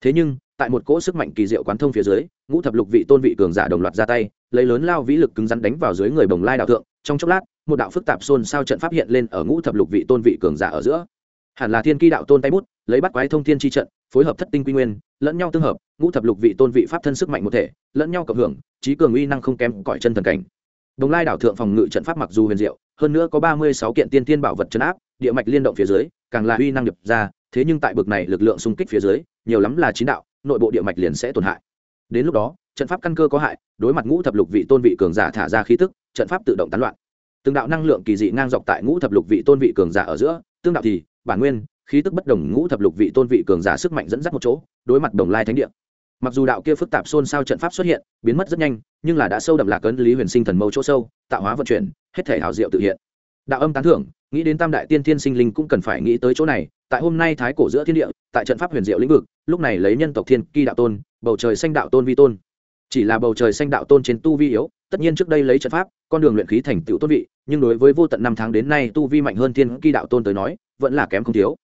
Thế nhưng, tại một cỗ sức mạnh kỳ diệu quán thông phía dưới, ngũ thập lục vị tôn vị cường giả đồng loạt ra tay, lấy lớn lao vĩ lực cứng rắn đánh vào dưới người bồng lai đạo thượng, trong chốc lát, một đạo phức tạp xôn sao trận pháp hiện lên ở ngũ thập lục vị tôn vị cường giả ở giữa. Hẳn là thiên kỳ đạo tôn tay bút lấy bắt quái thông thiên chi trận, phối hợp thất tinh quy nguyên, lẫn nhau tương hợp, ngũ thập lục vị tôn vị pháp thân sức mạnh một thể, lẫn nhau cộng hưởng, trí cường uy năng không kém cõi chân thần cảnh. Đồng lai đảo thượng phòng ngự trận pháp mặc dù huyền diệu, hơn nữa có ba mươi sáu kiện tiên tiên bảo vật chấn áp, địa mạch liên động phía dưới, càng là uy năng nhập ra, thế nhưng tại bực này lực lượng xung kích phía dưới, nhiều lắm là chín đạo, nội bộ địa mạch liền sẽ tổn hại. Đến lúc đó, trận pháp căn cơ có hại, đối mặt ngũ thập lục vị tôn vị cường giả thả ra khí tức, trận pháp tự động tán loạn. Từng đạo năng lượng kỳ dị ngang dọc tại ngũ thập lục vị tôn vị cường giả ở giữa, tương đạo thì, bản nguyên khí tức bất đồng ngũ thập lục vị tôn vị cường giả sức mạnh dẫn dắt một chỗ, đối mặt đồng lai thánh địa. Mặc dù đạo kia phức tạp xôn xao trận pháp xuất hiện, biến mất rất nhanh, nhưng là đã sâu đậm lạc ấn lý huyền sinh thần mâu chỗ sâu, tạo hóa vận chuyển, hết thể hảo diệu tự hiện. Đạo âm tán thưởng, nghĩ đến tam đại tiên thiên sinh linh cũng cần phải nghĩ tới chỗ này, tại hôm nay thái cổ giữa thiên địa, tại trận pháp huyền diệu lĩnh vực, lúc này lấy nhân tộc thiên kỳ đạo tôn, bầu trời xanh đạo tôn vi tôn. Chỉ là bầu trời xanh đạo tôn trên tu vi yếu, tất nhiên trước đây lấy trận pháp, con đường luyện khí thành tựu tôn vị, nhưng đối với vô tận năm tháng đến nay tu vi mạnh hơn thiên kỳ đạo tôn tới nói, vẫn là kém không thiếu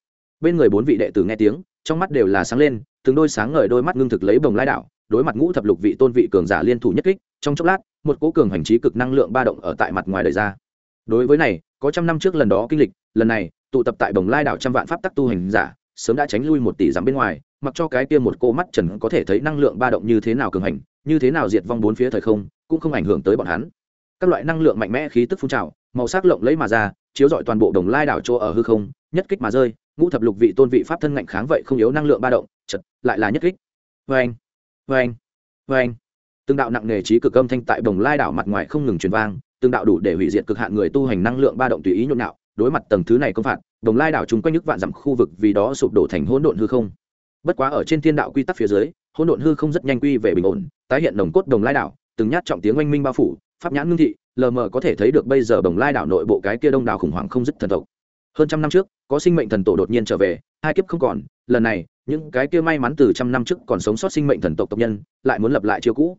bên người bốn vị đệ tử nghe tiếng, trong mắt đều là sáng lên, từng đôi sáng ngời đôi mắt ngưng thực lấy bồng lai đạo đối mặt ngũ thập lục vị tôn vị cường giả liên thủ nhất kích, trong chốc lát, một cố cường hành trí cực năng lượng ba động ở tại mặt ngoài đời ra. Đối với này, có trăm năm trước lần đó kinh lịch, lần này, tụ tập tại bồng lai đảo trăm vạn pháp tắc tu hành giả, sớm đã tránh lui một tỷ dặm bên ngoài, mặc cho cái kia một cô mắt trần có thể thấy năng lượng ba động như thế nào cường hành, như thế nào diệt vong bốn phía thời không, cũng không ảnh hưởng tới bọn hắn. Các loại năng lượng mạnh mẽ khí tức phun trào, màu sắc lộng lấy mà ra, chiếu rọi toàn bộ đồng lai đảo chỗ ở hư không, nhất kích mà rơi ngũ thập lục vị tôn vị pháp thân ngạnh kháng vậy không yếu năng lượng ba động, chật, lại là nhất kích. Vê anh vê anh vê anh từng đạo nặng nề trí cực âm thanh tại đồng lai đảo mặt ngoài không ngừng truyền vang, từng đạo đủ để hủy diệt cực hạn người tu hành năng lượng ba động tùy ý nhộn nhạo, đối mặt tầng thứ này công phạt đồng lai đảo chung quanh nước vạn dặm khu vực vì đó sụp đổ thành hỗn độn hư không. Bất quá ở trên thiên đạo quy tắc phía dưới, hỗn độn hư không rất nhanh quy về bình ổn, tái hiện đồng cốt đồng lai đảo, từng nhát trọng tiếng oanh minh bao phủ, pháp nhãn ngưng thị, lờ mờ có thể thấy được bây giờ đồng lai đảo nội bộ cái kia đông đảo khủng hoảng không dứt thần tộc hơn trăm năm trước, có sinh mệnh thần tổ đột nhiên trở về, hai kiếp không còn, lần này, những cái kia may mắn từ trăm năm trước còn sống sót sinh mệnh thần tộc tộc nhân, lại muốn lập lại chiêu cũ.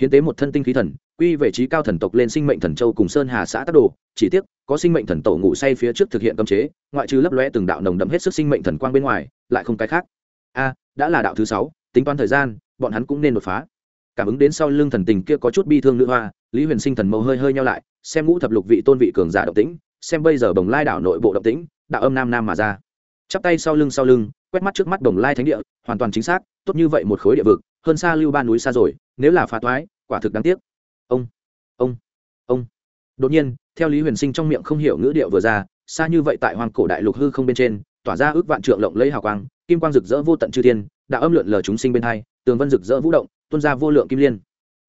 Hiến tế một thân tinh khí thần, quy về trí cao thần tộc lên sinh mệnh thần châu cùng sơn hà xã tắc đồ, chỉ tiếc, có sinh mệnh thần tổ ngủ say phía trước thực hiện cấm chế, ngoại trừ lấp lóe từng đạo nồng đậm hết sức sinh mệnh thần quang bên ngoài, lại không cái khác. A, đã là đạo thứ sáu, tính toán thời gian, bọn hắn cũng nên đột phá. Cảm ứng đến sau lưng thần tình kia có chút bi thương nữ hoa, lý huyền sinh thần mâu hơi hơi nhau lại, xem ngũ thập lục vị tôn vị cường giả động tĩnh xem bây giờ bồng lai đảo nội bộ động tĩnh đạo âm nam nam mà ra. Chắp tay sau lưng sau lưng quét mắt trước mắt bồng lai thánh địa hoàn toàn chính xác tốt như vậy một khối địa vực hơn xa lưu ba núi xa rồi nếu là phá toái quả thực đáng tiếc. Ông ông ông. Đột nhiên theo lý huyền sinh trong miệng không hiểu ngữ điệu vừa ra xa như vậy tại hoàng cổ đại lục hư không bên trên tỏa ra ước vạn trượng lộng lấy hào quang kim quang rực rỡ vô tận chư thiên, đạo âm lượn lờ chúng sinh bên hai tường vân rực rỡ vũ động tuôn ra vô lượng kim liên.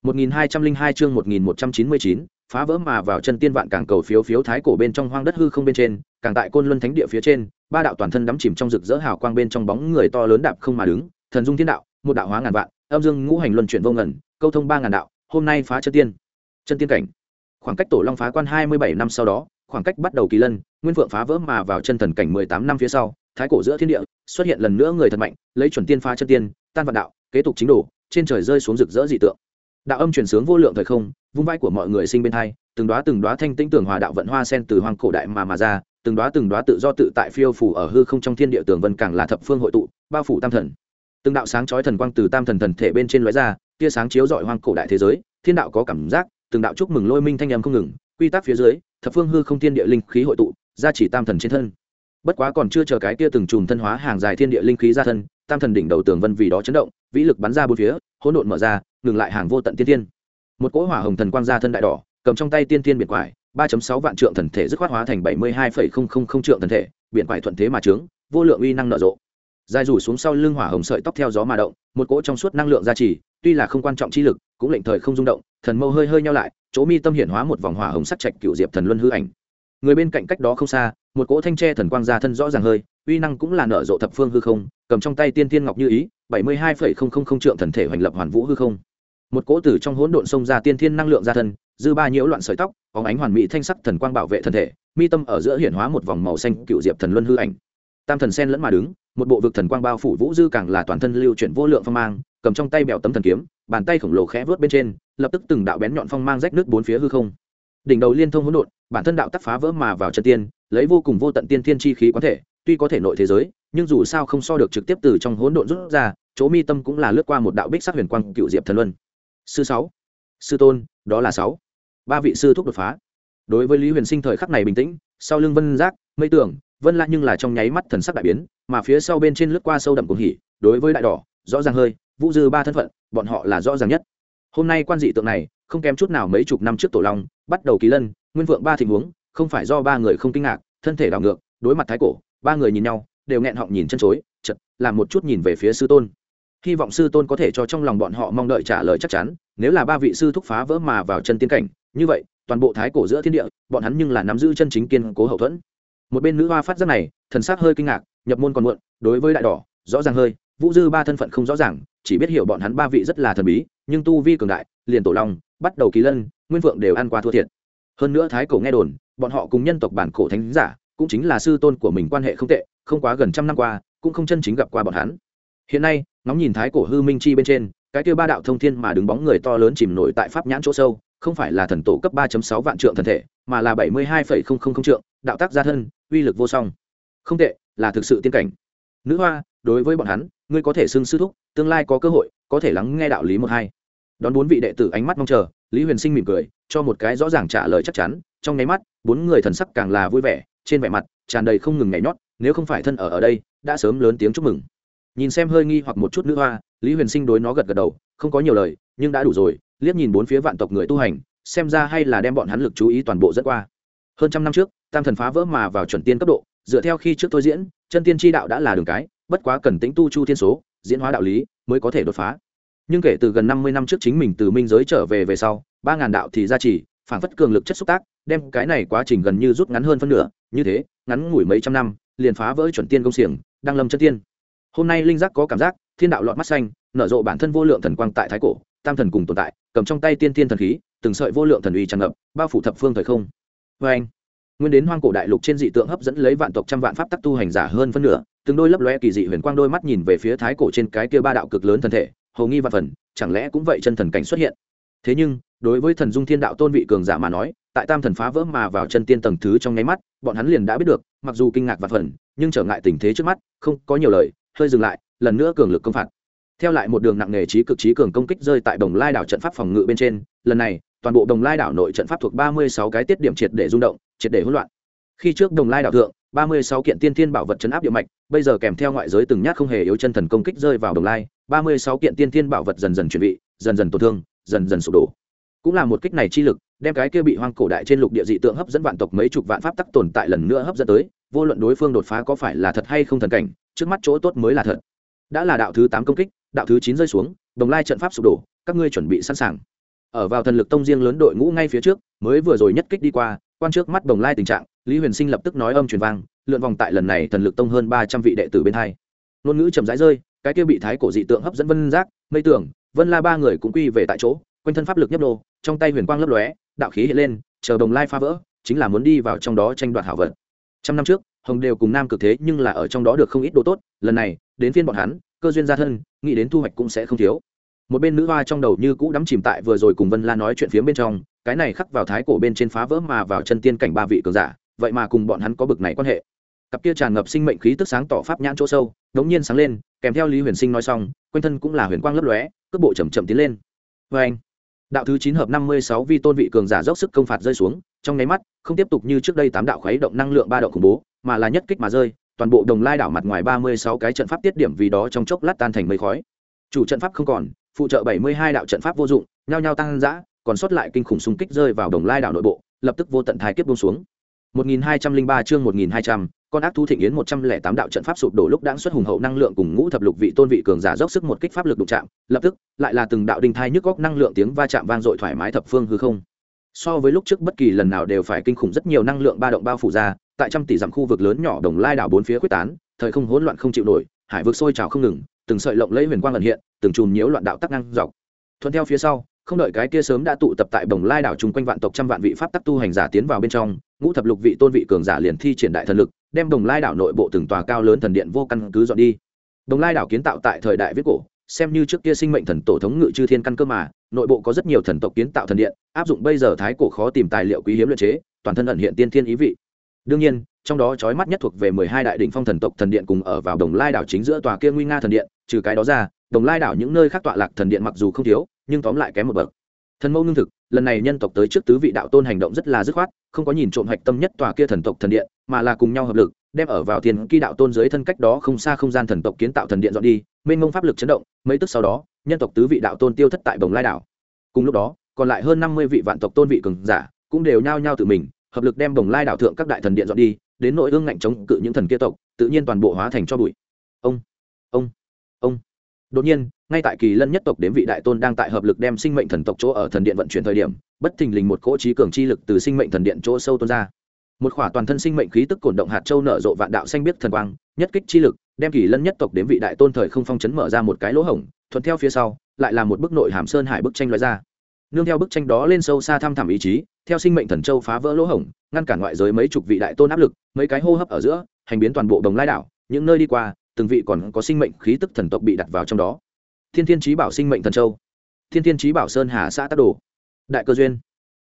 1202 chương 1199, phá vỡ mà vào chân tiên vạn càng cầu phiếu phiếu thái cổ bên trong hoang đất hư không bên trên, càng tại côn luân thánh địa phía trên, ba đạo toàn thân đắm chìm trong rực rỡ hào quang bên trong bóng người to lớn đạp không mà đứng, thần dung thiên đạo, một đạo hóa ngàn vạn, âm dương ngũ hành luân chuyển vô ngần, câu thông ba ngàn đạo, hôm nay phá chân tiên. Chân tiên cảnh. Khoảng cách tổ long phá quan 27 năm sau đó, khoảng cách bắt đầu kỳ lân, nguyên vượng phá vỡ mà vào chân thần cảnh 18 năm phía sau, thái cổ giữa thiên địa, xuất hiện lần nữa người thật mạnh, lấy chuẩn tiên phá chân tiên, tan vạn đạo, kế tục chính đồ, trên trời rơi xuống rực rỡ dị tượng đạo âm chuyển sướng vô lượng thời không vung vai của mọi người sinh bên hai từng đoá từng đoá thanh tĩnh tường hòa đạo vận hoa sen từ hoang cổ đại mà mà ra, từng đoá từng đoá tự do tự tại phiêu phủ ở hư không trong thiên địa tường vân càng là thập phương hội tụ, bao phủ tam thần từng đạo sáng chói thần quang từ tam thần thần thể bên trên lóe ra, tia sáng chiếu rọi hoang cổ đại thế giới, thiên đạo có cảm giác, từng đạo chúc mừng lôi minh thanh âm không ngừng, quy tắc phía dưới, thập phương hư không thiên địa linh khí hội tụ ra chỉ tam thần trên thân bất quá còn chưa chờ cái tia từng chùm thân hóa hàng dài thiên địa linh khí ra thân, tam thần đỉnh đầu tường vân vì đó chấn động, vĩ lực bắn ra bốn phía, hỗn độn mở ra, ngừng lại hàng vô tận tiên thiên một cỗ hỏa hồng thần quang ra thân đại đỏ, cầm trong tay tiên tiên biển quải, ba sáu vạn trượng thần thể dứt khoát hóa thành bảy mươi hai không không không trượng thần thể, biển quải thuận thế mà trướng, vô lượng uy năng nở rộ. Dài rủ xuống sau lưng hỏa hồng sợi tóc theo gió mà động, một cỗ trong suốt năng lượng gia trì, tuy là không quan trọng chi lực, cũng lệnh thời không rung động, thần mâu hơi hơi nhau lại, chỗ mi tâm hiển hóa một vòng hỏa hồng sắc trạch cựu diệp thần luân hư ảnh. Người bên cạnh cách đó không xa, một cỗ thanh tre thần quang ra thân rõ ràng hơi, uy năng cũng là nở rộ thập phương hư không, cầm trong tay tiên tiên ngọc như ý, bảy mươi hai phẩy không không không trượng thần thể hoành lập hoàn vũ hư không một cỗ tử trong hỗn độn xông ra tiên thiên năng lượng ra thân, dư ba nhiễu loạn sợi tóc, có ánh hoàn mỹ thanh sắc thần quang bảo vệ thân thể, mi tâm ở giữa hiển hóa một vòng màu xanh cựu diệp thần luân hư ảnh. Tam thần sen lẫn mà đứng, một bộ vực thần quang bao phủ vũ dư càng là toàn thân lưu chuyển vô lượng phong mang, cầm trong tay bèo tấm thần kiếm, bàn tay khổng lồ khẽ vớt bên trên, lập tức từng đạo bén nhọn phong mang rách nước bốn phía hư không. Đỉnh đầu liên thông hỗn độn, bản thân đạo tắc phá vỡ mà vào chân tiên, lấy vô cùng vô tận tiên thiên chi khí quán thể, tuy có thể nội thế giới, nhưng dù sao không so được trực tiếp từ trong hỗn độn rút ra, chỗ mi tâm cũng là lướt qua một đạo bích sắc huyền quang cựu diệp thần luân sư sáu. Sư tôn, đó là sáu. Ba vị sư thúc đột phá. Đối với lý huyền sinh thời khắc này bình tĩnh, sau lưng vân giác, mây tưởng, vân la nhưng là trong nháy mắt thần sắc đại biến, mà phía sau bên trên lướt qua sâu đậm cùng hỉ, đối với đại đỏ, rõ ràng hơi, vũ dư ba thân phận, bọn họ là rõ ràng nhất. Hôm nay quan dị tượng này, không kém chút nào mấy chục năm trước tổ long, bắt đầu ký lân, nguyên vượng ba tình huống, không phải do ba người không kinh ngạc, thân thể đảo ngược, đối mặt thái cổ, ba người nhìn nhau, đều nghẹn họng nhìn chân chối chật làm một chút nhìn về phía sư tôn hy vọng sư tôn có thể cho trong lòng bọn họ mong đợi trả lời chắc chắn, nếu là ba vị sư thúc phá vỡ mà vào chân tiên cảnh, như vậy, toàn bộ thái cổ giữa thiên địa, bọn hắn nhưng là nắm giữ chân chính kiên cố hậu thuẫn. Một bên nữ hoa phát giác này, thần sắc hơi kinh ngạc, nhập môn còn muộn, đối với đại đỏ, rõ ràng hơi, vũ dư ba thân phận không rõ ràng, chỉ biết hiểu bọn hắn ba vị rất là thần bí, nhưng tu vi cường đại, liền tổ long, bắt đầu kỳ lân, nguyên vượng đều ăn qua thua thiệt. Hơn nữa thái cổ nghe đồn, bọn họ cùng nhân tộc bản cổ thánh giả, cũng chính là sư tôn của mình quan hệ không tệ, không quá gần trăm năm qua, cũng không chân chính gặp qua bọn hắn hiện nay ngóng nhìn thái cổ hư minh chi bên trên cái kia ba đạo thông thiên mà đứng bóng người to lớn chìm nổi tại pháp nhãn chỗ sâu không phải là thần tổ cấp 3.6 vạn trượng thần thể mà là 72,000 trượng đạo tác gia thân uy lực vô song. Không tệ là thực sự tiên cảnh. Nữ hoa đối với bọn hắn ngươi có thể xưng sư thúc tương lai có cơ hội có thể lắng nghe đạo lý một hai. Đón bốn vị đệ tử ánh mắt mong chờ lý huyền sinh mỉm cười cho một cái rõ ràng trả lời chắc chắn trong nháy mắt bốn người thần sắc càng là vui vẻ trên vẻ mặt tràn đầy không ngừng nhảy nhót nếu không phải thân ở ở đây đã sớm lớn tiếng chúc mừng nhìn xem hơi nghi hoặc một chút nữ hoa, lý huyền sinh đối nó gật gật đầu, không có nhiều lời, nhưng đã đủ rồi, liếc nhìn bốn phía vạn tộc người tu hành, xem ra hay là đem bọn hắn lực chú ý toàn bộ dẫn qua. Hơn trăm năm trước, tam thần phá vỡ mà vào chuẩn tiên cấp độ, dựa theo khi trước tôi diễn, chân tiên tri đạo đã là đường cái, bất quá cần tính tu chu thiên số, diễn hóa đạo lý mới có thể đột phá. Nhưng kể từ gần năm mươi năm trước chính mình từ minh giới trở về về sau, ba ngàn đạo thì ra chỉ phản phất cường lực chất xúc tác, đem cái này quá trình gần như rút ngắn hơn phân nửa, như thế, ngắn ngủi mấy trăm năm, liền phá vỡ chuẩn tiên công xiềng đang lâm chân tiên hôm nay linh giác có cảm giác, thiên đạo lọt mắt xanh, nở rộ bản thân vô lượng thần quang tại thái cổ, tam thần cùng tồn tại, cầm trong tay tiên thiên thần khí, từng sợi vô lượng thần uy tràn ngập, bao phủ thập phương thời không. Vê anh, nguyên đến hoang cổ đại lục trên dị tượng hấp dẫn lấy vạn tộc trăm vạn pháp tắc tu hành giả hơn phân nửa, từng đôi lấp loe kỳ dị huyền quang đôi mắt nhìn về phía thái cổ trên cái kia ba đạo cực lớn thân thể hầu nghi và phần, chẳng lẽ cũng vậy chân thần cảnh xuất hiện? Thế nhưng, đối với thần dung thiên đạo tôn vị cường giả mà nói, tại tam thần phá vỡ mà vào chân tiên tầng thứ trong nháy mắt, bọn hắn liền đã biết được, mặc dù kinh ngạc và phần, nhưng trở ngại tình thế trước mắt, không có nhiều lời hơi dừng lại, lần nữa cường lực công phạt. Theo lại một đường nặng nghề trí cực trí cường công kích rơi tại đồng lai đảo trận pháp phòng ngự bên trên, lần này, toàn bộ đồng lai đảo nội trận pháp thuộc ba mươi sáu cái tiết điểm triệt để rung động, triệt để hỗn loạn. Khi trước đồng lai đảo thượng, ba mươi sáu kiện tiên thiên bảo vật chấn áp địa mạch, bây giờ kèm theo ngoại giới từng nhát không hề yếu chân thần công kích rơi vào đồng lai, ba mươi sáu kiện tiên thiên bảo vật dần dần chuẩn bị dần dần tổn thương, dần dần sụp đổ. Cũng là một kích này chi lực, đem cái kia bị hoang cổ đại trên lục địa dị tượng hấp dẫn vạn tộc mấy chục vạn pháp tắc tồn tại lần nữa hấp dẫn tới vô luận đối phương đột phá có phải là thật hay không thần cảnh, trước mắt chỗ tốt mới là thật. Đã là đạo thứ tám công kích, đạo thứ chín rơi xuống, đồng lai trận pháp sụp đổ, các ngươi chuẩn bị sẵn sàng. Ở vào thần lực tông riêng lớn đội ngũ ngay phía trước, mới vừa rồi nhất kích đi qua, quan trước mắt đồng lai tình trạng, lý huyền sinh lập tức nói âm truyền vang, lượn vòng tại lần này thần lực tông hơn ba trăm vị đệ tử bên hai. Ngôn ngữ chậm rãi rơi, cái kia bị thái cổ dị tượng hấp dẫn vân giác, mây tưởng, vân la ba người cũng quy về tại chỗ, quanh thân pháp lực nhấp nô, trong tay huyền quang lấp lóe, đạo khí hiện lên, chờ đồng lai phá vỡ, chính là muốn đi vào trong đó tranh đoạt hảo vật trăm năm trước, hồng đều cùng nam cực thế nhưng là ở trong đó được không ít đồ tốt, lần này, đến phiên bọn hắn, cơ duyên gia thân, nghĩ đến thu hoạch cũng sẽ không thiếu. Một bên nữ hoa trong đầu như cũ đắm chìm tại vừa rồi cùng vân la nói chuyện phía bên trong, cái này khắc vào thái cổ bên trên phá vỡ mà vào chân tiên cảnh ba vị cường giả, vậy mà cùng bọn hắn có bực này quan hệ. Cặp kia tràn ngập sinh mệnh khí tức sáng tỏ pháp nhãn chỗ sâu, đống nhiên sáng lên, kèm theo lý huyền sinh nói xong, quanh thân cũng là huyền quang lấp lóe, cước bộ chầm chậm tiến lên. Vê anh đạo thứ chín hợp năm mươi sáu vi tôn vị cường giả dốc sức công phạt rơi xuống trong nháy mắt không tiếp tục như trước đây tám đạo khuấy động năng lượng ba đạo khủng bố mà là nhất kích mà rơi toàn bộ đồng lai đảo mặt ngoài ba mươi sáu cái trận pháp tiết điểm vì đó trong chốc lát tan thành mây khói. Chủ trận pháp không còn phụ trợ bảy mươi hai đạo trận pháp vô dụng nhao nhao tăng dã còn sót lại kinh khủng xung kích rơi vào đồng lai đảo nội bộ lập tức vô tận thái kiếp buông xuống. 1203 chương 1200, con ác thú thịnh yến 108 đạo trận pháp sụp đổ lúc đã xuất hùng hậu năng lượng cùng ngũ thập lục vị tôn vị cường giả dốc sức một kích pháp lực đụng chạm, lập tức lại là từng đạo đinh thai nhức góc năng lượng tiếng va chạm vang dội thoải mái thập phương hư không. So với lúc trước bất kỳ lần nào đều phải kinh khủng rất nhiều năng lượng ba động bao phủ ra, tại trăm tỷ dặm khu vực lớn nhỏ đồng lai đảo bốn phía quyết tán, thời không hỗn loạn không chịu nổi, hải vực sôi trào không ngừng, từng sợi lộng lẫy huyền quang lần hiện, từng chùm nhiễu loạn đạo tắc năng dọc. thuận theo phía sau không đợi cái kia sớm đã tụ tập tại bồng lai đảo chung quanh vạn tộc trăm vạn vị pháp tắc tu hành giả tiến vào bên trong ngũ thập lục vị tôn vị cường giả liền thi triển đại thần lực đem đồng lai đảo nội bộ từng tòa cao lớn thần điện vô căn cứ dọn đi. Đồng lai đảo kiến tạo tại thời đại viết cổ, xem như trước kia sinh mệnh thần tổ thống ngự chư thiên căn cơ mà, nội bộ có rất nhiều thần tộc kiến tạo thần điện, áp dụng bây giờ thái cổ khó tìm tài liệu quý hiếm luyện chế, toàn thân ẩn hiện tiên thiên ý vị. Đương nhiên, trong đó trói mắt nhất thuộc về mười hai đại đỉnh phong thần tộc thần điện cùng ở vào đồng lai đảo chính giữa tòa kia nguy nga thần điện, trừ cái đó ra, đồng lai đảo những nơi khác tọa lạc thần điện mặc dù không thiếu, nhưng tóm lại kém một bậc thần mâu ngưng thực, lần này nhân tộc tới trước tứ vị đạo tôn hành động rất là dứt khoát, không có nhìn trộm hạch tâm nhất tòa kia thần tộc thần điện, mà là cùng nhau hợp lực, đem ở vào tiền kỳ đạo tôn dưới thân cách đó không xa không gian thần tộc kiến tạo thần điện dọn đi, mênh mông pháp lực chấn động, mấy tức sau đó, nhân tộc tứ vị đạo tôn tiêu thất tại bồng lai đảo. Cùng lúc đó, còn lại hơn năm mươi vị vạn tộc tôn vị cường giả cũng đều nhao nhao tự mình, hợp lực đem bồng lai đảo thượng các đại thần điện dọn đi, đến nội ương ngạnh chống cự những thần kia tộc, tự nhiên toàn bộ hóa thành cho bụi. Ông ông ông. Đột nhiên ngay tại kỳ lân nhất tộc đến vị đại tôn đang tại hợp lực đem sinh mệnh thần tộc chỗ ở thần điện vận chuyển thời điểm, bất thình lình một cỗ trí cường chi lực từ sinh mệnh thần điện chỗ sâu tuôn ra. Một khỏa toàn thân sinh mệnh khí tức cổn động hạt châu nở rộ vạn đạo xanh biết thần quang, nhất kích chi lực, đem kỳ lân nhất tộc đến vị đại tôn thời không phong chấn mở ra một cái lỗ hổng, thuận theo phía sau, lại là một bức nội hàm sơn hải bức tranh loại ra. Nương theo bức tranh đó lên sâu xa thăm thẳm ý chí, theo sinh mệnh thần châu phá vỡ lỗ hổng, ngăn cản ngoại giới mấy chục vị đại tôn áp lực, mấy cái hô hấp ở giữa, hành biến toàn bộ đồng lai đảo, những nơi đi qua, từng vị còn có sinh mệnh khí tức thần tộc bị đặt vào trong đó thiên thiên trí bảo sinh mệnh thần châu. Thiên thiên trí bảo sơn hà xã tắc đồ. Đại cơ duyên.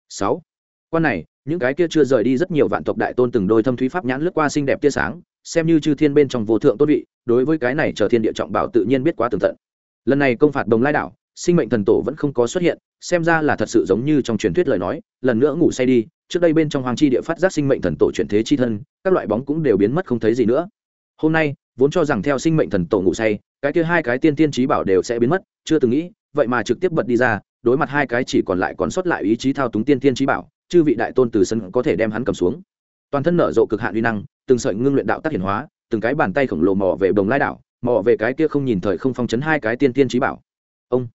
Sáu. Quan này, những cái kia chưa rời đi rất nhiều vạn tộc đại tôn từng đôi thâm thúy pháp nhãn lướt qua xinh đẹp tia sáng, xem như chư thiên bên trong vô thượng tôn vị, đối với cái này chờ thiên địa trọng bảo tự nhiên biết quá tường tận. Lần này công phạt đồng lai đảo, sinh mệnh thần tổ vẫn không có xuất hiện, xem ra là thật sự giống như trong truyền thuyết lời nói, lần nữa ngủ say đi, trước đây bên trong hoàng chi địa phát giác sinh mệnh thần tổ chuyển thế chi thân, các loại bóng cũng đều biến mất không thấy gì nữa. Hôm nay vốn cho rằng theo sinh mệnh thần tổ ngủ say, cái kia hai cái tiên tiên trí bảo đều sẽ biến mất, chưa từng nghĩ, vậy mà trực tiếp bật đi ra, đối mặt hai cái chỉ còn lại còn sót lại ý chí thao túng tiên tiên trí bảo, chư vị đại tôn từ sân có thể đem hắn cầm xuống. Toàn thân nở rộ cực hạn uy năng, từng sợi ngưng luyện đạo tác hiển hóa, từng cái bàn tay khổng lồ mò về đồng lai đảo, mò về cái kia không nhìn thời không phong chấn hai cái tiên tiên trí bảo. Ông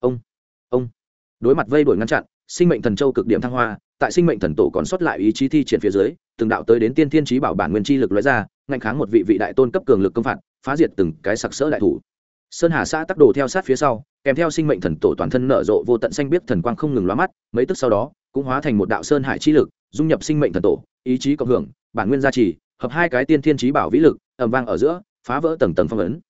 ông ông. Đối mặt vây đuổi ngăn chặn, sinh mệnh thần châu cực điểm thăng hoa, tại sinh mệnh thần tổ còn sót lại ý chí thi triển phía dưới, từng đạo tới đến tiên tiên trí bảo bản nguyên chi lực lóe ra ngạnh kháng một vị vị đại tôn cấp cường lực công phạt, phá diệt từng cái sặc sỡ đại thủ. Sơn hà xã tắc đồ theo sát phía sau, kèm theo sinh mệnh thần tổ toàn thân nở rộ vô tận xanh biết thần quang không ngừng lóa mắt, mấy tức sau đó, cũng hóa thành một đạo sơn hải chi lực, dung nhập sinh mệnh thần tổ, ý chí cộng hưởng, bản nguyên gia trì, hợp hai cái tiên thiên trí bảo vĩ lực ẩm vang ở giữa, phá vỡ tầng tầng phong ấn.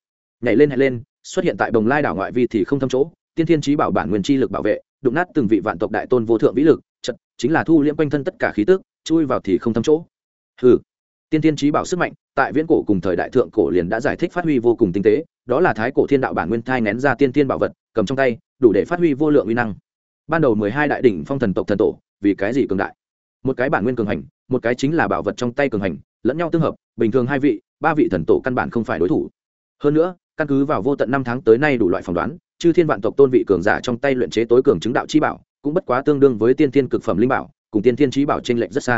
Nhảy lên hẹn lên, xuất hiện tại bồng lai đảo ngoại vi thì không thâm chỗ, tiên thiên trí bảo bản nguyên chi lực bảo vệ, đụng nát từng vị vạn tộc đại tôn vô thượng vĩ lực, chật, chính là thu liễm quanh thân tất cả khí tức, chui vào thì không thâm chỗ. Hừ. Tiên thiên trí bảo sức mạnh tại viễn cổ cùng thời đại thượng cổ liền đã giải thích phát huy vô cùng tinh tế, đó là thái cổ thiên đạo bản nguyên thai nén ra tiên thiên bảo vật, cầm trong tay, đủ để phát huy vô lượng uy năng. Ban đầu mười hai đại đỉnh phong thần tộc thần tổ, vì cái gì cường đại? Một cái bản nguyên cường hành, một cái chính là bảo vật trong tay cường hành, lẫn nhau tương hợp, bình thường hai vị, ba vị thần tổ căn bản không phải đối thủ. Hơn nữa, căn cứ vào vô tận năm tháng tới nay đủ loại phỏng đoán, chư thiên vạn tộc tôn vị cường giả trong tay luyện chế tối cường chứng đạo chi bảo, cũng bất quá tương đương với tiên thiên cực phẩm linh bảo, cùng tiên thiên trí bảo t r ê n lệch rất xa.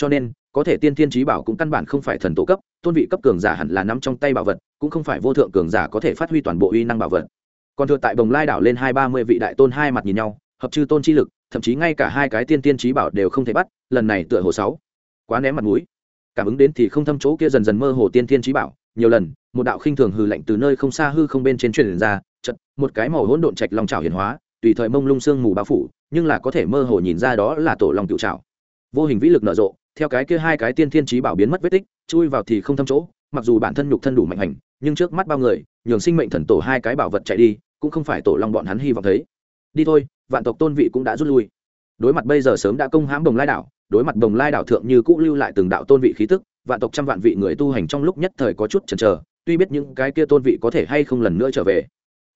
Cho nên có thể tiên thiên trí bảo cũng căn bản không phải thần tổ cấp, tôn vị cấp cường giả hẳn là nắm trong tay bảo vật, cũng không phải vô thượng cường giả có thể phát huy toàn bộ uy năng bảo vật. Còn thừa tại bồng lai đảo lên hai ba mươi vị đại tôn hai mặt nhìn nhau, hợp chư tôn chi lực, thậm chí ngay cả hai cái tiên tiên trí bảo đều không thể bắt, lần này tựa hồ sáu. Quá ném mặt mũi. Cảm ứng đến thì không thâm chỗ kia dần dần mơ hồ tiên tiên trí bảo, nhiều lần, một đạo khinh thường hư lạnh từ nơi không xa hư không bên trên truyền ra chật một cái màu hỗn độn trạch long trào hiển hóa, tùy thời mông lung sương mù bao phủ, nhưng là có thể mơ hồ nhìn ra đó là tổ long cựu trào vô hình vĩ lực nở rộ theo cái kia hai cái tiên thiên trí bảo biến mất vết tích, chui vào thì không thâm chỗ, mặc dù bản thân nhục thân đủ mạnh hành, nhưng trước mắt bao người, nhường sinh mệnh thần tổ hai cái bảo vật chạy đi, cũng không phải tổ long bọn hắn hy vọng thấy. Đi thôi, vạn tộc tôn vị cũng đã rút lui. Đối mặt bây giờ sớm đã công hãm đồng lai đảo, đối mặt đồng lai đảo thượng như cũ lưu lại từng đạo tôn vị khí tức, vạn tộc trăm vạn vị người tu hành trong lúc nhất thời có chút chần chờ, tuy biết những cái kia tôn vị có thể hay không lần nữa trở về.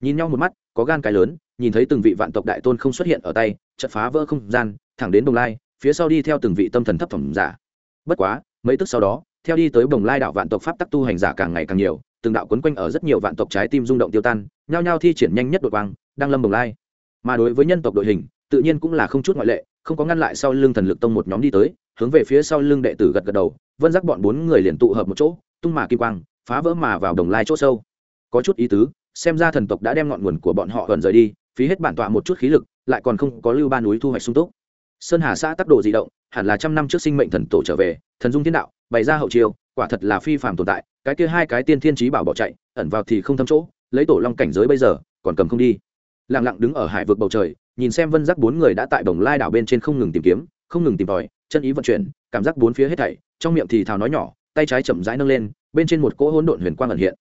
Nhìn nhau một mắt, có gan cái lớn, nhìn thấy từng vị vạn tộc đại tôn không xuất hiện ở tay chật phá vỡ không gian, thẳng đến đồng lai phía sau đi theo từng vị tâm thần thấp phẩm giả. Bất quá, mấy tức sau đó, theo đi tới bồng lai đạo vạn tộc pháp tắc tu hành giả càng ngày càng nhiều, từng đạo quấn quanh ở rất nhiều vạn tộc trái tim rung động tiêu tan, nhao nhao thi triển nhanh nhất đội quang, đang lâm bồng lai. Mà đối với nhân tộc đội hình, tự nhiên cũng là không chút ngoại lệ, không có ngăn lại sau lưng thần lực tông một nhóm đi tới, hướng về phía sau lưng đệ tử gật gật đầu, vân giác bọn bốn người liền tụ hợp một chỗ, tung mà kim quang, phá vỡ mà vào đồng lai chỗ sâu. Có chút ý tứ, xem ra thần tộc đã đem ngọn nguồn của bọn họ gần rời đi, phí hết bản tọa một chút khí lực, lại còn không có lưu ba núi thu hoạch sung túc sơn hà xã tắc đồ di động hẳn là trăm năm trước sinh mệnh thần tổ trở về thần dung thiên đạo bày ra hậu chiêu quả thật là phi phàm tồn tại cái kia hai cái tiên thiên trí bảo bỏ chạy ẩn vào thì không thâm chỗ lấy tổ long cảnh giới bây giờ còn cầm không đi. Lặng lặng đứng ở hải vực bầu trời nhìn xem vân giác bốn người đã tại bồng lai đảo bên trên không ngừng tìm kiếm không ngừng tìm tòi chân ý vận chuyển cảm giác bốn phía hết thảy trong miệng thì thào nói nhỏ tay trái chậm rãi nâng lên bên trên một cỗ hỗn độn huyền quang ẩn hiện.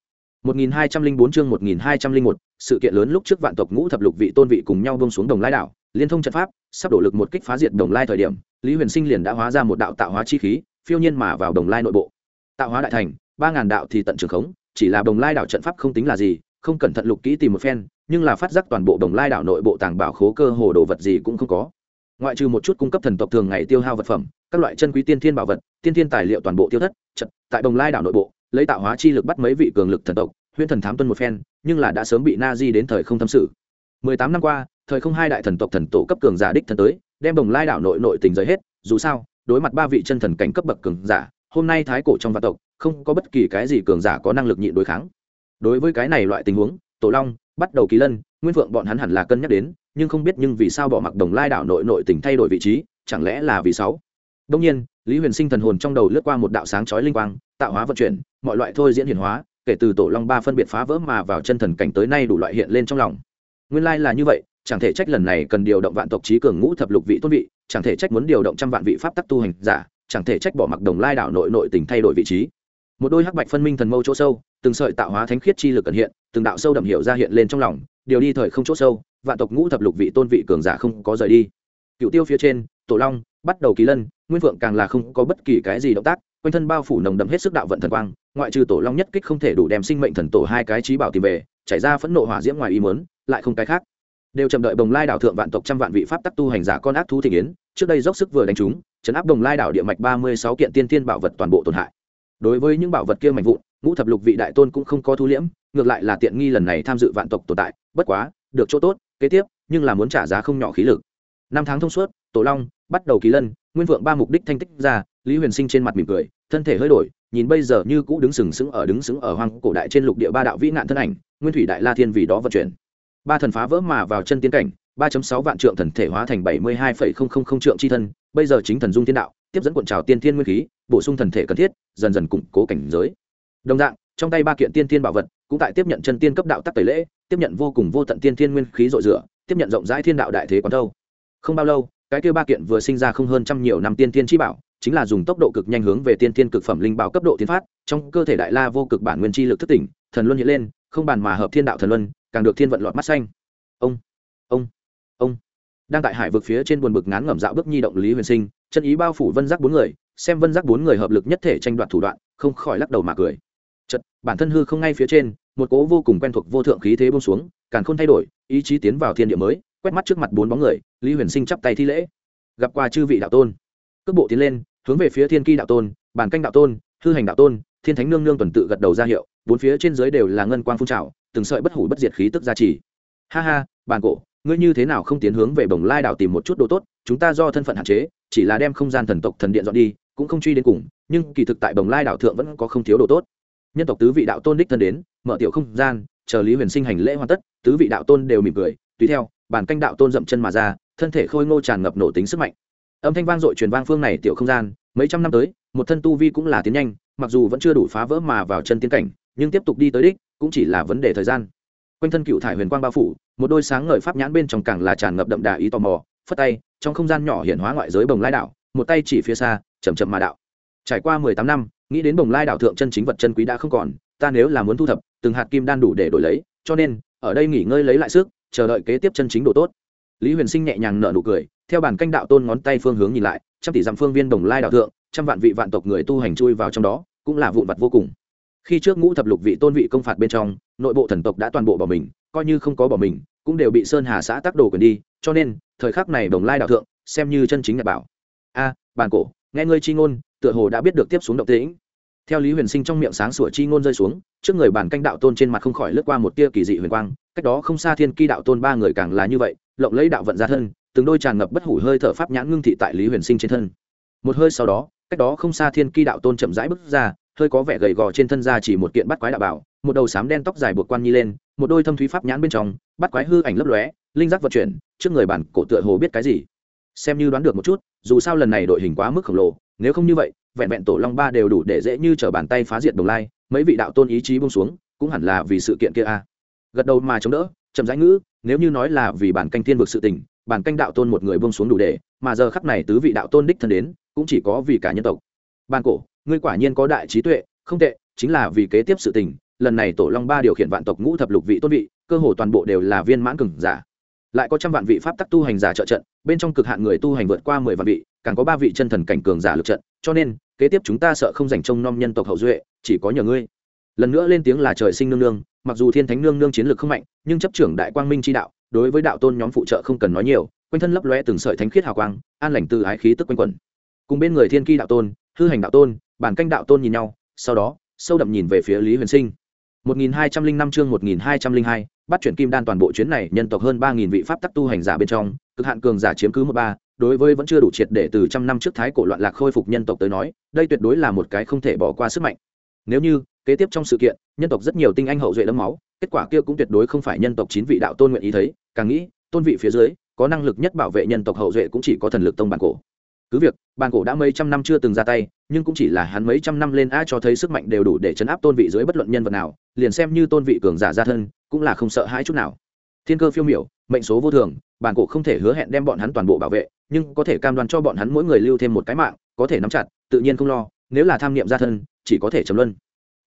1204 chương 1201, sự kiện lớn lúc trước vạn tộc ngũ thập lục vị tôn vị cùng nhau buông xuống đồng lai đảo liên thông trận pháp, sắp đổ lực một kích phá diệt đồng lai thời điểm, lý huyền sinh liền đã hóa ra một đạo tạo hóa chi khí, phiêu nhiên mà vào đồng lai nội bộ. Tạo hóa đại thành, ba ngàn đạo thì tận trường khống, chỉ là đồng lai đảo trận pháp không tính là gì, không cẩn thận lục kỹ tìm một phen, nhưng là phát giác toàn bộ đồng lai đảo nội bộ tàng bảo khố cơ hồ đồ vật gì cũng không có. Ngoại trừ một chút cung cấp thần tộc thường ngày tiêu hao vật phẩm, các loại chân quý tiên thiên bảo vật, tiên thiên tài liệu toàn bộ tiêu thất trận tại đồng lai đảo nội bộ, lấy tạo hóa chi lực bắt mấy vị cường lực thần tộc, huyễn thần thám tuân một phen, nhưng là đã sớm bị na di đến thời không thâm sự. Mười tám năm qua thời không hai đại thần tộc thần tổ cấp cường giả đích thần tới, đem đồng lai đảo nội nội tình giới hết, dù sao, đối mặt ba vị chân thần cảnh cấp bậc cường giả, hôm nay thái cổ trong vạn tộc, không có bất kỳ cái gì cường giả có năng lực nhịn đối kháng. Đối với cái này loại tình huống, tổ long, bắt đầu kỳ lân, nguyên vượng bọn hắn hẳn là cân nhắc đến, nhưng không biết nhưng vì sao bỏ mặc đồng lai đảo nội nội tình thay đổi vị trí, chẳng lẽ là vì sáu? Đông nhiên, lý huyền sinh thần hồn trong đầu lướt qua một đạo sáng chói linh quang, tạo hóa vận chuyển, mọi loại thôi diễn hiển hóa, kể từ tổ long ba phân biệt phá vỡ mà vào chân thần cảnh tới nay đủ loại hiện lên trong lòng. Nguyên lai là như vậy chẳng thể trách lần này cần điều động vạn tộc trí cường ngũ thập lục vị tôn vị chẳng thể trách muốn điều động trăm vạn vị pháp tắc tu hành giả chẳng thể trách bỏ mặc đồng lai đảo nội nội tình thay đổi vị trí. Một đôi hắc bạch phân minh thần mâu chỗ sâu từng sợi tạo hóa thánh khiết chi lực cần hiện từng đạo sâu đậm hiểu ra hiện lên trong lòng điều đi thời không chỗ sâu vạn tộc ngũ thập lục vị tôn vị cường giả không có rời đi. Cựu tiêu phía trên tổ long bắt đầu kỳ lân nguyên vượng càng là không có bất kỳ cái gì động tác quanh thân bao phủ nồng đậm hết sức đạo vận thần quang ngoại trừ tổ long nhất kích không thể đủ đem sinh mệnh thần tổ hai cái trí bảo tìm về chảy ra phẫn nộ hỏa diễm ngoài ý muốn, lại không cái khác đều chậm đợi bồng lai đảo thượng vạn tộc trăm vạn vị pháp tắc tu hành giả con ác thú thị yến, trước đây dốc sức vừa đánh chúng, chấn áp đồng lai đảo địa mạch ba mươi sáu kiện tiên tiên bảo vật toàn bộ tổn hại. Đối với những bảo vật kia mạnh vụn, ngũ thập lục vị đại tôn cũng không có thu liễm, ngược lại là tiện nghi lần này tham dự vạn tộc tồn tại, bất quá, được chỗ tốt, kế tiếp, nhưng là muốn trả giá không nhỏ khí lực. Năm tháng thông suốt, tổ long bắt đầu ký lân, nguyên vượng ba mục đích thanh tích ra, lý huyền sinh trên mặt mỉm cười, thân thể hơi đổi, nhìn bây giờ như cũ đứng sừng sững ở đứng sững ở hoang cổ đại trên lục địa ba đạo vĩ nạn thân ảnh, nguyên thủy đại la thiên vì đó vận chuyển ba thần phá vỡ mà vào chân tiến cảnh, ba sáu vạn trượng thần thể hóa thành bảy mươi hai phẩy không không không trượng chi thân, bây giờ chính thần dung thiên đạo, tiếp dẫn cuộn trào tiên thiên nguyên khí, bổ sung thần thể cần thiết, dần dần củng cố cảnh giới. Đồng dạng, trong tay ba kiện tiên thiên bảo vật, cũng tại tiếp nhận chân tiên cấp đạo tắc tẩy lễ, tiếp nhận vô cùng vô tận tiên thiên nguyên khí dội rửa, tiếp nhận rộng rãi thiên đạo đại thế quán thâu. Không bao lâu, cái kia ba kiện vừa sinh ra không hơn trăm nhiều năm tiên thiên chi bảo, chính là dùng tốc độ cực nhanh hướng về tiên thiên cực phẩm linh bảo cấp độ tiến phát, trong cơ thể đại la vô cực bản nguyên chi lực thất tỉnh, thần luân hiện lên, không bàn mà hợp thiên đạo thần luân càng được thiên vận lọt mắt xanh. Ông ông ông. Đang tại hải vực phía trên buồn bực ngán ngẩm dạo bước nhi động lý huyền sinh, chân ý bao phủ vân giác bốn người, xem vân giác bốn người hợp lực nhất thể tranh đoạt thủ đoạn, không khỏi lắc đầu mà cười. Chật bản thân hư không ngay phía trên, một cố vô cùng quen thuộc vô thượng khí thế bông xuống, càng không thay đổi, ý chí tiến vào thiên địa mới, quét mắt trước mặt bốn bóng người, lý huyền sinh chắp tay thi lễ. Gặp qua chư vị đạo tôn. Cước bộ tiến lên, hướng về phía thiên kỳ đạo tôn bản canh đạo tôn, hư hành đạo tôn, thiên thánh nương nương tuần tự gật đầu ra hiệu bốn phía trên dưới đều là ngân quang phun trào, từng sợi bất hủ bất diệt khí tức gia trì. Ha ha bàn cổ, ngươi như thế nào không tiến hướng về bồng lai đảo tìm một chút đồ tốt, chúng ta do thân phận hạn chế, chỉ là đem không gian thần tộc thần điện dọn đi, cũng không truy đến cùng, nhưng kỳ thực tại bồng lai đảo thượng vẫn có không thiếu đồ tốt. Nhân tộc tứ vị đạo tôn đích thân đến, mở tiểu không gian, chờ lý huyền sinh hành lễ hoàn tất, tứ vị đạo tôn đều mỉm cười, tùy theo bản canh đạo tôn dậm chân mà ra, thân thể khôi ngô tràn ngập nổ tính sức mạnh. Âm thanh vang dội truyền vang phương này tiểu không gian, mấy trăm năm tới, một thân tu vi cũng là tiến nhanh, mặc dù vẫn chưa đủ phá vỡ mà vào chân tiến cảnh nhưng tiếp tục đi tới đích cũng chỉ là vấn đề thời gian. Quanh thân cựu thải huyền quang bao phủ, một đôi sáng ngời pháp nhãn bên trong càng là tràn ngập đậm đà ý tò mò, phất tay, trong không gian nhỏ hiện hóa ngoại giới bồng lai đảo, một tay chỉ phía xa chầm chậm mà đạo. Trải qua mười tám năm, nghĩ đến bồng lai đảo thượng chân chính vật chân quý đã không còn, ta nếu là muốn thu thập, từng hạt kim đan đủ để đổi lấy, cho nên, ở đây nghỉ ngơi lấy lại sức, chờ đợi kế tiếp chân chính độ tốt. Lý huyền sinh nhẹ nhàng nở nụ cười, theo bản canh đạo tôn ngón tay phương hướng nhìn lại, trăm tỷ dặm phương viên đồng lai đạo thượng, trăm vạn vị vạn tộc người tu hành chui vào trong đó, cũng là vụn vặt vô cùng khi trước ngũ thập lục vị tôn vị công phạt bên trong, nội bộ thần tộc đã toàn bộ bỏ mình, coi như không có bỏ mình, cũng đều bị sơn hà xã tác đồ quyền đi, cho nên, thời khắc này đồng lai đạo thượng, xem như chân chính nhật bảo. A, bàn cổ, nghe ngươi chi ngôn, tựa hồ đã biết được tiếp xuống động tĩnh. Theo lý huyền sinh trong miệng sáng sủa chi ngôn rơi xuống, trước người bản canh đạo tôn trên mặt không khỏi lướt qua một tia kỳ dị huyền quang, cách đó không xa thiên kỳ đạo tôn ba người càng là như vậy, lộng lấy đạo vận ra thân, từng đôi tràn ngập bất hủ hơi thở pháp nhãn ngưng thị tại lý huyền sinh trên thân. Một hơi sau đó, cách đó không xa thiên kỳ đạo tôn chậm rãi bước ra hơi có vẻ gầy gò trên thân ra chỉ một kiện bắt quái đạo bảo, một đầu sám đen tóc dài buộc quan nhi lên, một đôi thâm thúy pháp nhãn bên trong, bắt quái hư ảnh lấp lóe, linh giác vận chuyển, trước người bản cổ tựa hồ biết cái gì. Xem như đoán được một chút, dù sao lần này đội hình quá mức khổng lồ, nếu không như vậy, vẹn vẹn tổ long ba đều đủ để dễ như t bàn tay phá diệt đồng lai, mấy vị đạo tôn ý chí bông xuống, cũng hẳn là vì sự kiện kia a. Gật đầu mà chống đỡ, chậm rãi ngữ, nếu như nói là vì bản canh thiên vực sự tình, bản canh đạo tôn một người buông xuống đủ để, mà giờ khắc này tứ vị đạo tôn đích thân đến, cũng chỉ có vì cả nhân tộc. Ban cổ ngươi quả nhiên có đại trí tuệ, không tệ, chính là vì kế tiếp sự tình, lần này tổ long ba điều khiển vạn tộc ngũ thập lục vị tôn vị, cơ hồ toàn bộ đều là viên mãn cường giả. Lại có trăm vạn vị pháp tắc tu hành giả trợ trận, bên trong cực hạn người tu hành vượt qua mười vạn vị, càng có ba vị chân thần cảnh cường giả lực trận, cho nên, kế tiếp chúng ta sợ không dành trông nom nhân tộc hậu duệ, chỉ có nhờ ngươi. Lần nữa lên tiếng là trời sinh nương nương, mặc dù thiên thánh nương nương chiến lược không mạnh, nhưng chấp trưởng đại quang minh chi đạo, đối với đạo tôn nhóm phụ trợ không cần nói nhiều, quanh thân lấp lóe từng sợi thánh khiết hào quang, an lành từ ái khí tức quanh quẩn. Cùng bên người thiên ki đạo tôn, hư hành đạo tôn bản canh đạo tôn nhìn nhau sau đó sâu đậm nhìn về phía lý huyền sinh 1205 chương 1202, bắt chuyển kim đan toàn bộ chuyến này nhân tộc hơn 3000 vị pháp tắc tu hành giả bên trong, cực hạn cường giả chiếm cứ một ba, đối với vẫn chưa đủ triệt để từ trăm năm trước thái cổ loạn lạc khôi phục nhân tộc tới nói, đây tuyệt đối là một cái không thể bỏ qua sức mạnh. Nếu như, kế tiếp trong sự kiện, nhân tộc rất nhiều tinh anh hậu duệ đẫm máu, kết quả kia cũng tuyệt đối không phải nhân tộc chín vị đạo tôn nguyện ý thấy, càng nghĩ, tôn vị phía dưới, có năng lực nhất bảo vệ nhân tộc hậu duệ cũng chỉ có thần lực tông bản cổ cứ việc, bàn cổ đã mấy trăm năm chưa từng ra tay, nhưng cũng chỉ là hắn mấy trăm năm lên a cho thấy sức mạnh đều đủ để chấn áp tôn vị dưới bất luận nhân vật nào, liền xem như tôn vị cường giả ra thân, cũng là không sợ hãi chút nào. Thiên cơ phiêu miểu, mệnh số vô thường, bàn cổ không thể hứa hẹn đem bọn hắn toàn bộ bảo vệ, nhưng có thể cam đoan cho bọn hắn mỗi người lưu thêm một cái mạng, có thể nắm chặt, tự nhiên không lo, nếu là tham niệm ra thân, chỉ có thể chấm luân.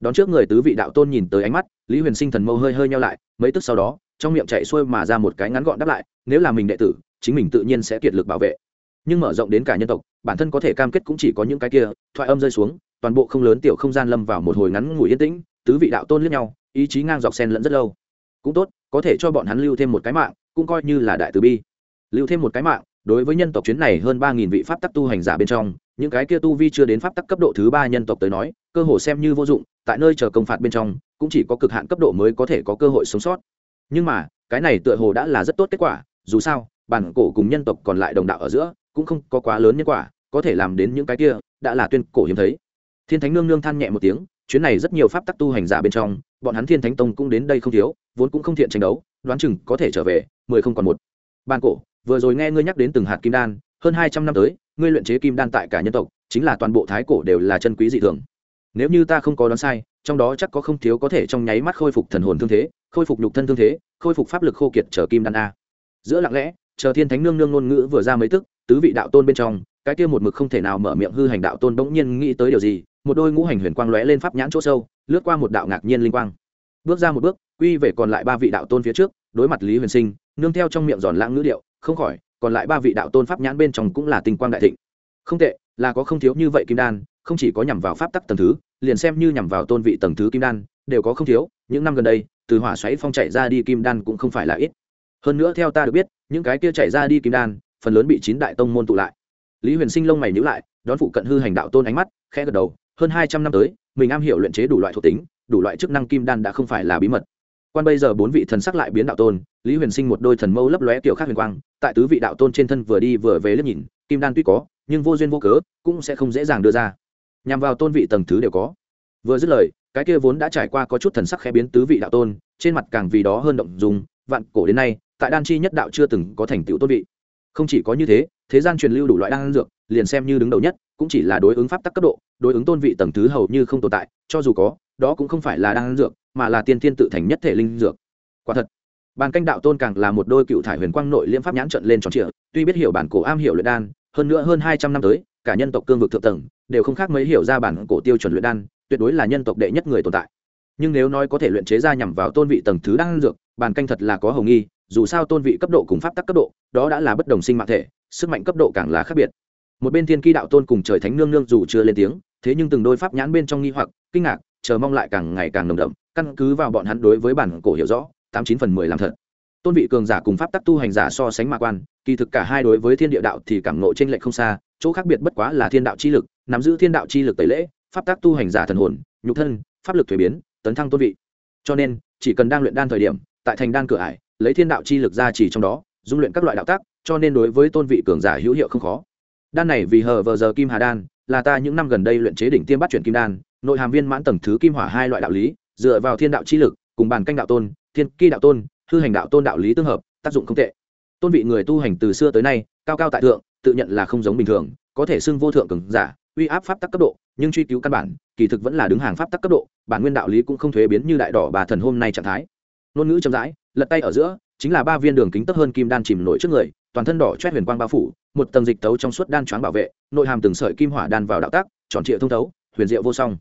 Đón trước người tứ vị đạo tôn nhìn tới ánh mắt, lý huyền sinh thần mâu hơi hơi nhau lại, mấy tức sau đó, trong miệng chạy xuôi mà ra một cái ngắn gọn đáp lại, nếu là mình đệ tử, chính mình tự nhiên sẽ kiệt lực bảo vệ nhưng mở rộng đến cả nhân tộc, bản thân có thể cam kết cũng chỉ có những cái kia, thoại âm rơi xuống, toàn bộ không lớn tiểu không gian lâm vào một hồi ngắn ngủi yên tĩnh, tứ vị đạo tôn lẫn nhau, ý chí ngang dọc sen lẫn rất lâu. Cũng tốt, có thể cho bọn hắn lưu thêm một cái mạng, cũng coi như là đại từ bi. Lưu thêm một cái mạng, đối với nhân tộc chuyến này hơn ba nghìn vị pháp tắc tu hành giả bên trong, những cái kia tu vi chưa đến pháp tắc cấp độ thứ ba nhân tộc tới nói, cơ hồ xem như vô dụng, tại nơi chờ công phạt bên trong, cũng chỉ có cực hạn cấp độ mới có thể có cơ hội sống sót. Nhưng mà, cái này tựa hồ đã là rất tốt kết quả, dù sao, bản cổ cùng nhân tộc còn lại đồng đạo ở giữa cũng không có quá lớn nhân quả, có thể làm đến những cái kia, đã là tuyên cổ hiếm thấy. Thiên thánh nương nương than nhẹ một tiếng, chuyến này rất nhiều pháp tắc tu hành giả bên trong, bọn hắn thiên thánh tông cũng đến đây không thiếu, vốn cũng không thiện tranh đấu, đoán chừng có thể trở về, mười không còn một. Ban cổ, vừa rồi nghe ngươi nhắc đến từng hạt kim đan, hơn hai trăm năm tới, ngươi luyện chế kim đan tại cả nhân tộc, chính là toàn bộ thái cổ đều là chân quý dị thường. Nếu như ta không có đoán sai, trong đó chắc có không thiếu có thể trong nháy mắt khôi phục thần hồn thương thế, khôi phục nhục thân thương thế, khôi phục pháp lực khô kiệt trở kim đan a. Giữa lặng lẽ, chờ thiên thánh nương nương ngôn ngữ vừa ra mấy tức tứ vị đạo tôn bên trong, cái kia một mực không thể nào mở miệng hư hành đạo tôn bỗng nhiên nghĩ tới điều gì, một đôi ngũ hành huyền quang lóe lên pháp nhãn chỗ sâu, lướt qua một đạo ngạc nhiên linh quang. Bước ra một bước, quy về còn lại ba vị đạo tôn phía trước, đối mặt lý huyền sinh, nương theo trong miệng giòn lãng ngữ điệu, không khỏi, còn lại ba vị đạo tôn pháp nhãn bên trong cũng là tinh quang đại thịnh. Không tệ, là có không thiếu như vậy kim đan, không chỉ có nhằm vào pháp tắc tầng thứ, liền xem như nhằm vào tôn vị tầng thứ kim đan, đều có không thiếu, những năm gần đây, từ hỏa xoáy phong chạy ra đi kim đan cũng không phải là ít. Hơn nữa theo ta được biết, những cái kia chạy ra đi kim đan phần lớn bị chín đại tông môn tụ lại. Lý huyền sinh lông mày nhữ lại, đón phụ cận hư hành đạo tôn ánh mắt, khẽ gật đầu, hơn hai trăm năm tới, mình am hiểu luyện chế đủ loại thuộc tính, đủ loại chức năng kim đan đã không phải là bí mật. Quan bây giờ bốn vị thần sắc lại biến đạo tôn, lý huyền sinh một đôi thần mâu lấp lóe kiểu khác huyền quang, tại tứ vị đạo tôn trên thân vừa đi vừa về liếc nhìn, kim đan tuy có, nhưng vô duyên vô cớ, cũng sẽ không dễ dàng đưa ra. Nhằm vào tôn vị tầng thứ đều có. Vừa dứt lời, cái kia vốn đã trải qua có chút thần sắc khẽ biến tứ vị đạo tôn, trên mặt càng vì đó hơn động dùng vạn cổ đến nay, tại đan chi nhất đạo chưa từng có thành tựu tôn vị không chỉ có như thế thế gian truyền lưu đủ loại đan dược, liền xem như đứng đầu nhất, cũng chỉ là đối ứng pháp tắc cấp độ, đối ứng tôn vị tầng thứ hầu như không tồn tại, cho dù có, đó cũng không phải là đan dược, mà là tiên thiên tự thành nhất thể linh dược. Quả thật, bàn canh đạo tôn càng là một đôi cựu thải huyền quang nội liễm pháp nhãn trận lên tròn trịa, tuy biết hiểu bản cổ am hiểu luyện đan, hơn nữa hơn hai trăm năm tới, cả nhân tộc cương vực thượng tầng, đều không khác mấy hiểu ra bản cổ tiêu chuẩn luyện đan, tuyệt đối là nhân tộc đệ nhất người tồn tại. Nhưng nếu nói có thể luyện chế ra nhằm vào tôn vị tầng thứ đan dược, bàn canh thật là có hầu nghi dù sao tôn vị cấp độ cùng pháp tắc cấp độ, đó đã là bất đồng sinh mạng thể, sức mạnh cấp độ càng là khác biệt. Một bên thiên ki đạo tôn cùng trời thánh nương nương dù chưa lên tiếng, thế nhưng từng đôi pháp nhãn bên trong nghi hoặc, kinh ngạc, chờ mong lại càng ngày càng nồng đậm, căn cứ vào bọn hắn đối với bản cổ hiểu rõ, tám chín phần mười làm thật. Tôn vị cường giả cùng pháp tắc tu hành giả so sánh mạc quan, kỳ thực cả hai đối với thiên địa đạo thì cảm nộ trên lệch không xa, chỗ khác biệt bất quá là thiên đạo chi lực, nắm giữ thiên đạo chi lực tẩy lễ, pháp tắc tu hành giả thần hồn, nhục thân, pháp lực thuế biến, tấn thăng tôn vị. Cho nên, chỉ cần đang luyện đan thời điểm, tại thành đan cửa ải lấy thiên đạo chi lực ra chỉ trong đó, dung luyện các loại đạo tác, cho nên đối với tôn vị cường giả hữu hiệu không khó. Đan này vì hờ vờ giờ kim hà đan, là ta những năm gần đây luyện chế đỉnh tiêm bắt chuyển kim đan, nội hàm viên mãn tầng thứ kim hỏa hai loại đạo lý, dựa vào thiên đạo chi lực, cùng bàn canh đạo tôn, thiên ki đạo tôn, hư hành đạo tôn đạo lý tương hợp, tác dụng không tệ. Tôn vị người tu hành từ xưa tới nay, cao cao tại thượng, tự nhận là không giống bình thường, có thể xưng vô thượng cường giả, uy áp pháp tắc cấp độ, nhưng truy cứu căn bản, kỳ thực vẫn là đứng hàng pháp tắc cấp độ, bản nguyên đạo lý cũng không thuế biến như đại đỏ bà thần hôm nay trạng thái. Ngôn ngữ chậm rãi lật tay ở giữa, chính là ba viên đường kính tấp hơn kim đan chìm nổi trước người, toàn thân đỏ chét huyền quang bao phủ, một tầng dịch tấu trong suốt đan choáng bảo vệ, nội hàm từng sợi kim hỏa đan vào đạo tác tròn trịa thông thấu, huyền diệu vô song.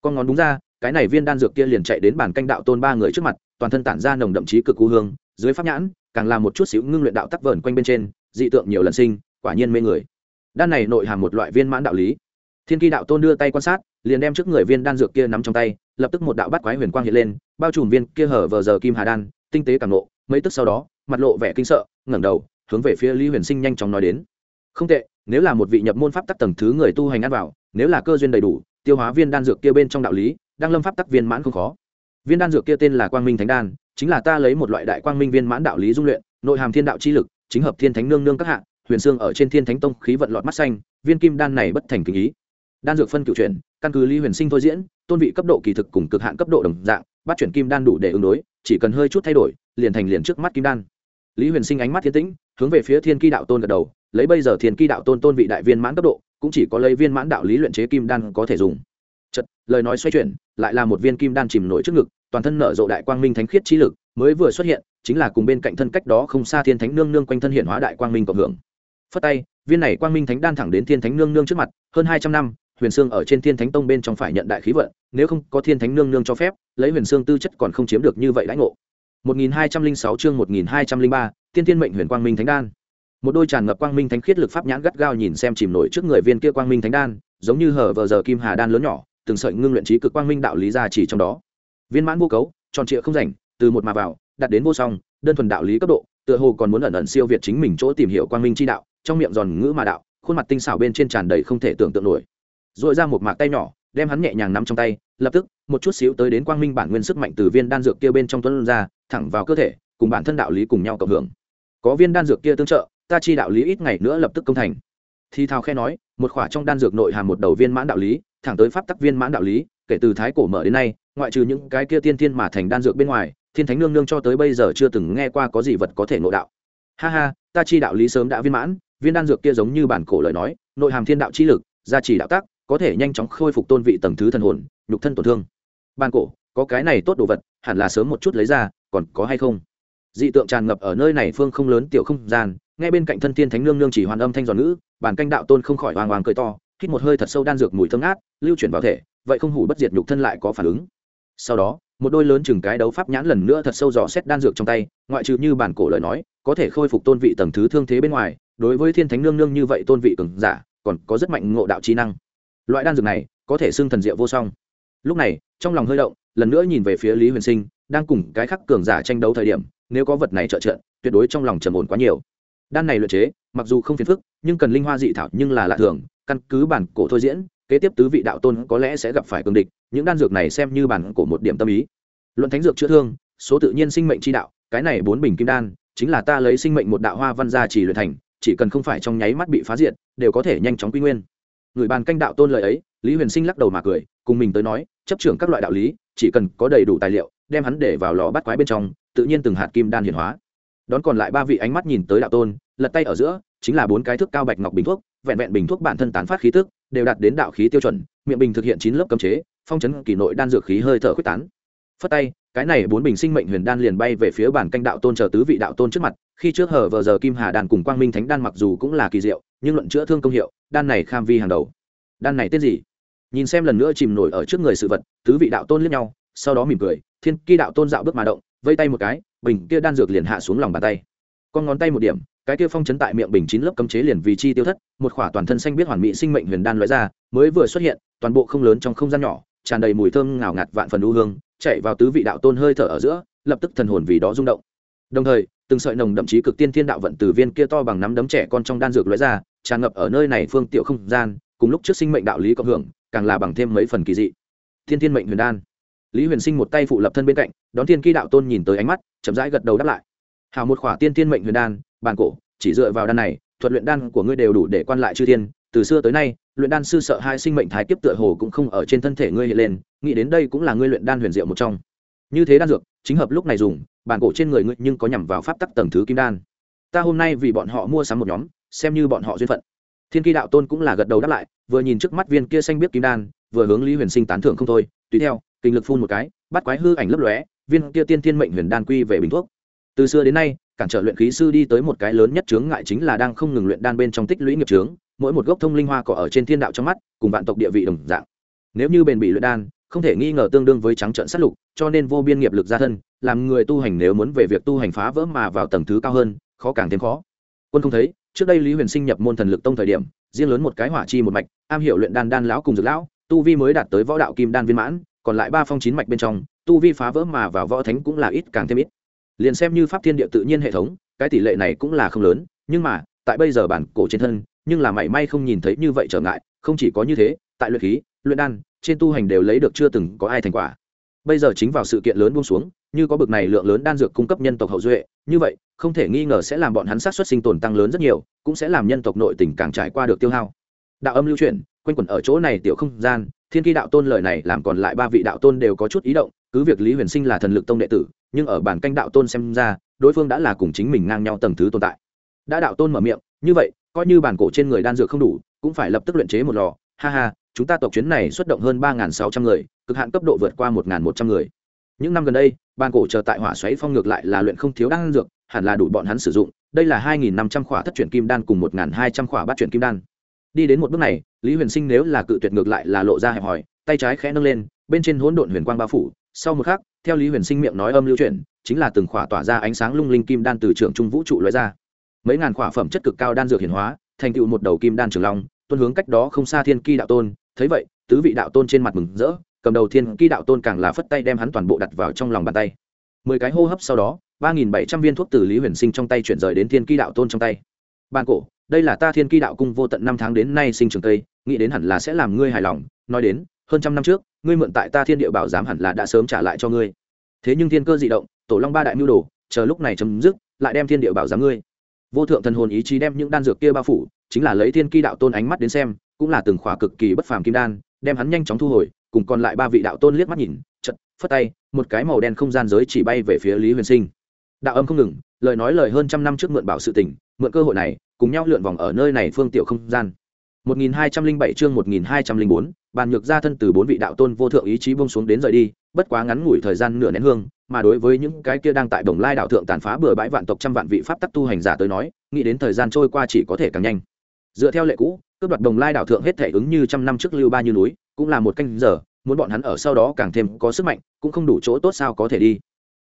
Con ngón đúng ra, cái này viên đan dược kia liền chạy đến bản canh đạo tôn ba người trước mặt, toàn thân tản ra nồng đậm chí cực cú hương, dưới pháp nhãn, càng làm một chút xíu ngưng luyện đạo tắc vờn quanh bên trên, dị tượng nhiều lần sinh, quả nhiên mê người. Đan này nội hàm một loại viên mãn đạo lý. Thiên kỳ đạo tôn đưa tay quan sát, liền đem trước người viên đan dược kia nắm trong tay, lập tức một đạo bắt quái huyền quang hiện lên, bao trùm viên kia hở vờ giờ kim hà đan tinh tế cảm nộ, mấy tức sau đó, mặt lộ vẻ kinh sợ, ngẩng đầu, hướng về phía lý huyền sinh nhanh chóng nói đến. Không tệ, nếu là một vị nhập môn pháp tắc tầng thứ người tu hành ăn vào, nếu là cơ duyên đầy đủ, tiêu hóa viên đan dược kia bên trong đạo lý đang lâm pháp tắc viên mãn không khó. Viên đan dược kia tên là quang minh thánh đan, chính là ta lấy một loại đại quang minh viên mãn đạo lý dung luyện, nội hàm thiên đạo chi lực, chính hợp thiên thánh nương nương các hạ, huyền xương ở trên thiên thánh tông khí vận lọt mắt xanh, viên kim đan này bất thành kinh ý. Đan dược phân cựu chuyển, căn cứ lý huyền sinh thôi diễn, tôn vị cấp độ kỳ thực cùng cực hạn cấp độ đồng dạng, bắt chuyển kim đan đủ để ứng đối chỉ cần hơi chút thay đổi, liền thành liền trước mắt kim đan. Lý huyền sinh ánh mắt thiên tĩnh, hướng về phía thiên ki đạo tôn gật đầu, lấy bây giờ thiên ki đạo tôn tôn vị đại viên mãn cấp độ, cũng chỉ có lấy viên mãn đạo lý luyện chế kim đan có thể dùng. Chật lời nói xoay chuyển, lại là một viên kim đan chìm nổi trước ngực, toàn thân nở rộ đại quang minh thánh khiết chi lực, mới vừa xuất hiện, chính là cùng bên cạnh thân cách đó không xa thiên thánh nương nương quanh thân hiện hóa đại quang minh cộng hưởng. Phất tay, viên này quang minh thánh đan thẳng đến thiên thánh nương nương trước mặt, hơn hai trăm năm huyền sương ở trên thiên thánh tông bên trong phải nhận đại khí vận nếu không có thiên thánh nương nương cho phép lấy huyền sương tư chất còn không chiếm được như vậy lãnh ngộ. 1206 chương 1203, tiên thiên mệnh huyền quang minh thánh đan. Một đôi tràn ngập quang minh thánh khiết lực pháp nhãn gắt gao nhìn xem chìm nổi trước người viên kia quang minh thánh đan giống như hở vờ giờ kim hà đan lớn nhỏ từng sợi ngưng luyện trí cực quang minh đạo lý ra chỉ trong đó. Viên mãn vô cấu tròn trịa không rảnh từ một mà vào đặt đến vô song đơn thuần đạo lý cấp độ tựa hồ còn muốn ẩn ẩn siêu việt chính mình chỗ tìm hiểu quang minh chi đạo trong miệng giòn ngữ mà đạo khuôn mặt tinh xảo bên trên tràn đầy không thể tưởng tượng nổi dội ra một mạc tay nhỏ, đem hắn nhẹ nhàng nắm trong tay, lập tức, một chút xíu tới đến quang minh bản nguyên sức mạnh từ viên đan dược kia bên trong tuấn ra, thẳng vào cơ thể, cùng bản thân đạo lý cùng nhau cộng hưởng. Có viên đan dược kia tương trợ, ta chi đạo lý ít ngày nữa lập tức công thành. Thì thao khe nói, một khỏa trong đan dược nội hàm một đầu viên mãn đạo lý, thẳng tới pháp tắc viên mãn đạo lý, kể từ thái cổ mở đến nay, ngoại trừ những cái kia tiên thiên mà thành đan dược bên ngoài, thiên thánh nương nương cho tới bây giờ chưa từng nghe qua có gì vật có thể nội đạo. Ha ha, ta chi đạo lý sớm đã viên mãn, viên đan dược kia giống như bản cổ lời nói, nội hàm thiên đạo chi lực, gia trì đạo tác có thể nhanh chóng khôi phục tôn vị tầng thứ thần hồn, nhục thân tổn thương. Ban cổ, có cái này tốt đồ vật, hẳn là sớm một chút lấy ra, còn có hay không? Dị tượng tràn ngập ở nơi này phương không lớn tiểu không gian ngay bên cạnh thân thiên thánh nương nương chỉ hoàn âm thanh giòn ngữ bản canh đạo tôn không khỏi hoàng hoàng cười to, hít một hơi thật sâu đan dược mùi thơm ngát, lưu chuyển vào thể, vậy không hủ bất diệt nhục thân lại có phản ứng. Sau đó, một đôi lớn chừng cái đấu pháp nhãn lần nữa thật sâu dò xét đan dược trong tay, ngoại trừ như bản cổ lời nói, có thể khôi phục tôn vị tầng thứ thương thế bên ngoài, đối với thiên thánh nương nương như vậy tôn vị cường giả, còn có rất mạnh ngộ đạo trí năng loại đan dược này có thể xưng thần diệu vô song. Lúc này, trong lòng hơi động, lần nữa nhìn về phía lý huyền sinh, đang cùng cái khắc cường giả tranh đấu thời điểm, nếu có vật này trợ trợ, tuyệt đối trong lòng trầm ổn quá nhiều. Đan này luyện chế, mặc dù không phiền phức, nhưng cần linh hoa dị thảo nhưng là lạ thường, căn cứ bản cổ thôi diễn, kế tiếp tứ vị đạo tôn có lẽ sẽ gặp phải cường địch, những đan dược này xem như bản cổ một điểm tâm ý. Luận thánh dược chữa thương, số tự nhiên sinh mệnh chi đạo, cái này bốn bình kim đan, chính là ta lấy sinh mệnh một đạo hoa văn gia chỉ luyện thành, chỉ cần không phải trong nháy mắt bị phá diệt, đều có thể nhanh chóng quy nguyên người bàn canh đạo tôn lời ấy, lý huyền sinh lắc đầu mà cười, cùng mình tới nói, chấp trưởng các loại đạo lý, chỉ cần có đầy đủ tài liệu, đem hắn để vào lò bắt quái bên trong, tự nhiên từng hạt kim đan hiển hóa. Đón còn lại ba vị ánh mắt nhìn tới đạo tôn, lật tay ở giữa, chính là bốn cái thước cao bạch ngọc bình thuốc, vẹn vẹn bình thuốc bản thân tán phát khí tức, đều đạt đến đạo khí tiêu chuẩn, miệng bình thực hiện chín lớp cấm chế, phong chấn kỳ nội đan dược khí hơi thở quyết tán. Phất tay, cái này bốn bình sinh mệnh huyền đan liền bay về phía bản canh đạo tôn chờ tứ vị đạo tôn trước mặt, khi trước hở vờ giờ kim hà đàn cùng quang minh thánh đan mặc dù cũng là kỳ diệu nhưng luận chữa thương công hiệu, đan này kham vi hàng đầu. Đan này tên gì? Nhìn xem lần nữa chìm nổi ở trước người sự vật, tứ vị đạo tôn liếc nhau, sau đó mỉm cười, thiên kỳ đạo tôn dạo bước mà động, vây tay một cái, bình kia đan dược liền hạ xuống lòng bàn tay. Con ngón tay một điểm, cái kia phong chấn tại miệng bình chín lớp cấm chế liền vì chi tiêu thất, một khỏa toàn thân xanh biết hoàn mỹ sinh mệnh huyền đan lóe ra, mới vừa xuất hiện, toàn bộ không lớn trong không gian nhỏ, tràn đầy mùi thơm ngào ngạt vạn phần u hương, chạy vào tứ vị đạo tôn hơi thở ở giữa, lập tức thần hồn vì đó rung động đồng thời, từng sợi nồng đậm chí cực tiên thiên đạo vận từ viên kia to bằng nắm đấm trẻ con trong đan dược lóe ra, tràn ngập ở nơi này phương tiểu không gian, cùng lúc trước sinh mệnh đạo lý cộng hưởng, càng là bằng thêm mấy phần kỳ dị. Thiên thiên mệnh huyền đan. Lý huyền sinh một tay phụ lập thân bên cạnh, đón thiên kỳ đạo tôn nhìn tới ánh mắt, chậm rãi gật đầu đáp lại. Hào một khỏa tiên thiên mệnh huyền đan bàn cổ, chỉ dựa vào đan này, thuật luyện đan của ngươi đều đủ để quan lại chư thiên. Từ xưa tới nay, luyện đan sư sợ hai sinh mệnh thái kiếp tựa hồ cũng không ở trên thân thể ngươi hiện lên, nghĩ đến đây cũng là ngươi luyện đan huyền diệu một trong. Như thế đan dược, chính hợp lúc này dùng bản cổ trên người ngươi nhưng có nhằm vào pháp tắc tầng thứ kim đan. Ta hôm nay vì bọn họ mua sắm một nhóm, xem như bọn họ duyên phận. Thiên kỳ đạo tôn cũng là gật đầu đáp lại, vừa nhìn trước mắt viên kia xanh biết kim đan, vừa hướng lý huyền sinh tán thưởng không thôi, tùy theo, kinh lực phun một cái, bắt quái hư ảnh lấp lóe, viên kia tiên thiên mệnh huyền đan quy về bình thuốc. Từ xưa đến nay, cản trở luyện khí sư đi tới một cái lớn nhất chướng ngại chính là đang không ngừng luyện đan bên trong tích lũy nghiệp chướng, mỗi một gốc thông linh hoa cỏ ở trên thiên đạo trong mắt, cùng vạn tộc địa vị đồng dạng. Nếu như bền bị luyện đan, không thể nghi ngờ tương đương với trắng trợn sát lục cho nên vô biên nghiệp lực gia thân, làm người tu hành nếu muốn về việc tu hành phá vỡ mà vào tầng thứ cao hơn, khó càng thêm khó. Quân không thấy, trước đây lý huyền sinh nhập môn thần lực tông thời điểm, riêng lớn một cái hỏa chi một mạch, am hiểu luyện đan đan lão cùng dược lão, tu vi mới đạt tới võ đạo kim đan viên mãn, còn lại ba phong chín mạch bên trong, tu vi phá vỡ mà vào võ thánh cũng là ít càng thêm ít. Liền xem như pháp thiên địa tự nhiên hệ thống, cái tỷ lệ này cũng là không lớn, nhưng mà, tại bây giờ bản cổ trên thân, nhưng là mảy may không nhìn thấy như vậy trở ngại, không chỉ có như thế, tại luyện khí, luyện đan, trên tu hành đều lấy được chưa từng có ai thành quả bây giờ chính vào sự kiện lớn buông xuống như có bực này lượng lớn đan dược cung cấp nhân tộc hậu duệ như vậy không thể nghi ngờ sẽ làm bọn hắn sát xuất sinh tồn tăng lớn rất nhiều cũng sẽ làm nhân tộc nội tình càng trải qua được tiêu hao. Đạo âm lưu truyền, quanh quẩn ở chỗ này tiểu không gian thiên kỳ đạo tôn lời này làm còn lại ba vị đạo tôn đều có chút ý động cứ việc lý huyền sinh là thần lực tông đệ tử nhưng ở bản canh đạo tôn xem ra đối phương đã là cùng chính mình ngang nhau tầng thứ tồn tại. Đã đạo tôn mở miệng như vậy coi như bản cổ trên người đan dược không đủ cũng phải lập tức luyện chế một lò. Ha ha chúng ta tộc chuyến này xuất động hơn ba sáu trăm người cực hạn cấp độ vượt qua một một trăm người. Những năm gần đây bàn cổ chờ tại hỏa xoáy phong ngược lại là luyện không thiếu đan dược, hẳn là đủ bọn hắn sử dụng. Đây là hai nghìn năm trăm khỏa thất chuyển kim đan cùng một hai trăm khỏa bát chuyển kim đan. Đi đến một bước này, lý huyền sinh nếu là cự tuyệt ngược lại là lộ ra hẹp hòi, tay trái khẽ nâng lên, bên trên hỗn độn huyền quang bao phủ. Sau một khắc, theo lý huyền sinh miệng nói âm lưu chuyển, chính là từng khỏa tỏa ra ánh sáng lung linh kim đan từ trường trung vũ trụ lóe ra. Mấy ngàn khỏa phẩm chất cực cao đan dược hiển hóa, thành tựu một đầu kim đan trường long, tuân hướng cách đó không xa thiên ki đạo tôn. Thấy vậy, tứ vị đạo tôn trên mặt mừng rỡ cầm đầu thiên ki đạo tôn càng là phất tay đem hắn toàn bộ đặt vào trong lòng bàn tay. Mười cái hô hấp sau đó, ba nghìn bảy trăm viên thuốc từ lý huyền sinh trong tay chuyển rời đến thiên ki đạo tôn trong tay. Bàn cổ, đây là ta thiên ki đạo cung vô tận năm tháng đến nay sinh trường tây nghĩ đến hẳn là sẽ làm ngươi hài lòng, nói đến, hơn trăm năm trước, ngươi mượn tại ta thiên địa bảo giám hẳn là đã sớm trả lại cho ngươi. Thế nhưng thiên cơ dị động, tổ long ba đại mưu đồ, chờ lúc này chấm dứt, lại đem thiên địa bảo giám ngươi. Vô thượng thần hồn ý chí đem những đan dược kia bao phủ, chính là lấy thiên ki đạo tôn ánh mắt đến xem, cũng là từng khỏa cực kỳ bất phàm kim đan, đem hắn nhanh chóng thu hồi cùng còn lại ba vị đạo tôn liếc mắt nhìn chật phất tay một cái màu đen không gian giới chỉ bay về phía lý huyền sinh đạo âm không ngừng lời nói lời hơn trăm năm trước mượn bảo sự tỉnh mượn cơ hội này cùng nhau lượn vòng ở nơi này phương tiểu không gian 1207 chương 1204, bàn nhược ra thân từ bốn vị đạo tôn vô thượng ý chí buông xuống đến rời đi, bất quá ngắn ngủi thời gian nửa nén hương, mà đối với những cái kia đang tại Đồng Lai đảo thượng tàn phá bừa bãi vạn tộc trăm vạn vị pháp tắc tu hành giả tới nói, nghĩ đến thời gian trôi qua chỉ có thể càng nhanh. Dựa theo lệ cũ, cướp đoạt Đồng Lai đảo thượng hết thể ứng như trăm năm trước lưu ba như núi, cũng là một canh giờ, muốn bọn hắn ở sau đó càng thêm có sức mạnh, cũng không đủ chỗ tốt sao có thể đi.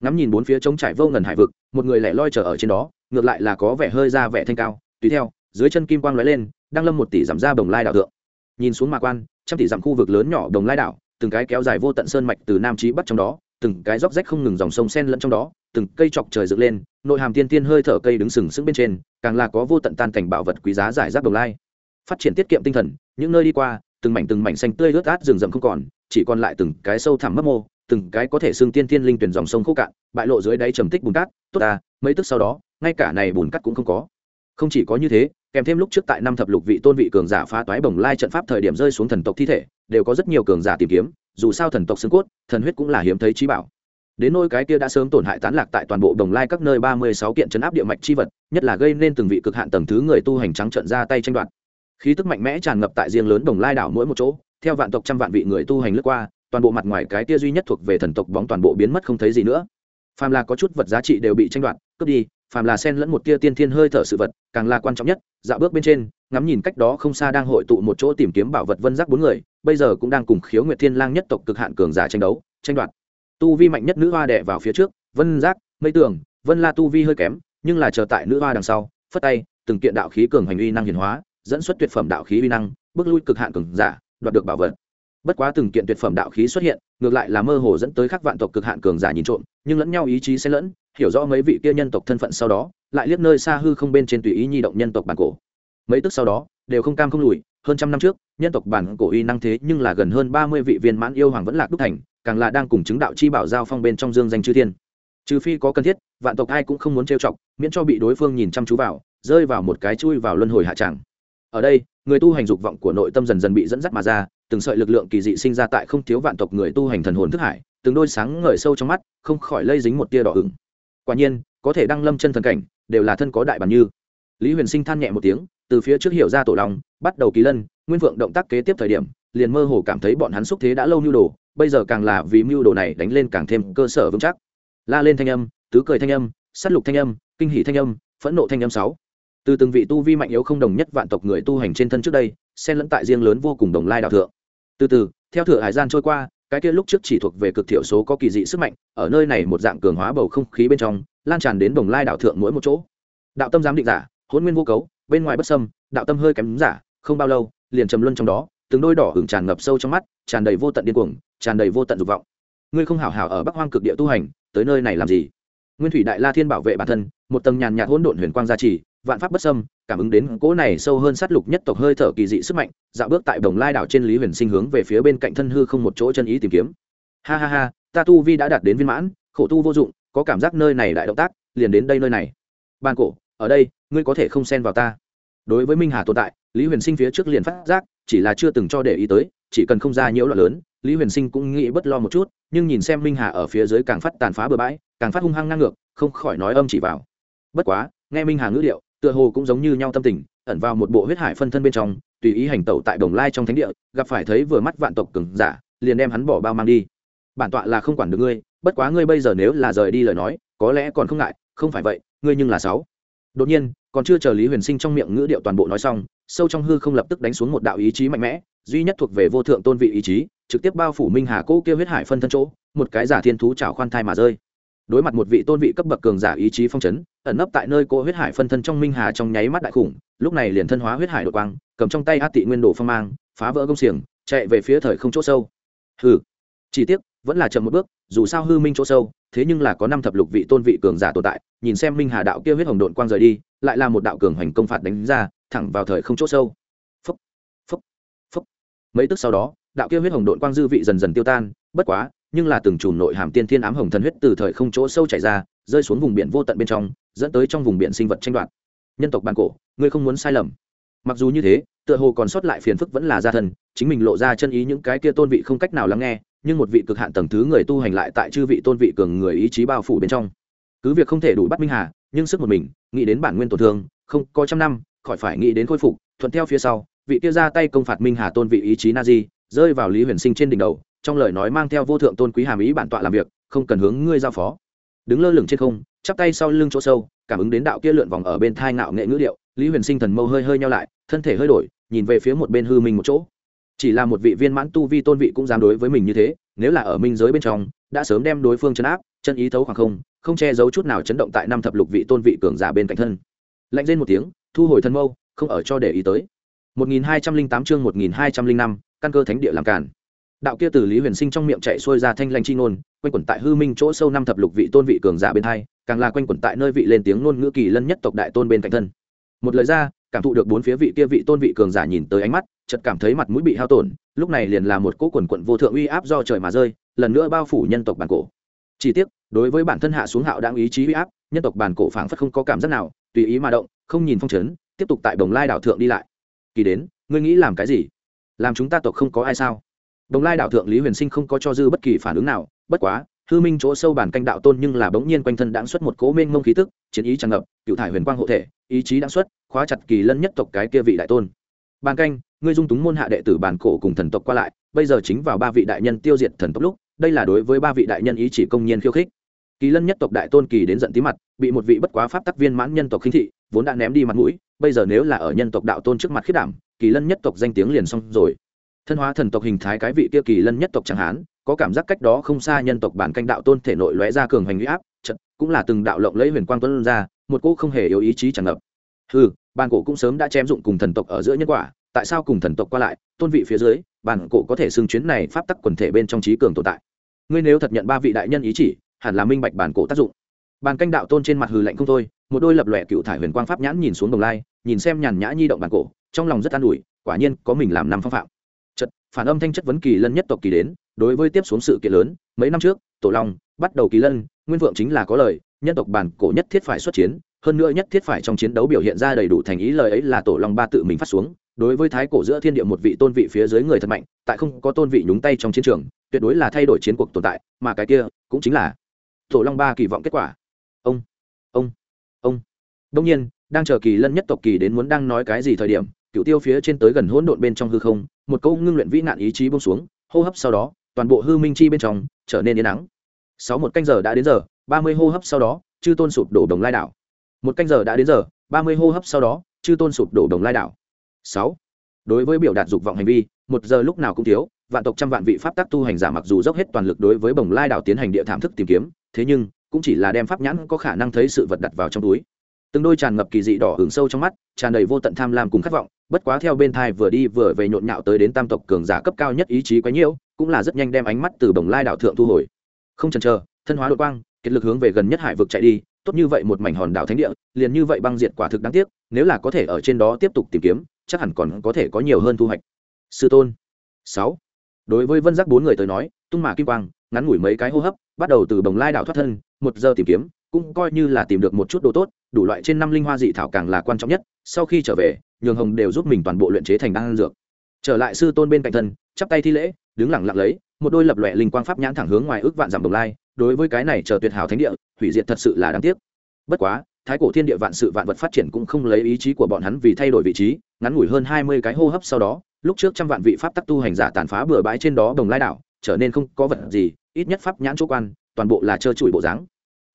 Ngắm nhìn bốn phía trống trải vô ngần hải vực, một người lẻ loi chờ ở trên đó, ngược lại là có vẻ hơi ra vẻ thanh cao, tùy theo, dưới chân kim quang lóe lên, đang lâm một tỷ giảm ra Đồng Lai đảo thượng. Nhìn xuống mạ quan, trăm tỷ dặm khu vực lớn nhỏ Đồng Lai đảo, từng cái kéo dài vô tận sơn mạch từ nam chí bắc trong đó, từng cái róc rách không ngừng dòng sông sen lẫn trong đó, từng cây chọc trời dựng lên, nội hàm tiên tiên hơi thở cây đứng sừng sững bên trên, càng là có vô tận tan cảnh bảo vật quý giá giải rác Đồng Lai. Phát triển tiết kiệm tinh thần, những nơi đi qua, từng mảnh từng mảnh xanh tươi rớt át rừng rậm không còn, chỉ còn lại từng cái sâu thẳm mấp mô, từng cái có thể xương tiên tiên linh tuyển dòng sông khô cạn, bại lộ dưới đáy trầm tích bùn cát, tốt à, mấy tức sau đó, ngay cả này bùn cát cũng không có. Không chỉ có như thế, kèm thêm lúc trước tại năm thập lục vị tôn vị cường giả phá toái bồng lai trận pháp thời điểm rơi xuống thần tộc thi thể, đều có rất nhiều cường giả tìm kiếm, dù sao thần tộc xương cốt, thần huyết cũng là hiếm thấy trí bảo. Đến nỗi cái kia đã sớm tổn hại tán lạc tại toàn bộ đồng lai các nơi ba mươi sáu kiện trấn áp địa mạch chi vật, nhất là gây nên từng vị cực hạn tầng thứ người tu hành trắng trận ra tay tranh đoạt. Khí tức mạnh mẽ tràn ngập tại riêng lớn đồng lai đảo mỗi một chỗ, theo vạn tộc trăm vạn vị người tu hành lướt qua, toàn bộ mặt ngoài cái tia duy nhất thuộc về thần tộc bóng toàn bộ biến mất không thấy gì nữa. Phàm là có chút vật giá trị đều bị tranh đoạt, cướp đi, phàm là sen lẫn một tia tiên thiên hơi thở sự vật, càng là quan trọng nhất. Dạo bước bên trên, ngắm nhìn cách đó không xa đang hội tụ một chỗ tìm kiếm bảo vật vân giác bốn người, bây giờ cũng đang cùng Khiếu Nguyệt Thiên Lang nhất tộc cực hạn cường giả tranh đấu, tranh đoạt. Tu vi mạnh nhất nữ hoa đẻ vào phía trước, Vân Giác, Mây Tường, Vân La tu vi hơi kém, nhưng là chờ tại nữ hoa đằng sau, phất tay, từng kiện đạo khí cường hành uy năng hiển hóa, dẫn xuất tuyệt phẩm đạo khí uy năng, bước lui cực hạn cường giả, đoạt được bảo vật. Bất quá từng kiện tuyệt phẩm đạo khí xuất hiện, ngược lại là mơ hồ dẫn tới các vạn tộc cực hạn cường giả nhìn trộm, nhưng lẫn nhau ý chí xen lẫn, hiểu rõ mấy vị kia nhân tộc thân phận sau đó lại liếc nơi xa hư không bên trên tùy ý nhi động nhân tộc bản cổ. Mấy tức sau đó đều không cam không lùi hơn trăm năm trước nhân tộc bản cổ uy năng thế nhưng là gần hơn ba mươi vị viên mãn yêu hoàng vẫn lạc đúc thành càng là đang cùng chứng đạo chi bảo giao phong bên trong dương danh chư thiên. Trừ phi có cần thiết vạn tộc ai cũng không muốn trêu chọc miễn cho bị đối phương nhìn chăm chú vào rơi vào một cái chui vào luân hồi hạ tràng ở đây, người tu hành dục vọng của nội tâm dần dần bị dẫn dắt mà ra, từng sợi lực lượng kỳ dị sinh ra tại không thiếu vạn tộc người tu hành thần hồn thức hải, từng đôi sáng ngời sâu trong mắt, không khỏi lây dính một tia đỏ ửng. Quả nhiên, có thể đăng lâm chân thần cảnh, đều là thân có đại bản như. Lý huyền sinh than nhẹ một tiếng, từ phía trước hiểu ra tổ long, bắt đầu ký lân, nguyên vượng động tác kế tiếp thời điểm, liền mơ hồ cảm thấy bọn hắn xúc thế đã lâu mưu đồ, bây giờ càng là vì mưu đồ này đánh lên càng thêm cơ sở vững chắc. La lên thanh âm, tứ cười thanh âm, sát lục thanh âm, kinh hỷ thanh âm, phẫn nộ thanh âm sáu từ từng vị tu vi mạnh yếu không đồng nhất vạn tộc người tu hành trên thân trước đây, xen lẫn tại riêng lớn vô cùng đồng lai đạo thượng. Từ từ, theo thửa hải gian trôi qua, cái kia lúc trước chỉ thuộc về cực thiểu số có kỳ dị sức mạnh, ở nơi này một dạng cường hóa bầu không khí bên trong, lan tràn đến đồng lai đạo thượng mỗi một chỗ. Đạo tâm giám định giả hôn nguyên vô cấu, bên ngoài bất sâm đạo tâm hơi kém giả, không bao lâu, liền trầm luân trong đó, từng đôi đỏ hưởng tràn ngập sâu trong mắt, tràn đầy vô tận điên cuồng, tràn đầy vô tận dục vọng. Ngươi không hảo hảo ở bắc hoang cực địa tu hành, tới nơi này làm gì? Nguyên thủy đại la thiên bảo vệ bản thân, một tầng nhàn nhạt hỗn độn huyền quang gia trì vạn pháp bất xâm, cảm ứng đến cỗ này sâu hơn sát lục nhất tộc hơi thở kỳ dị sức mạnh, dạo bước tại đồng lai đảo trên lý huyền sinh hướng về phía bên cạnh thân hư không một chỗ chân ý tìm kiếm. Ha ha ha, ta tu vi đã đạt đến viên mãn, khổ tu vô dụng, có cảm giác nơi này đại động tác, liền đến đây nơi này. Ban cổ, ở đây, ngươi có thể không xen vào ta. Đối với minh hà tồn tại, lý huyền sinh phía trước liền phát giác, chỉ là chưa từng cho để ý tới, chỉ cần không ra nhiễu loạn lớn, lý huyền sinh cũng nghĩ bất lo một chút, nhưng nhìn xem minh hà ở phía dưới càng phát tàn phá bừa bãi, càng phát hung hăng ngang ngược, không khỏi nói âm chỉ vào. Bất quá, nghe minh hà ngữ điệu tựa hồ cũng giống như nhau tâm tình, ẩn vào một bộ huyết hải phân thân bên trong, tùy ý hành tẩu tại đồng lai trong thánh địa, gặp phải thấy vừa mắt vạn tộc cường giả, liền đem hắn bỏ bao mang đi. Bản tọa là không quản được ngươi, bất quá ngươi bây giờ nếu là rời đi lời nói, có lẽ còn không ngại, không phải vậy, ngươi nhưng là sáu. Đột nhiên, còn chưa chờ lý huyền sinh trong miệng ngữ điệu toàn bộ nói xong, sâu trong hư không lập tức đánh xuống một đạo ý chí mạnh mẽ, duy nhất thuộc về vô thượng tôn vị ý chí, trực tiếp bao phủ minh hà cỗ kêu huyết hải phân thân chỗ, một cái giả thiên thú chảo khoan thai mà rơi. Đối mặt một vị tôn vị cấp bậc cường giả ý chí phong chấn ẩn nấp tại nơi cô huyết hải phân thân trong minh hà trong nháy mắt đại khủng, lúc này liền thân hóa huyết hải đột quang, cầm trong tay át tị nguyên đồ phong mang, phá vỡ công xiềng, chạy về phía thời không chỗ sâu. Hừ. Chỉ tiếc, vẫn là chậm một bước, dù sao hư minh chỗ sâu, thế nhưng là có năm thập lục vị tôn vị cường giả tồn tại, nhìn xem minh hà đạo kia huyết hồng đột quang rời đi, lại là một đạo cường hoành công phạt đánh ra, thẳng vào thời không chỗ sâu. Phúc phúc phúc. Mấy tức sau đó, đạo kia huyết hồng đột quang dư vị dần dần tiêu tan, bất quá, nhưng là từng chùm nội hàm tiên thiên ám hồng thần huyết từ thời không chỗ sâu chảy ra rơi xuống vùng biển vô tận bên trong, dẫn tới trong vùng biển sinh vật tranh đoạt. Nhân tộc bàn cổ, ngươi không muốn sai lầm. Mặc dù như thế, tựa hồ còn sót lại phiền phức vẫn là gia thần, chính mình lộ ra chân ý những cái kia tôn vị không cách nào lắng nghe, nhưng một vị cực hạn tầng thứ người tu hành lại tại chư vị tôn vị cường người ý chí bao phủ bên trong. Cứ việc không thể đủ bắt minh hà, nhưng sức một mình, nghĩ đến bản nguyên tổn thương, không, có trăm năm, khỏi phải nghĩ đến khôi phục, thuận theo phía sau, vị kia ra tay công phạt minh hà tôn vị ý chí na di, rơi vào lý huyền sinh trên đỉnh đầu, trong lời nói mang theo vô thượng tôn quý hàm ý bản tọa làm việc, không cần hướng ngươi giao phó đứng lơ lửng trên không chắp tay sau lưng chỗ sâu cảm ứng đến đạo kia lượn vòng ở bên thai ngạo nghệ ngữ điệu lý huyền sinh thần mâu hơi hơi nhau lại thân thể hơi đổi nhìn về phía một bên hư minh một chỗ. Chỉ là một vị viên mãn tu vi tôn vị cũng dám đối với mình như thế nếu là ở minh giới bên trong đã sớm đem đối phương chấn áp chân ý thấu khoảng không không che giấu chút nào chấn động tại năm thập lục vị tôn vị cường giả bên cạnh thân. Lạnh lên một tiếng thu hồi thân mâu không ở cho để ý tới. 1208 chương 1205, căn cơ thánh địa làm cản đạo kia từ lý huyền sinh trong miệng chạy xuôi ra thanh lanh chi ngôn, quanh quẩn tại hư minh chỗ sâu năm thập lục vị tôn vị cường giả bên hai, càng là quanh quẩn tại nơi vị lên tiếng ngôn ngữ kỳ lân nhất tộc đại tôn bên cạnh thân. Một lời ra, cảm thụ được bốn phía vị kia vị tôn vị cường giả nhìn tới ánh mắt, chợt cảm thấy mặt mũi bị hao tổn, lúc này liền là một cỗ quần quận vô thượng uy áp do trời mà rơi, lần nữa bao phủ nhân tộc bản cổ. Chỉ tiếc, đối với bản thân hạ xuống hạo đang ý chí uy áp, nhân tộc bản cổ phảng phất không có cảm giác nào, tùy ý mà động, không nhìn phong trấn tiếp tục tại đồng lai đảo thượng đi lại. Kỳ đến, ngươi nghĩ làm cái gì? Làm chúng ta tộc không có ai sao? Đồng lai đạo thượng lý huyền sinh không có cho dư bất kỳ phản ứng nào, bất quá, hư minh chỗ sâu bản canh đạo tôn nhưng là bỗng nhiên quanh thân đãng xuất một cố mênh mông khí tức, chiến ý tràn ngập, cựu thải huyền quang hộ thể, ý chí đãng xuất, khóa chặt kỳ lân nhất tộc cái kia vị đại tôn. Bàn canh, ngươi dung túng môn hạ đệ tử bản cổ cùng thần tộc qua lại, bây giờ chính vào ba vị đại nhân tiêu diệt thần tộc lúc, đây là đối với ba vị đại nhân ý chỉ công nhiên khiêu khích. Kỳ lân nhất tộc đại tôn kỳ đến giận tí mặt, bị một vị bất quá pháp tắc viên mãn nhân tộc khinh thị, vốn đã ném đi mặt mũi, bây giờ nếu là ở nhân tộc đạo tôn trước mặt khiết đảm, kỳ lân nhất tộc danh tiếng liền xong rồi thân hóa thần tộc hình thái cái vị kia kỳ lân nhất tộc chẳng hán, có cảm giác cách đó không xa nhân tộc bản canh đạo tôn thể nội lóe ra cường hành huy áp trận cũng là từng đạo lộng lấy huyền quang tuấn ra, một cô không hề yếu ý chí tràn ngập. Ừ bản cổ cũng sớm đã chém dụng cùng thần tộc ở giữa nhân quả, tại sao cùng thần tộc qua lại, tôn vị phía dưới bản cổ có thể xưng chuyến này pháp tắc quần thể bên trong trí cường tồn tại. Ngươi nếu thật nhận ba vị đại nhân ý chỉ, hẳn là minh bạch bản cổ tác dụng. Bàn canh đạo tôn trên mặt hừ lạnh không thôi, một đôi lập lòe cựu thải huyền quang pháp nhãn nhìn xuống đồng lai, nhìn xem nhàn nhã nhi động bản cổ, trong lòng rất an ủi, quả nhiên có mình làm năm phong phạm phản âm thanh chất vấn kỳ lân nhất tộc kỳ đến, đối với tiếp xuống sự kiện lớn, mấy năm trước, tổ long, bắt đầu kỳ lân, nguyên vượng chính là có lời, nhân tộc bản cổ nhất thiết phải xuất chiến, hơn nữa nhất thiết phải trong chiến đấu biểu hiện ra đầy đủ thành ý lời ấy là tổ long ba tự mình phát xuống, đối với thái cổ giữa thiên địa một vị tôn vị phía dưới người thật mạnh, tại không có tôn vị nhúng tay trong chiến trường, tuyệt đối là thay đổi chiến cuộc tồn tại, mà cái kia, cũng chính là tổ long ba kỳ vọng kết quả. Ông ông ông. Đông nhiên, đang chờ kỳ lân nhất tộc kỳ đến muốn đang nói cái gì thời điểm cựu tiêu phía trên tới gần hỗn độn bên trong hư không, một câu ngưng luyện vĩ nạn ý chí bông xuống, hô hấp sau đó, toàn bộ hư minh chi bên trong trở nên yên nắng. Sáu một canh giờ đã đến giờ, ba mươi hô hấp sau đó, chư tôn sụp đổ đồng lai đảo. Một canh giờ đã đến giờ, ba mươi hô hấp sau đó, chư tôn sụp đổ đồng lai đảo. Sáu. Đối với biểu đạt dục vọng hành vi, một giờ lúc nào cũng thiếu, vạn tộc trăm vạn vị pháp tác tu hành giả mặc dù dốc hết toàn lực đối với bồng lai đảo tiến hành địa thảm thức tìm kiếm, thế nhưng, cũng chỉ là đem pháp nhãn có khả năng thấy sự vật đặt vào trong túi. Từng đôi tràn ngập kỳ dị đỏ hưởng sâu trong mắt, tràn đầy vô tận tham lam cùng khát vọng bất quá theo bên thai vừa đi vừa về nhộn nhạo tới đến tam tộc cường giả cấp cao nhất ý chí quá nhiễu, cũng là rất nhanh đem ánh mắt từ bồng lai đảo thượng thu hồi. Không chần chờ, thân hóa đội quang, kết lực hướng về gần nhất hải vực chạy đi, tốt như vậy một mảnh hòn đảo thánh địa, liền như vậy băng diệt quả thực đáng tiếc, nếu là có thể ở trên đó tiếp tục tìm kiếm, chắc hẳn còn có thể có nhiều hơn thu hoạch. Sư tôn. Sáu. Đối với vân giác bốn người tới nói, tung mạ kim quang, ngắn ngủi mấy cái hô hấp, bắt đầu từ bồng lai đảo thoát thân, một giờ tìm kiếm, cũng coi như là tìm được một chút đồ tốt, đủ loại trên năm linh hoa dị thảo càng là quan trọng nhất sau khi trở về, nhường hồng đều giúp mình toàn bộ luyện chế thành đan dược. Trở lại sư tôn bên cạnh thân, chắp tay thi lễ, đứng lặng lặng lấy, một đôi lập lòe linh quang pháp nhãn thẳng hướng ngoài ước vạn dặm đồng lai, đối với cái này chờ tuyệt hảo thánh địa, hủy diệt thật sự là đáng tiếc. Bất quá, thái cổ thiên địa vạn sự vạn vật phát triển cũng không lấy ý chí của bọn hắn vì thay đổi vị trí, ngắn ngủi hơn hai mươi cái hô hấp sau đó, lúc trước trăm vạn vị pháp tắc tu hành giả tàn phá bừa bãi trên đó đồng lai đảo, trở nên không có vật gì, ít nhất pháp nhãn chỗ quan, toàn bộ là trơ trụi bộ dáng.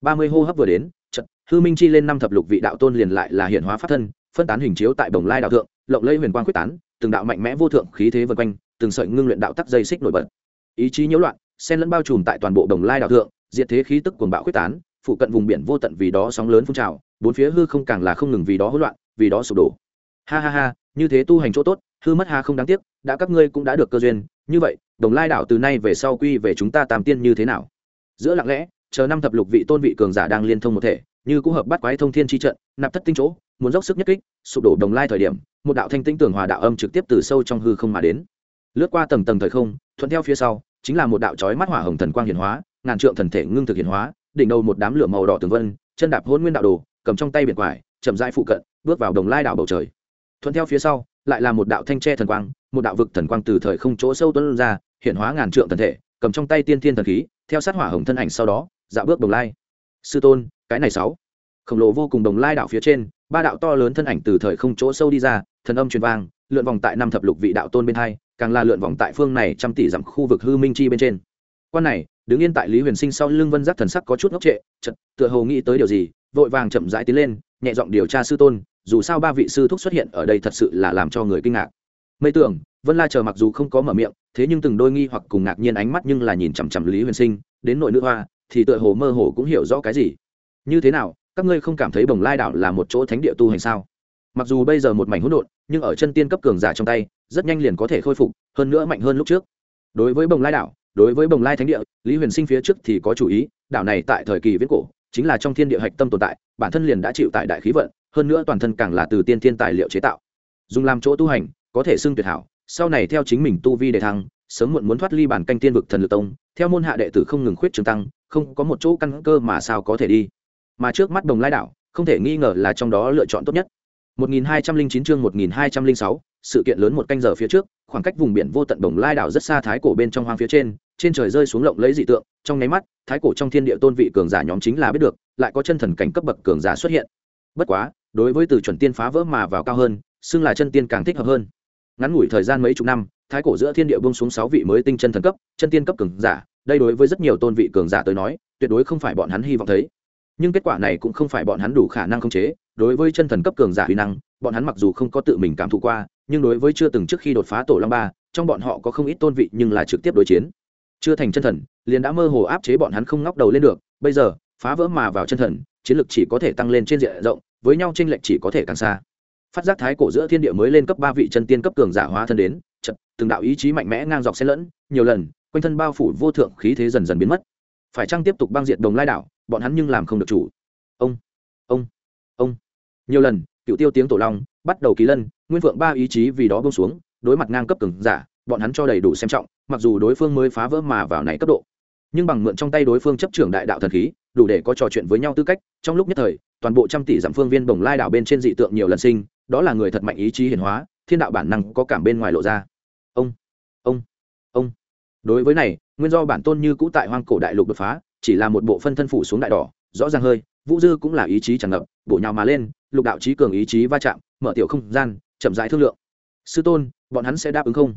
ba mươi hô hấp vừa đến trận hư minh chi lên năm thập lục vị đạo tôn liền lại là hiển hóa pháp thân phân tán hình chiếu tại đồng lai đạo thượng, lộng lây huyền quang quyết tán, từng đạo mạnh mẽ vô thượng khí thế vân quanh, từng sợi ngưng luyện đạo tắc dây xích nổi bật. Ý chí nhiễu loạn, sen lẫn bao trùm tại toàn bộ đồng lai đạo thượng, diệt thế khí tức cuồng bạo quyết tán, phụ cận vùng biển vô tận vì đó sóng lớn phun trào, bốn phía hư không càng là không ngừng vì đó hỗn loạn, vì đó sụp đổ. Ha ha ha, như thế tu hành chỗ tốt, hư mất ha không đáng tiếc, đã các ngươi cũng đã được cơ duyên, như vậy đồng lai đảo từ nay về sau quy về chúng ta tam tiên như thế nào? Giữa lặng lẽ, chờ năm thập lục vị tôn vị cường giả đang liên thông một thể, như cũng hợp bắt quái thông thiên chi trận, nạp thất tinh chỗ muốn dốc sức nhất kích, sụp đổ đồng lai thời điểm, một đạo thanh tinh tường hòa đạo âm trực tiếp từ sâu trong hư không mà đến. Lướt qua tầng tầng thời không, thuận theo phía sau, chính là một đạo chói mắt hỏa hồng thần quang hiển hóa, ngàn trượng thần thể ngưng thực hiển hóa, đỉnh đầu một đám lửa màu đỏ tường vân, chân đạp hôn nguyên đạo đồ, cầm trong tay biển quải, chậm rãi phụ cận, bước vào đồng lai đảo bầu trời. Thuận theo phía sau, lại là một đạo thanh tre thần quang, một đạo vực thần quang từ thời không chỗ sâu tuấn ra, hiển hóa ngàn trượng thần thể, cầm trong tay tiên thiên thần khí, theo sát hỏa hồng thân ảnh sau đó dạo bước đồng lai. Sư tôn, cái này sáu khổng lồ vô cùng đồng lai đạo phía trên, ba đạo to lớn thân ảnh từ thời không chỗ sâu đi ra, thần âm truyền vang, lượn vòng tại năm thập lục vị đạo tôn bên hai, càng là lượn vòng tại phương này trăm tỷ dặm khu vực hư minh chi bên trên. Quan này, đứng yên tại lý huyền sinh sau lưng vân giác thần sắc có chút ngốc trệ chật tựa hồ nghĩ tới điều gì, vội vàng chậm rãi tiến lên, nhẹ giọng điều tra sư tôn, dù sao ba vị sư thúc xuất hiện ở đây thật sự là làm cho người kinh ngạc. Mây tưởng, vân la chờ mặc dù không có mở miệng, thế nhưng từng đôi nghi hoặc cùng ngạc nhiên ánh mắt nhưng là nhìn chằm chằm lý huyền sinh, đến nội nữ hoa, thì tựa hồ mơ hồ cũng hiểu rõ cái gì. Như thế nào các ngươi không cảm thấy bồng lai đảo là một chỗ thánh địa tu hành sao? Mặc dù bây giờ một mảnh hỗn độn, nhưng ở chân tiên cấp cường giả trong tay, rất nhanh liền có thể khôi phục, hơn nữa mạnh hơn lúc trước. Đối với bồng lai đảo, đối với bồng lai thánh địa, lý huyền sinh phía trước thì có chủ ý, đảo này tại thời kỳ viễn cổ, chính là trong thiên địa hạch tâm tồn tại, bản thân liền đã chịu tại đại khí vận, hơn nữa toàn thân càng là từ tiên thiên tài liệu chế tạo. Dùng làm chỗ tu hành, có thể xưng tuyệt hảo, sau này theo chính mình tu vi đề thăng, sớm muộn muốn thoát ly bản canh tiên vực thần lực tông, theo môn hạ đệ tử không ngừng khuyết trường tăng, không có một chỗ căn cơ mà sao có thể đi mà trước mắt đồng lai đảo không thể nghi ngờ là trong đó lựa chọn tốt nhất. 1209 chương 1206, sự kiện lớn một canh giờ phía trước khoảng cách vùng biển vô tận đồng lai đảo rất xa thái cổ bên trong hoang phía trên trên trời rơi xuống lộng lấy dị tượng trong nháy mắt thái cổ trong thiên địa tôn vị cường giả nhóm chính là biết được lại có chân thần cảnh cấp bậc cường giả xuất hiện. Bất quá đối với từ chuẩn tiên phá vỡ mà vào cao hơn xưng là chân tiên càng thích hợp hơn. Ngắn ngủi thời gian mấy chục năm thái cổ giữa thiên địa bông xuống sáu vị mới tinh chân thần cấp chân tiên cấp cường giả đây đối với rất nhiều tôn vị cường giả tới nói tuyệt đối không phải bọn hắn hy vọng thấy nhưng kết quả này cũng không phải bọn hắn đủ khả năng khống chế. Đối với chân thần cấp cường giả huy năng, bọn hắn mặc dù không có tự mình cảm thụ qua, nhưng đối với chưa từng trước khi đột phá tổ long ba, trong bọn họ có không ít tôn vị nhưng là trực tiếp đối chiến. Chưa thành chân thần, liền đã mơ hồ áp chế bọn hắn không ngóc đầu lên được. Bây giờ, phá vỡ mà vào chân thần, chiến lực chỉ có thể tăng lên trên diện rộng, với nhau tranh lệch chỉ có thể càng xa. Phát giác thái cổ giữa thiên địa mới lên cấp ba vị chân tiên cấp cường giả hóa thân đến chật từng đạo ý chí mạnh mẽ ngang dọc xen lẫn, nhiều lần, quanh thân bao phủ vô thượng khí thế dần dần biến mất. Phải chăng tiếp tục băng diệt đồng lai đảo? Bọn hắn nhưng làm không được chủ. Ông ông ông. Nhiều lần cựu tiêu tiếng tổ long bắt đầu ký lân, nguyên vượng ba ý chí vì đó bông xuống, đối mặt ngang cấp cường giả, bọn hắn cho đầy đủ xem trọng, mặc dù đối phương mới phá vỡ mà vào này cấp độ. Nhưng bằng mượn trong tay đối phương chấp trưởng đại đạo thần khí, đủ để có trò chuyện với nhau tư cách, trong lúc nhất thời, toàn bộ trăm tỷ giảm phương viên bồng lai đảo bên trên dị tượng nhiều lần sinh, đó là người thật mạnh ý chí hiển hóa, thiên đạo bản năng có cảm bên ngoài lộ ra. Ông ông ông. Đối với này, nguyên do bản tôn như cũ tại hoang cổ đại lục đột phá chỉ là một bộ phân thân phủ xuống đại đỏ, rõ ràng hơi, vũ dư cũng là ý chí tràn ngập, bổ nhào mà lên, lục đạo trí cường ý chí va chạm, mở tiểu không gian, chậm rãi thương lượng. Sư tôn, bọn hắn sẽ đáp ứng không?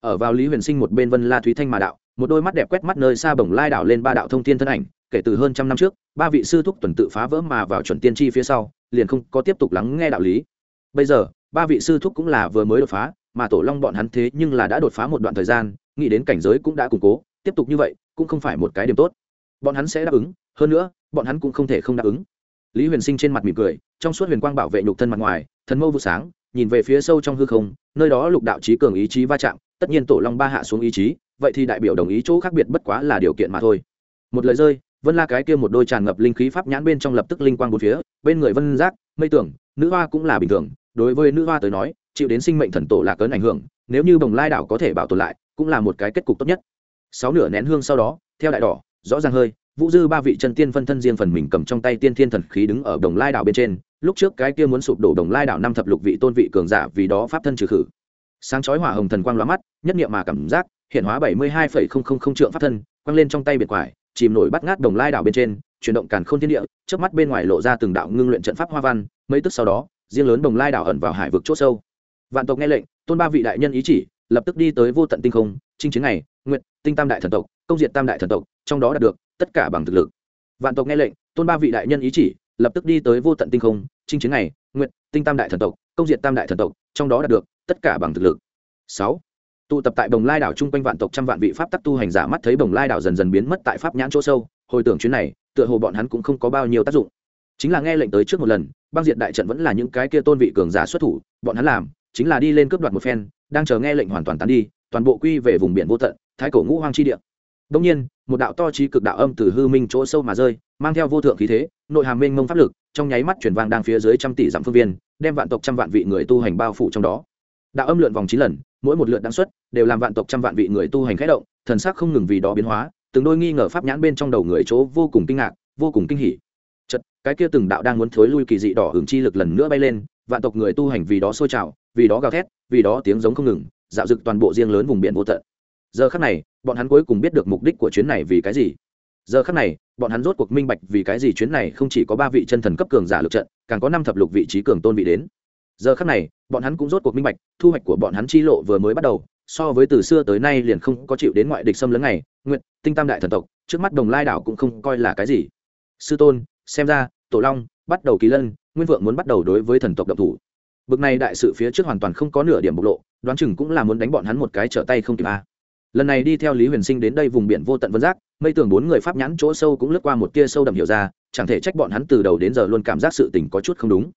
Ở vào lý huyền sinh một bên vân la thúy thanh mà đạo, một đôi mắt đẹp quét mắt nơi xa bồng lai đảo lên ba đạo thông thiên thân ảnh, kể từ hơn trăm năm trước, ba vị sư thúc tuần tự phá vỡ mà vào chuẩn tiên tri phía sau, liền không có tiếp tục lắng nghe đạo lý. Bây giờ, ba vị sư thúc cũng là vừa mới đột phá, mà tổ long bọn hắn thế nhưng là đã đột phá một đoạn thời gian, nghĩ đến cảnh giới cũng đã củng cố, tiếp tục như vậy, cũng không phải một cái điểm tốt bọn hắn sẽ đáp ứng, hơn nữa, bọn hắn cũng không thể không đáp ứng. Lý huyền sinh trên mặt mỉm cười, trong suốt huyền quang bảo vệ nhục thân mặt ngoài, thần mâu vụ sáng, nhìn về phía sâu trong hư không, nơi đó lục đạo trí cường ý chí va chạm, tất nhiên tổ long ba hạ xuống ý chí, vậy thì đại biểu đồng ý chỗ khác biệt bất quá là điều kiện mà thôi. Một lời rơi, vân la cái kia một đôi tràn ngập linh khí pháp nhãn bên trong lập tức linh quang một phía, bên người vân giác, mây tưởng, nữ hoa cũng là bình thường, đối với nữ hoa tới nói, chịu đến sinh mệnh thần tổ là cớn ảnh hưởng, nếu như bồng lai đảo có thể bảo tồn lại, cũng là một cái kết cục tốt nhất. Sáu nửa nén hương sau đó, theo đại đỏ rõ ràng hơi, vũ dư ba vị chân tiên phân thân riêng phần mình cầm trong tay tiên thiên thần khí đứng ở đồng lai đảo bên trên, lúc trước cái kia muốn sụp đổ đồng lai đảo năm thập lục vị tôn vị cường giả vì đó pháp thân trừ khử. Sáng chói hỏa hồng thần quang lóa mắt, nhất niệm mà cảm giác, hiện hóa bảy mươi hai phẩy không không không trượng pháp thân, quăng lên trong tay biệt quải, chìm nổi bắt ngát đồng lai đảo bên trên, chuyển động càn khôn thiên địa trước mắt bên ngoài lộ ra từng đạo ngưng luyện trận pháp hoa văn, mấy tức sau đó, riêng lớn đồng lai đảo ẩn vào hải vực c h ỗ sâu. Vạn tộc nghe lệnh, tôn ba vị đại nhân ý chỉ, lập tức đi tới vô tận tinh không, chinh chiến này nguyện, tinh tam đại thần tộc, công diện tam đại thần tộc, trong đó đạt được tất cả bằng thực lực. Vạn tộc nghe lệnh, tôn ba vị đại nhân ý chỉ, lập tức đi tới vô tận tinh không, chinh chiến này nguyện, tinh tam đại thần tộc, công diện tam đại thần tộc, trong đó đạt được tất cả bằng thực lực. Sáu, tụ tập tại bồng lai đảo chung quanh vạn tộc trăm vạn vị pháp tắc tu hành giả mắt thấy bồng lai đảo dần dần biến mất tại pháp nhãn chỗ sâu, hồi tưởng chuyến này, tựa hồ bọn hắn cũng không có bao nhiêu tác dụng. Chính là nghe lệnh tới trước một lần, băng diện đại trận vẫn là những cái kia tôn vị cường giả xuất thủ, bọn hắn làm, chính là đi lên cướp đoạt một phen, đang chờ nghe lệnh hoàn toàn tán đi toàn bộ quy về vùng biển vô tận, thái cổ ngũ hoang chi địa. Đông nhiên, một đạo to trí cực đạo âm từ hư minh chỗ sâu mà rơi, mang theo vô thượng khí thế, nội hàm mênh mông pháp lực, trong nháy mắt chuyển vang đang phía dưới trăm tỷ dặm phương viên, đem vạn tộc trăm vạn vị người tu hành bao phủ trong đó. Đạo âm lượn vòng chín lần, mỗi một lượt đáng xuất, đều làm vạn tộc trăm vạn vị người tu hành khẽ động, thần sắc không ngừng vì đó biến hóa, từng đôi nghi ngờ pháp nhãn bên trong đầu người chỗ vô cùng kinh ngạc, vô cùng kinh hỉ. Chật cái kia từng đạo đang muốn thối lui kỳ dị đỏ hưởng chi lực lần nữa bay lên, vạn tộc người tu hành vì đó sôi trào, vì đó gào thét, vì đó tiếng giống không ngừng dạo dực toàn bộ riêng lớn vùng biển vô tận. Giờ khắc này, bọn hắn cuối cùng biết được mục đích của chuyến này vì cái gì. Giờ khắc này, bọn hắn rốt cuộc minh bạch vì cái gì chuyến này không chỉ có ba vị chân thần cấp cường giả lực trận, càng có năm thập lục vị trí cường tôn vị đến. Giờ khắc này, bọn hắn cũng rốt cuộc minh bạch, thu hoạch của bọn hắn chi lộ vừa mới bắt đầu, so với từ xưa tới nay liền không có chịu đến ngoại địch xâm lấn này. Nguyện tinh tam đại thần tộc, trước mắt đồng lai đảo cũng không coi là cái gì. Sư tôn, xem ra, tổ long, bắt đầu kỳ lân, nguyên vượng muốn bắt đầu đối với thần tộc độc thủ. Bực này đại sự phía trước hoàn toàn không có nửa điểm bộc lộ đoán chừng cũng là muốn đánh bọn hắn một cái trở tay không kịp a. Lần này đi theo lý huyền sinh đến đây vùng biển vô tận vân giác, mây tường bốn người pháp nhãn chỗ sâu cũng lướt qua một tia sâu đậm hiểu ra, chẳng thể trách bọn hắn từ đầu đến giờ luôn cảm giác sự tình có chút không đúng.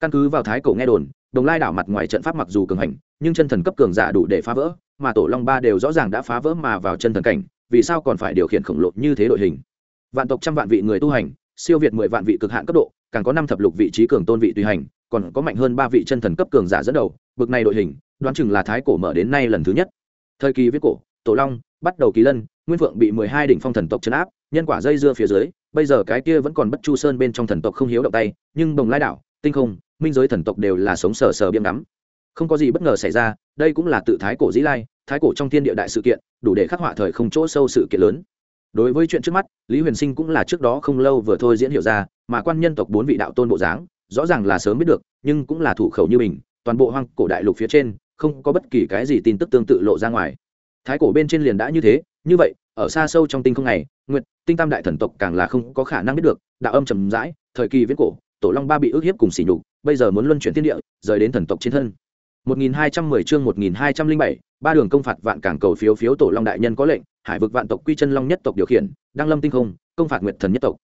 Căn cứ vào thái cổ nghe đồn, đồng lai đảo mặt ngoài trận pháp mặc dù cường hành, nhưng chân thần cấp cường giả đủ để phá vỡ, mà tổ long ba đều rõ ràng đã phá vỡ mà vào chân thần cảnh, vì sao còn phải điều khiển khổng lồ như thế đội hình? Vạn tộc trăm vạn vị người tu hành, siêu việt mười vạn vị cực hạn cấp độ, càng có năm thập lục vị trí cường tôn vị tùy hành còn có mạnh hơn ba vị chân thần cấp cường giả dẫn đầu, bực này đội hình, đoán chừng là thái cổ mở đến nay lần thứ nhất. Thời kỳ viết cổ, tổ long, bắt đầu kỳ lân, nguyên vượng bị mười hai đỉnh phong thần tộc chấn áp, nhân quả dây dưa phía dưới, bây giờ cái kia vẫn còn bất chu sơn bên trong thần tộc không hiếu động tay, nhưng đồng lai đảo, tinh không, minh giới thần tộc đều là sống sờ sờ biếm đắm không có gì bất ngờ xảy ra, đây cũng là tự thái cổ dĩ lai, thái cổ trong thiên địa đại sự kiện, đủ để khắc họa thời không chỗ sâu sự kiện lớn. Đối với chuyện trước mắt, lý huyền sinh cũng là trước đó không lâu vừa thôi diễn hiểu ra, mà quan nhân tộc bốn vị đạo tôn bộ dáng rõ ràng là sớm biết được nhưng cũng là thủ khẩu như mình toàn bộ hoang cổ đại lục phía trên không có bất kỳ cái gì tin tức tương tự lộ ra ngoài. Thái cổ bên trên liền đã như thế như vậy ở xa sâu trong tinh không này Nguyệt tinh tam đại thần tộc càng là không có khả năng biết được đạo âm trầm rãi thời kỳ viễn cổ tổ long ba bị ức hiếp cùng sỉ nhục bây giờ muốn luân chuyển thiên địa rời đến thần tộc trên thân. 1210 chương 1207, ba đường công phạt vạn cảng cầu phiếu phiếu tổ long đại nhân có lệnh hải vực vạn tộc quy chân long nhất tộc điều khiển đăng lâm tinh không công phạt nguyệt thần nhất tộc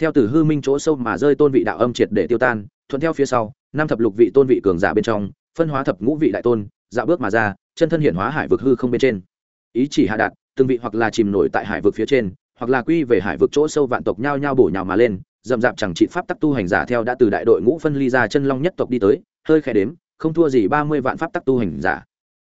theo từ hư minh chỗ sâu mà rơi tôn vị đạo âm triệt để tiêu tan, thuận theo phía sau, năm thập lục vị tôn vị cường giả bên trong, phân hóa thập ngũ vị đại tôn, dạo bước mà ra, chân thân hiển hóa hải vực hư không bên trên. Ý chỉ hạ đạt, từng vị hoặc là chìm nổi tại hải vực phía trên, hoặc là quy về hải vực chỗ sâu vạn tộc nhao nhao bổ nhào mà lên, dậm dạp chẳng trị pháp tắc tu hành giả theo đã từ đại đội ngũ phân ly ra chân long nhất tộc đi tới, hơi khẽ đếm, không thua gì ba mươi vạn pháp tắc tu hành giả.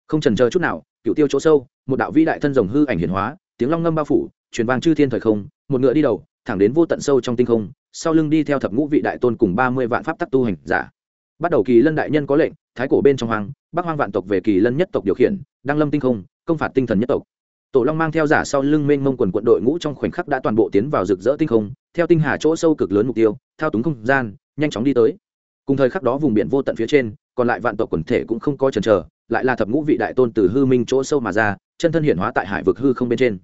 Không trần chờ chút nào cựu tiêu chỗ sâu, một đạo vĩ đại thân rồng hư ảnh hiển hóa, tiếng long ngâm bao phủ, truyền vang chư thiên thời không, một ngựa đi đầu thẳng đến vô tận sâu trong tinh không, sau lưng đi theo thập ngũ vị đại tôn cùng ba mươi vạn pháp tắc tu hành giả. Bắt đầu kỳ lân đại nhân có lệnh, thái cổ bên trong hoang, bắc hoang vạn tộc về kỳ lân nhất tộc điều khiển, đăng lâm tinh không, công phạt tinh thần nhất tộc. Tổ long mang theo giả sau lưng mênh mông quần quận đội ngũ trong khoảnh khắc đã toàn bộ tiến vào rực rỡ tinh không, theo tinh hà chỗ sâu cực lớn mục tiêu, thao túng không gian, nhanh chóng đi tới. Cùng thời khắc đó vùng biển vô tận phía trên, còn lại vạn tộc quần thể cũng không có chần chờ, lại là thập ngũ vị đại tôn từ hư minh chỗ sâu mà ra, chân thân hiển hóa tại hải vực hư không bên trên.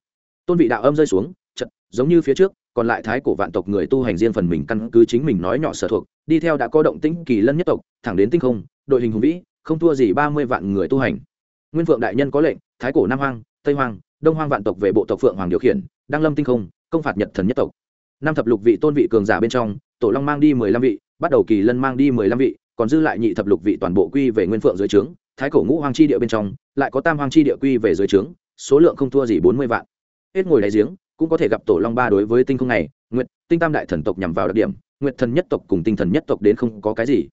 Tôn vị đạo âm rơi xuống, chật, giống như phía trước còn lại thái cổ vạn tộc người tu hành riêng phần mình căn cứ chính mình nói nhỏ sở thuộc, đi theo đã có động tĩnh kỳ lân nhất tộc, thẳng đến tinh không, đội hình hùng vĩ, không thua gì ba mươi vạn người tu hành. Nguyên phượng đại nhân có lệnh, thái cổ nam hoang, tây hoang, đông hoang vạn tộc về bộ tộc phượng hoàng điều khiển, đăng lâm tinh không, công phạt nhật thần nhất tộc. Năm thập lục vị tôn vị cường giả bên trong, tổ long mang đi mười lăm vị, bắt đầu kỳ lân mang đi mười lăm vị, còn dư lại nhị thập lục vị toàn bộ quy về nguyên phượng dưới trướng, thái cổ ngũ hoang chi địa bên trong, lại có tam hoang chi địa quy về dưới trướng, số lượng không thua gì bốn mươi vạn. Hết ngồi đáy giếng cũng có thể gặp tổ long ba đối với tinh không này, nguyệt, tinh tam đại thần tộc nhằm vào đặc điểm, nguyệt thần nhất tộc cùng tinh thần nhất tộc đến không có cái gì.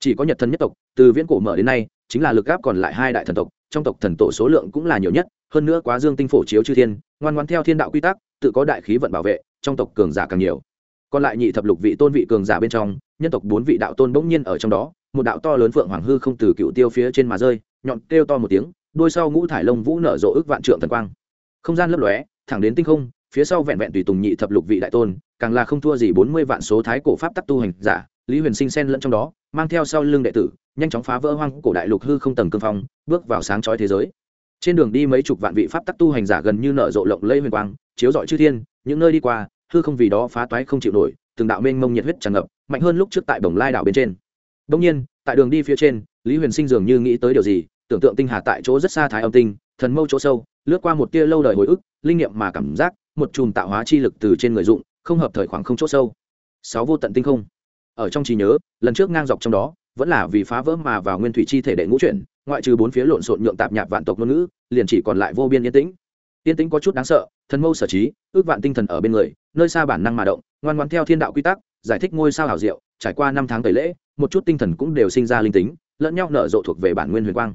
Chỉ có nhật thần nhất tộc, từ viễn cổ mở đến nay, chính là lực gáp còn lại hai đại thần tộc, trong tộc thần tổ số lượng cũng là nhiều nhất, hơn nữa quá dương tinh phổ chiếu chư thiên, ngoan ngoan theo thiên đạo quy tắc, tự có đại khí vận bảo vệ, trong tộc cường giả càng nhiều. Còn lại nhị thập lục vị tôn vị cường giả bên trong, nhân tộc bốn vị đạo tôn bỗng nhiên ở trong đó, một đạo to lớn phượng hoàng hư không từ cựu tiêu phía trên mà rơi, nhọn kêu to một tiếng, đôi sau ngũ thải lông vũ nở rộ ức vạn trượng thần quang. Không gian lấp lóe, thẳng đến tinh không phía sau vẹn vẹn tùy tùng nhị thập lục vị đại tôn, càng là không thua gì bốn mươi vạn số thái cổ pháp tắc tu hành giả, lý huyền sinh sen lẫn trong đó, mang theo sau lưng đệ tử, nhanh chóng phá vỡ hoang cổ đại lục hư không tầng cương phong, bước vào sáng chói thế giới. Trên đường đi mấy chục vạn vị pháp tắc tu hành giả gần như nở rộ lộng lây huyền quang, chiếu rọi chư thiên, những nơi đi qua, hư không vì đó phá toái không chịu nổi, từng đạo mênh mông nhiệt huyết tràn ngập, mạnh hơn lúc trước tại bồng lai đảo bên trên. Đông nhiên, tại đường đi phía trên, lý huyền sinh dường như nghĩ tới điều gì, tưởng tượng tinh hà tại chỗ rất xa thái âm tinh, thần mâu chỗ sâu, lướt qua một tia lâu đời hồi ức, linh nghiệm mà cảm giác một chùm tạo hóa chi lực từ trên người dụng, không hợp thời khoảng không chỗ sâu. Sáu vô tận tinh không. Ở trong trí nhớ, lần trước ngang dọc trong đó, vẫn là vì phá vỡ mà vào nguyên thủy chi thể đệ ngũ chuyển, ngoại trừ bốn phía lộn xộn nhượng tạp nhạp vạn tộc ngôn ngữ, liền chỉ còn lại vô biên yên tĩnh. Yên tĩnh có chút đáng sợ, thần mâu sở trí, ước vạn tinh thần ở bên người, nơi xa bản năng mà động, ngoan ngoan theo thiên đạo quy tắc, giải thích ngôi sao hảo diệu, trải qua năm tháng tẩy lễ, một chút tinh thần cũng đều sinh ra linh tính, lẫn nhau nở rộ thuộc về bản nguyên huyền quang.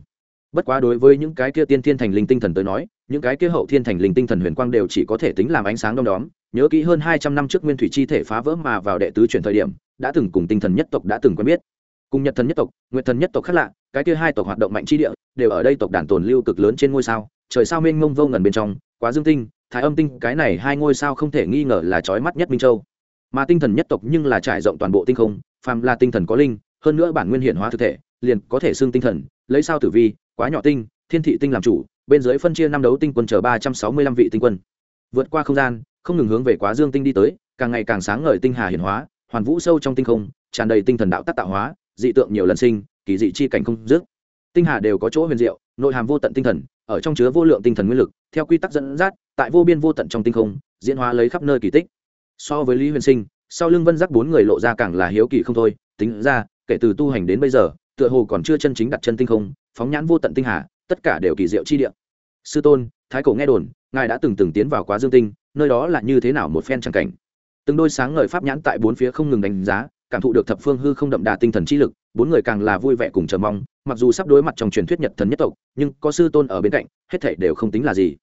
Bất quá đối với những cái kia tiên thiên thành linh tinh thần tới nói những cái kia hậu thiên thành linh tinh thần huyền quang đều chỉ có thể tính làm ánh sáng đom đóm. Nhớ kỹ hơn hai trăm năm trước nguyên thủy chi thể phá vỡ mà vào đệ tứ chuyển thời điểm, đã từng cùng tinh thần nhất tộc đã từng quen biết. Cùng nhật thần nhất tộc, nguyệt thần nhất tộc khác lạ, cái kia hai tộc hoạt động mạnh chi địa, đều ở đây tộc đàn tồn lưu cực lớn trên ngôi sao. Trời sao mênh mông vô ngần bên trong, quá dương tinh, thái âm tinh, cái này hai ngôi sao không thể nghi ngờ là trói mắt nhất minh châu. Mà tinh thần nhất tộc nhưng là trải rộng toàn bộ tinh không, phàm là tinh thần có linh, hơn nữa bản nguyên hiển hóa thực thể, liền có thể xưng tinh thần, lấy sao tử vi, quá nhỏ tinh, thiên thị tinh làm chủ bên dưới phân chia năm đấu tinh quân chờ ba trăm sáu mươi lăm vị tinh quân. Vượt qua không gian, không ngừng hướng về quá dương tinh đi tới, càng ngày càng sáng ngời tinh hà hiển hóa, hoàn vũ sâu trong tinh không, tràn đầy tinh thần đạo tác tạo hóa, dị tượng nhiều lần sinh, kỳ dị chi cảnh không dứt. Tinh hà đều có chỗ huyền diệu, nội hàm vô tận tinh thần, ở trong chứa vô lượng tinh thần nguyên lực, theo quy tắc dẫn dắt, tại vô biên vô tận trong tinh không, diễn hóa lấy khắp nơi kỳ tích. So với lý huyền sinh, sau lưng vân giác bốn người lộ ra càng là hiếu kỳ không thôi, tính ra, kể từ tu hành đến bây giờ, tựa hồ còn chưa chân chính đặt chân tinh không, phóng nhãn vô tận tinh hà tất cả đều kỳ diệu chi địa. Sư tôn, thái cổ nghe đồn, ngài đã từng từng tiến vào quá dương tinh, nơi đó là như thế nào một phen chẳng cảnh? Từng đôi sáng ngời pháp nhãn tại bốn phía không ngừng đánh giá, cảm thụ được thập phương hư không đậm đà tinh thần chi lực, bốn người càng là vui vẻ cùng chờ mong, mặc dù sắp đối mặt trong truyền thuyết nhật thần nhất tộc, nhưng có sư tôn ở bên cạnh, hết thảy đều không tính là gì.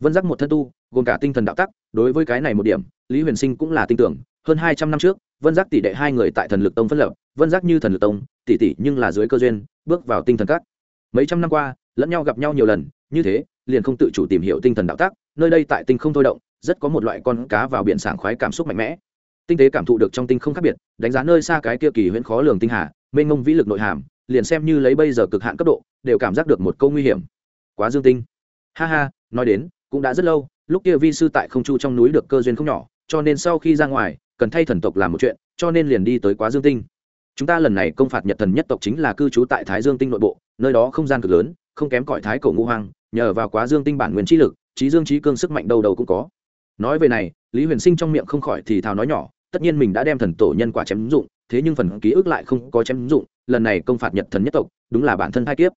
Vân giác một thân tu, gồm cả tinh thần đạo tắc, đối với cái này một điểm, lý huyền sinh cũng là tin tưởng, hơn hai trăm năm trước, vân giác tỷ đệ hai người tại thần lực tông phân lập, vân giác như thần lực tông, tỷ tỷ nhưng là dưới cơ duyên, bước vào tinh thần các. Mấy trăm năm qua lẫn nhau gặp nhau nhiều lần, như thế, liền không tự chủ tìm hiểu tinh thần đạo tác, nơi đây tại tinh không thôi động, rất có một loại con cá vào biển sảng khoái cảm xúc mạnh mẽ. Tinh tế cảm thụ được trong tinh không khác biệt, đánh giá nơi xa cái kia kỳ huyễn khó lường tinh hà, mênh mông vĩ lực nội hàm, liền xem như lấy bây giờ cực hạn cấp độ, đều cảm giác được một câu nguy hiểm. Quá dương tinh. Ha ha, nói đến, cũng đã rất lâu, lúc kia vi sư tại không chu trong núi được cơ duyên không nhỏ, cho nên sau khi ra ngoài, cần thay thần tộc làm một chuyện, cho nên liền đi tới quá dương tinh. Chúng ta lần này công phạt nhật thần nhất tộc chính là cư trú tại thái dương tinh nội bộ, nơi đó không gian cực lớn không kém cỏi thái cổ ngũ hoang, nhờ vào quá dương tinh bản nguyên trí lực trí dương trí cương sức mạnh đâu đầu cũng có. Nói về này, lý huyền sinh trong miệng không khỏi thì thào nói nhỏ, tất nhiên mình đã đem thần tổ nhân quả chém dụng, thế nhưng phần ký ức lại không có chém dụng, lần này công phạt nhật thần nhất tộc, đúng là bản thân hai kiếp.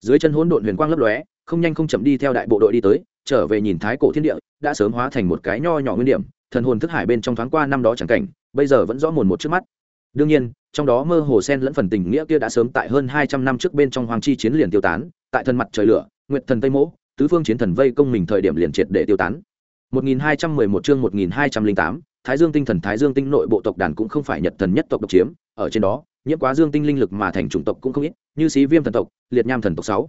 Dưới chân hỗn độn huyền quang lấp lóe, không nhanh không chậm đi theo đại bộ đội đi tới, trở về nhìn thái cổ thiên địa, đã sớm hóa thành một cái nho nhỏ nguyên điểm, thần hồn thức hải bên trong thoáng qua năm đó chẳng cảnh, bây giờ vẫn rõ mồn một trước mắt. Đương nhiên trong đó mơ hồ sen lẫn phần tình nghĩa kia đã sớm tại hơn hai trăm năm trước bên trong hoàng chi chiến liền tiêu tán tại thần mặt trời lửa nguyệt thần tây mỗ tứ phương chiến thần vây công mình thời điểm liền triệt để tiêu tán 1211 chương 1208, Thái Dương tinh thần Thái Dương tinh nội bộ tộc đàn cũng không phải Nhật thần nhất tộc độc chiếm, ở trên đó, nhiễm quá Dương tinh linh lực mà thành chủng tộc cũng không ít, như Xí Viêm thần tộc, Liệt Nham thần tộc 6.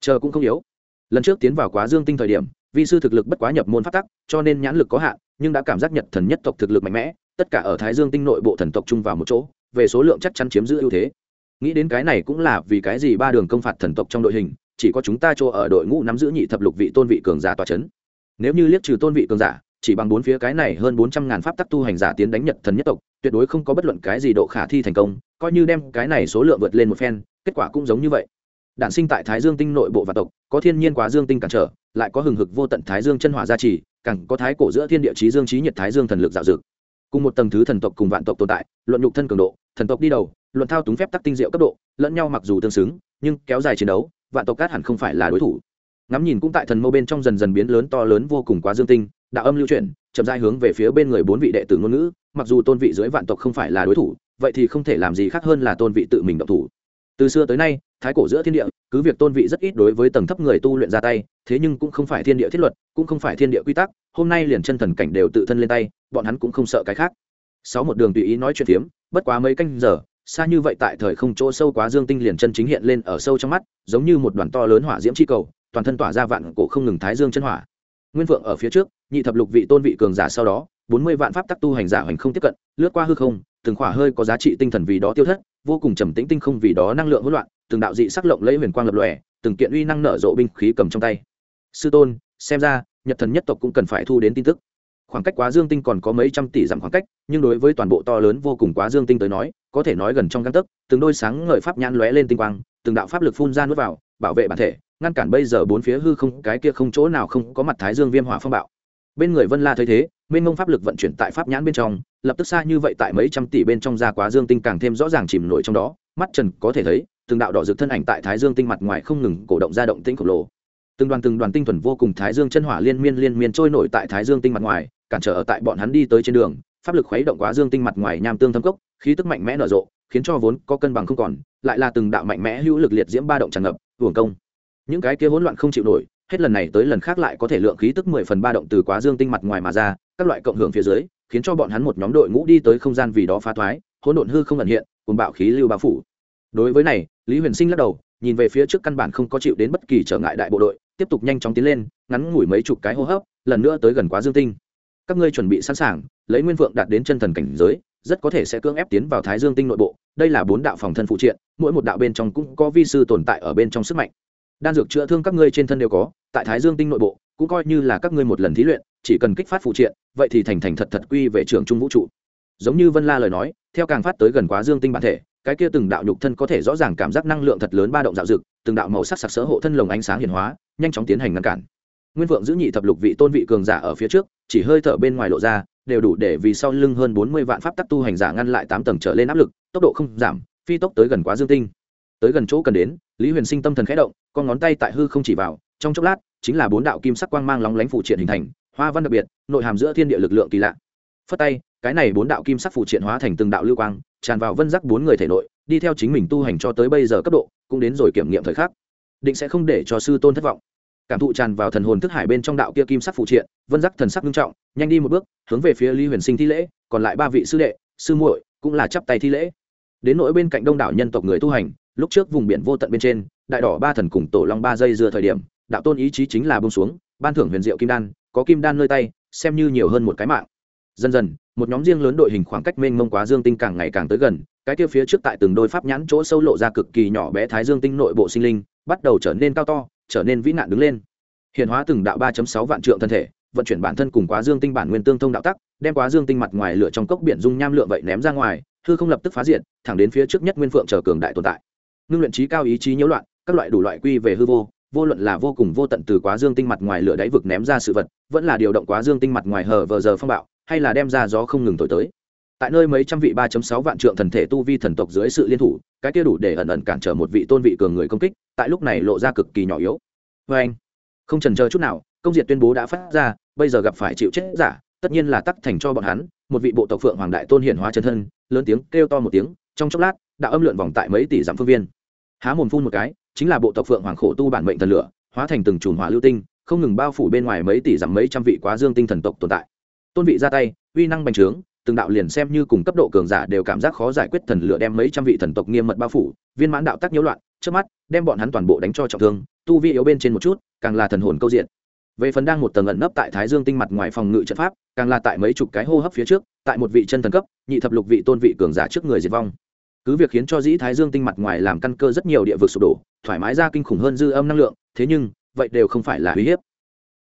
Chờ cũng không yếu. Lần trước tiến vào quá Dương tinh thời điểm, vi sư thực lực bất quá nhập môn pháp tắc, cho nên nhãn lực có hạn, nhưng đã cảm giác Nhật thần nhất tộc thực lực mạnh mẽ, tất cả ở Thái Dương tinh nội bộ thần tộc chung vào một chỗ, về số lượng chắc chắn chiếm giữ ưu thế. Nghĩ đến cái này cũng là vì cái gì ba đường công phạt thần tộc trong đội hình, chỉ có chúng ta cho ở đội ngũ nắm giữ nhị thập lục vị tôn vị cường giả tòa chấn. Nếu như liếc trừ tôn vị cường giả chỉ bằng bốn phía cái này hơn bốn trăm ngàn pháp tắc tu hành giả tiến đánh nhật thần nhất tộc tuyệt đối không có bất luận cái gì độ khả thi thành công coi như đem cái này số lượng vượt lên một phen kết quả cũng giống như vậy. Đản sinh tại thái dương tinh nội bộ và tộc có thiên nhiên quá dương tinh cản trở lại có hừng hực vô tận thái dương chân hỏa gia trì càng có thái cổ giữa thiên địa chí dương trí nhiệt thái dương thần lực dạo dực cùng một tầng thứ thần tộc cùng vạn tộc tồn tại, luận nhục thân cường độ, thần tộc đi đầu, luận thao túng phép tắc tinh diệu cấp độ, lẫn nhau mặc dù tương xứng, nhưng kéo dài chiến đấu, vạn tộc cát hẳn không phải là đối thủ. Ngắm nhìn cũng tại thần mâu bên trong dần dần biến lớn to lớn vô cùng quá dương tinh, đạo âm lưu chuyển, chậm rãi hướng về phía bên người bốn vị đệ tử ngôn ngữ, mặc dù tôn vị dưới vạn tộc không phải là đối thủ, vậy thì không thể làm gì khác hơn là tôn vị tự mình động thủ. Từ xưa tới nay, thái cổ giữa thiên địa, cứ việc tôn vị rất ít đối với tầng thấp người tu luyện ra tay thế nhưng cũng không phải thiên địa thiết luật, cũng không phải thiên địa quy tắc, hôm nay liền chân thần cảnh đều tự thân lên tay, bọn hắn cũng không sợ cái khác. Sáu một đường tùy ý nói chuyện phiếm, bất quá mấy canh giờ, xa như vậy tại thời không chỗ sâu quá dương tinh liền chân chính hiện lên ở sâu trong mắt, giống như một đoàn to lớn hỏa diễm chi cầu, toàn thân tỏa ra vạn cổ không ngừng thái dương chân hỏa. Nguyên vượng ở phía trước, nhị thập lục vị tôn vị cường giả sau đó, bốn mươi vạn pháp tắc tu hành giả hoành không tiếp cận, lướt qua hư không, từng khỏa hơi có giá trị tinh thần vì đó tiêu thất, vô cùng trầm tĩnh tinh không vì đó năng lượng hỗn loạn, từng đạo dị sắc lộng lấy huyền quang lập lòe, từng kiện uy năng nở rộ binh khí cầm trong tay sư tôn, xem ra, nhật thần nhất tộc cũng cần phải thu đến tin tức. Khoảng cách quá dương tinh còn có mấy trăm tỷ dặm khoảng cách, nhưng đối với toàn bộ to lớn vô cùng quá dương tinh tới nói, có thể nói gần trong găng tấc, từng đôi sáng ngời pháp nhãn lóe lên tinh quang, từng đạo pháp lực phun ra nuốt vào, bảo vệ bản thể, ngăn cản bây giờ bốn phía hư không, cái kia không chỗ nào không có mặt thái dương viêm hỏa phong bạo. Bên người vân la thấy thế, mênh mông pháp lực vận chuyển tại pháp nhãn bên trong, lập tức xa như vậy tại mấy trăm tỷ bên trong ra quá dương tinh càng thêm rõ ràng chìm nổi trong đó, mắt trần có thể thấy, từng đạo đỏ rực thân ảnh tại thái dương tinh mặt ngoài không ngừng cổ động ra động tinh khổng lồ từng đoàn từng đoàn tinh thuần vô cùng thái dương chân hỏa liên miên liên miên trôi nổi tại thái dương tinh mặt ngoài, cản trở ở tại bọn hắn đi tới trên đường. Pháp lực khuấy động quá dương tinh mặt ngoài nham tương thâm cốc, khí tức mạnh mẽ nở rộ, khiến cho vốn có cân bằng không còn, lại là từng đạo mạnh mẽ hữu lực liệt diễm ba động tràn ngập, hưởng công. Những cái kia hỗn loạn không chịu nổi, hết lần này tới lần khác lại có thể lượng khí tức mười phần ba động từ quá dương tinh mặt ngoài mà ra, các loại cộng hưởng phía dưới, khiến cho bọn hắn một nhóm đội ngũ đi tới không gian vì đó phá thoái, hỗn độn hư không ẩn hiện cùng bạo khí lưu bao phủ. Đối với này, lý huyền sinh lắc đầu, nhìn về phía trước căn bản không có chịu đến bất kỳ trở ngại đại bộ đội tiếp tục nhanh chóng tiến lên, ngắn ngủi mấy chục cái hô hấp, lần nữa tới gần quá dương tinh. Các ngươi chuẩn bị sẵn sàng, lấy nguyên vượng đạt đến chân thần cảnh giới, rất có thể sẽ cưỡng ép tiến vào thái dương tinh nội bộ. Đây là bốn đạo phòng thân phụ triện, mỗi một đạo bên trong cũng có vi sư tồn tại ở bên trong sức mạnh. Đan dược chữa thương các ngươi trên thân đều có, tại thái dương tinh nội bộ, cũng coi như là các ngươi một lần thí luyện, chỉ cần kích phát phụ triện, vậy thì thành thành thật thật quy về trường trung vũ trụ. Giống như vân la lời nói, theo càng phát tới gần quá dương tinh bản thể, cái kia từng đạo nhục thân có thể rõ ràng cảm giác năng lượng thật lớn ba động dạo dực từng đạo màu sắc sặc sỡ hộ thân lồng ánh sáng hiển hóa, nhanh chóng tiến hành ngăn cản. Nguyên vượng giữ nhị thập lục vị tôn vị cường giả ở phía trước, chỉ hơi thở bên ngoài lộ ra, đều đủ để vì sau lưng hơn bốn mươi vạn pháp tắc tu hành giả ngăn lại tám tầng trở lên áp lực, tốc độ không giảm, phi tốc tới gần quá dương tinh. Tới gần chỗ cần đến, lý huyền sinh tâm thần khẽ động, con ngón tay tại hư không chỉ vào, trong chốc lát, chính là bốn đạo kim sắc quang mang lóng lánh phụ triện hình thành, hoa văn đặc biệt, nội hàm giữa thiên địa lực lượng kỳ lạ. Phất tay, cái này bốn đạo kim sắc phụ triện hóa thành từng đạo lưu quang tràn vào vân giác bốn người thể nội, đi theo chính mình tu hành cho tới bây giờ cấp độ, cũng đến rồi kiểm nghiệm thời khắc. Định sẽ không để cho sư tôn thất vọng. Cảm thụ tràn vào thần hồn thức hải bên trong đạo kia kim sắc phụ triện, vân giác thần sắc nghiêm trọng, nhanh đi một bước, hướng về phía lý huyền sinh thi lễ, còn lại ba vị sư đệ, sư muội cũng là chắp tay thi lễ. Đến nỗi bên cạnh đông đảo nhân tộc người tu hành, lúc trước vùng biển vô tận bên trên, đại đỏ ba thần cùng tổ long ba giây dưa thời điểm, đạo tôn ý chí chính là bông xuống, ban thưởng huyền diệu kim đan, có kim đan nơi tay, xem như nhiều hơn một cái mạng. Dần dần một nhóm riêng lớn đội hình khoảng cách mênh mông quá dương tinh càng ngày càng tới gần, cái kia phía trước tại từng đôi pháp nhãn chỗ sâu lộ ra cực kỳ nhỏ bé thái dương tinh nội bộ sinh linh, bắt đầu trở nên cao to, trở nên vĩ nạn đứng lên. Hiện hóa từng đạo ba sáu vạn trượng thân thể, vận chuyển bản thân cùng quá dương tinh bản nguyên tương thông đạo tắc, đem quá dương tinh mặt ngoài lửa trong cốc biển dung nham lượng vậy ném ra ngoài, hư không lập tức phá diện thẳng đến phía trước nhất nguyên phượng chờ cường đại tồn tại. Ngưng luyện trí cao ý chí nhiễu loạn, các loại đủ loại quy về hư vô vô luận là vô cùng vô tận từ quá dương tinh mặt ngoài lửa đáy vực ném ra sự vật, vẫn là điều động quá dương tinh mặt ngoài hở vờ giờ phong bạo hay là đem ra gió không ngừng thổi tới. Tại nơi mấy trăm vị ba sáu vạn trượng thần thể tu vi thần tộc dưới sự liên thủ, cái kia đủ để ẩn ẩn cản trở một vị tôn vị cường người công kích, tại lúc này lộ ra cực kỳ nhỏ yếu. Vê anh, không trần chờ chút nào, công diệt tuyên bố đã phát ra, bây giờ gặp phải chịu chết giả, tất nhiên là tắc thành cho bọn hắn, một vị bộ tộc phượng hoàng đại tôn hiển hóa chân thân, lớn tiếng kêu to một tiếng, trong chốc lát đạo âm lượn vòng tại mấy tỷ dặm phương viên. Há mồm phun một cái, chính là bộ tộc phượng hoàng khổ tu bản mệnh thần lửa, hóa thành từng chùm hỏa lưu tinh, không ngừng bao phủ bên ngoài mấy tỷ dặm mấy trăm vị quá dương tinh thần tộc tồn tại tôn vị ra tay, uy năng bành trướng, từng đạo liền xem như cùng cấp độ cường giả đều cảm giác khó giải quyết thần lửa đem mấy trăm vị thần tộc nghiêm mật bao phủ, viên mãn đạo tắc nhiễu loạn trước mắt, đem bọn hắn toàn bộ đánh cho trọng thương, tu vi yếu bên trên một chút, càng là thần hồn câu diện. Về phần đang một tầng ẩn nấp tại thái dương tinh mặt ngoài phòng ngự trận pháp, càng là tại mấy chục cái hô hấp phía trước, tại một vị chân thần cấp, nhị thập lục vị tôn vị cường giả trước người diệt vong. Cứ việc khiến cho dĩ thái dương tinh mặt ngoài làm căn cơ rất nhiều địa vực sụp đổ, thoải mái ra kinh khủng hơn dư âm năng lượng, thế nhưng, vậy đều không phải là uy hiếp.